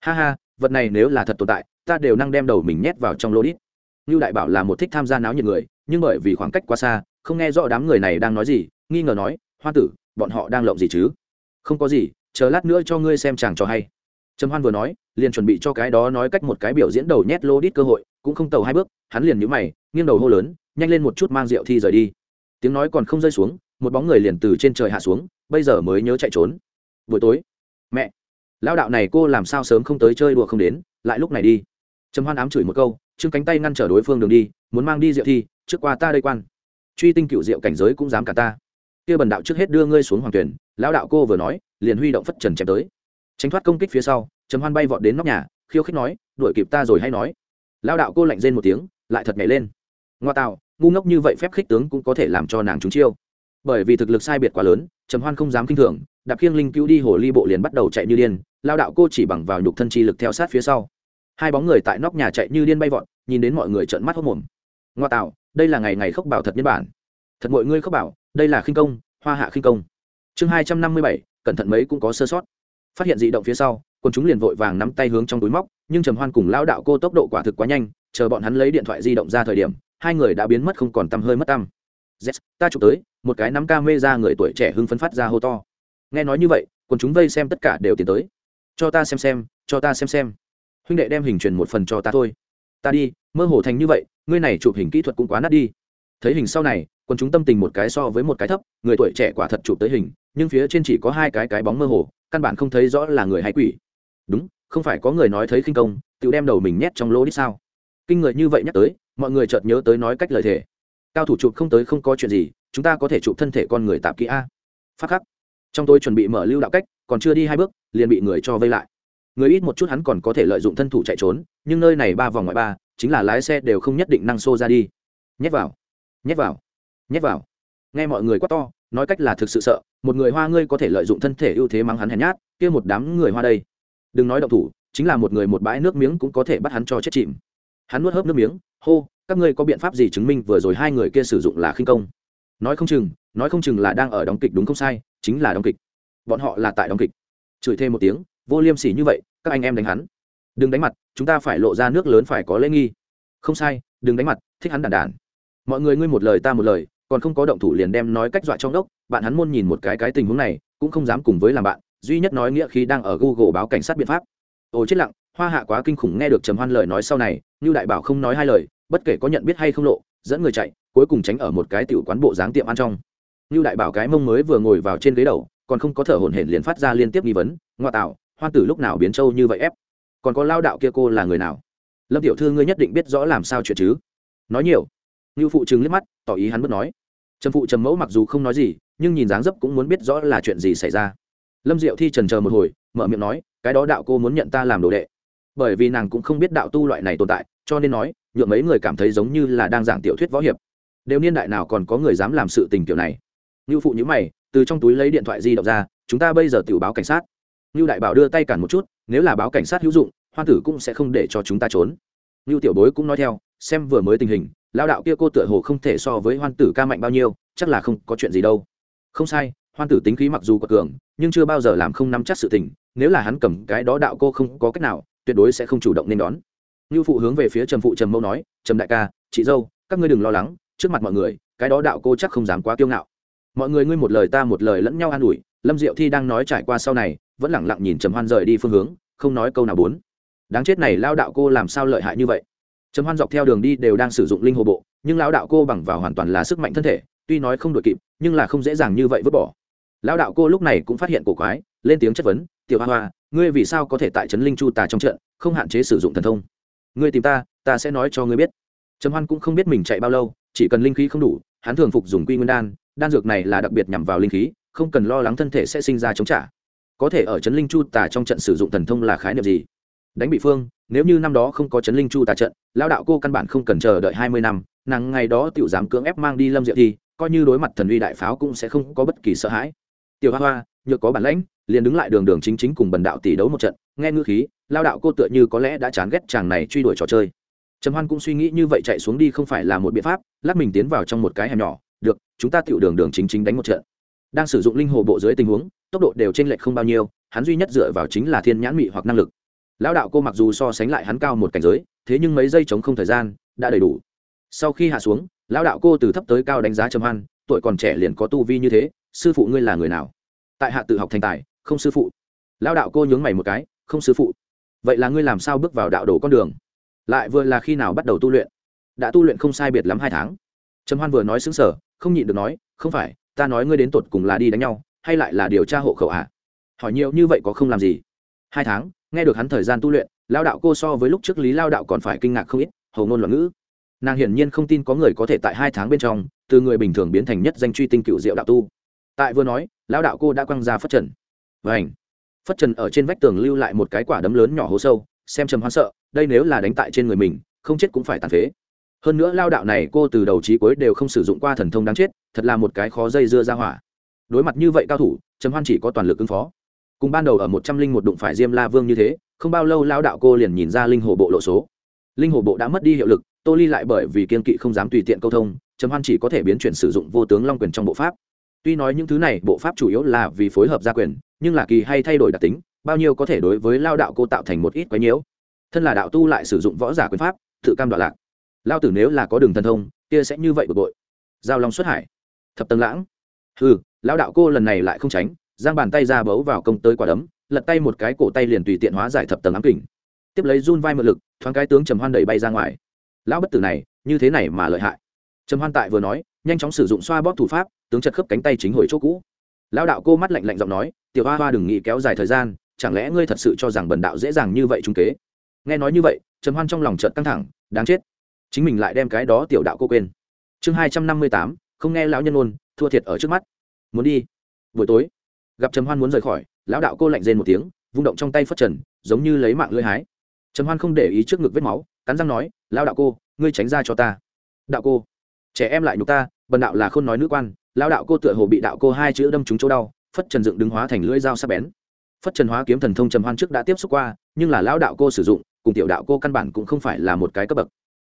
Ha ha, vật này nếu là thật tồn tại, ta đều năng đem đầu mình nhét vào trong lô đít. Như đại bảo là một thích tham gia náo nhiệt người, nhưng bởi vì khoảng cách quá xa, không nghe rõ đám người này đang nói gì nghi ngờ nói hoa tử, bọn họ đang lộng gì chứ? Không có gì, chờ lát nữa cho ngươi xem chàng cho hay. Trầm hoan vừa nói, liền chuẩn bị cho cái đó nói cách một cái biểu diễn đầu nhét lô đít cơ hội, cũng không tàu hai bước, hắn liền nhíu mày, nghiêng đầu hô lớn, nhanh lên một chút mang rượu thi rời đi. Tiếng nói còn không rơi xuống, một bóng người liền từ trên trời hạ xuống, bây giờ mới nhớ chạy trốn. Buổi tối. Mẹ. Lao đạo này cô làm sao sớm không tới chơi đùa không đến, lại lúc này đi. Trầm hoan ám chửi một câu chưng cánh tay ngăn trở đối phương đường đi, muốn mang đi rượu thi, trước qua ta đây quan. Truy tinh cựu rượu cảnh giới cũng dám cả ta kia bần đạo trước hết đưa ngươi xuống hoàng tuyển, lão đạo cô vừa nói, liền huy động phất trần chém tới. Tránh thoát công kích phía sau, trầm hoan bay vọt đến nóc nhà, khiêu khích nói, đuổi kịp ta rồi hay nói. Lão đạo cô lạnh rên một tiếng, lại thật nhảy lên. Ngoa tạo ngu ngốc như vậy phép khích tướng cũng có thể làm cho nàng trúng chiêu. Bởi vì thực lực sai biệt quá lớn, trầm hoan không dám kinh thường, đạp khiêng linh cứu đi hồ ly bộ liền bắt đầu chạy như điên lao đạo cô chỉ bằng vào nhục thân chi lực theo sát phía sau. Hai bóng người tại nóc nhà chạy như điên bay vọt, nhìn đến mọi người trợn mắt hốc mồm. Ngoa tạo đây là ngày ngày khốc bảo thật nhân bản thật mọi ngươi khóc bảo đây là khinh công hoa hạ khinh công. Chương hai trăm năm mươi bảy cẩn thận mấy cũng có sơ sót. Phát hiện dị động phía sau quân chúng liền vội vàng nắm tay hướng trong túi móc nhưng trầm hoan cùng lao đạo cô tốc độ quả thực quá nhanh chờ bọn hắn lấy điện thoại di động ra thời điểm hai người đã biến mất không còn tăm hơi mất tăm. Yes, ta chụp tới một cái nắm ca mê ra người tuổi trẻ hưng phấn phát ra hô to. Nghe nói như vậy quần chúng vây xem tất cả đều tiến tới. Cho ta xem xem cho ta xem xem. Huynh đệ đem hình truyền một phần cho ta thôi. Ta đi mơ hồ thành như vậy ngươi này chụp hình kỹ thuật cũng quá nát đi. Thấy hình sau này quần chúng tâm tình một cái so với một cái thấp, người tuổi trẻ quả thật chụp tới hình, nhưng phía trên chỉ có hai cái cái bóng mơ hồ, căn bản không thấy rõ là người hay quỷ. Đúng, không phải có người nói thấy khinh công tự đem đầu mình nhét trong lỗ đi sao? Kinh người như vậy nhắc tới, mọi người chợt nhớ tới nói cách lời thề. Cao thủ chụp không tới không có chuyện gì, chúng ta có thể chụp thân thể con người tạp kỹ a. Phát khắc. Trong tôi chuẩn bị mở lưu đạo cách, còn chưa đi hai bước, liền bị người cho vây lại. Người ít một chút hắn còn có thể lợi dụng thân thủ chạy trốn, nhưng nơi này ba vòng ngoài ba, chính là lái xe đều không nhất định năng xô ra đi. Nhét vào. Nhét vào nhét vào. Nghe mọi người quát to, nói cách là thực sự sợ, một người hoa ngươi có thể lợi dụng thân thể ưu thế mắng hắn hèn nhát, kia một đám người hoa đây. Đừng nói động thủ, chính là một người một bãi nước miếng cũng có thể bắt hắn cho chết chìm. Hắn nuốt hớp nước miếng, hô, các ngươi có biện pháp gì chứng minh vừa rồi hai người kia sử dụng là khinh công? Nói không chừng, nói không chừng là đang ở đóng kịch đúng không sai, chính là đóng kịch. Bọn họ là tại đóng kịch. Chửi thêm một tiếng, vô liêm sỉ như vậy, các anh em đánh hắn. Đừng đánh mặt, chúng ta phải lộ ra nước lớn phải có lễ nghi. Không sai, đừng đánh mặt, thích hắn đản đản. Mọi người ngươi một lời ta một lời còn không có động thủ liền đem nói cách dọa trong đốc, bạn hắn môn nhìn một cái cái tình huống này, cũng không dám cùng với làm bạn, duy nhất nói nghĩa khi đang ở google báo cảnh sát biện pháp. Ồ chết lặng, hoa hạ quá kinh khủng nghe được trầm hoan lời nói sau này, như đại bảo không nói hai lời, bất kể có nhận biết hay không lộ, dẫn người chạy, cuối cùng tránh ở một cái tiểu quán bộ dáng tiệm ăn trong. Như đại bảo cái mông mới vừa ngồi vào trên ghế đầu, còn không có thở hổn hển liền phát ra liên tiếp nghi vấn, ngoa tạo, hoan tử lúc nào biến trâu như vậy ép? Còn có lao đạo kia cô là người nào? Lâm tiểu thư ngươi nhất định biết rõ làm sao chuyện chứ? Nói nhiều Nưu phụ trừng liếc mắt, tỏ ý hắn bất nói. Trầm phụ trầm mẫu mặc dù không nói gì, nhưng nhìn dáng dấp cũng muốn biết rõ là chuyện gì xảy ra. Lâm diệu thi trần chờ một hồi, mở miệng nói, cái đó đạo cô muốn nhận ta làm đồ đệ. Bởi vì nàng cũng không biết đạo tu loại này tồn tại, cho nên nói, nhượng mấy người cảm thấy giống như là đang giảng tiểu thuyết võ hiệp. Đều niên đại nào còn có người dám làm sự tình kiểu này? Nưu phụ nhíu mày, từ trong túi lấy điện thoại di động ra, chúng ta bây giờ tiểu báo cảnh sát. Nưu đại bảo đưa tay cản một chút, nếu là báo cảnh sát hữu dụng hoa tử cũng sẽ không để cho chúng ta trốn. Nưu tiểu bối cũng nói theo, xem vừa mới tình hình lao đạo kia cô tựa hồ không thể so với hoan tử ca mạnh bao nhiêu, chắc là không có chuyện gì đâu. Không sai, hoan tử tính khí mặc dù có cường, nhưng chưa bao giờ làm không nắm chắc sự tình, nếu là hắn cầm cái đó đạo cô không có cách nào, tuyệt đối sẽ không chủ động nên đón. Như phụ hướng về phía trầm phụ trầm mâu nói, trầm đại ca, chị dâu, các ngươi đừng lo lắng, trước mặt mọi người, cái đó đạo cô chắc không dám quá kiêu ngạo. Mọi người ngươi một lời ta một lời lẫn nhau an ủi. Lâm diệu thi đang nói trải qua sau này, vẫn lẳng lặng nhìn trầm hoan rời đi phương hướng, không nói câu nào bốn. Đáng chết này lao đạo cô làm sao lợi hại như vậy? Trầm hoan dọc theo đường đi đều đang sử dụng linh hồ bộ, nhưng Lão đạo cô bằng vào hoàn toàn là sức mạnh thân thể, tuy nói không đội kịp, nhưng là không dễ dàng như vậy vứt bỏ. Lão đạo cô lúc này cũng phát hiện cổ quái, lên tiếng chất vấn, tiểu hoa hoa, ngươi vì sao có thể tại trấn linh chu tà trong trận, không hạn chế sử dụng thần thông? Ngươi tìm ta ta sẽ nói cho ngươi biết. Trầm hoan cũng không biết mình chạy bao lâu, chỉ cần linh khí không đủ, hắn thường phục dùng quy nguyên đan đan dược này là đặc biệt nhằm vào linh khí, không cần lo lắng thân thể sẽ sinh ra chống trả. Có thể ở trấn linh chu tà trong trận sử dụng thần thông là khái niệm gì? Đánh bị phương, nếu như năm đó không có trấn linh chu tà trận lao đạo cô căn bản không cần chờ đợi hai mươi năm, nàng ngày đó tiểu dám cưỡng ép mang đi lâm diệu thi, coi như đối mặt thần uy đại pháo cũng sẽ không có bất kỳ sợ hãi. Tiểu hoa hoa, nhược có bản lãnh, liền đứng lại đường đường chính chính cùng bần đạo tỷ đấu một trận, nghe ngư khí lao đạo cô tựa như có lẽ đã chán ghét chàng này truy đuổi trò chơi. Trầm hoan cũng suy nghĩ như vậy chạy xuống đi không phải là một biện pháp lát mình tiến vào trong một cái hẻm nhỏ, được, chúng ta tiểu đường đường chính chính đánh một trận. Đang sử dụng linh hồ bộ dưới tình huống, tốc độ đều trên lệch không bao nhiêu, hắn duy nhất dựa vào chính là thiên nhãn mị hoặc năng lực. Lão đạo cô mặc dù so sánh lại hắn cao một cảnh giới thế nhưng mấy giây chống không thời gian đã đầy đủ. Sau khi hạ xuống, lão đạo cô từ thấp tới cao đánh giá trầm hoan, tuổi còn trẻ liền có tu vi như thế, sư phụ ngươi là người nào? Tại hạ tự học thành tài, không sư phụ. Lão đạo cô nhướng mày một cái, không sư phụ. Vậy là ngươi làm sao bước vào đạo đồ con đường? Lại vừa là khi nào bắt đầu tu luyện? Đã tu luyện không sai biệt lắm hai tháng. Trầm hoan vừa nói xứng sở không nhịn được nói, không phải, ta nói ngươi đến tột cùng là đi đánh nhau, hay lại là điều tra hộ khẩu ạ? À? hỏi nhiều như vậy có không làm gì? Hai tháng, nghe được hắn thời gian tu luyện lao đạo cô so với lúc trước lý lao đạo còn phải kinh ngạc không ít, hầu ngôn loạn ngữ. Nàng hiển nhiên không tin có người có thể tại hai tháng bên trong, từ người bình thường biến thành nhất danh truy tinh cựu diệu đạo tu. Tại vừa nói, lao đạo cô đã quăng ra phất trần. Vảnh phất trần ở trên vách tường lưu lại một cái quả đấm lớn nhỏ hố sâu, xem trầm hoan sợ, đây nếu là đánh tại trên người mình, không chết cũng phải tàn phế. Hơn nữa lao đạo này cô từ đầu trí cuối đều không sử dụng qua thần thông đáng chết, thật là một cái khó dây dưa ra hỏa. Đối mặt như vậy cao thủ trầm hoan chỉ có toàn lực ứng phó. Cùng ban đầu ở một trăm linh một đụng phải diêm la vương như thế không bao lâu lao đạo cô liền nhìn ra linh hồ bộ lộ số. Linh hồ bộ đã mất đi hiệu lực, tô ly lại bởi vì kiên kỵ không dám tùy tiện câu thông, trầm hoan chỉ có thể biến chuyển sử dụng vô tướng long quyền trong bộ pháp. Tuy nói những thứ này bộ pháp chủ yếu là vì phối hợp gia quyền, nhưng là kỳ hay thay đổi đặc tính, bao nhiêu có thể đối với lao đạo cô tạo thành một ít quái nhiễu. Thân là đạo tu lại sử dụng võ giả quyền pháp, tự cam đoạn lạc. Lao tử nếu là có đường thần thông, kia sẽ như vậy bực bội. Giao long xuất hải. Thập tầng lãng. Ừ lao đạo cô lần này lại không tránh, giang bàn tay ra bấu vào công tới quả đấm lật tay một cái cổ tay liền tùy tiện hóa giải thập tầng ám kình. Tiếp lấy run vai mượn lực, thoáng cái tướng trầm hoan đẩy bay ra ngoài. Lão bất tử này, như thế này mà lợi hại. Trầm hoan tại vừa nói, nhanh chóng sử dụng xoa bóp thủ pháp, tướng chật khớp cánh tay chính hồi chỗ cũ. Lão đạo cô mắt lạnh lạnh giọng nói, tiểu hoa hoa đừng nghĩ kéo dài thời gian, chẳng lẽ ngươi thật sự cho rằng bần đạo dễ dàng như vậy trung kế? Nghe nói như vậy, trầm hoan trong lòng chợt căng thẳng, đáng chết. Chính mình lại đem cái đó tiểu đạo cô quên. Chương hai trăm năm mươi tám, không nghe lão nhân ôn, thua thiệt ở trước mắt. Muốn đi. Buổi tối, gặp trầm hoan muốn rời khỏi lão đạo cô lạnh rên một tiếng, vung động trong tay phất trần, giống như lấy mạng lưỡi hái. Trầm hoan không để ý trước ngực vết máu, cắn răng nói, lão đạo cô, ngươi tránh ra cho ta. Đạo cô, trẻ em lại nhục ta, bần đạo là không nói nữ quan, lão đạo cô tựa hồ bị đạo cô hai chữ đâm trúng chỗ đau. Phất trần dựng đứng hóa thành lưỡi dao sắc bén. Phất trần hóa kiếm thần thông trầm hoan trước đã tiếp xúc qua, nhưng là lão đạo cô sử dụng, cùng tiểu đạo cô căn bản cũng không phải là một cái cấp bậc.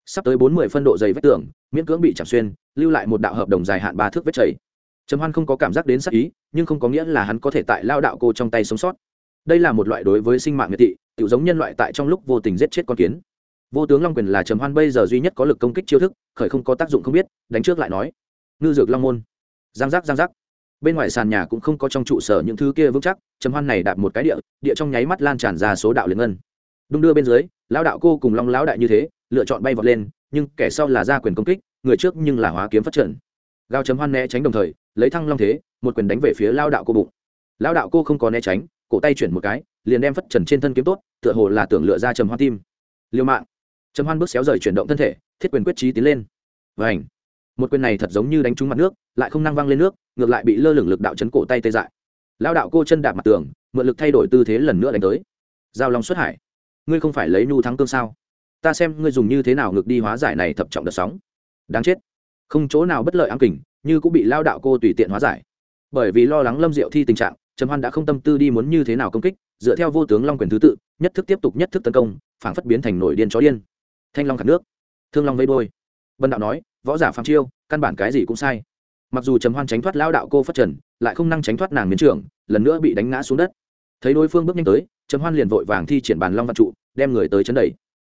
Sắp tới bốn mươi phân độ dày vết tường, miễn cưỡng bị chạm xuyên, lưu lại một đạo hợp đồng dài hạn ba thước vết chảy trầm hoan không có cảm giác đến sắc ý, nhưng không có nghĩa là hắn có thể tại lao đạo cô trong tay sống sót. Đây là một loại đối với sinh mạng miệt thị tự giống nhân loại tại trong lúc vô tình giết chết con kiến. Vô tướng long quyền là trầm hoan bây giờ duy nhất có lực công kích chiêu thức, khởi không có tác dụng không biết, đánh trước lại nói. Ngư dược long môn. Giang giác giang giác. Bên ngoài sàn nhà cũng không có trong trụ sở những thứ kia vững chắc, trầm hoan này đạp một cái địa địa trong nháy mắt lan tràn ra số đạo liền ngân. Đung đưa bên dưới, lão đạo cô cùng long lão đại như thế, lựa chọn bay vọt lên, nhưng kẻ sau là ra quyền công kích, người trước nhưng là hóa kiếm phát triển. Gao chấm hoan né tránh đồng thời lấy thăng long thế, một quyền đánh về phía lao đạo cô bụng. Lao đạo cô không có né tránh, cổ tay chuyển một cái, liền đem phất trần trên thân kiếm tốt, tựa hồ là tưởng lựa ra trầm hoan tim. Liêu mạng. Trầm hoan bước xéo rời chuyển động thân thể, thiết quyền quyết trí tiến lên. Và ảnh một quyền này thật giống như đánh trúng mặt nước, lại không năng văng lên nước, ngược lại bị lơ lửng lực đạo chấn cổ tay tê dại. Lao đạo cô chân đạp mặt tường, mượn lực thay đổi tư thế lần nữa đánh tới. Giao long xuất hải. Ngươi không phải lấy nhu thắng cương sao? Ta xem ngươi dùng như thế nào ngược đi hóa giải này thập trọng đợt sóng. Đáng chết. Không chỗ nào bất lợi ám kình như cũng bị lao đạo cô tùy tiện hóa giải. Bởi vì lo lắng lâm diệu thi tình trạng, trầm hoan đã không tâm tư đi muốn như thế nào công kích, dựa theo vô tướng long quyền thứ tự, nhất thức tiếp tục nhất thức tấn công, phảng phất biến thành nổi điên chó điên. Thanh long khát nước, thương long vây đôi vân đạo nói, võ giả phạm chiêu, căn bản cái gì cũng sai. Mặc dù trầm hoan tránh thoát lao đạo cô phát trần, lại không năng tránh thoát nàng miến trưởng, lần nữa bị đánh ngã xuống đất. Thấy đối phương bước nhanh tới, trầm hoan liền vội vàng thi triển bàn long văn trụ, đem người tới chấn đẩy.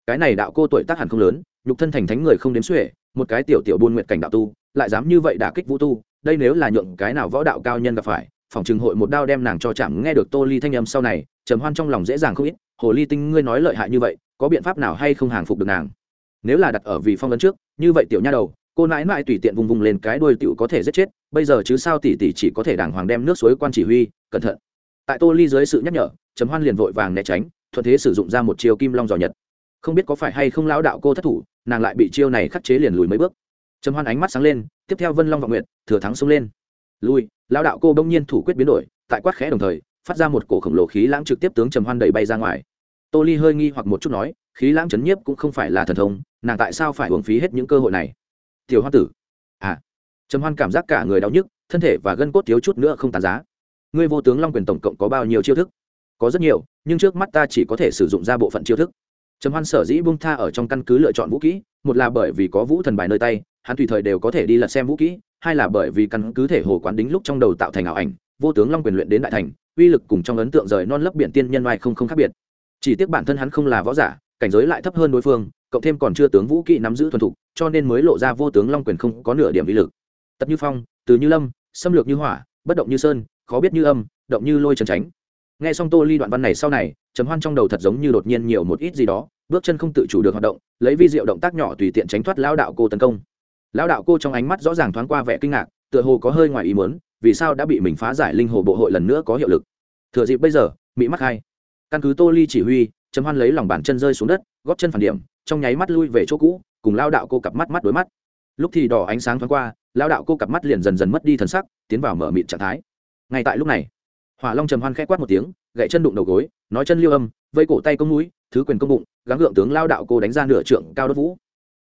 Cái này đạo cô tuổi tác hẳn không lớn nhục thân thành thánh người không đếm xuể, một cái tiểu tiểu buôn nguyện cảnh đạo tu, lại dám như vậy đả kích vũ tu, đây nếu là nhượng cái nào võ đạo cao nhân gặp phải, phòng trường hội một đao đem nàng cho chạm nghe được tô ly thanh âm sau này, trầm hoan trong lòng dễ dàng không ít, hồ ly tinh, ngươi nói lợi hại như vậy, có biện pháp nào hay không hàng phục được nàng? Nếu là đặt ở vị phong ấn trước, như vậy tiểu nha đầu, cô nãi nãi tùy tiện vùng vùng lên cái đuôi tiểu có thể giết chết, bây giờ chứ sao tỷ tỷ chỉ có thể đàng hoàng đem nước suối quan chỉ huy, cẩn thận. Tại tô ly dưới sự nhắc nhở, trầm hoan liền vội vàng né tránh, thuận thế sử dụng ra một chiêu kim long giò nhật không biết có phải hay không lão đạo cô thất thủ, nàng lại bị chiêu này khắc chế liền lùi mấy bước. Trầm hoan ánh mắt sáng lên, tiếp theo vân long và nguyện thừa thắng xông lên. Lui, lão đạo cô bỗng nhiên thủ quyết biến đổi, tại quát khẽ đồng thời, phát ra một cổ khổng lồ khí lãng trực tiếp tướng trầm hoan đẩy bay ra ngoài. Tô ly hơi nghi hoặc một chút nói, khí lãng chấn nhiếp cũng không phải là thần thông, nàng tại sao phải hưởng phí hết những cơ hội này? Tiểu hoa tử. À. Trầm hoan cảm giác cả người đau nhức, thân thể và gân cốt thiếu chút nữa không tàn giá. Ngươi vô tướng long quyền tổng cộng có bao nhiêu chiêu thức? Có rất nhiều, nhưng trước mắt ta chỉ có thể sử dụng ra bộ phận chiêu thức trầm hoan sở dĩ bung tha ở trong căn cứ lựa chọn vũ kỹ, một là bởi vì có vũ thần bài nơi tay, hắn tùy thời đều có thể đi lật xem vũ kỹ, hai là bởi vì căn cứ thể hồ quán đính lúc trong đầu tạo thành ảo ảnh, vô tướng long quyền luyện đến đại thành, uy lực cùng trong ấn tượng rời non lấp biển tiên nhân oai không không khác biệt. Chỉ tiếc bản thân hắn không là võ giả, cảnh giới lại thấp hơn đối phương, cộng thêm còn chưa tướng vũ kỹ nắm giữ thuần thục, cho nên mới lộ ra vô tướng long quyền không có nửa điểm uy lực. Tật như phong, từ như lâm, xâm lược như hỏa, bất động như sơn, khó biết như âm, động như lôi trần tránh nghe xong tô ly đoạn văn này sau này, trầm hoan trong đầu thật giống như đột nhiên nhiều một ít gì đó, bước chân không tự chủ được hoạt động, lấy vi diệu động tác nhỏ tùy tiện tránh thoát lao đạo cô tấn công. Lao đạo cô trong ánh mắt rõ ràng thoáng qua vẻ kinh ngạc, tựa hồ có hơi ngoài ý muốn, vì sao đã bị mình phá giải linh hồ bộ hội lần nữa có hiệu lực. Thừa dịp bây giờ mỹ mắc hai. Căn cứ tô ly chỉ huy, trầm hoan lấy lòng bàn chân rơi xuống đất, góp chân phản điểm, trong nháy mắt lui về chỗ cũ, cùng lao đạo cô cặp mắt mắt đối mắt. Lúc thì đỏ ánh sáng thoáng qua lao đạo cô cặp mắt liền dần dần mất đi thần sắc, tiến vào mở mịt trạng thái. Ngay tại lúc này hỏa long trầm hoan khẽ quát một tiếng gậy chân đụng đầu gối, nói chân liêu âm, vây cổ tay công mũi, thứ quyền công bụng, gắng gượng tướng lao đạo cô đánh ra nửa trượng cao đốt vũ.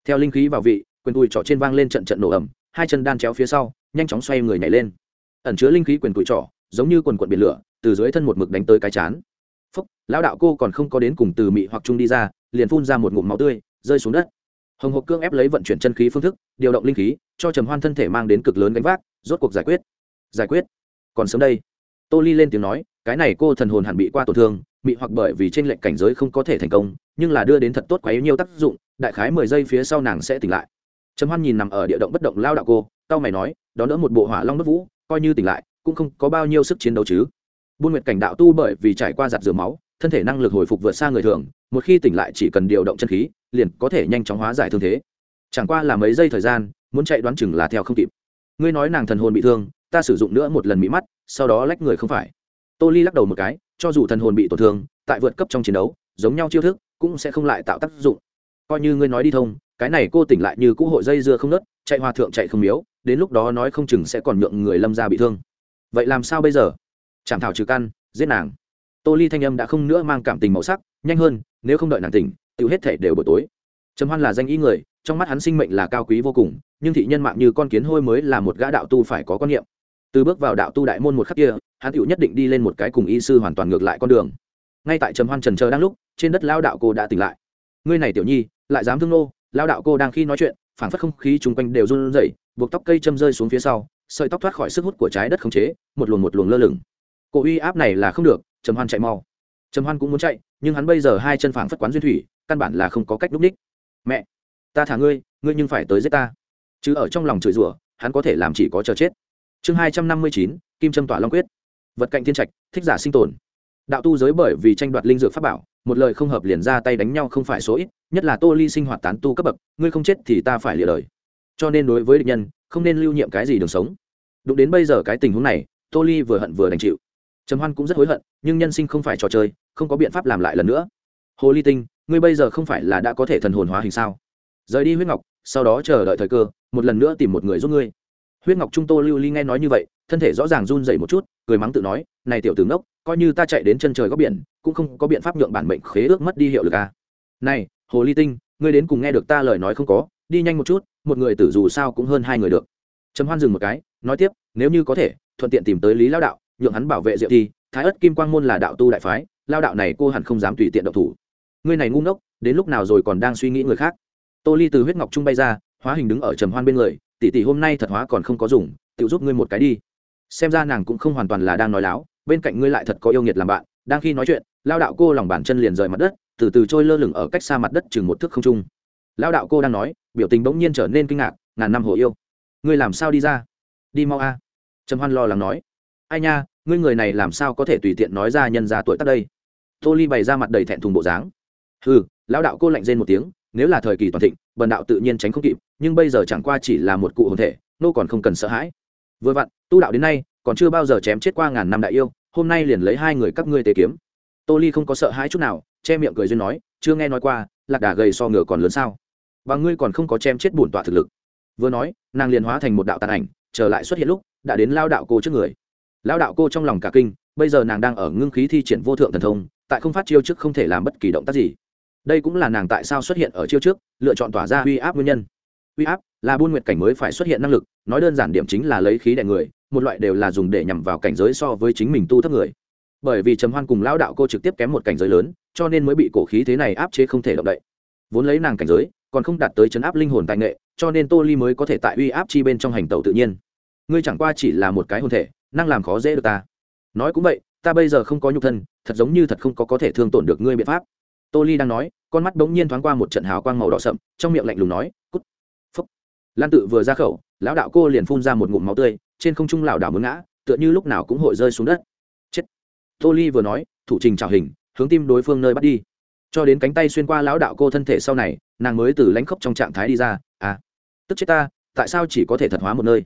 Theo linh khí vào vị, quyền tùi trỏ trên vang lên trận trận nổ ẩm hai chân đan chéo phía sau, nhanh chóng xoay người nhảy lên. Ẩn chứa linh khí quyền tùi trỏ, giống như quần quận biển lửa, từ dưới thân một mực đánh tới cái chán. Phúc, lao đạo cô còn không có đến cùng từ mị hoặc trung đi ra, liền phun ra một ngụm máu tươi, rơi xuống đất. Hồng hộc cương ép lấy vận chuyển chân khí phương thức, điều động linh khí, cho trầm hoan thân thể mang đến cực lớn gánh vác, rốt cuộc giải quyết. Giải quyết. Còn sớm đây tô ly lên tiếng nói, cái này cô thần hồn hẳn bị qua tổn thương bị hoặc bởi vì trên lệnh cảnh giới không có thể thành công, nhưng là đưa đến thật tốt quá yếu nhiều tác dụng, đại khái mười giây phía sau nàng sẽ tỉnh lại. Trầm hoan nhìn nằm ở địa động bất động lao đạo cô tao mày nói đó đỡ một bộ hỏa long đốt vũ, coi như tỉnh lại, cũng không có bao nhiêu sức chiến đấu chứ. Buôn nguyệt cảnh đạo tu bởi vì trải qua giặt rửa máu, thân thể năng lực hồi phục vượt xa người thường, một khi tỉnh lại chỉ cần điều động chân khí, liền có thể nhanh chóng hóa giải thương thế. Chẳng qua là mấy giây thời gian, muốn chạy đoán chừng là theo không kịp. Ngươi nói nàng thần hồn bị thương ta sử dụng nữa một lần mỹ mắt, sau đó lách người không phải. Tô ly lắc đầu một cái, cho dù thần hồn bị tổn thương, tại vượt cấp trong chiến đấu, giống nhau chiêu thức, cũng sẽ không lại tạo tác dụng. Coi như ngươi nói đi thông, cái này cô tỉnh lại như cũ hội dây dưa không nớt, chạy hòa thượng chạy không miếu, đến lúc đó nói không chừng sẽ còn nhượng người lâm ra bị thương. Vậy làm sao bây giờ? Chảm thảo trừ căn, giết nàng. Tô ly thanh âm đã không nữa mang cảm tình màu sắc, nhanh hơn, nếu không đợi nàng tỉnh tự hết thể đều buổi tối. Trầm hoan là danh ý người, trong mắt hắn sinh mệnh là cao quý vô cùng, nhưng thị nhân mạng như con kiến hôi mới là một gã đạo tu phải có quan niệm từ bước vào đạo tu đại môn một khắc kia, hắn tựu nhất định đi lên một cái cùng y sư hoàn toàn ngược lại con đường. Ngay tại trầm hoan trần chờ đang lúc, trên đất lao đạo cô đã tỉnh lại. Ngươi này tiểu nhi, lại dám thương nô, lao đạo cô đang khi nói chuyện phản phất không khí chung quanh đều run rẩy, buộc tóc cây châm rơi xuống phía sau, sợi tóc thoát khỏi sức hút của trái đất khống chế, một luồng một luồng lơ lửng. Cổ uy áp này là không được, trầm hoan chạy mau. Trầm hoan cũng muốn chạy, nhưng hắn bây giờ hai chân phảng phất quán duyên thủy, căn bản là không có cách núp ních. Mẹ, ta thả ngươi ngươi nhưng phải tới giết ta. Chứ ở trong lòng chửi rủa, hắn có thể làm chỉ có chờ chết chương hai trăm năm mươi chín, kim trâm tỏa long quyết. Vật cạnh thiên trạch, thích giả sinh tồn. Đạo tu giới bởi vì tranh đoạt linh dược pháp bảo, một lời không hợp liền ra tay đánh nhau không phải số ít, nhất là tô ly sinh hoạt tán tu cấp bậc, ngươi không chết thì ta phải lịa đời. Cho nên đối với địch nhân, không nên lưu nhiệm cái gì đường sống. Đụng đến bây giờ cái tình huống này, tô ly vừa hận vừa đành chịu. Trầm hoan cũng rất hối hận, nhưng nhân sinh không phải trò chơi, không có biện pháp làm lại lần nữa. Hồ ly tinh, ngươi bây giờ không phải là đã có thể thần hồn hóa hình sao? Rời đi huyết ngọc, sau đó chờ đợi thời cơ, một lần nữa tìm một người giúp ngươi huyết ngọc trung tô lưu ly nghe nói như vậy thân thể rõ ràng run dậy một chút cười mắng tự nói này tiểu tướng ngốc, coi như ta chạy đến chân trời góc biển cũng không có biện pháp nhượng bản mệnh khế ước mất đi hiệu lực à. này hồ ly tinh ngươi đến cùng nghe được ta lời nói không có đi nhanh một chút một người tử dù sao cũng hơn hai người được. Trầm hoan dừng một cái nói tiếp nếu như có thể thuận tiện tìm tới lý lao đạo nhượng hắn bảo vệ diệu thi thái ất kim quang môn là đạo tu đại phái lao đạo này cô hẳn không dám tùy tiện động thủ. Ngươi này ngu ngốc đến lúc nào rồi còn đang suy nghĩ người khác? Tô ly từ huyết ngọc trung bay ra hóa hình đứng ở trầm hoan bên người tỷ tỷ hôm nay thật hóa còn không có dùng tự giúp ngươi một cái đi. Xem ra nàng cũng không hoàn toàn là đang nói láo, bên cạnh ngươi lại thật có yêu nghiệt làm bạn, đang khi nói chuyện, lao đạo cô lòng bàn chân liền rời mặt đất, từ từ trôi lơ lửng ở cách xa mặt đất chừng một thước không trung. Lao đạo cô đang nói, biểu tình bỗng nhiên trở nên kinh ngạc, ngàn năm hồ yêu. Ngươi làm sao đi ra? Đi mau a. Trầm hoan lo lắng nói. Ai nha, ngươi người này làm sao có thể tùy tiện nói ra nhân ra tuổi tác đây? Tô ly bày ra mặt đầy thẹn thùng bộ dáng. Ừ lão đạo cô lạnh rên một tiếng nếu là thời kỳ toàn thịnh, bần đạo tự nhiên tránh không kịp, nhưng bây giờ chẳng qua chỉ là một cụ hồn thể, nô còn không cần sợ hãi. Vừa vặn, tu đạo đến nay, còn chưa bao giờ chém chết qua ngàn năm đại yêu, hôm nay liền lấy hai người các ngươi tế kiếm. Tô ly không có sợ hãi chút nào, che miệng cười duyên nói, chưa nghe nói qua, lạc đà gầy so ngựa còn lớn sao? Và ngươi còn không có chém chết bổn tọa thực lực. Vừa nói, nàng liền hóa thành một đạo tàn ảnh, trở lại xuất hiện lúc, đã đến lao đạo cô trước người. Lao đạo cô trong lòng cả kinh, bây giờ nàng đang ở ngưng khí thi triển vô thượng thần thông, tại không phát chiêu trước không thể làm bất kỳ động tác gì đây cũng là nàng tại sao xuất hiện ở chiêu trước, lựa chọn tỏa ra uy áp nguyên nhân. Uy áp là buôn nguyệt cảnh mới phải xuất hiện năng lực, nói đơn giản điểm chính là lấy khí đ người, một loại đều là dùng để nhằm vào cảnh giới so với chính mình tu thấp người. Bởi vì trầm hoan cùng lão đạo cô trực tiếp kém một cảnh giới lớn, cho nên mới bị cổ khí thế này áp chế không thể động đậy. Vốn lấy nàng cảnh giới, còn không đạt tới chấn áp linh hồn tài nghệ, cho nên tô ly mới có thể tại uy áp chi bên trong hành tàu tự nhiên. Ngươi chẳng qua chỉ là một cái hồn thể, năng làm khó dễ được ta. Nói cũng vậy, ta bây giờ không có nhục thân, thật giống như thật không có có thể thương tổn được ngươi biện pháp tô ly đang nói, con mắt bỗng nhiên thoáng qua một trận hào quang màu đỏ sậm, trong miệng lạnh lùng nói, cút, phúc. Lan tự vừa ra khẩu, lão đạo cô liền phun ra một ngụm máu tươi, trên không trung lảo đảo mướn ngã, tựa như lúc nào cũng hội rơi xuống đất. Chết. Tô ly vừa nói, thủ trình trào hình, hướng tim đối phương nơi bắt đi. Cho đến cánh tay xuyên qua lão đạo cô thân thể sau này, nàng mới từ lãnh khốc trong trạng thái đi ra à tức chết ta, tại sao chỉ có thể thật hóa một nơi?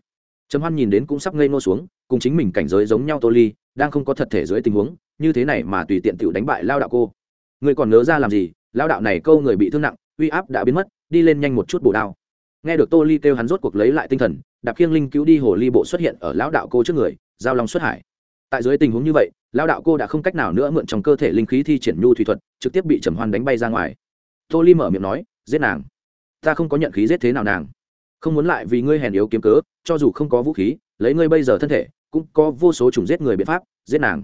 Trầm hoan nhìn đến cũng sắp ngây ngô xuống, cùng chính mình cảnh giới giống nhau tô ly, đang không có thật thể dưới tình huống, như thế này mà tùy tiện tự đánh bại lao đạo cô người còn nhớ ra làm gì lao đạo này câu người bị thương nặng, uy áp đã biến mất, đi lên nhanh một chút bổ đao. Nghe được tô ly kêu hắn rốt cuộc lấy lại tinh thần, đạp khiêng linh cứu đi hồ ly bộ xuất hiện ở lão đạo cô trước người, giao long xuất hải. Tại dưới tình huống như vậy, lão đạo cô đã không cách nào nữa mượn trong cơ thể linh khí thi triển nhu thủy thuật, trực tiếp bị trầm hoan đánh bay ra ngoài. Tô ly mở miệng nói, giết nàng. Ta không có nhận khí giết thế nào nàng. Không muốn lại vì ngươi hèn yếu kiếm cớ, cho dù không có vũ khí, lấy ngươi bây giờ thân thể, cũng có vô số chủng giết người biện pháp, giết nàng.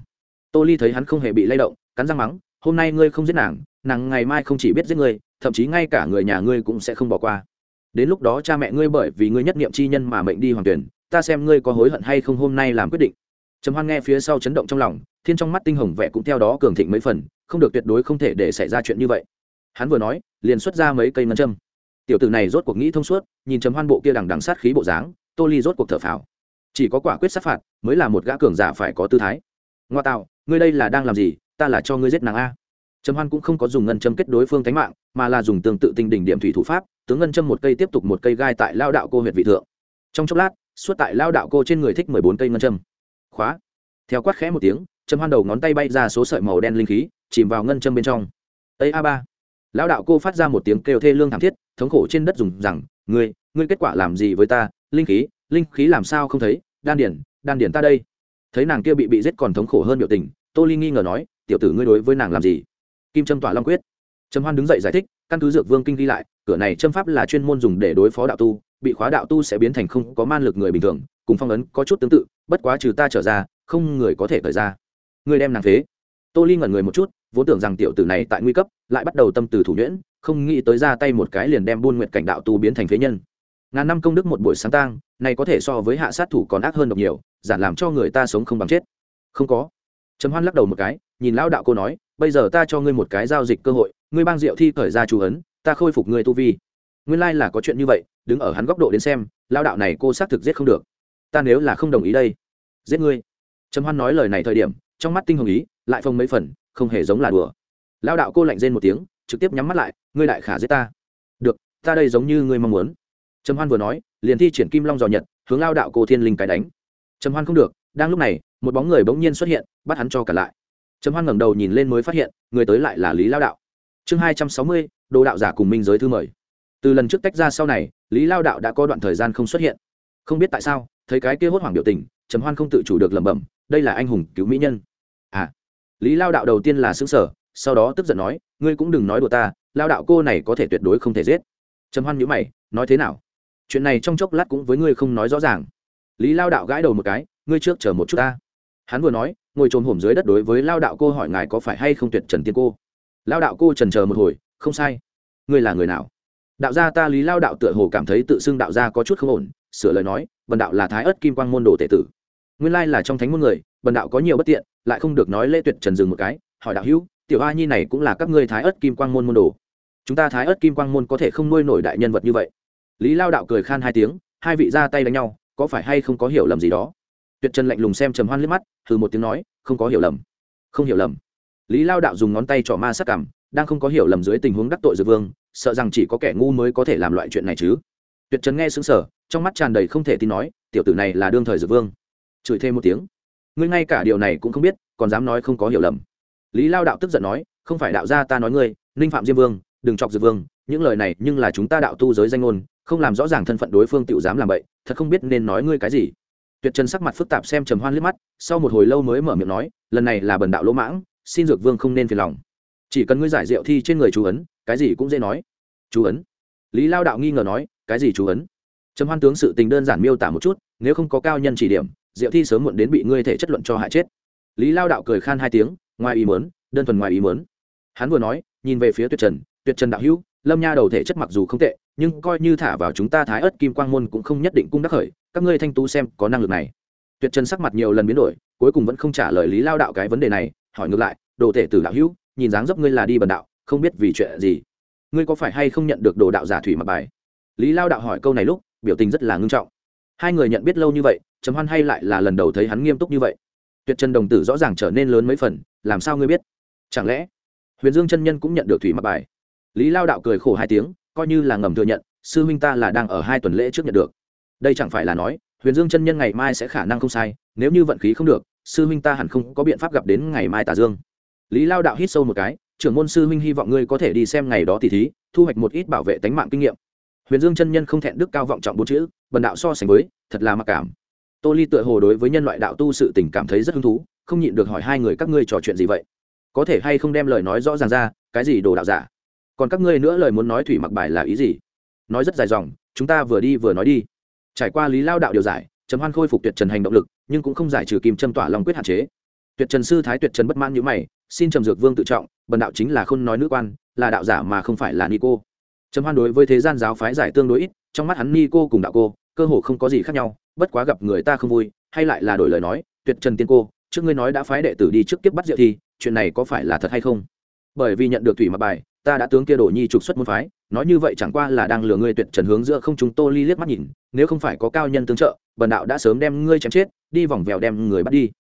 Tô ly thấy hắn không hề bị lay động, cắn răng mắng hôm nay ngươi không giết nàng nàng ngày mai không chỉ biết giết ngươi, thậm chí ngay cả người nhà ngươi cũng sẽ không bỏ qua. Đến lúc đó cha mẹ ngươi bởi vì ngươi nhất niệm chi nhân mà mệnh đi hoàng tuyển, ta xem ngươi có hối hận hay không hôm nay làm quyết định. Trầm hoan nghe phía sau chấn động trong lòng, thiên trong mắt tinh hồng vẻ cũng theo đó cường thịnh mấy phần, không được tuyệt đối không thể để xảy ra chuyện như vậy. Hắn vừa nói, liền xuất ra mấy cây ngân châm. Tiểu tử này rốt cuộc nghĩ thông suốt, nhìn trầm hoan bộ kia đằng đằng sát khí bộ dáng, tô ly rốt cuộc thở phào. Chỉ có quả quyết sát phạt mới là một gã cường giả phải có tư thái. Ngoa tạo, ngươi đây là đang làm gì? Ta là cho ngươi giết nàng a. Trầm hoan cũng không có dùng ngân châm kết đối phương thánh mạng, mà là dùng tương tự tinh đỉnh điểm thủy thủ pháp, tướng ngân châm một cây tiếp tục một cây gai tại lao đạo cô huyện vị thượng. Trong chốc lát, suốt tại lao đạo cô trên người thích mười bốn cây ngân châm. Khóa. Theo quát khẽ một tiếng, trầm hoan đầu ngón tay bay ra số sợi màu đen linh khí, chìm vào ngân châm bên trong. Ấy a ba. Lao đạo cô phát ra một tiếng kêu thê lương thảm thiết, thống khổ trên đất dùng rằng, ngươi ngươi kết quả làm gì với ta? Linh khí linh khí làm sao không thấy? Đan điển đan điển ta đây. Thấy nàng kia bị bị giết còn thống khổ hơn biểu tình, tô ly nghi ngờ nói tiểu tử ngươi đối với nàng làm gì? Kim trâm tỏa long quyết. Trầm hoan đứng dậy giải thích, căn cứ dược vương kinh ghi lại, cửa này châm pháp là chuyên môn dùng để đối phó đạo tu, bị khóa đạo tu sẽ biến thành không có man lực người bình thường, cùng phong ấn có chút tương tự, bất quá trừ ta trở ra, không người có thể thời ra. Người đem nàng phế. Tô ly ngẩn người một chút, vốn tưởng rằng tiểu tử này tại nguy cấp, lại bắt đầu tâm từ thủ nhuyễn, không nghĩ tới ra tay một cái liền đem buôn nguyện cảnh đạo tu biến thành phế nhân. Ngàn năm công đức một buổi sáng tang, này có thể so với hạ sát thủ còn ác hơn độc nhiều, giản làm cho người ta sống không bằng chết. Không có trầm hoan lắc đầu một cái, nhìn lão đạo cô nói, bây giờ ta cho ngươi một cái giao dịch cơ hội, ngươi bang diệu thi khởi ra chú ấn, ta khôi phục ngươi tu vi. Nguyên lai là có chuyện như vậy, đứng ở hắn góc độ đến xem lao đạo này cô xác thực giết không được. Ta nếu là không đồng ý đây, giết ngươi. Trầm hoan nói lời này thời điểm, trong mắt tinh hồng ý, lại phông mấy phần, không hề giống là đùa. Lao đạo cô lạnh rên một tiếng, trực tiếp nhắm mắt lại, ngươi đại khả giết ta. Được, ta đây giống như ngươi mong muốn. Trầm hoan vừa nói, liền thi triển kim long dò nhật, hướng lao đạo cô thiên linh cái đánh. Trầm hoan không được, đang lúc này một bóng người bỗng nhiên xuất hiện, bắt hắn cho cả lại. Trầm hoan ngẩng đầu nhìn lên mới phát hiện, người tới lại là lý lao đạo. Chương hai trăm sáu mươi, đồ đạo giả cùng minh giới thư mời. Từ lần trước tách ra sau này, lý lao đạo đã có đoạn thời gian không xuất hiện. Không biết tại sao, thấy cái kia hốt hoảng biểu tình, trầm hoan không tự chủ được lẩm bẩm, đây là anh hùng cứu mỹ nhân. À lý lao đạo đầu tiên là xứng sở sau đó tức giận nói, ngươi cũng đừng nói đùa ta, lao đạo cô này có thể tuyệt đối không thể giết. Trầm hoan nhữ mày, nói thế nào? Chuyện này trong chốc lát cũng với ngươi không nói rõ ràng. Lý lao đạo gãi đầu một cái, ngươi trước chờ một chút ta hắn vừa nói, ngồi trồm hổm dưới đất đối với lao đạo cô hỏi ngài có phải hay không tuyệt trần tiên cô? Lao đạo cô trần chờ một hồi, không sai. Ngươi là người nào? Đạo gia ta lý lao đạo tựa hồ cảm thấy tự xưng đạo gia có chút không ổn, sửa lời nói bần đạo là thái ớt kim quang môn đồ tể tử. Nguyên lai là trong thánh môn người bần đạo có nhiều bất tiện, lại không được nói lễ tuyệt trần dừng một cái, hỏi đạo hữu, tiểu a nhi này cũng là các ngươi thái ớt kim quang môn môn đồ. Chúng ta thái ớt kim quang môn có thể không nuôi nổi đại nhân vật như vậy. Lý lao đạo cười khan hai tiếng, hai vị ra tay đánh nhau, có phải hay không có hiểu lầm gì đó? Tuyệt trần lạnh lùng xem trầm hoan liếc mắt từ một tiếng nói, không có hiểu lầm. Không hiểu lầm. Lý lao đạo dùng ngón tay trỏ ma sắc cảm, đang không có hiểu lầm dưới tình huống đắc tội dược vương, sợ rằng chỉ có kẻ ngu mới có thể làm loại chuyện này chứ. Tuyệt trần nghe xứng sở trong mắt tràn đầy không thể tin nói, tiểu tử này là đương thời dược vương. Chửi thêm một tiếng. Ngươi ngay cả điều này cũng không biết, còn dám nói không có hiểu lầm. Lý lao đạo tức giận nói, không phải đạo gia ta nói ngươi, ninh phạm diêm vương, đừng chọc dược vương, những lời này nhưng là chúng ta đạo tu giới danh ngôn, không làm rõ ràng thân phận đối phương tự dám làm vậy thật không biết nên nói ngươi cái gì tuyệt trần sắc mặt phức tạp xem trầm hoan liếc mắt, sau một hồi lâu mới mở miệng nói, lần này là bần đạo lỗ mãng, xin dược vương không nên phiền lòng. Chỉ cần ngươi giải rượu thi trên người chú ấn, cái gì cũng dễ nói. Chú ấn? Lý lao đạo nghi ngờ nói, cái gì chú ấn? Trầm hoan tướng sự tình đơn giản miêu tả một chút, nếu không có cao nhân chỉ điểm diệu thi sớm muộn đến bị ngươi thể chất luận cho hại chết. Lý lao đạo cười khan hai tiếng, ngoài ý mớn đơn thuần ngoài ý mớn hắn vừa nói, nhìn về phía tuyệt trần tuyệt trần đạo hữu lâm nha đầu thể chất mặc dù không tệ, nhưng coi như thả vào chúng ta thái ớt kim quang môn cũng không nhất định cung đắc khởi, các ngươi thanh tú xem có năng lực này. Tuyệt trần sắc mặt nhiều lần biến đổi, cuối cùng vẫn không trả lời lý lao đạo cái vấn đề này, hỏi ngược lại, đồ thể tử đạo hữu, nhìn dáng dấp ngươi là đi bần đạo, không biết vì chuyện gì? Ngươi có phải hay không nhận được đồ đạo giả thủy mặc bài? Lý lao đạo hỏi câu này lúc, biểu tình rất là ngưng trọng. Hai người nhận biết lâu như vậy chấm hoan hay lại là lần đầu thấy hắn nghiêm túc như vậy? Tuyệt trần đồng tử rõ ràng trở nên lớn mấy phần, làm sao ngươi biết? Chẳng lẽ huyền dương chân nhân cũng nhận được thủy mặc bài? Lý lao đạo cười khổ hai tiếng, coi như là ngầm thừa nhận, sư huynh ta là đang ở hai tuần lễ trước nhận được. Đây chẳng phải là nói, huyền dương chân nhân ngày mai sẽ khả năng không sai, nếu như vận khí không được, sư huynh ta hẳn không có biện pháp gặp đến ngày mai tà dương. Lý lao đạo hít sâu một cái, trưởng môn sư huynh hy vọng ngươi có thể đi xem ngày đó tỷ thí, thu hoạch một ít bảo vệ tánh mạng kinh nghiệm. Huyền dương chân nhân không thẹn đức cao vọng trọng bốn chữ, bần đạo so sánh với, thật là mặc cảm. Tô ly tựa hồ đối với nhân loại đạo tu sự tình cảm thấy rất hứng thú, không nhịn được hỏi hai người các ngươi trò chuyện gì vậy? Có thể hay không đem lời nói rõ ràng ra, cái gì đồ đạo giả? Còn các ngươi nữa lời muốn nói thủy mặc bài là ý gì? Nói rất dài dòng, chúng ta vừa đi vừa nói đi. Trải qua lý lao đạo điều giải, trầm hoan khôi phục tuyệt trần hành động lực, nhưng cũng không giải trừ kim châm tỏa lòng quyết hạn chế. Tuyệt trần sư thái tuyệt trần bất mãn như mày, xin trầm dược vương tự trọng, bần đạo chính là khôn nói nữ quan, là đạo giả mà không phải là ni cô. Trầm hoan đối với thế gian giáo phái giải tương đối ít, trong mắt hắn ni cô cùng đạo cô, cơ hồ không có gì khác nhau, bất quá gặp người ta không vui, hay lại là đổi lời nói, tuyệt trần tiên cô, trước ngươi nói đã phái đệ tử đi trước tiếp bắt diệu thi, chuyện này có phải là thật hay không? Bởi vì nhận được thủy mặc bài, ta đã tướng kia đổ nhi trục xuất môn phái, nói như vậy chẳng qua là đang lừa ngươi tuyệt trần hướng giữa không chúng tô ly liếc mắt nhìn, nếu không phải có cao nhân tương trợ, bần đạo đã sớm đem ngươi chém chết, đi vòng vèo đem người bắt đi.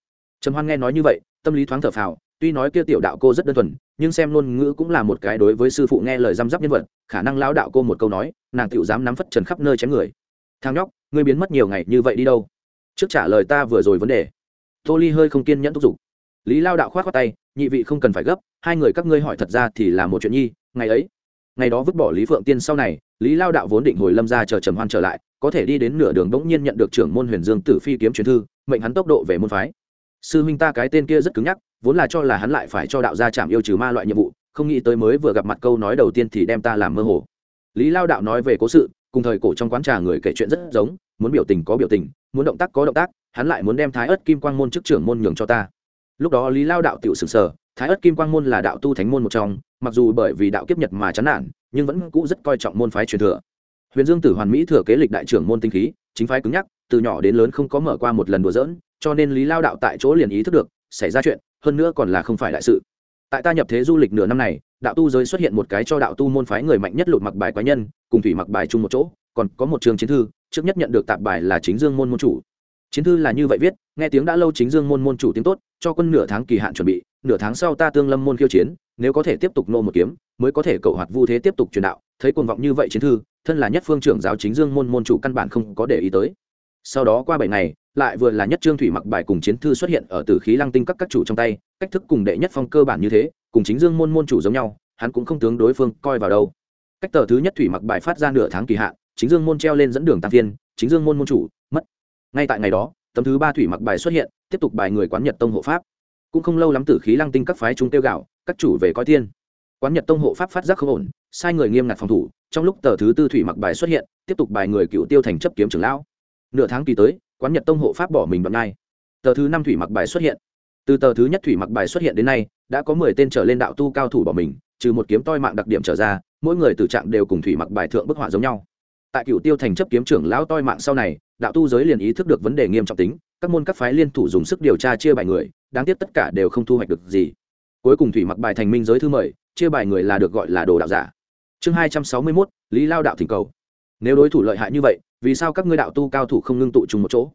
Trầm hoan nghe nói như vậy, tâm lý thoáng thở phào, tuy nói kia tiểu đạo cô rất đơn thuần, nhưng xem ngôn ngữ cũng là một cái đối với sư phụ nghe lời răm rắp nhân vật, khả năng lão đạo cô một câu nói, nàng tiểu dám nắm phất trần khắp nơi chém người. Thang nhóc, ngươi biến mất nhiều ngày như vậy đi đâu? Trước trả lời ta vừa rồi vấn đề. Tô ly hơi không kiên nhẫn thúc giục. Lý lao đạo khoát khoát tay, nhị vị không cần phải gấp hai người các ngươi hỏi thật ra thì là một chuyện nhi, ngày ấy, ngày đó vứt bỏ lý phượng tiên sau này, lý lao đạo vốn định hồi lâm ra chờ trầm hoan trở lại, có thể đi đến nửa đường bỗng nhiên nhận được trưởng môn huyền dương tử phi kiếm truyền thư, mệnh hắn tốc độ về môn phái. Sư huynh ta cái tên kia rất cứng nhắc, vốn là cho là hắn lại phải cho đạo gia chạm yêu trừ ma loại nhiệm vụ, không nghĩ tới mới vừa gặp mặt câu nói đầu tiên thì đem ta làm mơ hồ. Lý lao đạo nói về cố sự, cùng thời cổ trong quán trà người kể chuyện rất giống, muốn biểu tình có biểu tình, muốn động tác có động tác, hắn lại muốn đem thái ớt kim quang môn chức trưởng môn nhường cho ta. Lúc đó lý lao đạo tiểu sừng sờ thái ớt kim quang môn là đạo tu thánh môn một trong, mặc dù bởi vì đạo kiếp nhật mà chán nản, nhưng vẫn cũ rất coi trọng môn phái truyền thừa. Huyền dương tử hoàn mỹ thừa kế lịch đại trưởng môn tinh khí, chính phái cứng nhắc, từ nhỏ đến lớn không có mở qua một lần đùa dỡn cho nên lý lao đạo tại chỗ liền ý thức được, xảy ra chuyện, hơn nữa còn là không phải đại sự. Tại ta nhập thế du lịch nửa năm này, đạo tu giới xuất hiện một cái cho đạo tu môn phái người mạnh nhất lụt mặc bài quái nhân, cùng thủy mặc bài chung một chỗ, còn có một trường chiến thư, trước nhất nhận được tạp bài là chính dương môn môn chủ. Chiến thư là như vậy viết, nghe tiếng đã lâu chính dương môn môn chủ tiếng tốt, cho quân nửa tháng kỳ hạn chuẩn bị nửa tháng sau ta tương lâm môn khiêu chiến, nếu có thể tiếp tục nô một kiếm, mới có thể cầu hoạt vu thế tiếp tục truyền đạo, thấy cuồng vọng như vậy chiến thư, thân là nhất phương trưởng giáo chính dương môn môn chủ căn bản không có để ý tới. Sau đó qua bảy ngày, lại vừa là nhất trương thủy mặc bài cùng chiến thư xuất hiện ở tử khí lăng tinh các các chủ trong tay, cách thức cùng đệ nhất phong cơ bản như thế, cùng chính dương môn môn chủ giống nhau, hắn cũng không tướng đối phương coi vào đâu. Cách tờ thứ nhất thủy mặc bài phát ra nửa tháng kỳ hạn, chính dương môn treo lên dẫn đường tam viên chính dương môn môn chủ, mất. Ngay tại ngày đó, tấm thứ ba thủy mặc bài xuất hiện, tiếp tục bài người quán nhật tông hộ pháp cũng không lâu lắm tử khí lăng tinh các phái chúng tiêu gạo, các chủ về coi tiên quán nhật tông hộ pháp phát giác không ổn, sai người nghiêm ngặt phòng thủ, trong lúc tờ thứ tư thủy mặc bài xuất hiện, tiếp tục bài người cựu tiêu thành chấp kiếm trưởng lão. Nửa tháng kỳ tới, quán nhật tông hộ pháp bỏ mình bằng ngay. Tờ thứ năm thủy mặc bài xuất hiện. Từ tờ thứ nhất thủy mặc bài xuất hiện đến nay, đã có mười tên trở lên đạo tu cao thủ bỏ mình, trừ một kiếm toi mạng đặc điểm trở ra, mỗi người từ trạng đều cùng thủy mặc bài thượng bức họa giống nhau. Tại cựu tiêu thành chấp kiếm trưởng lão toi mạng sau này, đạo tu giới liền ý thức được vấn đề nghiêm trọng tính, các môn các phái liên thủ dùng sức điều tra chia bài người đáng tiếc tất cả đều không thu hoạch được gì. Cuối cùng thủy mặc bài thành minh giới thư mời chia bài người là được gọi là đồ đạo giả. Chương hai trăm sáu mươi mốt, lý lao đạo thỉnh cầu. Nếu đối thủ lợi hại như vậy, vì sao các ngươi đạo tu cao thủ không ngưng tụ chung một chỗ?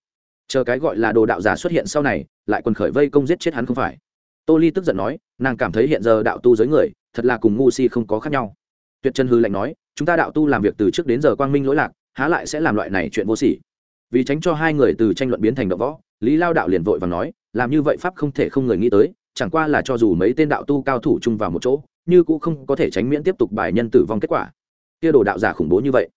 Chờ cái gọi là đồ đạo giả xuất hiện sau này, lại quần khởi vây công giết chết hắn không phải? Tô ly tức giận nói, nàng cảm thấy hiện giờ đạo tu giới người, thật là cùng ngu si không có khác nhau. Tuyệt chân hư lạnh nói, chúng ta đạo tu làm việc từ trước đến giờ quang minh lỗi lạc, há lại sẽ làm loại này chuyện vô sỉ. Vì tránh cho hai người từ tranh luận biến thành đọ võ, lý lao đạo liền vội và nói làm như vậy pháp không thể không người nghĩ tới, chẳng qua là cho dù mấy tên đạo tu cao thủ chung vào một chỗ, như cũng không có thể tránh miễn tiếp tục bài nhân tử vong kết quả. Kia đồ đạo giả khủng bố như vậy.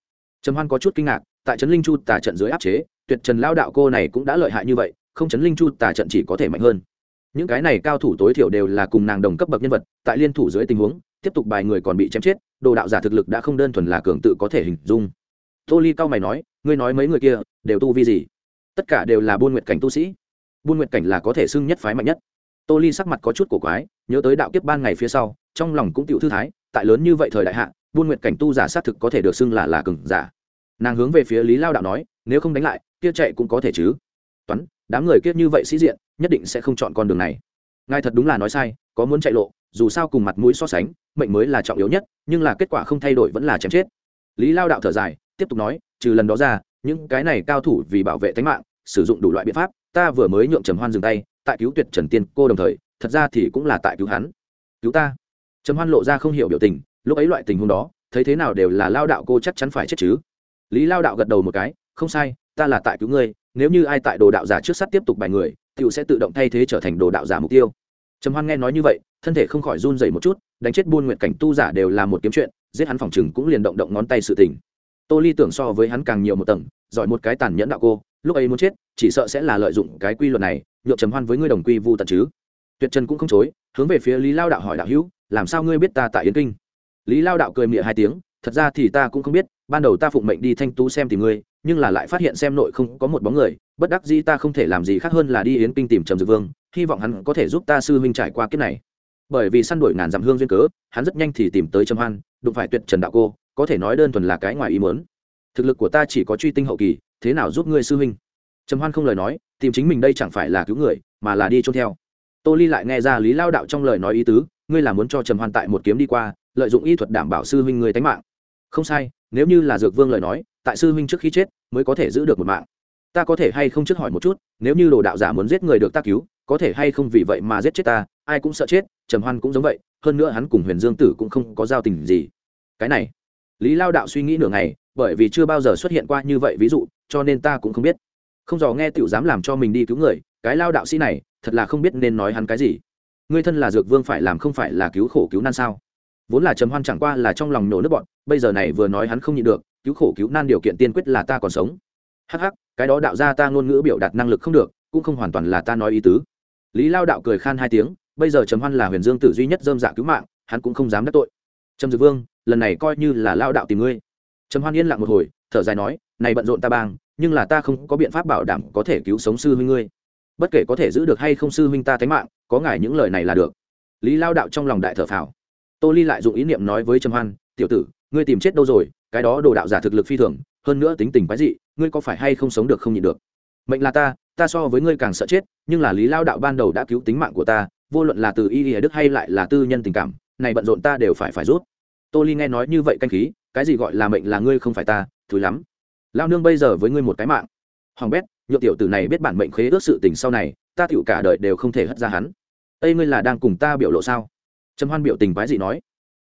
Trầm hoan có chút kinh ngạc, tại trấn linh chu tà trận dưới áp chế, tuyệt trần lao đạo cô này cũng đã lợi hại như vậy, không trấn linh chu tà trận chỉ có thể mạnh hơn. Những cái này cao thủ tối thiểu đều là cùng nàng đồng cấp bậc nhân vật, tại liên thủ dưới tình huống, tiếp tục bài người còn bị chém chết, đồ đạo giả thực lực đã không đơn thuần là cường tự có thể hình dung. Tô ly cao mày nói, ngươi nói mấy người kia đều tu vi gì? Tất cả đều là buôn nguyện cảnh tu sĩ buôn nguyện cảnh là có thể xưng nhất phái mạnh nhất. Tô ly sắc mặt có chút cổ quái, nhớ tới đạo kiếp ban ngày phía sau, trong lòng cũng tiểu thư thái, tại lớn như vậy thời đại hạ, buôn nguyện cảnh tu giả xác thực có thể được xưng là là cừng giả. Nàng hướng về phía lý lao đạo nói, nếu không đánh lại, kia chạy cũng có thể chứ. Toán, đám người kiết như vậy sĩ diện, nhất định sẽ không chọn con đường này. Ngài thật đúng là nói sai, có muốn chạy lộ, dù sao cùng mặt mũi so sánh, mệnh mới là trọng yếu nhất, nhưng là kết quả không thay đổi vẫn là chém chết. Lý lao đạo thở dài, tiếp tục nói, trừ lần đó ra, những cái này cao thủ vì bảo vệ tính mạng, sử dụng đủ loại biện pháp ta vừa mới nhượng trầm hoan dừng tay, tại cứu tuyệt trần tiên cô đồng thời, thật ra thì cũng là tại cứu hắn. Cứu ta? Trầm hoan lộ ra không hiểu biểu tình, lúc ấy loại tình huống đó, thấy thế nào đều là lao đạo cô chắc chắn phải chết chứ. Lý lao đạo gật đầu một cái, không sai, ta là tại cứu ngươi, nếu như ai tại đồ đạo giả trước sắt tiếp tục bài người t i ể u sẽ tự động thay thế trở thành đồ đạo giả mục tiêu. Trầm hoan nghe nói như vậy, thân thể không khỏi run dày một chút, đánh chết buôn nguyện cảnh tu giả đều là một kiếm chuyện, giết hắn phòng chừng cũng liền động động ngón tay sự tình. Tô ly tưởng so với hắn càng nhiều một tầng, giỏi một cái tàn nhẫn đạo cô lúc ấy muốn chết, chỉ sợ sẽ là lợi dụng cái quy luật này, nhượng trầm hoan với ngươi đồng quy vu tận chứ. Tuyệt trần cũng không chối, hướng về phía lý lao đạo hỏi đạo hữu, làm sao ngươi biết ta tại yến kinh? Lý lao đạo cười mịa hai tiếng, thật ra thì ta cũng không biết, ban đầu ta phụng mệnh đi thanh tú xem tìm ngươi, nhưng là lại phát hiện xem nội không có một bóng người, bất đắc dĩ ta không thể làm gì khác hơn là đi yến kinh tìm trầm dược vương, hy vọng hắn có thể giúp ta sư huynh trải qua kiếp này. Bởi vì săn đuổi ngàn dặm hương duyên cớ, hắn rất nhanh thì tìm tới trầm hoan, đụng phải tuyệt trần đạo cô, có thể nói đơn thuần là cái ngoài ý mớn thực lực của ta chỉ có truy tinh hậu kỳ thế nào giúp ngươi sư huynh? Trầm hoan không lời nói, tìm chính mình đây chẳng phải là cứu người, mà là đi trôn theo. Tô ly lại nghe ra lý lao đạo trong lời nói ý tứ, ngươi là muốn cho trầm hoan tại một kiếm đi qua, lợi dụng y thuật đảm bảo sư huynh người tánh mạng. Không sai, nếu như là dược vương lời nói, tại sư huynh trước khi chết mới có thể giữ được một mạng. Ta có thể hay không trước hỏi một chút, nếu như đồ đạo giả muốn giết người được ta cứu, có thể hay không vì vậy mà giết chết ta, ai cũng sợ chết, trầm hoan cũng giống vậy, hơn nữa hắn cùng huyền dương tử cũng không có giao tình gì. Cái này, lý lao đạo suy nghĩ nửa ngày bởi vì chưa bao giờ xuất hiện qua như vậy ví dụ, cho nên ta cũng không biết. Không dò nghe tiểu dám làm cho mình đi cứu người, cái lao đạo sĩ này, thật là không biết nên nói hắn cái gì. Ngươi thân là dược vương phải làm không phải là cứu khổ cứu nan sao? Vốn là trầm hoan chẳng qua là trong lòng nổ nước bọn, bây giờ này vừa nói hắn không nhịn được, cứu khổ cứu nan điều kiện tiên quyết là ta còn sống. Hắc hắc, cái đó đạo ra ta ngôn ngữ biểu đạt năng lực không được, cũng không hoàn toàn là ta nói ý tứ. Lý lao đạo cười khan hai tiếng, bây giờ trầm hoan là huyền dương tử duy nhất dơm dạ cứu mạng, hắn cũng không dám đắc tội. Trầm dược vương, lần này coi như là lao đạo tìm ngươi trầm hoan yên lặng một hồi, thở dài nói, này bận rộn ta bang, nhưng là ta không có biện pháp bảo đảm có thể cứu sống sư huynh ngươi. Bất kể có thể giữ được hay không sư huynh ta thánh mạng, có ngài những lời này là được. Lý lao đạo trong lòng đại thở phào. Tô ly lại dùng ý niệm nói với trầm hoan, tiểu tử, ngươi tìm chết đâu rồi, cái đó đồ đạo giả thực lực phi thường, hơn nữa tính tình quái dị, ngươi có phải hay không sống được không nhịn được? Mệnh là ta ta so với ngươi càng sợ chết, nhưng là lý lao đạo ban đầu đã cứu tính mạng của ta, vô luận là từ y y đức hay lại là tư nhân tình cảm, này bận rộn ta đều phải phải rút tô ly nghe nói như vậy canh khí, cái gì gọi là mệnh là ngươi không phải ta thứ lắm. Lao nương bây giờ với ngươi một cái mạng. Hoàng bét nhựa tiểu tử này biết bản mệnh khế ước sự tình sau này, ta tiểu cả đời đều không thể hất ra hắn. Ây ngươi là đang cùng ta biểu lộ sao? Trầm hoan biểu tình quái dị nói.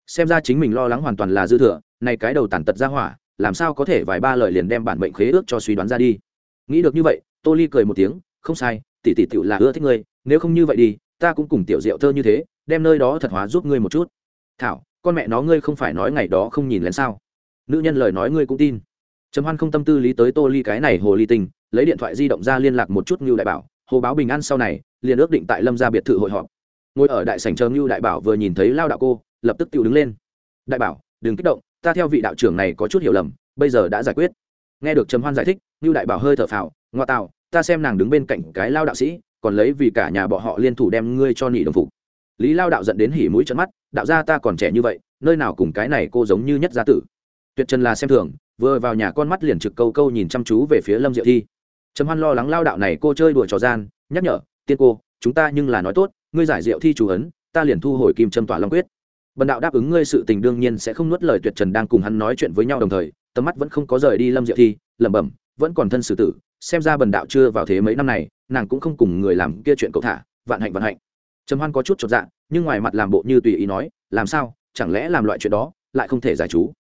Xem ra chính mình lo lắng hoàn toàn là dư thừa, này cái đầu tàn tật ra hỏa, làm sao có thể vài ba lời liền đem bản mệnh khế ước cho suy đoán ra đi? Nghĩ được như vậy, tô ly cười một tiếng, không sai, tỷ tỷ tiểu là ưa thích ngươi, nếu không như vậy đi, ta cũng cùng tiểu diệu thơ như thế, đem nơi đó thật hóa giúp ngươi một chút. Thảo con mẹ nó ngươi không phải nói ngày đó không nhìn lén sao? Nữ nhân lời nói ngươi cũng tin. Trầm hoan không tâm tư lý tới tô ly cái này hồ ly tình, lấy điện thoại di động ra liên lạc một chút ngưu đại bảo, hồ báo bình an sau này, liền ước định tại lâm gia biệt thự hội họp. Ngồi ở đại sảnh chờ ngưu đại bảo vừa nhìn thấy lao đạo cô, lập tức tự đứng lên. Đại bảo, đừng kích động, ta theo vị đạo trưởng này có chút hiểu lầm, bây giờ đã giải quyết. Nghe được trầm hoan giải thích, ngưu đại bảo hơi thở phào, ngoa tạo, ta xem nàng đứng bên cạnh cái lao đạo sĩ, còn lấy vì cả nhà bọn họ liên thủ đem ngươi cho nị đồng phục. Lý lao đạo dẫn đến hỉ mũi trận mắt đạo gia ta còn trẻ như vậy, nơi nào cùng cái này cô giống như nhất gia tử. Tuyệt trần là xem thường, vừa vào nhà con mắt liền trực câu câu nhìn chăm chú về phía lâm diệu thi. Trầm hoan lo lắng lao đạo này cô chơi đùa trò gian, nhắc nhở, tiên cô, chúng ta nhưng là nói tốt, ngươi giải diệu thi chủ ấn, ta liền thu hồi kim châm tỏa long quyết. Bần đạo đáp ứng ngươi sự tình đương nhiên sẽ không nuốt lời tuyệt trần đang cùng hắn nói chuyện với nhau đồng thời, tầm mắt vẫn không có rời đi lâm diệu thi, lẩm bẩm, vẫn còn thân xử tử, xem ra bần đạo chưa vào thế mấy năm này, nàng cũng không cùng người làm kia chuyện cậu thả, vạn hạnh vạn hạnh. Trầm hoan có chút chột dạ nhưng ngoài mặt làm bộ như tùy ý nói, làm sao? Chẳng lẽ làm loại chuyện đó lại không thể giải chú?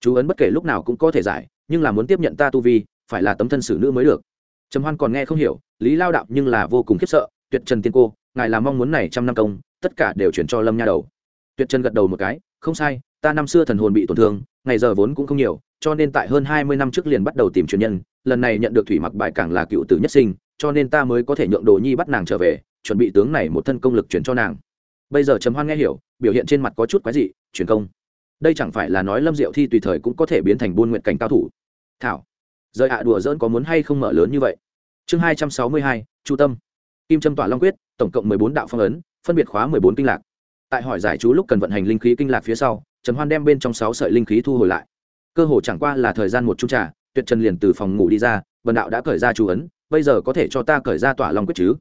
Chú ấn bất kể lúc nào cũng có thể giải, nhưng là muốn tiếp nhận ta tu vi, phải là tấm thân xử nữ mới được. Trầm hoan còn nghe không hiểu, lý lao đạo nhưng là vô cùng khiếp sợ, tuyệt trần tiên cô, ngài là mong muốn này trăm năm công, tất cả đều chuyển cho lâm nha đầu. Tuyệt trần gật đầu một cái, không sai, ta năm xưa thần hồn bị tổn thương, ngày giờ vốn cũng không nhiều, cho nên tại hơn hai mươi năm trước liền bắt đầu tìm truyền nhân, lần này nhận được thủy mặc bại cảng là cựu tử nhất sinh, cho nên ta mới có thể nhượng đồ nhi bắt nàng trở về, chuẩn bị tướng này một thân công lực chuyển cho nàng bây giờ trầm hoan nghe hiểu, biểu hiện trên mặt có chút quái dị, truyền công, đây chẳng phải là nói lâm diệu thi tùy thời cũng có thể biến thành buôn nguyện cảnh cao thủ? Thảo, rời ạ đùa dỡn có muốn hay không mở lớn như vậy? Chương hai trăm sáu mươi hai, chu tâm. Kim trâm tỏa long quyết, tổng cộng mười bốn đạo phong ấn, phân biệt khóa mười bốn kinh lạc. Tại hỏi giải chú lúc cần vận hành linh khí kinh lạc phía sau, trầm hoan đem bên trong sáu sợi linh khí thu hồi lại. Cơ hồ chẳng qua là thời gian một chung trà, tuyệt trần liền từ phòng ngủ đi ra vần đạo đã cởi ra chú ấn, bây giờ có thể cho ta cởi ra tỏa long quyết chứ?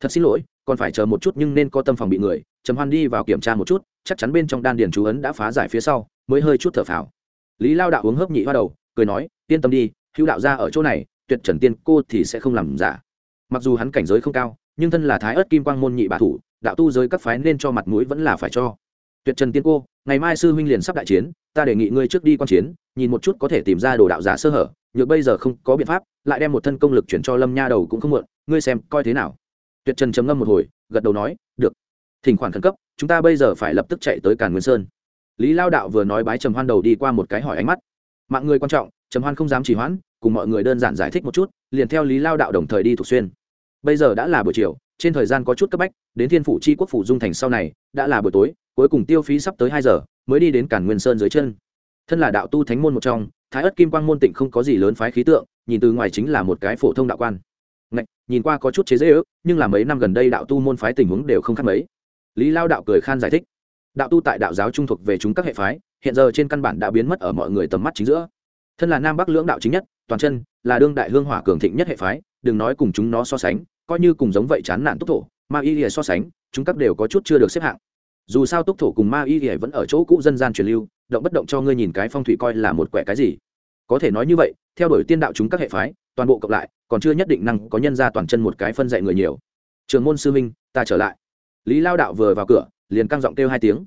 Thật xin lỗi, còn phải chờ một chút nhưng nên có tâm phòng bị người trầm hoan đi vào kiểm tra một chút, chắc chắn bên trong đan điền chú ấn đã phá giải phía sau, mới hơi chút thở phào. Lý lao đạo uống hớp nhị hoa đầu, cười nói, yên tâm đi, hữu đạo ra ở chỗ này, tuyệt trần tiên cô thì sẽ không làm giả. Mặc dù hắn cảnh giới không cao, nhưng thân là thái ớt kim quang môn nhị bà thủ, đạo tu giới các phái nên cho mặt mũi vẫn là phải cho. Tuyệt trần tiên cô, ngày mai sư huynh liền sắp đại chiến, ta đề nghị ngươi trước đi quan chiến, nhìn một chút có thể tìm ra đồ đạo giả sơ hở, nhược bây giờ không có biện pháp, lại đem một thân công lực chuyển cho lâm nha đầu cũng không muộn, ngươi xem coi thế nào. Tuyệt trần trầm ngâm một hồi, gật đầu nói, được thỉnh khoản khẩn cấp chúng ta bây giờ phải lập tức chạy tới càn nguyên sơn. Lý lao đạo vừa nói bái trầm hoan đầu đi qua một cái hỏi ánh mắt. Mạng người quan trọng trầm hoan không dám chỉ hoãn cùng mọi người đơn giản giải thích một chút liền theo lý lao đạo đồng thời đi thuộc xuyên. Bây giờ đã là buổi chiều trên thời gian có chút cấp bách đến thiên phủ chi quốc phủ dung thành sau này đã là buổi tối cuối cùng tiêu phí sắp tới hai giờ mới đi đến cản nguyên sơn dưới chân. Thân là đạo tu thánh môn một trong thái ất kim quang môn tịnh không có gì lớn phái khí tượng nhìn từ ngoài chính là một cái phổ thông đạo quan. Ngạch, nhìn qua có chút chế dễ ước nhưng là mấy năm gần đây đạo tu môn phái tình huống đều không khác mấy lý lao đạo cười khan giải thích. Đạo tu tại đạo giáo trung thuộc về chúng các hệ phái, hiện giờ trên căn bản đã biến mất ở mọi người tầm mắt chính giữa. Thân là nam bắc lưỡng đạo chính nhất, toàn chân là đương đại hương hỏa cường thịnh nhất hệ phái, đừng nói cùng chúng nó so sánh, coi như cùng giống vậy chán nản túc thổ, ma y lìa so sánh, chúng các đều có chút chưa được xếp hạng. Dù sao túc thổ cùng ma y lìa vẫn ở chỗ cũ dân gian truyền lưu, động bất động cho ngươi nhìn cái phong thủy coi là một quẻ cái gì. Có thể nói như vậy, theo đuổi tiên đạo chúng các hệ phái, toàn bộ cộng lại, còn chưa nhất định năng có nhân ra toàn chân một cái phân dạy người nhiều. Trường môn sư minh ta trở lại lý lao đạo vừa vào cửa, liền căng giọng kêu hai tiếng.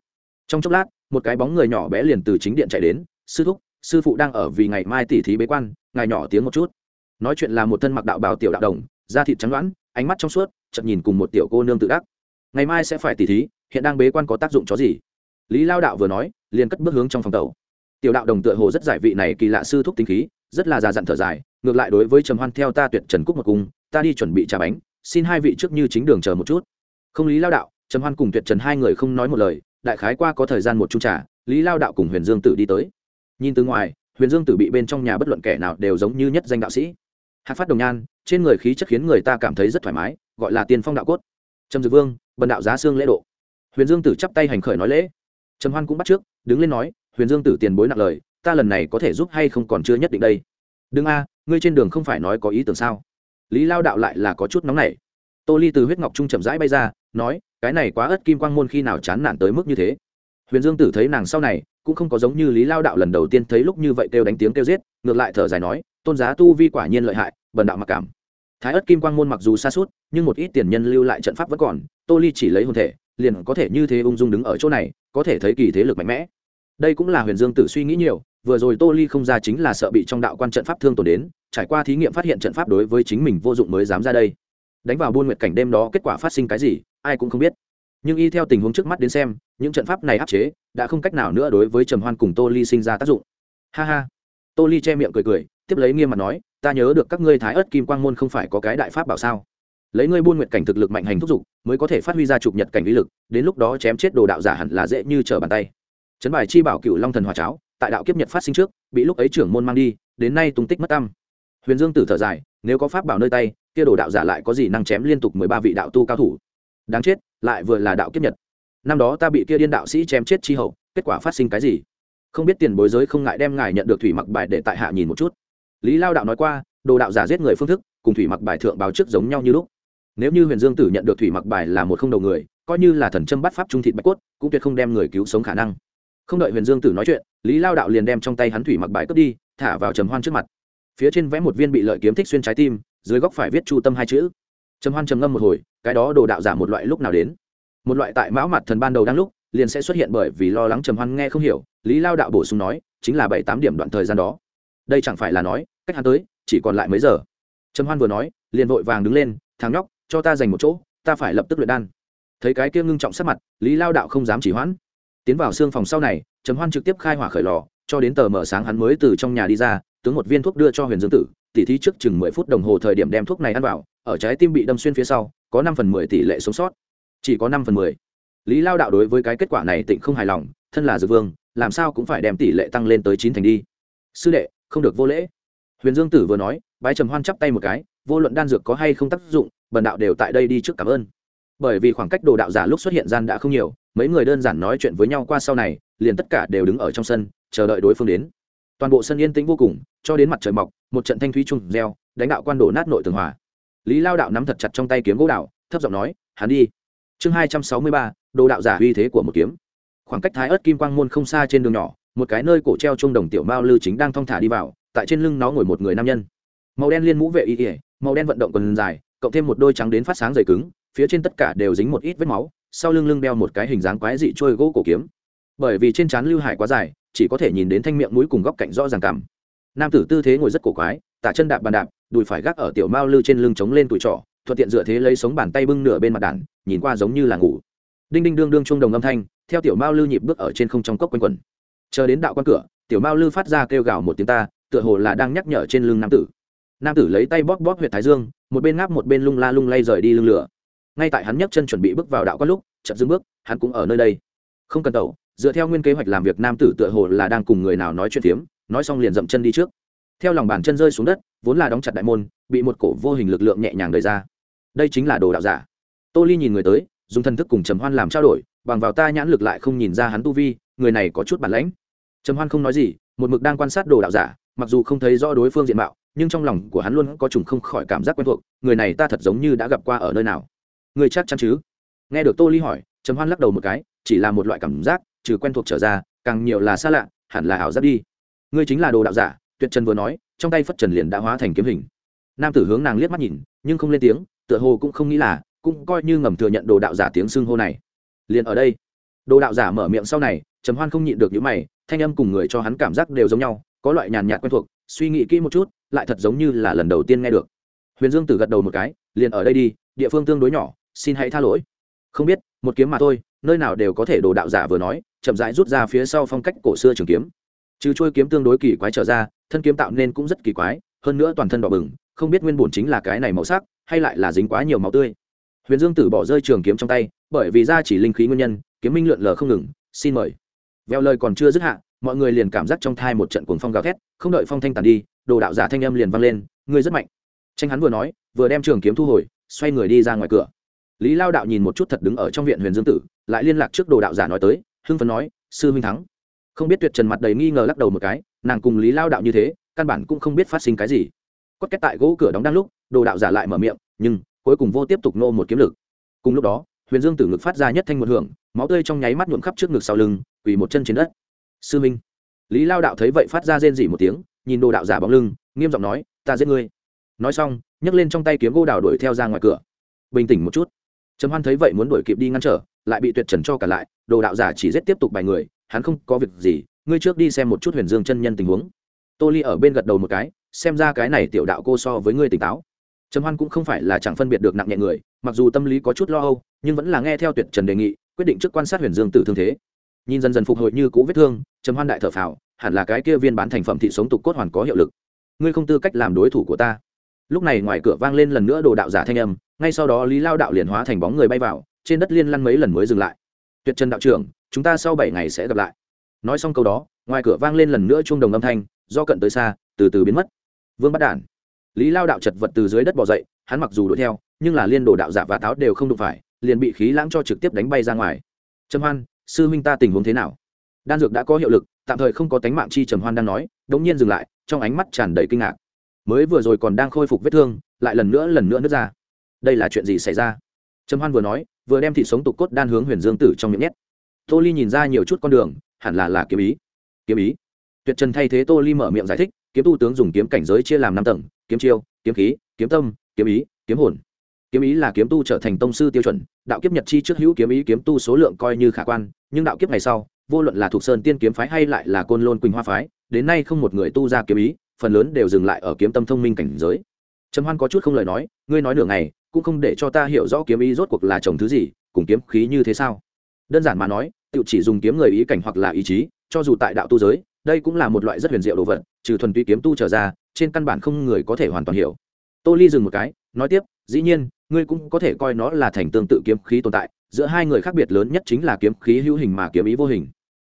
Trong chốc lát, một cái bóng người nhỏ bé liền từ chính điện chạy đến, sư thúc, sư phụ đang ở vì ngày mai tỉ thí bế quan, ngài nhỏ tiếng một chút. Nói chuyện là một thân mặc đạo bào tiểu đạo đồng, da thịt trắng loãng ánh mắt trong suốt chậm nhìn cùng một tiểu cô nương tự đắc. Ngày mai sẽ phải tỉ thí, hiện đang bế quan có tác dụng chó gì? Lý lao đạo vừa nói, liền cất bước hướng trong phòng tàu. Tiểu đạo đồng tựa hồ rất giải vị này kỳ lạ sư thúc tính khí, rất là già dặn thở dài, ngược lại đối với trầm hoan theo ta tuyệt trần cúc một cung, ta đi chuẩn bị trà bánh, xin hai vị trước như chính đường chờ một chút không, lý lao đạo, trầm hoan cùng tuyệt trần hai người không nói một lời, đại khái qua có thời gian một chung trà, lý lao đạo cùng huyền dương tử đi tới. Nhìn từ ngoài, huyền dương tử bị bên trong nhà bất luận kẻ nào đều giống như nhất danh đạo sĩ. Hạc phát đồng nhan, trên người khí chất khiến người ta cảm thấy rất thoải mái, gọi là tiên phong đạo cốt. Trầm dược vương, bần đạo giá xương lễ độ. Huyền dương tử chắp tay hành khởi nói lễ. Trầm hoan cũng bắt trước, đứng lên nói, huyền dương tử tiền bối nặng lời, ta lần này có thể giúp hay không còn chưa nhất định đây? Đừng a, ngươi trên đường không phải nói có ý tưởng sao? Lý lao đạo lại là có chút nóng nảy. Tô ly từ huyết ngọc trung chậm rãi bay ra nói, cái này quá ớt kim quang môn khi nào chán nản tới mức như thế. Huyền dương tử thấy nàng sau này, cũng không có giống như lý lao đạo lần đầu tiên thấy lúc như vậy kêu đánh tiếng kêu giết, ngược lại thở dài nói, tôn giá tu vi quả nhiên lợi hại, bần đạo mặc cảm. Thái ất kim quang môn mặc dù xa suốt, nhưng một ít tiền nhân lưu lại trận pháp vẫn còn, tô ly chỉ lấy hồn thể, liền có thể như thế ung dung đứng ở chỗ này, có thể thấy kỳ thế lực mạnh mẽ. Đây cũng là huyền dương tử suy nghĩ nhiều, vừa rồi tô ly không ra chính là sợ bị trong đạo quan trận pháp thương tổn đến, trải qua thí nghiệm phát hiện trận pháp đối với chính mình vô dụng mới dám ra đây đánh vào buôn nguyệt cảnh đêm đó kết quả phát sinh cái gì, ai cũng không biết. Nhưng y theo tình huống trước mắt đến xem, những trận pháp này áp chế, đã không cách nào nữa đối với trầm hoan cùng tô ly sinh ra tác dụng. Ha ha. Tô ly che miệng cười cười, tiếp lấy nghiêm mặt nói, ta nhớ được các ngươi thái ớt kim quang môn không phải có cái đại pháp bảo sao? Lấy ngươi buôn nguyệt cảnh thực lực mạnh hành thúc giục mới có thể phát huy ra chụp nhật cảnh uy lực, đến lúc đó chém chết đồ đạo giả hẳn là dễ như trở bàn tay. Trấn bài chi bảo cựu long thần hòa cháo, tại đạo kiếp nhật phát sinh trước, bị lúc ấy trưởng môn mang đi, đến nay tung tích mất tâm huyền dương tử thở dài, nếu có pháp bảo nơi tay, kia đồ đạo giả lại có gì năng chém liên tục mười ba vị đạo tu cao thủ? Đáng chết, lại vừa là đạo kiếp nhật. Năm đó ta bị kia điên đạo sĩ chém chết chi hậu, kết quả phát sinh cái gì? Không biết tiền bối giới không ngại đem ngài nhận được thủy mặc bài để tại hạ nhìn một chút. Lý lao đạo nói qua, đồ đạo giả giết người phương thức, cùng thủy mặc bài thượng báo trước giống nhau như lúc. Nếu như huyền dương tử nhận được thủy mặc bài là một không đầu người, coi như là thần châm bắt pháp trung thịt bạch cốt, cũng tuyệt không đem người cứu sống khả năng. Không đợi huyền dương tử nói chuyện, lý lao đạo liền đem trong tay hắn thủy mặc bài cướp đi, thả vào trầm hoan trước mặt phía trên vẽ một viên bị lợi kiếm thích xuyên trái tim, dưới góc phải viết chu tâm hai chữ. Trầm hoan trầm ngâm một hồi, cái đó đồ đạo giả một loại lúc nào đến? Một loại tại mão mặt thần ban đầu đang lúc, liền sẽ xuất hiện bởi vì lo lắng trầm hoan nghe không hiểu, lý lao đạo bổ sung nói, chính là bảy tám điểm đoạn thời gian đó. Đây chẳng phải là nói, cách hắn tới, chỉ còn lại mấy giờ. Trầm hoan vừa nói, liền vội vàng đứng lên, thằng nhóc, cho ta dành một chỗ, ta phải lập tức luyện đan. Thấy cái kia ngưng trọng sắc mặt, lý lao đạo không dám chỉ hoãn. Tiến vào xương phòng sau này, trầm hoan trực tiếp khai hỏa khởi lò, cho đến tờ mở sáng hắn mới từ trong nhà đi ra tướng một viên thuốc đưa cho huyền dương tử, tỉ thí trước chừng mười phút đồng hồ thời điểm đem thuốc này ăn vào, ở trái tim bị đâm xuyên phía sau, có năm phần mười tỷ lệ sống sót. Chỉ có năm phần mười. Lý lao đạo đối với cái kết quả này tịnh không hài lòng, thân là dược vương, làm sao cũng phải đem tỷ lệ tăng lên tới chín thành đi. Sư đệ, không được vô lễ. Huyền dương tử vừa nói, bái trầm hoan chắp tay một cái, vô luận đan dược có hay không tác dụng, bần đạo đều tại đây đi trước cảm ơn. Bởi vì khoảng cách đồ đạo giả lúc xuất hiện gian đã không nhiều, mấy người đơn giản nói chuyện với nhau qua sau này, liền tất cả đều đứng ở trong sân, chờ đợi đối phương đến toàn bộ sân yên tĩnh vô cùng, cho đến mặt trời mọc, một trận thanh thúy trung reo, đánh đạo quan đổ nát nội tường hòa. Lý lao đạo nắm thật chặt trong tay kiếm gỗ đạo, thấp giọng nói, hắn đi. Chương hai trăm sáu mươi ba, đồ đạo giả uy thế của một kiếm. Khoảng cách thái ớt kim quang môn không xa trên đường nhỏ, một cái nơi cổ treo trung đồng tiểu mao lư chính đang thong thả đi vào, tại trên lưng nó ngồi một người nam nhân. Màu đen liên mũ vệ y ỉa màu đen vận động quần dài, cộng thêm một đôi trắng đến phát sáng dày cứng, phía trên tất cả đều dính một ít vết máu, sau lưng lưng đeo một cái hình dáng quái dị trôi gỗ cổ kiếm. Bởi vì trên trán lưu hải quá dài chỉ có thể nhìn đến thanh miệng mũi cùng góc cạnh rõ ràng cằm nam tử tư thế ngồi rất cổ quái, tả chân đạp bàn đạp, đùi phải gác ở tiểu mao lư trên lưng chống lên tuổi trọ, thuận tiện dựa thế lấy sống bàn tay bưng nửa bên mặt đàn, nhìn qua giống như là ngủ. Đinh đinh đương đương chuông đồng âm thanh, theo tiểu mao lư nhịp bước ở trên không trong cốc quanh quần chờ đến đạo quan cửa, tiểu mao lư phát ra kêu gào một tiếng ta, tựa hồ là đang nhắc nhở trên lưng nam tử. Nam tử lấy tay bóp bóp huyệt thái dương, một bên ngáp một bên lung la lung lay rời đi lưng lửa. Ngay tại hắn nhấc chân chuẩn bị bước vào đạo quan lúc chậm dưng bước, hắn cũng ở nơi đây. Không cần tẩu dựa theo nguyên kế hoạch làm việc nam tử tựa hồ là đang cùng người nào nói chuyện phiếm, nói xong liền dậm chân đi trước. Theo lòng bàn chân rơi xuống đất, vốn là đóng chặt đại môn, bị một cổ vô hình lực lượng nhẹ nhàng đẩy ra. Đây chính là đồ đạo giả. Tô ly nhìn người tới, dùng thần thức cùng trầm hoan làm trao đổi, bằng vào ta nhãn lực lại không nhìn ra hắn tu vi, người này có chút bản lãnh. Trầm hoan không nói gì, một mực đang quan sát đồ đạo giả, mặc dù không thấy rõ đối phương diện mạo, nhưng trong lòng của hắn luôn có trùng không khỏi cảm giác quen thuộc, người này ta thật giống như đã gặp qua ở nơi nào. Người chắc chắn chứ? Nghe được tô ly hỏi, trầm hoan lắc đầu một cái, chỉ là một loại cảm giác trừ quen thuộc trở ra, càng nhiều là xa lạ, hẳn là ảo giác đi. Ngươi chính là đồ đạo giả, tuyệt trần vừa nói, trong tay phất trần liền đã hóa thành kiếm hình. Nam tử hướng nàng liếc mắt nhìn, nhưng không lên tiếng, tựa hồ cũng không nghĩ là, cũng coi như ngầm thừa nhận đồ đạo giả tiếng xưng hô này. Liền ở đây, đồ đạo giả mở miệng sau này, trầm hoan không nhịn được những mày, thanh âm cùng người cho hắn cảm giác đều giống nhau, có loại nhàn nhạt quen thuộc, suy nghĩ kỹ một chút, lại thật giống như là lần đầu tiên nghe được. Huyền dương tử gật đầu một cái, liền ở đây đi, địa phương tương đối nhỏ, xin hãy tha lỗi. Không biết, một kiếm mà thôi nơi nào đều có thể đồ đạo giả vừa nói, chậm rãi rút ra phía sau phong cách cổ xưa trường kiếm. Trừ trôi kiếm tương đối kỳ quái trở ra, thân kiếm tạo nên cũng rất kỳ quái, hơn nữa toàn thân đỏ bừng, không biết nguyên bổn chính là cái này màu sắc, hay lại là dính quá nhiều máu tươi. Huyền dương tử bỏ rơi trường kiếm trong tay, bởi vì ra chỉ linh khí nguyên nhân, kiếm minh lượn lờ không ngừng, xin mời. Veo lời còn chưa dứt hạ, mọi người liền cảm giác trong thai một trận cuồng phong gào thét, không đợi phong thanh tàn đi, đồ đạo giả thanh âm liền vang lên, ngươi rất mạnh. Tranh hắn vừa nói, vừa đem trường kiếm thu hồi, xoay người đi ra ngoài cửa lý lao đạo nhìn một chút thật đứng ở trong viện huyền dương tử, lại liên lạc trước đồ đạo giả nói tới, hưng phấn nói, sư huynh thắng. Không biết tuyệt trần mặt đầy nghi ngờ lắc đầu một cái, nàng cùng lý lao đạo như thế, căn bản cũng không biết phát sinh cái gì. Quất kết tại gỗ cửa đóng đang lúc, đồ đạo giả lại mở miệng, nhưng, cuối cùng vô tiếp tục nô một kiếm lực. Cùng lúc đó, huyền dương tử ngực phát ra nhất thanh một hưởng, máu tươi trong nháy mắt nhuộm khắp trước ngực sau lưng, quỳ một chân trên đất. Sư minh lý lao đạo thấy vậy phát ra rên dỉ một tiếng, nhìn đồ đạo giả bóng lưng, nghiêm giọng nói, ta giết ngươi. Nói xong, nhấc lên trong tay kiếm gỗ đào đuổi theo ra ngoài cửa. Bình tĩnh một chút trầm hoan thấy vậy muốn đuổi kịp đi ngăn trở, lại bị tuyệt trần cho cả lại, đồ đạo giả chỉ giết tiếp tục bài người, hắn không có việc gì, ngươi trước đi xem một chút huyền dương chân nhân tình huống. Tô ly ở bên gật đầu một cái, xem ra cái này tiểu đạo cô so với ngươi tỉnh táo. Trầm hoan cũng không phải là chẳng phân biệt được nặng nhẹ người, mặc dù tâm lý có chút lo âu, nhưng vẫn là nghe theo tuyệt trần đề nghị, quyết định trước quan sát huyền dương tử thương thế. Nhìn dần dần phục hồi như cũ vết thương, trầm hoan đại thở phào, hẳn là cái kia viên bán thành phẩm thị sống tục cốt hoàn có hiệu lực. Ngươi không tư cách làm đối thủ của ta. Lúc này ngoài cửa vang lên lần nữa đồ đạo giả thanh âm ngay sau đó lý lao đạo liền hóa thành bóng người bay vào, trên đất liên lăn mấy lần mới dừng lại. Tuyệt trần đạo trưởng, chúng ta sau bảy ngày sẽ gặp lại. Nói xong câu đó, ngoài cửa vang lên lần nữa chuông đồng âm thanh, do cận tới xa, từ từ biến mất. Vương bắt đản. Lý lao đạo chật vật từ dưới đất bỏ dậy, hắn mặc dù đuổi theo, nhưng là liên đồ đạo giả và táo đều không đụng phải, liền bị khí lãng cho trực tiếp đánh bay ra ngoài. Trầm hoan, sư minh ta tình huống thế nào? Đan dược đã có hiệu lực, tạm thời không có tánh mạng chi trầm hoan đang nói, đống nhiên dừng lại, trong ánh mắt tràn đầy kinh ngạc. Mới vừa rồi còn đang khôi phục vết thương, lại lần nữa lần nữa nứt ra đây là chuyện gì xảy ra? Trầm hoan vừa nói, vừa đem thịt sống tục cốt đan hướng huyền dương tử trong miệng nhét. Tô ly nhìn ra nhiều chút con đường, hẳn là là kiếm ý. Kiếm ý? Tuyệt trần thay thế tô ly mở miệng giải thích, kiếm tu tướng dùng kiếm cảnh giới chia làm năm tầng, kiếm chiêu, kiếm khí, kiếm tâm, kiếm ý, kiếm hồn. Kiếm ý là kiếm tu trở thành tông sư tiêu chuẩn, đạo kiếp nhật chi trước hữu kiếm ý kiếm tu số lượng coi như khả quan, nhưng đạo kiếp ngày sau, vô luận là thuộc sơn tiên kiếm phái hay lại là côn lôn quỳnh hoa phái, đến nay không một người tu ra kiếm ý, phần lớn đều dừng lại ở kiếm tâm thông minh cảnh giới. Trầm hoan có chút không lời nói, ngươi nói nửa ngày cũng không để cho ta hiểu rõ kiếm ý rốt cuộc là trồng thứ gì, cùng kiếm khí như thế sao? Đơn giản mà nói tự chỉ dùng kiếm người ý cảnh hoặc là ý chí, cho dù tại đạo tu giới, đây cũng là một loại rất huyền diệu đồ vật, trừ thuần túy kiếm tu trở ra, trên căn bản không người có thể hoàn toàn hiểu. Tô ly dừng một cái, nói tiếp, dĩ nhiên, ngươi cũng có thể coi nó là thành tương tự kiếm khí tồn tại, giữa hai người khác biệt lớn nhất chính là kiếm khí hữu hình mà kiếm ý vô hình.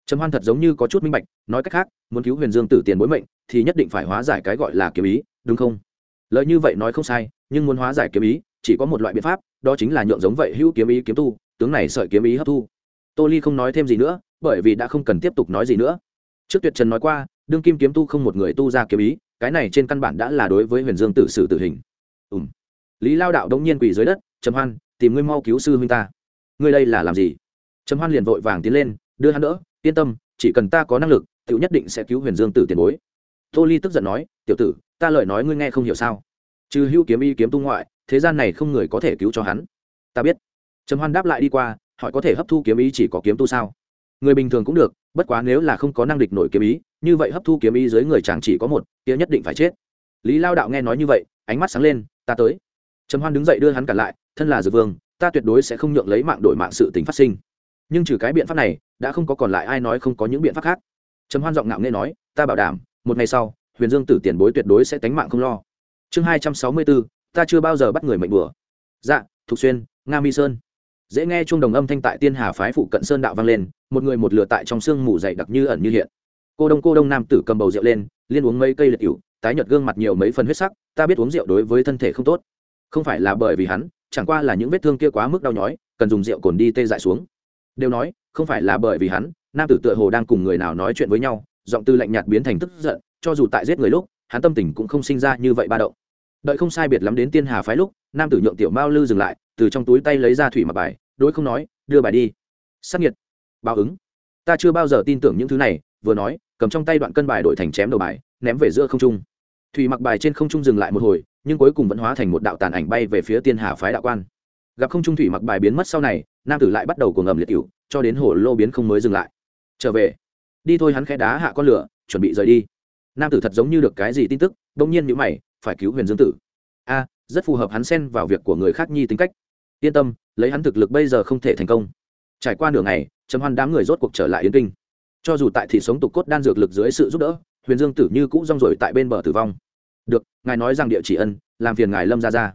Trầm hoan thật giống như có chút minh bạch, nói cách khác, muốn cứu huyền dương tử tiền bối mệnh, thì nhất định phải hóa giải cái gọi là kiếm ý, đúng không? Lời như vậy nói không sai, nhưng muốn hóa giải kiếm ý chỉ có một loại biện pháp, đó chính là nhượng giống vậy hữu kiếm ý kiếm tu, tướng này sợi kiếm ý hấp thu. Tô ly không nói thêm gì nữa, bởi vì đã không cần tiếp tục nói gì nữa. Trước tuyệt trần nói qua, đương kim kiếm tu không một người tu ra kiếm ý, cái này trên căn bản đã là đối với huyền dương tử xử tử hình. Ùm lý lao đạo đống nhiên quỳ dưới đất, trầm hoan, tìm ngươi mau cứu sư huynh ta. Ngươi đây là làm gì? Trầm hoan liền vội vàng tiến lên, đưa hắn đỡ, yên tâm, chỉ cần ta có năng lực, tiểu nhất định sẽ cứu huyền dương tử tiền bối. Tô ly tức giận nói, tiểu tử, ta lời nói ngươi nghe không hiểu sao? Trừ hữu kiếm y kiếm tu ngoại, thế gian này không người có thể cứu cho hắn. Ta biết. Trầm hoan đáp lại đi qua, hỏi có thể hấp thu kiếm ý chỉ có kiếm tu sao? Người bình thường cũng được, bất quá nếu là không có năng địch nổi kiếm ý như vậy hấp thu kiếm ý dưới người chàng chỉ có một, kia nhất định phải chết. Lý lao đạo nghe nói như vậy, ánh mắt sáng lên, ta tới. Trầm hoan đứng dậy đưa hắn cả lại, thân là dược vương, ta tuyệt đối sẽ không nhượng lấy mạng đổi mạng sự tình phát sinh. Nhưng trừ cái biện pháp này, đã không có còn lại ai nói không có những biện pháp khác. Trầm hoan giọng ngạo nghe nói, ta bảo đảm, một ngày sau, huyền dương tử tiền bối tuyệt đối sẽ tánh mạng không lo chương hai trăm sáu mươi bốn ta chưa bao giờ bắt người mệnh bừa dạ thục xuyên, nga mi sơn. Dễ nghe chuông đồng âm thanh tại tiên hà phái phụ cận sơn đạo vang lên, một người một lửa tại trong sương mù dày đặc như ẩn như hiện. Cô đông cô đông nam tử cầm bầu rượu lên, liên uống mấy cây liệt cựu tái nhợt gương mặt nhiều mấy phần huyết sắc, ta biết uống rượu đối với thân thể không tốt. Không phải là bởi vì hắn, chẳng qua là những vết thương kia quá mức đau nhói, cần dùng rượu cồn đi tê dại xuống. Đều nói, không phải là bởi vì hắn, nam tử tựa hồ đang cùng người nào nói chuyện với nhau, giọng tư lạnh nhạt biến thành tức giận, cho dù tại giết người lúc, hắn tâm tình cũng không sinh ra như vậy ba động đợi không sai biệt lắm đến tiên hà phái lúc, nam tử nhượng tiểu mao lư dừng lại, từ trong túi tay lấy ra thủy mặc bài, đối không nói, đưa bài đi. Sắc nhiệt báo ứng. Ta chưa bao giờ tin tưởng những thứ này, vừa nói, cầm trong tay đoạn cân bài đổi thành chém đầu bài, ném về giữa không trung. Thủy mặc bài trên không trung dừng lại một hồi, nhưng cuối cùng vẫn hóa thành một đạo tàn ảnh bay về phía tiên hà phái đạo quan. Gặp không trung thủy mặc bài biến mất sau này, nam tử lại bắt đầu cuồng ngầm liệt cựu cho đến hồ lô biến không mới dừng lại. Trở về. Đi thôi hắn khẽ đá hạ con lửa, chuẩn bị rời đi. Nam tử thật giống như được cái gì tin tức đông nhiên nhữ mày phải cứu huyền dương tử. A, rất phù hợp hắn xen vào việc của người khác nhi tính cách. Yên tâm, lấy hắn thực lực bây giờ không thể thành công. Trải qua nửa ngày, trầm hoan đám người rốt cuộc trở lại yên kinh. Cho dù tại thị sống tục cốt đan dược lực dưới sự giúp đỡ, huyền dương tử như cũ rong rồi tại bên bờ tử vong. Được, ngài nói rằng địa chỉ ân, làm phiền ngài lâm ra ra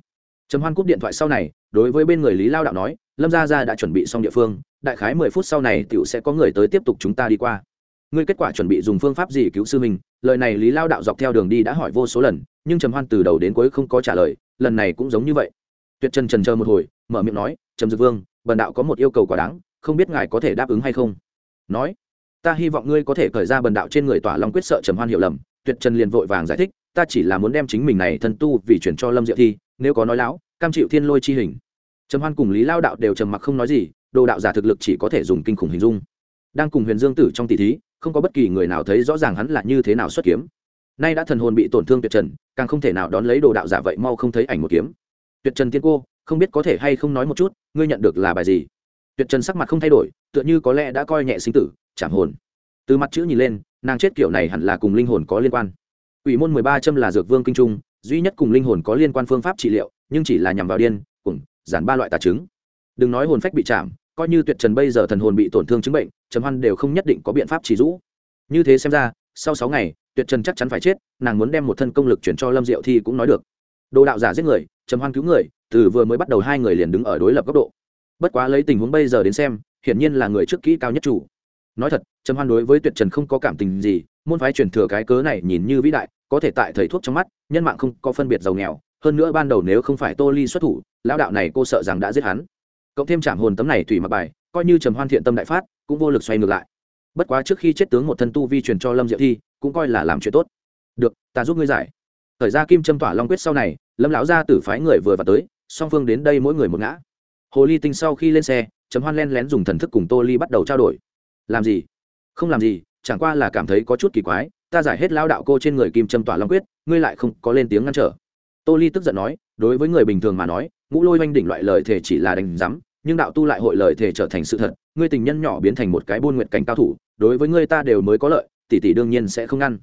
trầm hoan cúp điện thoại sau này, đối với bên người lý lao đạo nói, lâm gia gia đã chuẩn bị xong địa phương, đại khái mười phút sau này tiểu sẽ có người tới tiếp tục chúng ta đi qua ngươi kết quả chuẩn bị dùng phương pháp gì cứu sư mình lời này lý lao đạo dọc theo đường đi đã hỏi vô số lần, nhưng trầm hoan từ đầu đến cuối không có trả lời, lần này cũng giống như vậy. Tuyệt trần trần chờ một hồi, mở miệng nói, trầm dược vương, bần đạo có một yêu cầu quả đáng, không biết ngài có thể đáp ứng hay không? Nói, ta hy vọng ngươi có thể khởi ra bần đạo trên người tỏa long quyết sợ trầm hoan hiểu lầm. Tuyệt trần liền vội vàng giải thích, ta chỉ là muốn đem chính mình này thân tu vì chuyển cho lâm diệu thi, nếu có nói láo, cam chịu thiên lôi chi hình. Trầm hoan cùng lý lao đạo đều trầm mặc không nói gì, đồ đạo giả thực lực chỉ có thể dùng kinh khủng hình dung. Đang cùng huyền dương tử trong tỷ thí không có bất kỳ người nào thấy rõ ràng hắn là như thế nào xuất kiếm. Nay đã thần hồn bị tổn thương tuyệt trần, càng không thể nào đón lấy đồ đạo giả vậy mau không thấy ảnh một kiếm. Tuyệt trần tiên cô, không biết có thể hay không nói một chút, ngươi nhận được là bài gì? Tuyệt trần sắc mặt không thay đổi, tựa như có lẽ đã coi nhẹ sinh tử chạm hồn. Từ mặt chữ nhìn lên, nàng chết kiểu này hẳn là cùng linh hồn có liên quan. Ủy môn mười ba châm là dược vương kinh trung, duy nhất cùng linh hồn có liên quan phương pháp trị liệu, nhưng chỉ là nhằm vào điên cùng giản ba loại tà chứng. Đừng nói hồn phách bị chạm coi như tuyệt trần bây giờ thần hồn bị tổn thương chứng bệnh, trầm hoan đều không nhất định có biện pháp chỉ rũ như thế xem ra, sau sáu ngày, tuyệt trần chắc chắn phải chết, nàng muốn đem một thân công lực chuyển cho lâm diệu thi cũng nói được. Đồ đạo giả giết người, trầm hoan cứu người, từ vừa mới bắt đầu hai người liền đứng ở đối lập góc độ. Bất quá lấy tình huống bây giờ đến xem, hiển nhiên là người trước kỹ cao nhất chủ. Nói thật, trầm hoan đối với tuyệt trần không có cảm tình gì, môn phái truyền thừa cái cớ này nhìn như vĩ đại, có thể tại thầy thuốc trong mắt, nhân mạng không có phân biệt giàu nghèo. Hơn nữa ban đầu nếu không phải tô ly xuất thủ, lão đạo này cô sợ rằng đã giết hắn cộng thêm trảm hồn tấm này thủy mặc bài, coi như trầm hoan thiện tâm đại phát, cũng vô lực xoay ngược lại. Bất quá trước khi chết tướng một thân tu vi truyền cho lâm diệu thi, cũng coi là làm chuyện tốt. Được, ta giúp ngươi giải. Thời ra kim châm tỏa long quyết sau này, lâm lão gia tử phái người vừa vào tới, song phương đến đây mỗi người một ngã. Hồ ly tinh sau khi lên xe, trầm hoan len lén dùng thần thức cùng tô ly bắt đầu trao đổi. Làm gì? Không làm gì, chẳng qua là cảm thấy có chút kỳ quái, ta giải hết lao đạo cô trên người kim châm tỏa long quyết, ngươi lại không có lên tiếng ngăn trở. Tô ly tức giận nói, đối với người bình thường mà nói, ngũ lôi oanh đỉnh loại lời thể chỉ là đánh giám nhưng đạo tu lại hội lời thể trở thành sự thật, ngươi tình nhân nhỏ biến thành một cái buôn nguyện cảnh cao thủ, đối với ngươi ta đều mới có lợi, tỷ tỷ đương nhiên sẽ không ngăn.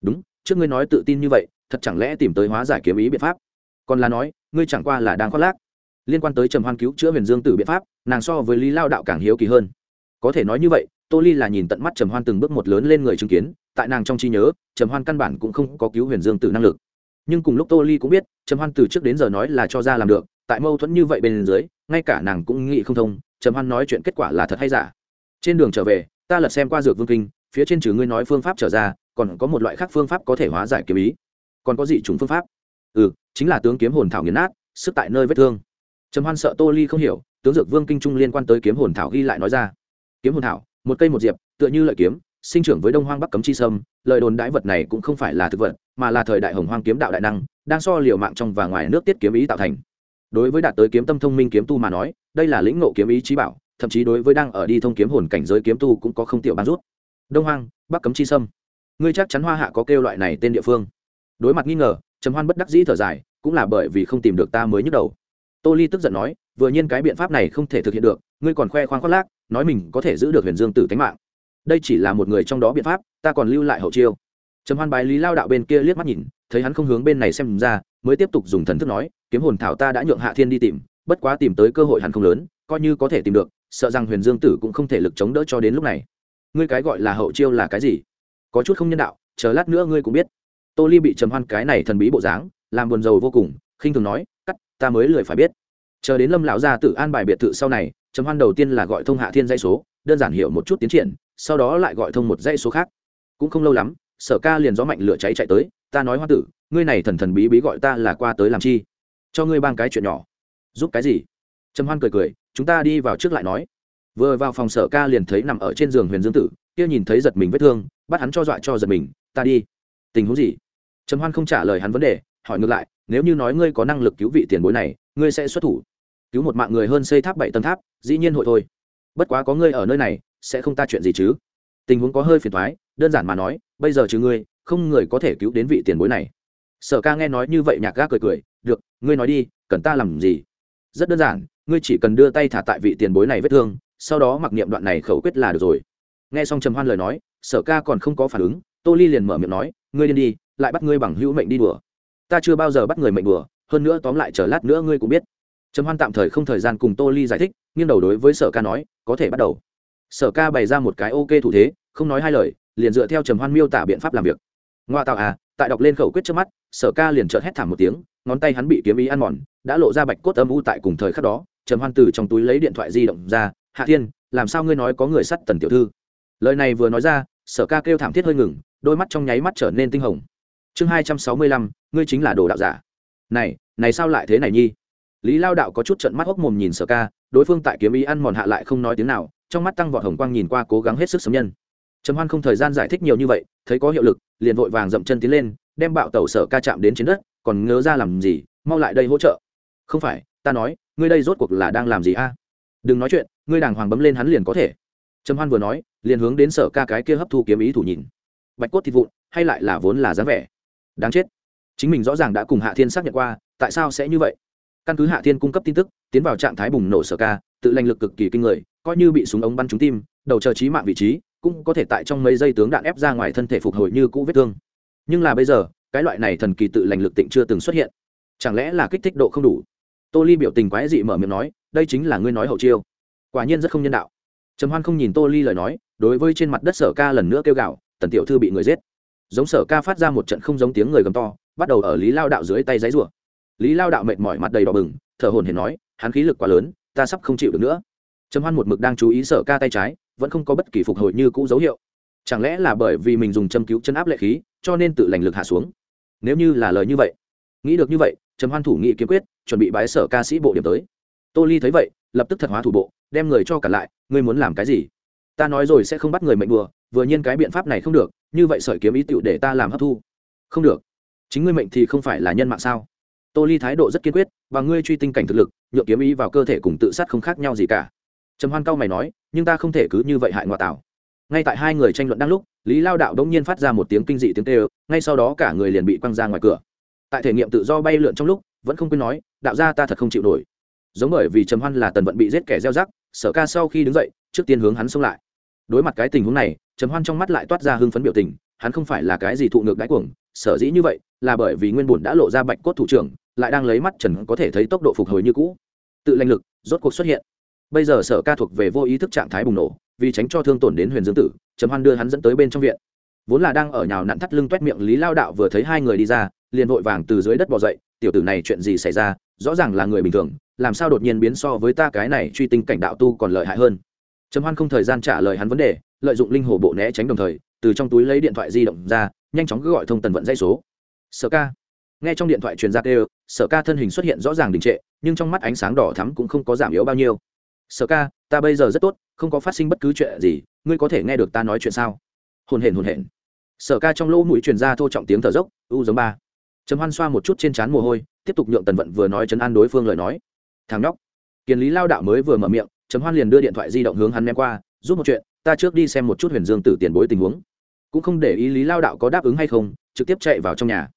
Đúng, trước ngươi nói tự tin như vậy, thật chẳng lẽ tìm tới hóa giải kiếm ý biện pháp? Còn là nói, ngươi chẳng qua là đang khoác lác. Liên quan tới trầm hoan cứu chữa huyền dương tử biện pháp, nàng so với lý lao đạo càng hiếu kỳ hơn. Có thể nói như vậy, tô ly là nhìn tận mắt trầm hoan từng bước một lớn lên người chứng kiến, tại nàng trong trí nhớ, trầm hoan căn bản cũng không có cứu huyền dương tử năng lực. Nhưng cùng lúc tô ly cũng biết, trầm hoan từ trước đến giờ nói là cho ra làm được tại mâu thuẫn như vậy bên dưới, ngay cả nàng cũng nghĩ không thông, trầm hoan nói chuyện kết quả là thật hay giả. Trên đường trở về, ta lật xem qua dược vương kinh, phía trên trừ ngươi nói phương pháp trở ra, còn có một loại khác phương pháp có thể hóa giải kiếm ý. Còn có gì chúng phương pháp. Ừ chính là tướng kiếm hồn thảo nghiền nát, sức tại nơi vết thương. Trầm hoan sợ tô ly không hiểu, tướng dược vương kinh trung liên quan tới kiếm hồn thảo ghi lại nói ra. Kiếm hồn thảo, một cây một diệp, tựa như lợi kiếm, sinh trưởng với đông hoang bắc cấm chi sâm, lời đồn đãi vật này cũng không phải là thực vật, mà là thời đại hồng hoang kiếm đạo đại năng, đang so liều mạng trong và ngoài nước tiết kiếm ý tạo thành đối với đạt tới kiếm tâm thông minh kiếm tu mà nói, đây là lĩnh ngộ kiếm ý trí bảo, thậm chí đối với đang ở đi thông kiếm hồn cảnh giới kiếm tu cũng có không tiểu bán rút. Đông hoang, bắc cấm chi sâm. Ngươi chắc chắn hoa hạ có kêu loại này tên địa phương. Đối mặt nghi ngờ, trầm hoan bất đắc dĩ thở dài, cũng là bởi vì không tìm được ta mới nhức đầu. Tô ly tức giận nói, vừa nhiên cái biện pháp này không thể thực hiện được, ngươi còn khoe khoang khoác lác, nói mình có thể giữ được huyền dương tử tánh mạng. Đây chỉ là một người trong đó biện pháp, ta còn lưu lại hậu chiêu. Trầm hoan bài lý lao đạo bên kia liếc mắt nhìn thấy hắn không hướng bên này xem ra, mới tiếp tục dùng thần thức nói, kiếm hồn thảo ta đã nhượng hạ thiên đi tìm, bất quá tìm tới cơ hội hẳn không lớn, coi như có thể tìm được, sợ rằng huyền dương tử cũng không thể lực chống đỡ cho đến lúc này. Ngươi cái gọi là hậu chiêu là cái gì? Có chút không nhân đạo, chờ lát nữa ngươi cũng biết. Tô ly bị trầm hoan cái này thần bí bộ dáng, làm buồn rầu vô cùng, khinh thường nói, cắt, ta mới lười phải biết. Chờ đến lâm lão gia tử an bài biệt thự sau này, trầm hoan đầu tiên là gọi thông hạ thiên dây số, đơn giản hiểu một chút tiến triển, sau đó lại gọi thông một dây số khác. Cũng không lâu lắm sở ca liền gió mạnh lửa cháy chạy tới, ta nói hoa tử, ngươi này thần thần bí bí gọi ta là qua tới làm chi? Cho ngươi ban cái chuyện nhỏ. Giúp cái gì? Trầm hoan cười cười, chúng ta đi vào trước lại nói. Vừa vào phòng sở ca liền thấy nằm ở trên giường huyền dương tử, kia nhìn thấy giật mình vết thương, bắt hắn cho dọa cho giật mình, ta đi. Tình huống gì? Trầm hoan không trả lời hắn vấn đề, hỏi ngược lại, nếu như nói ngươi có năng lực cứu vị tiền bối này, ngươi sẽ xuất thủ? Cứu một mạng người hơn xây tháp bảy tầng tháp, dĩ nhiên hội thôi. Bất quá có ngươi ở nơi này, sẽ không ta chuyện gì chứ? Tình huống có hơi phiền thoái, đơn giản mà nói, bây giờ trừ ngươi, không người có thể cứu đến vị tiền bối này. Sở ca nghe nói như vậy nhạc ga cười cười, được, ngươi nói đi, cần ta làm gì? Rất đơn giản, ngươi chỉ cần đưa tay thả tại vị tiền bối này vết thương, sau đó mặc niệm đoạn này khẩu quyết là được rồi. Nghe xong trầm hoan lời nói, sở ca còn không có phản ứng, tô ly liền mở miệng nói, ngươi điên đi, lại bắt ngươi bằng hữu mệnh đi đùa. Ta chưa bao giờ bắt người mệnh đùa, hơn nữa tóm lại chờ lát nữa ngươi cũng biết. Trầm hoan tạm thời không thời gian cùng tô ly giải thích, nghiêng đầu đối với sở ca nói, có thể bắt đầu sở ca bày ra một cái ok thủ thế, không nói hai lời, liền dựa theo trầm hoan miêu tả biện pháp làm việc. Ngoa tạo à tại đọc lên khẩu quyết trước mắt, sở ca liền chợt hét thảm một tiếng, ngón tay hắn bị kiếm ý ăn mòn, đã lộ ra bạch cốt âm u tại cùng thời khắc đó. Trầm hoan từ trong túi lấy điện thoại di động ra, hạ thiên, làm sao ngươi nói có người sắt tần tiểu thư? Lời này vừa nói ra, sở ca kêu thảm thiết hơi ngừng, đôi mắt trong nháy mắt trở nên tinh hồng. Chương hai trăm sáu mươi lăm, ngươi chính là đồ đạo giả. Này này sao lại thế này nhi? Lý lao đạo có chút trận mắt hốc mồm nhìn sở ca, đối phương tại kiếm ý ăn mòn hạ lại không nói tiếng nào trong mắt tăng vọt hồng quang nhìn qua cố gắng hết sức sấm nhân. Trầm hoan không thời gian giải thích nhiều như vậy, thấy có hiệu lực, liền vội vàng dậm chân tiến lên, đem bạo tàu sở ca chạm đến trên đất, còn ngớ ra làm gì, mau lại đây hỗ trợ. Không phải, ta nói, ngươi đây rốt cuộc là đang làm gì a? Đừng nói chuyện, ngươi đàng hoàng bấm lên hắn liền có thể. Trầm hoan vừa nói, liền hướng đến sở ca cái kia hấp thu kiếm ý thủ nhìn. Bạch cốt thịt vụn, hay lại là vốn là dáng vẻ. Đáng chết. Chính mình rõ ràng đã cùng hạ thiên xác nhận qua, tại sao sẽ như vậy? Căn cứ hạ thiên cung cấp tin tức, tiến vào trạng thái bùng nổ sở ca, tự lành lực cực kỳ kinh người coi như bị súng ống bắn trúng tim, đầu chờ trí mạng vị trí, cũng có thể tại trong mấy giây tướng đạn ép ra ngoài thân thể phục hồi như cũ vết thương. Nhưng là bây giờ, cái loại này thần kỳ tự lành lực tịnh chưa từng xuất hiện. Chẳng lẽ là kích thích độ không đủ? Tô ly biểu tình quái dị mở miệng nói, đây chính là ngươi nói hậu chiêu. Quả nhiên rất không nhân đạo. Trầm hoan không nhìn tô ly lời nói, đối với trên mặt đất sở ca lần nữa kêu gạo tần tiểu thư bị người giết. Giống sở ca phát ra một trận không giống tiếng người gầm to, bắt đầu ở lý lao đạo dưới tay giấy rủa lý lao đạo mệt mỏi mặt đầy đỏ bừng, thở hồn hển nói, hắn khí lực quá lớn, ta sắp không chịu được nữa trầm hoan một mực đang chú ý sở ca tay trái, vẫn không có bất kỳ phục hồi như cũ dấu hiệu. Chẳng lẽ là bởi vì mình dùng châm cứu chân áp lệ khí, cho nên tự lành lực hạ xuống? Nếu như là lời như vậy, nghĩ được như vậy, trầm hoan thủ nghị kiếm quyết, chuẩn bị bái sở ca sĩ bộ điểm tới. Tô ly thấy vậy, lập tức thật hóa thủ bộ, đem người cho cả lại, ngươi muốn làm cái gì? Ta nói rồi sẽ không bắt người mệnh đùa, vừa nhiên cái biện pháp này không được, như vậy sợi kiếm ý tựu để ta làm hấp thu. Không được. Chính ngươi mệnh thì không phải là nhân mạng sao? Tô ly thái độ rất kiên quyết, và ngươi truy tinh cảnh thực lực nhựa kiếm ý vào cơ thể cùng tự sát không khác nhau gì cả trầm hoan cao mày nói, nhưng ta không thể cứ như vậy hại ngoại tảo. Ngay tại hai người tranh luận đang lúc, lý lao đạo đống nhiên phát ra một tiếng kinh dị tiếng tê ngay sau đó cả người liền bị quăng ra ngoài cửa. Tại thể nghiệm tự do bay lượn trong lúc, vẫn không quên nói, đạo ra ta thật không chịu nổi. Giống bởi vì trầm hoan là tần vận bị giết kẻ gieo rắc, sở ca sau khi đứng dậy, trước tiên hướng hắn xông lại. Đối mặt cái tình huống này, trầm hoan trong mắt lại toát ra hưng phấn biểu tình, hắn không phải là cái gì thụ ngược đáy cuồng, sở dĩ như vậy, là bởi vì nguyên bùn đã lộ ra bạch cốt thủ trưởng, lại đang lấy mắt trần có thể thấy tốc độ phục hồi như cũ. Tự lanh lực, rốt cuộc xuất hiện bây giờ sở ca thuộc về vô ý thức trạng thái bùng nổ, vì tránh cho thương tổn đến huyền dương tử, trầm hoan đưa hắn dẫn tới bên trong viện. Vốn là đang ở nhào nặn thắt lưng t miệng lý lao đạo vừa thấy hai người đi ra, liền vội vàng từ dưới đất bỏ dậy, tiểu tử này chuyện gì xảy ra? Rõ ràng là người bình thường, làm sao đột nhiên biến so với ta cái này truy tinh cảnh đạo tu còn lợi hại hơn? Trầm hoan không thời gian trả lời hắn vấn đề, lợi dụng linh hồ bộ né tránh đồng thời, từ trong túi lấy điện thoại di động ra, nhanh chóng cứ gọi thông tần vận dây số. Sở ca. Nghe trong điện thoại truyền ra kêu, sở ca thân hình xuất hiện rõ ràng đình trệ, nhưng trong mắt ánh sáng đỏ thắm cũng không có giảm yếu bao nhiêu sở ca, ta bây giờ rất tốt, không có phát sinh bất cứ chuyện gì, ngươi có thể nghe được ta nói chuyện sao? Hồn hển hồn hển. Sở ca trong lỗ mũi truyền ra thô trọng tiếng thở dốc, u giống ba. Trầm hoan xoa một chút trên trán mồ hôi, tiếp tục nhượng tần vận vừa nói chấn an đối phương lời nói. Thằng nhóc. Kiến lý lao đạo mới vừa mở miệng, trầm hoan liền đưa điện thoại di động hướng hắn ném qua, giúp một chuyện, ta trước đi xem một chút huyền dương tử tiền bối tình huống. Cũng không để ý lý lao đạo có đáp ứng hay không, trực tiếp chạy vào trong nhà.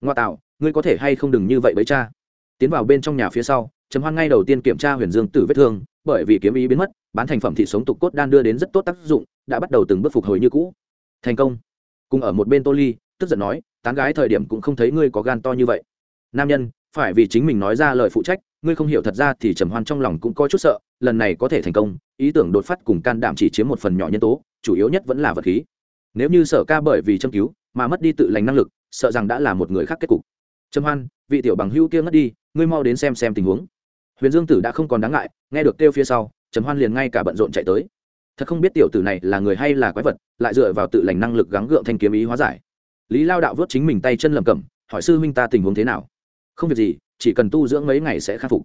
Ngoa tạo, ngươi có thể hay không đừng như vậy với cha. Tiến vào bên trong nhà phía sau, trầm hoan ngay đầu tiên kiểm tra huyền dương tử vết thương bởi vì kiếm ý biến mất, bán thành phẩm thị sống tục cốt đan đưa đến rất tốt tác dụng, đã bắt đầu từng bước phục hồi như cũ. Thành công. Cùng ở một bên tô ly, tức giận nói, tán gái thời điểm cũng không thấy ngươi có gan to như vậy. Nam nhân, phải vì chính mình nói ra lời phụ trách, ngươi không hiểu thật ra thì trầm hoan trong lòng cũng có chút sợ, lần này có thể thành công, ý tưởng đột phát cùng can đảm chỉ chiếm một phần nhỏ nhân tố, chủ yếu nhất vẫn là vật khí. Nếu như sở ca bởi vì châm cứu mà mất đi tự lành năng lực, sợ rằng đã là một người khác kết cục. Trầm hoan, vị tiểu bằng hữu kia ngất đi, ngươi mau đến xem xem tình huống huyền dương tử đã không còn đáng ngại, nghe được kêu phía sau, trầm hoan liền ngay cả bận rộn chạy tới. Thật không biết tiểu tử này là người hay là quái vật, lại dựa vào tự lành năng lực gắng gượng thanh kiếm ý hóa giải. Lý lao đạo vớt chính mình tay chân lầm cầm hỏi sư huynh ta tình huống thế nào? Không việc gì, chỉ cần tu dưỡng mấy ngày sẽ khắc phục.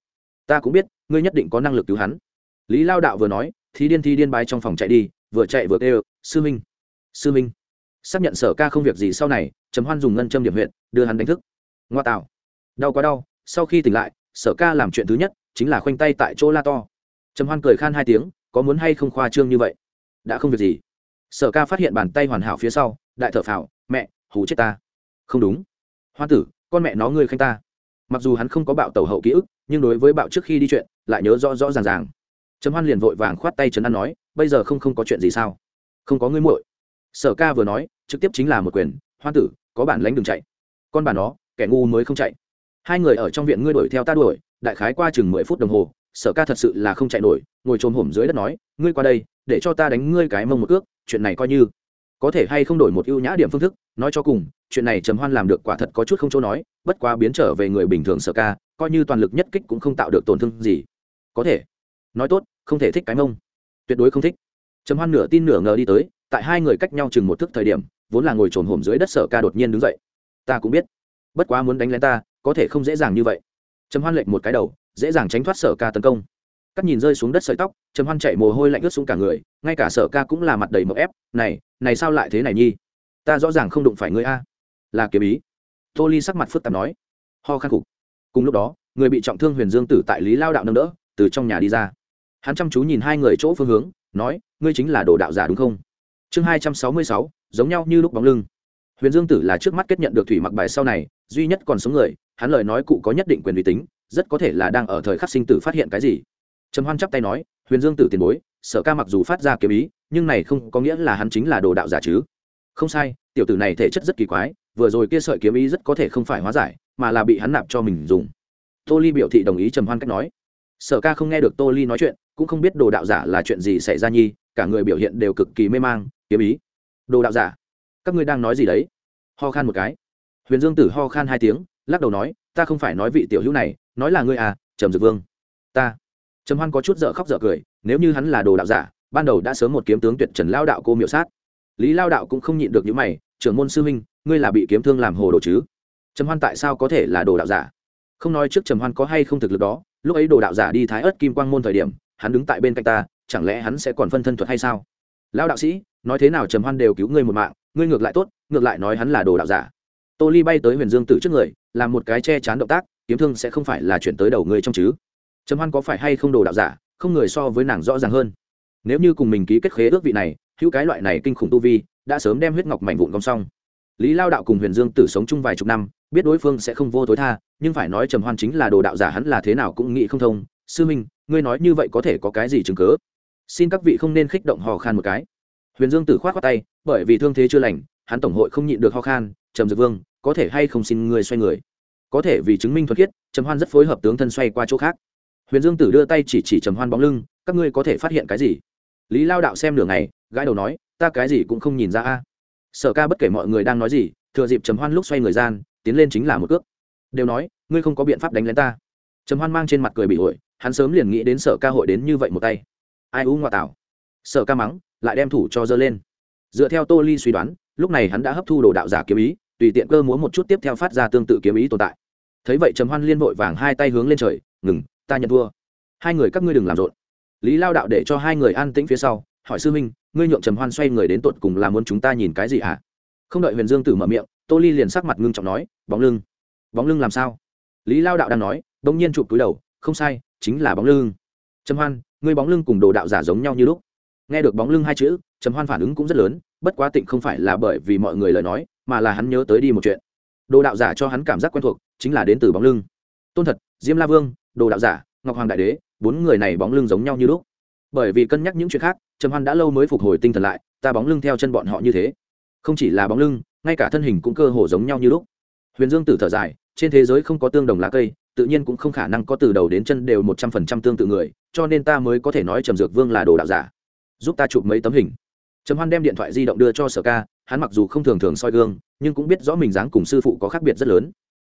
Ta cũng biết, ngươi nhất định có năng lực cứu hắn. Lý lao đạo vừa nói thì điên thi điên bái trong phòng chạy đi, vừa chạy vừa kêu, sư minh sư minh xác nhận sở ca không việc gì sau này, trầm hoan dùng ngân châm điểm huyện đưa hắn đánh thức. Ngoa tạo. Đau quá đau, sau khi tỉnh lại, sở ca làm chuyện thứ nhất chính là khoanh tay tại chỗ la to. Trầm hoan cười khan hai tiếng, có muốn hay không khoa trương như vậy? Đã không việc gì. Sở ca phát hiện bàn tay hoàn hảo phía sau, đại thợ phào, mẹ, hù chết ta. Không đúng. Hoa tử, con mẹ nó ngươi khanh ta. Mặc dù hắn không có bạo tẩu hậu ký ức, nhưng đối với bạo trước khi đi chuyện, lại nhớ rõ rõ ràng ràng. Trầm hoan liền vội vàng khoát tay trấn an nói, bây giờ không không có chuyện gì sao? Không có ngươi muội. Sở ca vừa nói, trực tiếp chính là một quyền hoa tử, có bản lánh đừng chạy. Con bà nó, kẻ ngu mới không chạy. Hai người ở trong viện ngươi đuổi theo ta đuổi đại khái qua chừng mười phút đồng hồ, sở ca thật sự là không chạy nổi, ngồi trồm hổm dưới đất nói, ngươi qua đây, để cho ta đánh ngươi cái mông một cước, chuyện này coi như. Có thể hay không đổi một ưu nhã điểm phương thức, nói cho cùng, chuyện này trầm hoan làm được quả thật có chút không chỗ nói, bất quá biến trở về người bình thường sở ca, coi như toàn lực nhất kích cũng không tạo được tổn thương gì. Có thể. Nói tốt, không thể thích cái mông. Tuyệt đối không thích. Trầm hoan nửa tin nửa ngờ đi tới, tại hai người cách nhau chừng một thước thời điểm, vốn là ngồi trồn hổm dưới đất sở ca đột nhiên đứng dậy. Ta cũng biết. Bất quá muốn đánh lén ta, có thể không dễ dàng như vậy trầm hoan lệch một cái đầu, dễ dàng tránh thoát sở ca tấn công. Cắt nhìn rơi xuống đất sợi tóc, trầm hoan chạy mồ hôi lạnh ướt xuống cả người, ngay cả sở ca cũng là mặt đầy mậu ép, này này sao lại thế này nhi? Ta rõ ràng không đụng phải ngươi a. Là kiếm ý. Tô ly sắc mặt phức tạp nói. Ho khắc cục. Cùng lúc đó, người bị trọng thương huyền dương tử tại lý lao đạo nâng đỡ, từ trong nhà đi ra. Hắn chăm chú nhìn hai người chỗ phương hướng, nói, ngươi chính là đồ đạo giả đúng không? Chương hai trăm sáu mươi sáu, giống nhau như lúc bóng lưng. Huyền dương tử là trước mắt kết nhận được thủy mặc bài sau này, duy nhất còn sống người hắn lời nói cụ có nhất định quyền uy tín, rất có thể là đang ở thời khắc sinh tử phát hiện cái gì. Trầm hoan chắp tay nói, huyền dương tử tiền bối, sở ca mặc dù phát ra kiếm ý, nhưng này không có nghĩa là hắn chính là đồ đạo giả chứ. Không sai, tiểu tử này thể chất rất kỳ quái, vừa rồi kia sợi kiếm ý rất có thể không phải hóa giải, mà là bị hắn nạp cho mình dùng. Tô ly biểu thị đồng ý trầm hoan cách nói. Sở ca không nghe được tô ly nói chuyện, cũng không biết đồ đạo giả là chuyện gì xảy ra nhi, cả người biểu hiện đều cực kỳ mê mang, kiếm ý. Đồ đạo giả, các ngươi đang nói gì đấy? Ho khan một cái. Huyền dương tử ho khan hai tiếng lắc đầu nói, ta không phải nói vị tiểu hữu này, nói là ngươi à trầm dược vương. Ta. Trầm hoan có chút dở khóc dở cười, nếu như hắn là đồ đạo giả, ban đầu đã sớm một kiếm tướng tuyệt trần lao đạo cô miệu sát. Lý lao đạo cũng không nhịn được những mày, trưởng môn sư minh ngươi là bị kiếm thương làm hồ đồ chứ? Trầm hoan tại sao có thể là đồ đạo giả? Không nói trước trầm hoan có hay không thực lực đó, lúc ấy đồ đạo giả đi thái ớt kim quang môn thời điểm, hắn đứng tại bên cạnh ta, chẳng lẽ hắn sẽ còn phân thân thuật hay sao? Lao đạo sĩ, nói thế nào trầm hoan đều cứu ngươi một mạng, ngươi ngược lại tốt, ngược lại nói hắn là đồ đạo giả. Tô ly bay tới huyền dương tử trước người làm một cái che chắn động tác, kiếm thương sẽ không phải là chuyển tới đầu người trong chứ. Trầm hoan có phải hay không đồ đạo giả, không người so với nàng rõ ràng hơn. Nếu như cùng mình ký kết khế ước vị này, hữu cái loại này kinh khủng tu vi, đã sớm đem huyết ngọc mảnh vụn gom xong. Lý lao đạo cùng huyền dương tử sống chung vài chục năm, biết đối phương sẽ không vô tối tha, nhưng phải nói trầm hoan chính là đồ đạo giả hắn là thế nào cũng nghĩ không thông. Sư minh, ngươi nói như vậy có thể có cái gì chứng cớ xin các vị không nên khích động hò khan một cái. Huyền dương tử khoát khoát tay, bởi vì thương thế chưa lành, hắn tổng hội không nhịn được ho khan trầm dược vương, có thể hay không xin ngươi xoay người? Có thể vì chứng minh thuật khiết, trầm hoan rất phối hợp tướng thân xoay qua chỗ khác. Huyền dương tử đưa tay chỉ chỉ trầm hoan bóng lưng, các ngươi có thể phát hiện cái gì? Lý lao đạo xem nửa ngày, gãi đầu nói, ta cái gì cũng không nhìn ra a. Sở ca bất kể mọi người đang nói gì, thừa dịp trầm hoan lúc xoay người gian, tiến lên chính là một cước. Đều nói, ngươi không có biện pháp đánh lén ta. Trầm hoan mang trên mặt cười bị ổi, hắn sớm liền nghĩ đến sở ca hội đến như vậy một tay. Ai u ngoại tảo. Sở ca mắng, lại đem thủ cho dơ lên. Dựa theo tô ly suy đoán, lúc này hắn đã hấp thu đồ đạo giả kiếm ý tùy tiện cơ múa một chút tiếp theo phát ra tương tự kiếm ý tồn tại. Thấy vậy trầm hoan liên vội vàng hai tay hướng lên trời, ngừng, ta nhận thua. Hai người các ngươi đừng làm rộn. Lý lao đạo để cho hai người an tĩnh phía sau, hỏi sư minh ngươi nhượng trầm hoan xoay người đến tột cùng là muốn chúng ta nhìn cái gì hả? À? không đợi huyền dương tử mở miệng, tô ly liền sắc mặt ngưng trọng nói, bóng lưng. Bóng lưng làm sao? Lý lao đạo đang nói đ ỗ n g nhiên chụp túi đầu, không sai, chính là bóng lưng. Trầm hoan, ngươi bóng lưng cùng đồ đạo giả giống nhau như lúc. Nghe được bóng lưng hai chữ, trầm hoan phản ứng cũng rất lớn, bất quá tịnh không phải là bởi vì mọi người lời nói mà là hắn nhớ tới đi một chuyện. Đồ đạo giả cho hắn cảm giác quen thuộc, chính là đến từ bóng lưng. Tôn thật, diêm la vương, đồ đạo giả, ngọc hoàng đại đế, bốn người này bóng lưng giống nhau như lúc. Bởi vì cân nhắc những chuyện khác, trầm hoan đã lâu mới phục hồi tinh thần lại, ta bóng lưng theo chân bọn họ như thế. Không chỉ là bóng lưng, ngay cả thân hình cũng cơ hồ giống nhau như lúc. Huyền dương tử thở dài, trên thế giới không có tương đồng lá cây, tự nhiên cũng không khả năng có từ đầu đến chân đều một trăm phần trăm tương tự người, cho nên ta mới có thể nói trầm dược vương là đồ đạo giả. Giúp ta chụp mấy tấm hình trầm hoan đem điện thoại di động đưa cho sở ca, hắn mặc dù không thường thường soi gương, nhưng cũng biết rõ mình dáng cùng sư phụ có khác biệt rất lớn.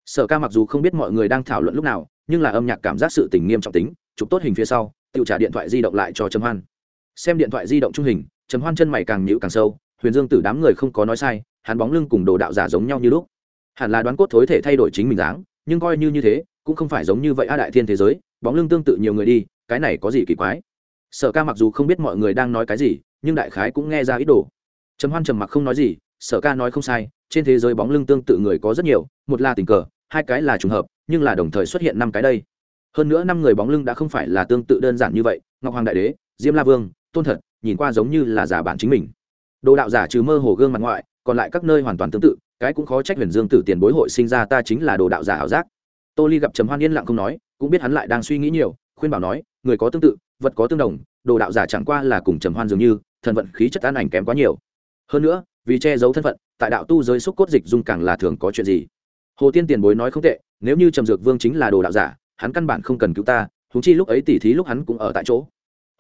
Sở ca mặc dù không biết mọi người đang thảo luận lúc nào, nhưng là âm nhạc cảm giác sự tình nghiêm trọng tính, chụp tốt hình phía sau, tự trả điện thoại di động lại cho trầm hoan. Xem điện thoại di động trung hình, trầm hoan chân mày càng nhịu càng sâu, huyền dương tử đám người không có nói sai, hắn bóng lưng cùng đồ đạo giả giống nhau như lúc. Hẳn là đoán cốt thối thể thay đổi chính mình dáng, nhưng coi như như thế, cũng không phải giống như vậy a đại thiên thế giới, bóng lưng tương tự nhiều người đi, cái này có gì kỳ quái? Sở ca mặc dù không biết mọi người đang nói cái gì nhưng đại khái cũng nghe ra ít đồ. Trầm hoan trầm mặc không nói gì, sở ca nói không sai, trên thế giới bóng lưng tương tự người có rất nhiều, một là tình cờ, hai cái là trùng hợp, nhưng là đồng thời xuất hiện năm cái đây. Hơn nữa năm người bóng lưng đã không phải là tương tự đơn giản như vậy, ngọc hoàng đại đế, diêm la vương, tôn thật, nhìn qua giống như là giả bản chính mình. Đồ đạo giả trừ mơ hồ gương mặt ngoại, còn lại các nơi hoàn toàn tương tự, cái cũng khó trách huyền dương tử tiền bối hội sinh ra ta chính là đồ đạo giả ảo giác. Tô ly gặp trầm hoan yên lặng không nói, cũng biết hắn lại đang suy nghĩ nhiều, khuyên bảo nói, người có tương tự, vật có tương đồng, đồ đạo giả chẳng qua là cùng trầm hoan dường như thần vận khí chất an ảnh kém quá nhiều. Hơn nữa, vì che giấu thân phận, tại đạo tu giới xúc cốt dịch dung càng là thường có chuyện gì? Hồ tiên tiền bối nói không tệ, nếu như trầm dược vương chính là đồ đạo giả, hắn căn bản không cần cứu ta thúng chi lúc ấy tỉ thí lúc hắn cũng ở tại chỗ.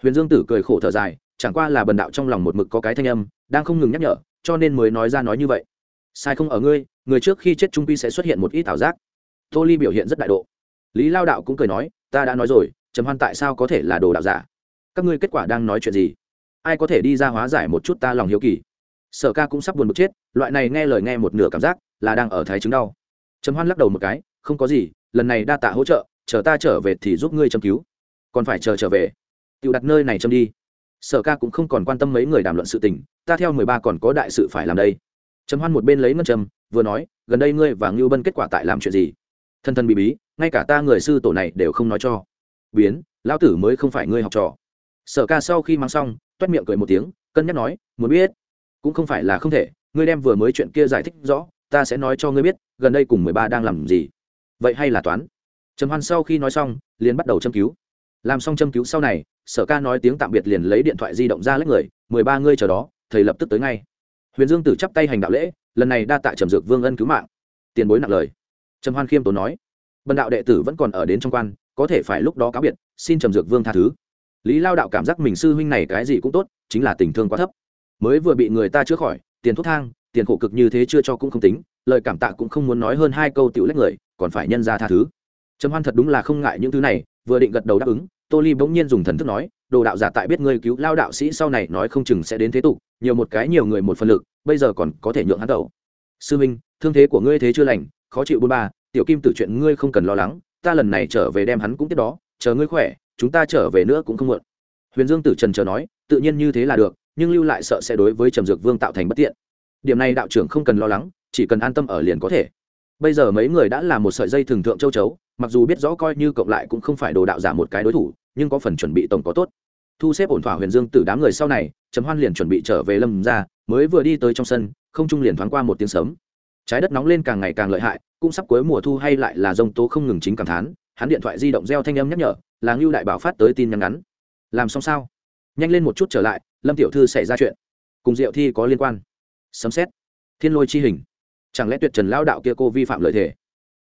Huyền dương tử cười khổ thở dài, chẳng qua là bần đạo trong lòng một mực có cái thanh âm, đang không ngừng nhắc nhở, cho nên mới nói ra nói như vậy. Sai không ở ngươi, người trước khi chết trung pi sẽ xuất hiện một ít ảo giác. Tô ly biểu hiện rất đại độ. Lý lao đạo cũng cười nói, ta đã nói rồi, trầm hoan tại sao có thể là đồ đạo giả? Các ngươi kết quả đang nói chuyện gì? Ai có thể đi ra hóa giải một chút ta lòng hiếu kỳ. Sở ca cũng sắp buồn bực chết, loại này nghe lời nghe một nửa cảm giác là đang ở thái chứng đau. Trầm hoan lắc đầu một cái, không có gì, lần này đa tạ hỗ trợ, chờ ta trở về thì giúp ngươi châm cứu. Còn phải chờ trở về. Tự đặt nơi này châm đi. Sở ca cũng không còn quan tâm mấy người đàm luận sự tình, ta theo mười ba còn có đại sự phải làm đây. Trầm hoan một bên lấy ngân trầm vừa nói, gần đây ngươi và ngưu bân kết quả tại làm chuyện gì? Thân thân bị bí, ngay cả ta người sư tổ này đều không nói cho. Biến, lão tử mới không phải ngươi học trò sở ca sau khi mang xong, toét miệng cười một tiếng, cân nhắc nói, muốn biết? Cũng không phải là không thể, ngươi đem vừa mới chuyện kia giải thích rõ, ta sẽ nói cho ngươi biết, gần đây cùng mười ba đang làm gì. Vậy hay là toán? Trầm hoan sau khi nói xong, liền bắt đầu châm cứu. Làm xong châm cứu sau này, sở ca nói tiếng tạm biệt liền lấy điện thoại di động ra lấy người, mười ba ngươi chờ đó, thầy lập tức tới ngay. Huyền dương tử chắp tay hành đạo lễ, lần này đa tạ trầm dược vương ân cứu mạng. Tiền bối nặng lời. Trầm hoan khiêm tốn nói, bần đạo đệ tử vẫn còn ở đến trong quan, có thể phải lúc đó cáo biệt, xin trầm dược vương tha thứ lý lao đạo cảm giác mình sư huynh này cái gì cũng tốt, chính là tình thương quá thấp. Mới vừa bị người ta chữa khỏi, tiền thuốc thang, tiền khổ cực như thế chưa cho cũng không tính, lời cảm tạ cũng không muốn nói hơn hai câu tiểu lách người, còn phải nhân ra tha thứ. Trầm hoan thật đúng là không ngại những thứ này, vừa định gật đầu đáp ứng, tô ly bỗng nhiên dùng thần thức nói, đồ đạo giả tại biết ngươi cứu lao đạo sĩ sau này nói không chừng sẽ đến thế tục, nhiều một cái nhiều người một phần lực, bây giờ còn có thể nhượng hắn đầu. Sư minh thương thế của ngươi thế chưa lành, khó chịu bôn ba, tiểu kim tử chuyện ngươi không cần lo lắng, ta lần này trở về đem hắn cũng tiếp đó, chờ ngươi khỏe chúng ta trở về nữa cũng không muộn. Huyền dương tử trần chờ nói, tự nhiên như thế là được, nhưng lưu lại sợ sẽ đối với trầm dược vương tạo thành bất tiện. Điểm này đạo trưởng không cần lo lắng, chỉ cần an tâm ở liền có thể. Bây giờ mấy người đã là một sợi dây thường thượng châu chấu, mặc dù biết rõ coi như cộng lại cũng không phải đồ đạo giả một cái đối thủ, nhưng có phần chuẩn bị tổng có tốt. Thu xếp ổn thỏa huyền dương từ đám người sau này, trầm hoan liền chuẩn bị trở về lâm ra mới vừa đi tới trong sân, không trung liền thoáng qua một tiếng sớm trái đất nóng lên càng ngày càng lợi hại, cũng sắp cuối mùa thu hay lại là dông tố không ngừng chính cảm thán, hắn điện thoại di động reo thanh âm nhắc nhở là ngưu đại bảo phát tới tin nhắn ngắn. Làm xong sao? Nhanh lên một chút trở lại, lâm tiểu thư xảy ra chuyện. Cùng diệu thi có liên quan. Sấm xét thiên lôi chi hình. Chẳng lẽ tuyệt trần lao đạo kia cô vi phạm lợi thể